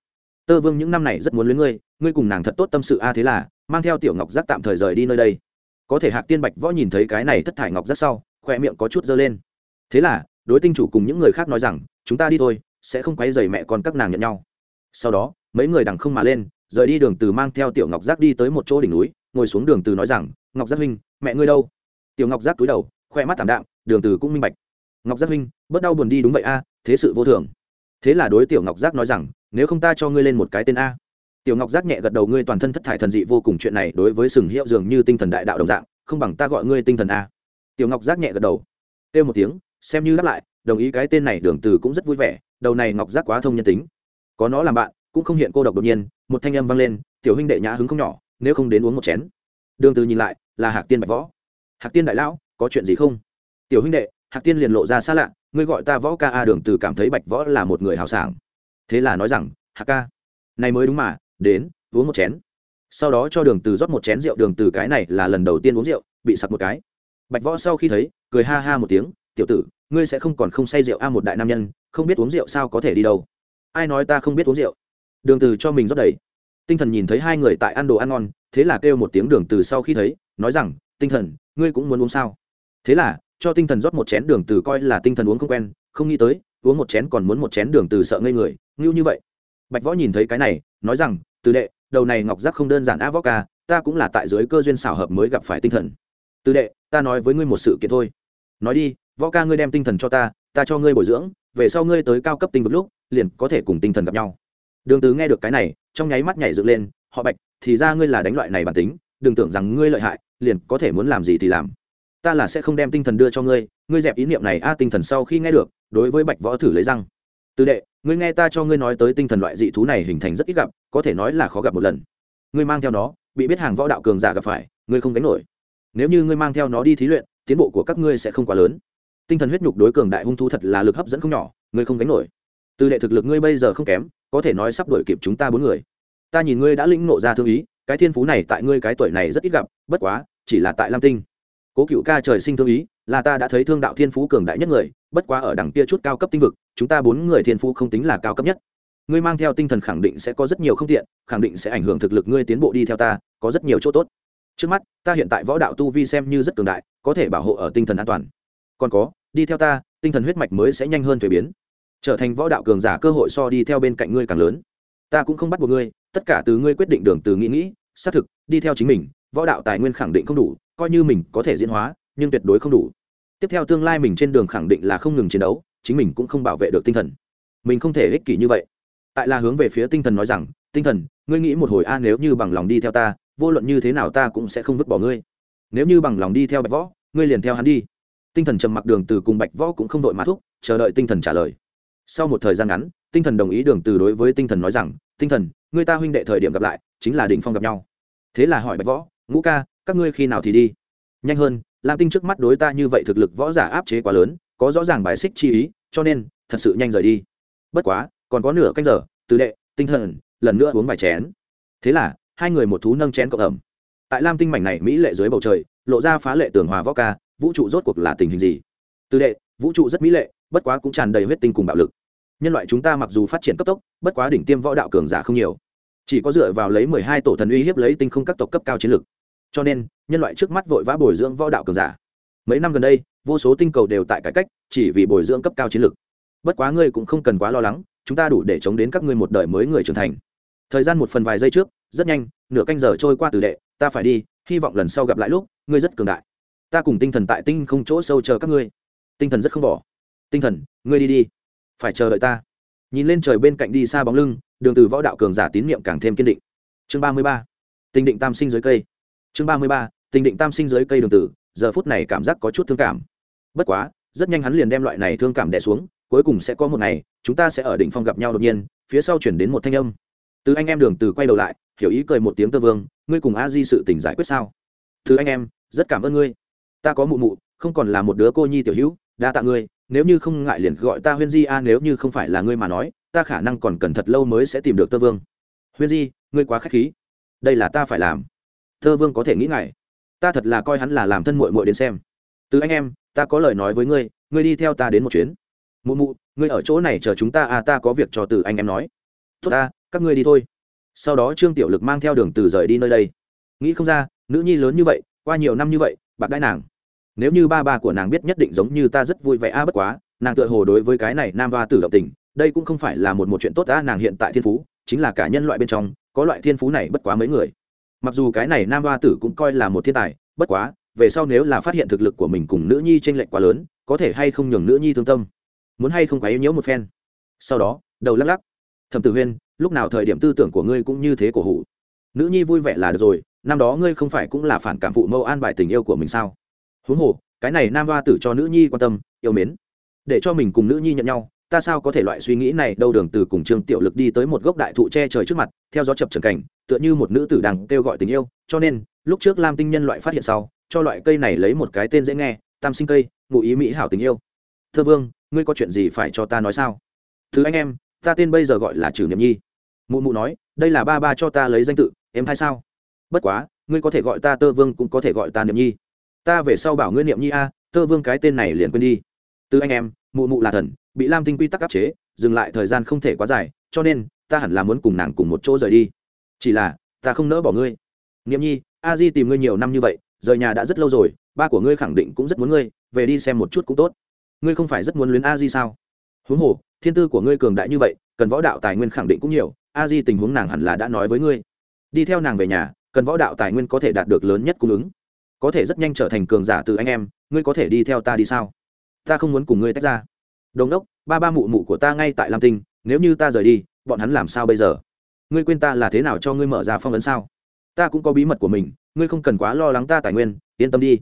tơ vương những năm này rất muốn lấy ngươi ngươi cùng nàng thật tốt tâm sự a. Thế là, mang theo tiểu ngọc giác tạm thời rời đi nơi đây. Có thể hạc tiên bạch võ nhìn thấy cái này thất thải ngọc giác sau khoe miệng có chút dơ lên. Thế là, đối tinh chủ cùng những người khác nói rằng, chúng ta đi thôi, sẽ không quấy dày mẹ con các nàng nhận nhau sau đó, mấy người đằng không mà lên, rời đi đường từ mang theo tiểu ngọc giác đi tới một chỗ đỉnh núi, ngồi xuống đường từ nói rằng, ngọc giác huynh, mẹ ngươi đâu? Tiểu ngọc giác cúi đầu, khoe mắt thảm đạm, đường từ cũng minh bạch. Ngọc giác huynh, bớt đau buồn đi đúng vậy a, thế sự vô thường. Thế là đối tiểu ngọc giác nói rằng, nếu không ta cho ngươi lên một cái tên a. Tiểu ngọc giác nhẹ gật đầu, ngươi toàn thân thất thải thần dị vô cùng, chuyện này đối với sừng hiệu dường như tinh thần đại đạo đồng dạng, không bằng ta gọi ngươi tinh thần a. Tiểu ngọc giác nhẹ gật đầu, kêu một tiếng, xem như đáp lại, đồng ý cái tên này, đường từ cũng rất vui vẻ, đầu này ngọc giác quá thông nhân tính có nó làm bạn, cũng không hiện cô độc đột nhiên, một thanh âm vang lên, tiểu huynh đệ nhã hứng không nhỏ, nếu không đến uống một chén. Đường từ nhìn lại, là hạc tiên bạch võ. Hạc tiên đại lão, có chuyện gì không? Tiểu huynh đệ, hạc tiên liền lộ ra xa lạ, ngươi gọi ta võ ca a. Đường từ cảm thấy bạch võ là một người hào sảng. Thế là nói rằng, hạc ca, này mới đúng mà, đến, uống một chén. Sau đó cho đường từ rót một chén rượu, đường từ cái này là lần đầu tiên uống rượu, bị sặc một cái. Bạch võ sau khi thấy, cười ha ha một tiếng, tiểu tử, ngươi sẽ không còn không say rượu a một đại nam nhân, không biết uống rượu sao có thể đi đâu ai nói ta không biết uống rượu? Đường từ cho mình rót đầy. Tinh thần nhìn thấy hai người tại ăn đồ ăn ngon, thế là kêu một tiếng đường từ sau khi thấy, nói rằng, tinh thần, ngươi cũng muốn uống sao? Thế là, cho tinh thần rót một chén đường từ coi là tinh thần uống không quen, không nghĩ tới, uống một chén còn muốn một chén đường từ sợ ngây người, ngưu như vậy. Bạch võ nhìn thấy cái này, nói rằng, từ đệ, đầu này ngọc giác không đơn giản á võ ca, ta cũng là tại dưới cơ duyên xảo hợp mới gặp phải tinh thần. Từ đệ, ta nói với ngươi một sự kiện thôi. Nói đi, võ ca ngươi đem tinh thần cho ta ta cho ngươi bồi dưỡng về sau ngươi tới cao cấp tinh vực lúc, liền có thể cùng tinh thần gặp nhau. Đường tứ nghe được cái này, trong nháy mắt nhảy dựng lên, họ bạch, thì ra ngươi là đánh loại này bản tính, đừng tưởng rằng ngươi lợi hại, liền có thể muốn làm gì thì làm. Ta là sẽ không đem tinh thần đưa cho ngươi ngươi dẹp ý niệm này, a, tinh thần sau khi nghe được, đối với bạch võ thử lấy răng. Từ đệ, ngươi nghe ta cho ngươi nói tới tinh thần loại dị thú này hình thành rất ít gặp, có thể nói là khó gặp một lần. Ngươi mang theo nó, bị biết hàng võ đạo cường giả gặp phải, ngươi không đánh nổi. Nếu như ngươi mang theo nó đi thí luyện, tiến bộ của các ngươi sẽ không quá lớn tinh thần huyết nhục đối cường đại hung thú thật là lực hấp dẫn không nhỏ, ngươi không gánh nổi. Tư đệ thực lực ngươi bây giờ không kém, có thể nói sắp đuổi kịp chúng ta bốn người. Ta nhìn ngươi đã lĩnh nộ ra thương ý, cái thiên phú này tại ngươi cái tuổi này rất ít gặp, bất quá, chỉ là tại lam tinh. Cố cựu ca trời sinh thương ý, là ta đã thấy thương đạo thiên phú cường đại nhất người, bất quá ở đằng kia chút cao cấp tinh vực, chúng ta bốn người thiên phú không tính là cao cấp nhất. Ngươi mang theo tinh thần khẳng định sẽ có rất nhiều không tiện, khẳng định sẽ ảnh hưởng thực lực ngươi tiến bộ đi theo ta, có rất nhiều chỗ tốt. Trước mắt, ta hiện tại võ đạo tu vi xem như rất cường đại, có thể bảo hộ ở tinh thần an toàn. Còn có đi theo ta, tinh thần huyết mạch mới sẽ nhanh hơn thuế biến. Trở thành võ đạo cường giả cơ hội so đi theo bên cạnh ngươi càng lớn. Ta cũng không bắt buộc ngươi, tất cả từ ngươi quyết định đường từ nghĩ nghĩ, xác thực, đi theo chính mình, võ đạo tài nguyên khẳng định không đủ, coi như mình có thể diễn hóa, nhưng tuyệt đối không đủ. Tiếp theo tương lai mình trên đường khẳng định là không ngừng chiến đấu, chính mình cũng không bảo vệ được tinh thần. Mình không thể ích kỷ như vậy. Tại là hướng về phía tinh thần nói rằng, tinh thần, ngươi nghĩ một hồi a, nếu như bằng lòng đi theo ta, vô luận như thế nào ta cũng sẽ không vứt bỏ ngươi. Nếu như bằng lòng đi theo bạch võ, ngươi liền theo hắn đi tinh thần trầm mặc đường từ cùng bạch võ cũng không vội mà thúc, chờ đợi tinh thần trả lời. Sau một thời gian ngắn, tinh thần đồng ý đường từ đối với tinh thần nói rằng, tinh thần, người ta huynh đệ thời điểm gặp lại, chính là đỉnh phong gặp nhau. Thế là hỏi bạch võ, ngũ ca, các ngươi khi nào thì đi? Nhanh hơn, lam tinh trước mắt đối ta như vậy thực lực võ giả áp chế quá lớn, có rõ ràng bài xích chi ý, cho nên, thật sự nhanh rời đi. Bất quá, còn có nửa canh giờ, từ đệ, tinh thần, lần nữa uống vài chén. Thế là, hai người một thú nâng chén cộng ẩm. Tại lam tinh mảnh này mỹ lệ dưới bầu trời, lộ ra phá lệ tường hòa võ ca vũ trụ rốt cuộc là tình hình gì? Từ đệ, vũ trụ rất mỹ lệ, bất quá cũng tràn đầy huyết tinh cùng bạo lực. Nhân loại chúng ta mặc dù phát triển cấp tốc, bất quá đỉnh tiêm võ đạo cường giả không nhiều. Chỉ có dựa vào lấy mười hai tổ thần uy hiếp lấy tinh không các tộc cấp cao chiến lược cho nên, nhân loại trước mắt vội vã bồi dưỡng võ đạo cường giả. Mấy năm gần đây, vô số tinh cầu đều tại cải cách, chỉ vì bồi dưỡng cấp cao chiến lược bất quá ngươi cũng không cần quá lo lắng, chúng ta đủ để chống đến các ngươi một đời mới người trưởng thành. Thời gian một phần vài giây trước, rất nhanh, nửa canh giờ trôi qua từ đệ, ta phải đi, hy vọng lần sau gặp lại lúc, ngươi rất cường đại ta cùng tinh thần tại tinh không chỗ sâu chờ các ngươi. Tinh thần rất không bỏ. Tinh thần, ngươi đi đi. Phải chờ đợi ta. Nhìn lên trời bên cạnh đi xa bóng lưng, đường từ võ đạo cường giả tín niệm càng thêm kiên định. Chương ba mươi ba. Tinh định tam sinh dưới cây. Chương ba mươi ba. Tinh định tam sinh dưới cây đường tử giờ phút này cảm giác có chút thương cảm. Bất quá, rất nhanh hắn liền đem loại này thương cảm đè xuống, cuối cùng sẽ có một ngày, chúng ta sẽ ở đỉnh phong gặp nhau đột nhiên, phía sau chuyển đến một thanh âm. Từ anh em đường từ quay đầu lại, hiểu ý cười một tiếng tơ vương, ngươi cùng a di sự tình giải quyết sao? Từ anh em, rất cảm ơn ngươi ta có mụ mụ, không còn là một đứa cô nhi tiểu hữu, đa tạ ngươi, nếu như không ngại liền gọi ta huyên di a, nếu như không phải là ngươi mà nói, ta khả năng còn cần thật lâu mới sẽ tìm được tơ vương. Huyên di, ngươi quá k h á c h khí. Đây là ta phải làm. Tơ vương có thể nghĩ ngại. Ta thật là coi hắn là làm thân mội mội đến xem. Từ anh em, ta có lời nói với ngươi ngươi đi theo ta đến một chuyến. Mụ mụ, ngươi ở chỗ này chờ chúng ta à ta có việc cho từ anh em nói. Tốt ta, các ngươi đi thôi. Sau đó trương tiểu lực mang theo đường từ rời đi nơi đây. Nghĩ không ra, nữ nhi lớn như vậy, qua nhiều năm như vậy bạc đãi nàng. Nếu như ba ba của nàng biết nhất định giống như ta rất vui vẻ, a, bất quá, nàng tựa hồ đối với cái này nam ba tử động tình, đây cũng không phải là một một chuyện tốt ta nàng hiện tại thiên phú, chính là cả nhân loại bên trong, có loại thiên phú này bất quá mấy người. Mặc dù cái này nam ba tử cũng coi là một thiên tài, bất quá, về sau nếu là phát hiện thực lực của mình cùng nữ nhi t r ê n lệch quá lớn, có thể hay không nhường nữ nhi thương tâm. Muốn hay không quá yếu nhiễu một phen. Sau đó, đầu lắc lắc. Thẩm tử huyên, lúc nào thời điểm tư tưởng của ngươi cũng như thế cổ hủ. Nữ nhi vui vẻ là được rồi năm đó ngươi không phải cũng là phản cảm phụ mẫu an bài tình yêu của mình sao? Huống hồ, cái này nam hoa tử cho nữ nhi quan tâm, yêu mến. Để cho mình cùng nữ nhi nhận nhau, ta sao có thể loại suy nghĩ này đâu đường từ cùng trương tiểu lực đi tới một gốc đại thụ che trời trước mặt, theo gió chập trần cảnh, tựa như một nữ tử đang kêu gọi tình yêu, cho nên, lúc trước lam tinh nhân loại phát hiện sau, cho loại cây này lấy một cái tên dễ nghe, tam sinh cây, ngụ ý mỹ hảo tình yêu. Thưa vương, ngươi có chuyện gì phải cho ta nói sao? Thứ anh em, ta tên bây giờ gọi là trừ niệm nhi. Mụ mụ nói, đây là ba ba cho ta lấy danh tự, em hay sao? Bất quá, ngươi có thể gọi ta tơ vương cũng có thể gọi ta niệm nhi. Ta về sau bảo ngươi niệm nhi a, tơ vương cái tên này liền quên đi. Từ anh em, mụ mụ là thần, bị lam tinh quy tắc áp chế, dừng lại thời gian không thể quá dài, cho nên, ta hẳn là muốn cùng nàng cùng một chỗ rời đi. Chỉ là, ta không nỡ bỏ ngươi. Niệm nhi, a di tìm ngươi nhiều năm như vậy, rời nhà đã rất lâu rồi, ba của ngươi khẳng định cũng rất muốn ngươi, về đi xem một chút cũng tốt. Ngươi không phải rất muốn luyến a di sao? Huống hồ, thiên tư của ngươi cường đại như vậy, cần võ đạo tài nguyên khẳng định cũng nhiều, a di tình huống nàng hẳn là đã nói với ngươi. Đi theo nàng về nhà cần võ đạo tài nguyên có thể đạt được lớn nhất cung ứng. Có thể rất nhanh trở thành cường giả từ anh em, ngươi có thể đi theo ta đi sao? Ta không muốn cùng ngươi tách ra. Đồng đốc, ba ba mụ mụ của ta ngay tại lam tinh, nếu như ta rời đi, bọn hắn làm sao bây giờ? Ngươi quên ta là thế nào cho ngươi mở ra phong ấn sao? Ta cũng có bí mật của mình, ngươi không cần quá lo lắng ta tài nguyên, yên tâm đi.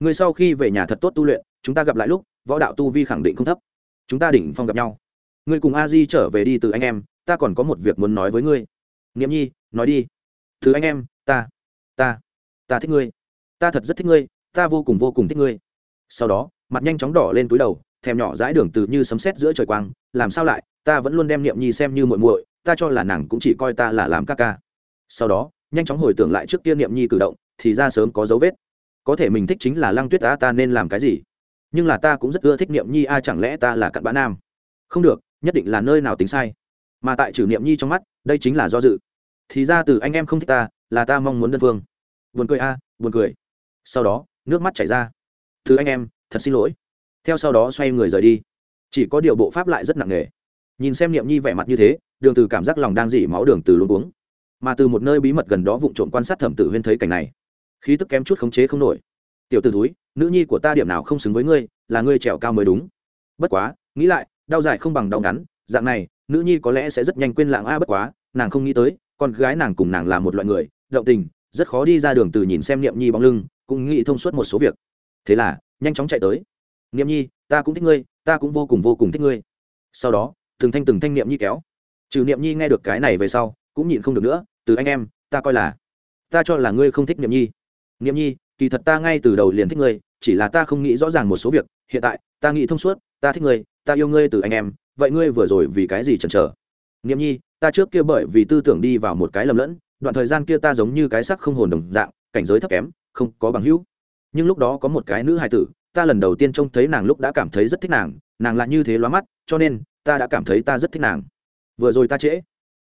Ngươi sau khi về nhà thật tốt tu luyện, chúng ta gặp lại lúc, võ đạo tu vi khẳng định không thấp. Chúng ta đỉnh phong gặp nhau. Ngươi cùng a di trở về đi từ anh em, ta còn có một việc muốn nói với ngươi. Nghiễm nhi, nói đi. Thứ anh em ta ta ta thích ngươi. Ta thật rất thích ngươi, ta vô cùng vô cùng thích ngươi. Sau đó, mặt nhanh chóng đỏ lên túi đầu, thèm nhỏ dãi đường từ như sấm sét giữa trời quang, làm sao lại, ta vẫn luôn đem niệm nhi xem như muội muội, ta cho là nàng cũng chỉ coi ta là làm ca ca. Sau đó, nhanh chóng hồi tưởng lại trước kia niệm nhi cử động, thì ra sớm có dấu vết. Có thể mình thích chính là lăng tuyết ta ta nên làm cái gì? Nhưng là ta cũng rất ưa thích niệm nhi a, chẳng lẽ ta là cặn bã nam? Không được, nhất định là nơi nào tính sai. Mà tại trừ niệm nhi trong mắt, đây chính là do dự thì ra từ anh em không thích ta, là ta mong muốn đơn phương. Buồn cười a à, buồn cười. Sau đó, nước mắt chảy ra. Thứ anh em, thật xin lỗi. Theo sau đó xoay người rời đi. Chỉ có điều bộ pháp lại rất nặng nề. Nhìn xem niệm nhi vẻ mặt như thế, đường từ cảm giác lòng đang dỉ máu đường từ luôn uống mà từ một nơi bí mật gần đó vụng trộm quan sát thẩm tử huyên thấy cảnh này, khí tức kém chút khống chế không nổi. Tiểu tử túi nữ nhi của ta điểm nào không xứng với ngươi, là ngươi trèo cao mới đúng. Bất quá, nghĩ lại, đau dài không bằng đau ngắn, dạng này, nữ nhi có lẽ sẽ rất nhanh quên lãng a, bất quá, nàng không nghĩ tới con gái nàng cùng nàng là một loại người, động tình, rất khó đi ra đường từ nhìn xem niệm nhi bóng lưng, cũng nghĩ thông suốt một số việc. Thế là, nhanh chóng chạy tới. Niệm nhi, ta cũng thích ngươi, ta cũng vô cùng vô cùng thích ngươi. Sau đó, từng thanh từng thanh niệm nhi kéo. Trừ niệm nhi nghe được cái này về sau, cũng nhịn không được nữa, từ anh em, ta coi là, ta cho là ngươi không thích niệm nhi. Niệm nhi, kỳ thật ta ngay từ đầu liền thích ngươi, chỉ là ta không nghĩ rõ ràng một số việc, hiện tại, ta nghĩ thông suốt, ta thích ngươi, ta yêu ngươi từ anh em, vậy ngươi vừa rồi vì cái gì chần chờ? Niệm nhi ta trước kia bởi vì tư tưởng đi vào một cái lầm lẫn, đoạn thời gian kia ta giống như cái sắc không hồn đồng dạng, cảnh giới thấp kém, không có bằng hữu. Nhưng lúc đó có một cái nữ hài tử, ta lần đầu tiên trông thấy nàng lúc đã cảm thấy rất thích nàng nàng lại như thế lóa mắt, cho nên, ta đã cảm thấy ta rất thích nàng. Vừa rồi ta trễ.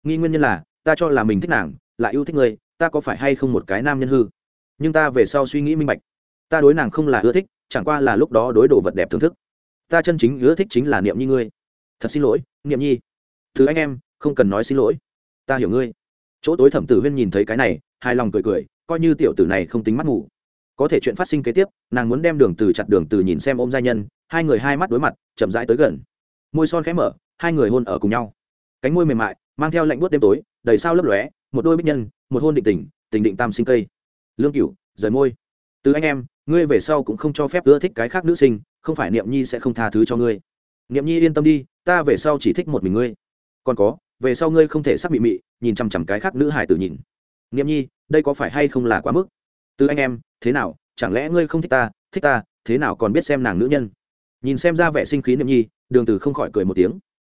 Nghi nguyên nhân là, ta cho là mình thích nàng, lại yêu thích người, ta có phải hay không một cái nam nhân hư? Nhưng ta về sau suy nghĩ minh bạch. Ta đối nàng không là ưa thích, chẳng qua là lúc đó đối đồ vật đẹp thưởng thức. Ta chân chính ưa thích chính là niệm nhi ngươi. Thật xin lỗi, niệm nhi. Thứ anh em không cần nói xin lỗi. Ta hiểu ngươi. Chỗ tối thẩm tử huyên nhìn thấy cái này, hài lòng cười cười, coi như tiểu tử này không tính mắt ngủ có thể chuyện phát sinh kế tiếp, nàng muốn đem đường từ chặt đường từ nhìn xem ôm gia nhân, hai người hai mắt đối mặt, chậm rãi tới gần. Môi son khẽ mở, hai người hôn ở cùng nhau. Cánh môi mềm mại, mang theo lạnh buốt đêm tối, đầy sao lấp lóe, một đôi bích nhân, một hôn định tình tình định tam sinh cây. Lương cửu, rời môi. Từ anh em, ngươi về sau cũng không cho phép ưa thích cái khác nữ sinh, không phải niệm nhi sẽ không tha thứ cho ngươi. Niệm nhi yên tâm đi, ta về sau chỉ thích một mình ngươi. Còn có về sau ngươi không thể sắc mị mị, nhìn chằm chằm cái khác nữ hải tử nhìn. Niệm nhi, đây có phải hay không là quá mức? Từ anh em, thế nào, chẳng lẽ ngươi không thích ta thích ta, thế nào còn biết xem nàng nữ nhân? Nhìn xem ra vẻ sinh khí niệm nhi, đường từ không khỏi cười một tiếng.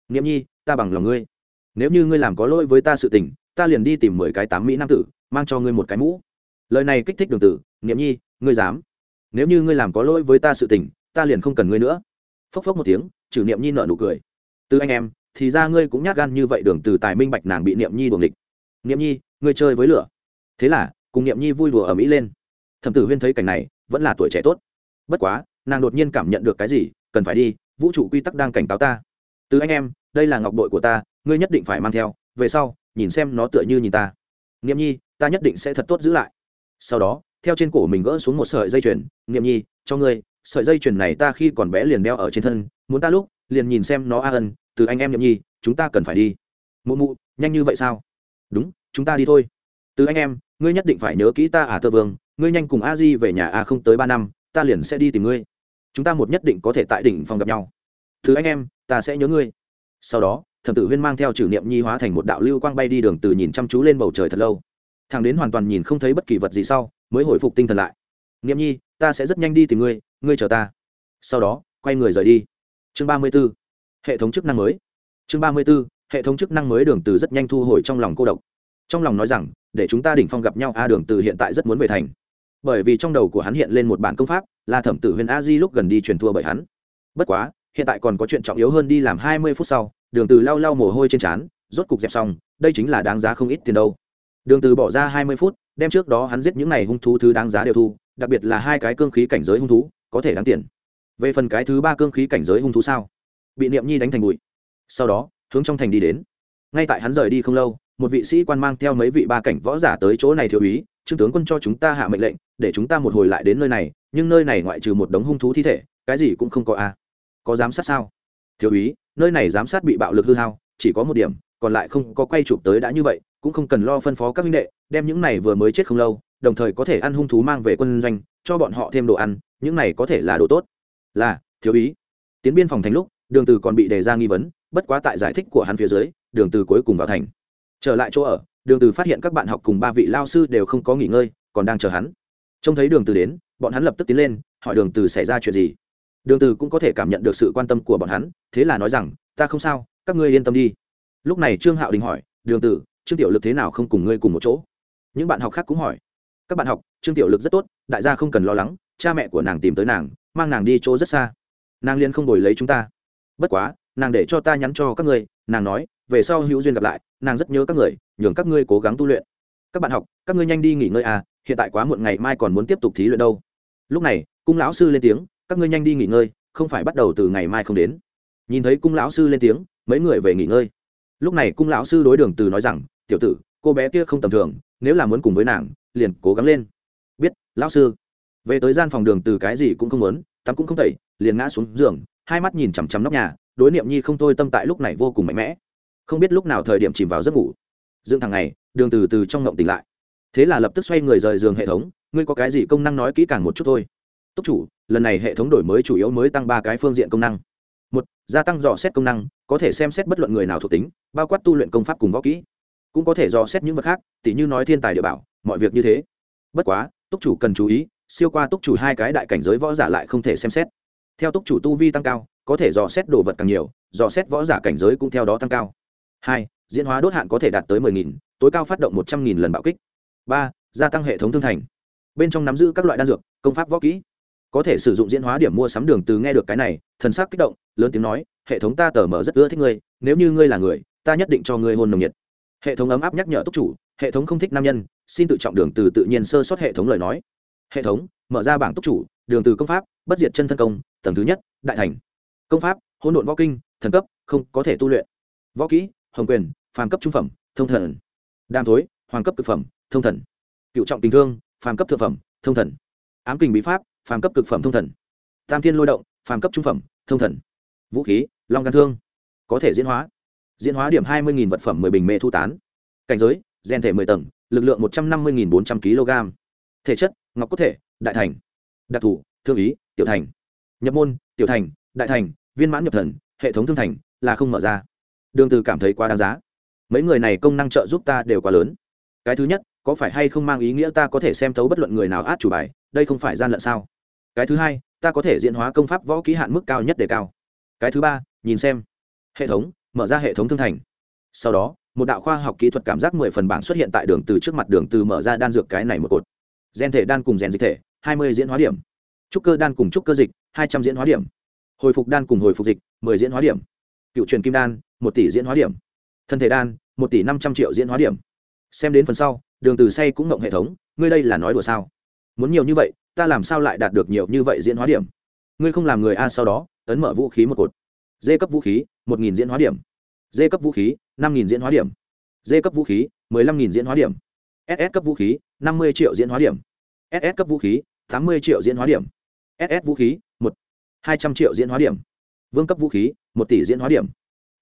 Niệm nhi, ta bằng lòng ngươi. Nếu như ngươi làm có lỗi với ta sự tình, ta liền đi tìm mười cái tám mỹ nam tử, mang cho ngươi một cái mũ. Lời này kích thích đường tử niệm nhi, ngươi dám. Nếu như ngươi làm có lỗi với ta sự tình, ta liền không cần ngươi nữa. Phốc phốc một tiếng trừ niệm nhi nở nụ cười. Từ anh em thì ra ngươi cũng nhát gan như vậy đường từ tài minh bạch nàng bị niệm nhi đuồng địch. Niệm nhi, ngươi chơi với lửa. Thế là, cùng niệm nhi vui đùa ở mỹ lên. Thẩm tử huyên thấy cảnh này, vẫn là tuổi trẻ tốt. Bất quá, nàng đột nhiên cảm nhận được cái gì, cần phải đi, vũ trụ quy tắc đang cảnh cáo ta. Từ anh em, đây là ngọc bội của ta, ngươi nhất định phải mang theo, về sau, nhìn xem nó tựa như nhìn ta. Niệm nhi, ta nhất định sẽ thật tốt giữ lại. Sau đó, theo trên cổ mình gỡ xuống một sợi dây chuyền, niệm nhi, cho ngươi, sợi dây chuyền này ta khi còn bé liền đeo ở trên thân, muốn ta lúc, liền nhìn xem nó a ân từ anh em nhậm nhi, chúng ta cần phải đi. Mụ mụ, nhanh như vậy sao? Đúng, chúng ta đi thôi. Từ anh em, ngươi nhất định phải nhớ kỹ ta à tơ vương, ngươi nhanh cùng a di về nhà a không tới ba năm, ta liền sẽ đi tìm ngươi. Chúng ta một nhất định có thể tại đỉnh phòng gặp nhau. Thứ anh em, ta sẽ nhớ ngươi. Sau đó, thẩm tử huyên mang theo trừ niệm nhi hóa thành một đạo lưu quang bay đi đường từ nhìn chăm chú lên bầu trời thật lâu. Thằng đến hoàn toàn nhìn không thấy bất kỳ vật gì sau, mới hồi phục tinh thần lại. Niệm nhi, ta sẽ rất nhanh đi tìm ngươi ngươi chờ ta. Sau đó, quay người rời đi. Chương ba mươi b ố hệ thống chức năng mới. Chương ba mươi b ố hệ thống chức năng mới đường từ rất nhanh thu hồi trong lòng cô độc. Trong lòng nói rằng, để chúng ta đỉnh phong gặp nhau, a đường từ hiện tại rất muốn về thành. Bởi vì trong đầu của hắn hiện lên một bản công pháp, là thẩm tử huyền a di lúc gần đi truyền thua bởi hắn. Bất quá, hiện tại còn có chuyện trọng yếu hơn đi làm hai mươi phút sau, đường từ lau lau mồ hôi trên trán, rốt cục dẹp xong, đây chính là đáng giá không ít tiền đâu. Đường từ bỏ ra hai mươi phút, đem trước đó hắn giết những này hung thú thứ đáng giá đều thu, đặc biệt là hai cái cương khí cảnh giới hung thú, có thể đáng tiền. Về phần cái thứ ba cương khí cảnh giới hung thú sao? Bị niệm nhi đánh thành bụi. Sau đó, hướng trong thành đi đến. Ngay tại hắn rời đi không lâu, một vị sĩ quan mang theo mấy vị ba cảnh võ giả tới chỗ này thiếu úy, trương tướng quân cho chúng ta hạ mệnh lệnh, để chúng ta một hồi lại đến nơi này, nhưng nơi này ngoại trừ một đống hung thú thi thể, cái gì cũng không có a. Có giám sát sao? Thiếu úy, nơi này giám sát bị bạo lực hư hao, chỉ có một điểm, còn lại không có quay chụp tới đã như vậy, cũng không cần lo phân phó các minh đệ, đem những này vừa mới chết không lâu, đồng thời có thể ăn hung thú mang về quân doanh, cho bọn họ thêm đồ ăn, những này có thể là đồ tốt. Là thiếu úy. Tiến biên phòng thành lúc đường từ còn bị đề ra nghi vấn, bất quá tại giải thích của hắn phía dưới, đường từ cuối cùng vào thành. Trở lại chỗ ở, đường từ phát hiện các bạn học cùng ba vị lao sư đều không có nghỉ ngơi, còn đang chờ hắn. Trông thấy đường từ đến, bọn hắn lập tức tiến lên, hỏi đường từ xảy ra chuyện gì. Đường từ cũng có thể cảm nhận được sự quan tâm của bọn hắn, thế là nói rằng, ta không sao, các ngươi yên tâm đi. Lúc này trương hạo đình hỏi, đường từ, trương tiểu lực thế nào không cùng ngươi cùng một chỗ? Những bạn học khác cũng hỏi, các bạn học, trương tiểu lực rất tốt, đại gia không cần lo lắng, cha mẹ của nàng tìm tới nàng, mang nàng đi chỗ rất xa. Nàng liên không đổi lấy chúng ta bất quá, nàng để cho ta nhắn cho các ngươi, nàng nói, về sau hữu duyên gặp lại, nàng rất nhớ các người, nhường các ngươi cố gắng tu luyện. Các bạn học, các ngươi nhanh đi nghỉ ngơi à hiện tại quá muộn ngày mai còn muốn tiếp tục thí luyện đâu. Lúc này, cung lão sư lên tiếng, các ngươi nhanh đi nghỉ ngơi, không phải bắt đầu từ ngày mai không đến. Nhìn thấy cung lão sư lên tiếng, mấy người về nghỉ ngơi. Lúc này cung lão sư đối đường từ nói rằng, tiểu tử, cô bé kia không tầm thường, nếu là muốn cùng với nàng, liền cố gắng lên. Biết, lão sư, về tới gian phòng đường từ cái gì cũng không muốn, tắm cũng không tẩy, liền ngã xuống giường hai mắt nhìn chằm chằm nóc nhà, đối niệm nhi không thôi tâm tại lúc này vô cùng mạnh mẽ. Không biết lúc nào thời điểm chìm vào giấc ngủ. Dưỡng thằng này đường từ từ trong ngộng tỉnh lại. Thế là lập tức xoay người rời giường hệ thống, ngươi có cái gì công năng nói kỹ càng một chút thôi. Túc chủ, lần này hệ thống đổi mới chủ yếu mới tăng ba cái phương diện công năng. Một, gia tăng dò xét công năng, có thể xem xét bất luận người nào thuộc tính, bao quát tu luyện công pháp cùng võ kỹ. Cũng có thể dò xét những vật khác, tỉ như nói thiên tài địa bảo, mọi việc như thế. Bất quá, túc chủ cần chú ý, siêu qua túc chủ hai cái đại cảnh giới võ giả lại không thể xem xét theo túc chủ tu vi tăng cao, có thể dò xét đồ vật càng nhiều, dò xét võ giả cảnh giới cũng theo đó tăng cao. Hai, diễn hóa đốt hạn có thể đạt tới mười nghìn, tối cao phát động một trăm nghìn lần bạo kích. Ba, gia tăng hệ thống thương thành. Bên trong nắm giữ các loại đan dược, công pháp võ kỹ. Có thể sử dụng diễn hóa điểm mua sắm đường từ nghe được cái này, thần sắc kích động, lớn tiếng nói, hệ thống ta tờ mở rất ưa thích ngươi, nếu như ngươi là người, ta nhất định cho ngươi hôn nồng nhiệt. Hệ thống ấm áp nhắc nhở túc chủ, hệ thống không thích nam nhân, xin tự trọng đường từ tự nhiên sơ sót hệ thống lời nói. Hệ thống mở ra bảng túc chủ, đường từ công pháp, bất diệt chân thân công, tầng thứ nhất, đại thành. Công pháp, hỗn độn võ kinh, thần cấp, không có thể tu luyện. Võ kỹ, hồng quyền, phàm cấp trung phẩm, thông thần. Đam thối, hoàng cấp cực phẩm, thông thần. Cựu trọng tình thương, phàm cấp thượng phẩm, thông thần. Ám kình bí pháp, phàm cấp cực phẩm thông thần. Tam thiên lôi động, phàm cấp trung phẩm, thông thần. Vũ khí, long gan thương. Có thể diễn hóa. Diễn hóa điểm hai mươi vật phẩm mười bình mê thu tán. Cảnh giới, gen thể mười tầng, lực lượng một trăm năm mươi bốn trăm kg thể chất, ngọc cốt thể đại thành, đặc thù, thương ý, tiểu thành, nhập môn, tiểu thành, đại thành, viên mãn nhập thần, hệ thống thương thành là không mở ra. Đường từ cảm thấy quá đáng giá. Mấy người này công năng trợ giúp ta đều quá lớn. Cái thứ nhất, có phải hay không mang ý nghĩa ta có thể xem thấu bất luận người nào át chủ bài, đây không phải gian lận sao? Cái thứ hai, ta có thể diễn hóa công pháp võ ký hạn mức cao nhất đề cao. Cái thứ ba, nhìn xem. Hệ thống, mở ra hệ thống thương thành. Sau đó, một đạo khoa học kỹ thuật cảm giác mười phần bảng xuất hiện tại đường từ trước mặt. Đường từ mở ra đan dược cái này một cột. Gen thể đan cùng gen dịch thể hai mươi diễn hóa điểm trúc cơ đan cùng trúc cơ dịch hai trăm diễn hóa điểm hồi phục đan cùng hồi phục dịch mười diễn hóa điểm cựu truyền kim đan một tỷ diễn hóa điểm thân thể đan một tỷ năm trăm triệu diễn hóa điểm xem đến phần sau đường từ say cũng ngộng hệ thống ngươi đây là nói đùa sao muốn nhiều như vậy ta làm sao lại đạt được nhiều như vậy diễn hóa điểm ngươi không làm người a sau đó ấn mở vũ khí một cột d cấp vũ khí một nghìn diễn hóa điểm d cấp vũ khí năm nghìn diễn hóa điểm d cấp vũ khí mười lăm nghìn diễn hóa điểm ss cấp vũ khí năm mươi triệu diễn hóa điểm ss cấp vũ khí tám mươi triệu diễn hóa điểm. Ss vũ khí, một. hai trăm triệu diễn hóa điểm. Vương cấp vũ khí, một tỷ diễn hóa điểm.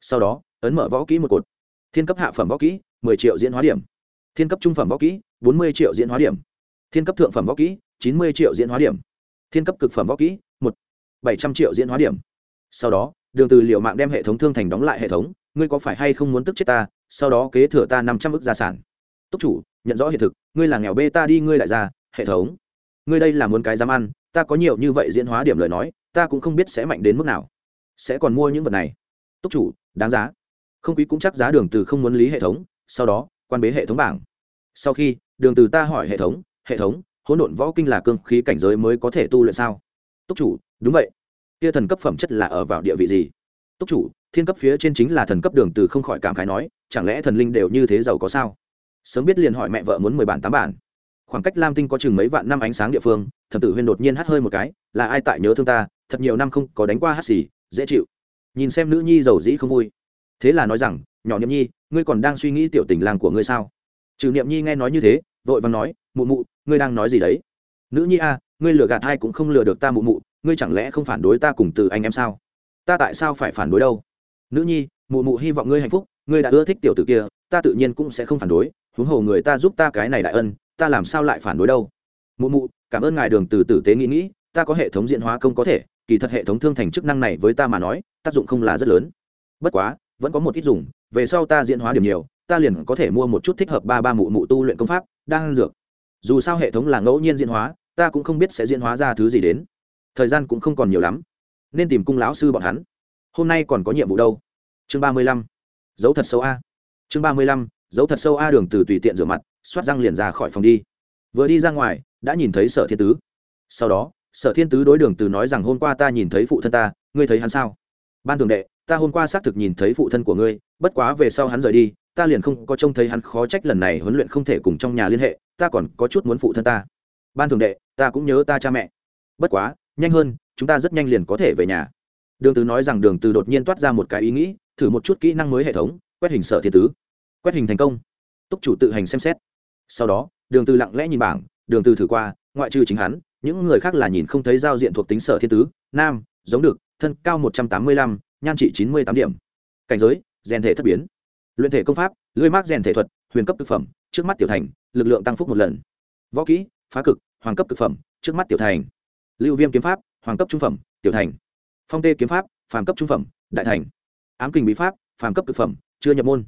Sau đó, ấn mở võ kỹ một cột. Thiên cấp hạ phẩm võ kỹ, mười triệu diễn hóa điểm. Thiên cấp trung phẩm võ kỹ, bốn mươi triệu diễn hóa điểm. Thiên cấp thượng phẩm võ kỹ, chín mươi triệu diễn hóa điểm. Thiên cấp cực phẩm võ kỹ, một. bảy trăm triệu diễn hóa điểm. Sau đó, đường từ liệu mạng đem hệ thống thương thành đóng lại hệ thống. Ngươi có phải hay không muốn tức chết ta? Sau đó kế thừa ta năm trăm ức gia sản. Túc chủ, nhận rõ hiện thực. Ngươi là nghèo bê ta đi, ngươi lại ra, hệ thống ngươi đây là muốn cái dám ăn, ta có nhiều như vậy diễn hóa điểm lời nói, ta cũng không biết sẽ mạnh đến mức nào. Sẽ còn mua những vật này. Túc chủ, đáng giá. Không quý cũng chắc giá đường từ không muốn lý hệ thống, sau đó, quan bế hệ thống bảng. Sau khi, đường từ ta hỏi hệ thống hệ thống, hỗn độn võ kinh là cương khí cảnh giới mới có thể tu luyện sao? Túc chủ, đúng vậy. Kia thần cấp phẩm chất là ở vào địa vị gì? Túc chủ, thiên cấp phía trên chính là thần cấp đường từ không khỏi cảm khái nói, chẳng lẽ thần linh đều như thế giàu có sao? Sớm biết liền hỏi mẹ vợ muốn mười bản tám bản khoảng cách lam tinh có chừng mấy vạn năm ánh sáng địa phương, thẩm tử huyên đột nhiên hắt hơi một cái, là ai tại nhớ thương ta, thật nhiều năm không có đánh qua hát xì, dễ chịu. Nhìn xem nữ nhi giàu dĩ không vui. Thế là nói rằng, nhỏ niệm nhi, ngươi còn đang suy nghĩ tiểu tình làng của ngươi sao? Trừ niệm nhi nghe nói như thế, vội vàng nói, mụ mụ, ngươi đang nói gì đấy? Nữ nhi a ngươi lừa gạt ai cũng không lừa được ta mụ mụ, ngươi chẳng lẽ không phản đối ta cùng từ anh em sao? Ta tại sao phải phản đối đâu? Nữ nhi, mụ mụ hy vọng ngươi hạnh phúc, ngươi đã ưa thích tiểu tử kia, ta tự nhiên cũng sẽ không phản đối, huống hồ người ta giúp ta cái này đại ân ta làm sao lại phản đối đâu? Mụ mụ, cảm ơn ngài đường từ tử tế nghĩ nghĩ, ta có hệ thống diễn hóa công có thể, kỳ thật hệ thống thương thành chức năng này với ta mà nói, tác dụng không là rất lớn. Bất quá, vẫn có một ít dùng, về sau ta diễn hóa điểm nhiều, ta liền có thể mua một chút thích hợp ba ba mụ mụ tu luyện công pháp đang dược. Dù sao hệ thống là ngẫu nhiên diễn hóa, ta cũng không biết sẽ diễn hóa ra thứ gì đến. Thời gian cũng không còn nhiều lắm, nên tìm cung lão sư bọn hắn. Hôm nay còn có nhiệm vụ đâu? Chương ba mươi lăm. Dấu thật sâu a. Chương ba mươi lăm. Dấu thật sâu a đường từ tùy tiện rửa mặt xoát răng liền ra khỏi phòng đi. Vừa đi ra ngoài, đã nhìn thấy sở thiên tứ. Sau đó, sở thiên tứ đối đường từ nói rằng, hôm qua ta nhìn thấy phụ thân ta, ngươi thấy hắn sao? Ban thường đệ, ta hôm qua xác thực nhìn thấy phụ thân của ngươi, bất quá về sau hắn rời đi, ta liền không có trông thấy hắn, khó trách lần này huấn luyện không thể cùng trong nhà liên hệ, ta còn có chút muốn phụ thân ta. Ban thường đệ, ta cũng nhớ ta cha mẹ. Bất quá, nhanh hơn, chúng ta rất nhanh liền có thể về nhà. Đường từ nói rằng, đường từ đột nhiên toát ra một cái ý nghĩ, thử một chút kỹ năng mới hệ thống, quét hình sở thiên tứ. Quét hình thành công túc chủ tự hành xem xét. Sau đó đường từ lặng lẽ nhìn bảng đường từ thử qua ngoại trừ chính hắn những người khác là nhìn không thấy giao diện thuộc tính sở thiên tứ nam giống được thân cao một trăm tám mươi lăm, nhan trị chín mươi tám điểm. Cảnh giới rèn thể thất biến. Luyện thể công pháp lưỡi mát rèn thể thuật huyền cấp thực phẩm trước mắt tiểu thành lực lượng tăng phúc một lần. Võ kỹ phá cực hoàng cấp thực phẩm trước mắt tiểu thành. Lưu viêm kiếm pháp hoàng cấp trung phẩm tiểu thành. Phong tê kiếm pháp phàm cấp trung phẩm đại thành. Ám kình bí pháp phàm cấp thực phẩm chưa nhập môn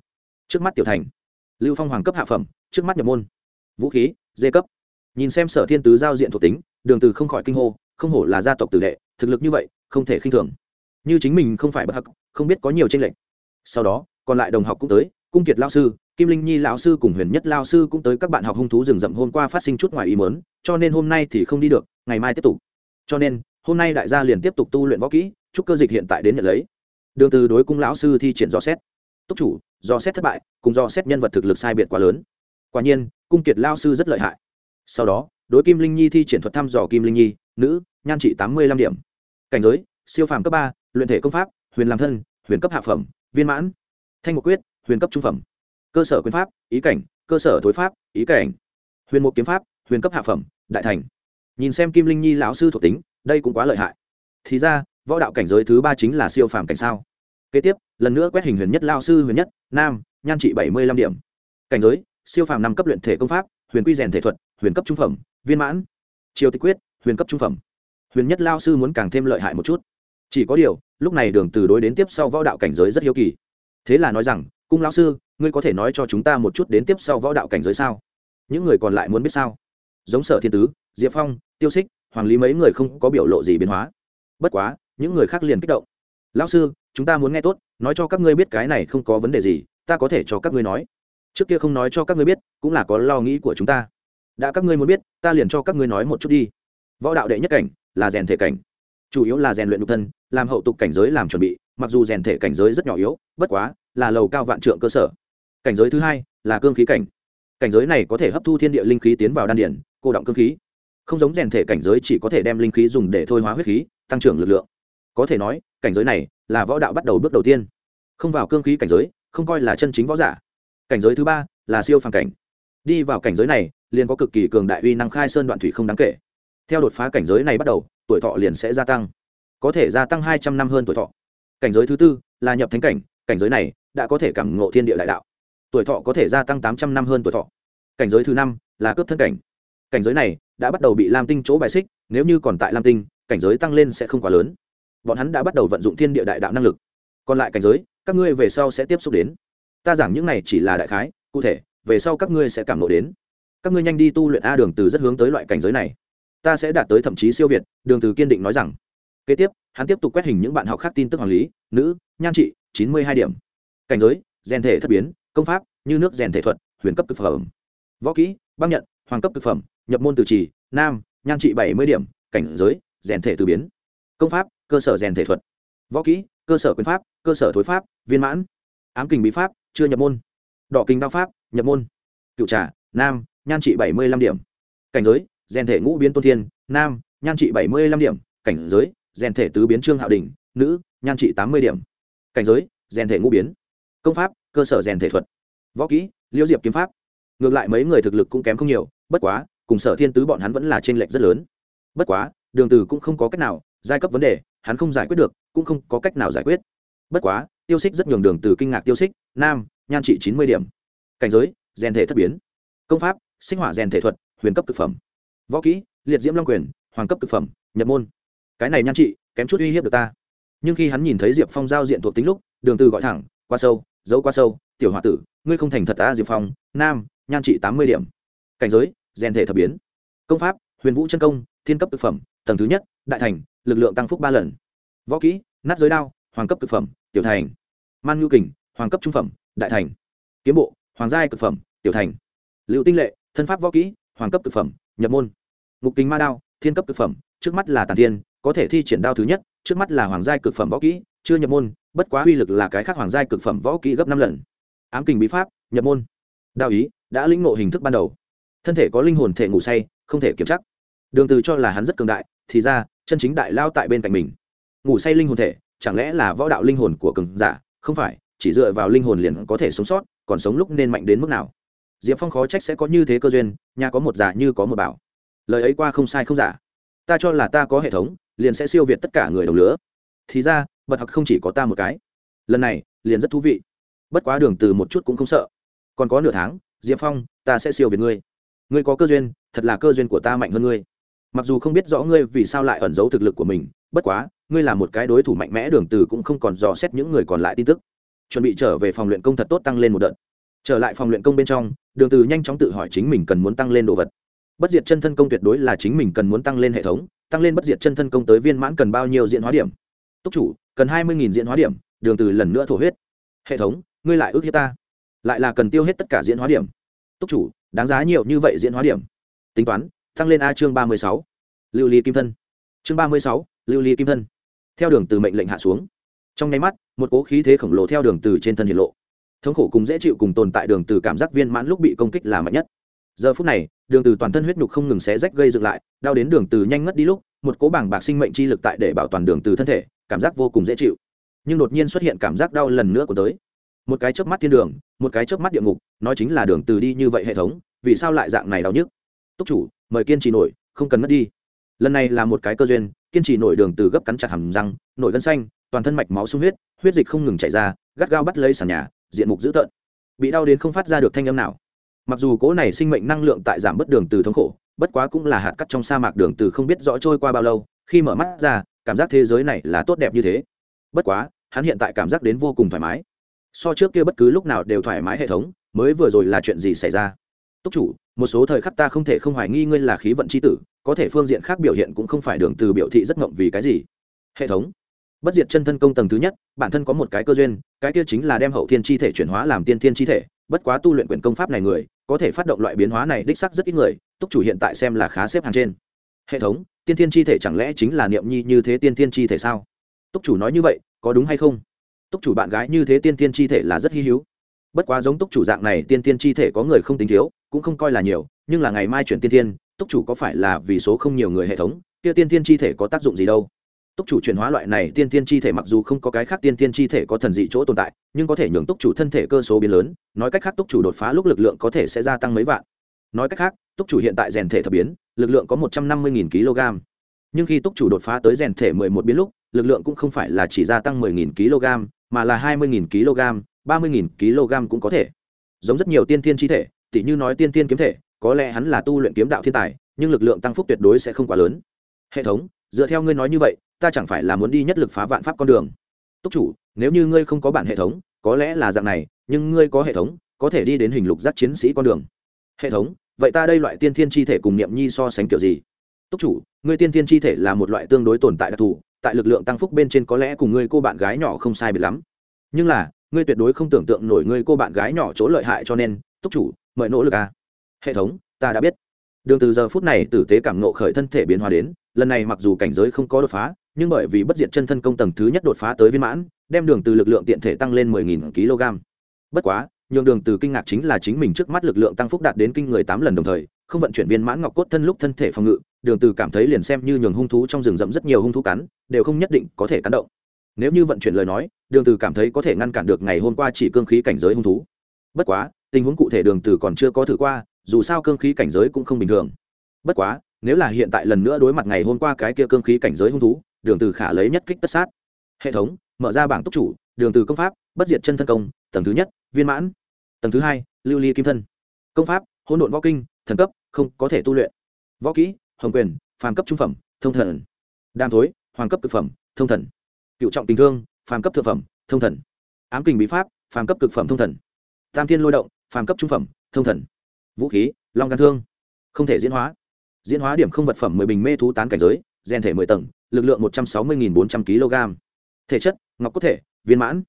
trước mắt tiểu thành lưu phong hoàng cấp hạ phẩm, trước mắt nhập môn. Vũ khí, dê cấp. Nhìn xem sở thiên tứ giao diện thuộc tính, đường từ không khỏi kinh hô, không hổ là gia tộc tử đệ, thực lực như vậy, không thể khinh thường. Như chính mình không phải bất hắc, không biết có nhiều tranh lệch. Sau đó, còn lại đồng học cũng tới, cung kiệt lao sư, kim linh nhi lão sư cùng huyền nhất lao sư cũng tới các bạn học hung thú rừng rậm hôm qua phát sinh chút ngoài ý mớn cho nên hôm nay thì không đi được, ngày mai tiếp tục. Cho nên, hôm nay đại gia liền tiếp tục tu luyện võ kỹ, chúc cơ dịch hiện tại đến nhận lấy. Đường từ đối cung lão sư thi triển rõ xét túc chủ, do xét thất bại, cùng do xét nhân vật thực lực sai biệt quá lớn. Quả nhiên, cung kiệt lao sư rất lợi hại. Sau đó, đối kim linh nhi thi triển thuật thăm dò kim linh nhi, nữ, nhan trị tám mươi lăm điểm. Cảnh giới, siêu phàm cấp ba, luyện thể công pháp, huyền làm thân, huyền cấp hạ phẩm, viên mãn. Thanh một quyết, huyền cấp trung phẩm. Cơ sở quyền pháp, ý cảnh, cơ sở thối pháp, ý cảnh. Huyền một kiếm pháp, huyền cấp hạ phẩm, đại thành. Nhìn xem kim linh nhi lão sư thuộc tính, đây cũng quá lợi hại. Thì ra, võ đạo cảnh giới thứ ba chính là siêu phàm cảnh sao. Kế tiếp lần nữa quét hình huyền nhất lao sư huyền nhất, nam, nhan trị bảy mươi lăm điểm. Cảnh giới, siêu phàm năm cấp luyện thể công pháp, huyền quy rèn thể thuật, huyền cấp trung phẩm, viên mãn. Triều tịch quyết, huyền cấp trung phẩm. Huyền nhất lao sư muốn càng thêm lợi hại một chút. Chỉ có điều, lúc này đường từ đối đến tiếp sau võ đạo cảnh giới rất hiếu kỳ. Thế là nói rằng, cung lão sư, ngươi có thể nói cho chúng ta một chút đến tiếp sau võ đạo cảnh giới sao? Những người còn lại muốn biết sao? Giống sở thiên tứ, diệp phong, tiêu xích hoàng lý mấy người không có biểu lộ gì biến hóa. Bất quá, những người khác liền kích động. Lão sư, chúng ta muốn nghe tốt nói cho các ngươi biết cái này không có vấn đề gì, ta có thể cho các ngươi nói. Trước kia không nói cho các ngươi biết, cũng là có lo nghĩ của chúng ta. Đã các ngươi muốn biết, ta liền cho các ngươi nói một chút đi. Võ đạo đệ nhất cảnh, là rèn thể cảnh. Chủ yếu là rèn luyện nhục thân, làm hậu tục cảnh giới làm chuẩn bị, mặc dù rèn thể cảnh giới rất nhỏ yếu, bất quá, là lầu cao vạn trượng cơ sở. Cảnh giới thứ hai, là cương khí cảnh. Cảnh giới này có thể hấp thu thiên địa linh khí tiến vào đan điển cô động cương khí. Không giống rèn thể cảnh giới chỉ có thể đem linh khí dùng để thôi hóa huyết khí, tăng trưởng lực lượng. Có thể nói cảnh giới này là võ đạo bắt đầu bước đầu tiên. Không vào cương khí cảnh giới, không coi là chân chính võ giả. Cảnh giới thứ ba là siêu phàm cảnh. Đi vào cảnh giới này, liền có cực kỳ cường đại uy năng khai sơn đoạn thủy không đáng kể. Theo đột phá cảnh giới này bắt đầu, tuổi thọ liền sẽ gia tăng. Có thể gia tăng hai trăm năm hơn tuổi thọ. Cảnh giới thứ tư là nhập thánh cảnh cảnh giới này đã có thể cảm ngộ thiên địa đại đạo. Tuổi thọ có thể gia tăng tám trăm năm hơn tuổi thọ. Cảnh giới thứ năm là cướp thân cảnh. Cảnh giới này đã bắt đầu bị lam tinh chỗ bài xích, nếu như còn tại lam tinh, cảnh giới tăng lên sẽ không quá lớn bọn hắn đã bắt đầu vận dụng thiên địa đại đạo năng lực. Còn lại cảnh giới, các ngươi về sau sẽ tiếp xúc đến. Ta giảng những này chỉ là đại khái, cụ thể, về sau các ngươi sẽ cảm lộ đến. Các ngươi nhanh đi tu luyện a đường từ rất hướng tới loại cảnh giới này. Ta sẽ đạt tới thậm chí siêu việt, đường từ kiên định nói rằng. Kế tiếp, hắn tiếp tục quét hình những bạn học khác tin tức hoàng lý, nữ, nhan trị, chín mươi hai điểm. Cảnh giới, rèn thể thất biến, công pháp, như nước rèn thể thuật, huyền cấp cực phẩm. Võ kỹ, băng nhận, hoàng cấp cực phẩm, nhập môn từ trì, nam, nhan trị bảy mươi điểm. Cảnh giới, rèn thể từ biến. Công pháp cơ sở rèn thể thuật, võ kỹ, cơ sở quyền pháp, cơ sở thối pháp, viên mãn, ám kình bí pháp, chưa nhập môn, đỏ kinh đao pháp, nhập môn, cựu trà, nam, nhan trị bảy mươi năm điểm. Cảnh giới, rèn thể ngũ biến tôn thiên, nam, nhan trị bảy mươi năm điểm. Cảnh giới, rèn thể tứ biến trương hạo đình nữ, nhan trị tám mươi điểm. Cảnh giới, rèn thể ngũ biến. Công pháp, cơ sở rèn thể thuật. Võ kỹ liễu diệp kiếm pháp. Ngược lại mấy người thực lực cũng kém không nhiều, bất quá, cùng sở thiên tứ bọn hắn vẫn là t r ê n lệch rất lớn. Bất quá, đường từ cũng không có cách nào giai cấp vấn đề hắn không giải quyết được, cũng không có cách nào giải quyết. Bất quá, tiêu xích rất nhường đường từ kinh ngạc tiêu xích, nam, nhan trị chín mươi điểm. Cảnh giới rèn thể thất biến. Công pháp, sinh hỏa rèn thể thuật, huyền cấp thực phẩm. Võ kỹ, liệt diễm long quyền, hoàng cấp thực phẩm, nhập môn. Cái này nhan trị, kém chút uy hiếp được ta. Nhưng khi hắn nhìn thấy diệp phong giao diện thuộc tính lúc, đường từ gọi thẳng qua sâu giấu qua sâu, tiểu h tử, ngươi không thành thật ta, diệp phong. Nam, nhan trị tám mươi điểm. Cảnh giới rèn thể thập biến. Công pháp, huyền vũ chân công, thiên cấp thực phẩm, tầng thứ nhất, đại thành lực lượng tăng phúc ba lần. Võ kỹ, nát giới đao, hoàng cấp thực phẩm, tiểu thành. Man nhu kình, hoàng cấp trung phẩm, đại thành. Kiếm bộ, hoàng giai cực phẩm, tiểu thành. Liệu tinh lệ, thân pháp võ kỹ, hoàng cấp cực phẩm, nhập môn. Ngục kính ma đao, thiên cấp cực phẩm, trước mắt là tàn thiên, có thể thi triển đao thứ nhất, trước mắt là hoàng giai cực phẩm võ kỹ, chưa nhập môn, bất quá uy lực là cái khác hoàng giai cực phẩm võ kỹ gấp năm lần. Ám kình bí pháp, nhập môn. Đao ý, đã lĩnh ngộ hình thức ban đầu. Thân thể có linh hồn thể ngủ say, không thể kiểm chắc. Đường từ cho là hắn rất cường đại thì ra, chân chính đại lao tại bên cạnh mình. Ngủ say linh hồn thể, chẳng lẽ là võ đạo linh hồn của cường giả? Không phải, chỉ dựa vào linh hồn liền có thể sống sót, còn sống lúc nên mạnh đến mức nào? Diệp phong khó trách sẽ có như thế cơ duyên, nhà có một giả như có một bảo. Lời ấy qua không sai không giả. Ta cho là ta có hệ thống, liền sẽ siêu việt tất cả người đồng lứa. Thì ra, bật học không chỉ có ta một cái. Lần này, liền rất thú vị. Bất quá đường từ một chút cũng không sợ. Còn có nửa tháng, diệp phong, ta sẽ siêu việt ngươi. Ngươi có cơ duyên, thật là cơ duyên của ta mạnh hơn ngươi mặc dù không biết rõ ngươi vì sao lại ẩn giấu thực lực của mình, bất quá, ngươi là một cái đối thủ mạnh mẽ, đường từ cũng không còn dò xét những người còn lại tin tức. Chuẩn bị trở về phòng luyện công thật tốt tăng lên một đợt. Trở lại phòng luyện công bên trong, đường từ nhanh chóng tự hỏi chính mình cần muốn tăng lên đồ vật. Bất diệt chân thân công tuyệt đối là chính mình cần muốn tăng lên hệ thống, tăng lên bất diệt chân thân công tới viên mãn cần bao nhiêu diện hóa điểm. Túc chủ, cần hai mươi diện hóa điểm, đường từ lần nữa thổ huyết. Hệ thống, ngươi lại ước hiếp ta. Lại là cần tiêu hết tất cả diễn hóa điểm. Túc chủ, đáng giá nhiều như vậy diễn hóa điểm. Tính toán tăng lên a chương ba mươi sáu. Lưu ly kim thân. Chương ba mươi sáu, lưu ly kim thân. Theo đường từ mệnh lệnh hạ xuống. Trong nháy mắt, một cố khí thế khổng lồ theo đường từ trên thân hiện lộ. Thống khổ cùng dễ chịu cùng tồn tại đường từ cảm giác viên mãn lúc bị công kích là mạnh nhất. Giờ phút này, đường từ toàn thân huyết nhục không ngừng xé rách gây dựng lại, đau đến đường từ nhanh ngất đi lúc, một cố bảng bạc sinh mệnh chi lực tại để bảo toàn đường từ thân thể, cảm giác vô cùng dễ chịu. Nhưng đột nhiên xuất hiện cảm giác đau lần nữa của tới. Một cái chớp mắt thiên đường, một cái chớp mắt địa ngục, nói chính là đường từ đi như vậy hệ thống, vì sao lại dạng này đau nhức? Túc chủ mời kiên trì nổi, không cần mất đi. Lần này là một cái cơ duyên, kiên trì nổi đường từ gấp cắn chặt hàm răng, nổi gân xanh, toàn thân mạch máu sung huyết huyết dịch không ngừng chảy ra, gắt gao bắt lấy sàn nhà, diện mục dữ tợn. Bị đau đến không phát ra được thanh âm nào. Mặc dù cố này sinh mệnh năng lượng tại giảm bất đường từ thống khổ, bất quá cũng là hạt cắt trong sa mạc đường từ không biết rõ trôi qua bao lâu, khi mở mắt ra, cảm giác thế giới này là tốt đẹp như thế. Bất quá, hắn hiện tại cảm giác đến vô cùng thoải mái. So trước kia bất cứ lúc nào đều thoải mái hệ thống, mới vừa rồi là chuyện gì xảy ra? Túc chủ, một số thời khắc ta không thể không hoài nghi ngươi là khí vận c h i tử, có thể phương diện khác biểu hiện cũng không phải đường từ biểu thị rất ngộng vì cái gì. Hệ thống. Bất diệt chân thân công tầng thứ nhất, bản thân có một cái cơ duyên, cái kia chính là đem hậu thiên chi thể chuyển hóa làm tiên thiên chi thể, bất quá tu luyện quyền công pháp này người, có thể phát động loại biến hóa này đích sắc rất ít người, túc chủ hiện tại xem là khá xếp hàng trên. Hệ thống, tiên thiên chi thể chẳng lẽ chính là niệm nhi như thế tiên thiên chi thể sao? Túc chủ nói như vậy, có đúng hay không? Túc chủ bạn gái như thế tiên thiên chi thể là rất hy hữu. Bất quá giống túc chủ dạng này tiên thiên chi thể có người không tính thiếu cũng không coi là nhiều, nhưng là ngày mai chuyển tiên thiên, túc chủ có phải là vì số không nhiều người hệ thống, kia tiên thiên chi thể có tác dụng gì đâu? Túc chủ chuyển hóa loại này tiên thiên chi thể mặc dù không có cái khác tiên thiên chi thể có thần dị chỗ tồn tại, nhưng có thể nhường túc chủ thân thể cơ số biến lớn, nói cách khác túc chủ đột phá lúc lực lượng có thể sẽ gia tăng mấy vạn. Nói cách khác, túc chủ hiện tại rèn thể thập biến, lực lượng có một trăm năm mươi kg. Nhưng khi túc chủ đột phá tới rèn thể mười một biến lúc, lực lượng cũng không phải là chỉ gia tăng mười kg, mà là hai mươi kg, ba mươi kg cũng có thể. Giống rất nhiều tiên thiên chi thể Tỉ như nói tiên tiên kiếm thể, có lẽ hắn là tu luyện kiếm đạo thiên tài, nhưng lực lượng tăng phúc tuyệt đối sẽ không quá lớn. Hệ thống, dựa theo ngươi nói như vậy, ta chẳng phải là muốn đi nhất lực phá vạn pháp con đường. Túc chủ, nếu như ngươi không có bản hệ thống, có lẽ là dạng này, nhưng ngươi có hệ thống, có thể đi đến hình lục giác chiến sĩ con đường. Hệ thống, vậy ta đây loại tiên thiên chi thể cùng niệm nhi so sánh kiểu gì? Túc chủ, ngươi tiên thiên chi thể là một loại tương đối tồn tại đặc thù, tại lực lượng tăng phúc bên trên có lẽ cùng ngươi cô bạn gái nhỏ không sai biệt lắm. Nhưng là, ngươi tuyệt đối không tưởng tượng nổi ngươi cô bạn gái nhỏ chỗ lợi hại cho nên, túc chủ mời nỗ lực à. hệ thống, ta đã biết. Đường từ giờ phút này tử tế cảm ngộ khởi thân thể biến hóa đến, lần này mặc dù cảnh giới không có đột phá, nhưng bởi vì bất diệt chân thân công tầng thứ nhất đột phá tới viên mãn, đem đường từ lực lượng tiện thể tăng lên 10.000 kg. Bất quá, nhường đường từ kinh ngạc chính là chính mình trước mắt lực lượng tăng phúc đạt đến kinh người 8 lần đồng thời, không vận chuyển viên mãn ngọc cốt thân lúc thân thể phòng ngự, đường từ cảm thấy liền xem như nhường hung thú trong rừng rậm rất nhiều hung thú cắn, đều không nhất định có thể cắn động. Nếu như vận chuyển lời nói, đường từ cảm thấy có thể ngăn cản được ngày hôm qua chỉ cương khí cảnh giới hung thú. Bất quá tình huống cụ thể đường từ còn chưa có thử qua, dù sao cương khí cảnh giới cũng không bình thường. Bất quá, nếu là hiện tại lần nữa đối mặt ngày hôm qua cái kia cương khí cảnh giới hung thú, đường từ khả lấy nhất kích tất sát. Hệ thống, mở ra bảng túc chủ, đường từ công pháp, bất diệt chân thân công, tầng thứ nhất, viên mãn. Tầng thứ hai, lưu ly kim thân. Công pháp, hỗn độn võ kinh, thần cấp, không có thể tu luyện. Võ kỹ, hồng quyền, phàm cấp trung phẩm, thông thần. Đam thối, hoàng cấp cực phẩm, thông thần. Cựu trọng tình thương, phàm cấp thượng phẩm, thông thần. Ám kình bí pháp, phàm cấp cực phẩm thông thần. Tam thiên lôi động phàm cấp trung phẩm, thông thần, vũ khí, long gan thương, không thể diễn hóa. Diễn hóa điểm không vật phẩm mười bình mê thú tán cảnh giới, gen thể mười tầng, lực lượng một trăm sáu mươi bốn trăm kg. Thể chất, ngọc có thể, viên mãn,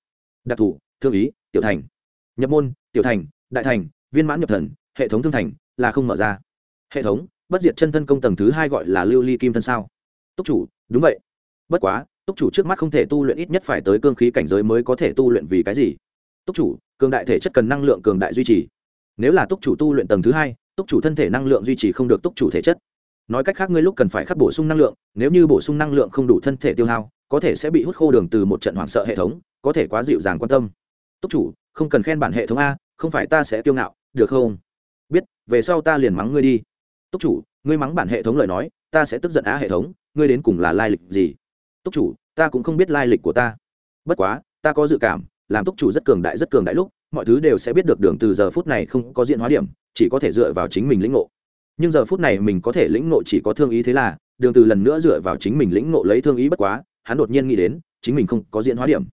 đặc thù, thương ý, tiểu thành. Nhập môn, tiểu thành, đại thành, viên mãn nhập thần, hệ thống thương thành là không mở ra. Hệ thống, bất diệt chân thân công tầng thứ hai gọi là lưu ly kim thân sao. Túc chủ, đúng vậy. Bất quá, túc chủ trước mắt không thể tu luyện ít nhất phải tới cương khí cảnh giới mới có thể tu luyện vì cái gì? Túc chủ cường đại thể chất cần năng lượng cường đại duy trì. Nếu là túc chủ tu luyện tầng thứ hai, túc chủ thân thể năng lượng duy trì không được túc chủ thể chất. Nói cách khác ngươi lúc cần phải khắc bổ sung năng lượng, nếu như bổ sung năng lượng không đủ thân thể tiêu hao, có thể sẽ bị hút khô đường từ một trận hoảng sợ hệ thống, có thể quá dịu dàng quan tâm. Túc chủ, không cần khen bản hệ thống a, không phải ta sẽ kiêu ngạo, được không? Biết, về sau ta liền mắng ngươi đi. Túc chủ, ngươi mắng bản hệ thống lời nói, ta sẽ tức giận á hệ thống, ngươi đến cùng là lai lịch gì? Túc chủ, ta cũng không biết lai lịch của ta. Bất quá, ta có dự cảm làm túc chủ rất cường đại, rất cường đại lúc, mọi thứ đều sẽ biết được đường từ giờ phút này không có diện hóa điểm, chỉ có thể dựa vào chính mình lĩnh ngộ. Nhưng giờ phút này mình có thể lĩnh ngộ chỉ có thương ý thế là, đường từ lần nữa dựa vào chính mình lĩnh ngộ lấy thương ý bất quá, hắn đột nhiên nghĩ đến, chính mình không có diện hóa điểm.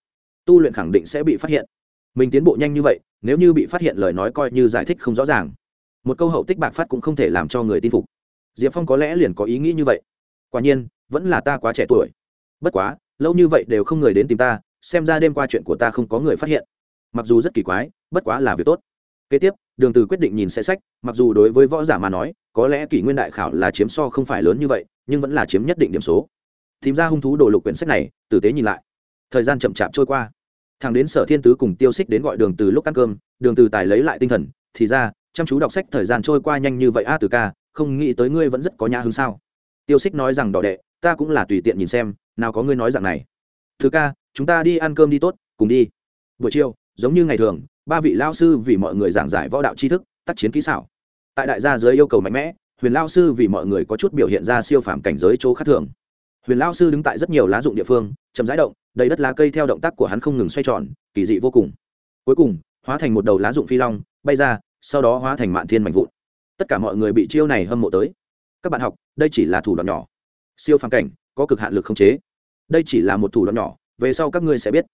Tu luyện khẳng định sẽ bị phát hiện. Mình tiến bộ nhanh như vậy, nếu như bị phát hiện lời nói coi như giải thích không rõ ràng. Một câu hậu tích bạc phát cũng không thể làm cho người tin phục. Diệp phong có lẽ liền có ý nghĩ như vậy. Quả nhiên, vẫn là ta quá trẻ tuổi. Bất quá, lâu như vậy đều không người đến tìm ta xem ra đêm qua chuyện của ta không có người phát hiện. Mặc dù rất kỳ quái, bất quá là việc tốt. Kế tiếp, đường từ quyết định nhìn sẽ sách, mặc dù đối với võ giả mà nói, có lẽ kỷ nguyên đại khảo là chiếm so không phải lớn như vậy, nhưng vẫn là chiếm nhất định điểm số. Tìm ra hung thú đồ lục quyển sách này, tử tế nhìn lại. Thời gian chậm chạp trôi qua. Thằng đến sở thiên tứ cùng tiêu xích đến gọi đường từ lúc ăn cơm, đường từ tài lấy lại tinh thần, thì ra, chăm chú đọc sách thời gian trôi qua nhanh như vậy a từ ca, không nghĩ tới ngươi vẫn rất có nhã hứng sao. Tiêu xích nói rằng, đỏ đệ, ta cũng là tùy tiện nhìn xem, nào có ngươi nói rằng này. Thứ ca chúng ta đi ăn cơm đi tốt, cùng đi. Buổi chiều, giống như ngày thường, ba vị lao sư vì mọi người giảng giải võ đạo tri thức, tác chiến kỹ xảo. Tại đại gia giới yêu cầu mạnh mẽ, huyền lao sư vì mọi người có chút biểu hiện ra siêu phàm cảnh giới chỗ khác thường. Huyền lao sư đứng tại rất nhiều lá dụng địa phương, chậm rãi động, đầy đất lá cây theo động tác của hắn không ngừng xoay tròn, kỳ dị vô cùng. Cuối cùng, hóa thành một đầu lá dụng phi long, bay ra, sau đó hóa thành mạn thiên mạnh vụn. Tất cả mọi người bị chiêu này hâm mộ tới. Các bạn học, đây chỉ là thủ đoạn nhỏ. Siêu phàm cảnh, có cực hạn lực không chế. Đây chỉ là một thủ đoạn nhỏ về sau các ngươi sẽ biết.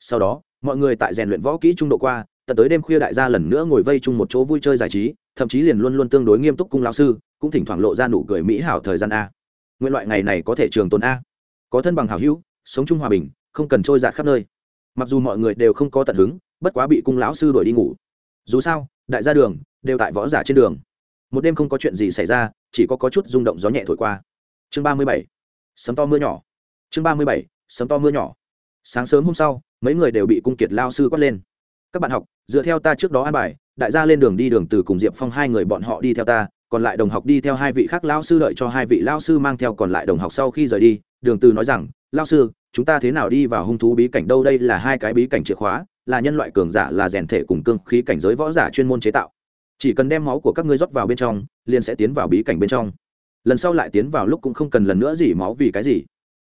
Sau đó mọi người tại rèn luyện võ kỹ trung độ qua tận tới đêm khuya đại gia lần nữa ngồi vây chung một chỗ vui chơi giải trí thậm chí liền luôn luôn tương đối nghiêm túc cung lão sư cũng thỉnh thoảng lộ ra nụ cười mỹ hảo thời gian a. Nguyện loại ngày này có thể trường tồn a. Có thân bằng hảo hữu sống chung hòa bình không cần trôi dạt khắp nơi. Mặc dù mọi người đều không có tận hứng bất quá bị cung lão sư đuổi đi ngủ. Dù sao đại gia đường đều tại võ giả trên đường. Một đêm không có chuyện gì xảy ra chỉ có, có chút rung động gió nhẹ thổi qua. Chương ba mươi bảy sấm to mưa nhỏ. Chương ba mươi bảy sấm to mưa nhỏ sáng sớm hôm sau, mấy người đều bị cung kiệt lao sư quát lên. Các bạn học, dựa theo ta trước đó an bài, đại gia lên đường đi đường từ cùng diệp phong hai người bọn họ đi theo ta, còn lại đồng học đi theo hai vị khác lao sư đợi cho hai vị lao sư mang theo còn lại đồng học sau khi rời đi. Đường từ nói rằng, lao sư, chúng ta thế nào đi vào hung thú bí cảnh đâu? Đây là hai cái bí cảnh chìa khóa, là nhân loại cường giả, là rèn thể cùng cương khí cảnh giới võ giả chuyên môn chế tạo. Chỉ cần đem máu của các ngươi rót vào bên trong, liền sẽ tiến vào bí cảnh bên trong. Lần sau lại tiến vào lúc cũng không cần lần nữa dỉ máu vì cái gì.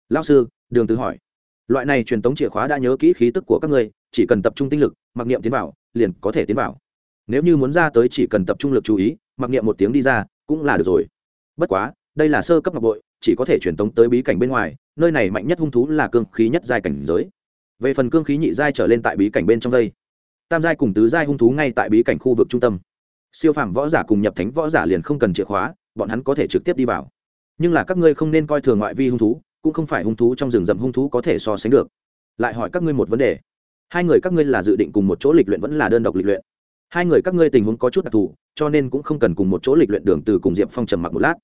Lao sư, đường từ hỏi loại này truyền tống chìa khóa đã nhớ kỹ khí tức của các ngươi, chỉ cần tập trung tinh lực, mặc niệm tiến vào, liền có thể tiến vào. Nếu như muốn ra tới chỉ cần tập trung lực chú ý, mặc niệm một tiếng đi ra, cũng là được rồi. Bất quá, đây là sơ cấp ngọc bội, chỉ có thể truyền tống tới bí cảnh bên ngoài, nơi này mạnh nhất hung thú là cương khí nhất giai cảnh giới. Về phần cương khí nhị giai trở lên tại bí cảnh bên trong đây, tam giai cùng tứ giai hung thú ngay tại bí cảnh khu vực trung tâm. Siêu phàm võ giả cùng nhập thánh võ giả liền không cần chìa khóa, bọn hắn có thể trực tiếp đi vào. Nhưng là các ngươi không nên coi thường ngoại vi hung thú cũng không phải hung thú trong rừng rậm hung thú có thể so sánh được. Lại hỏi các ngươi một vấn đề. Hai người các ngươi là dự định cùng một chỗ lịch luyện vẫn là đơn độc lịch luyện? Hai người các ngươi tình huống có chút đặc thù, cho nên cũng không cần cùng một chỗ lịch luyện đường từ cùng diệp phong trầm mặc một lát.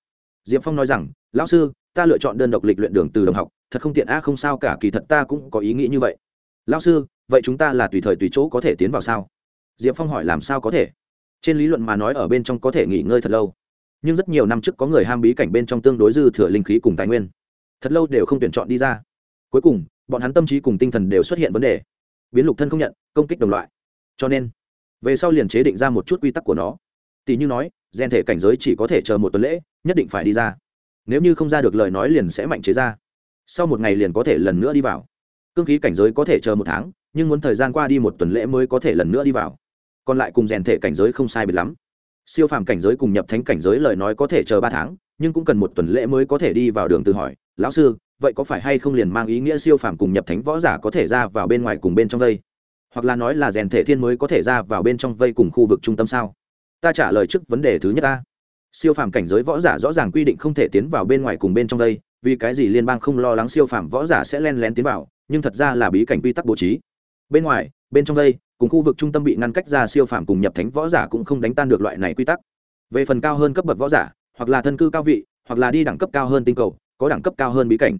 Diệp phong nói rằng, lão sư, ta lựa chọn đơn độc lịch luyện đường từ đồng học, thật không tiện a, không sao cả, kỳ thật ta cũng có ý nghĩ như vậy. Lão sư, vậy chúng ta là tùy thời tùy chỗ có thể tiến vào sao? Diệp phong hỏi, làm sao có thể? Trên lý luận mà nói ở bên trong có thể nghỉ ngơi thật lâu, nhưng rất nhiều năm trước có người ham bí cảnh bên trong tương đối dư thừa linh khí cùng tài nguyên thật lâu đều không tuyển chọn đi ra. Cuối cùng, bọn hắn tâm trí cùng tinh thần đều xuất hiện vấn đề. Biến lục thân không nhận, công kích đồng loại. Cho nên, về sau liền chế định ra một chút quy tắc của nó. Tỷ như nói, gen thể cảnh giới chỉ có thể chờ một tuần lễ, nhất định phải đi ra. Nếu như không ra được lời nói liền sẽ mạnh chế ra. Sau một ngày liền có thể lần nữa đi vào. Cương khí cảnh giới có thể chờ một tháng, nhưng muốn thời gian qua đi một tuần lễ mới có thể lần nữa đi vào. Còn lại cùng rèn thể cảnh giới không sai biệt lắm. Siêu phàm cảnh giới cùng nhập thánh cảnh giới lời nói có thể chờ ba tháng nhưng cũng cần một tuần lễ mới có thể đi vào đường từ hỏi, lão sư, vậy có phải hay không liền mang ý nghĩa siêu phàm cùng nhập thánh võ giả có thể ra vào bên ngoài cùng bên trong vây? Hoặc là nói là rèn thể thiên mới có thể ra vào bên trong vây cùng khu vực trung tâm sao? Ta trả lời trước vấn đề thứ nhất ta. Siêu phàm cảnh giới võ giả rõ ràng quy định không thể tiến vào bên ngoài cùng bên trong vây, vì cái gì liên bang không lo lắng siêu phàm võ giả sẽ len lén tiến vào, nhưng thật ra là bí cảnh quy tắc bố trí. Bên ngoài, bên trong vây, cùng khu vực trung tâm bị ngăn cách ra siêu phàm cùng nhập thánh võ giả cũng không đánh tan được loại này quy tắc. Về phần cao hơn cấp bậc võ giả hoặc là thân cư cao vị, hoặc là đi đẳng cấp cao hơn tinh cầu, có đẳng cấp cao hơn bí cảnh.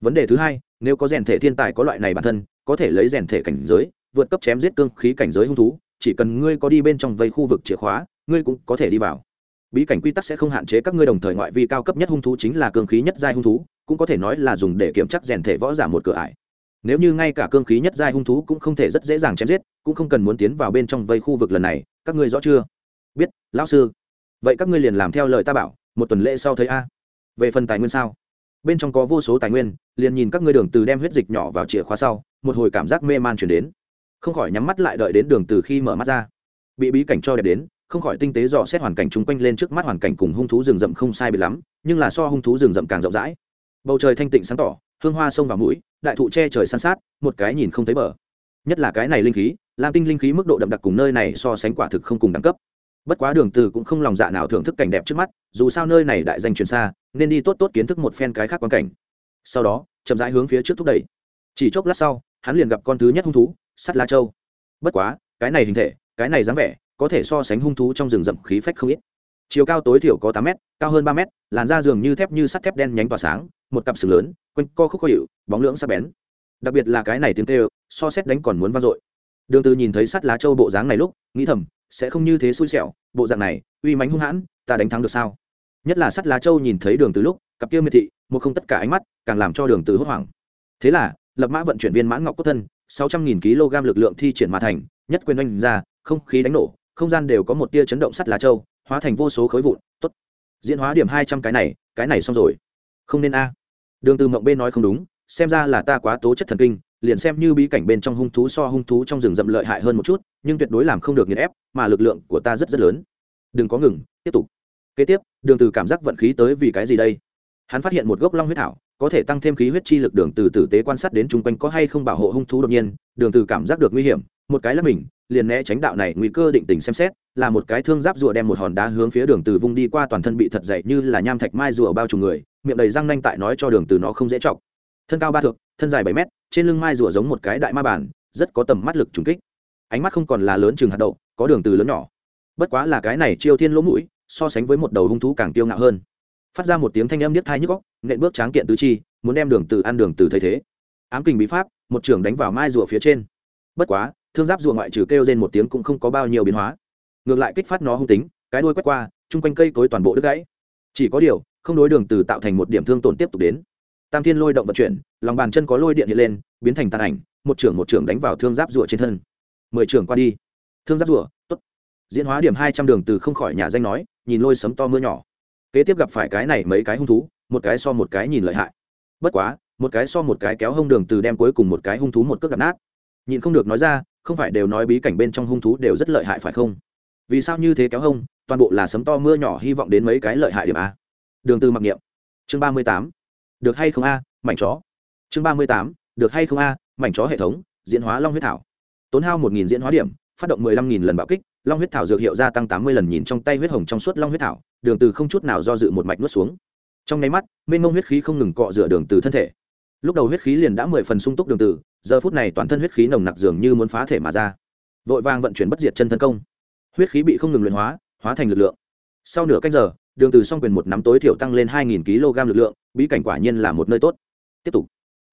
Vấn đề thứ hai, nếu có rèn thể thiên tài có loại này bản thân, có thể lấy rèn thể cảnh giới, vượt cấp chém giết cương khí cảnh giới hung thú, chỉ cần ngươi có đi bên trong vây khu vực chìa khóa, ngươi cũng có thể đi vào. Bí cảnh quy tắc sẽ không hạn chế các ngươi đồng thời ngoại vi cao cấp nhất hung thú chính là cương khí nhất giai hung thú, cũng có thể nói là dùng để kiểm chắc rèn thể võ giả một cửa ải. Nếu như ngay cả cương khí nhất giai hung thú cũng không thể rất dễ dàng chém giết, cũng không cần muốn tiến vào bên trong vây khu vực lần này, các ngươi rõ chưa? Biết, lão sư vậy các ngươi liền làm theo lời ta bảo, một tuần lễ sau thấy a. Về phần tài nguyên sao? Bên trong có vô số tài nguyên, liền nhìn các ngươi đường từ đem huyết dịch nhỏ vào chìa khóa sau, một hồi cảm giác mê man chuyển đến. Không khỏi nhắm mắt lại đợi đến đường từ khi mở mắt ra. Bị bí cảnh cho đẹp đến, không khỏi tinh tế dò xét hoàn cảnh chung quanh lên trước mắt hoàn cảnh cùng hung thú rừng rậm không sai biệt lắm, nhưng là so hung thú rừng rậm càng rộng rãi. Bầu trời thanh tịnh sáng tỏ, hương hoa sông vào mũi, đại thụ che trời san sát, một cái nhìn không thấy bờ. Nhất là cái này linh khí, lam tinh linh khí mức độ đậm đặc cùng nơi này so sánh quả thực không cùng đẳng cấp bất quá đường từ cũng không lòng dạ nào thưởng thức cảnh đẹp trước mắt, dù sao nơi này đại danh truyền xa, nên đi tốt tốt kiến thức một phen cái khác quan cảnh. Sau đó, chậm rãi hướng phía trước thúc đẩy. Chỉ chốc lát sau, hắn liền gặp con thứ nhất hung thú, sắt la châu. Bất quá, cái này hình thể, cái này dáng vẻ, có thể so sánh hung thú trong rừng rậm khí phách không ít. Chiều cao tối thiểu có tám mét, cao hơn ba mét, làn da dường như thép như sắt thép đen nhánh tỏa sáng, một cặp sừng lớn, quanh co khúc khó hiệu bóng lưỡng sắc bén. Đặc biệt là cái này tiếng kêu, so xét đánh còn muốn vang dội. Đường từ nhìn thấy sắt lá châu bộ dáng này lúc, nghĩ thầm sẽ không như thế xui xẻo, bộ dạng này, uy mãnh hung hãn, ta đánh thắng được sao? Nhất là sắt lá châu nhìn thấy đường từ lúc, cặp kia miệt thị, một không tất cả ánh mắt, càng làm cho đường từ hốt hoảng. Thế là, lập mã vận chuyển viên mãn ngọc cốt thân, sáu trăm nghìn kg lực lượng thi triển mà thành, nhất quyền oanh ra, không khí đánh nổ, không gian đều có một tia chấn động sắt lá châu, hóa thành vô số khối vụn, tốt. Diễn hóa điểm hai trăm cái này cái này xong rồi. Không nên a. Đường từ mộng bên nói không đúng, xem ra là ta quá tố chất thần kinh liền xem như bí cảnh bên trong hung thú so hung thú trong rừng rậm lợi hại hơn một chút, nhưng tuyệt đối làm không được nghiền ép, mà lực lượng của ta rất rất lớn. Đừng có ngừng, tiếp tục. Kế tiếp, đường từ cảm giác vận khí tới vì cái gì đây? Hắn phát hiện một gốc long huyết thảo, có thể tăng thêm khí huyết chi lực đường từ tử tế quan sát đến chung quanh có hay không bảo hộ hung thú đột nhiên, đường từ cảm giác được nguy hiểm, một cái là mình, liền né tránh đạo này nguy cơ định tình xem xét, là một cái thương giáp rùa đem một hòn đá hướng phía đường từ vung đi qua toàn thân bị thật dậy như là nham thạch mai rùa bao trùm người, miệng đầy răng nanh tại nói cho đường từ nó không dễ trọng thân cao ba thước, thân dài bảy mét, trên lưng mai rùa giống một cái đại ma bản rất có tầm mắt lực trùng kích. Ánh mắt không còn là lớn chừng hạt đậu, có đường từ lớn nhỏ. Bất quá là cái này chiêu thiên lỗ mũi, so sánh với một đầu hung thú càng tiêu ngạo hơn. Phát ra một tiếng thanh âm niết thai nhức óc, nện bước tráng kiện tứ chi, muốn đem đường từ ăn đường từ thấy thế. Ám kình bí pháp, một trường đánh vào mai rùa phía trên. Bất quá, thương giáp rùa ngoại trừ kêu lên một tiếng cũng không có bao nhiêu biến hóa. Ngược lại kích phát nó hung tính, cái đuôi quét qua, chung quanh cây cối toàn bộ đứt gãy. Chỉ có điều, không đối đường từ tạo thành một điểm thương tổn tiếp tục đến tam thiên lôi động vận chuyển, lòng bàn chân có lôi điện hiện lên, biến thành tàn ảnh, một trưởng một trưởng đánh vào thương giáp rùa trên thân. Mười trưởng qua đi. Thương giáp rùa, tốt. Diễn hóa điểm hai trăm đường từ không khỏi nhà danh nói, nhìn lôi sấm to mưa nhỏ. Kế tiếp gặp phải cái này mấy cái hung thú, một cái so một cái nhìn lợi hại. Bất quá, một cái so một cái kéo hông đường từ đem cuối cùng một cái hung thú một cước đập nát. Nhìn không được nói ra, không phải đều nói bí cảnh bên trong hung thú đều rất lợi hại phải không? Vì sao như thế kéo hông, toàn bộ là sấm to mưa nhỏ hy vọng đến mấy cái lợi hại điểm a. Đường từ mặc niệm. Chương ba mươi tám được hay không a, mảnh chó. Chương ba mươi tám, được hay không a, mảnh chó hệ thống, diễn hóa long huyết thảo. Tốn hao một nghìn diễn hóa điểm, phát động mười lăm nghìn lần bạo kích, long huyết thảo dược hiệu gia tăng tám mươi lần nhìn trong tay huyết hồng trong suốt long huyết thảo, đường từ không chút nào do dự một mạch nuốt xuống. Trong nháy mắt, mênh mông huyết khí không ngừng cọ rửa đường từ thân thể. Lúc đầu huyết khí liền đã mười phần sung túc đường từ, giờ phút này toàn thân huyết khí nồng nặc dường như muốn phá thể mà ra. Vội vàng vận chuyển bất diệt chân thân công. Huyết khí bị không ngừng luyện hóa hóa thành lực lượng. Sau nửa canh giờ đường từ song quyền một nắm tối thiểu tăng lên hai nghìn kg lực lượng, bí cảnh quả nhiên là một nơi tốt. Tiếp tục.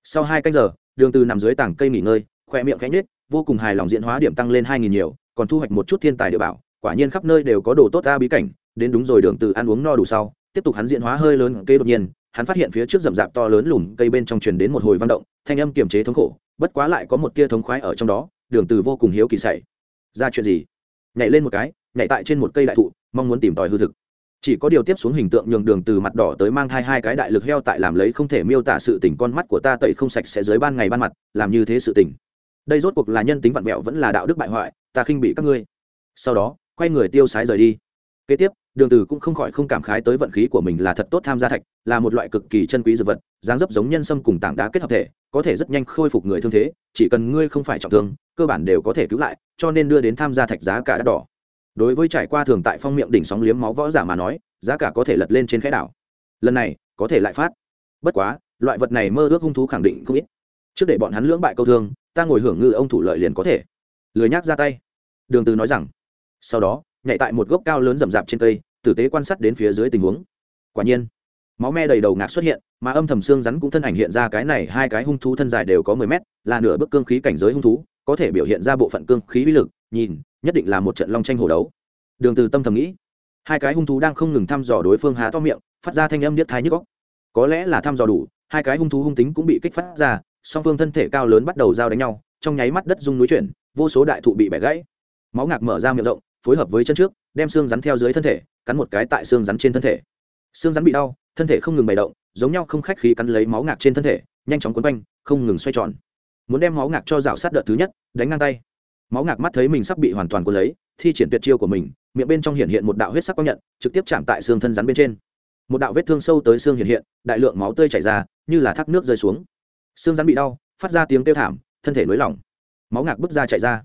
Sau hai canh giờ, đường từ nằm dưới tảng cây nghỉ ngơi khoe miệng khẽ nhếch, vô cùng hài lòng diễn hóa điểm tăng lên hai nghìn nhiều, còn thu hoạch một chút thiên tài địa bảo, quả nhiên khắp nơi đều có đồ tốt ra bí cảnh, đến đúng rồi đường từ ăn uống no đủ sau, tiếp tục hắn diễn hóa hơi lớn cây đột nhiên, hắn phát hiện phía trước rậm rạp to lớn lùm cây bên trong truyền đến một hồi văn động, thanh âm kiềm chế thống khổ, bất quá lại có một tia thống khoái ở trong đó, đường từ vô cùng hiếu kỳ sảy. Ra chuyện gì? Nhảy lên một cái, nhảy tại trên một cây đại thụ, mong muốn tìm tòi hư thực chỉ có điều tiếp xuống hình tượng nhường đường từ mặt đỏ tới mang thai hai cái đại lực heo tại làm lấy không thể miêu tả sự tình, con mắt của ta tẩy không sạch sẽ dưới ban ngày ban mặt, làm như thế sự tình. Đây rốt cuộc là nhân tính vặn vẹo vẫn là đạo đức bại hoại, ta khinh bị các ngươi. Sau đó, quay người tiêu sái rời đi. Kế tiếp, đường từ cũng không khỏi không cảm khái tới vận khí của mình là thật tốt tham gia thạch, là một loại cực kỳ chân quý dược vật, dáng dấp giống nhân sâm cùng tảng đá kết hợp thể, có thể rất nhanh khôi phục người thương thế, chỉ cần ngươi không phải trọng thương, cơ bản đều có thể cứu lại, cho nên đưa đến tham gia thạch giá cả đắt đỏ đối với trải qua thường tại phong miệng đỉnh sóng liếm máu võ giả mà nói, giá cả có thể lật lên trên khẽ đảo. Lần này, có thể lại phát. Bất quá, loại vật này mơ ước hung thú khẳng định không ít. Trước để bọn hắn lưỡng bại câu thương, ta ngồi hưởng ngư ông thủ lợi liền có thể. Lười nhác ra tay. Đường từ nói rằng. Sau đó, nhảy tại một gốc cao lớn rậm rạp trên cây, tử tế quan sát đến phía dưới tình huống. Quả nhiên, máu me đầy đầu ngạc xuất hiện, mà âm thầm xương rắn cũng thân ảnh hiện ra cái này, hai cái hung thú thân dài đều có mười mét, là nửa bước cương khí cảnh giới hung thú có thể biểu hiện ra bộ phận cương khí uy lực, nhìn, nhất định là một trận long tranh hổ đấu. Đường từ tâm thầm nghĩ. Hai cái hung thú đang không ngừng thăm dò đối phương há to miệng, phát ra thanh âm điếc thái nhức óc. Có lẽ là thăm dò đủ, hai cái hung thú hung tính cũng bị kích phát ra, song phương thân thể cao lớn bắt đầu giao đánh nhau, trong nháy mắt đất rung núi chuyển, vô số đại thụ bị bẻ gãy. Máu ngạc mở ra miệng rộng, phối hợp với chân trước, đem xương rắn theo dưới thân thể, cắn một cái tại xương rắn trên thân thể. Xương rắn bị đau, thân thể không ngừng bày động, giống nhau không khách khí cắn lấy máu ngạc trên thân thể, nhanh chóng quấn quanh, không ngừng xoay tròn muốn đem máu ngạc cho rào sát đợt thứ nhất, đánh ngang tay. Máu ngạc mắt thấy mình sắp bị hoàn toàn cuốn lấy, thi triển tuyệt chiêu của mình, miệng bên trong hiện hiện một đạo huyết sắc quang nhận, trực tiếp chạm tại xương thân rắn bên trên. Một đạo vết thương sâu tới xương hiện hiện, đại lượng máu tươi chảy ra, như là thác nước rơi xuống. Xương rắn bị đau, phát ra tiếng kêu thảm, thân thể nới lỏng. Máu ngạc bước ra chạy ra.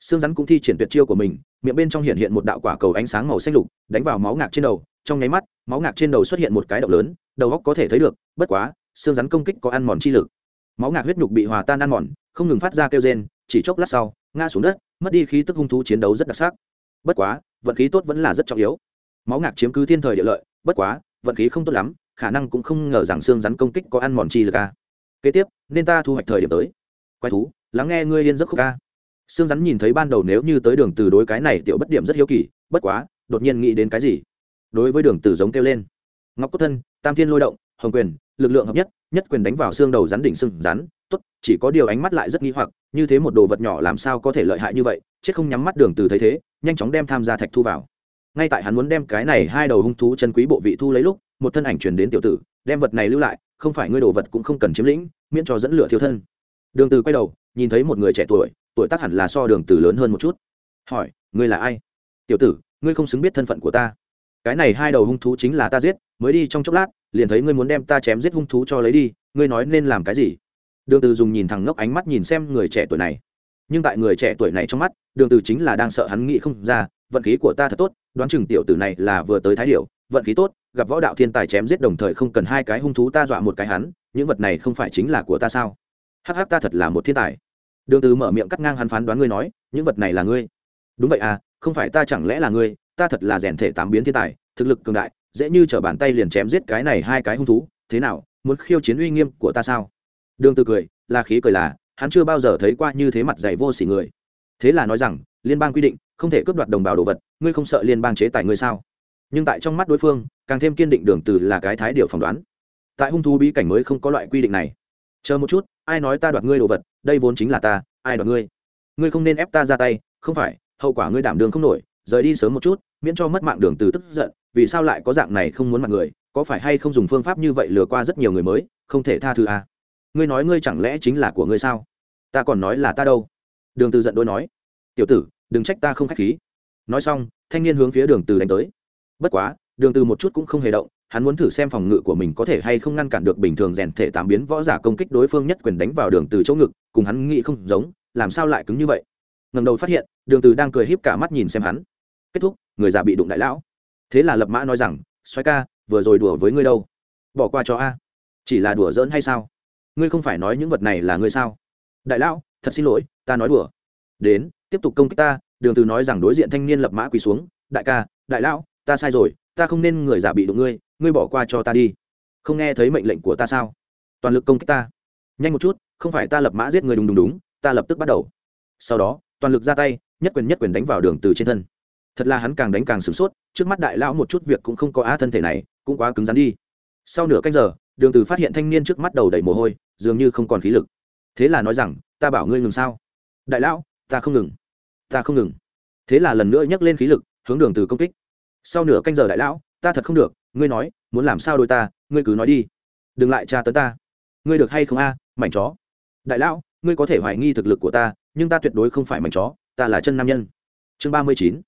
Xương rắn cũng thi triển tuyệt chiêu của mình, miệng bên trong hiện hiện một đạo quả cầu ánh sáng màu xanh lục, đánh vào máu ngạc trên đầu. Trong nháy mắt, máu ngạc trên đầu xuất hiện một cái động lớn, đầu góc có thể thấy được, bất quá, xương rắn công kích có ăn mòn chi lực máu ngạc huyết nhục bị hòa tan ăn mòn, không ngừng phát ra kêu rên, chỉ chốc lát sau, ngã xuống đất, mất đi khí tức hung thú chiến đấu rất đặc sắc. Bất quá, vận khí tốt vẫn là rất trọng yếu. Máu ngạc chiếm cứ thiên thời địa lợi, bất quá, vận khí không tốt lắm, khả năng cũng không ngờ rằng xương rắn công kích có ăn mòn chi lực a. Kế tiếp, nên ta thu hoạch thời điểm tới. Quái thú, lắng nghe ngươi yên giấc khúc ca. Xương rắn nhìn thấy ban đầu nếu như tới đường từ đối cái này tiểu bất điểm rất hiếu kỳ, bất quá, đột nhiên nghĩ đến cái gì? Đối với đường từ giống kêu lên. Ngọc cốt thân, tam thiên lôi động, hồng quyền, lực lượng hợp nhất nhất quyền đánh vào xương đầu rắn đỉnh sưng rắn, tốt, chỉ có điều ánh mắt lại rất nghi hoặc, như thế một đồ vật nhỏ làm sao có thể lợi hại như vậy, chết không nhắm mắt đường từ thấy thế, nhanh chóng đem tham gia thạch thu vào. Ngay tại hắn muốn đem cái này hai đầu hung thú chân quý bộ vị thu lấy lúc, một thân ảnh truyền đến tiểu tử, đem vật này lưu lại, không phải ngươi đồ vật cũng không cần chiếm lĩnh, miễn cho dẫn lửa thiếu thân. Đường từ quay đầu, nhìn thấy một người trẻ tuổi tuổi tác hẳn là so đường từ lớn hơn một chút. Hỏi, ngươi là ai? Tiểu tử, ngươi không xứng biết thân phận của ta. Cái này hai đầu hung thú chính là ta giết, mới đi trong chốc lát liền thấy ngươi muốn đem ta chém giết hung thú cho lấy đi, ngươi nói nên làm cái gì? Đường từ dùng nhìn thẳng ngốc ánh mắt nhìn xem người trẻ tuổi này. Nhưng tại người trẻ tuổi này trong mắt, đường từ chính là đang sợ hắn nghĩ không ra, vận khí của ta thật tốt, đoán chừng tiểu tử này là vừa tới thái điểu, vận khí tốt, gặp võ đạo thiên tài chém giết đồng thời không cần hai cái hung thú ta dọa một cái hắn, những vật này không phải chính là của ta sao? Hắc hắc, ta thật là một thiên tài. Đường từ mở miệng cắt ngang hắn phán đoán ngươi nói, những vật này là ngươi. Đúng vậy à không phải ta chẳng lẽ là ngươi, ta thật là rèn thể tám biến thiên tài, thực lực cường đại dễ như trở bàn tay liền chém giết cái này hai cái hung thú, thế nào, muốn khiêu chiến uy nghiêm của ta sao? Đường từ cười, là khí cười là, hắn chưa bao giờ thấy qua như thế mặt dày vô sỉ người. Thế là nói rằng, liên bang quy định, không thể cướp đoạt đồng bào đồ vật, ngươi không sợ liên bang chế tài ngươi sao? Nhưng tại trong mắt đối phương, càng thêm kiên định đường từ là cái thái điều phỏng đoán. Tại hung thú bí cảnh mới không có loại quy định này. Chờ một chút, ai nói ta đoạt ngươi đồ vật, đây vốn chính là ta, ai đoạt ngươi? Ngươi không nên ép ta ra tay, không phải, hậu quả ngươi đảm đường không nổi, rời đi sớm một chút miễn cho mất mạng đường từ tức giận, vì sao lại có dạng này không muốn mặt người, có phải hay không dùng phương pháp như vậy lừa qua rất nhiều người mới, không thể tha thứ à? ngươi nói ngươi chẳng lẽ chính là của ngươi sao? Ta còn nói là ta đâu? Đường từ giận đôi nói. Tiểu tử, đừng trách ta không khách khí. Nói xong, thanh niên hướng phía đường từ đánh tới. Bất quá, đường từ một chút cũng không hề động, hắn muốn thử xem phòng ngự của mình có thể hay không ngăn cản được bình thường rèn thể tám biến võ giả công kích đối phương nhất quyền đánh vào đường từ chỗ ngực, cùng hắn nghĩ không giống, làm sao lại cứng như vậy? Ngẩng đầu phát hiện, đường từ đang cười híp cả mắt nhìn xem hắn kết thúc, người già bị đụng đại lão. Thế là lập mã nói rằng xoay ca, vừa rồi đùa với ngươi đâu? Bỏ qua cho a. Chỉ là đùa giỡn hay sao? Ngươi không phải nói những vật này là ngươi sao? Đại lão, thật xin lỗi, ta nói đùa. Đến, tiếp tục công kích ta, đường từ nói rằng đối diện thanh niên lập mã quỳ xuống, đại ca, đại lão, ta sai rồi, ta không nên người giả bị đụng ngươi ngươi bỏ qua cho ta đi. Không nghe thấy mệnh lệnh của ta sao? Toàn lực công kích ta. Nhanh một chút, không phải ta lập mã giết người đúng đúng đúng, ta lập tức bắt đầu. Sau đó, toàn lực ra tay, nhất quyền nhất quyền đánh vào đường từ trên thân thật là hắn càng đánh càng sửng sốt, trước mắt đại lão một chút việc cũng không có á thân thể này, cũng quá cứng rắn đi. Sau nửa canh giờ, đường từ phát hiện thanh niên trước mắt đầu đầy mồ hôi, dường như không còn khí lực. Thế là nói rằng, ta bảo ngươi ngừng sao? Đại lão, ta không ngừng. Ta không ngừng. Thế là lần nữa nhấc lên khí lực, hướng đường từ công kích. Sau nửa canh giờ đại lão, ta thật không được, ngươi nói, muốn làm sao đôi ta, ngươi cứ nói đi. Đừng lại tra tấn ta. Ngươi được hay không a, mảnh chó? Đại lão, ngươi có thể hoài nghi thực lực của ta, nhưng ta tuyệt đối không phải mảnh chó, ta là chân nam nhân. Chương ba mươi chín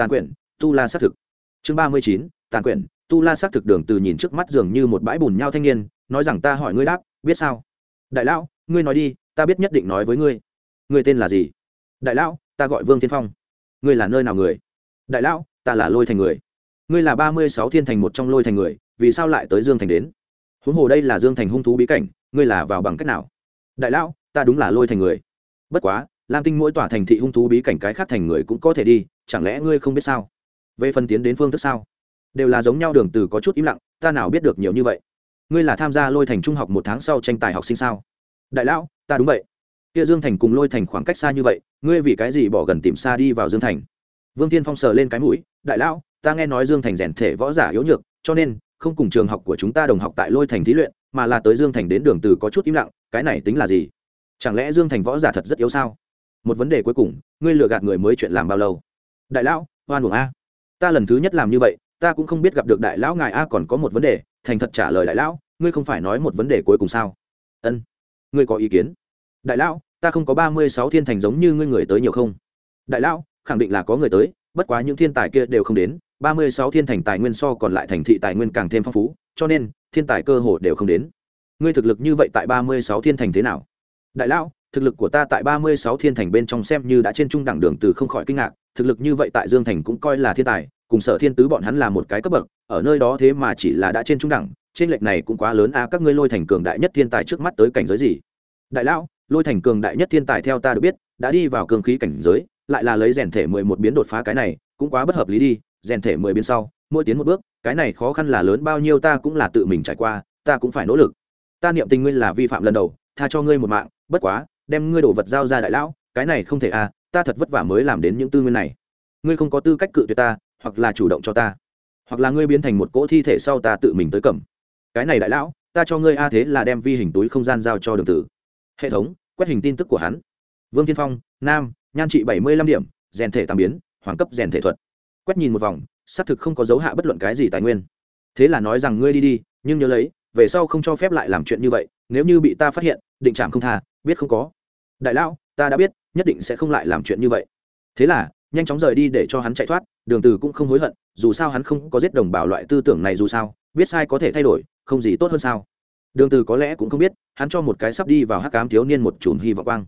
tàn quyển, tu la xác thực. Chương ba mươi chín, tàn quyển, tu la xác thực đường từ nhìn trước mắt dường như một bãi bùn nhau thanh niên, nói rằng ta hỏi ngươi đáp, biết sao? Đại lão, ngươi nói đi, ta biết nhất định nói với ngươi. Ngươi tên là gì? Đại lão, ta gọi vương thiên phong. Ngươi là nơi nào người? Đại lão, ta là lôi thành người. Ngươi là ba mươi sáu thiên thành một trong lôi thành người, vì sao lại tới dương thành đến? Huống hồ đây là dương thành hung thú bí cảnh, ngươi là vào bằng cách nào? Đại lão, ta đúng là lôi thành người. Bất quá, lam tinh mỗi tòa thành thị hung thú bí cảnh cái khác thành người cũng có thể đi chẳng lẽ ngươi không biết sao? Về phần tiến đến phương thức sao? Đều là giống nhau, đường từ có chút im lặng, ta nào biết được nhiều như vậy? Ngươi là tham gia lôi thành trung học một tháng sau tranh tài học sinh sao? Đại lão, ta đúng vậy. Kia dương thành cùng lôi thành khoảng cách xa như vậy, ngươi vì cái gì bỏ gần tìm xa đi vào dương thành? Vương thiên phong sờ lên cái mũi, đại lão, ta nghe nói dương thành rèn thể võ giả yếu nhược, cho nên, không cùng trường học của chúng ta đồng học tại lôi thành thí luyện, mà là tới dương thành đến đường từ có chút im lặng, cái này tính là gì? Chẳng lẽ dương thành võ giả thật rất yếu sao? Một vấn đề cuối cùng, ngươi lừa gạt người mới chuyện làm bao lâu? Đại lão hoan buồng a. Ta lần thứ nhất làm như vậy, ta cũng không biết gặp được đại lão ngài a còn có một vấn đề, thành thật trả lời đại lão, ngươi không phải nói một vấn đề cuối cùng sao? Ân, ngươi có ý kiến? Đại lão, ta không có ba mươi sáu thiên thành giống như ngươi người tới nhiều không? Đại lão, khẳng định là có người tới, bất quá những thiên tài kia đều không đến, ba mươi sáu thiên thành tài nguyên so còn lại thành thị tài nguyên càng thêm phong phú, cho nên thiên tài cơ hồ đều không đến. Ngươi thực lực như vậy tại ba mươi sáu thiên thành thế nào? Đại lão thực lực của ta tại ba mươi sáu thiên thành bên trong xem như đã trên trung đẳng đường từ không khỏi kinh ngạc, thực lực như vậy tại dương thành cũng coi là thiên tài, cùng sở thiên tứ bọn hắn là một cái cấp bậc, ở nơi đó thế mà chỉ là đã trên trung đẳng, trên lệch này cũng quá lớn a, các ngươi lôi thành cường đại nhất thiên tài trước mắt tới cảnh giới gì? Đại lão, lôi thành cường đại nhất thiên tài theo ta được biết, đã đi vào cường khí cảnh giới, lại là lấy rèn thể mười một biến đột phá cái này, cũng quá bất hợp lý đi, rèn thể mười biến sau, mỗi tiến một bước, cái này khó khăn là lớn bao nhiêu ta cũng là tự mình trải qua, ta cũng phải nỗ lực. Ta niệm tình ngươi là vi phạm lần đầu, tha cho ngươi một mạng, bất quá đem ngươi đổ vật giao ra đại lão, cái này không thể à ta thật vất vả mới làm đến những tư nguyên này. Ngươi không có tư cách cự tuyệt ta, hoặc là chủ động cho ta, hoặc là ngươi biến thành một cỗ thi thể sau ta tự mình tới cầm. Cái này đại lão, ta cho ngươi a thế là đem vi hình túi không gian giao cho đường tử. Hệ thống, quét hình tin tức của hắn. Vương thiên phong, nam, nhan trị bảy mươi lăm điểm, rèn thể tam biến, hoàng cấp rèn thể thuật. Quét nhìn một vòng, xác thực không có dấu hạ bất luận cái gì tài nguyên. Thế là nói rằng ngươi đi đi, nhưng nhớ lấy, về sau không cho phép lại làm chuyện như vậy, nếu như bị ta phát hiện, định trạm không tha, biết không có đại lão, ta đã biết, nhất định sẽ không lại làm chuyện như vậy. Thế là, nhanh chóng rời đi để cho hắn chạy thoát, đường từ cũng không hối hận, dù sao hắn không có giết đồng bào loại tư tưởng này dù sao, biết sai có thể thay đổi, không gì tốt hơn sao. Đường từ có lẽ cũng không biết, hắn cho một cái sắp đi vào hắc ám thiếu niên một chùm hy vọng quang.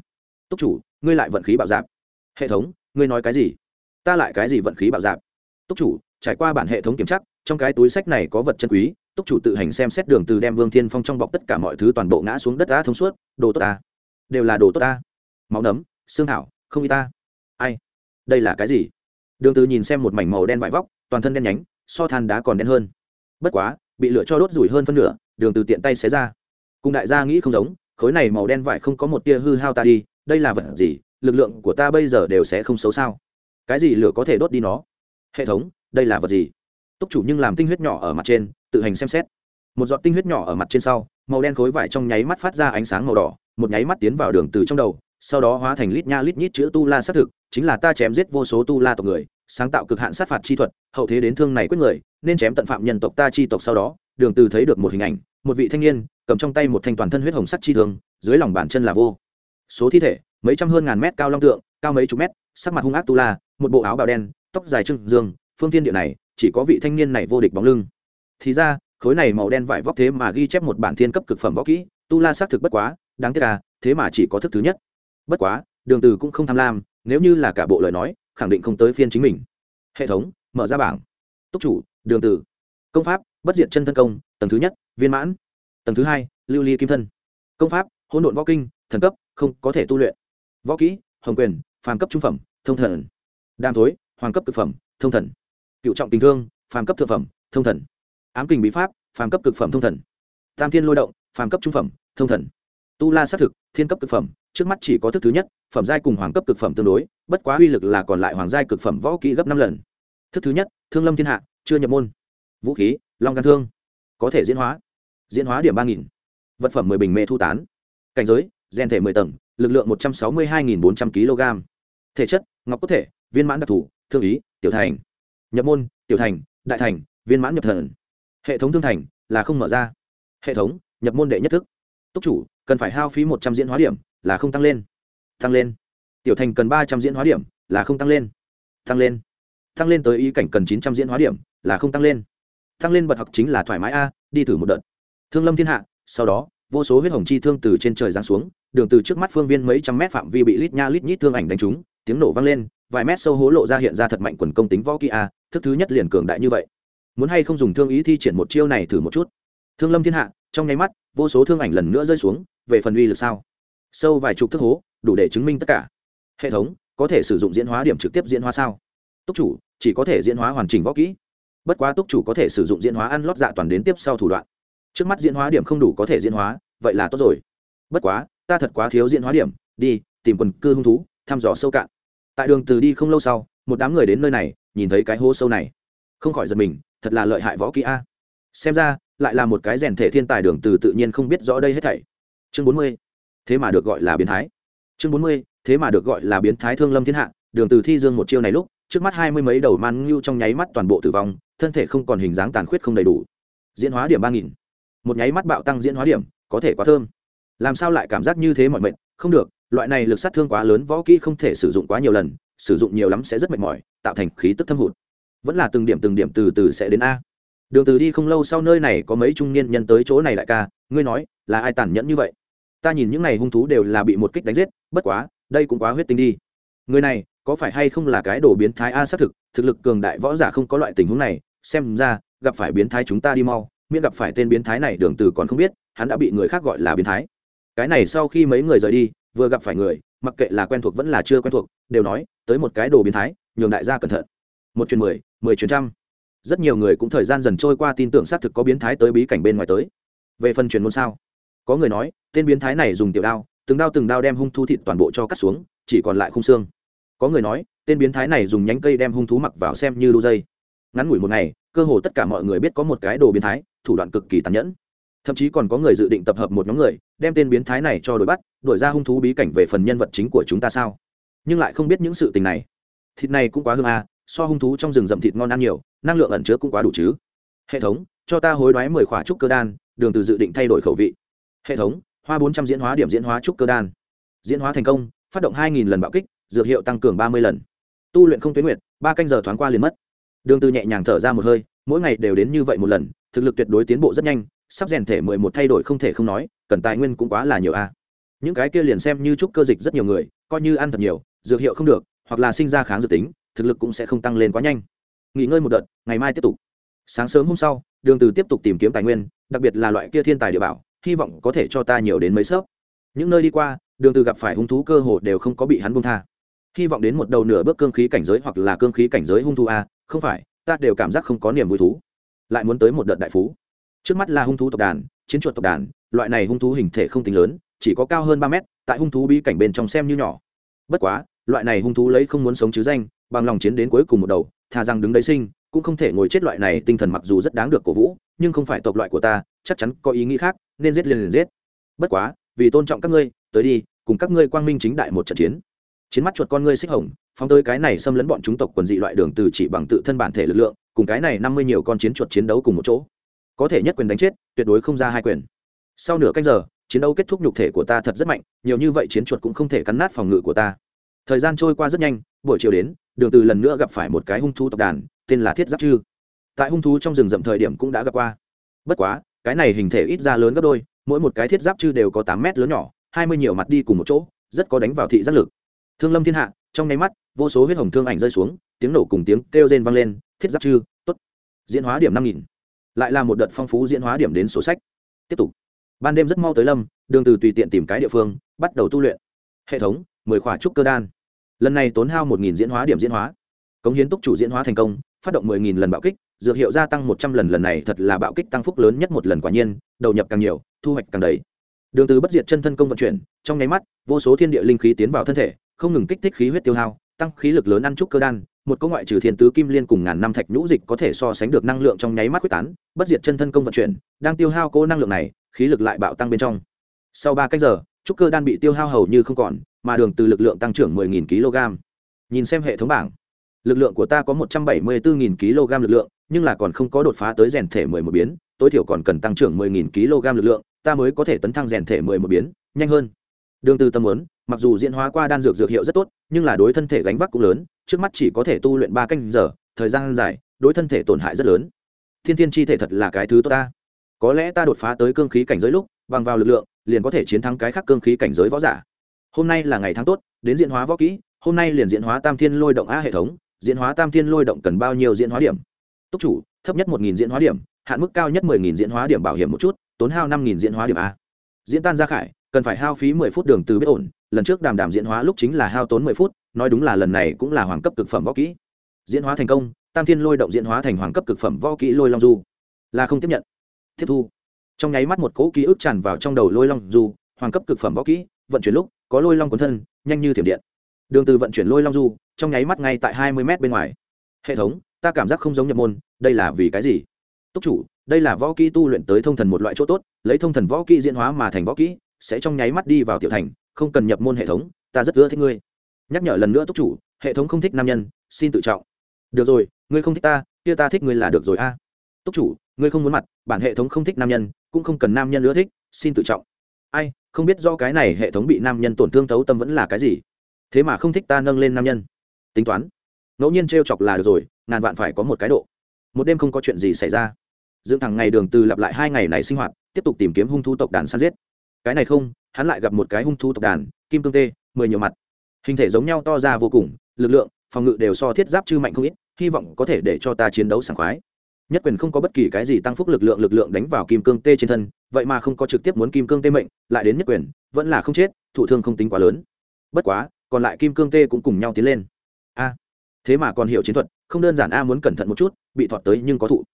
Túc chủ, ngươi lại vận khí bạo dạp hệ thống, ngươi nói cái gì? Ta lại cái gì vận khí bạo dạp túc chủ, trải qua bản hệ thống kiểm tra, trong cái túi sách này có vật chân quý, túc chủ tự hành xem xét đường từ đem vương thiên phong trong bọc tất cả mọi thứ toàn bộ ngã xuống đất đá thông suốt, đồ tốt ta đều là đồ tốt ta. Máu nấm, xương thảo, không y ta. Ai? Đây là cái gì? Đường từ nhìn xem một mảnh màu đen vải vóc, toàn thân đen nhánh, so than đá còn đen hơn. Bất quá, bị lửa cho đốt rủi hơn phân nửa, đường từ tiện tay xé ra. Cùng đại gia nghĩ không giống, khối này màu đen vải không có một tia hư hao ta đi, đây là vật gì? Lực lượng của ta bây giờ đều sẽ không xấu sao? Cái gì lửa có thể đốt đi nó? Hệ thống, đây là vật gì? Túc chủ nhưng làm tinh huyết nhỏ ở mặt trên, tự hành xem xét. Một giọt tinh huyết nhỏ ở mặt trên sau màu đen khối vải trong nháy mắt phát ra ánh sáng màu đỏ, một nháy mắt tiến vào đường từ trong đầu, sau đó hóa thành lít nha lít nhít chữ tu la xác thực, chính là ta chém giết vô số tu la tộc người, sáng tạo cực hạn sát phạt chi thuật, hậu thế đến thương này quyết người, nên chém tận phạm nhân tộc ta chi tộc sau đó, đường từ thấy được một hình ảnh, một vị thanh niên, cầm trong tay một thanh toàn thân huyết hồng sắc chi thương, dưới lòng bàn chân là vô số thi thể, mấy trăm hơn ngàn mét cao long tượng, cao mấy chục mét, sắc mặt hung ác tu la, một bộ áo bào đen, tóc dài trưng dương, phương thiên địa này, chỉ có vị thanh niên này vô địch bóng lưng. Thì ra khối này màu đen vải vóc thế mà ghi chép một bản thiên cấp cực phẩm võ kỹ, tu la xác thực bất quá, đáng tiếc à thế mà chỉ có thức thứ nhất. Bất quá, đường từ cũng không tham lam, nếu như là cả bộ lời nói, khẳng định không tới phiên chính mình. Hệ thống, mở ra bảng. Túc chủ, đường từ công pháp, bất diệt chân thân công, tầng thứ nhất, viên mãn. Tầng thứ hai, lưu ly kim thân. Công pháp, hỗn độn võ kinh, thần cấp, không có thể tu luyện. Võ kỹ, hồng quyền, phàm cấp trung phẩm, thông thần. Đam thối, hoàng cấp cực phẩm, thông thần. Cựu trọng tình thương, phàm cấp thượng phẩm, thông thần ám kình bí pháp, phàm cấp cực phẩm thông thần. Tam thiên lôi động, phàm cấp trung phẩm, thông thần. Tu la xác thực, thiên cấp cực phẩm, trước mắt chỉ có thức thứ nhất, phẩm giai cùng hoàng cấp cực phẩm tương đối, bất quá uy lực là còn lại hoàng giai cực phẩm võ kỹ gấp năm lần. Thức thứ nhất, thương lâm thiên hạ, chưa nhập môn. Vũ khí, long gan thương. Có thể diễn hóa. Diễn hóa điểm ba nghìn. Vật phẩm mười bình mê thu tán. Cảnh giới, gen thể mười tầng, lực lượng một trăm sáu mươi hai nghìn bốn trăm kg. Thể chất, ngọc cốt thể, viên mãn đặc thù, thương ý, tiểu thành. Nhập môn, tiểu thành, đại thành, viên mãn nhập thần hệ thống thương thành là không mở ra. Hệ thống, nhập môn đệ nhất thức. Túc chủ, cần phải hao phí một trăm diễn hóa điểm là không tăng lên. Tăng lên. Tiểu thành cần ba trăm diễn hóa điểm là không tăng lên. Tăng lên. Tăng lên tới ý cảnh cần chín trăm diễn hóa điểm là không tăng lên. Tăng lên bật học chính là thoải mái a, đi thử một đợt. Thương lâm thiên hạ, sau đó, vô số huyết hồng chi thương từ trên trời giáng xuống, đường từ trước mắt phương viên mấy trăm mét phạm vi bị lít nha lít nhít thương ảnh đánh trúng, tiếng nổ vang lên, vài mét sâu hố lộ ra hiện ra thật mạnh quần công tính võ kỹ a, thức thứ nhất liền cường đại như vậy muốn hay không dùng thương ý thi triển một chiêu này thử một chút. Thương lâm thiên hạ, trong nháy mắt, vô số thương ảnh lần nữa rơi xuống, về phần uy lực sao? Sâu vài chục thước hố, đủ để chứng minh tất cả. Hệ thống, có thể sử dụng diễn hóa điểm trực tiếp diễn hóa sao? Túc chủ, chỉ có thể diễn hóa hoàn chỉnh võ kỹ. Bất quá túc chủ có thể sử dụng diễn hóa ăn lót dạ toàn đến tiếp sau thủ đoạn. Trước mắt diễn hóa điểm không đủ có thể diễn hóa, vậy là tốt rồi. Bất quá, ta thật quá thiếu diễn hóa điểm, đi, tìm quần cư hung thú, thăm dò sâu cạn. Tại đường từ đi không lâu sau, một đám người đến nơi này, nhìn thấy cái hố sâu này. Không khỏi giật mình thật là lợi hại võ kỹ a. Xem ra, lại là một cái rèn thể thiên tài đường từ tự nhiên không biết rõ đây hết thảy. Chương 40. thế mà được gọi là biến thái. Chương 40. thế mà được gọi là biến thái thương lâm thiên hạ, đường từ thi dương một chiêu này lúc, trước mắt hai mươi mấy đầu man ngưu trong nháy mắt toàn bộ tử vong, thân thể không còn hình dáng tàn khuyết không đầy đủ. Diễn hóa điểm ba nghìn. Một nháy mắt bạo tăng diễn hóa điểm, có thể quá thơm. Làm sao lại cảm giác như thế mọi mệnh không được, loại này lực sát thương quá lớn, võ kỹ không thể sử dụng quá nhiều lần, sử dụng nhiều lắm sẽ rất mệt mỏi, tạo thành khí tức thâm hụt vẫn là từng điểm từng điểm từ từ sẽ đến a. Đường từ đi không lâu sau nơi này có mấy trung niên nhân tới chỗ này đại ca, ngươi nói, là ai tàn nhẫn như vậy? Ta nhìn những này hung thú đều là bị một kích đánh giết, bất quá, đây cũng quá huyết tinh đi. Người này, có phải hay không là cái đồ biến thái a xác thực thực lực cường đại võ giả không có loại tình huống này, xem ra, gặp phải biến thái chúng ta đi mau, miễn gặp phải tên biến thái này đường từ còn không biết, hắn đã bị người khác gọi là biến thái. Cái này sau khi mấy người rời đi, vừa gặp phải người, mặc kệ là quen thuộc vẫn là chưa quen thuộc, đều nói, tới một cái đồ biến thái, nhường đại gia cẩn thận một chuyến mười mười chuyến trăm. Rất nhiều người cũng thời gian dần trôi qua tin tưởng xác thực có biến thái tới bí cảnh bên ngoài tới. Về phần truyền môn sao? Có người nói, tên biến thái này dùng tiểu đao, từng đao từng đao đem hung thu thịt toàn bộ cho cắt xuống, chỉ còn lại khung xương. Có người nói, tên biến thái này dùng nhánh cây đem hung thú mặc vào xem như đu dây. Ngắn ngủi một ngày, cơ hồ tất cả mọi người biết có một cái đồ biến thái, thủ đoạn cực kỳ tàn nhẫn. Thậm chí còn có người dự định tập hợp một nhóm người, đem tên biến thái này cho đuổi bắt, đuổi ra hung thú bí cảnh về phần nhân vật chính của chúng ta sao? Nhưng lại không biết những sự tình này. Thịt này cũng quá hương à so hung thú trong rừng rậm thịt ngon ăn nhiều, năng lượng ẩn chứa cũng quá đủ chứ. Hệ thống, cho ta hối đoái mười khỏa trúc cơ đan, đường từ dự định thay đổi khẩu vị. Hệ thống, hoa bốn trăm diễn hóa điểm diễn hóa trúc cơ đan. Diễn hóa thành công, phát động hai nghìn lần bạo kích, dược hiệu tăng cường ba mươi lần. Tu luyện không tuyến nguyệt, ba canh giờ thoáng qua liền mất. Đường từ nhẹ nhàng thở ra một hơi, mỗi ngày đều đến như vậy một lần, thực lực tuyệt đối tiến bộ rất nhanh, sắp rèn thể mười một thay đổi không thể không nói, cần tài nguyên cũng quá là nhiều a. Những cái kia liền xem như trúc cơ dịch rất nhiều người, coi như ăn thật nhiều, dược hiệu không được, hoặc là sinh ra kháng dược tính thực lực cũng sẽ không tăng lên quá nhanh. Nghỉ ngơi một đợt, ngày mai tiếp tục. Sáng sớm hôm sau, đường từ tiếp tục tìm kiếm tài nguyên, đặc biệt là loại kia thiên tài địa bảo, hy vọng có thể cho ta nhiều đến mấy sớp. Những nơi đi qua, đường từ gặp phải hung thú cơ hồ đều không có bị hắn buông tha. Hy vọng đến một đầu nửa bước cương khí cảnh giới hoặc là cương khí cảnh giới hung thú a, không phải, ta đều cảm giác không có niềm vui thú. Lại muốn tới một đợt đại phú. Trước mắt là hung thú tộc đàn, chiến chuột tộc đàn, loại này hung thú hình thể không tính lớn, chỉ có cao hơn ba mét, tại hung thú bí cảnh bên trong xem như nhỏ. Bất quá, loại này hung thú lấy không muốn sống chứ danh bằng lòng chiến đến cuối cùng một đầu, thà rằng đứng đấy sinh, cũng không thể ngồi chết loại này tinh thần mặc dù rất đáng được cổ vũ, nhưng không phải tộc loại của ta, chắc chắn có ý nghĩ khác, nên giết liền liền giết. Bất quá, vì tôn trọng các ngươi, tới đi, cùng các ngươi quang minh chính đại một trận chiến. Chiến mắt chuột con ngươi xích hồng, phóng tới cái này xâm lấn bọn chúng tộc quần dị loại đường từ chỉ bằng tự thân bản thể lực lượng, cùng cái này năm mươi nhiều con chiến chuột chiến đấu cùng một chỗ. Có thể nhất quyền đánh chết, tuyệt đối không ra hai quyền. Sau nửa canh giờ, chiến đấu kết thúc nhục thể của ta thật rất mạnh, nhiều như vậy chiến chuột cũng không thể cắn nát phòng ngự của ta. Thời gian trôi qua rất nhanh, buổi chiều đến đường từ lần nữa gặp phải một cái hung thú tộc đàn, tên là thiết giáp chư. Tại hung thú trong rừng rậm thời điểm cũng đã gặp qua. Bất quá, cái này hình thể ít ra lớn gấp đôi, mỗi một cái thiết giáp chư đều có tám mét lớn nhỏ, hai mươi nhiều mặt đi cùng một chỗ, rất có đánh vào thị giác lực. Thương lâm thiên hạ, trong nháy mắt, vô số huyết hồng thương ảnh rơi xuống, tiếng nổ cùng tiếng kêu rên vang lên, thiết giáp chư, tốt. Diễn hóa điểm năm nghìn. Lại là một đợt phong phú diễn hóa điểm đến sổ sách. Tiếp tục. Ban đêm rất mau tới lâm, đường từ tùy tiện tìm cái địa phương, bắt đầu tu luyện. Hệ thống, mười khỏa trúc cơ đan lần này tốn hao một nghìn diễn hóa điểm diễn hóa. Cống hiến túc chủ diễn hóa thành công, phát động mười nghìn lần bạo kích, dược hiệu gia tăng một trăm lần lần này thật là bạo kích tăng phúc lớn nhất một lần quả nhiên, đầu nhập càng nhiều, thu hoạch càng đầy. Đường từ bất diệt chân thân công vận chuyển, trong nháy mắt, vô số thiên địa linh khí tiến vào thân thể, không ngừng kích thích khí huyết tiêu hao, tăng khí lực lớn ăn trúc cơ đan, một câu ngoại trừ thiên tứ kim liên cùng ngàn năm thạch nhũ dịch có thể so sánh được năng lượng trong nháy mắt quyết tán, bất diệt chân thân công vận chuyển, đang tiêu hao cố năng lượng này, khí lực lại bạo tăng bên trong. Sau ba cách giờ, trúc cơ đan bị tiêu hao hầu như không còn mà đường từ lực lượng tăng trưởng 10.000 kg. Nhìn xem hệ thống bảng, lực lượng của ta có 174.000 kg lực lượng, nhưng là còn không có đột phá tới rèn thể 11 biến, tối thiểu còn cần tăng trưởng 10.000 kg lực lượng, ta mới có thể tấn thăng rèn thể 11 biến, nhanh hơn. Đường từ tâm muốn, mặc dù diễn hóa qua đan dược dược hiệu rất tốt, nhưng là đối thân thể gánh vác cũng lớn, trước mắt chỉ có thể tu luyện ba canh giờ, thời gian dài, đối thân thể tổn hại rất lớn. Thiên thiên chi thể thật là cái thứ tốt ta. Có lẽ ta đột phá tới cương khí cảnh giới lúc, bằng vào lực lượng, liền có thể chiến thắng cái khác cương khí cảnh giới võ giả hôm nay là ngày tháng tốt, đến diễn hóa võ kỹ, hôm nay liền diễn hóa tam thiên lôi động a hệ thống, diễn hóa tam thiên lôi động cần bao nhiêu diễn hóa điểm? Túc chủ, thấp nhất một nghìn diễn hóa điểm, hạn mức cao nhất mười nghìn diễn hóa điểm bảo hiểm một chút, tốn hao năm nghìn diễn hóa điểm a. Diễn tan gia khải, cần phải hao phí mười phút đường từ biết ổn, lần trước đàm đàm diễn hóa lúc chính là hao tốn mười phút, nói đúng là lần này cũng là hoàng cấp cực phẩm võ kỹ. Diễn hóa thành công, tam thiên lôi động diễn hóa thành hoàng cấp cực phẩm võ kỹ lôi long du. Là không tiếp nhận. Tiếp thu. Trong nháy mắt một cỗ ký ức tràn vào trong đầu lôi long du, hoàng cấp cực phẩm võ kỹ, vận chuyển lúc có lôi long cuốn thân, nhanh như thiểm điện. Đường từ vận chuyển lôi long du, trong nháy mắt ngay tại hai mươi m bên ngoài. Hệ thống, ta cảm giác không giống nhập môn, đây là vì cái gì? Túc chủ, đây là võ kỹ tu luyện tới thông thần một loại chỗ tốt, lấy thông thần võ kỹ diễn hóa mà thành võ kỹ, sẽ trong nháy mắt đi vào tiểu thành, không cần nhập môn hệ thống, ta rất ưa thích ngươi. Nhắc nhở lần nữa túc chủ, hệ thống không thích nam nhân, xin tự trọng. Được rồi, ngươi không thích ta, kia ta thích ngươi là được rồi a. Túc chủ, ngươi không muốn mặt, bản hệ thống không thích nam nhân, cũng không cần nam nhân ưa thích, xin tự trọng ai, không biết do cái này hệ thống bị nam nhân tổn thương thấu tâm vẫn là cái gì. Thế mà không thích ta nâng lên nam nhân. Tính toán. Ngẫu nhiên t r e o chọc là được rồi, ngàn vạn phải có một cái độ. Một đêm không có chuyện gì xảy ra. Dựng thẳng ngày đường từ lặp lại hai ngày này sinh hoạt, tiếp tục tìm kiếm hung thu tộc đàn săn giết. Cái này không, hắn lại gặp một cái hung thu tộc đàn, kim cương tê, mười nhiều mặt. Hình thể giống nhau to ra vô cùng, lực lượng, phòng ngự đều so thiết giáp chư mạnh không ít, hy vọng có thể để cho ta chiến đấu sảng khoái nhất quyền không có bất kỳ cái gì tăng phúc lực lượng lực lượng đánh vào kim cương tê trên thân, vậy mà không có trực tiếp muốn kim cương tê mệnh, lại đến nhất quyền, vẫn là không chết, thụ thương không tính quá lớn. Bất quá, còn lại kim cương tê cũng cùng nhau tiến lên. A, thế mà còn hiểu chiến thuật, không đơn giản a muốn cẩn thận một chút, bị thọt tới nhưng có thụ.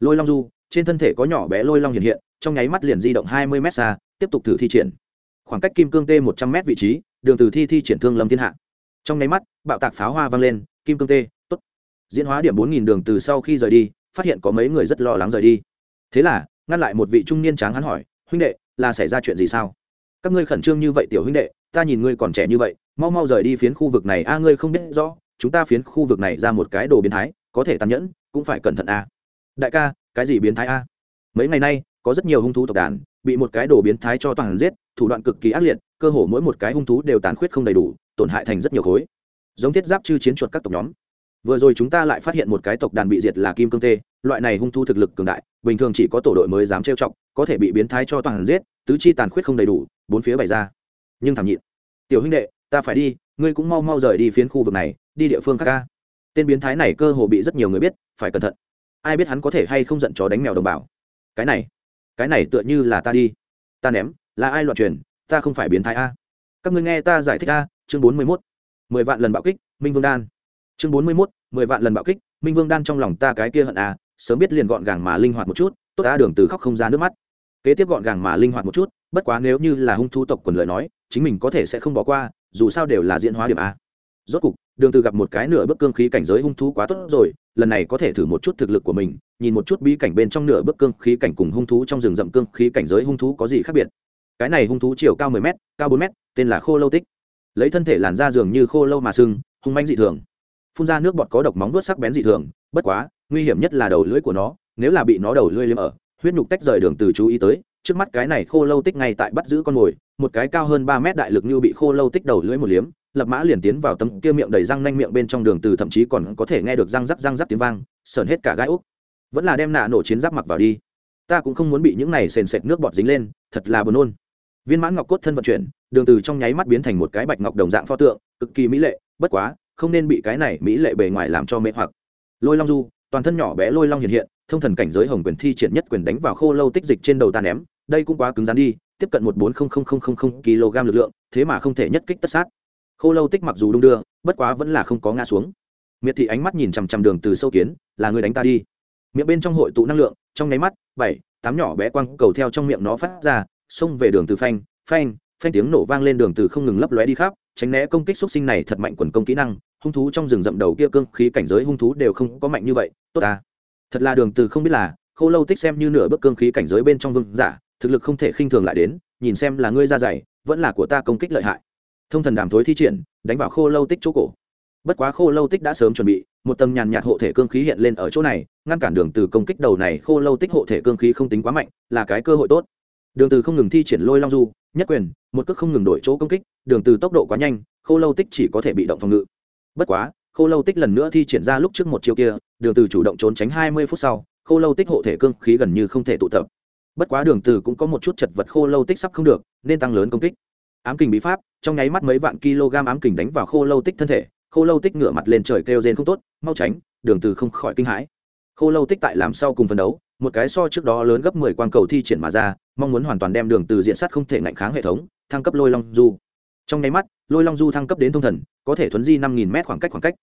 Lôi long du, trên thân thể có nhỏ bé lôi long hiện hiện, trong nháy mắt liền di động hai mươi m xa, tiếp tục thử thi triển. Khoảng cách kim cương tê một trăm m vị trí, đường từ thi thi triển thương lâm thiên hạ. Trong nháy mắt, bạo tạc pháo hoa vang lên, kim cương tê, tốt. Diễn hóa điểm bốn nghìn đường từ sau khi rời đi phát hiện có mấy người rất lo lắng rời đi. Thế là, ngăn lại một vị trung niên tráng hắn hỏi, huynh đệ, là xảy ra chuyện gì sao? Các ngươi khẩn trương như vậy tiểu huynh đệ, ta nhìn ngươi còn trẻ như vậy, mau mau rời đi phiến khu vực này a, ngươi không biết rõ, chúng ta phiến khu vực này ra một cái đồ biến thái, có thể tàn nhẫn, cũng phải cẩn thận a. Đại ca, cái gì biến thái a? Mấy ngày nay, có rất nhiều hung thú tộc đàn, bị một cái đồ biến thái cho toàn giết, thủ đoạn cực kỳ ác liệt, cơ hồ mỗi một cái hung thú đều tàn khuyết không đầy đủ, tổn hại thành rất nhiều khối. Giống thiết giáp chư chiến chuột các tộc nhóm vừa rồi chúng ta lại phát hiện một cái tộc đàn bị diệt là kim cương tê, loại này hung thu thực lực cường đại, bình thường chỉ có tổ đội mới dám trêu chọc, có thể bị biến thái cho toàn giết, tứ chi tàn khuyết không đầy đủ, bốn phía bày ra. Nhưng thảm nhịn. Tiểu huynh đệ, ta phải đi, ngươi cũng mau mau rời đi phiến khu vực này, đi địa phương khác ca tên biến thái này cơ hồ bị rất nhiều người biết, phải cẩn thận. Ai biết hắn có thể hay không giận chó đánh mèo đồng bào. Cái này cái này tựa như là ta đi. Ta ném, là ai loạn truyền, ta không phải biến thái a. Các ngươi nghe ta giải thích a, chương bốn mươi mốt. Mười vạn lần bạo kích, minh vương đan chương bốn mươi mốt, mười vạn lần bạo kích, minh vương đan trong lòng ta cái kia hận à sớm biết liền gọn gàng mà linh hoạt một chút, tốt ta đường từ khóc không ra nước mắt. Kế tiếp gọn gàng mà linh hoạt một chút, bất quá nếu như là hung thu tộc quần lời nói, chính mình có thể sẽ không bỏ qua, dù sao đều là diễn hóa điểm a. Rốt cục, đường từ gặp một cái nửa bước cương khí cảnh giới hung thú quá tốt rồi, lần này có thể thử một chút thực lực của mình, nhìn một chút bí cảnh bên trong nửa bước cương khí cảnh cùng hung thú trong rừng rậm cương khí cảnh giới hung thú có gì khác biệt. Cái này hung thú chiều cao 10 m cao 4 m tên là khô lâu tích. Lấy thân thể làn da dường như khô lâu mà sưng, hung manh dị thường phun ra nước bọt có độc móng vuốt sắc bén dị thường, bất quá, nguy hiểm nhất là đầu lưỡi của nó, nếu là bị nó đầu lưỡi liếm ở, huyết nhục tách rời đường từ chú ý tới, trước mắt cái này khô lâu tích ngay tại bắt giữ con mồi, một cái cao hơn ba mét đại lực như bị khô lâu tích đầu lưỡi một liếm, lập mã liền tiến vào tấm kia miệng đầy răng nanh miệng bên trong đường từ thậm chí còn có thể nghe được răng rắc răng rắc tiếng vang, sờn hết cả gai úc. Vẫn là đem nạ nổ chiến giáp mặc vào đi. Ta cũng không muốn bị những này sền sệt nước bọt dính lên, thật là buồn nôn. Viên mãn ngọc cốt thân vận chuyển, đường từ trong nháy mắt biến thành một cái bạch ngọc đồng dạng pho tượng, cực kỳ mỹ lệ, bất quá không nên bị cái này mỹ lệ bề ngoài làm cho mê hoặc. Lôi long du, toàn thân nhỏ bé lôi long hiện hiện, thông thần cảnh giới hồng quyền thi triển nhất quyền đánh vào khô lâu tích dịch trên đầu ta ném, đây cũng quá cứng rắn đi, tiếp cận một bốn kg lực lượng, thế mà không thể nhất kích tất sát. Khô lâu tích mặc dù đung đưa, bất quá vẫn là không có ngã xuống. Miệt thị ánh mắt nhìn chằm chằm đường từ sâu kiến, là người đánh ta đi. Miệng bên trong hội tụ năng lượng, trong nháy mắt, bảy, tám nhỏ bé quang cầu theo trong miệng nó phát ra, xông về đường từ phanh phanh phanh tiếng nổ vang lên đường từ không ngừng lấp lóe đi khắp, tránh né công kích xuất sinh này thật mạnh quần công kỹ năng hung thú trong rừng rậm đầu kia cương khí cảnh giới hung thú đều không có mạnh như vậy, tốt ta. Thật là đường từ không biết là, khô lâu tích xem như nửa bước cương khí cảnh giới bên trong vương giả, thực lực không thể khinh thường lại đến, nhìn xem là ngươi ra dày, vẫn là của ta công kích lợi hại. Thông thần đàm thối thi triển, đánh vào khô lâu tích chỗ cổ. Bất quá khô lâu tích đã sớm chuẩn bị, một tầng nhàn nhạt hộ thể cương khí hiện lên ở chỗ này, ngăn cản đường từ công kích đầu này khô lâu tích hộ thể cương khí không tính quá mạnh, là cái cơ hội tốt. Đường từ không ngừng thi triển lôi long du, nhất quyền, một cước không ngừng đổi chỗ công kích, đường từ tốc độ quá nhanh, khô lâu tích chỉ có thể bị động phòng ngự bất quá, khô lâu tích lần nữa thi triển ra lúc trước một chiêu kia, đường từ chủ động trốn tránh 20 phút sau, khô lâu tích hộ thể cương khí gần như không thể tụ tập. Bất quá đường từ cũng có một chút chật vật khô lâu tích sắp không được, nên tăng lớn công kích. Ám kình bí pháp, trong nháy mắt mấy vạn kg ám kình đánh vào khô lâu tích thân thể, khô lâu tích ngửa mặt lên trời kêu rên không tốt, mau tránh, đường từ không khỏi kinh hãi. Khô lâu tích tại làm sau cùng phân đấu, một cái so trước đó lớn gấp 10 quang cầu thi triển mà ra, mong muốn hoàn toàn đem đường từ diện sát không thể ngạnh kháng hệ thống, thăng cấp lôi long du trong nháy mắt, lôi long du thăng cấp đến thông thần, có thể thuấn di 5000 m khoảng cách khoảng cách.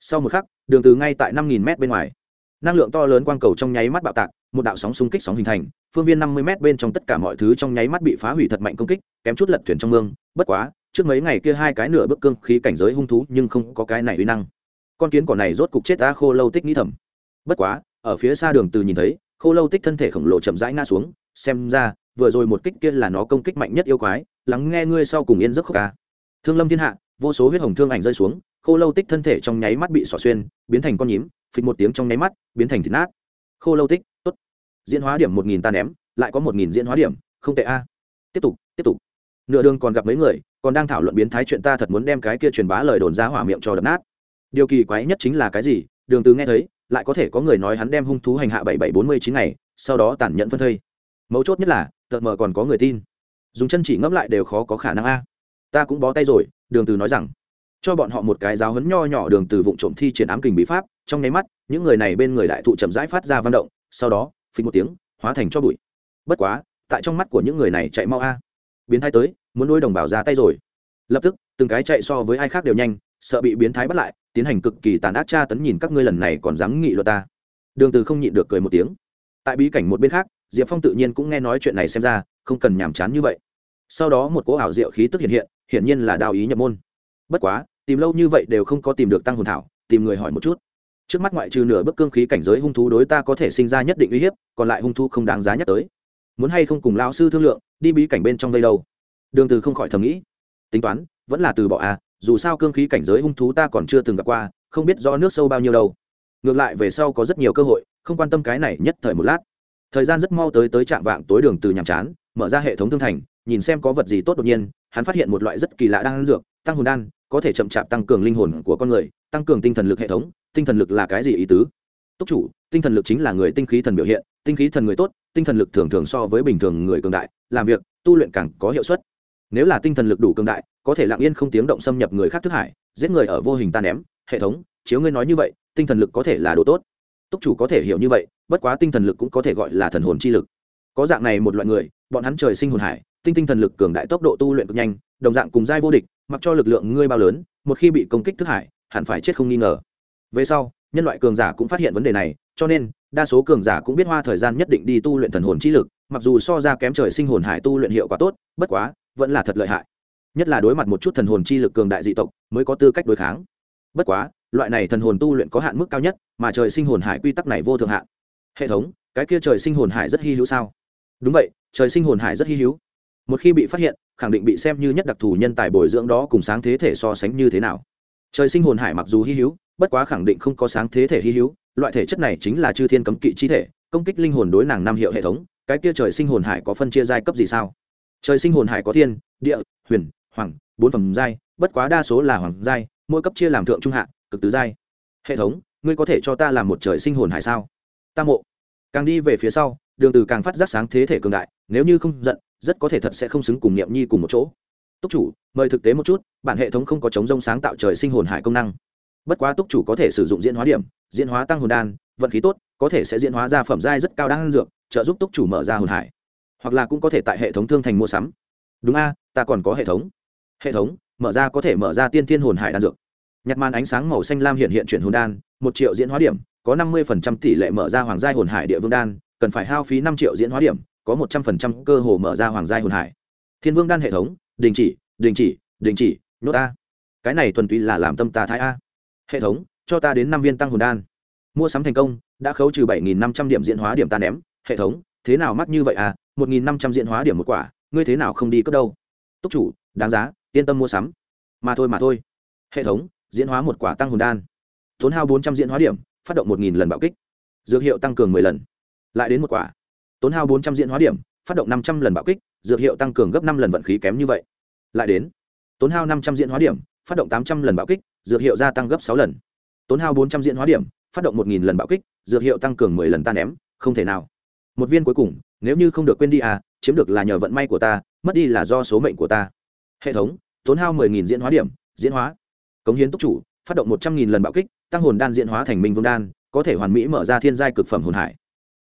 Sau một khắc, đường từ ngay tại 5000 m bên ngoài. Năng lượng to lớn quang cầu trong nháy mắt bạo tạc, một đạo sóng xung kích sóng hình thành, phương viên 50 m bên trong tất cả mọi thứ trong nháy mắt bị phá hủy thật mạnh công kích, kém chút lật thuyền trong mương. Bất quá, trước mấy ngày kia hai cái nửa bức cương khí cảnh giới hung thú nhưng không có cái này uy năng. Con kiến cỏ này rốt cục chết ta khô lâu tích nghĩ thầm. Bất quá, ở phía xa đường từ nhìn thấy, khô lâu tích thân thể khổng lồ chậm rãi ngã xuống, xem ra, vừa rồi một kích kia là nó công kích mạnh nhất yêu quái lắng nghe ngươi sau cùng yên giấc khóc ca. Thương lâm thiên hạ, vô số huyết hồng thương ảnh rơi xuống, khô lâu tích thân thể trong nháy mắt bị xỏ xuyên, biến thành con nhím, phịch một tiếng trong nháy mắt, biến thành thịt nát. Khô lâu tích, tốt. Diễn hóa điểm một nghìn ta ném, lại có một nghìn diễn hóa điểm, không tệ a. Tiếp tục tiếp tục. Nửa đường còn gặp mấy người, còn đang thảo luận biến thái chuyện ta thật muốn đem cái kia truyền bá lời đồn ra hỏa miệng cho đập nát. Điều kỳ quái nhất chính là cái gì? Đường từ nghe thấy, lại có thể có người nói hắn đem hung thú hành hạ bảy bảy bốn mươi chín ngày, sau đó tàn nhẫn phân thây. Mấu chốt nhất là tợt mờ còn có người tin dùng chân chỉ ngẫm lại đều khó có khả năng a. Ta cũng bó tay rồi, đường từ nói rằng. Cho bọn họ một cái giáo hấn nho nhỏ đường từ vụng trộm thi triển ám kình bí pháp, trong nháy mắt, những người này bên người đại thụ chậm rãi phát ra văn động, sau đó, phình một tiếng, hóa thành cho bụi. Bất quá, tại trong mắt của những người này chạy mau a. Biến thái tới, muốn nuôi đồng bào ra tay rồi. Lập tức, từng cái chạy so với ai khác đều nhanh, sợ bị biến thái bắt lại, tiến hành cực kỳ tàn ác tra tấn nhìn các ngươi lần này còn dám nghị luật ta. Đường từ không nhịn được cười một tiếng. Tại bí cảnh một bên khác, diệp phong tự nhiên cũng nghe nói chuyện này xem ra không cần nhàm chán như vậy. Sau đó một cỗ ảo diệu khí tức hiện hiện, hiển nhiên là đào ý nhập môn. Bất quá, tìm lâu như vậy đều không có tìm được tăng hồn thảo, tìm người hỏi một chút. Trước mắt ngoại trừ nửa bức cương khí cảnh giới hung thú đối ta có thể sinh ra nhất định uy hiếp, còn lại hung thú không đáng giá nhắc tới. Muốn hay không cùng lão sư thương lượng, đi bí cảnh bên trong vây đâu? Đường từ không khỏi thầm nghĩ. Tính toán, vẫn là từ bỏ à dù sao cương khí cảnh giới hung thú ta còn chưa từng gặp qua, không biết rõ nước sâu bao nhiêu đâu. Ngược lại về sau có rất nhiều cơ hội, không quan tâm cái này nhất thời một lát. Thời gian rất mau tới tới trạng vạng tối đường từ nhàm chán mở ra hệ thống thương thành, nhìn xem có vật gì tốt đột nhiên, hắn phát hiện một loại rất kỳ lạ đang dược, tăng hồn đan, có thể chậm chạp tăng cường linh hồn của con người, tăng cường tinh thần lực hệ thống, tinh thần lực là cái gì ý tứ? Túc chủ, tinh thần lực chính là người tinh khí thần biểu hiện, tinh khí thần người tốt, tinh thần lực thường thường so với bình thường người cường đại, làm việc, tu luyện càng có hiệu suất. Nếu là tinh thần lực đủ cường đại, có thể lặng yên không tiếng động xâm nhập người khác thức hải, giết người ở vô hình tan ném, hệ thống, chiếu ngươi nói như vậy, tinh thần lực có thể là đồ tốt. Túc chủ có thể hiểu như vậy, bất quá tinh thần lực cũng có thể gọi là thần hồn chi lực có dạng này một loại người, bọn hắn trời sinh hồn hải, tinh tinh thần lực cường đại tốc độ tu luyện cực nhanh, đồng dạng cùng giai vô địch, mặc cho lực lượng ngươi bao lớn, một khi bị công kích thức hải, hẳn phải chết không nghi ngờ. Về sau, nhân loại cường giả cũng phát hiện vấn đề này, cho nên, đa số cường giả cũng biết hoa thời gian nhất định đi tu luyện thần hồn chi lực, mặc dù so ra kém trời sinh hồn hải tu luyện hiệu quả tốt, bất quá, vẫn là thật lợi hại. Nhất là đối mặt một chút thần hồn chi lực cường đại dị tộc, mới có tư cách đối kháng. Bất quá, loại này thần hồn tu luyện có hạn mức cao nhất, mà trời sinh hồn hải quy tắc này vô thượng hạn. Hệ thống, cái kia trời sinh hồn hải rất hy hữu sao? Đúng vậy, trời sinh hồn hải rất hy hữu. Một khi bị phát hiện, khẳng định bị xem như nhất đặc thù nhân tài bồi dưỡng đó cùng sáng thế thể so sánh như thế nào. Trời sinh hồn hải mặc dù hy hữu, bất quá khẳng định không có sáng thế thể hy hữu, loại thể chất này chính là chư thiên cấm kỵ chi thể, công kích linh hồn đối nàng năm hiệu hệ thống, cái kia trời sinh hồn hải có phân chia giai cấp gì sao? Trời sinh hồn hải có thiên, địa, huyền, hoàng, bốn phẩm giai, bất quá đa số là hoàng giai, mỗi cấp chia làm thượng trung hạ, cực tứ giai. Hệ thống, ngươi có thể cho ta làm một trời sinh hồn hải sao? Ta mộ. Càng đi về phía sau đường từ càng phát giác sáng thế thể cường đại, nếu như không giận, rất có thể thật sẽ không xứng cùng niệm nhi cùng một chỗ. Túc chủ, mời thực tế một chút, bản hệ thống không có chống rông sáng tạo trời sinh hồn hải công năng. Bất quá túc chủ có thể sử dụng diễn hóa điểm, diễn hóa tăng hồn đan, vận khí tốt, có thể sẽ diễn hóa ra phẩm giai rất cao đan dược, trợ giúp túc chủ mở ra hồn hải. Hoặc là cũng có thể tại hệ thống thương thành mua sắm. Đúng a, ta còn có hệ thống. Hệ thống, mở ra có thể mở ra tiên thiên hồn hải đan dược. Nhặt màn ánh sáng màu xanh lam hiện hiện chuyển hồn đan, một triệu diễn hóa điểm, có năm mươi tỷ lệ mở ra hoàng giai hồn hải địa vương đan cần phải hao phí năm triệu diễn hóa điểm, có một trăm linh cơ hồ mở ra hoàng giai hồn hải. Thiên vương đan hệ thống, đình chỉ đình chỉ đình chỉ, nhốt a cái này thuần túy là làm tâm ta thái a. Hệ thống, cho ta đến năm viên tăng hồn đan. Mua sắm thành công, đã khấu trừ bảy nghìn năm trăm điểm diễn hóa điểm ta ném. Hệ thống, thế nào mắc như vậy à? một nghìn năm trăm diễn hóa điểm một quả, ngươi thế nào không đi cấp đâu? Túc chủ, đáng giá, yên tâm mua sắm. Mà thôi mà thôi. Hệ thống, diễn hóa một quả tăng hồn đan. Tốn hao bốn trăm diễn hóa điểm, phát động một nghìn lần bạo kích. Dược hiệu tăng cường mười lần lại đến một quả. Tốn hao bốn trăm diễn hóa điểm, phát động năm trăm lần bạo kích, dược hiệu tăng cường gấp năm lần vận khí kém như vậy. Lại đến. Tốn hao năm trăm diễn hóa điểm, phát động tám trăm lần bạo kích, dược hiệu gia tăng gấp sáu lần. Tốn hao bốn trăm diễn hóa điểm, phát động một nghìn lần bạo kích, dược hiệu tăng cường mười lần tan ném, không thể nào. Một viên cuối cùng, nếu như không được quên đi à chiếm được là nhờ vận may của ta, mất đi là do số mệnh của ta. Hệ thống, tốn hao mười nghìn diễn hóa điểm, diễn hóa. Cống hiến túc chủ, phát động một trăm nghìn lần bạo kích, tăng hồn đan diễn hóa thành minh vương đan, có thể hoàn mỹ mở ra thiên giai cực phẩm hồn hải.